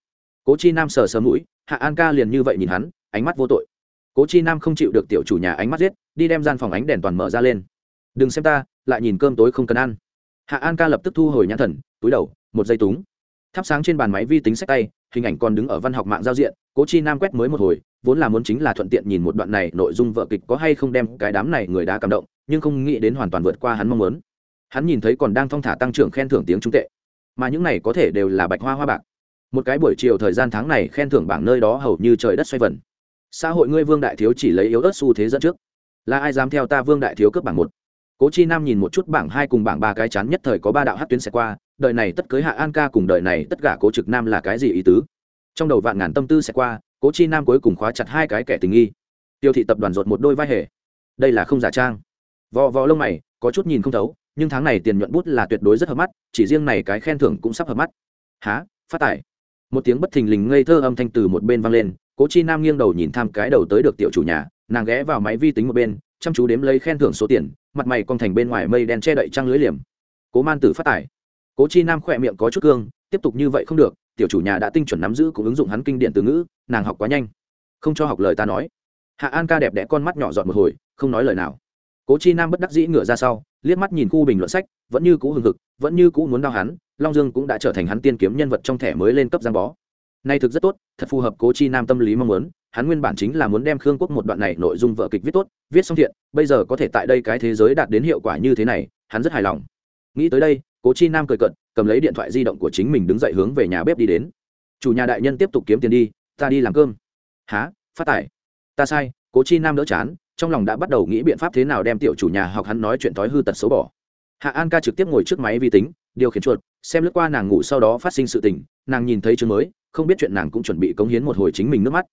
Speaker 1: Cố chi nam sờ sờ mũi, hạ an ca liền như vậy nhìn hắn, ánh mắt vô tội. Cố chi nam không chịu được tiểu chủ nhà ánh mắt giết, đi đem gian phòng ánh đèn toàn mở ra lên. Đừng xem ta, lại nhìn cơm tối không cần ăn. Hạ an ca lập tức thu hồi nhãn thần, túi đầu, một giây túng. Thắp sáng trên bàn máy vi tính sách tay, hình ảnh còn đứng ở văn học mạng giao diện, cố chi nam quét mới một hồi, vốn là muốn chính là thuận tiện nhìn một đoạn này nội dung vợ kịch có hay không đem cái đám này người đã cảm động, nhưng không nghĩ đến hoàn toàn vượt qua hắn mong muốn hắn nhìn thấy còn đang thong thả tăng trưởng khen thưởng tiếng trung tệ. Mà những này có thể đều là bạch hoa hoa bạc. Một cái buổi chiều thời gian tháng này khen thưởng bảng nơi đó hầu như trời đất xoay vần. Xã hội ngươi vương đại thiếu chỉ lấy yếu ớt xu thế dẫn trước. Là ai dám theo ta vương đại thiếu cướp bảng một? Cố chi nam nhìn một chút bảng hai cùng bảng ba cái chán nhất thời có ba đạo hát tuyến sẽ qua, đời này tất cưới hạ an ca cùng đời này tất cả cố trực nam là cái gì ý tứ? Trong đầu vạn ngàn tâm tư sẽ qua, cố chi nam cuối cùng khóa chặt hai cái kẻ tình nghi. Tiêu thị tập đoàn ruột một đôi vai hề. Đây là không giả trang. Vò vò lông mày, có chút nhìn không thấu nhưng tháng này tiền nhuận bút là tuyệt đối rất hợp mắt, chỉ riêng này cái khen thưởng cũng sắp hợp mắt. Há phát tải. Một tiếng bất thình lình ngây thơ âm thanh từ một bên vang lên, cố chi nam nghiêng đầu nhìn tham cái đầu tới được tiểu chủ nhà, nàng ghé vào máy vi tính một bên, chăm chú đếm lấy khen thưởng số tiền, mặt mày con thành bên ngoài mây đen che đậy trăng lưới liềm. Cố man tử phát tải. Cố chi nam khỏe miệng có chút cương, tiếp tục như vậy không được, tiểu chủ nhà đã tinh chuẩn nắm giữ cũng ứng dụng hắn kinh điển từ ngữ, nàng học quá nhanh. Không cho học lời ta nói. Hạ an ca đẹp đẽ con mắt nhỏ giọt một hồi, không nói lời nào cố chi nam bất đắc dĩ ngửa ra sau, liếc mắt nhìn khu bình luận sách, vẫn như cũ hừng hực, vẫn như cũ muốn đau hắn, long dương cũng đã trở thành hắn tiên kiếm nhân vật trong thẻ mới lên cấp giang bó. Nay thực rất tốt, thật phù hợp cố chi nam tâm lý mong muốn, hắn nguyên bản chính là muốn đem khương quốc một đoạn này nội dung vợ kịch viết tốt, viết xong thiện, bây giờ có thể tại đây cái thế giới đạt đến hiệu quả như thế này, hắn rất hài lòng. Nghĩ tới đây, cố chi nam cười cận cầm lấy điện thoại di động của chính mình đứng dậy hướng về nhà bếp đi đến. Chủ nhà đại nhân tiếp tục kiếm tiền đi, ta đi làm cơm. Há phát tải ta sai, cố chi nam đỡ chán trong lòng đã bắt đầu nghĩ biện pháp thế nào đem tiểu chủ nhà học hắn nói chuyện thói hư tật xấu bỏ. Hạ an ca trực tiếp ngồi trước máy vi tính, điều khiển chuột, xem lướt qua nàng ngủ sau đó phát sinh sự tình, nàng nhìn thấy chương mới, không biết chuyện nàng cũng chuẩn bị cống hiến một hồi chính mình nước mắt.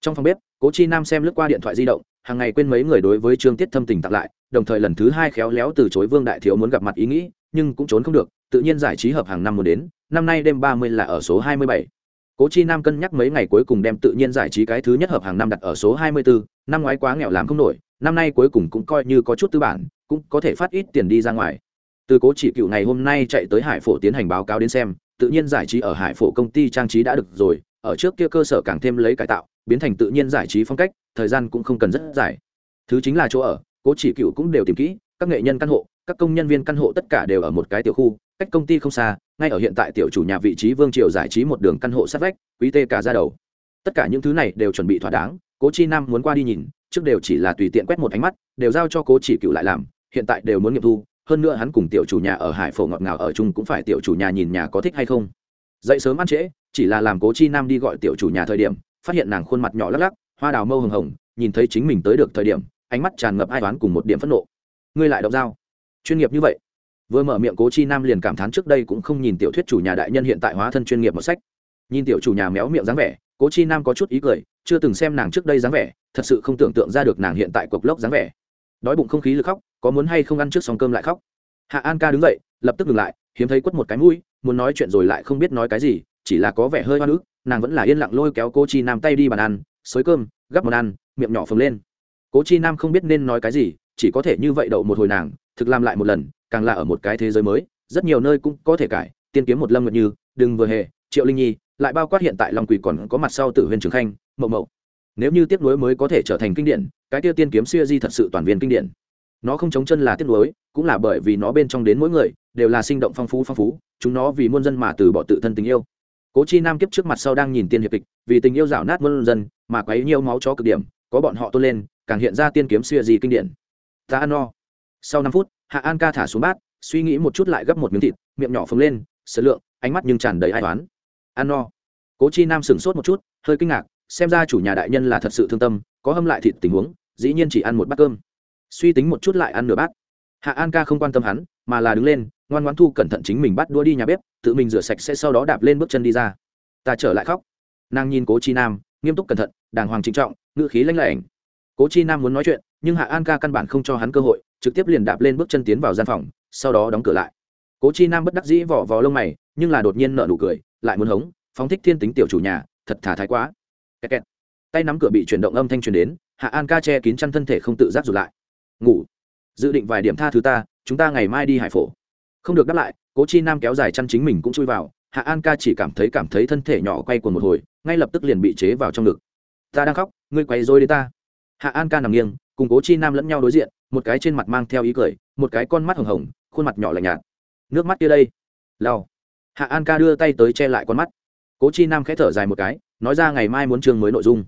Speaker 1: Trong phòng bếp, cố chi nam xem lướt qua điện thoại di động, hàng ngày quên mấy người đối với trương tiết thâm tình tặng lại, đồng thời lần thứ hai khéo léo từ chối vương đại thiếu muốn gặp mặt ý nghĩ, nhưng cũng trốn không được, tự nhiên giải trí hợp hàng năm muốn đến, năm nay đêm ba mươi là ở số hai mươi bảy cố chi nam cân nhắc mấy ngày cuối cùng đem tự nhiên giải trí cái thứ nhất hợp hàng năm đặt ở số hai mươi bốn năm ngoái quá nghèo làm không nổi, năm nay cuối cùng cũng coi như có chút tư bản, cũng có thể phát ít tiền đi ra ngoài. Từ cố chỉ cựu ngày hôm nay chạy tới hải phổ tiến hành báo cáo đến xem, tự nhiên giải trí ở hải phổ công ty trang trí đã được rồi, ở trước kia cơ sở càng thêm lấy cải tạo, biến thành tự nhiên giải trí phong cách, thời gian cũng không cần rất dài. Thứ chính là chỗ ở, cố chỉ cựu cũng đều tìm kỹ, các nghệ nhân căn hộ, các công nhân viên căn hộ tất cả đều ở một cái tiểu khu, cách công ty không xa ngay ở hiện tại tiểu chủ nhà vị trí vương triều giải trí một đường căn hộ sát vách, quý tê cả ra đầu. Tất cả những thứ này đều chuẩn bị thỏa đáng, cố chi nam muốn qua đi nhìn, trước đều chỉ là tùy tiện quét một ánh mắt, đều giao cho cố chỉ cựu lại làm, hiện tại đều muốn nghiệm thu, hơn nữa hắn cùng tiểu chủ nhà ở hải phổ ngọt ngào ở chung cũng phải tiểu chủ nhà nhìn nhà có thích hay không. Dậy sớm ăn trễ, chỉ là làm cố chi nam đi gọi tiểu chủ nhà thời điểm, phát hiện nàng khuôn mặt nhỏ lắc lắc, hoa đào mâu hồng hồng, nhìn thấy chính mình tới được thời điểm, ánh mắt tràn ngập ai toán cùng một điểm phẫn nộ. Ngươi lại động dao. Chuyên nghiệp như vậy vừa mở miệng cố chi nam liền cảm thán trước đây cũng không nhìn tiểu thuyết chủ nhà đại nhân hiện tại hóa thân chuyên nghiệp một sách. Nhìn tiểu chủ nhà méo miệng dáng vẻ, cố chi nam có chút ý cười, chưa từng xem nàng trước đây dáng vẻ, thật sự không tưởng tượng ra được nàng hiện tại cộc lốc dáng vẻ. Đói bụng không khí lực khóc, có muốn hay không ăn trước xong cơm lại khóc. Hạ an ca đứng dậy, lập tức ngừng lại, hiếm thấy quất một cái mũi, muốn nói chuyện rồi lại không biết nói cái gì, chỉ là có vẻ hơi hoa ức, nàng vẫn là yên lặng lôi kéo cô chi nam tay đi bàn ăn, xới cơm, gắp món ăn, miệng nhỏ phồng lên. Cố chi nam không biết nên nói cái gì, chỉ có thể như vậy đậu một hồi nàng, thực làm lại một lần càng là ở một cái thế giới mới, rất nhiều nơi cũng có thể cải, tiên kiếm một lâm nguyện như, đừng vừa hề, triệu linh nhi, lại bao quát hiện tại long quỷ còn có mặt sau tử huyền trường khanh, mậu mậu. Nếu như tiếp nối mới có thể trở thành kinh điển, cái tiêu tiên kiếm xuya di thật sự toàn viên kinh điển. Nó không chống chân là tiếp nối, cũng là bởi vì nó bên trong đến mỗi người, đều là sinh động phong phú phong phú, chúng nó vì muôn dân mà từ bỏ tự thân tình yêu. Cố chi nam kiếp trước mặt sau đang nhìn tiên hiệp kịch, vì tình yêu rảo nát muôn dân, mà quấy nhiều máu chó cực điểm, có bọn họ tôn lên, càng hiện ra tiên kiếm xuya di kinh điển. Ta ăn no. Sau năm phút hạ an ca thả xuống bát, suy nghĩ một chút lại gấp một miếng thịt, miệng nhỏ phồng lên sơ lượng, ánh mắt nhưng tràn đầy ai toán ăn no. Cố chi nam sửng sốt một chút, hơi kinh ngạc, xem ra chủ nhà đại nhân là thật sự thương tâm, có hâm lại thịt tình huống, dĩ nhiên chỉ ăn một bát cơm. Suy tính một chút lại ăn nửa bát. Hạ an ca không quan tâm hắn, mà là đứng lên, ngoan ngoãn thu cẩn thận chính mình bắt đua đi nhà bếp, tự mình rửa sạch sẽ sau đó đạp lên bước chân đi ra. Ta trở lại khóc. Nàng nhìn cố chi nam, nghiêm túc cẩn thận, đàng hoàng trịnh trọng, ngữ khí lãnh lệ cố chi nam muốn nói chuyện, nhưng hạ an ca căn bản không cho hắn cơ hội trực tiếp liền đạp lên bước chân tiến vào gian phòng, sau đó đóng cửa lại. Cố chi nam bất đắc dĩ vỏ vò lông mày, nhưng là đột nhiên nợ nụ cười, lại muốn hống, phóng thích thiên tính tiểu chủ nhà, thật thả thái quá. Kẹt kẹt. tay nắm cửa bị chuyển động âm thanh truyền đến, hạ an ca che kín chăn thân thể không tự giác rụt lại. Ngủ. Dự định vài điểm tha thứ ta, chúng ta ngày mai đi hải phổ. Không được đáp lại, cố chi nam kéo dài chăn chính mình cũng chui vào, hạ an ca chỉ cảm thấy cảm thấy thân thể nhỏ quay cuồng một hồi, ngay lập tức liền bị chế vào trong ngực. Ta đang khóc, ngươi quay dối đến ta. Hạ an ca nằm nghiêng, cùng cố chi nam lẫn nhau đối diện một cái trên mặt mang theo ý cười, một cái con mắt hồng hồng, khuôn mặt nhỏ lạnh nhạt. Nước mắt kia đây. Lau hạ an ca đưa tay tới che lại con mắt. Cố chi nam khẽ thở dài một cái, nói ra ngày mai muốn chương mới nội dung.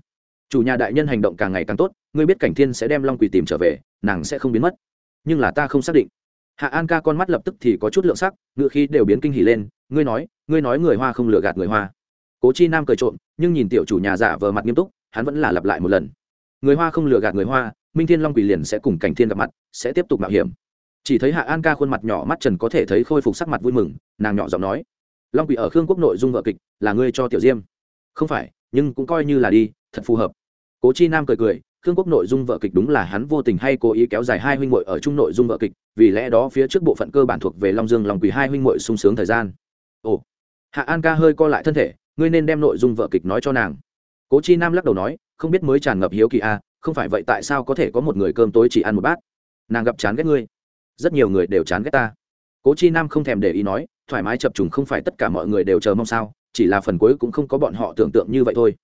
Speaker 1: Chủ nhà đại nhân hành động càng ngày càng tốt, ngươi biết cảnh thiên sẽ đem long quỳ tìm trở về, nàng sẽ không biến mất. Nhưng là ta không xác định. Hạ an ca con mắt lập tức thì có chút lượng sắc, ngựa khi đều biến kinh hỉ lên, ngươi nói ngươi nói người hoa không lừa gạt người hoa. Cố chi nam cười trộm, nhưng nhìn tiểu chủ nhà giả vờ mặt nghiêm túc, hắn vẫn là lặp lại một lần. Người hoa không lừa gạt người hoa minh thiên long quỷ liền sẽ cùng cảnh thiên gặp mặt sẽ tiếp tục mạo hiểm. Chỉ thấy hạ an ca khuôn mặt nhỏ mắt trần có thể thấy khôi phục sắc mặt vui mừng nàng nhỏ giọng nói long quỷ ở khương quốc nội dung vợ kịch là ngươi cho tiểu diêm. Không phải nhưng cũng coi như là đi thật phù hợp. Cố chi nam cười cười khương quốc nội dung vợ kịch đúng là hắn vô tình hay cố ý kéo dài hai huynh muội ở chung nội dung vợ kịch vì lẽ đó phía trước bộ phận cơ bản thuộc về long dương long quỳ hai huynh muội sung sướng thời gian. Ồ. Hạ an ca hơi co lại thân thể ngươi nên đem nội dung vợ kịch nói cho nàng. Cố chi nam lắc đầu nói không biết mới tràn ngập hiếu kỳ a à, không phải vậy tại sao có thể có một người cơm tối chỉ ăn một bát? Nàng gặp chán ghét ngươi. Rất nhiều người đều chán ghét ta. Cố chi nam không thèm để ý nói, thoải mái chập trùng không phải tất cả mọi người đều chờ mong sao, chỉ là phần cuối cũng không có bọn họ tưởng tượng như vậy thôi.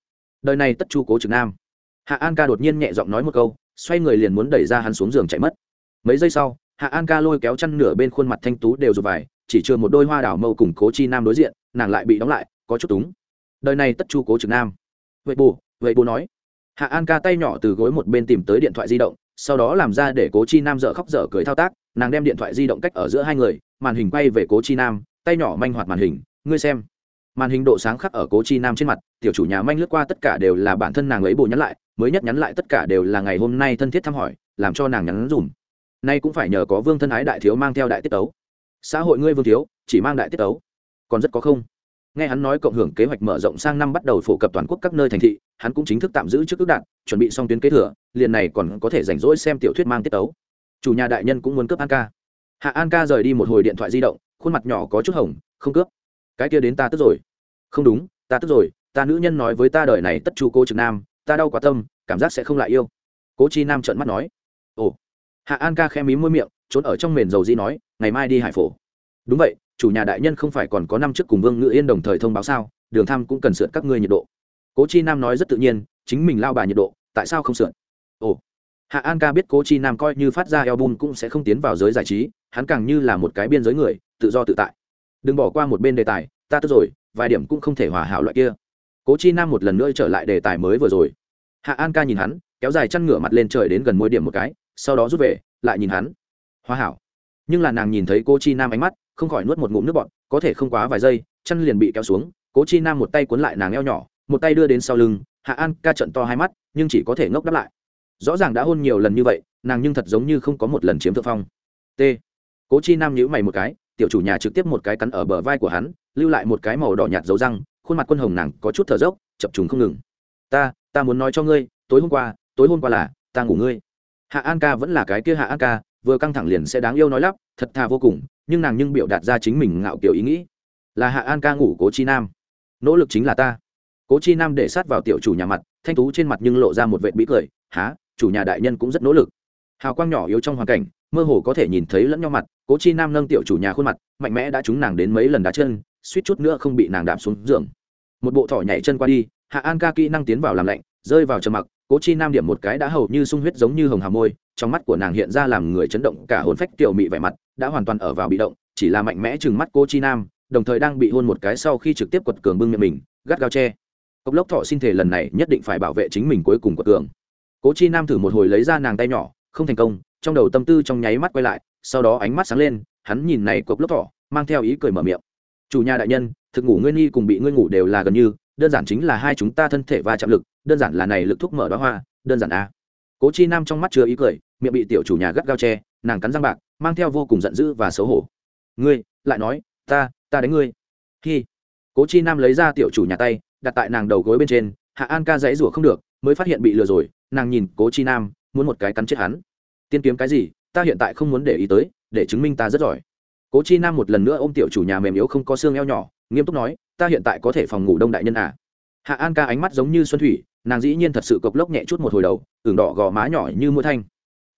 Speaker 1: Đời này tất chu cố trực nam. Hạ an ca đột nhiên nhẹ giọng nói một câu, xoay người liền muốn đẩy ra hắn xuống giường chạy mất. Mấy giây sau, hạ an ca lôi kéo chăn nửa bên khuôn mặt thanh tú đều rụt vải, chỉ chưa một đôi hoa đảo mâu cùng cố chi nam đối diện, nàng lại bị đóng lại, có chút túng. Đời này tất chu cố trực nam. Vậy bù vậy bù nói hạ an ca tay nhỏ từ gối một bên tìm tới điện thoại di động, sau đó làm ra để cố chi nam dở khóc dở cười thao tác, nàng đem điện thoại di động cách ở giữa hai người, màn hình quay về cố chi nam, tay nhỏ manh hoạt màn hình, ngươi xem. Màn hình độ sáng khắc ở cố chi nam trên mặt, tiểu chủ nhà manh lướt qua tất cả đều là bản thân nàng ấy bộ nhắn lại, mới nhất nhắn lại tất cả đều là ngày hôm nay thân thiết thăm hỏi, làm cho nàng nhắn dùm. Nay cũng phải nhờ có vương thân ái đại thiếu mang theo đại tiết tấu. Xã hội ngươi vương thiếu, chỉ mang đại tiết tấu. Còn rất có không nghe hắn nói cộng hưởng kế hoạch mở rộng sang năm bắt đầu phổ cập toàn quốc các nơi thành thị, hắn cũng chính thức tạm giữ trước ước đạn, chuẩn bị xong tuyến kế thừa, liền này còn có thể rảnh rỗi xem tiểu thuyết mang tiết tấu. Chủ nhà đại nhân cũng muốn cướp an ca. Hạ an ca rời đi một hồi điện thoại di động, khuôn mặt nhỏ có chút hồng, không cướp. Cái kia đến ta tức rồi. Không đúng, ta tức rồi, ta nữ nhân nói với ta đời này tất chu cô trực nam, ta đau quá tâm, cảm giác sẽ không lại yêu. Cố chi nam trợn mắt nói. Ồ. Hạ an ca khẽ mí môi miệng, trốn ở trong mền dầu di nói, ngày mai đi hải phổ. Đúng vậy chủ nhà đại nhân không phải còn có năm trước cùng vương ngự yên đồng thời thông báo sao? Đường thăm cũng cần sượt các ngươi nhiệt độ. Cố chi nam nói rất tự nhiên, chính mình lao bà nhiệt độ, tại sao không sượt ồ, hạ an ca biết cố chi nam coi như phát ra eo bun cũng sẽ không tiến vào giới giải trí, hắn càng như là một cái biên giới người, tự do tự tại. Đừng bỏ qua một bên đề tài, ta tức rồi, vài điểm cũng không thể hòa hảo loại kia. Cố chi nam một lần nữa trở lại đề tài mới vừa rồi. Hạ an ca nhìn hắn, kéo dài chăn ngửa mặt lên trời đến gần môi điểm một cái, sau đó rút về, lại nhìn hắn. Hoa hảo. Nhưng là nàng nhìn thấy cô chi nam ánh mắt không khỏi nuốt một ngụm nước bọt, có thể không quá vài giây, chân liền bị kéo xuống, cố chi nam một tay cuốn lại nàng eo nhỏ, một tay đưa đến sau lưng, hạ an ca trận to hai mắt, nhưng chỉ có thể ngốc đáp lại. Rõ ràng đã hôn nhiều lần như vậy, nàng nhưng thật giống như không có một lần chiếm thượng phong. T. Cố chi nam nhíu mày một cái, tiểu chủ nhà trực tiếp một cái cắn ở bờ vai của hắn, lưu lại một cái màu đỏ nhạt dấu răng, khuôn mặt quân hồng nàng có chút thở dốc, chập trùng không ngừng. Ta ta muốn nói cho ngươi, tối hôm qua, tối hôm qua là ta ngủ ngươi. Hạ an ca vẫn là cái kia hạ an ca vừa căng thẳng liền sẽ đáng yêu nói lắp, thật thà vô cùng, nhưng nàng nhưng biểu đạt ra chính mình ngạo kiểu ý nghĩ. Là hạ an ca ngủ cố chi nam. Nỗ lực chính là ta. Cố chi nam để sát vào tiểu chủ nhà mặt, thanh tú trên mặt nhưng lộ ra một vệ bí cười há chủ nhà đại nhân cũng rất nỗ lực. Hào quang nhỏ yếu trong hoàn cảnh, mơ hồ có thể nhìn thấy lẫn nhau mặt, cố chi nam nâng tiểu chủ nhà khuôn mặt, mạnh mẽ đã trúng nàng đến mấy lần đá chân, suýt chút nữa không bị nàng đạp xuống giường. Một bộ thỏ nhảy chân qua đi, hạ an ca kỹ năng tiến vào làm lạnh, rơi vào trầm mặc, cố chi nam điểm một cái đã hầu như sung huyết giống như hồng hà môi trong mắt của nàng hiện ra làm người chấn động, cả hồn phách tiểu mị vẻ mặt đã hoàn toàn ở vào bị động, chỉ là mạnh mẽ chừng mắt cô chi nam, đồng thời đang bị hôn một cái sau khi trực tiếp quật cường bưng miệng mình, gắt gao che. Cốc lốc thọ xin thể lần này nhất định phải bảo vệ chính mình cuối cùng quật cường. Cố chi nam thử một hồi lấy ra nàng tay nhỏ, không thành công, trong đầu tâm tư trong nháy mắt quay lại, sau đó ánh mắt sáng lên, hắn nhìn này cốc lốc thọ, mang theo ý cười mở miệng. Chủ nhà đại nhân, thực ngủ ngươi nghi cùng bị ngươi ngủ đều là gần như, đơn giản chính là hai chúng ta thân thể và chạm lực, đơn giản là này lực thuốc mở đó hoa, đơn giản a cố chi nam trong mắt chứa ý cười miệng bị tiểu chủ nhà gắt gao tre, nàng cắn răng bạc mang theo vô cùng giận dữ và xấu hổ. Ngươi lại nói ta ta đánh ngươi. Khi cố chi nam lấy ra tiểu chủ nhà tay đặt tại nàng đầu gối bên trên hạ an ca dãy rủa không được mới phát hiện bị lừa rồi nàng nhìn cố chi nam muốn một cái cắn chết hắn. Tiên kiếm cái gì ta hiện tại không muốn để ý tới để chứng minh ta rất giỏi. Cố chi nam một lần nữa ôm tiểu chủ nhà mềm yếu không có xương eo nhỏ nghiêm túc nói ta hiện tại có thể phòng ngủ đông đại nhân à? Hạ an ca ánh mắt giống như xuân thủy, nàng dĩ nhiên thật sự cộc lốc nhẹ chút một hồi đầu tưởng đỏ gò má nhỏ như mũi thanh.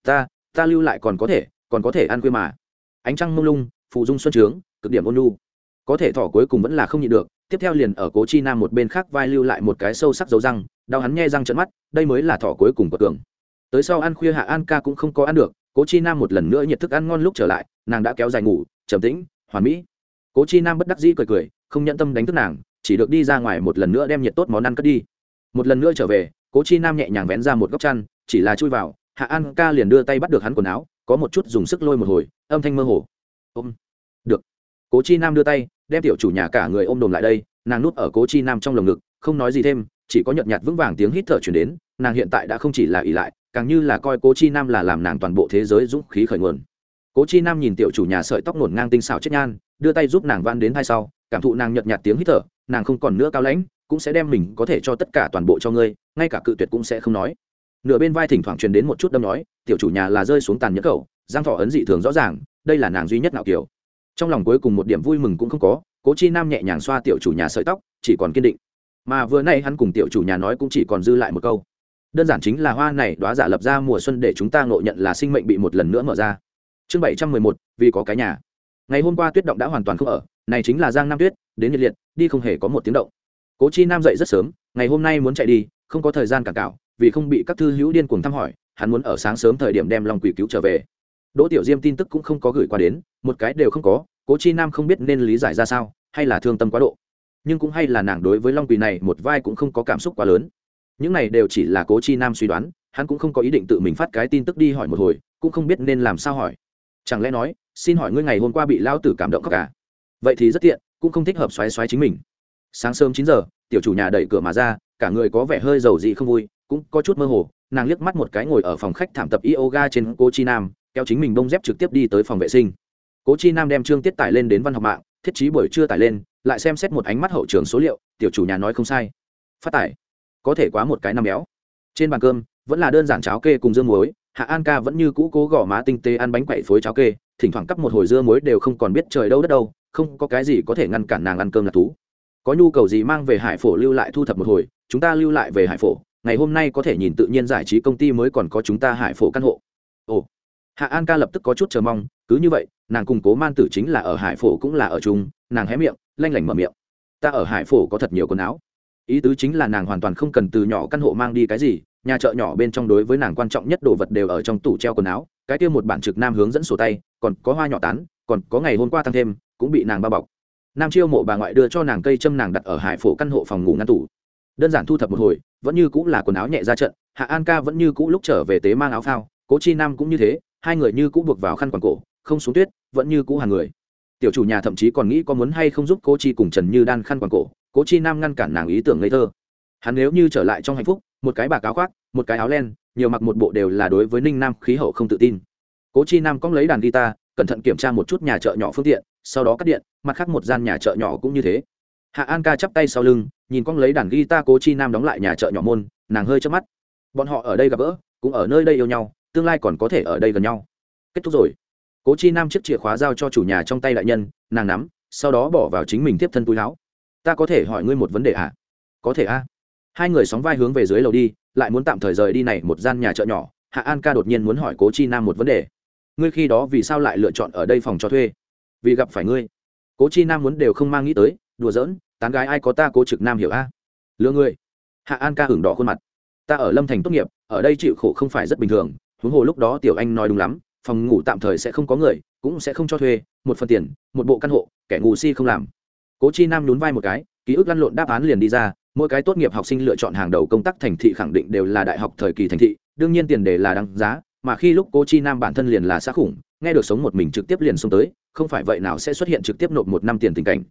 Speaker 1: Ta ta lưu lại còn có thể, còn có thể ăn khuya mà. Ánh trăng mông lung phụ dung xuân trướng, cực điểm ôn lu có thể thỏ cuối cùng vẫn là không nhịn được, tiếp theo liền ở cố chi nam một bên khác vai lưu lại một cái sâu sắc dấu răng, đau hắn nghe răng trận mắt, đây mới là thỏ cuối cùng của cường tới sau ăn khuya hạ an ca cũng không có ăn được, cố chi nam một lần nữa nhiệt thức ăn ngon lúc trở lại, nàng đã kéo dài ngủ, trầm tĩnh, hoàn mỹ. Cố chi nam bất đắc dĩ cười cười, không nhận tâm đánh thức nàng chỉ được đi ra ngoài một lần nữa đem nhiệt tốt món ăn cất đi. Một lần nữa trở về, cố chi nam nhẹ nhàng vén ra một góc chăn, chỉ là chui vào, hạ an ca liền đưa tay bắt được hắn quần áo, có một chút dùng sức lôi một hồi, âm thanh mơ hồ. Ôm. Được. Cố chi nam đưa tay, đem tiểu chủ nhà cả người ôm đồm lại đây, nàng nút ở cố chi nam trong lồng ngực, không nói gì thêm, chỉ có nhợt nhạt vững vàng tiếng hít thở chuyển đến, nàng hiện tại đã không chỉ là ỷ lại, càng như là coi cố chi nam là làm nàng toàn bộ thế giới dũng khí khởi nguồn. Cố chi nam nhìn tiểu chủ nhà sợi tóc nổn ngang tinh xảo chết nhan, đưa tay giúp nàng van đến hai sau cảm thụ nàng nhợt nhạt tiếng hít thở, nàng không còn nữa cao lãnh, cũng sẽ đem mình có thể cho tất cả toàn bộ cho ngươi, ngay cả cự tuyệt cũng sẽ không nói. Nửa bên vai thỉnh thoảng truyền đến một chút đâm nói, tiểu chủ nhà là rơi xuống tàn nhẫn cầu giang thọ ấn dị thường rõ ràng, đây là nàng duy nhất nào kiểu. Trong lòng cuối cùng một điểm vui mừng cũng không có, cố chi nam nhẹ nhàng xoa tiểu chủ nhà sợi tóc, chỉ còn kiên định. Mà vừa nay hắn cùng tiểu chủ nhà nói cũng chỉ còn dư lại một câu. Đơn giản chính là hoa này đoá giả lập ra mùa xuân để chúng ta ngộ nhận là sinh mệnh bị một lần nữa mở ra. Chương bảy trăm mười một, vì có cái nhà. Ngày hôm qua tuyết động đã hoàn toàn không ở này chính là giang nam tuyết, đến nhiệt liệt, đi không hề có một tiếng động. Cố chi nam dậy rất sớm, ngày hôm nay muốn chạy đi, không có thời gian cả cạo, vì không bị các thư hữu điên cuồng thăm hỏi, hắn muốn ở sáng sớm thời điểm đem long quỷ cứu trở về. Đỗ tiểu diêm tin tức cũng không có gửi qua đến, một cái đều không có, cố chi nam không biết nên lý giải ra sao, hay là thương tâm quá độ. Nhưng cũng hay là nàng đối với long quỳ này một vai cũng không có cảm xúc quá lớn. Những này đều chỉ là cố chi nam suy đoán, hắn cũng không có ý định tự mình phát cái tin tức đi hỏi một hồi, cũng không biết nên làm sao hỏi. Chẳng lẽ nói, xin hỏi ngươi ngày hôm qua bị lao tử cảm động khóc cả vậy thì rất tiện, cũng không thích hợp xoáy xoáy chính mình. Sáng sớm chín giờ, tiểu chủ nhà đẩy cửa mà ra, cả người có vẻ hơi giàu dị không vui, cũng có chút mơ hồ, nàng liếc mắt một cái ngồi ở phòng khách thảm tập yoga trên cô chi nam, kéo chính mình bông dép trực tiếp đi tới phòng vệ sinh. Cố chi nam đem trương tiết tải lên đến văn học mạng, thiết chí buổi trưa tải lên, lại xem xét một ánh mắt hậu trường số liệu, tiểu chủ nhà nói không sai. Phát tải. Có thể quá một cái năm béo. Trên bàn cơm, vẫn là đơn giản cháo kê cùng dương muối, hạ an ca vẫn như cũ cố gõ má tinh tế ăn bánh quậy phối cháo kê, thỉnh thoảng cắp một hồi dưa muối đều không còn biết trời đâu đất đâu không có cái gì có thể ngăn cản nàng ăn cơm lạc thú. Có nhu cầu gì mang về hải phổ lưu lại thu thập một hồi, chúng ta lưu lại về hải phổ, ngày hôm nay có thể nhìn tự nhiên giải trí công ty mới còn có chúng ta hải phổ căn hộ. Ồ. Hạ an ca lập tức có chút chờ mong, cứ như vậy, nàng cùng cố man tử chính là ở hải phổ cũng là ở chung, nàng hé miệng, lanh lảnh mở miệng. Ta ở hải phổ có thật nhiều quần áo. Ý tứ chính là nàng hoàn toàn không cần từ nhỏ căn hộ mang đi cái gì, nhà chợ nhỏ bên trong đối với nàng quan trọng nhất đồ vật đều ở trong tủ treo quần áo, cái kia một bản trực nam hướng dẫn sổ tay, còn có hoa nhỏ tán, còn có ngày hôm qua tăng thêm cũng bị nàng bao bọc. Nam chiêu mộ bà ngoại đưa cho nàng cây châm nàng đặt ở hải phổ căn hộ phòng ngủ ngăn tủ. Đơn giản thu thập một hồi, vẫn như cũng là quần áo nhẹ ra trận, hạ an ca vẫn như cũ lúc trở về tế mang áo phao, cố chi nam cũng như thế, hai người như cũ buộc vào khăn quàng cổ, không xuống tuyết, vẫn như cũ hàng người. Tiểu chủ nhà thậm chí còn nghĩ có muốn hay không giúp cô chi cùng trần như đan khăn quàng cổ, cố chi nam ngăn cản nàng ý tưởng ngây thơ. Hắn nếu như trở lại trong hạnh phúc, một cái bà cáo khoác, một cái áo len, nhiều mặc một bộ đều là đối với ninh nam khí hậu không tự tin. Cố chi nam cóng lấy đàn guitar, cẩn thận kiểm tra một chút nhà chợ nhỏ phương tiện sau đó cắt điện, mặt khác một gian nhà chợ nhỏ cũng như thế. Hạ an ca chắp tay sau lưng, nhìn con lấy đàn guitar cố chi nam đóng lại nhà chợ nhỏ môn, nàng hơi chớp mắt. Bọn họ ở đây gặp gỡ, cũng ở nơi đây yêu nhau, tương lai còn có thể ở đây gần nhau. Kết thúc rồi. Cố chi nam chiếc chìa khóa giao cho chủ nhà trong tay đại nhân, nàng nắm, sau đó bỏ vào chính mình tiếp thân túi láo ta có thể hỏi ngươi một vấn đề ạ à? có thể a à? hai người sóng vai hướng về dưới lầu đi, lại muốn tạm thời rời đi này một gian nhà chợ nhỏ, hạ an ca đột nhiên muốn hỏi cố chi nam một vấn đề. Ngươi khi đó vì sao lại lựa chọn ở đây phòng cho thuê? Vì gặp phải ngươi. Cố chi nam muốn đều không mang nghĩ tới, đùa giỡn, tán gái ai có ta cố trực nam hiểu a? Lừa ngươi hạ an ca hưởng đỏ khuôn mặt. Ta ở lâm thành tốt nghiệp, ở đây chịu khổ không phải rất bình thường, huống hồ lúc đó tiểu anh nói đúng lắm, phòng ngủ tạm thời sẽ không có người, cũng sẽ không cho thuê, một phần tiền, một bộ căn hộ, kẻ ngủ si không làm. Cố chi nam nhún vai một cái, ký ức lăn lộn đáp án liền đi ra, mỗi cái tốt nghiệp học sinh lựa chọn hàng đầu công tác thành thị khẳng định đều là đại học thời kỳ thành thị, đương nhiên tiền đề là đăng giá, mà khi lúc cố chi nam bản thân liền là xã khủng, nghe được sống một mình trực tiếp liền xông tới không phải vậy nào sẽ xuất hiện trực tiếp nộp một năm tiền tình cảnh.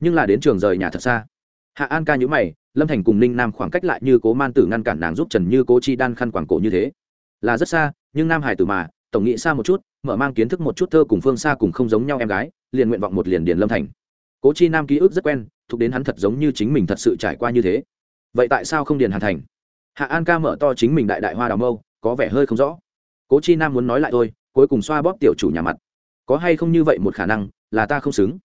Speaker 1: Nhưng là đến trường rời nhà thật xa. Hạ an ca nhữ mày, lâm thành cùng ninh nam khoảng cách lại như cố man tử ngăn cản nàng giúp trần như cố chi đan khăn quảng cổ như thế. Là rất xa, nhưng nam hải tử mà, tổng nghĩ xa một chút, mở mang kiến thức một chút thơ cùng phương xa cùng không giống nhau em gái, liền nguyện vọng một liền điền lâm thành. Cố chi nam ký ức rất quen, thuộc đến hắn thật giống như chính mình thật sự trải qua như thế. Vậy tại sao không điền hàn thành? Hạ an ca mở to chính mình đại đại hoa đào mâu, có vẻ hơi không rõ. Cố chi nam muốn nói lại thôi, cuối cùng xoa bóp tiểu chủ nhà mặt có hay không như vậy một khả năng là ta không xứng.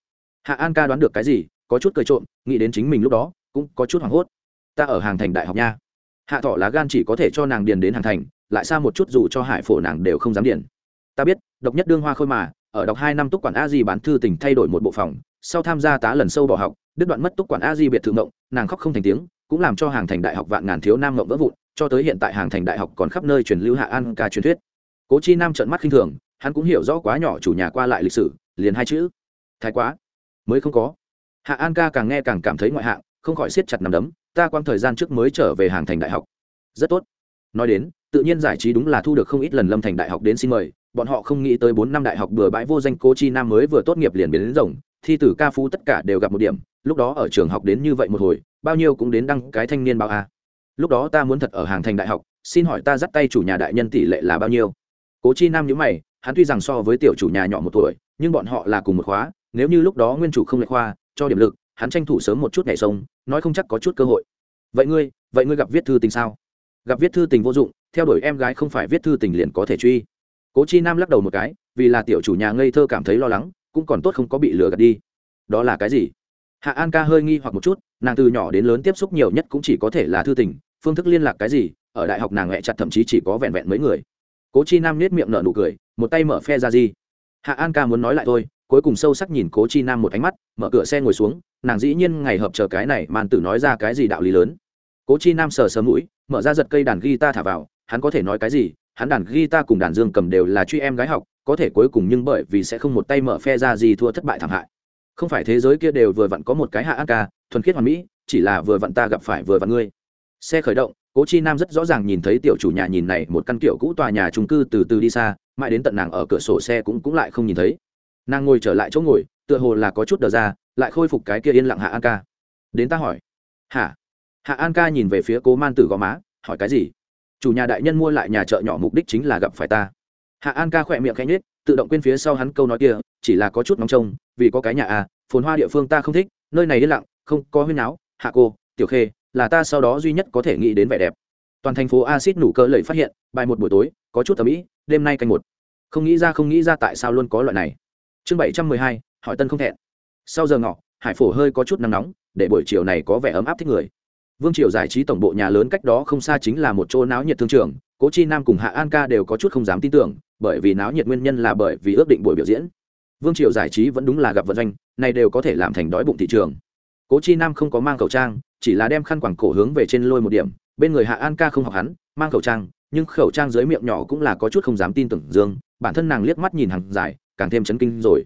Speaker 1: Hạ an ca đoán được cái gì, có chút cười trộm, nghĩ đến chính mình lúc đó, cũng có chút hoảng hốt. Ta ở hàng thành đại học nha. Hạ thọ lá gan chỉ có thể cho nàng điền đến hàng thành, lại xa một chút dù cho hải phổ nàng đều không dám điền. Ta biết, độc nhất đương hoa khôi mà, ở đọc hai năm túc quản a di bán thư tình thay đổi một bộ phòng, sau tham gia tá lần sâu bỏ học, đứt đoạn mất túc quản a di biệt thự ngộng, nàng khóc không thành tiếng, cũng làm cho hàng thành đại học vạn ngàn thiếu nam ngộng vỡ vụn, cho tới hiện tại hàng thành đại học còn khắp nơi truyền lưu hạ an ca truyền thuyết. Cố chi nam trợn mắt khinh thường hắn cũng hiểu rõ quá nhỏ chủ nhà qua lại lịch sử, liền hai chữ, thái quá. Mới không có. Hạ an ca càng nghe càng cảm thấy ngoại hạng, không khỏi siết chặt nằm đấm, ta quang thời gian trước mới trở về hàng thành đại học. Rất tốt. Nói đến, tự nhiên giải trí đúng là thu được không ít lần lâm thành đại học đến xin mời, bọn họ không nghĩ tới bốn năm đại học bừa bãi vô danh cô chi nam mới vừa tốt nghiệp liền biến đến rồng, thi tử ca phú tất cả đều gặp một điểm, lúc đó ở trường học đến như vậy một hồi, bao nhiêu cũng đến đăng cái thanh niên báo a. Lúc đó ta muốn thật ở hàng thành đại học, xin hỏi ta dắt tay chủ nhà đại nhân tỷ lệ là bao nhiêu? Cố chi nam nhữ mày hắn tuy rằng so với tiểu chủ nhà nhỏ một tuổi, nhưng bọn họ là cùng một khóa, nếu như lúc đó nguyên chủ không lệ khoa, cho điểm lực, hắn tranh thủ sớm một chút nhảy sông, nói không chắc có chút cơ hội. Vậy ngươi vậy ngươi gặp viết thư tình sao? Gặp viết thư tình vô dụng, theo đuổi em gái không phải viết thư tình liền có thể truy. Cố chi nam lắc đầu một cái, vì là tiểu chủ nhà ngây thơ cảm thấy lo lắng, cũng còn tốt không có bị lừa gạt đi. Đó là cái gì? Hạ an ca hơi nghi hoặc một chút, nàng từ nhỏ đến lớn tiếp xúc nhiều nhất cũng chỉ có thể là thư tình, phương thức liên lạc cái gì, ở đại học nàng mẹ chặt thậm chí chỉ có vẹn vẹn mấy người. Cố chi nam nết miệng nở nụ cười một tay mở phe ra gì hạ an ca muốn nói lại thôi, cuối cùng sâu sắc nhìn cố chi nam một ánh mắt, mở cửa xe ngồi xuống, nàng dĩ nhiên ngày hợp chờ cái này màn tử nói ra cái gì đạo lý lớn. Cố chi nam sờ sờ mũi, mở ra giật cây đàn guitar thả vào, hắn có thể nói cái gì, hắn đàn guitar cùng đàn dương cầm đều là truy em gái học, có thể cuối cùng nhưng bởi vì sẽ không một tay mở phe ra gì thua thất bại thảm hại. Không phải thế giới kia đều vừa vặn có một cái hạ an ca, thuần khiết hoàn mỹ, chỉ là vừa vặn ta gặp phải vừa vặn ngươi. Xe khởi động, cố chi nam rất rõ ràng nhìn thấy tiểu chủ nhà nhìn này, một căn kiểu cũ tòa nhà trung cư từ từ đi xa mãi đến tận nàng ở cửa sổ xe cũng cũng lại không nhìn thấy. Nàng ngồi trở lại chỗ ngồi, tựa hồ là có chút đờ ra, lại khôi phục cái kia yên lặng hạ an ca. Đến ta hỏi. Hả? Hạ an ca nhìn về phía cố man tử gò má, hỏi cái gì? Chủ nhà đại nhân mua lại nhà chợ nhỏ mục đích chính là gặp phải ta. Hạ an ca khỏe miệng khẽ nhết tự động quên phía sau hắn câu nói kia, chỉ là có chút nóng trông, vì có cái nhà à phồn hoa địa phương ta không thích, nơi này yên lặng, không có huyên áo hạ cô, tiểu khê, là ta sau đó duy nhất có thể nghĩ đến vẻ đẹp. Toàn thành phố acid nủ cơ lẩy phát hiện, bài một buổi tối, có chút tầm mỹ đêm nay canh một không nghĩ ra, không nghĩ ra tại sao luôn có loại này. Chương bảy trăm mười hai, hỏi tân không thẹn. Sau giờ ngọ, hải phổ hơi có chút nắng nóng, để buổi chiều này có vẻ ấm áp thích người. Vương triều giải trí tổng bộ nhà lớn cách đó không xa chính là một chỗ náo nhiệt thương trường, cố chi nam cùng hạ an ca đều có chút không dám tin tưởng, bởi vì náo nhiệt nguyên nhân là bởi vì ước định buổi biểu diễn. Vương triều giải trí vẫn đúng là gặp vận doanh, này đều có thể làm thành đói bụng thị trường. Cố chi nam không có mang khẩu trang, chỉ là đem khăn quàng cổ hướng về trên lôi một điểm, bên người hạ an ca không học hắn, mang khẩu trang nhưng khẩu trang dưới miệng nhỏ cũng là có chút không dám tin tưởng dương, bản thân nàng liếc mắt nhìn hàng dài, càng thêm chấn kinh rồi.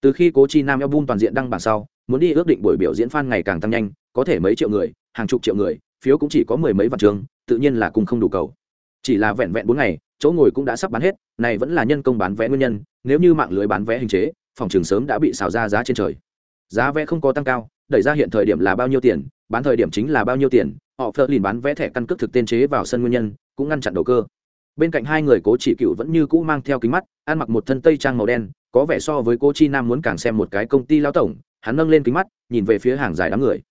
Speaker 1: Từ khi cố chi nam album toàn diện đăng bản sau, muốn đi ước định buổi biểu diễn fan ngày càng tăng nhanh, có thể mấy triệu người, hàng chục triệu người, phiếu cũng chỉ có mười mấy vạn trường, tự nhiên là cùng không đủ cầu. Chỉ là vẹn vẹn bốn ngày, chỗ ngồi cũng đã sắp bán hết, này vẫn là nhân công bán vé nguyên nhân, nếu như mạng lưới bán vé hình chế, phòng trường sớm đã bị xào ra giá trên trời. Giá vé không có tăng cao, đẩy ra hiện thời điểm là bao nhiêu tiền, bán thời điểm chính là bao nhiêu tiền, họ phớt lìn bán vé thẻ căn cước thực tên chế vào sân nguyên nhân cũng ngăn chặn đầu cơ. Bên cạnh hai người cố chỉ cựu vẫn như cũ mang theo kính mắt, ăn mặc một thân tây trang màu đen, có vẻ so với cô chi nam muốn càng xem một cái công ty lao tổng, hắn nâng lên kính mắt, nhìn về phía hàng dài đám người.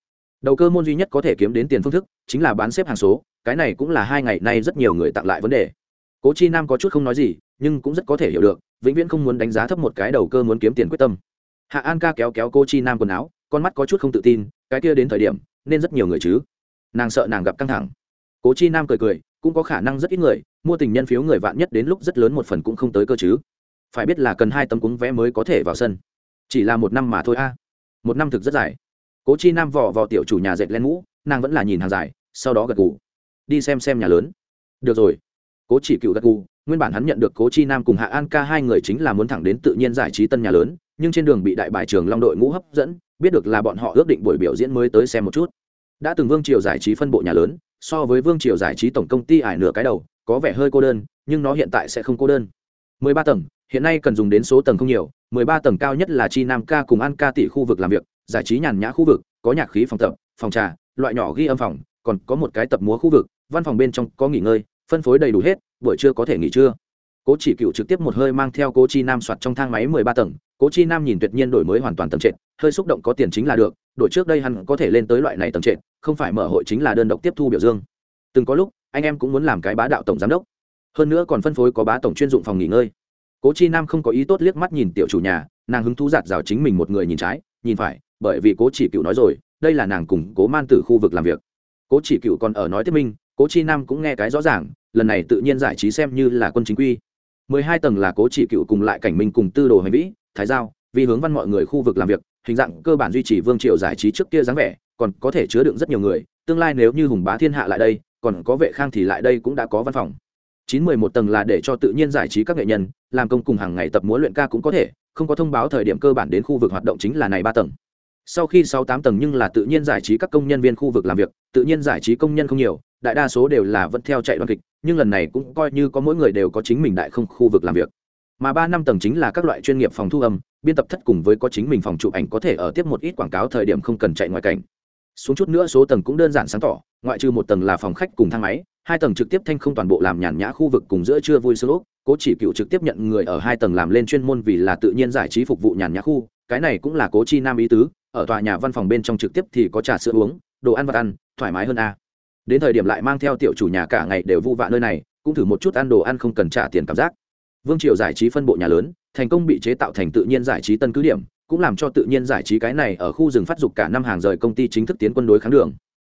Speaker 1: Đầu cơ môn duy nhất có thể kiếm đến tiền phương thức, chính là bán xếp hàng số, cái này cũng là hai ngày nay rất nhiều người tặng lại vấn đề. Cố chi nam có chút không nói gì, nhưng cũng rất có thể hiểu được, vĩnh viễn không muốn đánh giá thấp một cái đầu cơ muốn kiếm tiền quyết tâm. Hạ an ca kéo kéo cô chi nam quần áo, con mắt có chút không tự tin, cái kia đến thời điểm, nên rất nhiều người chứ. Nàng sợ nàng gặp căng thẳng. Cố chi nam cười cười cũng có khả năng rất ít người, mua tình nhân phiếu người vạn nhất đến lúc rất lớn một phần cũng không tới cơ chứ. Phải biết là cần hai tấm cúng vé mới có thể vào sân. Chỉ là một năm mà thôi a. Một năm thực rất dài. Cố chi nam vò vào tiểu chủ nhà dệt len mũ, nàng vẫn là nhìn hàng dài, sau đó gật gù. Đi xem xem nhà lớn. Được rồi. Cố chỉ cựu gật gù, nguyên bản hắn nhận được cố chi nam cùng hạ an ca hai người chính là muốn thẳng đến tự nhiên giải trí tân nhà lớn, nhưng trên đường bị đại bài trường long đội ngũ hấp dẫn, biết được là bọn họ ước định buổi biểu diễn mới tới xem một chút. Đã từng vương triều giải trí phân bộ nhà lớn so với vương triều giải trí tổng công ty ải nửa cái đầu, có vẻ hơi cô đơn, nhưng nó hiện tại sẽ không cô đơn. mười ba tầng, hiện nay cần dùng đến số tầng không nhiều, mười ba tầng cao nhất là chi nam ca cùng an ca tỷ khu vực làm việc, giải trí nhàn nhã khu vực, có nhạc khí phòng tập, phòng trà, loại nhỏ ghi âm phòng, còn có một cái tập múa khu vực, văn phòng bên trong có nghỉ ngơi, phân phối đầy đủ hết, buổi trưa có thể nghỉ trưa. Cố chỉ cựu trực tiếp một hơi mang theo cố chi nam soạt trong thang máy mười ba tầng cố chi nam nhìn tuyệt nhiên đổi mới hoàn toàn tầng trệt, hơi xúc động có tiền chính là được, đổi trước đây hắn có thể lên tới loại này tầng trệt, không phải mở hội chính là đơn độc tiếp thu biểu dương. Từng có lúc, anh em cũng muốn làm cái bá đạo tổng giám đốc. Hơn nữa còn phân phối có bá tổng chuyên dụng phòng nghỉ ngơi. Cố chi nam không có ý tốt liếc mắt nhìn tiểu chủ nhà, nàng hứng thú giạt rào chính mình một người nhìn trái, nhìn phải, bởi vì cố chỉ cựu nói rồi, đây là nàng cùng cố man tử khu vực làm việc. Cố chỉ cựu còn ở nói tiếp minh, cố chi nam cũng nghe cái rõ ràng, lần này tự nhiên giải trí xem như là quân chính quy. Mười hai tầng là cố chỉ cựu cùng lại cảnh minh cùng tư đồ hành vĩ thái giao, vì hướng văn mọi người khu vực làm việc, hình dạng cơ bản duy trì vương triều giải trí trước kia dáng vẻ, còn có thể chứa đựng rất nhiều người, tương lai nếu như hùng bá thiên hạ lại đây, còn có vệ khang thì lại đây cũng đã có văn phòng. Chín mười một tầng là để cho tự nhiên giải trí các nghệ nhân, làm công cùng hàng ngày tập múa luyện ca cũng có thể, không có thông báo thời điểm cơ bản đến khu vực hoạt động chính là này ba tầng. Sau khi sáu tám tầng nhưng là tự nhiên giải trí các công nhân viên khu vực làm việc, tự nhiên giải trí công nhân không nhiều, đại đa số đều là vẫn theo chạy đoàn kịch, nhưng lần này cũng coi như có mỗi người đều có chính mình đại không khu vực làm việc mà ba năm tầng chính là các loại chuyên nghiệp phòng thu âm, biên tập thất cùng với có chính mình phòng chụp ảnh có thể ở tiếp một ít quảng cáo thời điểm không cần chạy ngoài cảnh. Xuống chút nữa số tầng cũng đơn giản sáng tỏ, ngoại trừ một tầng là phòng khách cùng thang máy, hai tầng trực tiếp thanh không toàn bộ làm nhàn nhã khu vực cùng giữa trưa vui sướng úc cố chỉ cựu trực tiếp nhận người ở hai tầng làm lên chuyên môn vì là tự nhiên giải trí phục vụ nhàn nhã khu, cái này cũng là cố chi nam ý tứ, ở tòa nhà văn phòng bên trong trực tiếp thì có trà sữa uống, đồ ăn vật ăn, thoải mái hơn a. Đến thời điểm lại mang theo tiểu chủ nhà cả ngày đều vu vạ nơi này, cũng thử một chút ăn đồ ăn không cần trả tiền cảm giác vương triều giải trí phân bộ nhà lớn, thành công bị chế tạo thành tự nhiên giải trí tân cứ điểm, cũng làm cho tự nhiên giải trí cái này ở khu rừng phát dục cả năm hàng rời công ty chính thức tiến quân đối kháng đường.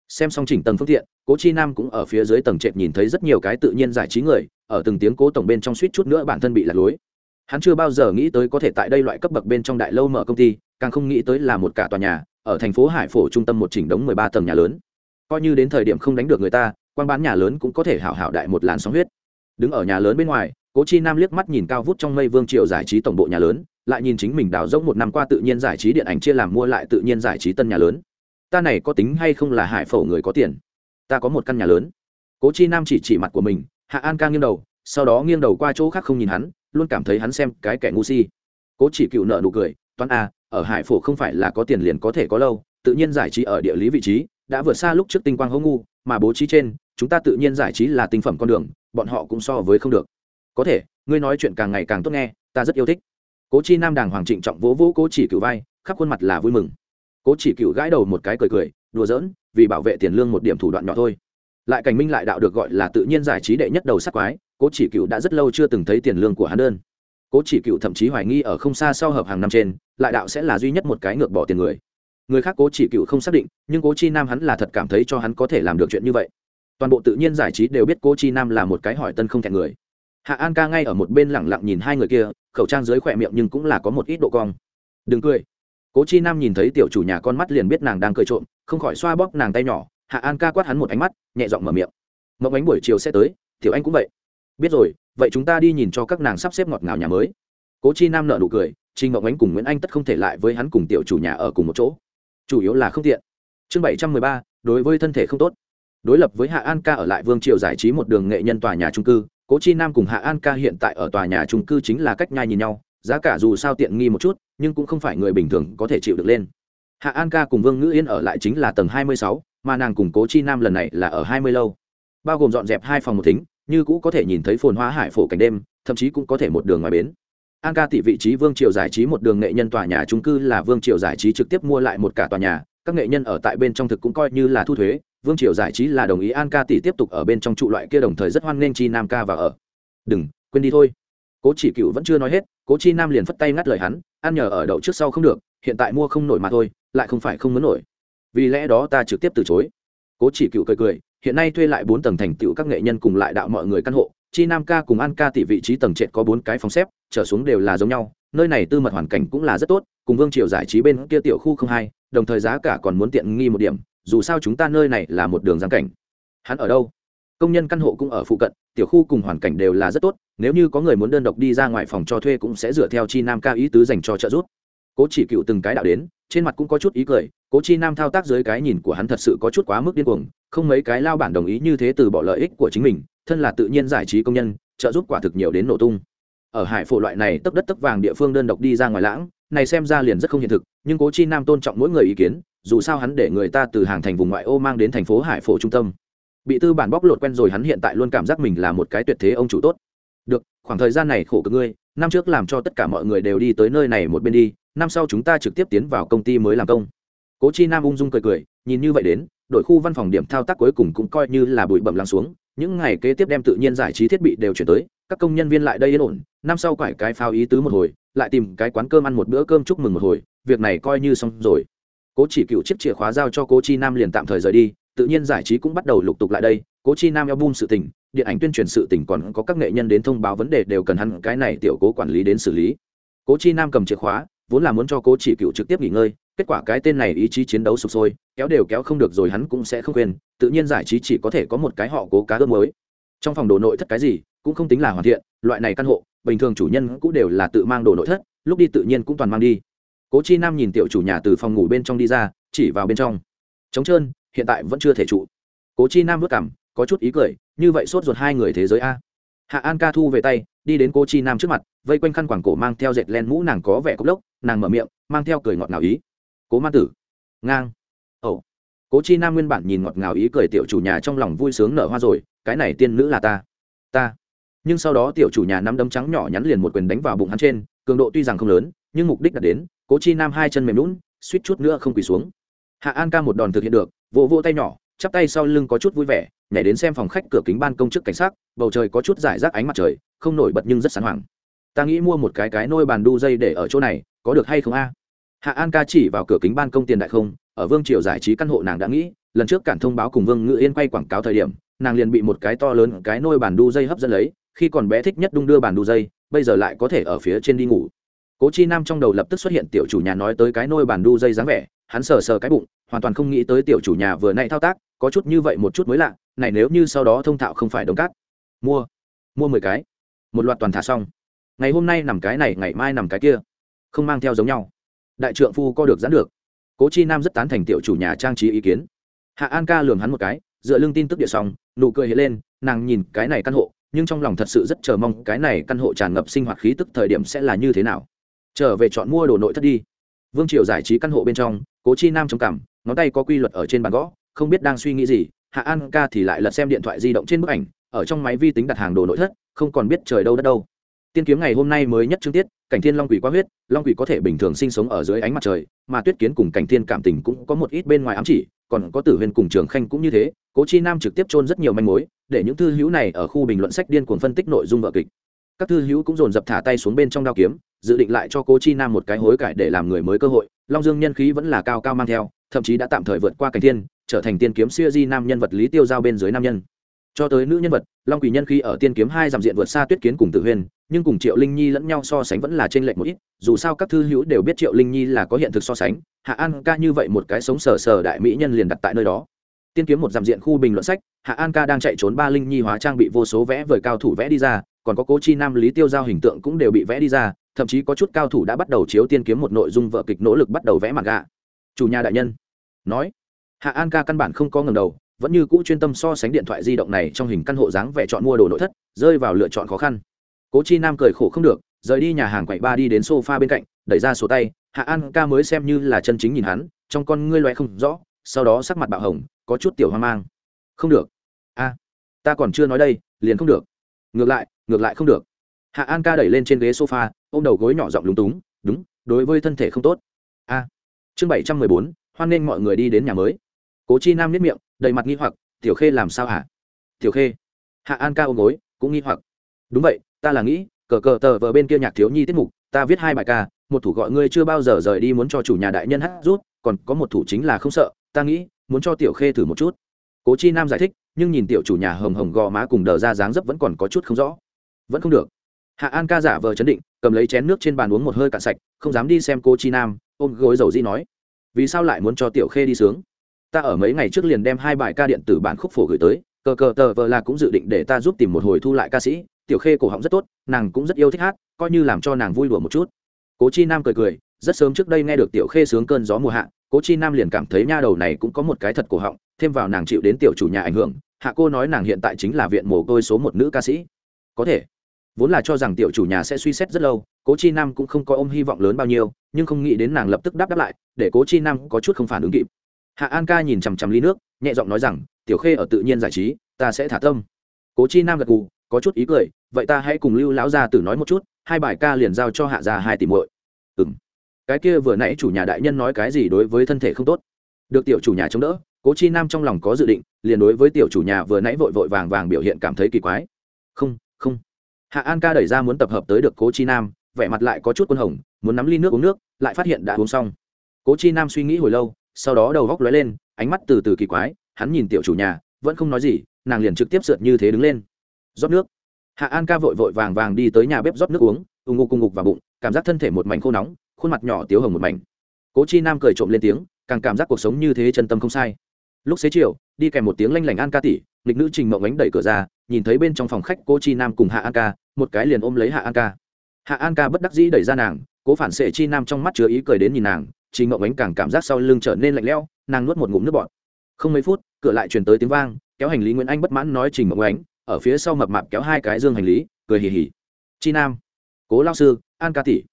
Speaker 1: Xem xong chỉnh tầng phương tiện, cố chi nam cũng ở phía dưới tầng trệt nhìn thấy rất nhiều cái tự nhiên giải trí người, ở từng tiếng cố tổng bên trong suýt chút nữa bản thân bị lạc lối. Hắn chưa bao giờ nghĩ tới có thể tại đây loại cấp bậc bên trong đại lâu mở công ty, càng không nghĩ tới là một cả tòa nhà, ở thành phố hải phổ trung tâm một chỉnh đống mười ba tầng nhà lớn. Coi như đến thời điểm không đánh được người ta quan bán nhà lớn cũng có thể hảo hảo đại một làn sóng huyết. Đứng ở nhà lớn bên ngoài cố chi nam liếc mắt nhìn cao vút trong mây vương triều giải trí tổng bộ nhà lớn, lại nhìn chính mình đào rỗng một năm qua tự nhiên giải trí điện ảnh chia làm mua lại tự nhiên giải trí tân nhà lớn. Ta này có tính hay không là hải phổ người có tiền? Ta có một căn nhà lớn. Cố chi nam chỉ chỉ mặt của mình, hạ an ca nghiêng đầu, sau đó nghiêng đầu qua chỗ khác không nhìn hắn, luôn cảm thấy hắn xem cái kẻ ngu si. Cố chỉ cựu nợ nụ cười, toán a ở hải phổ không phải là có tiền liền có thể có lâu, tự nhiên giải trí ở địa lý vị trí, đã vượt xa lúc trước tinh quang hữu ngu, mà bố trí trên, chúng ta tự nhiên giải trí là tinh phẩm con đường, bọn họ cũng so với không được có thể, ngươi nói chuyện càng ngày càng tốt nghe, ta rất yêu thích. Cố chi nam đàng hoàng trịnh trọng vỗ vỗ cố chỉ cựu vai, khắp khuôn mặt là vui mừng. Cố chỉ cựu gãi đầu một cái cười cười, đùa giỡn, vì bảo vệ tiền lương một điểm thủ đoạn nhỏ thôi. Lại cảnh minh lại đạo được gọi là tự nhiên giải trí đệ nhất đầu sắc quái, cố chỉ cựu đã rất lâu chưa từng thấy tiền lương của hắn đơn. Cố chỉ cựu thậm chí hoài nghi ở không xa sau hợp hàng năm trên, lại đạo sẽ là duy nhất một cái ngược bỏ tiền người. Người khác cố chỉ cựu không xác định, nhưng cố chi nam hắn là thật cảm thấy cho hắn có thể làm được chuyện như vậy. Toàn bộ tự nhiên giải trí đều biết cố chi nam là một cái hỏi tân không thẹn người hạ an ca ngay ở một bên lẳng lặng nhìn hai người kia, khẩu trang dưới khỏe miệng nhưng cũng là có một ít độ cong. Đừng cười. Cố chi nam nhìn thấy tiểu chủ nhà con mắt liền biết nàng đang cười trộm, không khỏi xoa bóp nàng tay nhỏ. Hạ an ca quát hắn một ánh mắt, nhẹ giọng mở miệng. Mộng ánh buổi chiều sẽ tới, tiểu anh cũng vậy. Biết rồi, vậy chúng ta đi nhìn cho các nàng sắp xếp ngọt ngào nhà mới. Cố chi nam nợ nụ cười, trình mộng ánh cùng nguyễn anh tất không thể lại với hắn cùng tiểu chủ nhà ở cùng một chỗ. Chủ yếu là không tiện. Chương bảy trăm mười ba, đối với thân thể không tốt. Đối lập với hạ an ca ở lại vương triều giải trí một đường nghệ nhân tòa nhà trung cư cố chi nam cùng hạ an ca hiện tại ở tòa nhà trung cư chính là cách nhai nhìn nhau, giá cả dù sao tiện nghi một chút, nhưng cũng không phải người bình thường có thể chịu được lên. Hạ an ca cùng vương ngữ yên ở lại chính là tầng hai mươi sáu, mà nàng cùng cố chi nam lần này là ở hai mươi lâu. Bao gồm dọn dẹp hai phòng một thính, như cũ có thể nhìn thấy phồn hoa hải phổ cảnh đêm, thậm chí cũng có thể một đường ngoài bến. An ca tỷ vị trí vương triều giải trí một đường nghệ nhân tòa nhà trung cư là vương triều giải trí trực tiếp mua lại một cả tòa nhà, các nghệ nhân ở tại bên trong thực cũng coi như là thu thuế vương triều giải trí là đồng ý an ca tỷ tiếp tục ở bên trong trụ loại kia đồng thời rất hoan nghênh chi nam ca và ở. Đừng, quên đi thôi. Cố chỉ cựu vẫn chưa nói hết, cố chi nam liền phất tay ngắt lời hắn, ăn nhờ ở đậu trước sau không được, hiện tại mua không nổi mà thôi, lại không phải không muốn nổi. Vì lẽ đó ta trực tiếp từ chối. Cố chỉ cựu cười cười, hiện nay thuê lại bốn tầng thành tựu các nghệ nhân cùng lại đạo mọi người căn hộ, chi nam ca cùng an ca tỷ vị trí tầng trệt có bốn cái phòng xếp, trở xuống đều là giống nhau, nơi này tư mật hoàn cảnh cũng là rất tốt, cùng vương triều giải trí bên kia tiểu khu không hai, đồng thời giá cả còn muốn tiện nghi một điểm dù sao chúng ta nơi này là một đường giang cảnh. Hắn ở đâu? Công nhân căn hộ cũng ở phụ cận, tiểu khu cùng hoàn cảnh đều là rất tốt, nếu như có người muốn đơn độc đi ra ngoài phòng cho thuê cũng sẽ dựa theo chi nam ca ý tứ dành cho trợ giúp. Cố chỉ cựu từng cái đạo đến, trên mặt cũng có chút ý cười, cố chi nam thao tác dưới cái nhìn của hắn thật sự có chút quá mức điên cuồng, không mấy cái lao bản đồng ý như thế từ bỏ lợi ích của chính mình, thân là tự nhiên giải trí công nhân, trợ giúp quả thực nhiều đến nổ tung. Ở hải phổ loại này tấp đất tấp vàng địa phương đơn độc đi ra ngoài lãng, này xem ra liền rất không hiện thực, nhưng cố chi nam tôn trọng mỗi người ý kiến dù sao hắn để người ta từ hàng thành vùng ngoại ô mang đến thành phố hải phổ trung tâm. Bị tư bản bóc lột quen rồi hắn hiện tại luôn cảm giác mình là một cái tuyệt thế ông chủ tốt. Được, khoảng thời gian này khổ cực ngươi, năm trước làm cho tất cả mọi người đều đi tới nơi này một bên đi, năm sau chúng ta trực tiếp tiến vào công ty mới làm công. Cố chi nam ung dung cười cười, nhìn như vậy đến, đội khu văn phòng điểm thao tác cuối cùng cũng coi như là bụi bẩm lắng xuống, những ngày kế tiếp đem tự nhiên giải trí thiết bị đều chuyển tới, các công nhân viên lại đây yên ổn, năm sau quải cái phao ý tứ một hồi, lại tìm cái quán cơm ăn một bữa cơm chúc mừng một hồi, việc này coi như xong rồi cố chỉ cựu chiếc chìa khóa giao cho cố chi nam liền tạm thời rời đi, tự nhiên giải trí cũng bắt đầu lục tục lại đây. Cố chi nam album sự tình, điện ảnh tuyên truyền sự tình còn có các nghệ nhân đến thông báo vấn đề đều cần hắn cái này tiểu cố quản lý đến xử lý. Cố chi nam cầm chìa khóa, vốn là muốn cho cố chỉ cựu trực tiếp nghỉ ngơi, kết quả cái tên này ý chí chiến đấu sụp sôi, kéo đều kéo không được rồi hắn cũng sẽ không quên, tự nhiên giải trí chỉ có thể có một cái họ cố cá ước mới. Trong phòng đồ nội thất cái gì, cũng không tính là hoàn thiện, loại này căn hộ, bình thường chủ nhân cũng đều là tự mang đồ nội thất, lúc đi tự nhiên cũng toàn mang đi cố chi nam nhìn tiểu chủ nhà từ phòng ngủ bên trong đi ra, chỉ vào bên trong. Trống trơn, hiện tại vẫn chưa thể trụ. Cố chi nam vất cảm, có chút ý cười, như vậy sốt ruột hai người thế giới a. Hạ an ca thu về tay, đi đến cố chi nam trước mặt, vây quanh khăn quảng cổ mang theo dệt len mũ nàng có vẻ cốc lốc, nàng mở miệng, mang theo cười ngọt ngào ý. Cố ma tử. Ngang. Ẩu、oh. cố chi nam nguyên bản nhìn ngọt ngào ý cười tiểu chủ nhà trong lòng vui sướng nở hoa rồi, cái này tiên nữ là ta. Ta. Nhưng sau đó tiểu chủ nhà nắm đấm trắng nhỏ nhắn liền một quyền đánh vào bụng hắn trên, cường độ tuy rằng không lớn, nhưng mục đích đạt đến cố chi nam hai chân mềm lún, suýt chút nữa không quỳ xuống. Hạ an ca một đòn thực hiện được, vỗ vỗ tay nhỏ, chắp tay sau lưng có chút vui vẻ, nhảy đến xem phòng khách cửa kính ban công chức cảnh sát bầu trời có chút giải rác ánh mặt trời, không nổi bật nhưng rất sáng hoàng ta nghĩ mua một cái cái nôi bàn đu dây để ở chỗ này, có được hay không a? Hạ an ca chỉ vào cửa kính ban công tiền đại không, ở vương triều giải trí căn hộ nàng đã nghĩ, lần trước cản thông báo cùng vương ngự yên quay quảng cáo thời điểm, nàng liền bị một cái to lớn cái nôi bàn đu dây hấp dẫn lấy, khi còn bé thích nhất đung đưa bàn đu dây, bây giờ lại có thể ở phía trên đi ngủ cố chi nam trong đầu lập tức xuất hiện tiểu chủ nhà nói tới cái nôi bàn đu dây dáng vẻ, hắn sờ sờ cái bụng, hoàn toàn không nghĩ tới tiểu chủ nhà vừa nay thao tác, có chút như vậy một chút mới lạ, này nếu như sau đó thông thạo không phải đồng cát. Mua mua mười cái. Một loạt toàn thả xong. Ngày hôm nay nằm cái này, ngày mai nằm cái kia. Không mang theo giống nhau. Đại trượng phu co được giãn được. Cố chi nam rất tán thành tiểu chủ nhà trang trí ý kiến. Hạ an ca lường hắn một cái, dựa lưng tin tức địa xong, nụ cười hiện lên, nàng nhìn cái này căn hộ, nhưng trong lòng thật sự rất chờ mong cái này căn hộ tràn ngập sinh hoạt khí tức thời điểm sẽ là như thế nào trở về chọn mua đồ nội thất đi. Vương triều giải trí căn hộ bên trong, cố chi nam trầm cảm ngón tay có quy luật ở trên bàn gõ, không biết đang suy nghĩ gì, hạ an ca thì lại lật xem điện thoại di động trên bức ảnh, ở trong máy vi tính đặt hàng đồ nội thất, không còn biết trời đâu đất đâu. Tiên kiếm ngày hôm nay mới nhất chương tiết, cảnh thiên long quỷ quá huyết, long quỷ có thể bình thường sinh sống ở dưới ánh mặt trời, mà tuyết kiến cùng cảnh thiên cảm tình cũng có một ít bên ngoài ám chỉ, còn có tử huyền cùng trường khanh cũng như thế, cố chi nam trực tiếp trôn rất nhiều manh mối, để những thư hữu này ở khu bình luận sách điên cuồng phân tích nội dung vợ kịch các thư hữu cũng dồn dập thả tay xuống bên trong đao kiếm, dự định lại cho cố chi nam một cái hối cải để làm người mới cơ hội. Long dương nhân khí vẫn là cao cao mang theo, thậm chí đã tạm thời vượt qua cảnh thiên, trở thành tiên kiếm siêu di nam nhân vật lý tiêu giao bên dưới nam nhân. Cho tới nữ nhân vật, long quỷ nhân khí ở tiên kiếm hai dặm diện vượt xa tuyết kiến cùng tử huyên nhưng cùng triệu linh nhi lẫn nhau so sánh vẫn là t r ê n lệch một ít, dù sao các thư hữu đều biết triệu linh nhi là có hiện thực so sánh, hạ an ca như vậy một cái sống sờ sờ đại mỹ nhân liền đặt tại nơi đó. Tiên kiếm một dặm diện khu bình luận sách, hạ an ca đang chạy trốn ba linh nhi hóa trang bị vô số vẽ vời cao thủ vẽ đi ra còn có cố chi nam, lý tiêu giao hình tượng cũng đều bị vẽ đi ra, thậm chí có chút cao thủ đã bắt đầu chiếu tiên kiếm một nội dung vợ kịch nỗ lực bắt đầu vẽ mặt gạ chủ nhà đại nhân nói, hạ an ca căn bản không có ngầm đầu, vẫn như cũ chuyên tâm so sánh điện thoại di động này trong hình căn hộ dáng vẻ chọn mua đồ nội thất, rơi vào lựa chọn khó khăn. Cố chi nam cười khổ không được, rời đi nhà hàng quậy ba đi đến sofa bên cạnh, đẩy ra sổ tay, hạ an ca mới xem như là chân chính nhìn hắn, trong con ngươi loe không rõ, sau đó sắc mặt bạo hồng, có chút tiểu hoang mang. Không được. A ta còn chưa nói đây, liền không được ngược lại ngược lại không được. Hạ an ca đẩy lên trên ghế sofa, ôm đầu gối nhỏ giọng lúng túng, đúng, đối với thân thể không tốt. A. Chương bảy trăm mười bốn, hoan nghênh mọi người đi đến nhà mới. Cố chi nam nếp miệng, đầy mặt nghi hoặc, tiểu khê làm sao hả? Tiểu khê. Hạ an ca ôm gối, cũng nghi hoặc. Đúng vậy, ta là nghĩ, cờ cờ tờ vờ bên kia nhạc thiếu nhi tiết mục, ta viết hai bài ca, một thủ gọi ngươi chưa bao giờ rời đi muốn cho chủ nhà đại nhân hát rút, còn có một thủ chính là không sợ, ta nghĩ, muốn cho tiểu khê thử một chút. Cố chi nam giải thích nhưng nhìn tiểu chủ nhà hồng hồng gò má cùng đờ ra dáng dấp vẫn còn có chút không rõ. Vẫn không được. Hạ an ca giả vờ chấn định, cầm lấy chén nước trên bàn uống một hơi cạn sạch, không dám đi xem cô chi nam, ôm gối dầu di nói, vì sao lại muốn cho tiểu khê đi sướng? Ta ở mấy ngày trước liền đem hai bài ca điện tử bản khúc phổ gửi tới, cờ cờ tờ vờ là cũng dự định để ta giúp tìm một hồi thu lại ca sĩ, tiểu khê cổ họng rất tốt, nàng cũng rất yêu thích hát, coi như làm cho nàng vui đùa một chút. Cố chi nam cười cười, rất sớm trước đây nghe được tiểu khê sướng cơn gió mùa hạ cố chi nam liền cảm thấy nha đầu này cũng có một cái thật cổ họng, thêm vào nàng chịu đến tiểu chủ nhà ảnh hưởng hạ cô nói nàng hiện tại chính là viện mồ côi số một nữ ca sĩ. Có thể. Vốn là cho rằng tiểu chủ nhà sẽ suy xét rất lâu, cố chi nam cũng không có ôm hy vọng lớn bao nhiêu, nhưng không nghĩ đến nàng lập tức đáp đáp lại, để cố chi nam có chút không phản ứng kịp. Hạ an ca nhìn chằm chằm ly nước, nhẹ giọng nói rằng, tiểu khê ở tự nhiên giải trí, ta sẽ thả tâm. Cố chi nam gật gù, có chút ý cười, vậy ta hãy cùng lưu lão gia tử nói một chút, hai bài ca liền giao cho hạ già hai tỷ muội. Ừ m cái kia vừa nãy chủ nhà đại nhân nói cái gì đối với thân thể không tốt. Được tiểu chủ nhà chống đỡ cố chi nam trong lòng có dự định, liền đối với tiểu chủ nhà vừa nãy vội vội vàng vàng biểu hiện cảm thấy kỳ quái. Không không. Hạ an ca đẩy ra muốn tập hợp tới được cố chi nam, vẻ mặt lại có chút quân hồng, muốn nắm ly nước uống nước, lại phát hiện đã uống xong. Cố chi nam suy nghĩ hồi lâu, sau đó đầu góc lóe lên, ánh mắt từ từ kỳ quái, hắn nhìn tiểu chủ nhà, vẫn không nói gì, nàng liền trực tiếp sượt như thế đứng lên. Rót nước. Hạ an ca vội vội vàng vàng đi tới nhà bếp rót nước uống, ù ngục cùng ngục vào bụng, cảm giác thân thể một mảnh khô nóng, khuôn mặt nhỏ tiếu hồng một mảnh. Cố chi nam cười trộm lên tiếng, càng cảm giác cuộc sống như thế chân tâm không sai lúc xế chiều, đi kèm một tiếng lanh lảnh an ca tỷ nghịch nữ trình mộng ánh đẩy cửa ra, nhìn thấy bên trong phòng khách cô chi nam cùng hạ an ca, một cái liền ôm lấy hạ an ca. Hạ an ca bất đắc dĩ đẩy ra nàng, cố phản xệ chi nam trong mắt chứa ý cười đến nhìn nàng, trình mộng ánh càng cảm giác sau lưng trở nên lạnh lẽo, nàng nuốt một ngụm nước bọt. Không mấy phút, cửa lại truyền tới tiếng vang, kéo hành lý nguyễn anh bất mãn nói trình mộng ánh, ở phía sau mập mạp kéo hai cái dương hành lý, cười hì hì. Chi nam, cố lao sư, an ca tỷ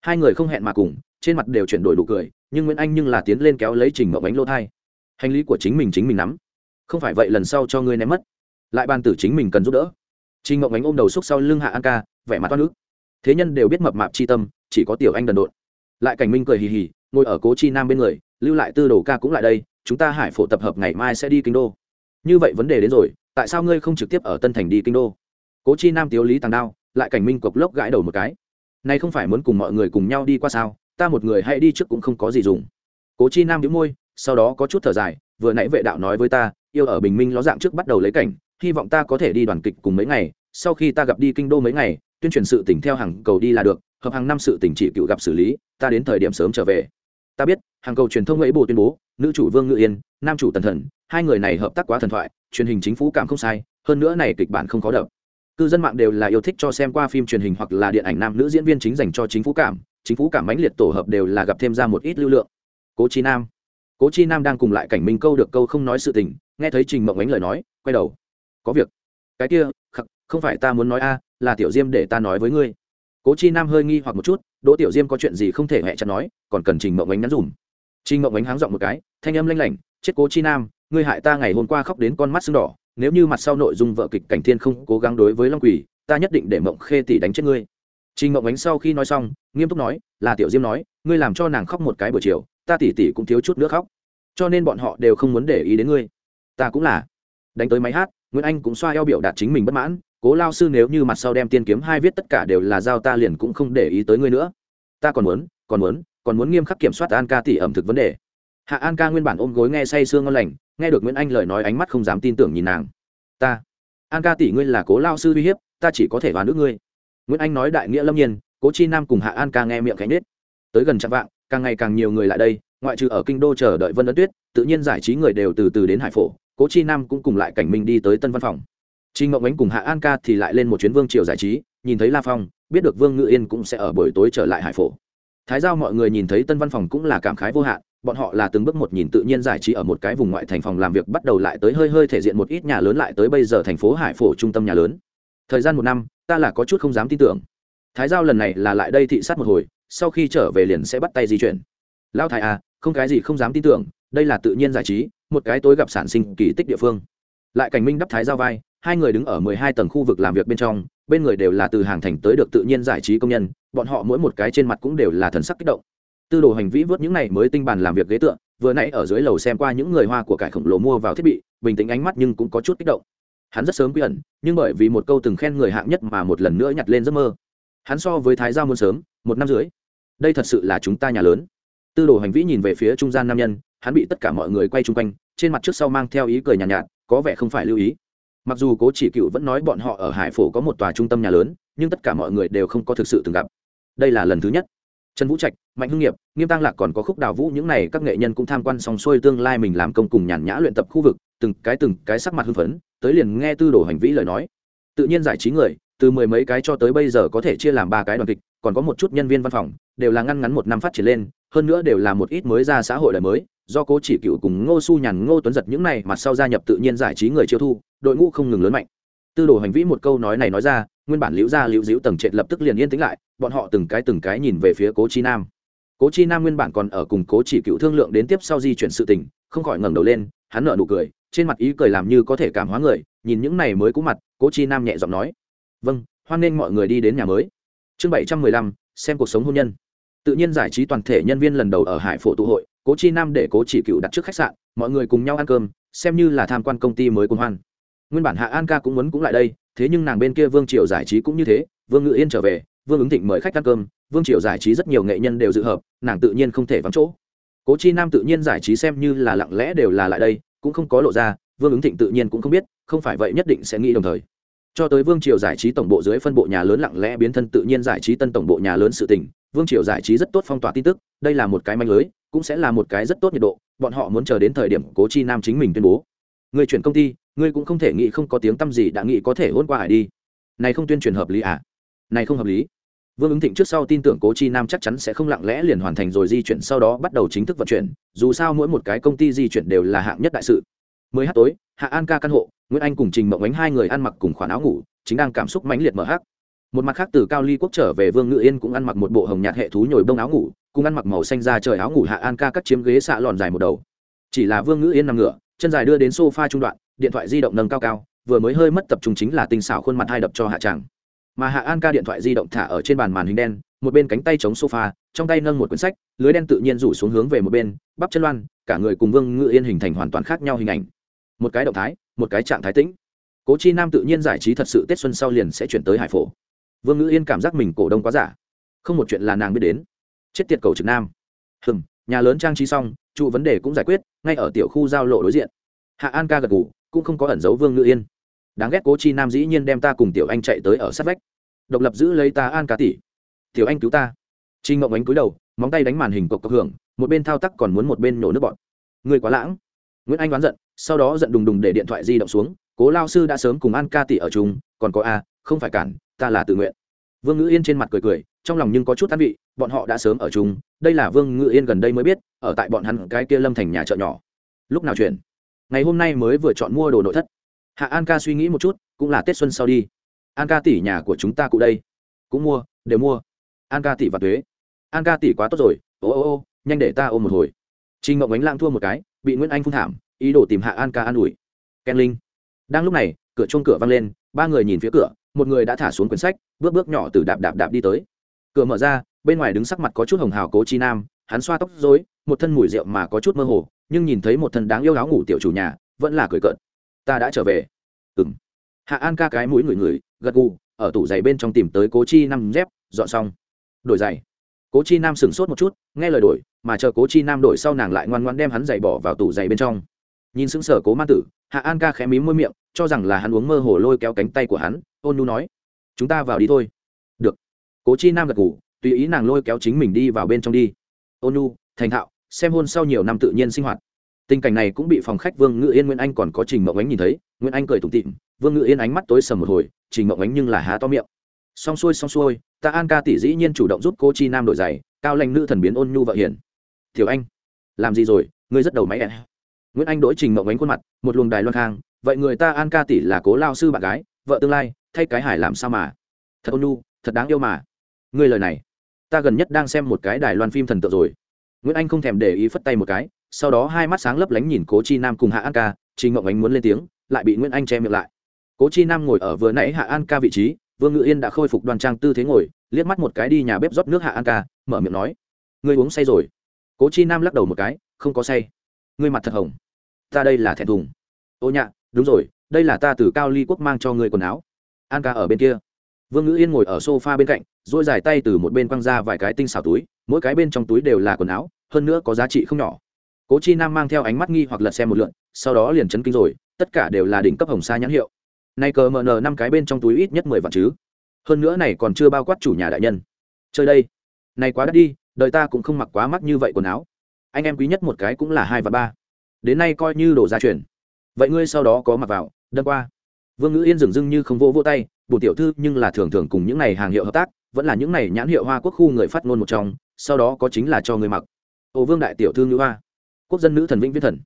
Speaker 1: hai người không hẹn mà cùng, trên mặt đều chuyển đổi đủ cười, nhưng nguyễn anh nhưng là tiến lên kéo lấy trình mộng ánh lỗ thai hành lý của chính mình chính mình nắm. Không phải vậy lần sau cho ngươi ném mất. Lại ban tử chính mình cần giúp đỡ. Trình mộng ánh ôm đầu xúc sau lưng hạ an ca, vẻ mặt toát nước thế nhân đều biết mập mạp chi tâm, chỉ có tiểu anh đần độn. Lại cảnh minh cười hì hì, ngồi ở cố chi nam bên người, lưu lại tư đồ ca cũng lại đây, chúng ta hải phổ tập hợp ngày mai sẽ đi kinh đô. Như vậy vấn đề đến rồi, tại sao ngươi không trực tiếp ở tân thành đi kinh đô? Cố chi nam tiếu lý tàng đao, lại cảnh minh cộc lốc gãi đầu một cái. Nay không phải muốn cùng mọi người cùng nhau đi qua sao, ta một người hãy đi trước cũng không có gì dùng. Cố chi nam đĩu môi sau đó có chút thở dài, vừa nãy vệ đạo nói với ta, yêu ở bình minh ló dạng trước bắt đầu lấy cảnh, hy vọng ta có thể đi đoàn kịch cùng mấy ngày, sau khi ta gặp đi kinh đô mấy ngày, tuyên truyền sự tỉnh theo hàng cầu đi là được, hợp hàng năm sự tỉnh chỉ cựu gặp xử lý, ta đến thời điểm sớm trở về. Ta biết, hàng cầu truyền thông ấy bộ tuyên bố, nữ chủ vương ngự yên, nam chủ tần thần, hai người này hợp tác quá thần thoại, truyền hình chính phủ cảm không sai, hơn nữa này kịch bản không khó đập. Cư dân mạng đều là yêu thích cho xem qua phim truyền hình hoặc là điện ảnh nam nữ diễn viên chính dành cho chính phủ cảm, chính phủ cảm mãnh liệt tổ hợp đều là gặp thêm ra một ít lưu lượng. Cố chi nam cố chi nam đang cùng lại cảnh minh câu được câu không nói sự tình, nghe thấy trình mộng ánh lời nói, quay đầu. Có việc. Cái kia, khắc, không phải ta muốn nói a, là tiểu diêm để ta nói với ngươi. Cố chi nam hơi nghi hoặc một chút, đỗ tiểu diêm có chuyện gì không thể hẹ chặt nói, còn cần trình mộng ánh nhắn dùm. Trình mộng ánh háng giọng một cái, thanh âm lanh lảnh, chết cố chi nam, ngươi hại ta ngày hôm qua khóc đến con mắt sưng đỏ, nếu như mặt sau nội dung vợ kịch cảnh thiên không cố gắng đối với long quỷ, ta nhất định để mộng khê tỷ đánh chết ngươi. Trình mộng ánh sau khi nói xong, nghiêm túc nói, là tiểu diêm nói, ngươi làm cho nàng khóc một cái buổi chiều ta tỉ tỉ cũng thiếu chút nữa khóc. Cho nên bọn họ đều không muốn để ý đến ngươi. Ta cũng là. Đánh tới máy hát, nguyễn anh cũng xoa eo biểu đạt chính mình bất mãn, cố lao sư nếu như mặt sau đem tiên kiếm hai viết tất cả đều là giao ta liền cũng không để ý tới ngươi nữa. Ta còn muốn còn muốn còn muốn nghiêm khắc kiểm soát an ca tỷ ẩm thực vấn đề. Hạ an ca nguyên bản ôm gối nghe say sương ngon lành, nghe được nguyễn anh lời nói ánh mắt không dám tin tưởng nhìn nàng. Ta, an ca tỷ ngươi là cố lao sư uy hiếp, ta chỉ có thể vào nước ngươi. Nguyễn anh nói đại nghĩa lâm nhiên, cố chi nam cùng hạ an ca nghe miệng cánh nết tới gần chạm vạng càng ngày càng nhiều người lại đây ngoại trừ ở kinh đô chờ đợi vân ấn tuyết tự nhiên giải trí người đều từ từ đến hải phổ cố chi nam cũng cùng lại cảnh minh đi tới tân văn phòng chi Ngọc Ánh cùng Hạ An Ca thì lại lên một chuyến Vương Triều giải trí, nhìn thấy La Phong, biết được Vương Ngự Yên cũng sẽ ở buổi tối trở lại Hải Phổ. Thái giao mọi người nhìn thấy Tân Văn phòng cũng là cảm khái vô hạn, bọn họ là từng bước một nhìn tự nhiên giải trí ở một cái vùng ngoại thành phòng làm việc bắt đầu lại tới hơi hơi thể diện một ít nhà lớn lại tới bây giờ thành phố Hải Phổ trung tâm nhà lớn. Thời gian một năm, ta là có chút không dám tin tưởng. Thái giao lần này là lại đây thị sát một hồi, sau khi trở về liền sẽ bắt tay di chuyển. Lão thái à, không cái gì không dám tin tưởng, đây là tự nhiên giải trí, một cái tối gặp sản sinh kỳ tích địa phương. Lại cảnh minh đắp thái giao vai, hai người đứng ở mười hai tầng khu vực làm việc bên trong bên người đều là từ hàng thành tới được tự nhiên giải trí công nhân bọn họ mỗi một cái trên mặt cũng đều là thần sắc kích động tư đồ hành vĩ vớt những này mới tinh bàn làm việc ghế tựa vừa nãy ở dưới lầu xem qua những người hoa của cải khổng lồ mua vào thiết bị bình tĩnh ánh mắt nhưng cũng có chút kích động hắn rất sớm quy ẩn nhưng bởi vì một câu từng khen người hạng nhất mà một lần nữa nhặt lên giấc mơ hắn so với thái giao muốn sớm một năm dưới đây thật sự là chúng ta nhà lớn. Tư đồ hành vĩ nhìn về phía trung gian nam nhân hắn bị tất cả mọi người quay chung quanh trên mặt trước sau mang theo ý cười nhàn nhạt, nhạt có vẻ không phải lưu ý. Mặc dù cố chỉ cựu vẫn nói bọn họ ở hải phổ có một tòa trung tâm nhà lớn nhưng tất cả mọi người đều không có thực sự từng gặp. Đây là lần thứ nhất. Trần vũ trạch mạnh hưng nghiệp nghiêm tăng lạc còn có khúc đào vũ những n à y các nghệ nhân cũng tham quan xong xuôi tương lai mình làm công cùng nhàn nhã luyện tập khu vực từng cái từng cái sắc mặt hưng phấn tới liền nghe tư đồ hành vĩ lời nói. Tự nhiên giải trí người từ mười mấy cái cho tới bây giờ có thể chia làm ba cái đoàn kịch, còn có một chút nhân viên văn phòng, đều là ngăn ngắn một năm phát triển lên, hơn nữa đều là một ít mới ra xã hội đời mới, do cố chỉ cựu cùng ngô su nhàn, ngô tuấn giật những này mặt sau gia nhập tự nhiên giải trí người chiêu thu, đội ngũ không ngừng lớn mạnh. Tư đồ hành vĩ một câu nói này nói ra, nguyên bản liễu gia, liễu diễu tầng trệt lập tức liền yên tĩnh lại, bọn họ từng cái từng cái nhìn về phía cố chi nam. Cố chi nam nguyên bản còn ở cùng cố chỉ cựu thương lượng đến tiếp sau di chuyển sự tình, không khỏi ngẩng đầu lên, hắn nở nụ cười, trên mặt ý cười làm như có thể cảm hóa người, nhìn những này mới cũ mặt, cố chi nam nhẹ giọng nói vâng hoan nghênh mọi người đi đến nhà mới. Chương bảy trăm mười lăm, xem cuộc sống hôn nhân. Tự nhiên giải trí toàn thể nhân viên lần đầu ở hải phổ tụ hội, cố chi nam để cố chỉ cựu đặt trước khách sạn, mọi người cùng nhau ăn cơm, xem như là tham quan công ty mới quân hoan. Nguyên bản hạ an ca cũng muốn cũng lại đây, thế nhưng nàng bên kia vương triều giải trí cũng như thế, vương ngự yên trở về, vương ứng thịnh mời khách ăn cơm, vương triều giải trí rất nhiều nghệ nhân đều dự hợp, nàng tự nhiên không thể vắng chỗ. Cố chi nam tự nhiên giải trí xem như là lặng lẽ đều là lại đây, cũng không có lộ ra, vương ứng thịnh tự nhiên cũng không biết, không phải vậy nhất định sẽ nghĩ đồng thời cho tới vương triều giải trí tổng bộ dưới phân bộ nhà lớn lặng lẽ biến thân tự nhiên giải trí tân tổng bộ nhà lớn sự tình, vương triều giải trí rất tốt phong tỏa tin tức, đây là một cái manh lưới, cũng sẽ là một cái rất tốt nhiệt độ, bọn họ muốn chờ đến thời điểm cố chi nam chính mình tuyên bố. Người chuyển công ty ngươi cũng không thể nghĩ không có tiếng t â m gì đã nghĩ có thể hôn qua hải đi. Này không tuyên truyền hợp lý à? Này không hợp lý. Vương ứng thịnh trước sau tin tưởng cố chi nam chắc chắn sẽ không lặng lẽ liền hoàn thành rồi di chuyển, sau đó bắt đầu chính thức vận chuyển, dù sao mỗi một cái công ty di chuyển đều là hạng nhất đại sự. Mới hát tối, hạ an ca căn hộ nguyễn anh cùng trình mộng ánh hai người ăn mặc cùng khoản áo ngủ, chính đang cảm xúc mãnh liệt mở hát một mặt khác, từ cao ly quốc trở về vương ngự yên cũng ăn mặc một bộ hồng nhạt hệ thú nhồi bông áo ngủ, cùng ăn mặc màu xanh ra trời áo ngủ hạ an ca cắt chiếm ghế xạ lòn dài một đầu. Chỉ là vương ngự yên nằm ngửa, chân dài đưa đến sofa trung đoạn, điện thoại di động nâng cao cao, vừa mới hơi mất tập trung chính là tinh xảo khuôn mặt hai đập cho hạ tràng. Mà hạ an ca điện thoại di động thả ở trên bàn màn hình đen, một bên cánh tay chống sofa, trong tay nâng một quyển sách, lưới đen tự nhiên rủ xuống hướng về một bên, bắp chân loan, cả người cùng vương ngự yên hình thành hoàn toàn khác nhau hình ảnh. Một cái động thái một cái trạng thái tĩnh. Cố chi nam tự nhiên giải trí thật sự tết xuân sau liền sẽ chuyển tới hải phổ. Vương ngữ yên cảm giác mình cổ đông quá giả. Không một chuyện là nàng biết đến. Chết tiệt cầu trực nam. Hừng nhà lớn trang trí xong, trụ vấn đề cũng giải quyết, ngay ở tiểu khu giao lộ đối diện. Hạ an ca gật ngủ cũng không có ẩn giấu vương ngữ yên. Đáng ghét cố chi nam dĩ nhiên đem ta cùng tiểu anh chạy tới ở sát vách. Độc lập giữ lấy ta an ca tỷ. Tiểu anh cứu ta. Chi ngộng ánh cúi đầu, móng tay đánh màn hình cộc cộc hưởng, một bên thao tác còn muốn một bên nổ nước bọn người quá lãng. Nguyễn anh đoán giận sau đó giận đùng đùng để điện thoại di động xuống, cố lao sư đã sớm cùng an ca tỷ ở chung, còn có a, không phải cản, ta là tự nguyện. Vương ngữ yên trên mặt cười cười, trong lòng nhưng có chút an vị, bọn họ đã sớm ở chung, đây là vương ngữ yên gần đây mới biết, ở tại bọn hắn cái kia lâm thành nhà chợ nhỏ. Lúc nào chuyển? Ngày hôm nay mới vừa chọn mua đồ nội thất. Hạ an ca suy nghĩ một chút, cũng là tết xuân sau đi. An ca tỷ nhà của chúng ta cụ đây. Cũng mua, đều mua. An ca tỷ và thuế an ca tỷ quá tốt rồi, ô ô ô, nhanh để ta ôm một hồi. Trinh ngộng ánh lang thua một cái, bị nguyễn anh phun thảm ý đồ tìm hạ an ca an ủi. Ken linh. Đang lúc này, cửa chung cửa văng lên, ba người nhìn phía cửa, một người đã thả xuống quyển sách, bước bước nhỏ từ đạp đạp đạp đi tới. Cửa mở ra, bên ngoài đứng sắc mặt có chút hồng hào cố chi nam, hắn xoa tóc dối một thân mùi rượu mà có chút mơ hồ, nhưng nhìn thấy một thân đáng yêu áo ngủ tiểu chủ nhà, vẫn là cười cợt. Ta đã trở về. Ừng hạ an ca cái mũi người người gật gù, ở tủ giày bên trong tìm tới cố chi nam dép, dọn xong. Đổi giày. Cố chi nam sửng sốt một chút, nghe lời đổi, mà chờ cố chi nam đổi sau nàng lại ngoan ngoan đem hắn giày bỏ vào tủ giày bên trong nhìn sững sờ cố ma tử, hạ an ca khẽ mí môi miệng, cho rằng là hắn uống mơ hồ lôi kéo cánh tay của hắn, ôn nu nói, chúng ta vào đi thôi. Được. Cố chi nam gật ngủ tùy ý nàng lôi kéo chính mình đi vào bên trong đi. Ôn nu thành thạo, xem hôn sau nhiều năm tự nhiên sinh hoạt. Tình cảnh này cũng bị phòng khách vương ngự yên nguyễn anh còn có trình mộng ánh nhìn thấy, nguyễn anh cười tủm tịm vương ngự yên ánh mắt tối sầm một hồi, trình mộng ánh nhưng là há to miệng. Xong xuôi xong xuôi, ta an ca tỷ dĩ nhiên chủ động giúp cô chi nam đổi giày, cao lanh nữ thần biến ôn nhu vợ hiền. Tiểu anh, làm gì rồi? Ngươi rất đầu máy ẹ nguyễn anh đổi trình mộng ánh khuôn mặt, một luồng đài loan khang. Vậy người ta an ca tỷ là cố lao sư bạn gái, vợ tương lai, thay cái hải làm sao mà? Thật ôn nhu, thật đáng yêu mà. Ngươi lời này, ta gần nhất đang xem một cái đài loan phim thần tượng rồi. Nguyễn anh không thèm để ý phất tay một cái, sau đó hai mắt sáng lấp lánh nhìn cố chi nam cùng hạ an ca. Trình ngộng ánh muốn lên tiếng, lại bị nguyễn anh che miệng lại. Cố chi nam ngồi ở vừa nãy hạ an ca vị trí, vương ngự yên đã khôi phục đoan trang tư thế ngồi, liếc mắt một cái đi nhà bếp rót nước hạ an ca, mở miệng nói, ngươi uống say rồi. Cố chi nam lắc đầu một cái, không có say. Ngươi mặt thật hồng ta đây là thẹn thùng. Ô nhạ, đúng rồi, đây là ta từ cao ly quốc mang cho ngươi quần áo. An ca ở bên kia. Vương ngữ yên ngồi ở s o f a bên cạnh dỗi dài tay từ một bên quăng ra vài cái tinh xào túi, mỗi cái bên trong túi đều là quần áo, hơn nữa có giá trị không nhỏ. Cố chi nam mang theo ánh mắt nghi hoặc lật xem một lượn, sau đó liền chấn kinh rồi, tất cả đều là đỉnh cấp hồng sa nhãn hiệu. Nay cờ mờ nờ năm cái bên trong túi ít nhất mười vạn chứ. Hơn nữa này còn chưa bao quát chủ nhà đại nhân. Chơi đây. Này quá đắt đi đợi ta cũng không mặc quá mắc như vậy quần áo. Anh em quý nhất một cái cũng là hai và ba đến nay coi như đồ gia truyền. Vậy ngươi sau đó có mặc vào, đâm qua. Vương ngữ yên dừng dưng như không vô vô tay, bổ tiểu thư nhưng là thường thường cùng những này hàng hiệu hợp tác, vẫn là những này nhãn hiệu hoa quốc khu người phát ngôn một trong, sau đó có chính là cho người mặc. Ồ vương đại tiểu thư ngữ hoa, quốc dân nữ thần vĩnh viễn thần.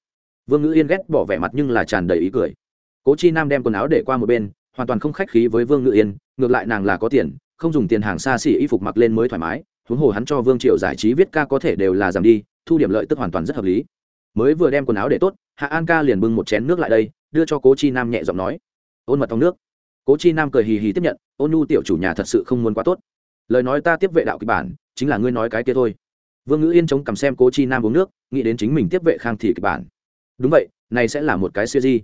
Speaker 1: Vương ngữ yên ghét bỏ vẻ mặt nhưng là tràn đầy ý cười. Cố chi nam đem quần áo để qua một bên, hoàn toàn không khách khí với vương ngữ yên, ngược lại nàng là có tiền, không dùng tiền hàng xa xỉ y phục mặc lên mới thoải mái, huống hồ hắn cho vương triệu giải trí viết ca có thể đều là giảm đi, thu điểm lợi tức hoàn toàn rất hợp lý mới vừa đem quần áo để tốt, hạ an ca liền bưng một chén nước lại đây, đưa cho cố chi nam nhẹ giọng nói, ôn mật trong nước. Cố chi nam cười hì hì tiếp nhận, ôn nhu tiểu chủ nhà thật sự không muốn quá tốt. Lời nói ta tiếp vệ đạo kịch bản, chính là ngươi nói cái kia thôi. Vương ngữ yên chống cầm xem cố chi nam uống nước, nghĩ đến chính mình tiếp vệ khang thì kịch bản. Đúng vậy, này sẽ là một cái siêu di.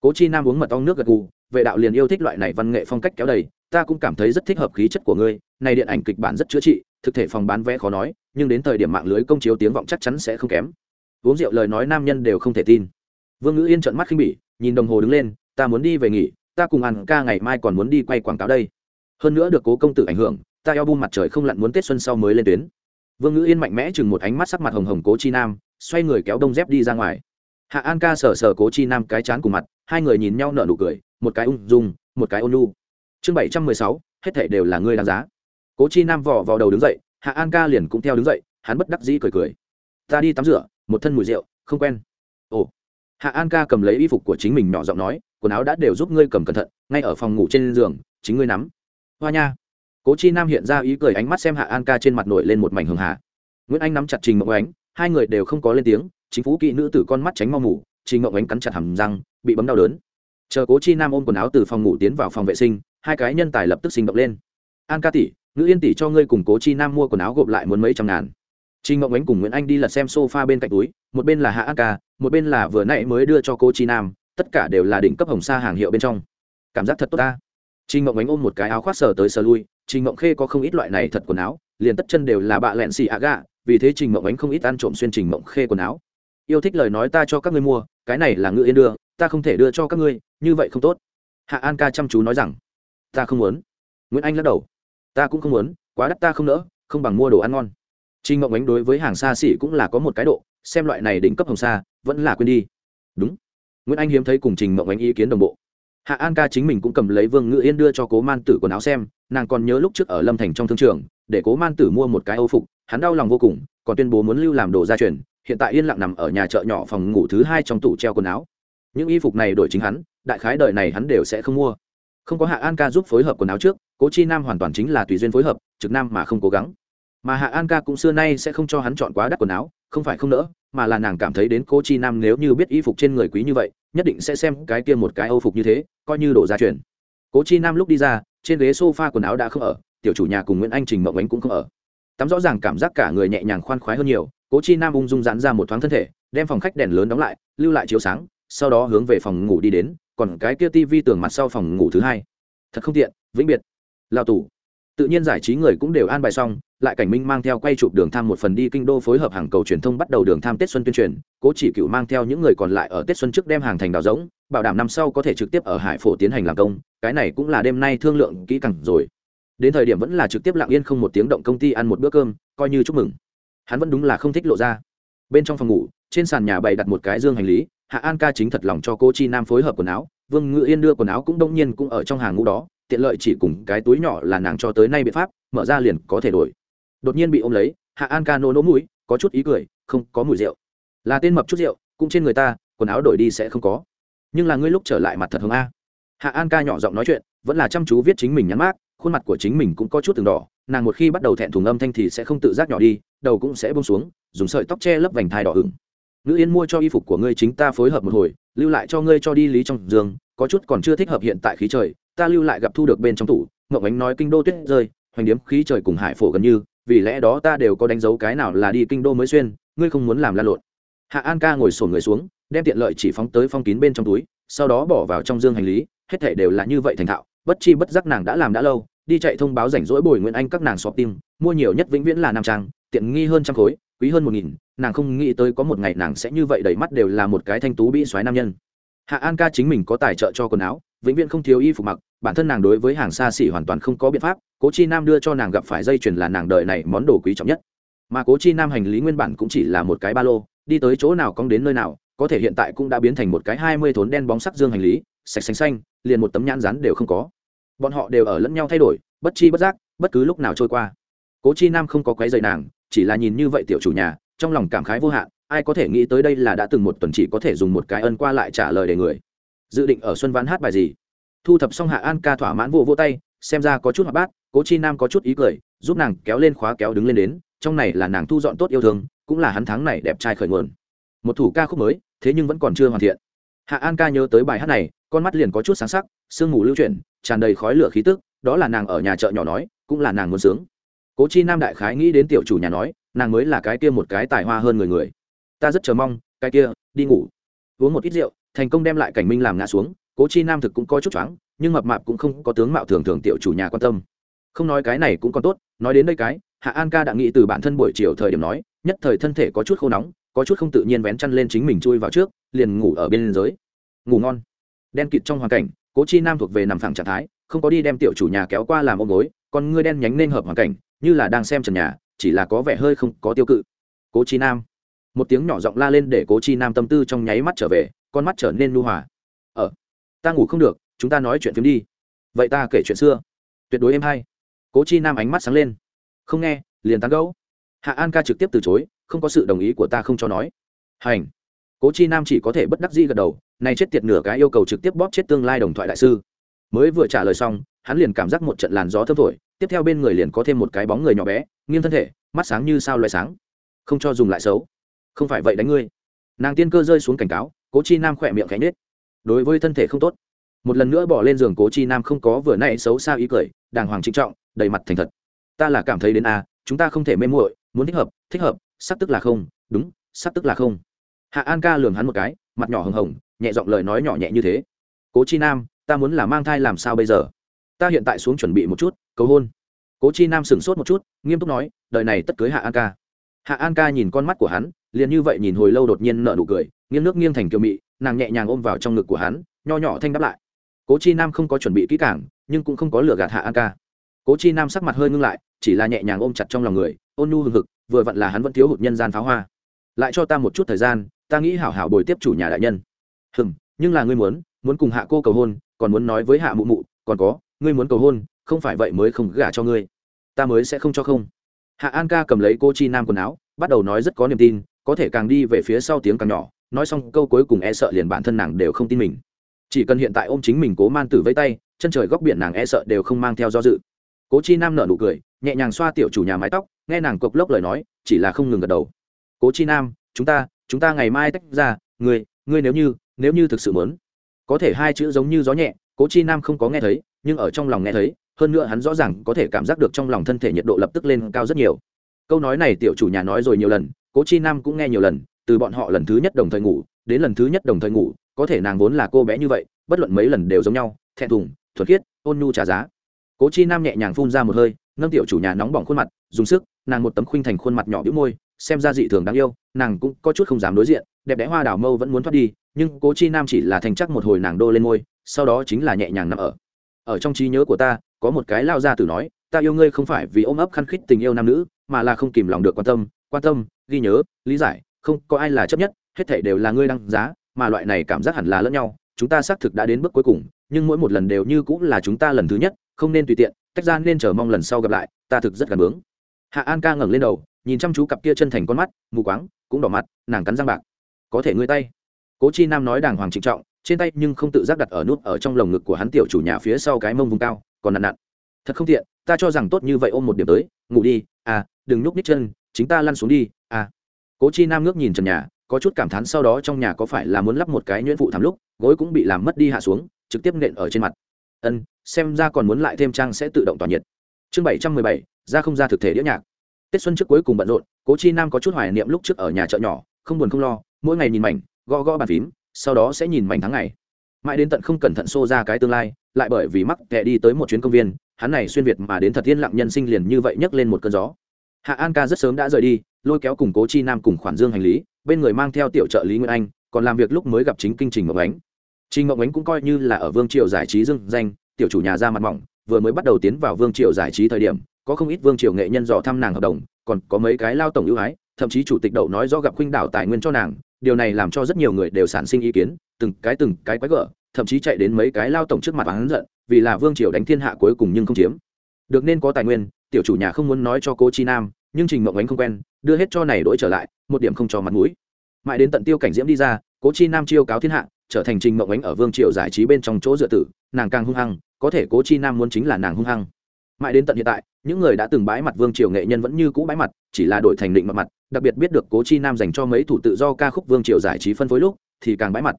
Speaker 1: Cố chi nam uống mật ong nước gật gù, vệ đạo liền yêu thích loại này văn nghệ phong cách kéo đầy, ta cũng cảm thấy rất thích hợp khí chất của ngươi, này điện ảnh kịch bản rất chữa trị, thực thể phòng bán vé khó nói, nhưng đến thời điểm mạng lưới công chiếu tiếng vọng chắc chắn sẽ không kém uống rượu lời nói nam nhân đều không thể tin. Vương ngữ yên trợn mắt khinh bỉ, nhìn đồng hồ đứng lên, ta muốn đi về nghỉ, ta cùng ăn ca ngày mai còn muốn đi quay quảng cáo đây. Hơn nữa được cố công tử ảnh hưởng, ta eo bung mặt trời không lặn muốn tết xuân sau mới lên tuyến. Vương ngữ yên mạnh mẽ chừng một ánh mắt sắc mặt hồng hồng cố chi nam, xoay người kéo đông dép đi ra ngoài. Hạ an ca sờ sờ cố chi nam cái chán cùng mặt, hai người nhìn nhau nở nụ cười, một cái ung dung, một cái ôn lu chương bảy trăm mười sáu, hết thể đều là ngươi đáng giá. Cố chi nam vò vào đầu đứng dậy, hạ an ca liền cũng theo đứng dậy, hắn bất đắc dĩ cười cười. Ta đi tắm rửa một thân mùi rượu, không quen. Ồ. Hạ an ca cầm lấy y phục của chính mình nhỏ giọng nói, quần áo đã đều giúp ngươi cầm cẩn thận, ngay ở phòng ngủ trên giường, chính ngươi nắm. Hoa nha. Cố chi nam hiện ra ý cười ánh mắt xem hạ an ca trên mặt nổi lên một mảnh hường hạ nguyễn anh nắm chặt trình mộng ánh, hai người đều không có lên tiếng, chính phú kỵ nữ tử con mắt tránh mau ngủ trình mộng ánh cắn chặt hầm răng, bị bấm đau đớn. Chờ cố chi nam ôm quần áo từ phòng ngủ tiến vào phòng vệ sinh, hai cái nhân tài lập tức sinh động lên. An ca tỷ nữ yên tỷ cho ngươi cùng cố chi nam mua quần áo gộp lại muốn mấy trăm ngàn. Trình Ngộng Ánh cùng Nguyễn Anh đi lật xem sofa bên cạnh túi, một bên là Hạ An Ca, một bên là vừa nãy mới đưa cho cô Chi Nam, tất cả đều là đỉnh cấp hồng sa hàng hiệu bên trong. Cảm giác thật tốt ta. Trình Ngộng Ánh ôm một cái áo khoác sờ tới sờ lui, Trình Ngộng Khê có không ít loại này thật quần áo, liền tất chân đều là bạ lẹn xì aga, vì thế Trình Ngộng Ánh không ít ăn trộm xuyên Trình Ngộng Khê quần áo. Yêu thích lời nói ta cho các ngươi mua, cái này là ngựa yên đưa, ta không thể đưa cho các ngươi, như vậy không tốt. Hạ An Ca chăm chú nói rằng, ta không muốn. Nguyễn Anh lắc đầu, ta cũng không muốn, quá đắt ta không nỡ, không bằng mua đồ ăn ngon Trình Ngộng Ánh đối với hàng xa xỉ cũng là có một cái độ, xem loại này đỉnh cấp hồng xa, vẫn là quên đi. Đúng. Nguyễn Anh hiếm thấy cùng Trình Ngộng Ánh ý kiến đồng bộ. Hạ An ca chính mình cũng cầm lấy Vương Ngự Yên đưa cho Cố Man Tử quần áo xem, nàng còn nhớ lúc trước ở Lâm Thành trong thương trường, để Cố Man Tử mua một cái Âu phục, hắn đau lòng vô cùng, còn tuyên bố muốn lưu làm đồ gia truyền, hiện tại yên lặng nằm ở nhà chợ nhỏ phòng ngủ thứ hai trong tủ treo quần áo. Những y phục này đổi chính hắn, đại khái đời này hắn đều sẽ không mua. Không có Hạ An ca giúp phối hợp quần áo trước, Cố Chi Nam hoàn toàn chính là tùy duyên phối hợp, trực nam mà không cố gắng mà hạ an ca cũng xưa nay sẽ không cho hắn chọn quá đắt quần áo, không phải không nỡ, mà là nàng cảm thấy đến cô chi nam nếu như biết y phục trên người quý như vậy, nhất định sẽ xem cái kia một cái âu phục như thế, coi như đổ ra truyền cố chi nam lúc đi ra, trên ghế s o f a quần áo đã không ở, tiểu chủ nhà cùng nguyễn anh trình mộng ánh cũng không ở. Tắm rõ ràng cảm giác cả người nhẹ nhàng khoan khoái hơn nhiều, cố chi nam ung dung dán ra một thoáng thân thể, đem phòng khách đèn lớn đóng lại, lưu lại chiếu sáng, sau đó hướng về phòng ngủ đi đến, còn cái kia tivi tường mặt sau phòng ngủ thứ hai. Thật không tiện, vĩnh biệt. Lao tủ tự nhiên giải trí người cũng đều an bài xong lại cảnh minh mang theo quay chụp đường tham một phần đi kinh đô phối hợp hàng cầu truyền thông bắt đầu đường tham tết xuân tuyên truyền. Cố chỉ cựu mang theo những người còn lại ở tết xuân trước đem hàng thành đào rỗng, bảo đảm năm sau có thể trực tiếp ở hải phổ tiến hành làm công. Cái này cũng là đêm nay thương lượng kỹ càng rồi. Đến thời điểm vẫn là trực tiếp lặng yên không một tiếng động công ty ăn một bữa cơm, coi như chúc mừng. Hắn vẫn đúng là không thích lộ ra. Bên trong phòng ngủ, trên sàn nhà bày đặt một cái dương hành lý, hạ an ca chính thật lòng cho cô chi nam phối hợp quần áo. Vương ngự yên đưa quần áo cũng đông nhiên cũng ở trong hàng ngũ đó, tiện lợi chỉ cùng cái túi nhỏ là nàng cho tới nay biện pháp, mở ra liền có thể đổi đột nhiên bị ôm lấy, hạ an ca nô nỗ mũi, có chút ý cười, không có mùi rượu. Là tên mập chút rượu, cũng trên người ta, quần áo đổi đi sẽ không có. Nhưng là ngươi lúc trở lại mặt thật hồng a. Hạ an ca nhỏ giọng nói chuyện, vẫn là chăm chú viết chính mình nhắn mát khuôn mặt của chính mình cũng có chút từng đỏ, nàng một khi bắt đầu thẹn thùng âm thanh thì sẽ không tự giác nhỏ đi, đầu cũng sẽ bông xuống, dùng sợi tóc che lấp vành thai đỏ ửng. Nữ yên mua cho y phục của ngươi chính ta phối hợp một hồi, lưu lại cho ngươi cho đi lý trong giường, có chút còn chưa thích hợp hiện tại khí trời, ta lưu lại gặp thu được bên trong tủ ngậu ánh nói kinh đô tuyết rơi, hoành điếm khí trời cùng hải phổ gần như vì lẽ đó ta đều có đánh dấu cái nào là đi kinh đô mới xuyên, ngươi không muốn làm lan lộn. Hạ an ca ngồi sổn người xuống, đem tiện lợi chỉ phóng tới phong kín bên trong túi, sau đó bỏ vào trong dương hành lý, hết thể đều là như vậy thành thạo, bất chi bất giác nàng đã làm đã lâu, đi chạy thông báo rảnh rỗi bồi nguyễn anh các nàng shop tim, mua nhiều nhất vĩnh viễn là nam trang, tiện nghi hơn trăm khối, quý hơn một nghìn, nàng không nghĩ tới có một ngày nàng sẽ như vậy đầy mắt đều là một cái thanh tú bị xoáy nam nhân. Hạ an ca chính mình có tài trợ cho quần áo, vĩnh viễn không thiếu y phục mặc, bản thân nàng đối với hàng xa xỉ hoàn toàn không có biện pháp cố chi nam đưa cho nàng gặp phải dây chuyền là nàng đợi này món đồ quý trọng nhất. Mà cố chi nam hành lý nguyên bản cũng chỉ là một cái ba lô, đi tới chỗ nào cong đến nơi nào, có thể hiện tại cũng đã biến thành một cái hai mươi thốn đen bóng sắc dương hành lý, sạch xanh xanh, liền một tấm nhãn rắn đều không có. Bọn họ đều ở lẫn nhau thay đổi, bất chi bất giác, bất cứ lúc nào trôi qua. Cố chi nam không có quấy dày nàng, chỉ là nhìn như vậy tiểu chủ nhà, trong lòng cảm khái vô hạn, ai có thể nghĩ tới đây là đã từng một tuần chỉ có thể dùng một cái ân qua lại trả lời để người. Dự định ở xuân vãn hát bài gì? Thu thập xong hạ an ca thỏa mãn vô vô tay xem ra có chút hoạt bát, cố chi nam có chút ý cười, giúp nàng kéo lên khóa kéo đứng lên đến, trong này là nàng thu dọn tốt yêu thương, cũng là hắn tháng này đẹp trai khởi nguồn. Một thủ ca khúc mới, thế nhưng vẫn còn chưa hoàn thiện. Hạ an ca nhớ tới bài hát này, con mắt liền có chút sáng sắc, sương mù lưu chuyển, tràn đầy khói lửa khí tức, đó là nàng ở nhà chợ nhỏ nói, cũng là nàng muốn sướng. Cố chi nam đại khái nghĩ đến tiểu chủ nhà nói, nàng mới là cái kia một cái tài hoa hơn người người. Ta rất chờ mong, cái kia, đi ngủ. Uống một ít rượu, thành công đem lại cảnh minh làm ngã xuống, cố chi nam thực cũng có chút choáng nhưng mập mạp cũng không có tướng mạo thường thường tiểu chủ nhà quan tâm. Không nói cái này cũng còn tốt nói đến đây cái hạ an ca đã nghĩ từ bản thân buổi chiều thời điểm nói nhất thời thân thể có chút khô nóng có chút không tự nhiên vén chăn lên chính mình chui vào trước liền ngủ ở bên dưới. Ngủ ngon. Đen kịt trong hoàn cảnh cố chi nam thuộc về nằm phẳng trạng thái không có đi đem tiểu chủ nhà kéo qua làm ôm gối còn ngươi đen nhánh nên hợp hoàn cảnh như là đang xem trần nhà chỉ là có vẻ hơi không có tiêu cự. Cố chi nam. Một tiếng nhỏ giọng la lên để cố chi nam tâm tư trong nháy mắt trở về con mắt trở nên nu hòa. Ở ờ, ta ngủ không được chúng ta nói chuyện phim đi. Vậy ta kể chuyện xưa. Tuyệt đối em hay. Cố chi nam ánh mắt sáng lên. Không nghe, liền tán gẫu. Hạ an ca trực tiếp từ chối, không có sự đồng ý của ta không cho nói. Hành. Cố chi nam chỉ có thể bất đắc dĩ gật đầu, này chết tiệt nửa cái yêu cầu trực tiếp bóp chết tương lai đồng thoại đại sư. Mới vừa trả lời xong, hắn liền cảm giác một trận làn gió thơm thổi, tiếp theo bên người liền có thêm một cái bóng người nhỏ bé, nghiêng thân thể, mắt sáng như sao loại sáng. Không cho dùng lại xấu. Không phải vậy đánh ngươi. Nàng tiên cơ rơi xuống cảnh cáo, cố chi nam khỏe miệng cánh nết đối với thân thể không tốt một lần nữa bỏ lên giường cố chi nam không có vừa nãy xấu xa ý cười, đàng hoàng trinh trọng, đầy mặt thành thật. Ta là cảm thấy đến a, chúng ta không thể mê muội, muốn thích hợp thích hợp, sắp tức là không, đúng, sắp tức là không. Hạ an ca lường hắn một cái, mặt nhỏ hồng hồng, nhẹ giọng lời nói nhỏ nhẹ như thế. Cố chi nam, ta muốn là mang thai làm sao bây giờ? Ta hiện tại xuống chuẩn bị một chút, cầu hôn. Cố chi nam sửng sốt một chút, nghiêm túc nói, đời này tất cưới hạ an ca. Hạ an ca nhìn con mắt của hắn, liền như vậy nhìn hồi lâu đột nhiên nợ nụ cười, nghiêng nước nghiêng thành kiều mị, nàng nhẹ nhàng ôm vào trong ngực của hắn, nho nhỏ thanh đáp lại cố chi nam không có chuẩn bị kỹ càng, nhưng cũng không có lửa gạt hạ an ca. Cố chi nam sắc mặt hơi ngưng lại, chỉ là nhẹ nhàng ôm chặt trong lòng người, ôn nu hừng hực, vừa vặn là hắn vẫn thiếu hụt nhân gian pháo hoa. Lại cho ta một chút thời gian, ta nghĩ hảo hảo bồi tiếp chủ nhà đại nhân. Hừng nhưng là ngươi muốn muốn cùng hạ cô cầu hôn, còn muốn nói với hạ mụ mụ, còn có, ngươi muốn cầu hôn, không phải vậy mới không gả cho ngươi. Ta mới sẽ không cho không. Hạ an ca cầm lấy cô chi nam quần áo, bắt đầu nói rất có niềm tin, có thể càng đi về phía sau tiếng càng nhỏ, nói xong câu cuối cùng e sợ liền bản thân nàng đều không tin mình chỉ cần hiện tại ôm chính mình cố man tử vây tay, chân trời góc biển nàng e sợ đều không mang theo do dự. Cố chi nam nở nụ cười, nhẹ nhàng xoa tiểu chủ nhà mái tóc, nghe nàng cộc lốc lời nói, chỉ là không ngừng gật đầu. Cố chi nam, chúng ta chúng ta ngày mai tách ra, ngươi ngươi nếu như nếu như thực sự muốn, có thể hai chữ giống như gió nhẹ, cố chi nam không có nghe thấy, nhưng ở trong lòng nghe thấy, hơn nữa hắn rõ ràng có thể cảm giác được trong lòng thân thể nhiệt độ lập tức lên cao rất nhiều. Câu nói này tiểu chủ nhà nói rồi nhiều lần, cố chi nam cũng nghe nhiều lần, từ bọn họ lần thứ nhất đồng thời ngủ, đến lần thứ nhất đồng thời ngủ có thể nàng vốn là cô bé như vậy, bất luận mấy lần đều giống nhau, thẹn thùng thuật khiết, ôn nhu trả giá. Cố chi nam nhẹ nhàng phun ra một hơi nâng tiểu chủ nhà nóng bỏng khuôn mặt, dùng sức, nàng một tấm khuynh thành khuôn mặt nhỏ bĩu môi, xem ra dị thường đáng yêu, nàng cũng có chút không dám đối diện, đẹp đẽ hoa đào mâu vẫn muốn thoát đi, nhưng cố chi nam chỉ là thành chắc một hồi nàng đô lên môi, sau đó chính là nhẹ nhàng nằm ở. Ở trong trí nhớ của ta, có một cái lao ra từ nói, ta yêu ngươi không phải vì ôm ấp khăn khít tình yêu nam nữ, mà là không kìm lòng được quan tâm quan tâm, ghi nhớ, lý giải, không có ai là chấp nhất, hết thể đều là ngươi đăng giá mà loại này cảm giác hẳn là lẫn nhau, chúng ta xác thực đã đến bước cuối cùng, nhưng mỗi một lần đều như cũng là chúng ta lần thứ nhất, không nên tùy tiện, tách ra nên chờ mong lần sau gặp lại, ta thực rất gần bướng. Hạ an ca ngẩng lên đầu, nhìn chăm chú cặp kia chân thành con mắt, mù quáng, cũng đỏ mặt, nàng cắn răng bạc. Có thể ngươi tay. Cố chi nam nói đàng hoàng trịnh trọng, trên tay nhưng không tự giác đặt ở nút ở trong lồng ngực của hắn tiểu chủ nhà phía sau cái mông vùng cao, còn nặn nặn. Thật không tiện, ta cho rằng tốt như vậy ôm một điểm tới, ngủ đi à đừng nhúc ních chân, chính ta lăn xuống đi à. Cố chi nam ngước nhìn trần nhà có chút cảm thán sau đó trong nhà có phải là muốn lắp một cái nhuyễn phụ thảm lúc, gối cũng bị làm mất đi hạ xuống, trực tiếp nện ở trên mặt. Ân, xem ra còn muốn lại thêm trang sẽ tự động tỏa nhiệt. Chương bảy trăm mười bảy, ra không ra thực thể đĩa nhạc. Tết xuân trước cuối cùng bận rộn, cố chi nam có chút hoài niệm lúc trước ở nhà chợ nhỏ, không buồn không lo, mỗi ngày nhìn mảnh, gõ gõ bàn phím, sau đó sẽ nhìn mảnh tháng ngày. Mãi đến tận không cẩn thận xô ra cái tương lai, lại bởi vì mắc kẹ đi tới một chuyến công viên, hắn này xuyên việt mà đến thật yên lặng nhân sinh liền như vậy nhấc lên một cơn gió. Hạ an ca rất sớm đã rời đi, lôi kéo cùng cố chi nam cùng khoản dương hành lý bên người mang theo tiểu trợ lý nguyễn anh, còn làm việc lúc mới gặp chính kinh trình ngọc ánh. Trình ngọc ánh cũng coi như là ở vương triều giải trí dưng danh, tiểu chủ nhà ra mặt mỏng, vừa mới bắt đầu tiến vào vương triều giải trí thời điểm, có không ít vương triều nghệ nhân dò thăm nàng hợp đồng, còn có mấy cái lao tổng ưu ái, thậm chí chủ tịch đậu nói do gặp khuynh đảo tài nguyên cho nàng, điều này làm cho rất nhiều người đều sản sinh ý kiến, từng cái từng cái quái gở, thậm chí chạy đến mấy cái lao tổng trước mặt và hắn giận, vì là vương triều đánh thiên hạ cuối cùng nhưng không chiếm. Được nên có tài nguyên, tiểu chủ nhà không muốn nói cho cô chi nam, nhưng trình mộng ánh không quen, đưa hết cho này đổi trở lại một điểm không cho mặt mũi. Mãi đến tận tiêu cảnh diễm đi ra, cố chi nam chiêu cáo thiên hạ, trở thành trình mộng ánh ở vương triều giải trí bên trong chỗ dựa tử, nàng càng hung hăng, có thể cố chi nam muốn chính là nàng hung hăng. Mãi đến tận hiện tại, những người đã từng bãi mặt vương triều nghệ nhân vẫn như cũ bãi mặt, chỉ là đổi thành định mặt mặt, đặc biệt biết được cố chi nam dành cho mấy thủ tự do ca khúc vương triều giải trí phân phối lúc, thì càng bãi mặt.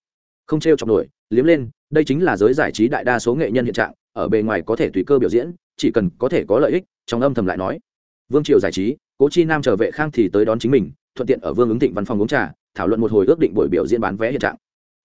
Speaker 1: Không t r chọc nổi, liếm lên, đây chính là giới giải trí đại đa số nghệ nhân hiện trạng, ở bề ngoài có thể tùy cơ biểu diễn, chỉ cần có thể có lợi ích, trong âm thầm lại nói. Vương triều giải trí, cố chi nam trở vệ khang thì tới đón chính mình thuận tiện ở vương ứng thịnh văn phòng uống trà, thảo luận một hồi ước định buổi biểu diễn bán vé hiện trạng.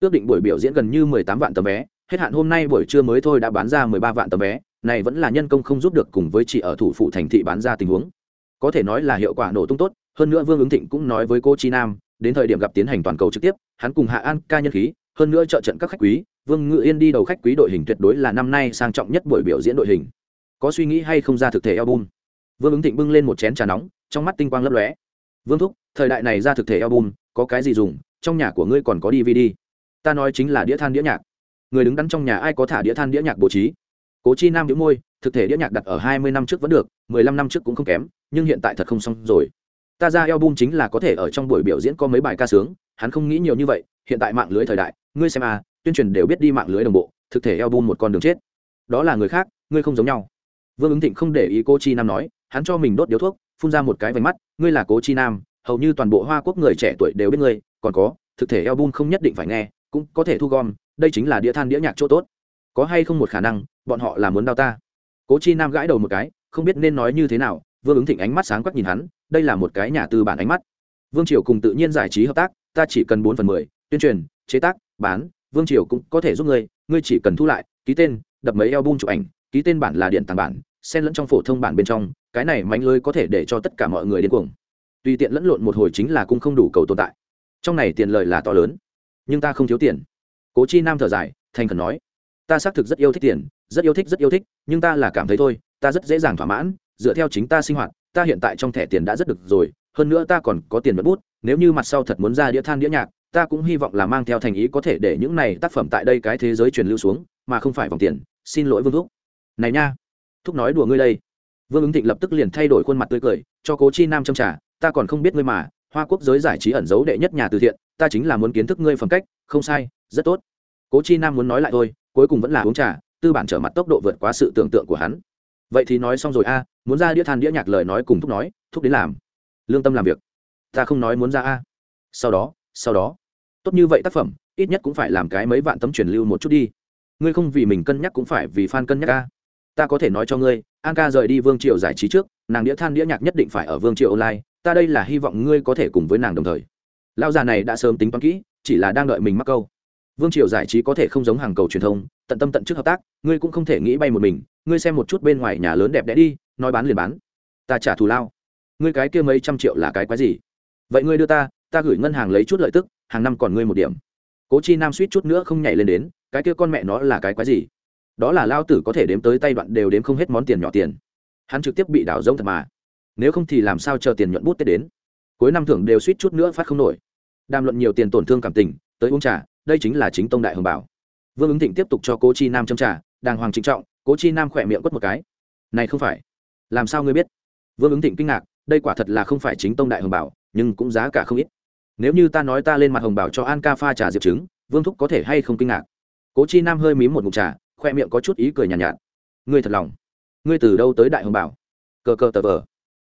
Speaker 1: Ước định buổi biểu diễn gần như mười tám vạn tấm vé, hết hạn hôm nay buổi trưa mới thôi đã bán ra mười ba vạn tấm vé, này vẫn là nhân công không giúp được cùng với chị ở thủ phủ thành thị bán ra tình huống. Có thể nói là hiệu quả nổ tung tốt, hơn nữa vương ứng thịnh cũng nói với cô chi nam, đến thời điểm gặp tiến hành toàn cầu trực tiếp, hắn cùng hạ an ca nhân khí, hơn nữa trợ trận các khách quý, vương ngự yên đi đầu khách quý đội hình tuyệt đối là năm nay sang trọng nhất buổi biểu diễn đội hình. Có suy nghĩ hay không ra thực thể album? Vương ứng thịnh bưng lên một chén trà nóng, trong mắt tinh quang lấp lóe. Vương thúc thời đại này ra thực thể album, có cái gì dùng, trong nhà của ngươi còn có dvd ta nói chính là đĩa than đĩa nhạc. Người đứng đắn trong nhà ai có thả đĩa than đĩa nhạc bố trí? Cố chi nam đĩu môi, thực thể đĩa nhạc đặt ở hai mươi năm trước vẫn được, mười lăm năm trước cũng không kém, nhưng hiện tại thật không xong rồi. Ta ra album chính là có thể ở trong buổi biểu diễn có mấy bài ca sướng, hắn không nghĩ nhiều như vậy, hiện tại mạng lưới thời đại, ngươi xem à tuyên truyền đều biết đi mạng lưới đồng bộ, thực thể album một con đường chết. Đó là người khác, ngươi không giống nhau. Vương ứng thịnh không để ý cô chi nam nói, hắn cho mình đốt điếu thuốc, phun ra một cái vành mắt, ngươi là cố chi nam hầu như toàn bộ hoa quốc người trẻ tuổi đều biết ngươi, còn có, thực thể album không nhất định phải nghe, cũng có thể thu gom, đây chính là đĩa than đĩa nhạc chỗ tốt. Có hay không một khả năng, bọn họ là muốn đau ta? Cố chi nam gãi đầu một cái, không biết nên nói như thế nào, vương ứng thịnh ánh mắt sáng quắc nhìn hắn, đây là một cái nhà tư bản ánh mắt. Vương triều cùng tự nhiên giải trí hợp tác, ta chỉ cần bốn phần mười, tuyên truyền, chế tác, bán, vương triều cũng có thể giúp ngươi ngươi chỉ cần thu lại, ký tên, đập mấy album chụp ảnh, ký tên bản là điện tàng bản, xen lẫn trong phổ thông bản bên trong, cái này mánh lưới có thể để cho tất cả mọi người điên cuồng tùy tiện lẫn lộn một hồi chính là cung không đủ cầu tồn tại. Trong này tiền lợi là to lớn, nhưng ta không thiếu tiền. Cố chi nam thở dài, thành khẩn nói, ta xác thực rất yêu thích tiền, rất yêu thích, rất yêu thích, nhưng ta là cảm thấy thôi, ta rất dễ dàng thỏa mãn, dựa theo chính ta sinh hoạt, ta hiện tại trong thẻ tiền đã rất được rồi, hơn nữa ta còn có tiền mất bút, nếu như mặt sau thật muốn ra đĩa than đĩa nhạc, ta cũng hy vọng là mang theo thành ý có thể để những này tác phẩm tại đây cái thế giới truyền lưu xuống, mà không phải vòng tiền. Xin lỗi vương thúc. Này nha, thúc nói đùa ngươi đây. Vương ứng thịnh lập tức liền thay đổi khuôn mặt tươi cười, cho cố chi nam châm trả ta còn không biết ngươi mà, hoa quốc giới giải trí ẩn giấu đệ nhất nhà từ thiện, ta chính là muốn kiến thức ngươi phẩm cách, không sai, rất tốt. Cố chi nam muốn nói lại thôi, cuối cùng vẫn là uống trà, tư bản trở mặt tốc độ vượt quá sự tưởng tượng của hắn. Vậy thì nói xong rồi a, muốn ra đĩa than đĩa nhạc lời nói cùng thúc nói, thúc đến làm. Lương tâm làm việc. Ta không nói muốn ra a. Sau đó sau đó. Tốt như vậy tác phẩm, ít nhất cũng phải làm cái mấy vạn tấm truyền lưu một chút đi. Ngươi không vì mình cân nhắc cũng phải vì fan cân nhắc a. Ta có thể nói cho ngươi, an ca rời đi vương triều giải trí trước, nàng đĩa than đĩa nhạc nhất định phải ở vương triều online ta đây là hy vọng ngươi có thể cùng với nàng đồng thời. Lao già này đã sớm tính toán kỹ, chỉ là đang đợi mình mắc câu. Vương triều giải trí có thể không giống hàng cầu truyền thông, tận tâm tận chức hợp tác, ngươi cũng không thể nghĩ bay một mình, ngươi xem một chút bên ngoài nhà lớn đẹp đẽ đi, nói bán liền bán. Ta trả thù lao. Ngươi cái kia mấy trăm triệu là cái quái gì? Vậy ngươi đưa ta ta gửi ngân hàng lấy chút lợi tức, hàng năm còn ngươi một điểm. Cố chi nam suýt chút nữa không nhảy lên đến, cái kia con mẹ nó là cái quái gì? Đó là lao tử có thể đếm tới tay đoạn đều đếm không hết món tiền nhỏ tiền. Hắn trực tiếp bị đảo rông thật mà nếu không thì làm sao chờ tiền nhuận bút tết đến? Cuối năm thưởng đều suýt chút nữa phát không nổi. Đàm luận nhiều tiền tổn thương cảm tình tới uống trà đây chính là chính tông đại hồng bảo. Vương ứng thịnh tiếp tục cho cố chi nam châm trà đàng hoàng trịnh trọng cố chi nam khỏe miệng quất một cái. Này không phải. Làm sao ngươi biết? Vương ứng thịnh kinh ngạc đây quả thật là không phải chính tông đại hồng bảo nhưng cũng giá cả không ít. Nếu như ta nói ta lên mặt hồng bảo cho an ca pha trà diệp trứng vương thúc có thể hay không kinh ngạc? Cố chi nam hơi mím một mục trà khoe miệng có chút ý cười nhàn nhạt, nhạt. Ngươi thật lòng. Ngươi từ đâu tới đại hồng bảo? Cờ cờ tờ vờ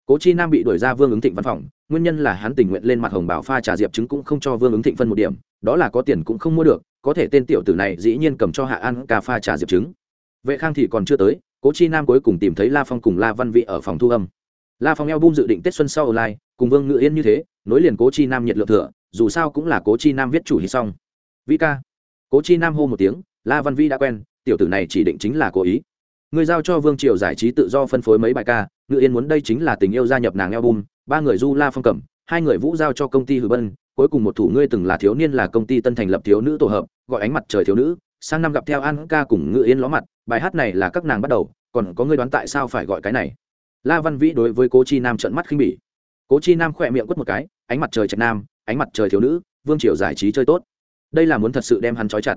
Speaker 1: cố chi nam bị đuổi ra vương ứng thịnh văn phòng, nguyên nhân là hắn tình nguyện lên mặt hồng bảo pha trà diệp trứng cũng không cho vương ứng thịnh phân một điểm, đó là có tiền cũng không mua được, có thể tên tiểu tử này dĩ nhiên cầm cho hạ an ca pha trà diệp trứng. Vệ khang thì còn chưa tới, cố chi nam cuối cùng tìm thấy la phong cùng la văn vị ở phòng thu âm. La phong eo bung dự định tết xuân sau online, cùng vương ngự yên như thế, nối liền cố chi nam nhiệt lượng thừa, dù sao cũng là cố chi nam viết chủ hí xong. Vĩ ca. Cố chi nam hô một tiếng, la văn Vi đã quen, tiểu tử này chỉ định chính là cố ý người giao cho vương triều giải trí tự do phân phối mấy bài ca, ngự yên muốn đây chính là tình yêu gia nhập nàng album, ba người du la phong cẩm hai người vũ giao cho công ty hử bân, cuối cùng một thủ ngươi từng là thiếu niên là công ty tân thành lập thiếu nữ tổ hợp, gọi ánh mặt trời thiếu nữ, sang năm gặp theo an ca cùng ngự yên ló mặt, bài hát này là các nàng bắt đầu, còn có ngươi đoán tại sao phải gọi cái này? La văn vĩ đối với cố chi nam trận mắt khinh bỉ. Cố chi nam khỏe miệng quất một cái, ánh mặt trời trạch nam, ánh mặt trời thiếu nữ, vương triều giải trí chơi tốt. Đây là muốn thật sự đem hắn trói chặt.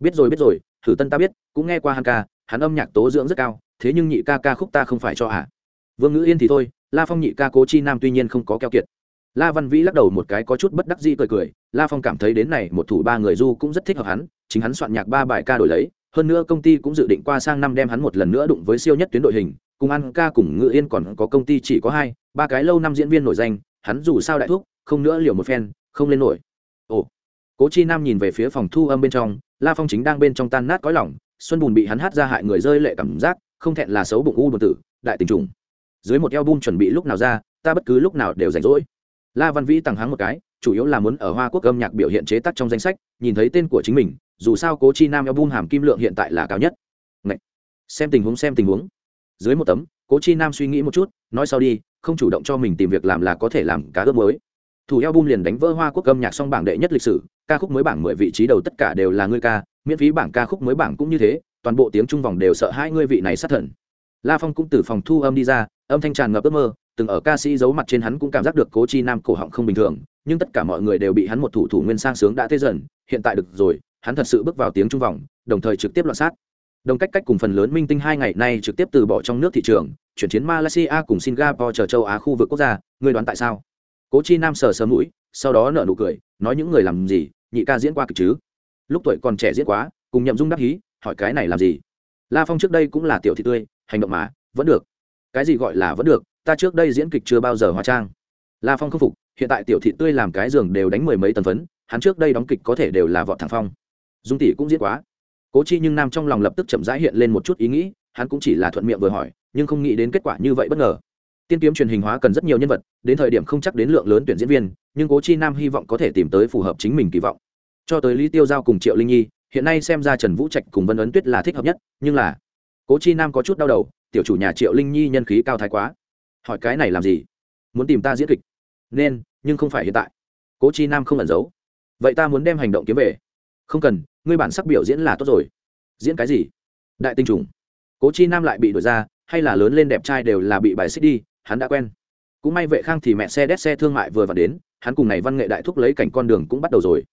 Speaker 1: Biết rồi biết rồi thử tân ta biết, cũng nghe qua hắn ca hắn âm nhạc tố dưỡng rất cao, thế nhưng nhị ca ca khúc ta không phải cho hả vương ngữ yên thì thôi, la phong nhị ca cố chi nam tuy nhiên không có keo kiệt. La văn vĩ lắc đầu một cái có chút bất đắc dĩ cười cười, la phong cảm thấy đến này một thủ ba người du cũng rất thích hợp hắn, chính hắn soạn nhạc ba bài ca đổi lấy, hơn nữa công ty cũng dự định qua sang năm đem hắn một lần nữa đụng với siêu nhất tuyến đội hình, cùng ăn ca cùng ngự yên còn có công ty chỉ có hai, ba cái lâu năm diễn viên nổi danh, hắn dù sao đại thuốc không nữa liều một phen, không lên nổi. Ồ. Cố chi nam nhìn về phía phòng thu âm bên trong, la phong chính đang bên trong tan nát cõi lỏng xuân bùn bị hắn hát ra hại người rơi lệ cảm giác, không thẹn là xấu bụng u bùn tử, đại tình trùng. Dưới một eo bun chuẩn bị lúc nào ra, ta bất cứ lúc nào đều rảnh rỗi. La văn vĩ tặng háng một cái, chủ yếu là muốn ở hoa quốc âm nhạc biểu hiện chế tác trong danh sách, nhìn thấy tên của chính mình, dù sao cố chi nam eo bun hàm kim lượng hiện tại là cao nhất. Ngậy! xem tình huống, xem tình huống. Dưới một tấm, cố chi nam suy nghĩ một chút, nói sau đi, không chủ động cho mình tìm việc làm là có thể làm cá ướp mới thủ eo bum liền đánh vỡ hoa quốc âm nhạc song bảng đệ nhất lịch sử, ca khúc mới bảng mười vị trí đầu tất cả đều là ngươi ca, miễn phí bảng ca khúc mới bảng cũng như thế, toàn bộ tiếng trung vòng đều sợ hai ngươi vị này sát thần. La phong cũng từ phòng thu âm đi ra, âm thanh tràn ngập ước mơ, từng ở ca sĩ giấu mặt trên hắn cũng cảm giác được cố chi nam cổ họng không bình thường, nhưng tất cả mọi người đều bị hắn một thủ thủ nguyên sang sướng đã tê dần, hiện tại được rồi, hắn thật sự bước vào tiếng trung vòng, đồng thời trực tiếp loạn sát. Đồng cách cách cùng phần lớn minh tinh hai ngày nay trực tiếp từ bỏ trong nước thị trường, chuyển chiến malaysia cùng singapore chờ châu á khu vực quốc gia, ngươi đoán tại sao? Cố chi nam sờ sờ mũi, sau đó nở nụ cười, nói những người làm gì, nhị ca diễn qua kịch chứ? Lúc tuổi còn trẻ diễn quá, cùng nhậm dung đắc hí hỏi cái này làm gì? La phong trước đây cũng là tiểu thị tươi, hành động mà, vẫn được. Cái gì gọi là vẫn được, ta trước đây diễn kịch chưa bao giờ hóa trang. La phong không phục, hiện tại tiểu thị tươi làm cái giường đều đánh mười mấy tần phấn, hắn trước đây đóng kịch có thể đều là vọt thằng phong. Dung tỷ cũng diễn quá. Cố chi nhưng nam trong lòng lập tức chậm rãi hiện lên một chút ý nghĩ, hắn cũng chỉ là thuận miệng vừa hỏi, nhưng không nghĩ đến kết quả như vậy bất ngờ tiên kiếm truyền hình hóa cần rất nhiều nhân vật, đến thời điểm không chắc đến lượng lớn tuyển diễn viên, nhưng cố chi nam hy vọng có thể tìm tới phù hợp chính mình kỳ vọng. Cho tới lý tiêu giao cùng triệu linh nhi, hiện nay xem ra trần vũ trạch cùng vân ấn tuyết là thích hợp nhất, nhưng là cố chi nam có chút đau đầu, tiểu chủ nhà triệu linh nhi nhân khí cao thái quá. Hỏi cái này làm gì? Muốn tìm ta diễn kịch? Nên, nhưng không phải hiện tại. Cố chi nam không ẩn giấu. Vậy ta muốn đem hành động kiếm về. Không cần, ngươi bản sắc biểu diễn là tốt rồi. Diễn cái gì? Đại tinh trùng. Cố chi nam lại bị đổi ra, hay là lớn lên đẹp trai đều là bị bài xích đi hắn đã quen. Cũng may vệ khang thì mẹ xe đét xe thương mại vừa vặn đến, hắn cùng này văn nghệ đại thúc lấy cảnh con đường cũng bắt đầu rồi.